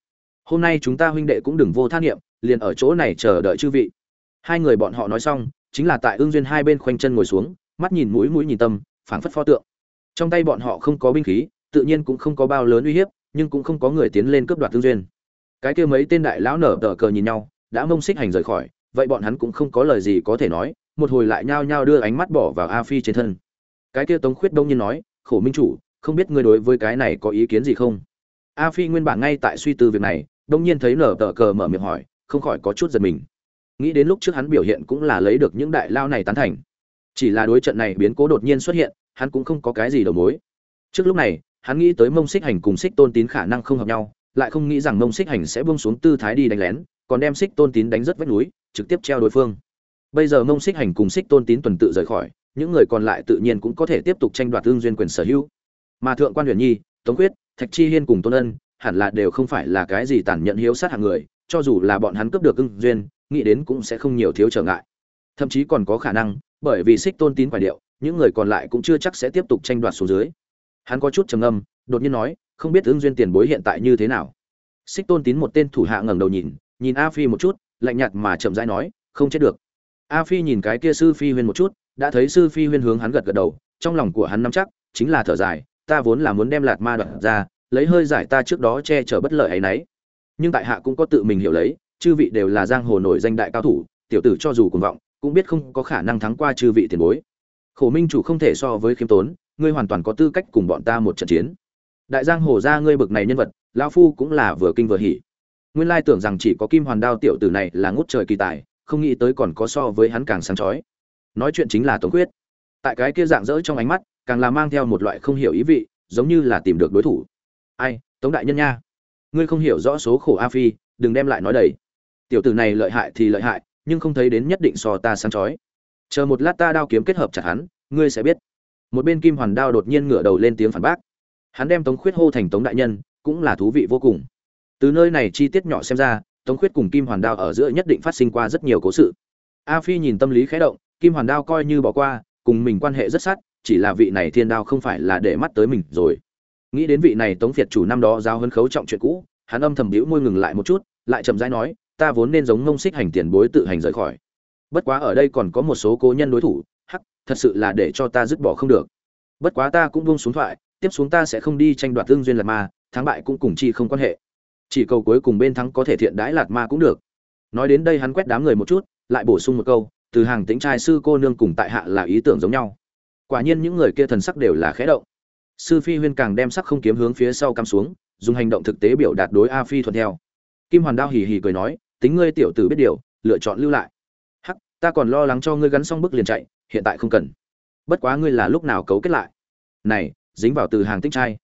A: Hôm nay chúng ta huynh đệ cũng đừng vô tha niệm, liền ở chỗ này chờ đợi chư vị. Hai người bọn họ nói xong, chính là tại ương duyên hai bên khoanh chân ngồi xuống, mắt nhìn mũi mũi nhìn tâm, phảng phất pho tượng. Trong tay bọn họ không có binh khí, tự nhiên cũng không có bao lớn uy hiếp, nhưng cũng không có người tiến lên cướp đoạt ương duyên. Cái kia mấy tên đại lão nở tờ cờ nhìn nhau, đã mông xích hành rời khỏi, vậy bọn hắn cũng không có lời gì có thể nói, một hồi lại nhao nhao đưa ánh mắt bỏ vào a phi trên thân. Cái kia tống khuyết đông nhiên nói, khổ minh chủ không biết ngươi đối với cái này có ý kiến gì không? A phi nguyên bản ngay tại suy tư việc này, đông nhiên thấy nở tờ cờ mở miệng hỏi, không khỏi có chút giật mình. Nghĩ đến lúc trước hắn biểu hiện cũng là lấy được những đại lao này tán thành. Chỉ là đối trận này biến cố đột nhiên xuất hiện, hắn cũng không có cái gì đầu mối. Trước lúc này, hắn nghĩ tới mông xích hành cùng xích tôn tín khả năng không hợp nhau, lại không nghĩ rằng mông xích hành sẽ buông xuống tư thái đi đánh lén, còn đem xích tôn tín đánh rất vách núi, trực tiếp treo đối phương. Bây giờ mông xích hành cùng xích tôn tín tuần tự rời khỏi, những người còn lại tự nhiên cũng có thể tiếp tục tranh đoạt tương duyên quyền sở hữu mà thượng quan huyền nhi, tống quyết thạch chi hiên cùng tôn ân, hẳn là đều không phải là cái gì tàn nhẫn hiếu sát hạng người, cho dù là bọn hắn cướp được ưng duyên, nghĩ đến cũng sẽ không nhiều thiếu trở ngại. Thậm chí còn có khả năng, bởi vì xích tôn tín quả điệu, những người còn lại cũng chưa chắc sẽ tiếp tục tranh đoạt số dưới. Hắn có chút trầm ngâm, đột nhiên nói, không biết ưng duyên tiền bối hiện tại như thế nào? Xích tôn tín một tên thủ hạ ngẩng đầu nhìn nhìn a phi một chút, lạnh nhạt mà chậm rãi nói, không chết được. A phi nhìn cái kia sư phi huyên một chút, đã thấy sư phi huyên hướng hắn gật gật đầu, trong lòng của hắn nắm chắc, chính là thở dài ta vốn là muốn đem lạt ma đoạt ra, lấy hơi giải ta trước đó che chở bất lợi ấy nấy. Nhưng tại hạ cũng có tự mình hiểu lấy, chư vị đều là giang hồ nổi danh đại cao thủ, tiểu tử cho dù cuồng vọng, cũng biết không có khả năng thắng qua chư vị tiền bối. Khổ minh chủ không thể so với khiêm tốn, ngươi hoàn toàn có tư cách cùng bọn ta một trận chiến. Đại giang hồ ra ngươi bực này nhân vật, lão phu cũng là vừa kinh vừa hỉ. Nguyên lai tưởng rằng chỉ có kim hoàn đao tiểu tử này là ngút trời kỳ tài, không nghĩ tới còn có so với hắn càng sáng chói. Nói chuyện chính là tống quyết. Tại cái kia dạng dỡ trong ánh mắt càng là mang theo một loại không hiểu ý vị, giống như là tìm được đối thủ. Ai, tống đại nhân nha. Ngươi không hiểu rõ số khổ a phi, đừng đem lại nói đầy. Tiểu tử này lợi hại thì lợi hại, nhưng không thấy đến nhất định so ta sáng chói. Chờ một lát ta đao kiếm kết hợp chặt hắn, ngươi sẽ biết. Một bên kim hoàn đao đột nhiên ngửa đầu lên tiếng phản bác. Hắn đem tống khuyết hô thành tống đại nhân, cũng là thú vị vô cùng. Từ nơi này chi tiết nhỏ xem ra, tống khuyết cùng kim hoàn đao ở giữa nhất định phát sinh qua rất nhiều cố sự. A phi nhìn tâm lý khẽ động, kim hoàn đao coi như bỏ qua, cùng mình quan hệ rất sát chỉ là vị này thiên đao không phải là để mắt tới mình rồi. Nghĩ đến vị này tống việt chủ năm đó giao hân khấu trọng chuyện cũ, hắn âm thầm bĩu môi ngừng lại một chút, lại chậm rãi nói, ta vốn nên giống ngông xích hành tiền bối tự hành rời khỏi. Bất quá ở đây còn có một số cố nhân đối thủ, hắc, thật sự là để cho ta dứt bỏ không được. Bất quá ta cũng buông xuống thoại, tiếp xuống ta sẽ không đi tranh đoạt tương duyên lạt ma, thắng bại cũng cùng chi không quan hệ. Chỉ cầu cuối cùng bên thắng có thể thiện đãi lạt ma cũng được. Nói đến đây hắn quét đám người một chút, lại bổ sung một câu, từ hàng tính trai sư cô nương cùng tại hạ là ý tưởng giống nhau quả nhiên những người kia thần sắc đều là khẽ động. Sư phi huyên càng đem sắc không kiếm hướng phía sau cắm xuống, dùng hành động thực tế biểu đạt đối a phi thuận theo. Kim hoàn đao hì hì cười nói, tính ngươi tiểu tử biết điều, lựa chọn lưu lại. Hắc, ta còn lo lắng cho ngươi gắn xong bức liền chạy, hiện tại không cần. Bất quá ngươi là lúc nào cấu kết lại? Này, dính vào từ hàng tích trai.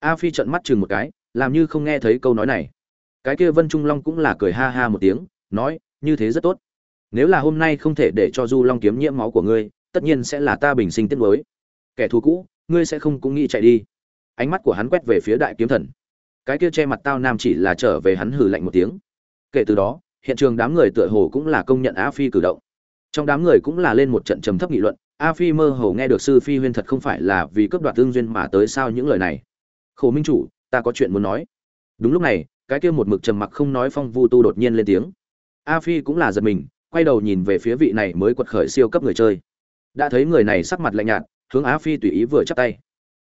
A: A phi trận mắt chừng một cái, làm như không nghe thấy câu nói này. Cái kia vân trung long cũng là cười ha ha một tiếng, nói, như thế rất tốt. Nếu là hôm nay không thể để cho du long kiếm nhiễm máu của ngươi tất nhiên sẽ là ta bình sinh tiết mới. Kẻ thù cũ, ngươi sẽ không cũng nghĩ chạy đi. Ánh mắt của hắn quét về phía đại kiếm thần. Cái kia che mặt tao nam chỉ là trở về hắn hừ lạnh một tiếng. Kể từ đó, hiện trường đám người tựa hồ cũng là công nhận a phi cử động. Trong đám người cũng là lên một trận trầm thấp nghị luận, a phi mơ hồ nghe được sư phi huyên thật không phải là vì cướp đoạt tương duyên mà tới sao những lời này. Khổ minh chủ, ta có chuyện muốn nói. Đúng lúc này, cái kia một mực trầm mặc không nói phong vu tu đột nhiên lên tiếng. A phi cũng là giật mình, quay đầu nhìn về phía vị này mới quật khởi siêu cấp người chơi đã thấy người này sắc mặt lạnh nhạt, hướng Á phi tùy ý vừa chắp tay.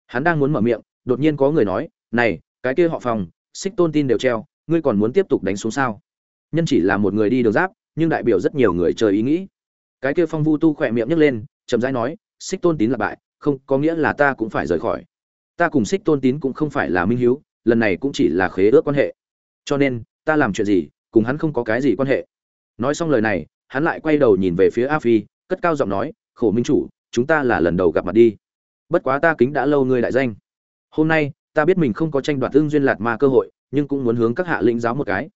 A: Hắn đang muốn mở miệng, đột nhiên có người nói, này, cái kia họ phòng xích tôn tin đều treo, ngươi còn muốn tiếp tục đánh xuống sao? Nhân chỉ là một người đi đường giáp, nhưng đại biểu rất nhiều người trời ý nghĩ. Cái kia phong vu tu khỏe miệng nhấc lên, chậm rãi nói, xích tôn tín là bại, không, có nghĩa là ta cũng phải rời khỏi. Ta cùng xích tôn tín cũng không phải là minh hiếu, lần này cũng chỉ là khế ước quan hệ. Cho nên, ta làm chuyện gì, cùng hắn không có cái gì quan hệ. Nói xong lời này, hắn lại quay đầu nhìn về phía a phi, cất cao giọng nói khổ minh chủ, chúng ta là lần đầu gặp mặt đi. Bất quá ta kính đã lâu ngươi đại danh. Hôm nay, ta biết mình không có tranh đoạt tương duyên lạt ma cơ hội, nhưng cũng muốn hướng các hạ lĩnh giáo một cái.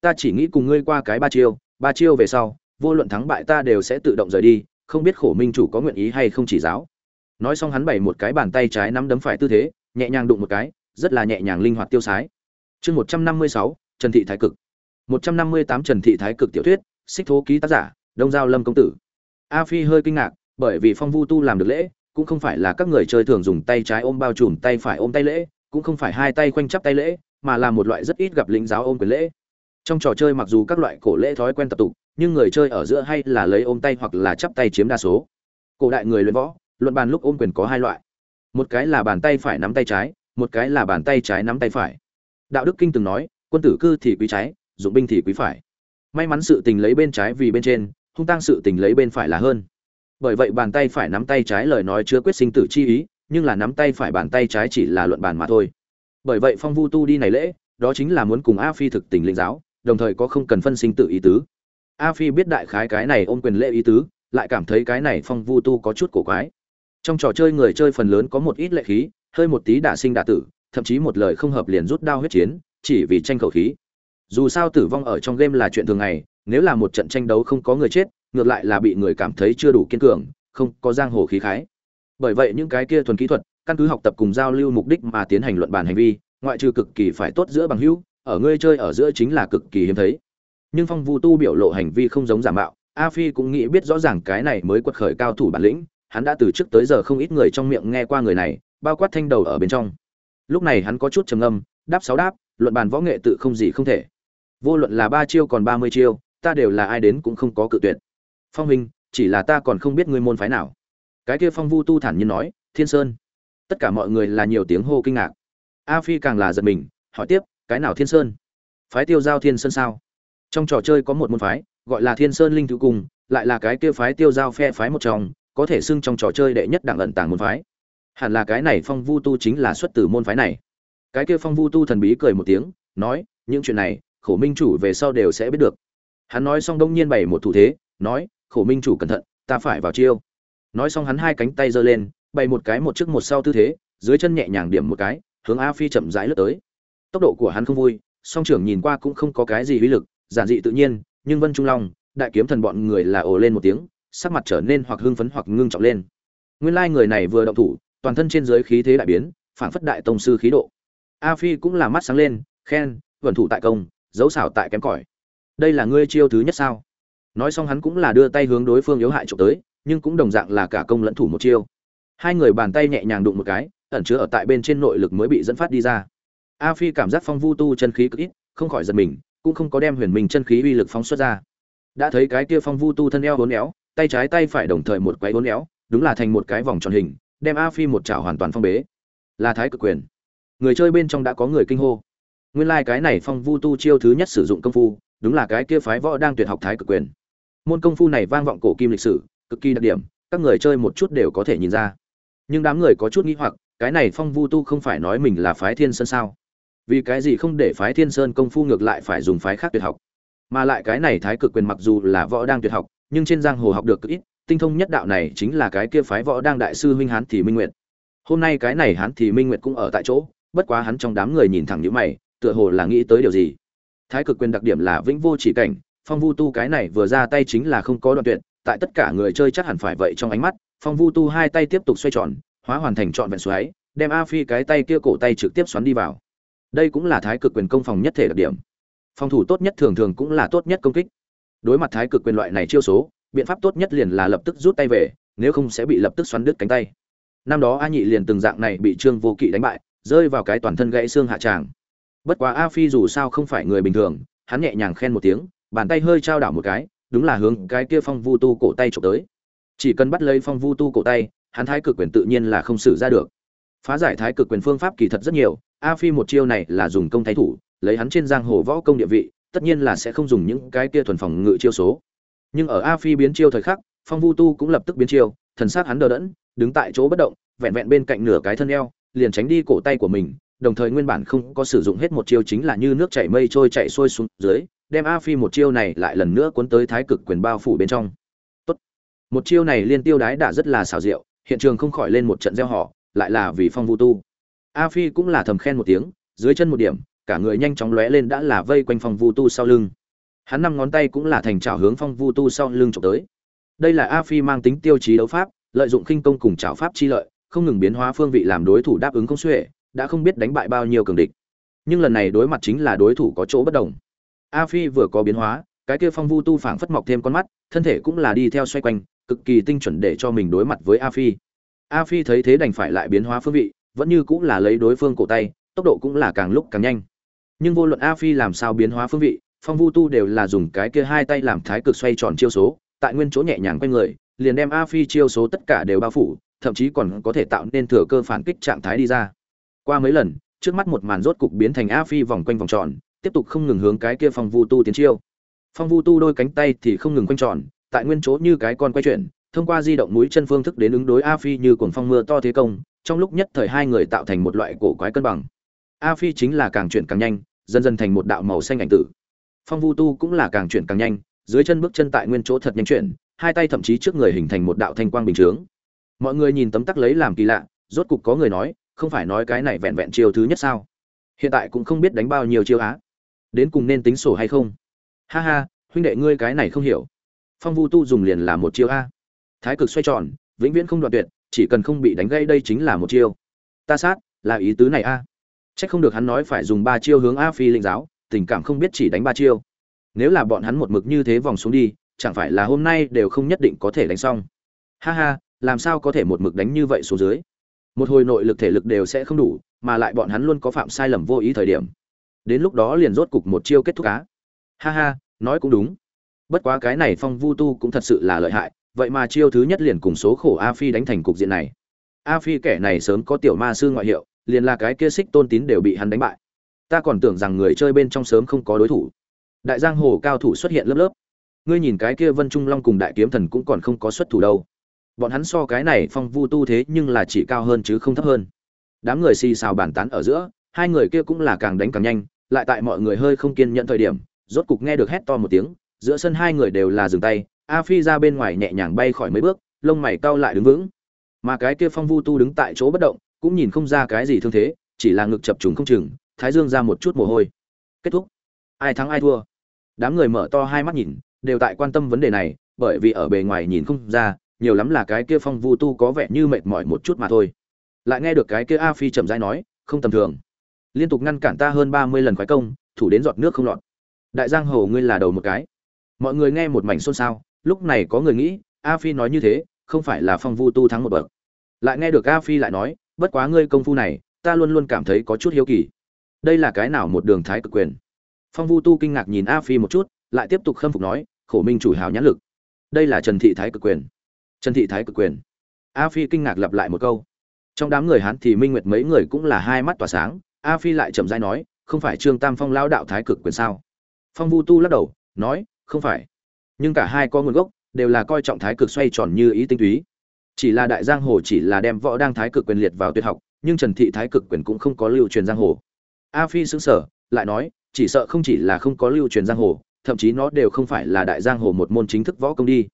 A: Ta chỉ nghĩ cùng ngươi qua cái ba chiêu ba chiêu về sau, vô luận thắng bại ta đều sẽ tự động rời đi, không biết khổ minh chủ có nguyện ý hay không chỉ giáo. Nói xong hắn bày một cái bàn tay trái nắm đấm phải tư thế, nhẹ nhàng đụng một cái, rất là nhẹ nhàng linh hoạt tiêu sái. Chương một trăm năm mươi sáu, trần thị thái cực. Một trăm năm mươi tám trần thị thái cực tiểu thuyết, xích thố ký tác giả, đông giao lâm công tử. A phi hơi kinh ngạc bởi vì phong vu tu làm được lễ, cũng không phải là các người chơi thường dùng tay trái ôm bao trùm tay phải ôm tay lễ, cũng không phải hai tay quanh chắp tay lễ, mà là một loại rất ít gặp lĩnh giáo ôm quyền lễ. Trong trò chơi mặc dù các loại cổ lễ thói quen tập tục, nhưng người chơi ở giữa hay là lấy ôm tay hoặc là chắp tay chiếm đa số. Cổ đại người luyện võ, luận bàn lúc ôm quyền có hai loại. Một cái là bàn tay phải nắm tay trái, một cái là bàn tay trái nắm tay phải. Đạo đức kinh từng nói, quân tử cư thì quý trái, dụng binh thì quý phải. May mắn sự tình lấy bên trái vì bên trên, hung tăng sự tình lấy bên phải là hơn bởi vậy bàn tay phải nắm tay trái lời nói chứa quyết sinh tử chi ý, nhưng là nắm tay phải bàn tay trái chỉ là luận bàn mà thôi. Bởi vậy phong vu tu đi này lễ, đó chính là muốn cùng a phi thực tình linh giáo, đồng thời có không cần phân sinh tự ý tứ. A phi biết đại khái cái này ôm quyền lễ ý tứ, lại cảm thấy cái này phong vu tu có chút cổ quái. Trong trò chơi người chơi phần lớn có một ít lệ khí, hơi một tí đả sinh đả tử, thậm chí một lời không hợp liền rút đao huyết chiến, chỉ vì tranh khẩu khí. Dù sao tử vong ở trong game là chuyện thường ngày, nếu là một trận tranh đấu không có người chết ngược lại là bị người cảm thấy chưa đủ kiên cường, không có giang hồ khí khái. Bởi vậy những cái kia thuần kỹ thuật, căn cứ học tập cùng giao lưu mục đích mà tiến hành luận bàn hành vi, ngoại trừ cực kỳ phải tốt giữa bằng hữu, ở ngươi chơi ở giữa chính là cực kỳ hiếm thấy. Nhưng phong vu tu biểu lộ hành vi không giống giả mạo, a phi cũng nghĩ biết rõ ràng cái này mới quật khởi cao thủ bản lĩnh, hắn đã từ trước tới giờ không ít người trong miệng nghe qua người này, bao quát thanh đầu ở bên trong. Lúc này hắn có chút trầm âm đáp sáu đáp, luận bàn võ nghệ tự không gì không thể. Vô luận là ba chiêu còn ba mươi chiêu, ta đều là ai đến cũng không có cự tuyệt phong huynh, chỉ là ta còn không biết ngươi môn phái nào. Cái kia phong vu tu thản nhiên nói, thiên sơn. Tất cả mọi người là nhiều tiếng hô kinh ngạc. A phi càng là giật mình, hỏi tiếp, cái nào thiên sơn? Phái tiêu giao thiên sơn sao? Trong trò chơi có một môn phái, gọi là thiên sơn linh thứ cung, lại là cái kia phái tiêu giao phe phái một trong, có thể xưng trong trò chơi đệ nhất đẳng ẩn tàng môn phái. Hẳn là cái này phong vu tu chính là xuất từ môn phái này. Cái kia phong vu tu thần bí cười một tiếng, nói, những chuyện này, khổ minh chủ về sau đều sẽ biết được. Hắn nói xong đông nhiên bày một thủ thế, nói khổ minh chủ cẩn thận, ta phải vào chiêu. Nói xong hắn hai cánh tay giơ lên, bày một cái một trước một sau tư thế, dưới chân nhẹ nhàng điểm một cái, hướng a phi chậm rãi lướt tới. Tốc độ của hắn không vui, song trưởng nhìn qua cũng không có cái gì uy lực, giản dị tự nhiên, nhưng vân trung long, đại kiếm thần bọn người là ồ lên một tiếng, sắc mặt trở nên hoặc hưng phấn hoặc ngưng trọng lên. Nguyên lai người này vừa động thủ, toàn thân trên dưới khí thế đại biến, phảng phất đại tông sư khí độ. A phi cũng là mắt sáng lên, khen vận thủ tại công, dấu xảo tại kém cỏi. Đây là ngươi chiêu thứ nhất sao? Nói xong hắn cũng là đưa tay hướng đối phương yếu hại trộm tới, nhưng cũng đồng dạng là cả công lẫn thủ một chiêu. Hai người bàn tay nhẹ nhàng đụng một cái, ẩn chứa ở tại bên trên nội lực mới bị dẫn phát đi ra. A phi cảm giác phong vu tu chân khí cực ít, không khỏi giật mình, cũng không có đem huyền mình chân khí uy lực phóng xuất ra. Đã thấy cái kia phong vu tu thân eo hốn éo, tay trái tay phải đồng thời một quái hốn éo, đúng là thành một cái vòng tròn hình, đem a phi một chảo hoàn toàn phong bế. Là thái cực quyền. Người chơi bên trong đã có người kinh hô. Nguyên lai like cái này phong vu tu chiêu thứ nhất sử dụng công phu, đúng là cái kia phái võ đang tuyệt học thái cực quyền môn công phu này vang vọng cổ kim lịch sử, cực kỳ đặc điểm, các người chơi một chút đều có thể nhìn ra. Nhưng đám người có chút nghĩ hoặc, cái này phong vu tu không phải nói mình là phái thiên sơn sao? Vì cái gì không để phái thiên sơn công phu ngược lại phải dùng phái khác tuyệt học? Mà lại cái này thái cực quyền mặc dù là võ đang tuyệt học, nhưng trên giang hồ học được cực ít, tinh thông nhất đạo này chính là cái kia phái võ đang đại sư huynh hán thì minh nguyệt. Hôm nay cái này hán thì minh nguyệt cũng ở tại chỗ, bất quá hắn trong đám người nhìn thẳng như mày, tựa hồ là nghĩ tới điều gì? Thái cực quyền đặc điểm là vĩnh vô chỉ cảnh phong vu tu cái này vừa ra tay chính là không có đoạn tuyệt, tại tất cả người chơi chắc hẳn phải vậy trong ánh mắt, phong vu tu hai tay tiếp tục xoay tròn, hóa hoàn thành trọn vẹn xoáy, đem a phi cái tay kia cổ tay trực tiếp xoắn đi vào. Đây cũng là thái cực quyền công phòng nhất thể đặc điểm. Phòng thủ tốt nhất thường thường cũng là tốt nhất công kích. Đối mặt thái cực quyền loại này chiêu số, biện pháp tốt nhất liền là lập tức rút tay về, nếu không sẽ bị lập tức xoắn đứt cánh tay. Năm đó a nhị liền từng dạng này bị trương vô kỵ đánh bại, rơi vào cái toàn thân gãy xương hạ tràng. Bất quá a phi dù sao không phải người bình thường, hắn nhẹ nhàng khen một tiếng bàn tay hơi trao đảo một cái, đúng là hướng cái kia phong vu tu cổ tay trộm tới. Chỉ cần bắt lấy phong vu tu cổ tay, hắn thái cực quyền tự nhiên là không xử ra được. Phá giải thái cực quyền phương pháp kỳ thật rất nhiều, a phi một chiêu này là dùng công thái thủ, lấy hắn trên giang hồ võ công địa vị, tất nhiên là sẽ không dùng những cái kia thuần phòng ngự chiêu số. Nhưng ở a phi biến chiêu thời khắc, phong vu tu cũng lập tức biến chiêu, thần sắc hắn đờ đẫn, đứng tại chỗ bất động, vẹn vẹn bên cạnh nửa cái thân eo, liền tránh đi cổ tay của mình, đồng thời nguyên bản không có sử dụng hết một chiêu chính là như nước chảy mây trôi chạy xuôi xuống dưới đem a phi một chiêu này lại lần nữa cuốn tới thái cực quyền bao phủ bên trong. Tốt. một chiêu này liên tiêu đái đã rất là xảo diệu hiện trường không khỏi lên một trận reo hò, lại là vì phong vu tu. A phi cũng là thầm khen một tiếng dưới chân một điểm cả người nhanh chóng lóe lên đã là vây quanh phong vu tu sau lưng. Hắn năm ngón tay cũng là thành chảo hướng phong vu tu sau lưng chụp tới. Đây là a phi mang tính tiêu chí đấu pháp lợi dụng khinh công cùng chảo pháp chi lợi không ngừng biến hóa phương vị làm đối thủ đáp ứng không xuể đã không biết đánh bại bao nhiêu cường địch. Nhưng lần này đối mặt chính là đối thủ có chỗ bất đồng a phi vừa có biến hóa, cái kia phong vu tu phảng phất mọc thêm con mắt, thân thể cũng là đi theo xoay quanh, cực kỳ tinh chuẩn để cho mình đối mặt với a phi. A phi thấy thế đành phải lại biến hóa phương vị, vẫn như cũng là lấy đối phương cổ tay, tốc độ cũng là càng lúc càng nhanh. Nhưng vô luận a phi làm sao biến hóa phương vị, phong vu tu đều là dùng cái kia hai tay làm thái cực xoay tròn chiêu số, tại nguyên chỗ nhẹ nhàng quanh người, liền đem a phi chiêu số tất cả đều bao phủ, thậm chí còn có thể tạo nên thừa cơ phản kích trạng thái đi ra. Qua mấy lần, trước mắt một màn rốt cục biến thành a phi vòng quanh vòng tròn tiếp tục không ngừng hướng cái kia phong vu tu tiến chiêu. Phong vu tu đôi cánh tay thì không ngừng quanh tròn, tại nguyên chỗ như cái con quay chuyển, thông qua di động mũi chân phương thức đến ứng đối a phi như cuồng phong mưa to thế công, trong lúc nhất thời hai người tạo thành một loại cổ quái cân bằng. A phi chính là càng chuyển càng nhanh, dần dần thành một đạo màu xanh ảnh tử. Phong vu tu cũng là càng chuyển càng nhanh, dưới chân bước chân tại nguyên chỗ thật nhanh chuyển, hai tay thậm chí trước người hình thành một đạo thanh quang bình chướng. Mọi người nhìn tấm tắc lấy làm kỳ lạ, rốt cục có người nói, không phải nói cái này vẹn vẹn chiêu thứ nhất sao? Hiện tại cũng không biết đánh bao nhiêu chiêu á đến cùng nên tính sổ hay không? Ha ha, huynh đệ ngươi cái này không hiểu. Phong vu tu dùng liền là một chiêu a. Thái cực xoay tròn, vĩnh viễn không đoạn tuyệt, chỉ cần không bị đánh gây đây chính là một chiêu. Ta sát, là ý tứ này a. Chắc không được hắn nói phải dùng ba chiêu hướng a phi linh giáo, tình cảm không biết chỉ đánh ba chiêu. Nếu là bọn hắn một mực như thế vòng xuống đi, chẳng phải là hôm nay đều không nhất định có thể đánh xong. Ha ha, làm sao có thể một mực đánh như vậy xuống dưới? Một hồi nội lực thể lực đều sẽ không đủ, mà lại bọn hắn luôn có phạm sai lầm vô ý thời điểm đến lúc đó liền rốt cục một chiêu kết thúc cá ha ha, nói cũng đúng. Bất quá cái này phong vu tu cũng thật sự là lợi hại, vậy mà chiêu thứ nhất liền cùng số khổ a phi đánh thành cục diện này. A phi kẻ này sớm có tiểu ma sư ngoại hiệu, liền là cái kia xích tôn tín đều bị hắn đánh bại. Ta còn tưởng rằng người chơi bên trong sớm không có đối thủ. Đại giang hồ cao thủ xuất hiện lớp lớp. Ngươi nhìn cái kia vân trung long cùng đại kiếm thần cũng còn không có xuất thủ đâu. Bọn hắn so cái này phong vu tu thế nhưng là chỉ cao hơn chứ không thấp hơn. Đám người xì xào bàn tán ở giữa hai người kia cũng là càng đánh càng nhanh, lại tại mọi người hơi không kiên nhẫn thời điểm, rốt cục nghe được hét to một tiếng, giữa sân hai người đều là dừng tay, a phi ra bên ngoài nhẹ nhàng bay khỏi mấy bước, lông mày cau lại đứng vững. Mà cái kia phong vu tu đứng tại chỗ bất động, cũng nhìn không ra cái gì thương thế, chỉ là ngực chập trùng không chừng, thái dương ra một chút mồ hôi. Kết thúc. Ai thắng ai thua. Đám người mở to hai mắt nhìn, đều tại quan tâm vấn đề này, bởi vì ở bề ngoài nhìn không ra, nhiều lắm là cái kia phong vu tu có vẻ như mệt mỏi một chút mà thôi. Lại nghe được cái kia a phi chậm rãi nói, không tầm thường liên tục ngăn cản ta hơn ba mươi lần khoái công, thủ đến giọt nước không lọt. Đại giang hồ ngươi là đầu một cái. Mọi người nghe một mảnh xôn xao, lúc này có người nghĩ, a phi nói như thế, không phải là phong vu tu thắng một bậc. Lại nghe được a phi lại nói, bất quá ngươi công phu này, ta luôn luôn cảm thấy có chút hiếu kỳ. Đây là cái nào một đường thái cực quyền? Phong vu tu kinh ngạc nhìn a phi một chút, lại tiếp tục khâm phục nói, khổ minh chủ hào nhãn lực. Đây là trần thị thái cực quyền. Trần thị thái cực quyền. A phi kinh ngạc lặp lại một câu. Trong đám người hán thì minh nguyệt mấy người cũng là hai mắt tỏa sáng a phi lại chậm rãi nói, không phải trương tam phong lao đạo thái cực quyền sao? Phong vu tu lắc đầu, nói, không phải. Nhưng cả hai có nguồn gốc, đều là coi trọng thái cực xoay tròn như ý tinh túy. Chỉ là đại giang hồ chỉ là đem võ đang thái cực quyền liệt vào tuyệt học, nhưng trần thị thái cực quyền cũng không có lưu truyền giang hồ. A phi xứng sở lại nói, chỉ sợ không chỉ là không có lưu truyền giang hồ, thậm chí nó đều không phải là đại giang hồ một môn chính thức võ công đi.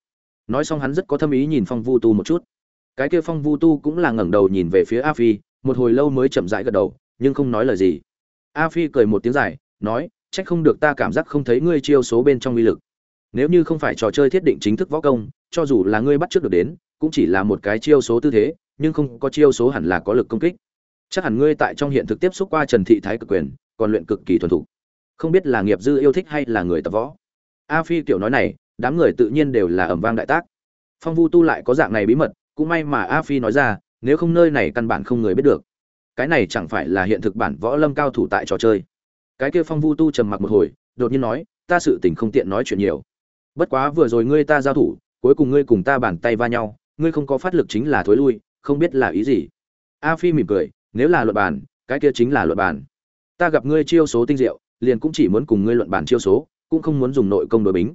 A: Nói xong hắn rất có thâm ý nhìn phong vu tu một chút. Cái kia phong vu tu cũng là ngẩng đầu nhìn về phía a phi, một hồi lâu mới chậm rãi gật đầu nhưng không nói lời gì. A phi cười một tiếng dài, nói, trách không được ta cảm giác không thấy ngươi chiêu số bên trong uy lực. Nếu như không phải trò chơi thiết định chính thức võ công, cho dù là ngươi bắt trước được đến, cũng chỉ là một cái chiêu số tư thế, nhưng không có chiêu số hẳn là có lực công kích. Chắc hẳn ngươi tại trong hiện thực tiếp xúc qua trần thị thái cực quyền, còn luyện cực kỳ thuần thục. Không biết là nghiệp dư yêu thích hay là người tập võ. A phi kiểu nói này, đám người tự nhiên đều là ẩm vang đại tác. Phong vu tu lại có dạng này bí mật, cũng may mà a phi nói ra, nếu không nơi này căn bản không người biết được cái này chẳng phải là hiện thực bản võ lâm cao thủ tại trò chơi. Cái kia phong vu tu trầm mặc một hồi, đột nhiên nói, ta sự tình không tiện nói chuyện nhiều. Bất quá vừa rồi ngươi ta giao thủ, cuối cùng ngươi cùng ta bàn tay va nhau, ngươi không có phát lực chính là thối lui, không biết là ý gì. A phi mỉm cười, nếu là luật bàn, cái kia chính là luật bàn. Ta gặp ngươi chiêu số tinh diệu, liền cũng chỉ muốn cùng ngươi luận bàn chiêu số, cũng không muốn dùng nội công đối bính.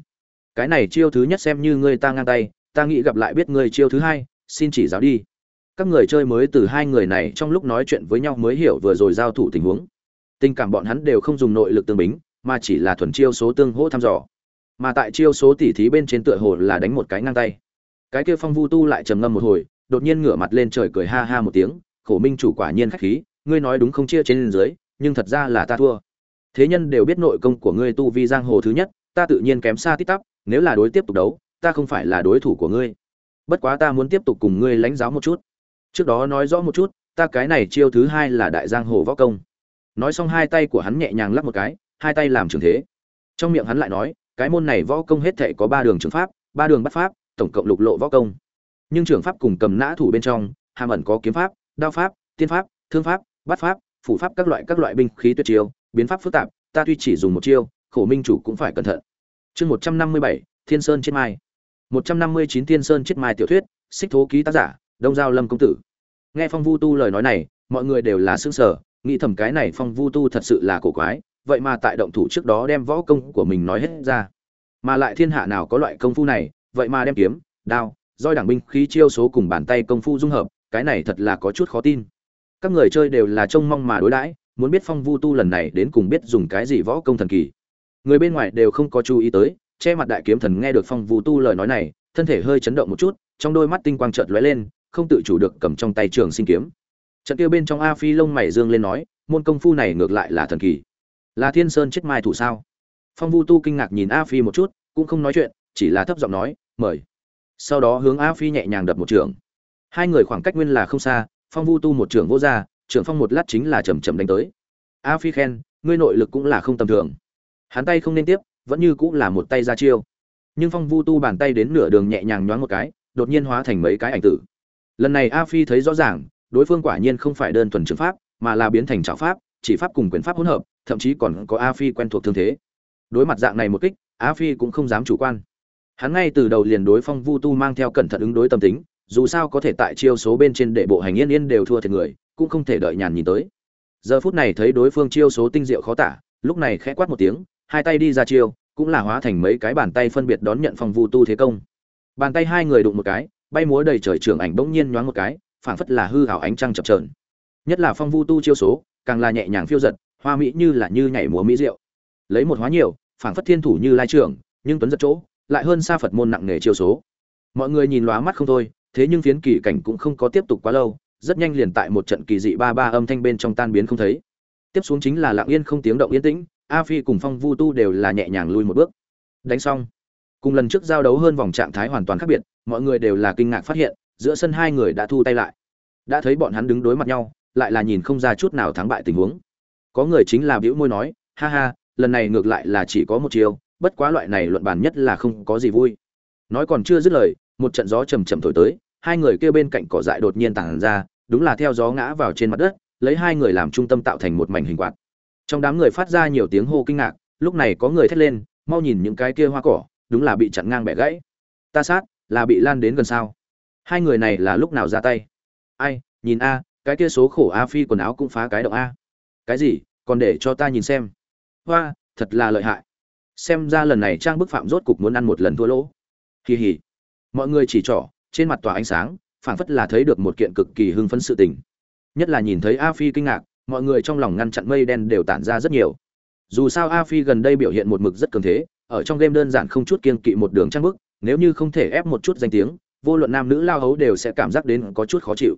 A: Cái này chiêu thứ nhất xem như ngươi ta ngang tay, ta nghĩ gặp lại biết ngươi chiêu thứ hai, xin chỉ giáo đi các người chơi mới từ hai người này trong lúc nói chuyện với nhau mới hiểu vừa rồi giao thủ tình huống. Tình cảm bọn hắn đều không dùng nội lực tương bính, mà chỉ là thuần chiêu số tương hỗ thăm dò. Mà tại chiêu số tỉ thí bên trên tựa hồ là đánh một cái ngang tay. Cái kia phong vu tu lại trầm ngâm một hồi, đột nhiên ngửa mặt lên trời cười ha ha một tiếng, khổ minh chủ quả nhiên khách khí, ngươi nói đúng không chia trên dưới, nhưng thật ra là ta thua. Thế nhân đều biết nội công của ngươi tu vi giang hồ thứ nhất, ta tự nhiên kém xa tít tắp, nếu là đối tiếp tục đấu, ta không phải là đối thủ của ngươi. Bất quá ta muốn tiếp tục cùng ngươi lãnh giáo một chút trước đó nói rõ một chút, ta cái này chiêu thứ hai là đại giang hồ võ công. Nói xong hai tay của hắn nhẹ nhàng lắp một cái, hai tay làm trường thế. Trong miệng hắn lại nói, cái môn này võ công hết thệ có ba đường trường pháp, ba đường bắt pháp, tổng cộng lục lộ võ công. Nhưng trường pháp cùng cầm nã thủ bên trong, hàm ẩn có kiếm pháp, đao pháp, tiên pháp, thương pháp bắt pháp, phủ pháp các loại các loại binh khí tuyệt chiêu, biến pháp phức tạp, ta tuy chỉ dùng một chiêu, khổ minh chủ cũng phải cẩn thận. Chương một trăm năm mươi bảy, thiên sơn chết mai. Một trăm năm mươi chín thiên sơn chết mai tiểu thuyết, xích thố ký tác giả đông giao lâm công tử. Nghe phong vu tu lời nói này, mọi người đều là xương sở nghĩ thầm cái này phong vu tu thật sự là cổ quái, vậy mà tại động thủ trước đó đem võ công của mình nói hết ra. Mà lại thiên hạ nào có loại công phu này, vậy mà đem kiếm, đao, roi đảng binh khí chiêu số cùng bàn tay công phu dung hợp, cái này thật là có chút khó tin. Các người chơi đều là trông mong mà đối đãi, muốn biết phong vu tu lần này đến cùng biết dùng cái gì võ công thần kỳ. Người bên ngoài đều không có chú ý tới, che mặt đại kiếm thần nghe được phong vu tu lời nói này, thân thể hơi chấn động một chút, trong đôi mắt tinh quang chợt lóe lên không tự chủ được cầm trong tay trường sinh kiếm. Trận kia bên trong a phi lông mày dương lên nói, môn công phu này ngược lại là thần kỳ. Là thiên sơn chết mai thủ sao? Phong vu tu kinh ngạc nhìn a phi một chút, cũng không nói chuyện, chỉ là thấp giọng nói, mời. Sau đó hướng a phi nhẹ nhàng đập một trường. Hai người khoảng cách nguyên là không xa, phong vu tu một trường vô ra, trường phong một lát chính là chầm chầm đánh tới. A phi khen, ngươi nội lực cũng là không tầm thường. Hắn tay không nên tiếp, vẫn như cũng là một tay ra chiêu. Nhưng phong vu tu bàn tay đến nửa đường nhẹ nhàng nhoáng một cái, đột nhiên hóa thành mấy cái ảnh tử lần này a phi thấy rõ ràng, đối phương quả nhiên không phải đơn thuần trường pháp, mà là biến thành trạo pháp, chỉ pháp cùng quyền pháp hỗn hợp, thậm chí còn có a phi quen thuộc thương thế. Đối mặt dạng này một kích, a phi cũng không dám chủ quan. Hắn ngay từ đầu liền đối phong vu tu mang theo cẩn thận ứng đối tâm tính, dù sao có thể tại chiêu số bên trên để bộ hành yên yên đều thua thiệt người, cũng không thể đợi nhàn nhìn tới. Giờ phút này thấy đối phương chiêu số tinh diệu khó tả, lúc này khẽ quát một tiếng, hai tay đi ra chiêu, cũng là hóa thành mấy cái bàn tay phân biệt đón nhận phong vu tu thế công. Bàn tay hai người đụng một cái bay múa đầy trời trưởng ảnh bỗng nhiên nhoáng một cái, phảng phất là hư hảo ánh trăng chập trờn nhất là phong vu tu chiêu số, càng là nhẹ nhàng phiêu giật, hoa mỹ như là như nhảy múa mỹ diệu. Lấy một hóa nhiều, phảng phất thiên thủ như lai trưởng nhưng tuấn giật chỗ, lại hơn xa phật môn nặng nghề chiêu số. Mọi người nhìn lóa mắt không thôi, thế nhưng phiến kỳ cảnh cũng không có tiếp tục quá lâu, rất nhanh liền tại một trận kỳ dị ba ba âm thanh bên trong tan biến không thấy. Tiếp xuống chính là lặng yên không tiếng động yên tĩnh, a phi cùng phong vu tu đều là nhẹ nhàng lui một bước. Đánh xong, cùng lần trước giao đấu hơn vòng trạng thái hoàn toàn khác biệt mọi người đều là kinh ngạc phát hiện, giữa sân hai người đã thu tay lại. Đã thấy bọn hắn đứng đối mặt nhau, lại là nhìn không ra chút nào thắng bại tình huống. Có người chính là bĩu môi nói, ha ha, lần này ngược lại là chỉ có một chiều bất quá loại này luận bàn nhất là không có gì vui. Nói còn chưa dứt lời, một trận gió chầm chậm thổi tới, hai người kia bên cạnh cỏ dại đột nhiên tản ra, đúng là theo gió ngã vào trên mặt đất, lấy hai người làm trung tâm tạo thành một mảnh hình quạt. Trong đám người phát ra nhiều tiếng hô kinh ngạc, lúc này có người thét lên, mau nhìn những cái kia hoa cỏ, đúng là bị chặn ngang bẻ gãy. Ta sát là bị lan đến gần sao? Hai người này là lúc nào ra tay? Ai, nhìn a, cái kia số khổ a phi quần áo cũng phá cái động a. Cái gì, còn để cho ta nhìn xem. Hoa, thật là lợi hại. Xem ra lần này trang bức phạm rốt cục muốn ăn một lần thua lỗ. Kỳ hỉ mọi người chỉ trỏ, trên mặt tỏa ánh sáng, phảng phất là thấy được một kiện cực kỳ hưng phấn sự tình. Nhất là nhìn thấy a phi kinh ngạc, mọi người trong lòng ngăn chặn mây đen đều tản ra rất nhiều. Dù sao a phi gần đây biểu hiện một mực rất cường thế, ở trong game đơn giản không chút kiên kỵ một đường trang bức nếu như không thể ép một chút danh tiếng, vô luận nam nữ lao hấu đều sẽ cảm giác đến có chút khó chịu.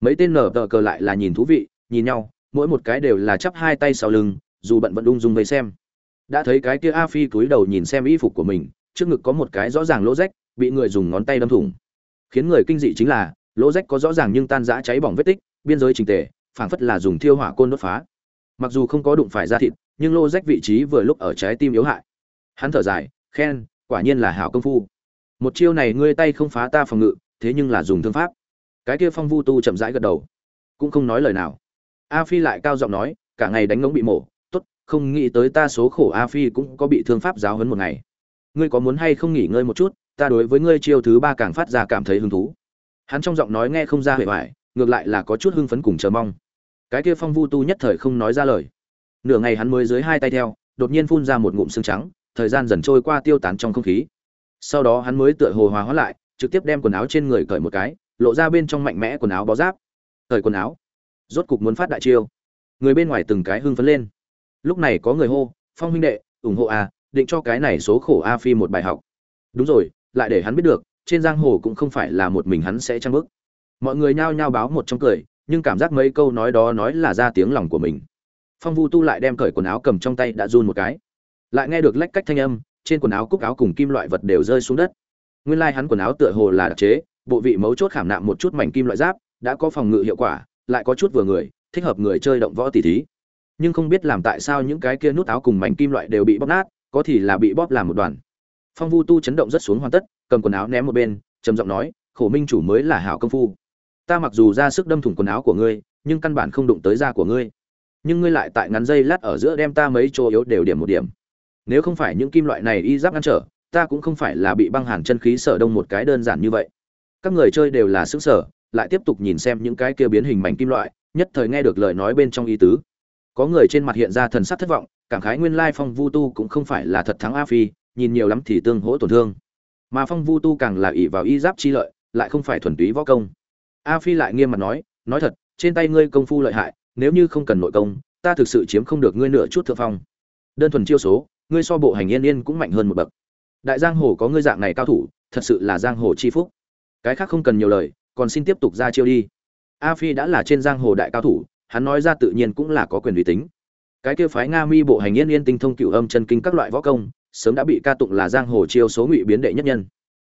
A: Mấy tên nở tờ cờ lại là nhìn thú vị, nhìn nhau, mỗi một cái đều là chắp hai tay sau lưng, dù bận vẫn ung dung vây xem. Đã thấy cái kia a phi cúi đầu nhìn xem y phục của mình, trước ngực có một cái rõ ràng lỗ rách, bị người dùng ngón tay đâm thủng. Khiến người kinh dị chính là, lỗ rách có rõ ràng nhưng tan rã cháy bỏng vết tích, biên giới trình tề, phảng phất là dùng thiêu hỏa côn đốt phá. Mặc dù không có đụng phải da thịt, nhưng lỗ rách vị trí vừa lúc ở trái tim yếu hại. Hắn thở dài, khen, quả nhiên là hảo công phu một chiêu này ngươi tay không phá ta phòng ngự, thế nhưng là dùng thương pháp. Cái kia phong vu tu chậm rãi gật đầu. Cũng không nói lời nào. A phi lại cao giọng nói, cả ngày đánh ngỗng bị mổ, tốt, không nghĩ tới ta số khổ a phi cũng có bị thương pháp giáo hấn một ngày. Ngươi có muốn hay không nghỉ ngơi một chút, ta đối với ngươi chiêu thứ ba càng phát ra cảm thấy hứng thú. Hắn trong giọng nói nghe không ra hề hoài ngược lại là có chút hưng phấn cùng chờ mong. Cái kia phong vu tu nhất thời không nói ra lời. Nửa ngày hắn mới dưới hai tay theo, đột nhiên phun ra một ngụm xương trắng, thời gian dần trôi qua tiêu tán trong không khí sau đó hắn mới tựa hồ hòa hóa lại, trực tiếp đem quần áo trên người cởi một cái, lộ ra bên trong mạnh mẽ quần áo bó giáp. Cởi quần áo. Rốt cục muốn phát đại chiêu. Người bên ngoài từng cái hưng phấn lên. Lúc này có người hô, phong huynh đệ, ủng hộ a định cho cái này số khổ a phi một bài học. Đúng rồi, lại để hắn biết được, trên giang hồ cũng không phải là một mình hắn sẽ trang bức mọi người nhao nhao báo một trong cười, nhưng cảm giác mấy câu nói đó nói là ra tiếng lòng của mình. Phong vu tu lại đem cởi quần áo cầm trong tay đã run một cái. Lại nghe được lách cách thanh âm trên quần áo cúc áo cùng kim loại vật đều rơi xuống đất. Nguyên lai hắn quần áo tựa hồ là đặc chế, bộ vị mấu chốt khảm nạm một chút mảnh kim loại giáp, đã có phòng ngự hiệu quả, lại có chút vừa người, thích hợp người chơi động võ tỉ thí. Nhưng không biết làm tại sao những cái kia nút áo cùng mảnh kim loại đều bị bóp nát, có thì là bị bóp làm một đoàn. Phong vu tu chấn động rất xuống hoàn tất, cầm quần áo ném một bên, trầm giọng nói, khổ minh chủ mới là hảo công phu. Ta mặc dù ra sức đâm thủng quần áo của ngươi, nhưng căn bản không đụng tới da của ngươi. Nhưng ngươi lại tại ngắn dây lát ở giữa đem ta mấy chỗ yếu đều điểm một điểm nếu không phải những kim loại này y giáp ngăn trở, ta cũng không phải là bị băng hàn chân khí sở đông một cái đơn giản như vậy. Các người chơi đều là xứng sở lại tiếp tục nhìn xem những cái kia biến hình mảnh kim loại, nhất thời nghe được lời nói bên trong ý tứ. Có người trên mặt hiện ra thần sắc thất vọng, cảm khái nguyên lai phong vu tu cũng không phải là thật thắng a phi, nhìn nhiều lắm thì tương hỗ tổn thương. Mà phong vu tu càng là ỷ vào y giáp chi lợi, lại không phải thuần túy võ công. A phi lại nghiêm mặt nói nói thật, trên tay ngươi công phu lợi hại, nếu như không cần nội công, ta thực sự chiếm không được ngươi nửa chút thượng phong. Đơn thuần chiêu số ngươi so bộ hành yên yên cũng mạnh hơn một bậc. Đại giang hồ có ngươi dạng này cao thủ, thật sự là giang hồ chi phúc. Cái khác không cần nhiều lời, còn xin tiếp tục ra chiêu đi. A phi đã là trên giang hồ đại cao thủ, hắn nói ra tự nhiên cũng là có quyền uy tín. Cái kia phái nga mi bộ hành yên yên tinh thông cựu âm chân kinh các loại võ công, sớm đã bị ca tụng là giang hồ chiêu số ngụy biến đệ nhất nhân.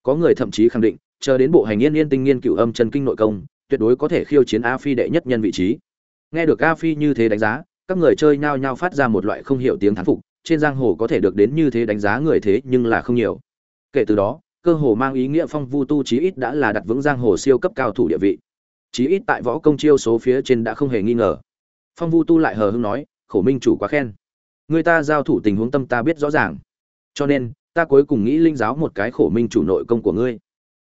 A: Có người thậm chí khẳng định, chờ đến bộ hành yên yên tinh nghiên cựu âm chân kinh nội công, tuyệt đối có thể khiêu chiến a phi đệ nhất nhân vị trí. Nghe được a phi như thế đánh giá, các người chơi nhao nhao phát ra một loại không hiểu tiếng thán phục trên giang hồ có thể được đến như thế đánh giá người thế nhưng là không nhiều. Kể từ đó, cơ hồ mang ý nghĩa phong vu tu chí ít đã là đặt vững giang hồ siêu cấp cao thủ địa vị. Chí ít tại võ công chiêu số phía trên đã không hề nghi ngờ. Phong vu tu lại hờ hưng nói, khổ minh chủ quá khen. Người ta giao thủ tình huống tâm ta biết rõ ràng. Cho nên, ta cuối cùng nghĩ linh giáo một cái khổ minh chủ nội công của ngươi.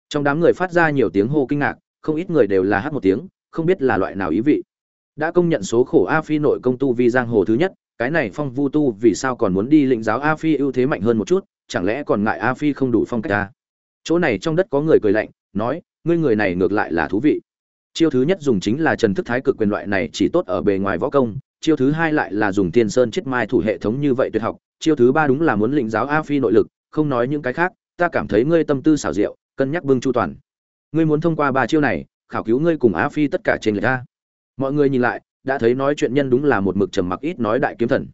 A: Trong đám người phát ra nhiều tiếng hô kinh ngạc, không ít người đều là hát một tiếng, không biết là loại nào ý vị. Đã công nhận số khổ a phi nội công tu vi giang hồ thứ nhất cái này phong vu tu vì sao còn muốn đi lĩnh giáo a phi ưu thế mạnh hơn một chút, chẳng lẽ còn ngại a phi không đủ phong cách ta? Chỗ này trong đất có người cười lạnh, nói, ngươi người này ngược lại là thú vị. Chiêu thứ nhất dùng chính là trần thức thái cực quyền loại này chỉ tốt ở bề ngoài võ công, chiêu thứ hai lại là dùng tiên sơn chết mai thủ hệ thống như vậy tuyệt học, chiêu thứ ba đúng là muốn lĩnh giáo a phi nội lực, không nói những cái khác, ta cảm thấy ngươi tâm tư xảo diệu, cân nhắc bưng chu toàn. Ngươi muốn thông qua ba chiêu này, khảo cứu ngươi cùng a phi tất cả trên người ta mọi người nhìn lại đã thấy nói chuyện nhân đúng là một mực trầm mặc ít nói đại kiếm thần.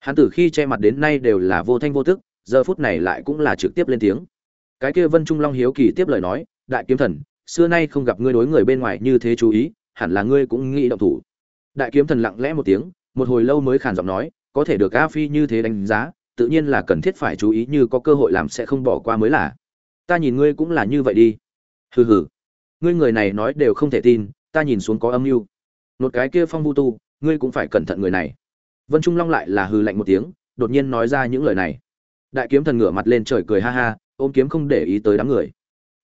A: Hắn từ khi che mặt đến nay đều là vô thanh vô tức, giờ phút này lại cũng là trực tiếp lên tiếng. Cái kia vân trung long hiếu kỳ tiếp lời nói, đại kiếm thần, xưa nay không gặp ngươi đối người bên ngoài như thế chú ý, hẳn là ngươi cũng nghĩ động thủ. Đại kiếm thần lặng lẽ một tiếng, một hồi lâu mới khàn giọng nói, có thể được a phi như thế đánh giá, tự nhiên là cần thiết phải chú ý như có cơ hội làm sẽ không bỏ qua mới là. Ta nhìn ngươi cũng là như vậy đi. Hừ hừ, ngươi người này nói đều không thể tin, ta nhìn xuống có âm mưu một cái kia phong vu tu, ngươi cũng phải cẩn thận người này. Vân trung long lại là hừ lạnh một tiếng, đột nhiên nói ra những lời này. Đại kiếm thần ngửa mặt lên trời cười ha ha, ôm kiếm không để ý tới đám người.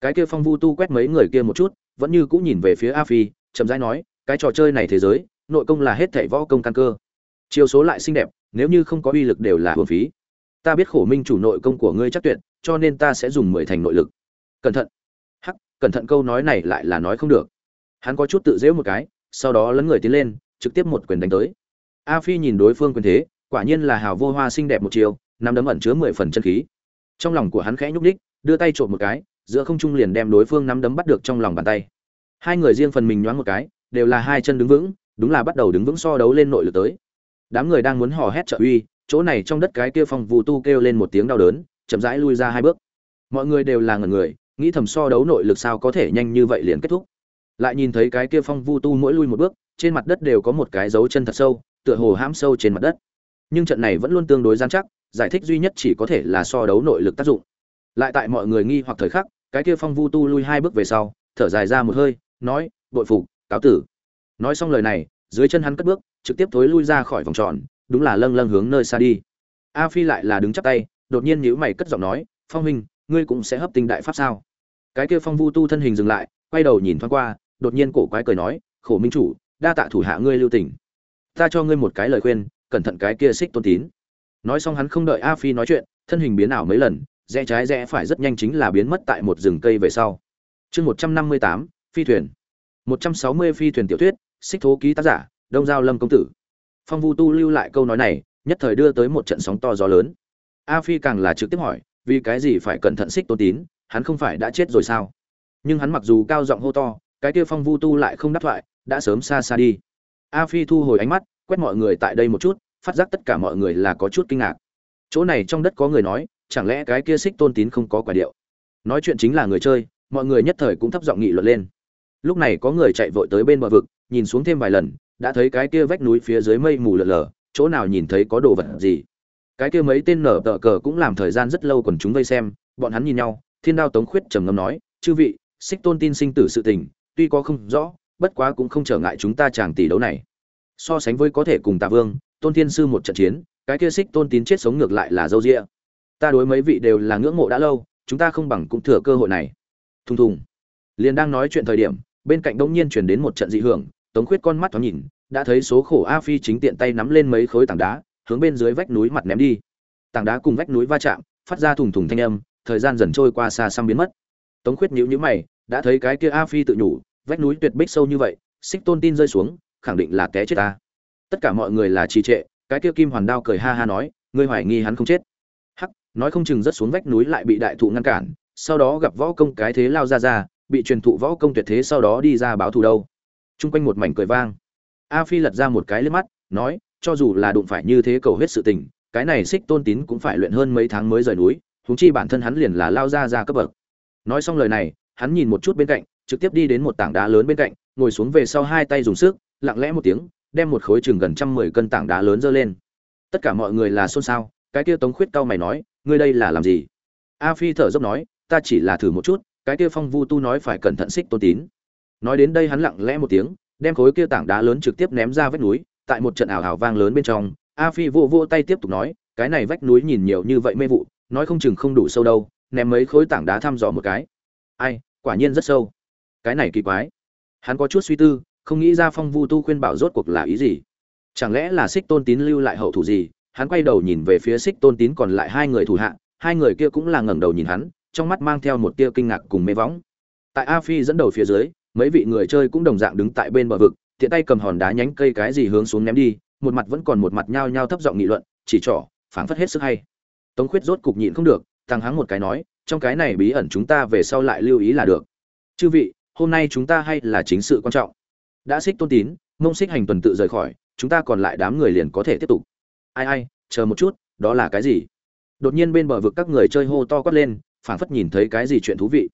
A: Cái kia phong vu tu quét mấy người kia một chút, vẫn như cũng nhìn về phía a phi, chậm rãi nói, cái trò chơi này thế giới, nội công là hết thảy võ công căn cơ. Chiều số lại xinh đẹp, nếu như không có uy lực đều là hưởng phí. Ta biết khổ minh chủ nội công của ngươi chắc tuyệt, cho nên ta sẽ dùng mười thành nội lực. Cẩn thận. Hắc, cẩn thận câu nói này lại là nói không được. Hắn có chút tự dễu một cái sau đó lấn người tiến lên, trực tiếp một quyền đánh tới. A phi nhìn đối phương quyền thế, quả nhiên là hào vô hoa xinh đẹp một chiều, nắm đấm ẩn chứa mười phần chân khí. Trong lòng của hắn khẽ nhúc ních đưa tay trộm một cái, giữa không trung liền đem đối phương nắm đấm bắt được trong lòng bàn tay. Hai người riêng phần mình nhoáng một cái, đều là hai chân đứng vững, đúng là bắt đầu đứng vững so đấu lên nội lực tới. Đám người đang muốn hò hét trợ uy, chỗ này trong đất cái kia phong vụ tu kêu lên một tiếng đau đớn, chậm rãi lui ra hai bước. Mọi người đều là ngẩn người, nghĩ thầm so đấu nội lực sao có thể nhanh như vậy liền kết thúc lại nhìn thấy cái kia phong vu tu mỗi lui một bước, trên mặt đất đều có một cái dấu chân thật sâu, tựa hồ hãm sâu trên mặt đất. Nhưng trận này vẫn luôn tương đối gian chắc, giải thích duy nhất chỉ có thể là so đấu nội lực tác dụng. Lại tại mọi người nghi hoặc thời khắc, cái kia phong vu tu lui hai bước về sau, thở dài ra một hơi, nói, bội phục, cáo tử. Nói xong lời này, dưới chân hắn cất bước, trực tiếp thối lui ra khỏi vòng tròn, đúng là lâng lâng hướng nơi xa đi. A phi lại là đứng chắp tay, đột nhiên nhíu mày cất giọng nói, phong huynh, ngươi cũng sẽ hấp tinh đại pháp sao? Cái kia phong vu tu thân hình dừng lại, quay đầu nhìn thoáng qua đột nhiên cổ quái cười nói, khổ minh chủ, đa tạ thủ hạ ngươi lưu tình. Ta cho ngươi một cái lời khuyên, cẩn thận cái kia xích tôn tín. Nói xong hắn không đợi a phi nói chuyện, thân hình biến ảo mấy lần, rẽ trái rẽ phải rất nhanh chính là biến mất tại một rừng cây về sau. Chương một trăm năm mươi tám, phi thuyền. một trăm sáu mươi phi thuyền tiểu thuyết, xích thố ký tác giả, đông giao lâm công tử. Phong vu tu lưu lại câu nói này, nhất thời đưa tới một trận sóng to gió lớn. A phi càng là trực tiếp hỏi, vì cái gì phải cẩn thận xích tôn tín? Hắn không phải đã chết rồi sao? Nhưng hắn mặc dù cao giọng hô to cái kia phong vu tu lại không đáp thoại, đã sớm xa xa đi. A phi thu hồi ánh mắt, quét mọi người tại đây một chút, phát giác tất cả mọi người là có chút kinh ngạc. Chỗ này trong đất có người nói, chẳng lẽ cái kia xích tôn tín không có quả điệu? Nói chuyện chính là người chơi, mọi người nhất thời cũng thấp giọng nghị luận lên. Lúc này có người chạy vội tới bên bờ vực, nhìn xuống thêm vài lần, đã thấy cái kia vách núi phía dưới mây mù lờ lờ, chỗ nào nhìn thấy có đồ vật gì. Cái kia mấy tên nở tờ cờ cũng làm thời gian rất lâu còn chúng vây xem, bọn hắn nhìn nhau, thiên đao tống khuyết trầm ngâm nói, chư vị, xích tôn tin sinh tử sự tình tuy có không rõ, bất quá cũng không trở ngại chúng ta chàng tỷ đấu này. So sánh với có thể cùng tạ vương, tôn thiên sư một trận chiến, cái kia xích tôn tín chết sống ngược lại là dâu dịa. ta đối mấy vị đều là ngưỡng mộ đã lâu, chúng ta không bằng cũng thừa cơ hội này. Thùng thùng. Liền đang nói chuyện thời điểm, bên cạnh đông nhiên chuyển đến một trận dị hưởng, tống khuyết con mắt thoáng nhìn, đã thấy số khổ a phi chính tiện tay nắm lên mấy khối tảng đá, hướng bên dưới vách núi mặt ném đi. Tảng đá cùng vách núi va chạm, phát ra thùng thùng thanh âm, thời gian dần trôi qua xa xăm biến mất. Tống khuyết nhíu nhíu mày đã thấy cái kia a phi tự nhủ, vách núi tuyệt bích sâu như vậy, xích tôn tin rơi xuống, khẳng định là té chết ta. Tất cả mọi người là trì trệ, cái kia kim hoàn đao cười ha ha nói, ngươi hoài nghi hắn không chết. Hắc, nói không chừng rất xuống vách núi lại bị đại thụ ngăn cản, sau đó gặp võ công cái thế lao ra ra, bị truyền thụ võ công tuyệt thế sau đó đi ra báo thù đâu. Chung quanh một mảnh cười vang. A phi lật ra một cái lên mắt, nói, cho dù là đụng phải như thế cầu hết sự tình, cái này xích tôn tín cũng phải luyện hơn mấy tháng mới rời núi, huống chi bản thân hắn liền là lao ra ra cấp bậc. Nói xong lời này hắn nhìn một chút bên cạnh, trực tiếp đi đến một tảng đá lớn bên cạnh, ngồi xuống về sau hai tay dùng sức, lặng lẽ một tiếng, đem một khối chừng gần trăm mười cân tảng đá lớn dơ lên. Tất cả mọi người là xôn xao, cái kia tống khuyết cao mày nói, ngươi đây là làm gì? A phi thở dốc nói, ta chỉ là thử một chút, cái kia phong vu tu nói phải cẩn thận xích tôn tín. Nói đến đây hắn lặng lẽ một tiếng, đem khối kia tảng đá lớn trực tiếp ném ra vách núi, tại một trận ảo ảo vang lớn bên trong, a phi vỗ vỗ tay tiếp tục nói, cái này vách núi nhìn nhiều như vậy mê vụ, nói không chừng không đủ sâu đâu, ném mấy khối tảng đá thăm dò một cái ai, quả nhiên rất sâu. Cái này kỳ quái. Hắn có chút suy tư, không nghĩ ra phong vu tu khuyên bảo rốt cuộc là ý gì. Chẳng lẽ là xích tôn tín lưu lại hậu thủ gì? Hắn quay đầu nhìn về phía xích tôn tín còn lại hai người thủ hạ, hai người kia cũng là ngẩng đầu nhìn hắn, trong mắt mang theo một tia kinh ngạc cùng mê võng. Tại a phi dẫn đầu phía dưới, mấy vị người chơi cũng đồng dạng đứng tại bên bờ vực, tiện tay cầm hòn đá nhánh cây cái gì hướng xuống ném đi, một mặt vẫn còn một mặt nhao nhao thấp giọng nghị luận, chỉ trỏ, phảng phất hết sức hay. Tống khuyết rốt cục nhịn không được, tăng hắng một cái nói trong cái này bí ẩn chúng ta về sau lại lưu ý là được. Chư vị, hôm nay chúng ta hay là chính sự quan trọng. Đã xích tôn tín, mông xích hành tuần tự rời khỏi, chúng ta còn lại đám người liền có thể tiếp tục. Ai ai, chờ một chút, đó là cái gì? Đột nhiên bên bờ vực các người chơi hô to quát lên, phảng phất nhìn thấy cái gì chuyện thú vị.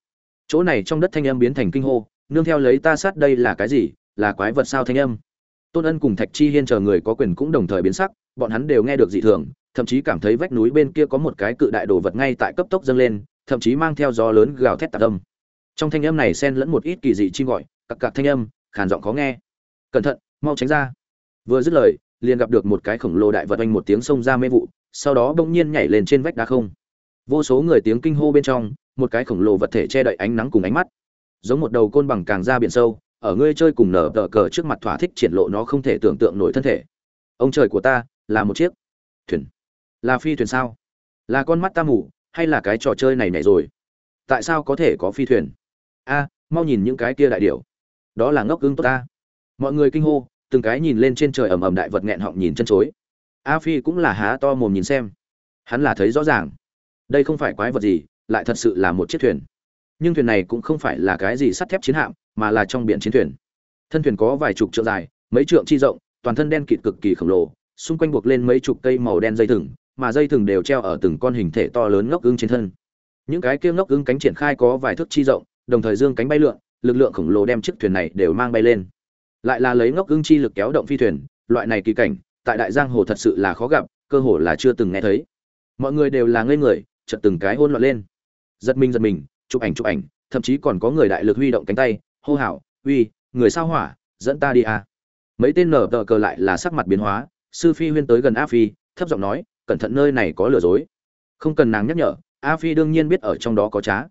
A: Chỗ này trong đất thanh âm biến thành kinh hô, nương theo lấy ta sát đây là cái gì, là quái vật sao thanh âm? Tôn ân cùng thạch chi hiên chờ người có quyền cũng đồng thời biến sắc, bọn hắn đều nghe được dị thường, thậm chí cảm thấy vách núi bên kia có một cái cự đại đồ vật ngay tại cấp tốc dâng lên thậm chí mang theo gió lớn gào thét tạc âm. Trong thanh âm này xen lẫn một ít kỳ dị chim gọi, cặc cặc thanh âm, khàn giọng khó nghe. Cẩn thận, mau tránh ra. Vừa dứt lời, liền gặp được một cái khổng lồ đại vật oanh một tiếng xông ra mê vụ, sau đó bỗng nhiên nhảy lên trên vách đá không. Vô số người tiếng kinh hô bên trong, một cái khổng lồ vật thể che đậy ánh nắng cùng ánh mắt. Giống một đầu côn bằng càng ra biển sâu, ở ngươi chơi cùng nở tờ cờ trước mặt thỏa thích triển lộ nó không thể tưởng tượng nổi thân thể. Ông trời của ta, là một chiếc thuyền. Là phi thuyền sao? Là con mắt ta mù hay là cái trò chơi này này rồi? Tại sao có thể có phi thuyền? A, mau nhìn những cái kia đại điểu. Đó là ngốc ưng tốt ta. Mọi người kinh hô, từng cái nhìn lên trên trời ầm ầm đại vật nghẹn họng nhìn chân chối. A phi cũng là há to mồm nhìn xem. Hắn là thấy rõ ràng. Đây không phải quái vật gì, lại thật sự là một chiếc thuyền. Nhưng thuyền này cũng không phải là cái gì sắt thép chiến hạm, mà là trong biển chiến thuyền. Thân thuyền có vài chục trượng dài, mấy trượng chi rộng, toàn thân đen kịt cực kỳ khổng lồ, xung quanh buộc lên mấy chục cây màu đen dây thừng mà dây thừng đều treo ở từng con hình thể to lớn ngốc ưng trên thân. Những cái kia ngốc ưng cánh triển khai có vài thước chi rộng, đồng thời dương cánh bay lượn, lực lượng khổng lồ đem chiếc thuyền này đều mang bay lên. Lại là lấy ngốc ưng chi lực kéo động phi thuyền, loại này kỳ cảnh, tại đại giang hồ thật sự là khó gặp, cơ hồ là chưa từng nghe thấy. Mọi người đều là ngây người, chợt từng cái hôn loạn lên. Giật mình giật mình, chụp ảnh chụp ảnh, thậm chí còn có người đại lực huy động cánh tay, hô hào, uy, người sao hỏa, dẫn ta đi à. mấy tên nở tờ cờ lại là sắc mặt biến hóa, sư phi huyên tới gần a phi, thấp giọng nói cẩn thận nơi này có lừa dối. Không cần nàng nhắc nhở, a phi đương nhiên biết ở trong đó có trá.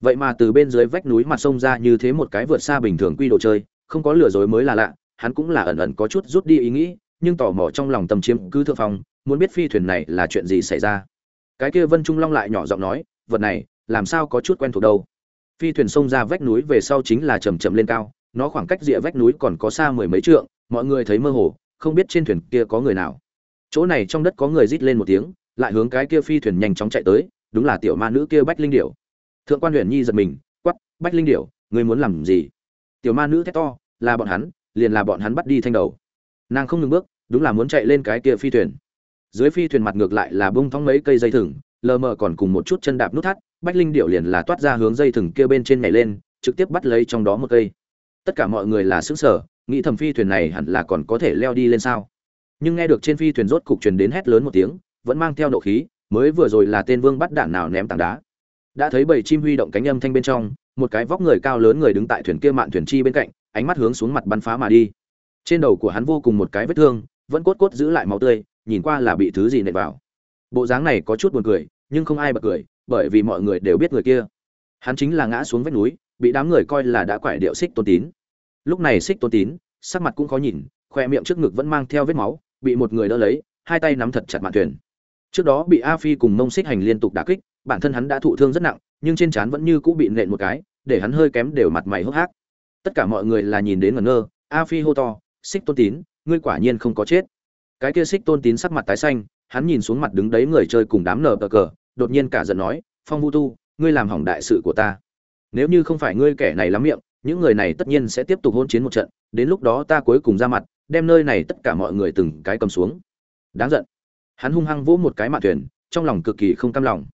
A: Vậy mà từ bên dưới vách núi mặt sông ra như thế một cái vượt xa bình thường quy đồ chơi, không có lừa dối mới là lạ, hắn cũng là ẩn ẩn có chút rút đi ý nghĩ, nhưng tò mò trong lòng tâm chiếm cứ thượng phong, muốn biết phi thuyền này là chuyện gì xảy ra. Cái kia vân trung long lại nhỏ giọng nói, vật này, làm sao có chút quen thuộc đâu. Phi thuyền sông ra vách núi về sau chính là chầm chậm lên cao, nó khoảng cách rìa vách núi còn có xa mười mấy trượng, mọi người thấy mơ hồ, không biết trên thuyền kia có người nào chỗ này trong đất có người rít lên một tiếng, lại hướng cái kia phi thuyền nhanh chóng chạy tới, đúng là tiểu ma nữ kia bách linh điểu. Thượng quan huyền nhi giật mình quắp bách linh điểu, ngươi muốn làm gì? Tiểu ma nữ thét to, là bọn hắn, liền là bọn hắn bắt đi thanh đầu. Nàng không ngừng bước, đúng là muốn chạy lên cái kia phi thuyền. Dưới phi thuyền mặt ngược lại là bung thong mấy cây dây thừng, lờ mờ còn cùng một chút chân đạp nút thắt, bách linh điệu liền là toát ra hướng dây thừng kia bên trên nhảy lên, trực tiếp bắt lấy trong đó một cây. Tất cả mọi người là xứng sở nghĩ thầm phi thuyền này hẳn là còn có thể leo đi lên sao? Nhưng nghe được trên phi thuyền rốt cục truyền đến hét lớn một tiếng, vẫn mang theo nộ khí, mới vừa rồi là tên vương bắt đạn nào ném tảng đá. Đã thấy bầy chim huy động cánh âm thanh bên trong, một cái vóc người cao lớn người đứng tại thuyền kia mạn thuyền chi bên cạnh, ánh mắt hướng xuống mặt bắn phá mà đi. Trên đầu của hắn vô cùng một cái vết thương, vẫn cốt cốt giữ lại máu tươi, nhìn qua là bị thứ gì nệ vào. Bộ dáng này có chút buồn cười, nhưng không ai bật cười, bởi vì mọi người đều biết người kia. Hắn chính là ngã xuống vách núi, bị đám người coi là đã quải điệu xích tôn tín. Lúc này xích tôn tín, sắc mặt cũng khó nhìn, khoe miệng trước ngực vẫn mang theo vết máu bị một người đỡ lấy, hai tay nắm thật chặt mạn thuyền. Trước đó bị a phi cùng mông xích hành liên tục đả kích, bản thân hắn đã thụ thương rất nặng, nhưng trên trán vẫn như cũ bị nện một cái, để hắn hơi kém đều mặt mày hốc hác. Tất cả mọi người là nhìn đến ngẩn ngơ, a phi hô to, xích tôn tín, ngươi quả nhiên không có chết. Cái kia xích tôn tín sắc mặt tái xanh, hắn nhìn xuống mặt đứng đấy người chơi cùng đám nở cờ cờ, đột nhiên cả giận nói, phong vu tu, ngươi làm hỏng đại sự của ta. Nếu như không phải ngươi kẻ này lắm miệng, những người này tất nhiên sẽ tiếp tục hôn chiến một trận, đến lúc đó ta cuối cùng ra mặt đem nơi này tất cả mọi người từng cái cầm xuống. Đáng giận. Hắn hung hăng vỗ một cái mạn thuyền, trong lòng cực kỳ không cam lòng.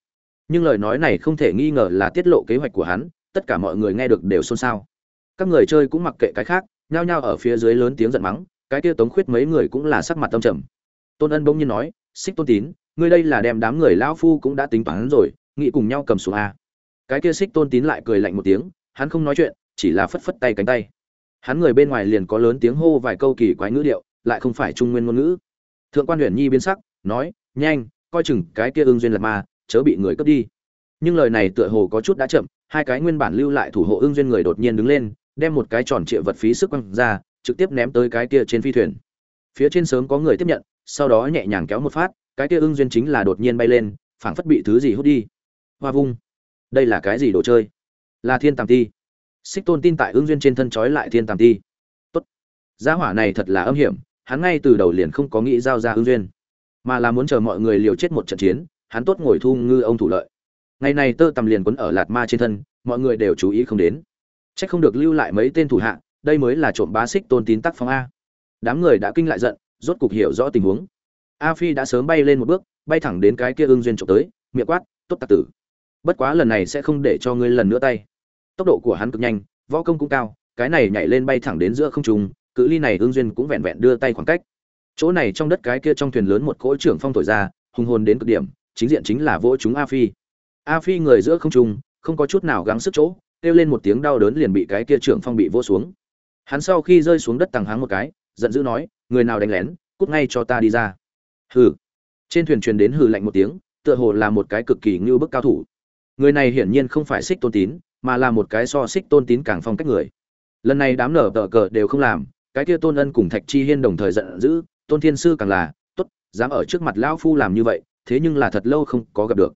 A: Nhưng lời nói này không thể nghi ngờ là tiết lộ kế hoạch của hắn, tất cả mọi người nghe được đều xôn xao. Các người chơi cũng mặc kệ cái khác, nhao nhao ở phía dưới lớn tiếng giận mắng, cái kia tống khuyết mấy người cũng là sắc mặt tâm trầm. Tôn ân bỗng nhiên nói, xích tôn tín, ngươi đây là đem đám người lão phu cũng đã tính toán rồi, nghĩ cùng nhau cầm xuống a. Cái kia xích tôn tín lại cười lạnh một tiếng, hắn không nói chuyện, chỉ là phất phất tay cánh tay hắn người bên ngoài liền có lớn tiếng hô vài câu kỳ quái ngữ điệu, lại không phải trung nguyên ngôn ngữ. Thượng quan huyền nhi biến sắc, nói, nhanh, coi chừng cái kia ưng duyên lật ma, chớ bị người cướp đi. Nhưng lời này tựa hồ có chút đã chậm, hai cái nguyên bản lưu lại thủ hộ ưng duyên người đột nhiên đứng lên, đem một cái tròn trịa vật phí sức quăng ra, trực tiếp ném tới cái kia trên phi thuyền. Phía trên sớm có người tiếp nhận, sau đó nhẹ nhàng kéo một phát, cái kia ưng duyên chính là đột nhiên bay lên, phảng phất bị thứ gì hút đi. Hoa vung. Đây là cái gì đồ chơi? Là thiên tàng ti xích tôn tin tại ương duyên trên thân trói lại thiên tàm ti. Tốt. Gia hỏa này thật là âm hiểm, hắn ngay từ đầu liền không có nghĩ giao ra ương duyên, mà là muốn chờ mọi người liều chết một trận chiến, hắn tốt ngồi thu ngư ông thủ lợi. Ngày này tơ tầm liền quấn ở lạt ma trên thân, mọi người đều chú ý không đến. C h ắ c không được lưu lại mấy tên thủ hạ, đây mới là trộm bá xích tôn tín tác phong a. Đám người đã kinh lại giận, rốt cục hiểu rõ tình huống. A phi đã sớm bay lên một bước, bay thẳng đến cái kia ương duyên trộm tới, miệng quát, tốt tạc tử, bất quá lần này sẽ không để cho ngươi lần nữa tay tốc độ của hắn cực nhanh, võ công cũng cao, cái này nhảy lên bay thẳng đến giữa không trung, cự ly này ương duyên cũng vẹn vẹn đưa tay khoảng cách. Chỗ này trong đất cái kia trong thuyền lớn một cỗ trưởng phong thổi ra, hùng hồn đến cực điểm, chính diện chính là vỗ chúng a phi. A phi người giữa không trung, không có chút nào gắng sức chỗ, kêu lên một tiếng đau đớn liền bị cái kia trưởng phong bị vỗ xuống. Hắn sau khi rơi xuống đất tàng háng một cái, giận dữ nói, người nào đánh lén, cút ngay cho ta đi ra. Hừ. Trên thuyền truyền đến hừ lạnh một tiếng, tựa hồ là một cái cực kỳ ngưu bức cao thủ. Người này hiển nhiên không phải xích tôn tín mà là một cái so xích tôn tín càng phong cách người. Lần này đám nở tờ cờ đều không làm, cái kia tôn ân cùng thạch chi hiên đồng thời giận dữ, tôn thiên sư càng là, tốt, dám ở trước mặt lão phu làm như vậy, thế nhưng là thật lâu không có gặp được.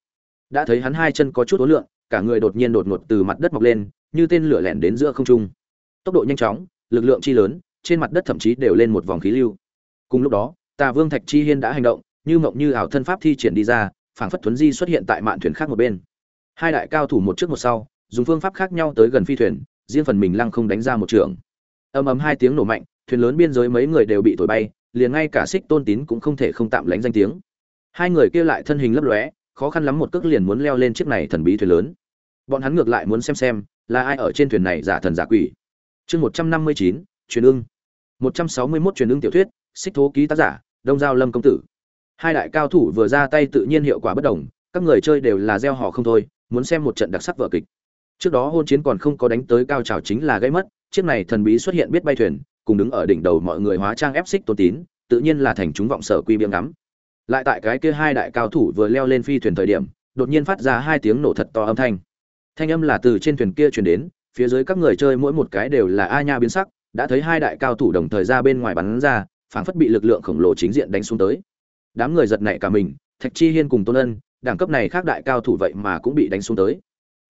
A: Đã thấy hắn hai chân có chút ối lượng cả người đột nhiên đột ngột từ mặt đất mọc lên, như tên lửa lẻn đến giữa không trung. Tốc độ nhanh chóng, lực lượng chi lớn, trên mặt đất thậm chí đều lên một vòng khí lưu. Cùng lúc đó, tà vương thạch chi hiên đã hành động, như mộng như ảo thân pháp thi triển đi ra, phảng phất thuấn di xuất hiện tại mạn thuyền khác một bên. Hai đại cao thủ một trước một sau dùng phương pháp khác nhau tới gần phi thuyền, riêng phần mình lăng không đánh ra một trường. Ầm ầm hai tiếng nổ mạnh, thuyền lớn biên giới mấy người đều bị thổi bay, liền ngay cả xích tôn tín cũng không thể không tạm lánh danh tiếng. Hai người kia lại thân hình lấp lóe, khó khăn lắm một cước liền muốn leo lên chiếc này thần bí thuyền lớn. Bọn hắn ngược lại muốn xem xem, là ai ở trên thuyền này giả thần giả quỷ. Chương một trăm năm mươi chín, truyền ưng. một trăm sáu mươi mốt truyền ưng tiểu thuyết, xích thố ký tác giả, đông giao lâm công tử. Hai đại cao thủ vừa ra tay tự nhiên hiệu quả bất đồng, các người chơi đều là gieo họ không thôi, muốn xem một trận đặc sắc vở kịch trước đó hôn chiến còn không có đánh tới cao trào chính là gây mất, chiếc này thần bí xuất hiện biết bay thuyền, cùng đứng ở đỉnh đầu mọi người hóa trang ép xích tôn tín, tự nhiên là thành chúng vọng sở quy biếng ngắm. Lại tại cái kia hai đại cao thủ vừa leo lên phi thuyền thời điểm, đột nhiên phát ra hai tiếng nổ thật to âm thanh. Thanh âm là từ trên thuyền kia truyền đến, phía dưới các người chơi mỗi một cái đều là a nha biến sắc, đã thấy hai đại cao thủ đồng thời ra bên ngoài bắn ra, phảng phất bị lực lượng khổng lồ chính diện đánh xuống tới. Đám người giật nảy cả mình, thạch chi hiên cùng tôn ân, đẳng cấp này khác đại cao thủ vậy mà cũng bị đánh xuống tới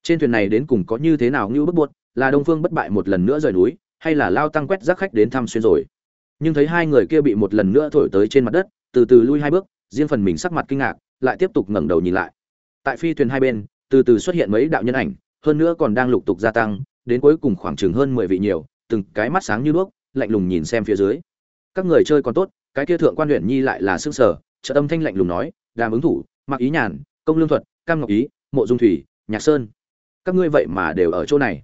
A: trên thuyền này đến cùng có như thế nào như bức buốt, là đông phương bất bại một lần nữa rời núi, hay là lao tăng quét rác khách đến thăm xuyên rồi? Nhưng thấy hai người kia bị một lần nữa thổi tới trên mặt đất, từ từ lui hai bước, riêng phần mình sắc mặt kinh ngạc, lại tiếp tục ngẩng đầu nhìn lại. Tại phi thuyền hai bên, từ từ xuất hiện mấy đạo nhân ảnh, hơn nữa còn đang lục tục gia tăng, đến cuối cùng khoảng chừng hơn mười vị nhiều, từng cái mắt sáng như đuốc, lạnh lùng nhìn xem phía dưới. Các người chơi còn tốt, cái kia thượng quan huyện nhi lại là sức sở trợ tâm thanh lạnh lùng nói, đàm ứng thủ mặc ý nhàn, công lương thuật, cam ngọc ý, mộ dung thủy, nhạc sơn các ngươi vậy mà đều ở chỗ này.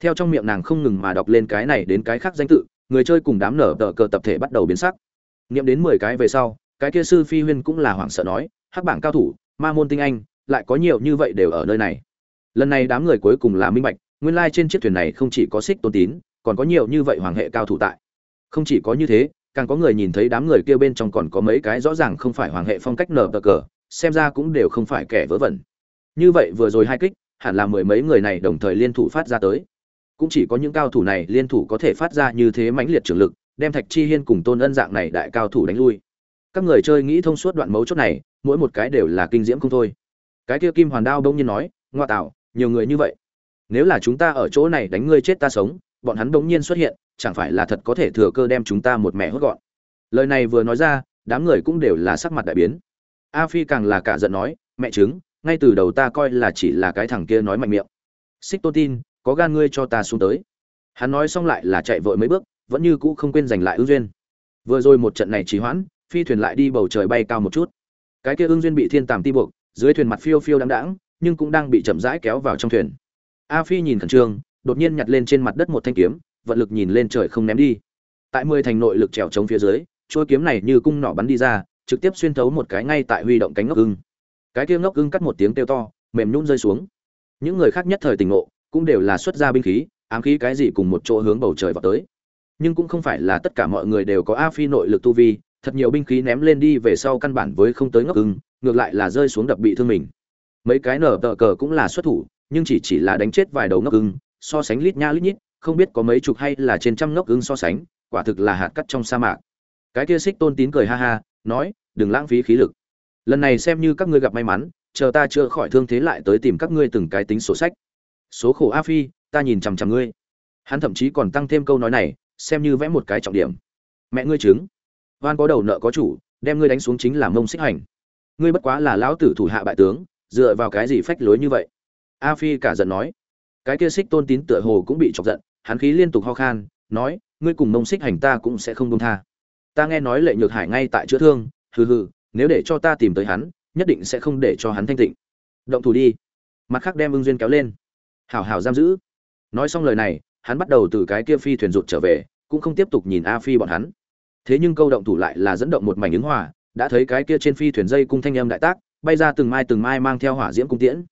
A: Theo trong miệng nàng không ngừng mà đọc lên cái này đến cái khác danh tự, người chơi cùng đám nở tờ cờ tập thể bắt đầu biến sắc. Nghiệm đến mười cái về sau, cái kia sư phi huyên cũng là hoảng sợ nói, hắc bảng cao thủ, ma môn tinh anh, lại có nhiều như vậy đều ở nơi này. Lần này đám người cuối cùng là minh bạch, nguyên lai trên chiếc thuyền này không chỉ có xích tôn tín, còn có nhiều như vậy hoàng hệ cao thủ tại. Không chỉ có như thế, càng có người nhìn thấy đám người kia bên trong còn có mấy cái rõ ràng không phải hoàng hệ phong cách nở tờ cờ, xem ra cũng đều không phải kẻ vớ vẩn. Như vậy vừa rồi hai kích hẳn là mười mấy người này đồng thời liên thủ phát ra tới. Cũng chỉ có những cao thủ này liên thủ có thể phát ra như thế mãnh liệt trường lực, đem thạch chi hiên cùng tôn ân dạng này đại cao thủ đánh lui. Các người chơi nghĩ thông suốt đoạn mấu chốt này, mỗi một cái đều là kinh diễm không thôi. Cái kia kim hoàn đao bỗng nhiên nói, ngoa tạo, nhiều người như vậy. Nếu là chúng ta ở chỗ này đánh ngươi chết ta sống, bọn hắn bỗng nhiên xuất hiện, chẳng phải là thật có thể thừa cơ đem chúng ta một mẹ hốt gọn? Lời này vừa nói ra, đám người cũng đều là sắc mặt đại biến. A phi càng là cả giận nói, mẹ chứng ngay từ đầu ta coi là chỉ là cái thằng kia nói mạnh miệng. Xích tôn tin, có gan ngươi cho ta xuống tới. Hắn nói xong lại là chạy vội mấy bước, vẫn như cũ không quên giành lại ương duyên. Vừa rồi một trận này trì hoãn, phi thuyền lại đi bầu trời bay cao một chút. Cái kia ương duyên bị thiên tàm ti buộc, dưới thuyền mặt phiêu phiêu đáng đáng nhưng cũng đang bị chậm rãi kéo vào trong thuyền. A phi nhìn khẩn trương, đột nhiên nhặt lên trên mặt đất một thanh kiếm, vận lực nhìn lên trời không ném đi. Tại mười thành nội lực trèo chống phía dưới trôi kiếm này như cung nỏ bắn đi ra, trực tiếp xuyên thấu một cái ngay tại huy động cánh ngốc ưng cái kia ngốc ưng cắt một tiếng kêu to, mềm nhún rơi xuống. Những người khác nhất thời tình ngộ, cũng đều là xuất ra binh khí, ám khí cái gì cùng một chỗ hướng bầu trời vào tới. Nhưng cũng không phải là tất cả mọi người đều có a phi nội lực tu vi, thật nhiều binh khí ném lên đi về sau căn bản với không tới ngốc ưng ngược lại là rơi xuống đập bị thương mình. Mấy cái nở tờ cờ cũng là xuất thủ, nhưng chỉ chỉ là đánh chết vài đầu ngốc ưng so sánh lít nha lít nhít, không biết có mấy chục hay là trên trăm ngốc ưng so sánh, quả thực là hạt cắt trong sa mạc. Cái kia xích tôn tín cười ha ha, nói, đừng lãng phí khí lực lần này xem như các ngươi gặp may mắn, chờ ta chữa khỏi thương thế lại tới tìm các ngươi từng cái tính sổ sách. Số khổ a phi, ta nhìn chằm chằm ngươi. Hắn thậm chí còn tăng thêm câu nói này, xem như vẽ một cái trọng điểm. Mẹ ngươi chứng. Oan có đầu nợ có chủ, đem ngươi đánh xuống chính là mông xích hành. Ngươi bất quá là lão tử thủ hạ bại tướng, dựa vào cái gì phách lối như vậy? A phi cả giận nói. Cái kia xích tôn tín tựa hồ cũng bị chọc giận, hắn khí liên tục ho khan, nói, ngươi cùng mông xích hành ta cũng sẽ không đông tha. Ta nghe nói lệ nhược hải ngay tại chữa thương, hừ hừ nếu để cho ta tìm tới hắn, nhất định sẽ không để cho hắn thanh tịnh. Động thủ đi. Mặt khác đem ưng duyên kéo lên. Hảo hảo giam giữ. Nói xong lời này, hắn bắt đầu từ cái kia phi thuyền rụt trở về, cũng không tiếp tục nhìn a phi bọn hắn. Thế nhưng câu động thủ lại là dẫn động một mảnh ứng hỏa đã thấy cái kia trên phi thuyền dây cung thanh âm đại tác, bay ra từng mai từng mai mang theo hỏa diễm cung tiễn.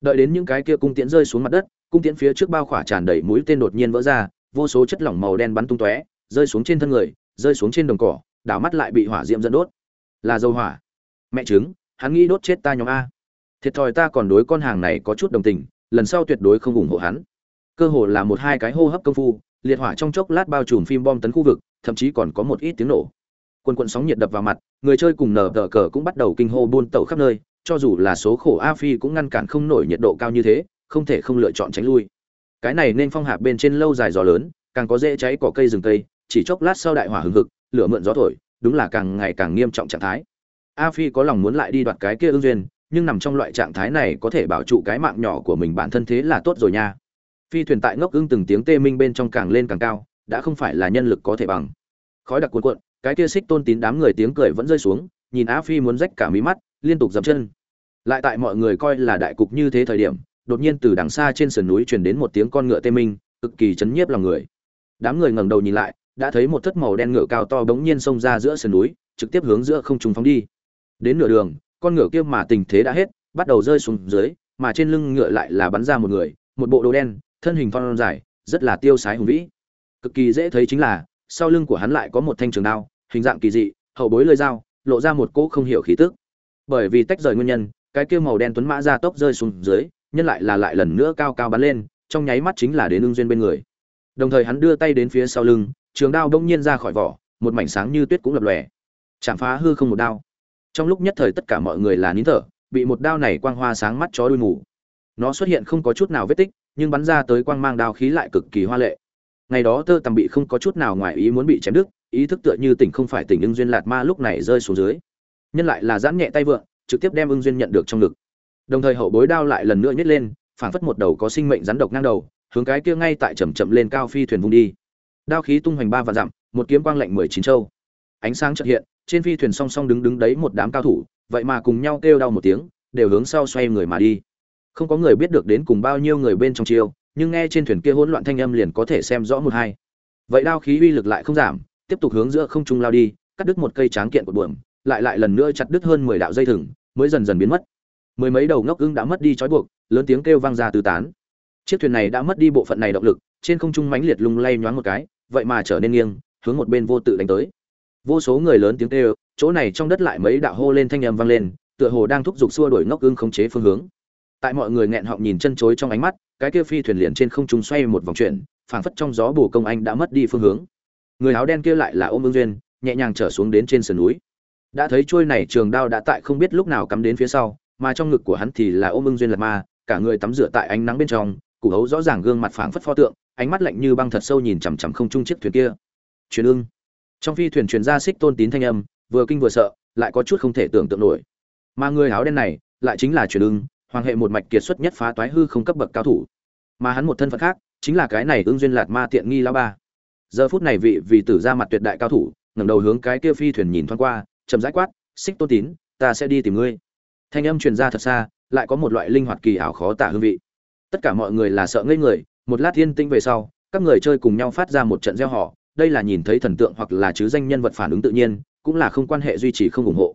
A: Đợi đến những cái kia cung tiễn rơi xuống mặt đất, cung tiễn phía trước bao khỏa tràn đầy mũi tên đột nhiên vỡ ra, vô số chất lỏng màu đen bắn tung tóe, rơi xuống trên thân người, rơi xuống trên đồng cỏ, đảo mắt lại bị hỏa diễm dẫn đốt là dầu hỏa. Mẹ chứng hắn nghĩ đốt chết ta nhóm a. Thiệt thòi ta còn đối con hàng này có chút đồng tình, lần sau tuyệt đối không ủng hộ hắn. Cơ hồ là một hai cái hô hấp công phu, liệt hỏa trong chốc lát bao trùm phim bom tấn khu vực, thậm chí còn có một ít tiếng nổ. Quần quận sóng nhiệt đập vào mặt, người chơi cùng nở tờ cờ cũng bắt đầu kinh hô buôn tẩu khắp nơi, cho dù là số khổ a phi cũng ngăn cản không nổi nhiệt độ cao như thế, không thể không lựa chọn tránh lui. Cái này nên phong hạp bên trên lâu dài gió lớn, càng có dễ cháy cỏ cây rừng cây, chỉ chốc lát sau đại hỏa hừng hực, lửa mượn gió thổi đúng là càng ngày càng nghiêm trọng trạng thái. A phi có lòng muốn lại đi đoạt cái kia ương duyên, nhưng nằm trong loại trạng thái này có thể bảo trụ cái mạng nhỏ của mình bản thân thế là tốt rồi nha. Phi thuyền tại ngốc ưng từng tiếng tê minh bên trong càng lên càng cao, đã không phải là nhân lực có thể bằng. Khói đặc cuộn cuộn, cái kia xích tôn tín đám người tiếng cười vẫn rơi xuống, nhìn a phi muốn rách cả mí mắt, liên tục dậm chân. Lại tại mọi người coi là đại cục như thế thời điểm, đột nhiên từ đằng xa trên sườn núi truyền đến một tiếng con ngựa tê minh, cực kỳ chấn nhiếp lòng người. Đám người ngẩng đầu nhìn lại đã thấy một thất màu đen ngựa cao to bỗng nhiên xông ra giữa sườn núi, trực tiếp hướng giữa không trung phóng đi. Đến nửa đường, con ngựa kia mà tình thế đã hết, bắt đầu rơi xuống dưới, mà trên lưng ngựa lại là bắn ra một người, một bộ đồ đen, thân hình thon dài, rất là tiêu sái hùng vĩ. Cực kỳ dễ thấy chính là, sau lưng của hắn lại có một thanh trường đao, hình dạng kỳ dị, hậu bối lưỡi dao, lộ ra một cỗ không hiểu khí tức. Bởi vì tách rời nguyên nhân, cái kia màu đen tuấn mã ra tốc rơi xuống dưới, nhân lại là lại lần nữa cao cao bắn lên, trong nháy mắt chính là đến ưng duyên bên người. Đồng thời hắn đưa tay đến phía sau lưng trường đao đông nhiên ra khỏi vỏ, một mảnh sáng như tuyết cũng lập lòe. Chạm phá hư không một đao. Trong lúc nhất thời tất cả mọi người là nín thở, bị một đao này quang hoa sáng mắt chó đuôi mù. Nó xuất hiện không có chút nào vết tích, nhưng bắn ra tới quang mang đao khí lại cực kỳ hoa lệ. Ngày đó tơ tầm bị không có chút nào ngoài ý muốn bị chém đứt, ý thức tựa như tỉnh không phải tỉnh ưng duyên lạt ma lúc này rơi xuống dưới. Nhân lại là giãn nhẹ tay vượng, trực tiếp đem ưng duyên nhận được trong ngực. Đồng thời hậu bối đao lại lần nữa nhét lên, phảng phất một đầu có sinh mệnh rắn độc ngang đầu, hướng cái kia ngay tại chậm chậm lên cao phi thuyền vùng đi đao khí tung hoành ba và dặm, một kiếm quang lạnh mười chín châu. Ánh sáng chợt hiện, trên phi thuyền song song đứng đứng đấy một đám cao thủ, vậy mà cùng nhau kêu đau một tiếng, đều hướng sau xoay người mà đi. Không có người biết được đến cùng bao nhiêu người bên trong chiêu, nhưng nghe trên thuyền kia hỗn loạn thanh âm liền có thể xem rõ một hai. Vậy đao khí uy lực lại không giảm, tiếp tục hướng giữa không trung lao đi, cắt đứt một cây tráng kiện của buồm, lại lại lần nữa chặt đứt hơn mười đạo dây thừng, mới dần dần biến mất. Mười mấy đầu ngốc ưng đã mất đi trói buộc, lớn tiếng kêu vang ra tứ tán. Chiếc thuyền này đã mất đi bộ phận này động lực, trên không trung mãnh liệt lung lay nhoáng một cái vậy mà trở nên nghiêng, hướng một bên vô tự đánh tới. Vô số người lớn tiếng kêu, chỗ này trong đất lại mấy đạo hô lên thanh âm vang lên, tựa hồ đang thúc giục xua đuổi ngốc ưng khống chế phương hướng. Tại mọi người nghẹn họng nhìn chân chối trong ánh mắt, cái kia phi thuyền liền trên không trung xoay một vòng chuyển, phảng phất trong gió bù công anh đã mất đi phương hướng. Người áo đen kia lại là ôm ương duyên, nhẹ nhàng trở xuống đến trên sườn núi. Đã thấy trôi này trường đao đã tại không biết lúc nào cắm đến phía sau, mà trong ngực của hắn thì là ôm ưng duyên lật ma, cả người tắm rửa tại ánh nắng bên trong, củ hấu rõ ràng gương mặt phảng phất pho tượng ánh mắt lạnh như băng thật sâu nhìn chằm chằm không trung chiếc thuyền kia. Truyền ưng. Trong phi thuyền truyền ra xích tôn tín thanh âm, vừa kinh vừa sợ, lại có chút không thể tưởng tượng nổi. Mà người áo đen này, lại chính là truyền ưng, hoàng hệ một mạch kiệt xuất nhất phá toái hư không cấp bậc cao thủ. Mà hắn một thân phận khác, chính là cái này ương duyên lạt ma tiện nghi lão ba. Giờ phút này vị vì tử ra mặt tuyệt đại cao thủ, ngẩng đầu hướng cái kia phi thuyền nhìn thoáng qua, chậm rãi quát, xích tôn tín, ta sẽ đi tìm ngươi. Thanh âm truyền ra thật xa, lại có một loại linh hoạt kỳ ảo khó tả hương vị. Tất cả mọi người là sợ ngây người một lát thiên tinh về sau, các người chơi cùng nhau phát ra một trận gieo họ. Đây là nhìn thấy thần tượng hoặc là chứ danh nhân vật phản ứng tự nhiên, cũng là không quan hệ duy trì không ủng hộ.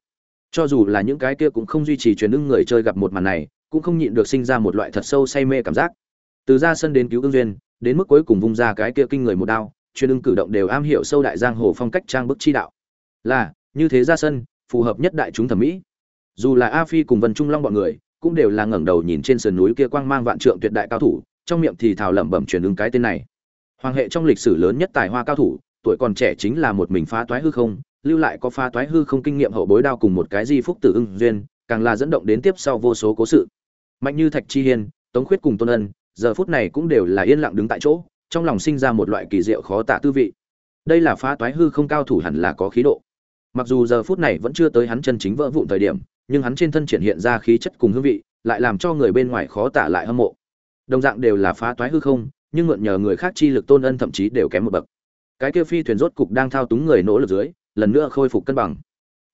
A: Cho dù là những cái kia cũng không duy trì truyền ưng người chơi gặp một màn này, cũng không nhịn được sinh ra một loại thật sâu say mê cảm giác. Từ ra sân đến cứu ương duyên, đến mức cuối cùng vung ra cái kia kinh người một đao, truyền ưng cử động đều am hiểu sâu đại giang hồ phong cách trang bức chi đạo. Là, như thế ra sân, phù hợp nhất đại chúng thẩm mỹ. Dù là a phi cùng vân trung long bọn người, cũng đều là ngẩng đầu nhìn trên sườn núi kia quang mang vạn trượng tuyệt đại cao thủ trong miệng thì thào lẩm bẩm truyền ứng cái tên này. Hoàng hệ trong lịch sử lớn nhất tài hoa cao thủ, tuổi còn trẻ chính là một mình phá toái hư không, lưu lại có phá toái hư không kinh nghiệm hậu bối đao cùng một cái di phúc tử ưng duyên, càng là dẫn động đến tiếp sau vô số cố sự. Mạnh như thạch chi hiên, tống khuyết cùng tôn ân, giờ phút này cũng đều là yên lặng đứng tại chỗ, trong lòng sinh ra một loại kỳ diệu khó tả tư vị. Đây là phá toái hư không cao thủ hẳn là có khí độ. Mặc dù giờ phút này vẫn chưa tới hắn chân chính vỡ vụn thời điểm, nhưng hắn trên thân triển hiện ra khí chất cùng hương vị, lại làm cho người bên ngoài khó tả lại hâm mộ đồng dạng đều là phá toái hư không, nhưng mượn nhờ người khác chi lực tôn ân thậm chí đều kém một bậc. Cái kia phi thuyền rốt cục đang thao túng người nỗ lực dưới, lần nữa khôi phục cân bằng.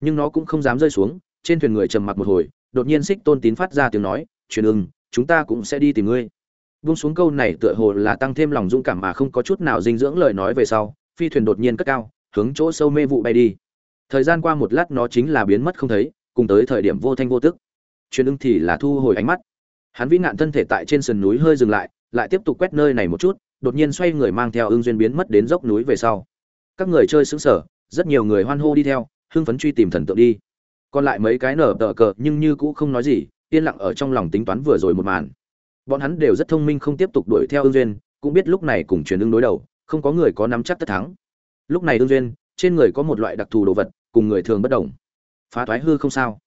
A: Nhưng nó cũng không dám rơi xuống, trên thuyền người trầm mặc một hồi, đột nhiên xích tôn tín phát ra tiếng nói, truyền ưng, chúng ta cũng sẽ đi tìm ngươi. Buông xuống câu này tựa hồ là tăng thêm lòng dũng cảm mà không có chút nào dinh dưỡng lời nói về sau, phi thuyền đột nhiên cất cao, hướng chỗ sâu mê vụ bay đi. Thời gian qua một lát nó chính là biến mất không thấy, cùng tới thời điểm vô thanh vô tức. Truyền ưng thì là thu hồi ánh mắt hắn vĩ nạn thân thể tại trên sườn núi hơi dừng lại lại tiếp tục quét nơi này một chút, đột nhiên xoay người mang theo ưng duyên biến mất đến dốc núi về sau. Các người chơi xứng sở rất nhiều người hoan hô đi theo, hưng phấn truy tìm thần tượng đi. Còn lại mấy cái nở tờ cờ nhưng như cũ không nói gì, yên lặng ở trong lòng tính toán vừa rồi một màn. Bọn hắn đều rất thông minh không tiếp tục đuổi theo ưng duyên, cũng biết lúc này cùng truyền ưng đối đầu, không có người có nắm chắc tất thắng. Lúc này ưng duyên, trên người có một loại đặc thù đồ vật, cùng người thường bất đồng. Phá thoái hư không sao?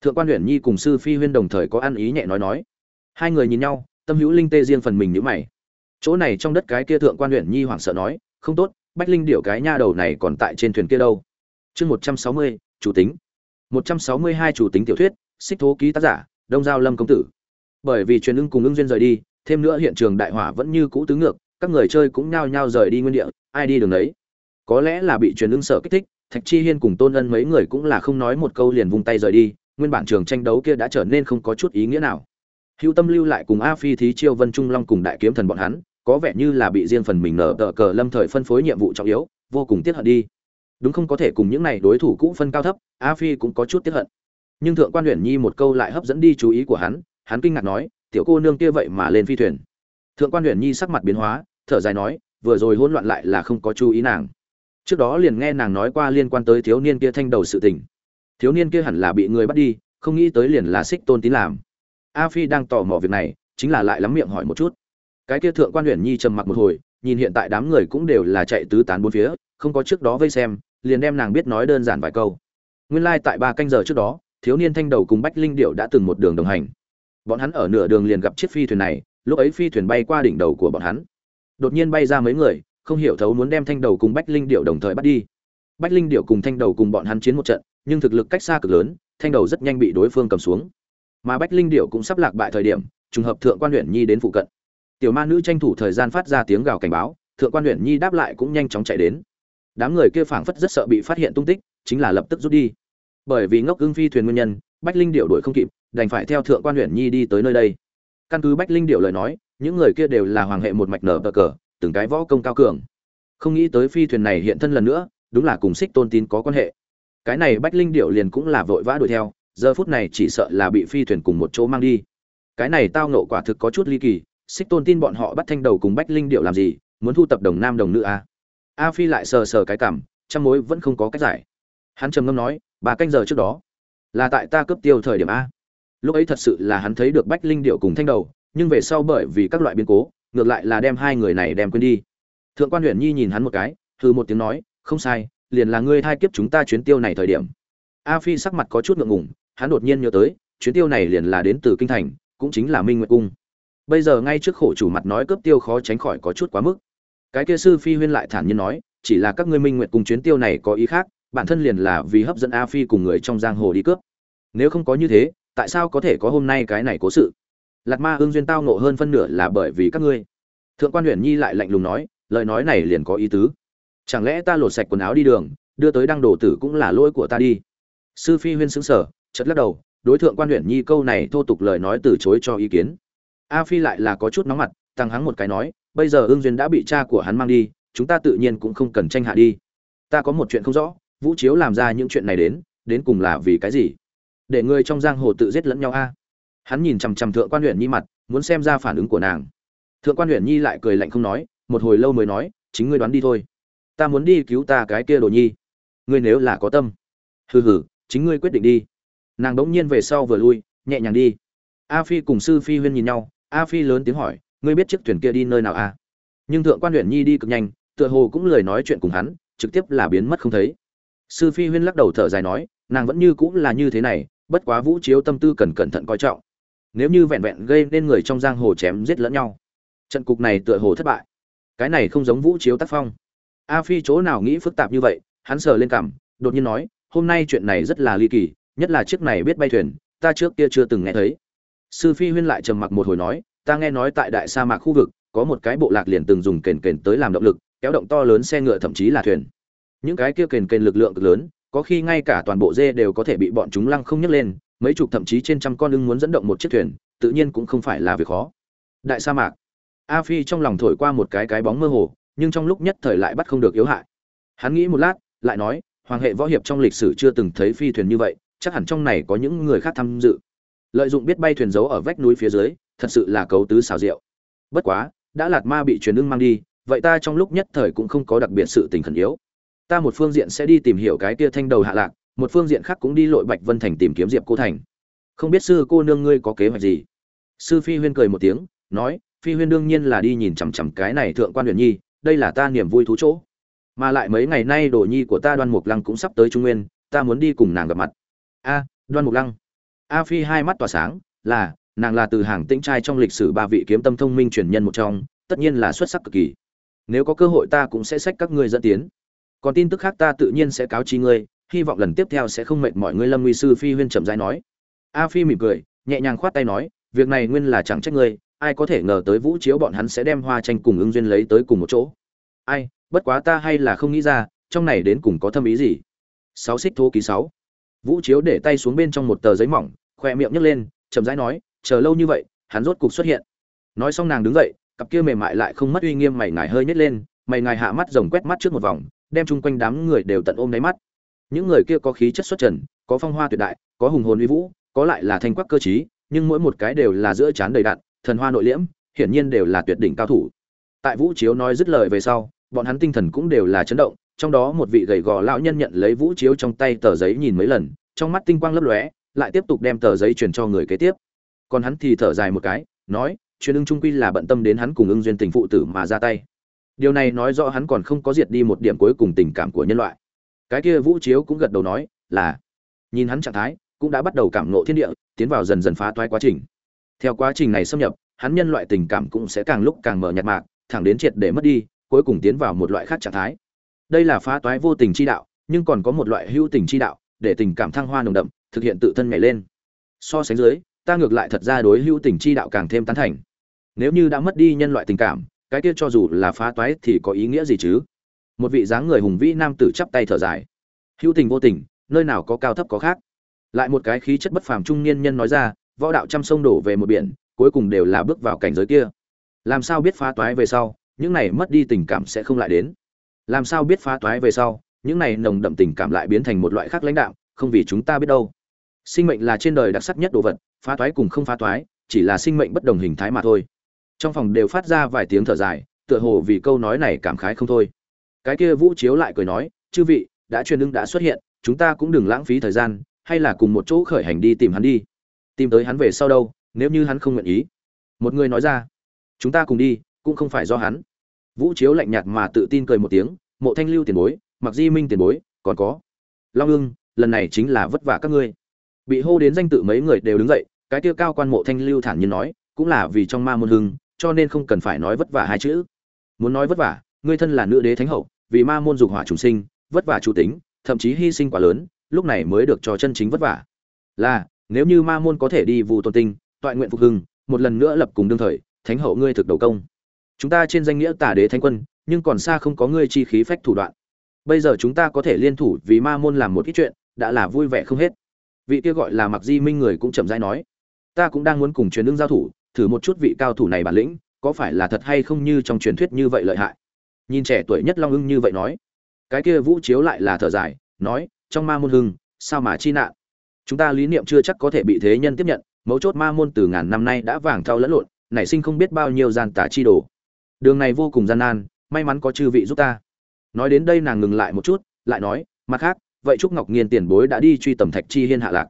A: Thượng quan huyện nhi cùng sư phi huyên đồng thời có ăn ý nhẹ nói nói hai người nhìn nhau, tâm hữu linh tê riêng phần mình nhữ mày. Chỗ này trong đất cái kia thượng quan huyện nhi hoảng sợ nói, không tốt, bách linh điệu cái nha đầu này còn tại trên thuyền kia đâu. Chương một trăm sáu mươi, chủ tính. một trăm sáu mươi hai chủ tính tiểu thuyết, xích thố ký tác giả, đông giao lâm công tử. Bởi vì truyền ưng cùng ưng duyên rời đi, thêm nữa hiện trường đại hỏa vẫn như cũ tứ ngược, các người chơi cũng nhao nhao rời đi nguyên địa, ai đi đường đấy có lẽ là bị truyền ưng sợ kích thích, thạch chi hiên cùng tôn ân mấy người cũng là không nói một câu liền vung tay rời đi, nguyên bản trường tranh đấu kia đã trở nên không có chút ý nghĩa nào hữu tâm lưu lại cùng a phi thí chiêu vân trung long cùng đại kiếm thần bọn hắn, có vẻ như là bị riêng phần mình nở tờ cờ lâm thời phân phối nhiệm vụ trọng yếu, vô cùng tiếc hận đi. Đúng không có thể cùng những này đối thủ cũ phân cao thấp, a phi cũng có chút tiếc hận. Nhưng thượng quan huyền nhi một câu lại hấp dẫn đi chú ý của hắn hắn kinh ngạc nói, tiểu cô nương kia vậy mà lên phi thuyền. Thượng quan huyền nhi sắc mặt biến hóa, thở dài nói, vừa rồi hỗn loạn lại là không có chú ý nàng. Trước đó liền nghe nàng nói qua liên quan tới thiếu niên kia thanh đầu sự tình. Thiếu niên kia hẳn là bị người bắt đi, không nghĩ tới liền là xích tôn tín làm a phi đang tò mò việc này, chính là lại lắm miệng hỏi một chút. Cái kia thượng quan Huyền nhi trầm mặc một hồi, nhìn hiện tại đám người cũng đều là chạy tứ tán bốn phía, không có trước đó vây xem, liền đem nàng biết nói đơn giản vài câu. Nguyên lai tại ba canh giờ trước đó, thiếu niên thanh đầu cùng bách linh điệu đã từng một đường đồng hành. Bọn hắn ở nửa đường liền gặp chiếc phi thuyền này, lúc ấy phi thuyền bay qua đỉnh đầu của bọn hắn. Đột nhiên bay ra mấy người, không hiểu thấu muốn đem thanh đầu cùng bách linh điệu đồng thời bắt đi. Bách linh điệu cùng thanh đầu cùng bọn hắn chiến một trận, nhưng thực lực cách xa cực lớn, thanh đầu rất nhanh bị đối phương cầm xuống mà bách linh điệu cũng sắp lạc bại thời điểm, trùng hợp thượng quan huyện nhi đến phụ cận. Tiểu ma nữ tranh thủ thời gian phát ra tiếng gào cảnh báo, thượng quan huyện nhi đáp lại cũng nhanh chóng chạy đến. Đám người kia phảng phất rất sợ bị phát hiện tung tích, chính là lập tức rút đi. Bởi vì ngốc ưng phi thuyền nguyên nhân, bách linh điệu đuổi không kịp, đành phải theo thượng quan huyện nhi đi tới nơi đây. Căn cứ bách linh điệu lời nói, những người kia đều là hoàng hệ một mạch nở bờ cờ, từng cái võ công cao cường. Không nghĩ tới phi thuyền này hiện thân lần nữa, đúng là cùng xích tôn tín có quan hệ. Cái này bách linh điệu liền cũng là vội vã đuổi theo giờ phút này chỉ sợ là bị phi thuyền cùng một chỗ mang đi. Cái này tao nộ quả thực có chút ly kỳ, xích tôn tin bọn họ bắt thanh đầu cùng bách linh điệu làm gì, muốn thu tập đồng nam đồng nữ a a phi lại sờ sờ cái cảm, trăm mối vẫn không có cách giải. Hắn trầm ngâm nói, bà canh giờ trước đó, là tại ta cướp tiêu thời điểm a. Lúc ấy thật sự là hắn thấy được bách linh điệu cùng thanh đầu, nhưng về sau bởi vì các loại biến cố, ngược lại là đem hai người này đem quên đi. Thượng quan huyện nhi nhìn hắn một cái, hừ một tiếng nói, không sai, liền là ngươi thai kiếp chúng ta chuyến tiêu này thời điểm. A phi sắc mặt có chút ngượng ngùng hắn đột nhiên nhớ tới, chuyến tiêu này liền là đến từ kinh thành, cũng chính là minh nguyệt cung. Bây giờ ngay trước khổ chủ mặt nói cướp tiêu khó tránh khỏi có chút quá mức. Cái kia sư phi huyên lại thản nhiên nói, chỉ là các ngươi minh nguyệt cung chuyến tiêu này có ý khác, bản thân liền là vì hấp dẫn a phi cùng người trong giang hồ đi cướp. Nếu không có như thế, tại sao có thể có hôm nay cái này cố sự? Lạt ma ương duyên tao nộ hơn phân nửa là bởi vì các ngươi. Thượng quan uyển nhi lại lạnh lùng nói, lời nói này liền có ý tứ. Chẳng lẽ ta lột sạch quần áo đi đường, đưa tới đăng đồ tử cũng là lỗi của ta đi? Sư phi huyên sững sờ chật lắc đầu, đối tượng quan huyện nhi câu này thô tục lời nói từ chối cho ý kiến. A phi lại là có chút nóng mặt, tăng hắng một cái nói, bây giờ ương duyên đã bị cha của hắn mang đi, chúng ta tự nhiên cũng không cần tranh hạ đi. Ta có một chuyện không rõ, vũ chiếu làm ra những chuyện này đến đến cùng là vì cái gì? Để người trong giang hồ tự giết lẫn nhau a. Hắn nhìn chằm chằm thượng quan huyện nhi mặt, muốn xem ra phản ứng của nàng. Thượng quan huyện nhi lại cười lạnh không nói, một hồi lâu mới nói, chính ngươi đoán đi thôi. Ta muốn đi cứu ta cái kia đồ nhi. Ngươi nếu là có tâm. Hừ hừ, chính ngươi quyết định đi nàng đống nhiên về sau vừa lui, nhẹ nhàng đi. A phi cùng sư phi huyên nhìn nhau, a phi lớn tiếng hỏi, ngươi biết chiếc thuyền kia đi nơi nào a à? nhưng thượng quan huyện nhi đi cực nhanh, tựa hồ cũng lười nói chuyện cùng hắn, trực tiếp là biến mất không thấy. Sư phi huyên lắc đầu thở dài nói, nàng vẫn như cũng là như thế này, bất quá vũ chiếu tâm tư cần cẩn thận coi trọng. Nếu như vẹn vẹn gây nên người trong giang hồ chém giết lẫn nhau, trận cục này tựa hồ thất bại. Cái này không giống vũ chiếu tác phong. A phi chỗ nào nghĩ phức tạp như vậy, hắn sờ lên cằm, đột nhiên nói, hôm nay chuyện này rất là ly kỳ nhất là chiếc này biết bay thuyền, ta trước kia chưa từng nghe thấy. Sư phi huyên lại trầm mặc một hồi nói, ta nghe nói tại đại sa mạc khu vực, có một cái bộ lạc liền từng dùng kền kền tới làm động lực, kéo động to lớn xe ngựa thậm chí là thuyền. Những cái kia kền kền lực lượng cực lớn, có khi ngay cả toàn bộ dê đều có thể bị bọn chúng lăng không nhấc lên, mấy chục thậm chí trên trăm con ưng muốn dẫn động một chiếc thuyền, tự nhiên cũng không phải là việc khó. Đại sa mạc. A phi trong lòng thổi qua một cái cái bóng mơ hồ, nhưng trong lúc nhất thời lại bắt không được yếu hại. Hắn nghĩ một lát, lại nói, hoàng hệ võ hiệp trong lịch sử chưa từng thấy phi thuyền như vậy chắc hẳn trong này có những người khác tham dự. Lợi dụng biết bay thuyền giấu ở vách núi phía dưới, thật sự là cấu tứ xào rượu bất quá, đã lạt ma bị truyền ưng mang đi, vậy ta trong lúc nhất thời cũng không có đặc biệt sự tình khẩn yếu. Ta một phương diện sẽ đi tìm hiểu cái tia thanh đầu hạ lạc, một phương diện khác cũng đi lội bạch vân thành tìm kiếm diệp cô thành. Không biết sư cô nương ngươi có kế hoạch gì? Sư phi huyên cười một tiếng, nói, phi huyên đương nhiên là đi nhìn chằm chằm cái này thượng quan huyền nhi, đây là ta niềm vui thú chỗ. Mà lại mấy ngày nay đồ nhi của ta đoan mục lăng cũng sắp tới trung nguyên, ta muốn đi cùng nàng gặp mặt a, đoan mục lăng. A phi hai mắt tỏa sáng, là, nàng là từ hàng tĩnh trai trong lịch sử ba vị kiếm tâm thông minh truyền nhân một trong, tất nhiên là xuất sắc cực kỳ. Nếu có cơ hội ta cũng sẽ sách các ngươi dẫn tiến. Còn tin tức khác ta tự nhiên sẽ cáo chi ngươi, hy vọng lần tiếp theo sẽ không mệt mọi ngươi lâm nguy sư phi huyên chậm rãi nói. A phi mỉm cười, nhẹ nhàng khoát tay nói, việc này nguyên là chẳng trách ngươi, ai có thể ngờ tới vũ chiếu bọn hắn sẽ đem hoa tranh cùng ứng duyên lấy tới cùng một chỗ. Ai, bất quá ta hay là không nghĩ ra, trong này đến cùng có thâm ý gì. Sáu xích thô ký sáu vũ chiếu để tay xuống bên trong một tờ giấy mỏng, khoe miệng nhấc lên, chậm rãi nói, chờ lâu như vậy, hắn rốt cục xuất hiện. Nói xong nàng đứng dậy, cặp kia mềm mại lại không mất uy nghiêm mày ngài hơi nhếch lên, mày ngài hạ mắt rồng quét mắt trước một vòng, đem chung quanh đám người đều tận ôm đáy mắt. Những người kia có khí chất xuất trần, có phong hoa tuyệt đại, có hùng hồn uy vũ, có lại là thanh quắc cơ trí, nhưng mỗi một cái đều là giữa chán đầy đạn thần hoa nội liễm, hiển nhiên đều là tuyệt đỉnh cao thủ. Tại vũ chiếu nói dứt lời về sau, bọn hắn tinh thần cũng đều là chấn động trong đó một vị gầy gò lão nhân nhận lấy vũ chiếu trong tay tờ giấy nhìn mấy lần, trong mắt tinh quang lấp lóe, lại tiếp tục đem tờ giấy truyền cho người kế tiếp. Còn hắn thì thở dài một cái, nói, truyền ưng trung quy là bận tâm đến hắn cùng ưng duyên tình phụ tử mà ra tay. Điều này nói rõ hắn còn không có diệt đi một điểm cuối cùng tình cảm của nhân loại. Cái kia vũ chiếu cũng gật đầu nói, là. Nhìn hắn trạng thái, cũng đã bắt đầu cảm nộ thiên địa, tiến vào dần dần phá toái quá trình. Theo quá trình này xâm nhập, hắn nhân loại tình cảm cũng sẽ càng lúc càng mở nhạt mạc, thẳng đến triệt để mất đi, cuối cùng tiến vào một loại khác trạng thái đây là phá toái vô tình chi đạo, nhưng còn có một loại hữu tình chi đạo, để tình cảm thăng hoa nồng đậm, thực hiện tự thân nhảy lên. So sánh dưới, ta ngược lại thật ra đối hữu tình chi đạo càng thêm tán thành. Nếu như đã mất đi nhân loại tình cảm, cái kia cho dù là phá toái thì có ý nghĩa gì chứ? Một vị dáng người hùng vĩ nam tử chắp tay thở dài. Hữu tình vô tình, nơi nào có cao thấp có khác? Lại một cái khí chất bất phàm trung niên nhân nói ra, võ đạo trăm sông đổ về một biển, cuối cùng đều là bước vào cảnh giới kia. Làm sao biết phá toái về sau, những này mất đi tình cảm sẽ không lại đến? Làm sao biết phá toái về sau, những này nồng đậm tình cảm lại biến thành một loại khác lãnh đạo, không vì chúng ta biết đâu. Sinh mệnh là trên đời đặc sắc nhất đồ vật, phá toái cùng không phá toái, chỉ là sinh mệnh bất đồng hình thái mà thôi. Trong phòng đều phát ra vài tiếng thở dài, tựa hồ vì câu nói này cảm khái không thôi. Cái kia vũ chiếu lại cười nói, chư vị, đã truyền ưng đã xuất hiện, chúng ta cũng đừng lãng phí thời gian, hay là cùng một chỗ khởi hành đi tìm hắn đi. Tìm tới hắn về sau đâu, nếu như hắn không nguyện ý. Một người nói ra, chúng ta cùng đi, cũng không phải do hắn vũ chiếu lạnh nhạt mà tự tin cười một tiếng, mộ thanh lưu tiền bối mặc di minh tiền bối, còn có long ương lần này chính là vất vả các ngươi. Bị hô đến danh tự mấy người đều đứng dậy, cái tiêu cao quan mộ thanh lưu thản nhiên nói, cũng là vì trong ma môn hưng, cho nên không cần phải nói vất vả hai chữ. Muốn nói vất vả, ngươi thân là nữ đế thánh hậu, vì ma môn dục hỏa trùng sinh, vất vả chủ tính, thậm chí hy sinh quá lớn, lúc này mới được cho chân chính vất vả. Là, nếu như ma môn có thể đi vụ tôn tinh, toại nguyện phục hưng, một lần nữa lập cùng đương thời, thánh hậu ngươi thực đầu công chúng ta trên danh nghĩa tả đế thánh quân, nhưng còn xa không có ngươi chi khí phách thủ đoạn. Bây giờ chúng ta có thể liên thủ vì ma môn làm một ít chuyện, đã là vui vẻ không hết. Vị kia gọi là mặc di minh người cũng chậm rãi nói, ta cũng đang muốn cùng truyền đương giao thủ, thử một chút vị cao thủ này bản lĩnh, có phải là thật hay không như trong truyền thuyết như vậy lợi hại? Nhìn trẻ tuổi nhất long ưng như vậy nói, cái kia vũ chiếu lại là thở dài, nói, trong ma môn hưng, sao mà chi nạn? Chúng ta lý niệm chưa chắc có thể bị thế nhân tiếp nhận, mấu chốt ma môn từ ngàn năm nay đã vàng thao lẫn lộn, nảy sinh không biết bao nhiêu gian tả chi đồ đường này vô cùng gian nan, may mắn có chư vị giúp ta. Nói đến đây nàng ngừng lại một chút, lại nói, mặt khác, vậy trúc ngọc nghiên tiền bối đã đi truy tầm thạch chi hiên hạ lạc.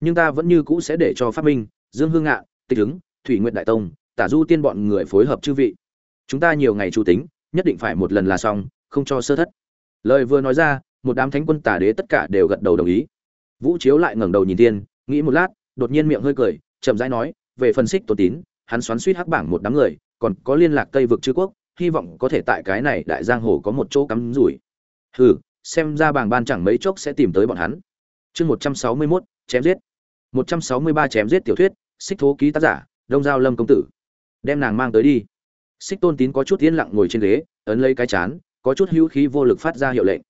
A: Nhưng ta vẫn như cũ sẽ để cho phát minh, dương hương ngạ tịch ứng thủy nguyện đại tông, tả du tiên bọn người phối hợp chư vị. Chúng ta nhiều ngày chủ tính, nhất định phải một lần là xong, không cho sơ thất. Lời vừa nói ra, một đám thánh quân tả đế tất cả đều gật đầu đồng ý. Vũ chiếu lại ngẩng đầu nhìn tiên nghĩ một lát, đột nhiên miệng hơi cười, chậm rãi nói, về phần xích tổ tín, hắn xoắn suýt hắc bảng một đám người còn có liên lạc tây vực chư quốc hy vọng có thể tại cái này đại giang hồ có một chỗ cắm rủi. Hừ xem ra bảng ban chẳng mấy chốc sẽ tìm tới bọn hắn. Chương một trăm sáu mươi 161, chém giết. một trăm sáu mươi ba chém giết tiểu thuyết xích thố ký tác giả đông giao lâm công tử. Đem nàng mang tới đi. Xích tôn tín có chút yên lặng ngồi trên ghế ấn lấy cái chán có chút hữu khí vô lực phát ra hiệu lệnh.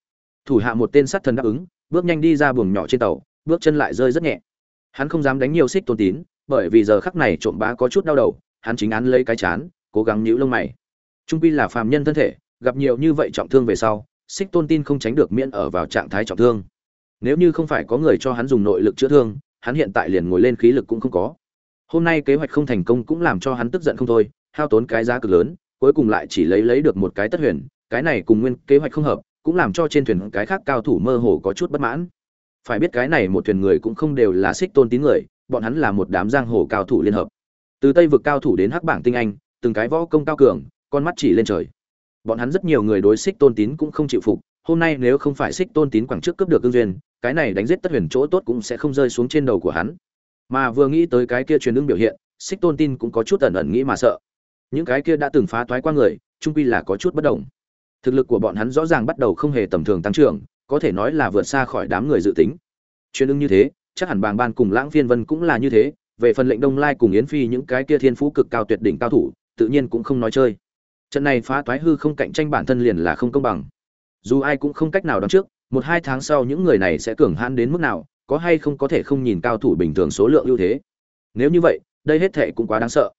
A: Thủ hạ một tên sát thần đáp ứng bước nhanh đi ra buồng nhỏ trên tàu bước chân lại rơi rất nhẹ. Hắn không dám đánh nhiều xích tôn tín bởi vì giờ khắc này trộm bá có chút đau đầu hắn chính án lấy cái chán, cố gắng nhíu lông mày. Trung quy là phàm nhân thân thể, gặp nhiều như vậy trọng thương về sau, xích tôn tin không tránh được miễn ở vào trạng thái trọng thương. Nếu như không phải có người cho hắn dùng nội lực chữa thương, hắn hiện tại liền ngồi lên khí lực cũng không có. Hôm nay kế hoạch không thành công cũng làm cho hắn tức giận không thôi, hao tốn cái giá cực lớn, cuối cùng lại chỉ lấy lấy được một cái tất huyền, cái này cùng nguyên kế hoạch không hợp, cũng làm cho trên thuyền cái khác cao thủ mơ hồ có chút bất mãn. Phải biết cái này một thuyền người cũng không đều là xích tôn tín người, bọn hắn là một đám giang hồ cao thủ liên hợp từ tây vực cao thủ đến hắc bảng tinh anh, từng cái võ công cao cường, con mắt chỉ lên trời. Bọn hắn rất nhiều người đối xích tôn tín cũng không chịu phục, hôm nay nếu không phải xích tôn tín quảng trước cướp được cương duyên, cái này đánh giết tất huyền chỗ tốt cũng sẽ không rơi xuống trên đầu của hắn. Mà vừa nghĩ tới cái kia truyền ưng biểu hiện xích tôn tin cũng có chút ẩn ẩn nghĩ mà sợ. Những cái kia đã từng phá toái qua người trung quy là có chút bất đồng. Thực lực của bọn hắn rõ ràng bắt đầu không hề tầm thường tăng trưởng, có thể nói là vượt xa khỏi đám người dự tính. Truyền ưng như thế, chắc hẳn bàng ban cùng lãng phiên vân cũng là như thế về phần lệnh đông lai cùng yến phi những cái kia thiên phú cực cao tuyệt đỉnh cao thủ, tự nhiên cũng không nói chơi. Trận này phá toái hư không cạnh tranh bản thân liền là không công bằng. Dù ai cũng không cách nào đoán trước, một hai tháng sau những người này sẽ cường hãn đến mức nào, có hay không có thể không nhìn cao thủ bình thường số lượng ưu thế. Nếu như vậy, đây hết thệ cũng quá đáng sợ.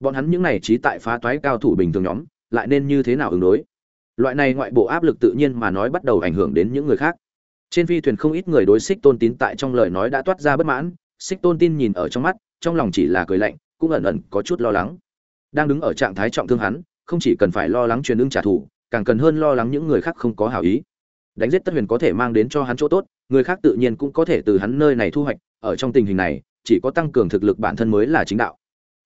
A: Bọn hắn những này trí tại phá toái cao thủ bình thường nhóm, lại nên như thế nào ứng đối? Loại này ngoại bộ áp lực tự nhiên mà nói bắt đầu ảnh hưởng đến những người khác. Trên phi thuyền không ít người đối xích tôn tín tại trong lời nói đã toát ra bất mãn xích tôn tin nhìn ở trong mắt, trong lòng chỉ là cười lạnh, cũng ẩn ẩn có chút lo lắng. Đang đứng ở trạng thái trọng thương hắn, không chỉ cần phải lo lắng truyền ưng trả thù, càng cần hơn lo lắng những người khác không có hảo ý. Đánh giết tất huyền có thể mang đến cho hắn chỗ tốt, người khác tự nhiên cũng có thể từ hắn nơi này thu hoạch, ở trong tình hình này, chỉ có tăng cường thực lực bản thân mới là chính đạo.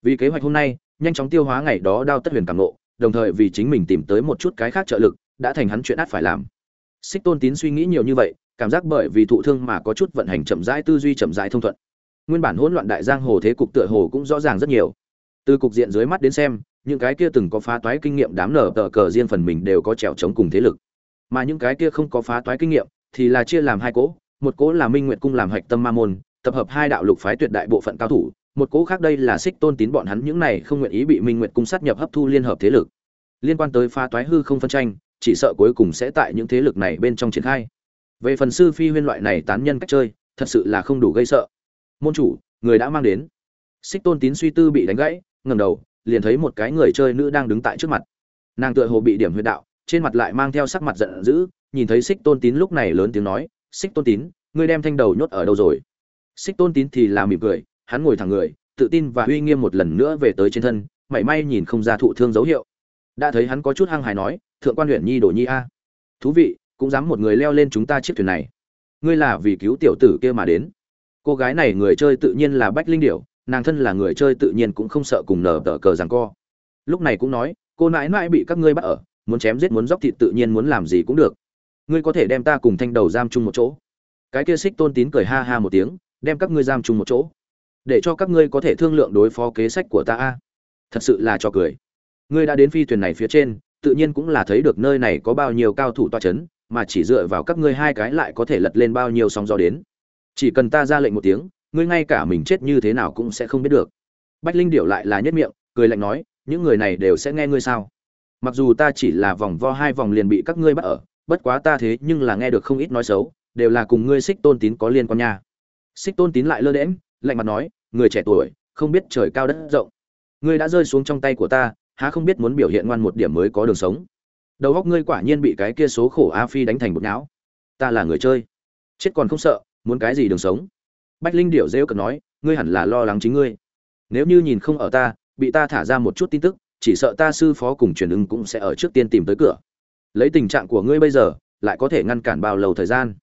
A: Vì kế hoạch hôm nay, nhanh chóng tiêu hóa ngày đó đao tất huyền càng nộ đồng thời vì chính mình tìm tới một chút cái khác trợ lực, đã thành hắn chuyện át phải làm. Xích tôn tín suy nghĩ nhiều như vậy, cảm giác bởi vì thụ thương mà có chút vận hành chậm rãi, tư duy chậm rãi thông thuận nguyên bản hỗn loạn đại giang hồ thế cục tựa hồ cũng rõ ràng rất nhiều. Từ cục diện dưới mắt đến xem, những cái kia từng có phá toái kinh nghiệm đám nở tờ cờ riêng phần mình đều có trèo chống cùng thế lực. Mà những cái kia không có phá toái kinh nghiệm thì là chia làm hai cỗ, một cỗ là minh nguyệt cung làm hạch tâm ma môn, tập hợp hai đạo lục phái tuyệt đại bộ phận cao thủ, một cỗ khác đây là xích tôn tín bọn hắn những này không nguyện ý bị minh nguyệt cung sát nhập hấp thu liên hợp thế lực. Liên quan tới phá toái hư không phân tranh, chỉ sợ cuối cùng sẽ tại những thế lực này bên trong triển khai. Về phần sư phi huyên loại này tán nhân cách chơi, thật sự là không đủ gây sợ môn chủ, người đã mang đến. Xích tôn tín suy tư bị đánh gãy ngầm đầu, liền thấy một cái người chơi nữ đang đứng tại trước mặt. Nàng tựa hồ bị điểm huyệt đạo, trên mặt lại mang theo sắc mặt giận dữ, nhìn thấy xích tôn tín lúc này lớn tiếng nói, xích tôn tín, ngươi đem thanh đầu nhốt ở đâu rồi? Xích tôn tín thì là mỉm cười, hắn ngồi thẳng người, tự tin và uy nghiêm một lần nữa về tới trên thân, mảy may nhìn không ra thụ thương dấu hiệu. Đã thấy hắn có chút hăng hài nói, thượng quan huyện nhi đồ nhi a. Thú vị, cũng dám một người leo lên chúng ta chiếc thuyền này. Ngươi là vì cứu tiểu tử kia mà đến cô gái này người chơi tự nhiên là bách linh điểu, nàng thân là người chơi tự nhiên cũng không sợ cùng nở tờ cờ rằng co. Lúc này cũng nói, cô nãi nãi bị các ngươi bắt ở, muốn chém giết muốn dóc thịt tự nhiên muốn làm gì cũng được. Ngươi có thể đem ta cùng thanh đầu giam chung một chỗ. Cái kia xích tôn tín cười ha ha một tiếng, đem các ngươi giam chung một chỗ. Để cho các ngươi có thể thương lượng đối phó kế sách của ta a. Thật sự là cho cười. Ngươi đã đến phi thuyền này phía trên, tự nhiên cũng là thấy được nơi này có bao nhiêu cao thủ toa c h ấ n mà chỉ dựa vào các ngươi hai cái lại có thể lật lên bao nhiêu sóng gió đến chỉ cần ta ra lệnh một tiếng, ngươi ngay cả mình chết như thế nào cũng sẽ không biết được. Bách linh điệu lại là nhất miệng, cười lạnh nói, những người này đều sẽ nghe ngươi sao? Mặc dù ta chỉ là vòng vo hai vòng liền bị các ngươi bắt ở, bất quá ta thế nhưng là nghe được không ít nói xấu, đều là cùng ngươi xích tôn tín có liên quan nha. Xích tôn tín lại lơ đễm lạnh mặt nói, người trẻ tuổi, không biết trời cao đất rộng. Ngươi đã rơi xuống trong tay của ta, há không biết muốn biểu hiện ngoan một điểm mới có đường sống. Đầu góc ngươi quả nhiên bị cái kia số khổ a phi đánh thành bột não ta là người chơi. Chết còn không sợ muốn cái gì đường sống? Bách linh điệu rêu cực nói, ngươi hẳn là lo lắng chính ngươi. Nếu như nhìn không ở ta, bị ta thả ra một chút tin tức, chỉ sợ ta sư phó cùng truyền ứng cũng sẽ ở trước tiên tìm tới cửa. Lấy tình trạng của ngươi bây giờ, lại có thể ngăn cản bao lâu thời gian?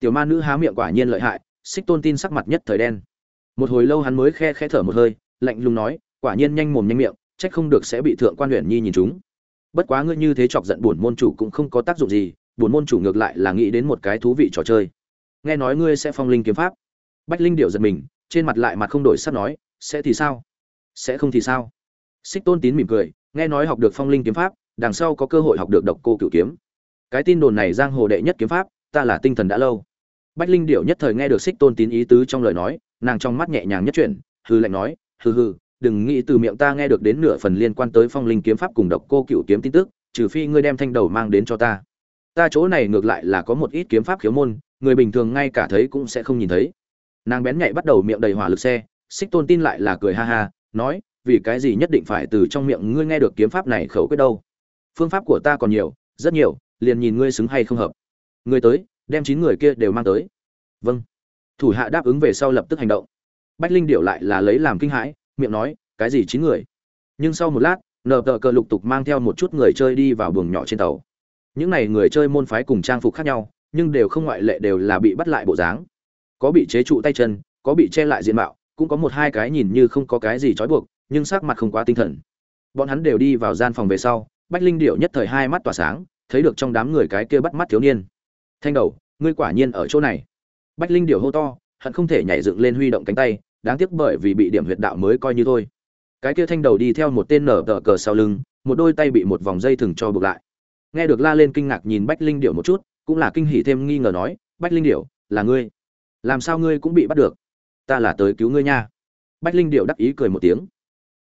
A: Tiểu ma nữ há miệng quả nhiên lợi hại, xích tôn tin sắc mặt nhất thời đen. Một hồi lâu hắn mới khe khẽ thở một hơi, lạnh lùng nói, quả nhiên nhanh mồm nhanh miệng trách không được sẽ bị thượng quan huyện nhi nhìn chúng. Bất quá ngươi như thế chọc giận buồn môn chủ cũng không có tác dụng gì buồn môn chủ ngược lại là nghĩ đến một cái thú vị trò chơi nghe nói ngươi sẽ phong linh kiếm pháp. Bách linh điệu giật mình, trên mặt lại mặt không đổi sắc nói, sẽ thì sao? Sẽ không thì sao? Xích tôn tín mỉm cười, nghe nói học được phong linh kiếm pháp, đằng sau có cơ hội học được độc cô cửu kiếm. Cái tin đồn này giang hồ đệ nhất kiếm pháp, ta là tinh thần đã lâu. Bách linh điệu nhất thời nghe được xích tôn tín ý tứ trong lời nói, nàng trong mắt nhẹ nhàng nhất chuyển hư lạnh nói hư hư đừng nghĩ từ miệng ta nghe được đến nửa phần liên quan tới phong linh kiếm pháp cùng độc cô cửu kiếm tin tức, trừ phi ngươi đem thanh đầu mang đến cho ta. Ta chỗ này ngược lại là có một ít kiếm pháp khiếu môn người bình thường ngay cả thấy cũng sẽ không nhìn thấy. Nàng bén nhạy bắt đầu miệng đầy hỏa lực xe, xích tôn tin lại là cười ha ha, nói, vì cái gì nhất định phải từ trong miệng ngươi nghe được kiếm pháp này khẩu quyết đâu? Phương pháp của ta còn nhiều, rất nhiều, liền nhìn ngươi xứng hay không hợp. Ngươi tới, đem chín người kia đều mang tới. Vâng. Thủ hạ đáp ứng về sau lập tức hành động. Bách linh điệu lại là lấy làm kinh hãi, miệng nói, cái gì chín người? Nhưng sau một lát, nờ tờ cờ lục tục mang theo một chút người chơi đi vào buồng nhỏ trên tàu. Những n à y người chơi môn phái cùng trang phục khác nhau nhưng đều không ngoại lệ đều là bị bắt lại bộ dáng. Có bị chế trụ tay chân, có bị che lại diện mạo, cũng có một hai cái nhìn như không có cái gì trói buộc, nhưng sắc mặt không quá tinh thần. Bọn hắn đều đi vào gian phòng về sau, bách linh điệu nhất thời hai mắt tỏa sáng, thấy được trong đám người cái kia bắt mắt thiếu niên. Thanh đầu, ngươi quả nhiên ở chỗ này. Bách linh điệu hô to, hận không thể nhảy dựng lên huy động cánh tay, đáng tiếc bởi vì bị điểm huyệt đạo mới coi như thôi. Cái kia thanh đầu đi theo một tên nở tờ cờ sau lưng, một đôi tay bị một vòng dây thừng cho buộc lại. Nghe được la lên kinh ngạc nhìn bách linh điệu một chút cũng là kinh hỉ thêm nghi ngờ nói, bách linh điệu là ngươi? Làm sao ngươi cũng bị bắt được? Ta là tới cứu ngươi nha. Bách linh điệu đắc ý cười một tiếng.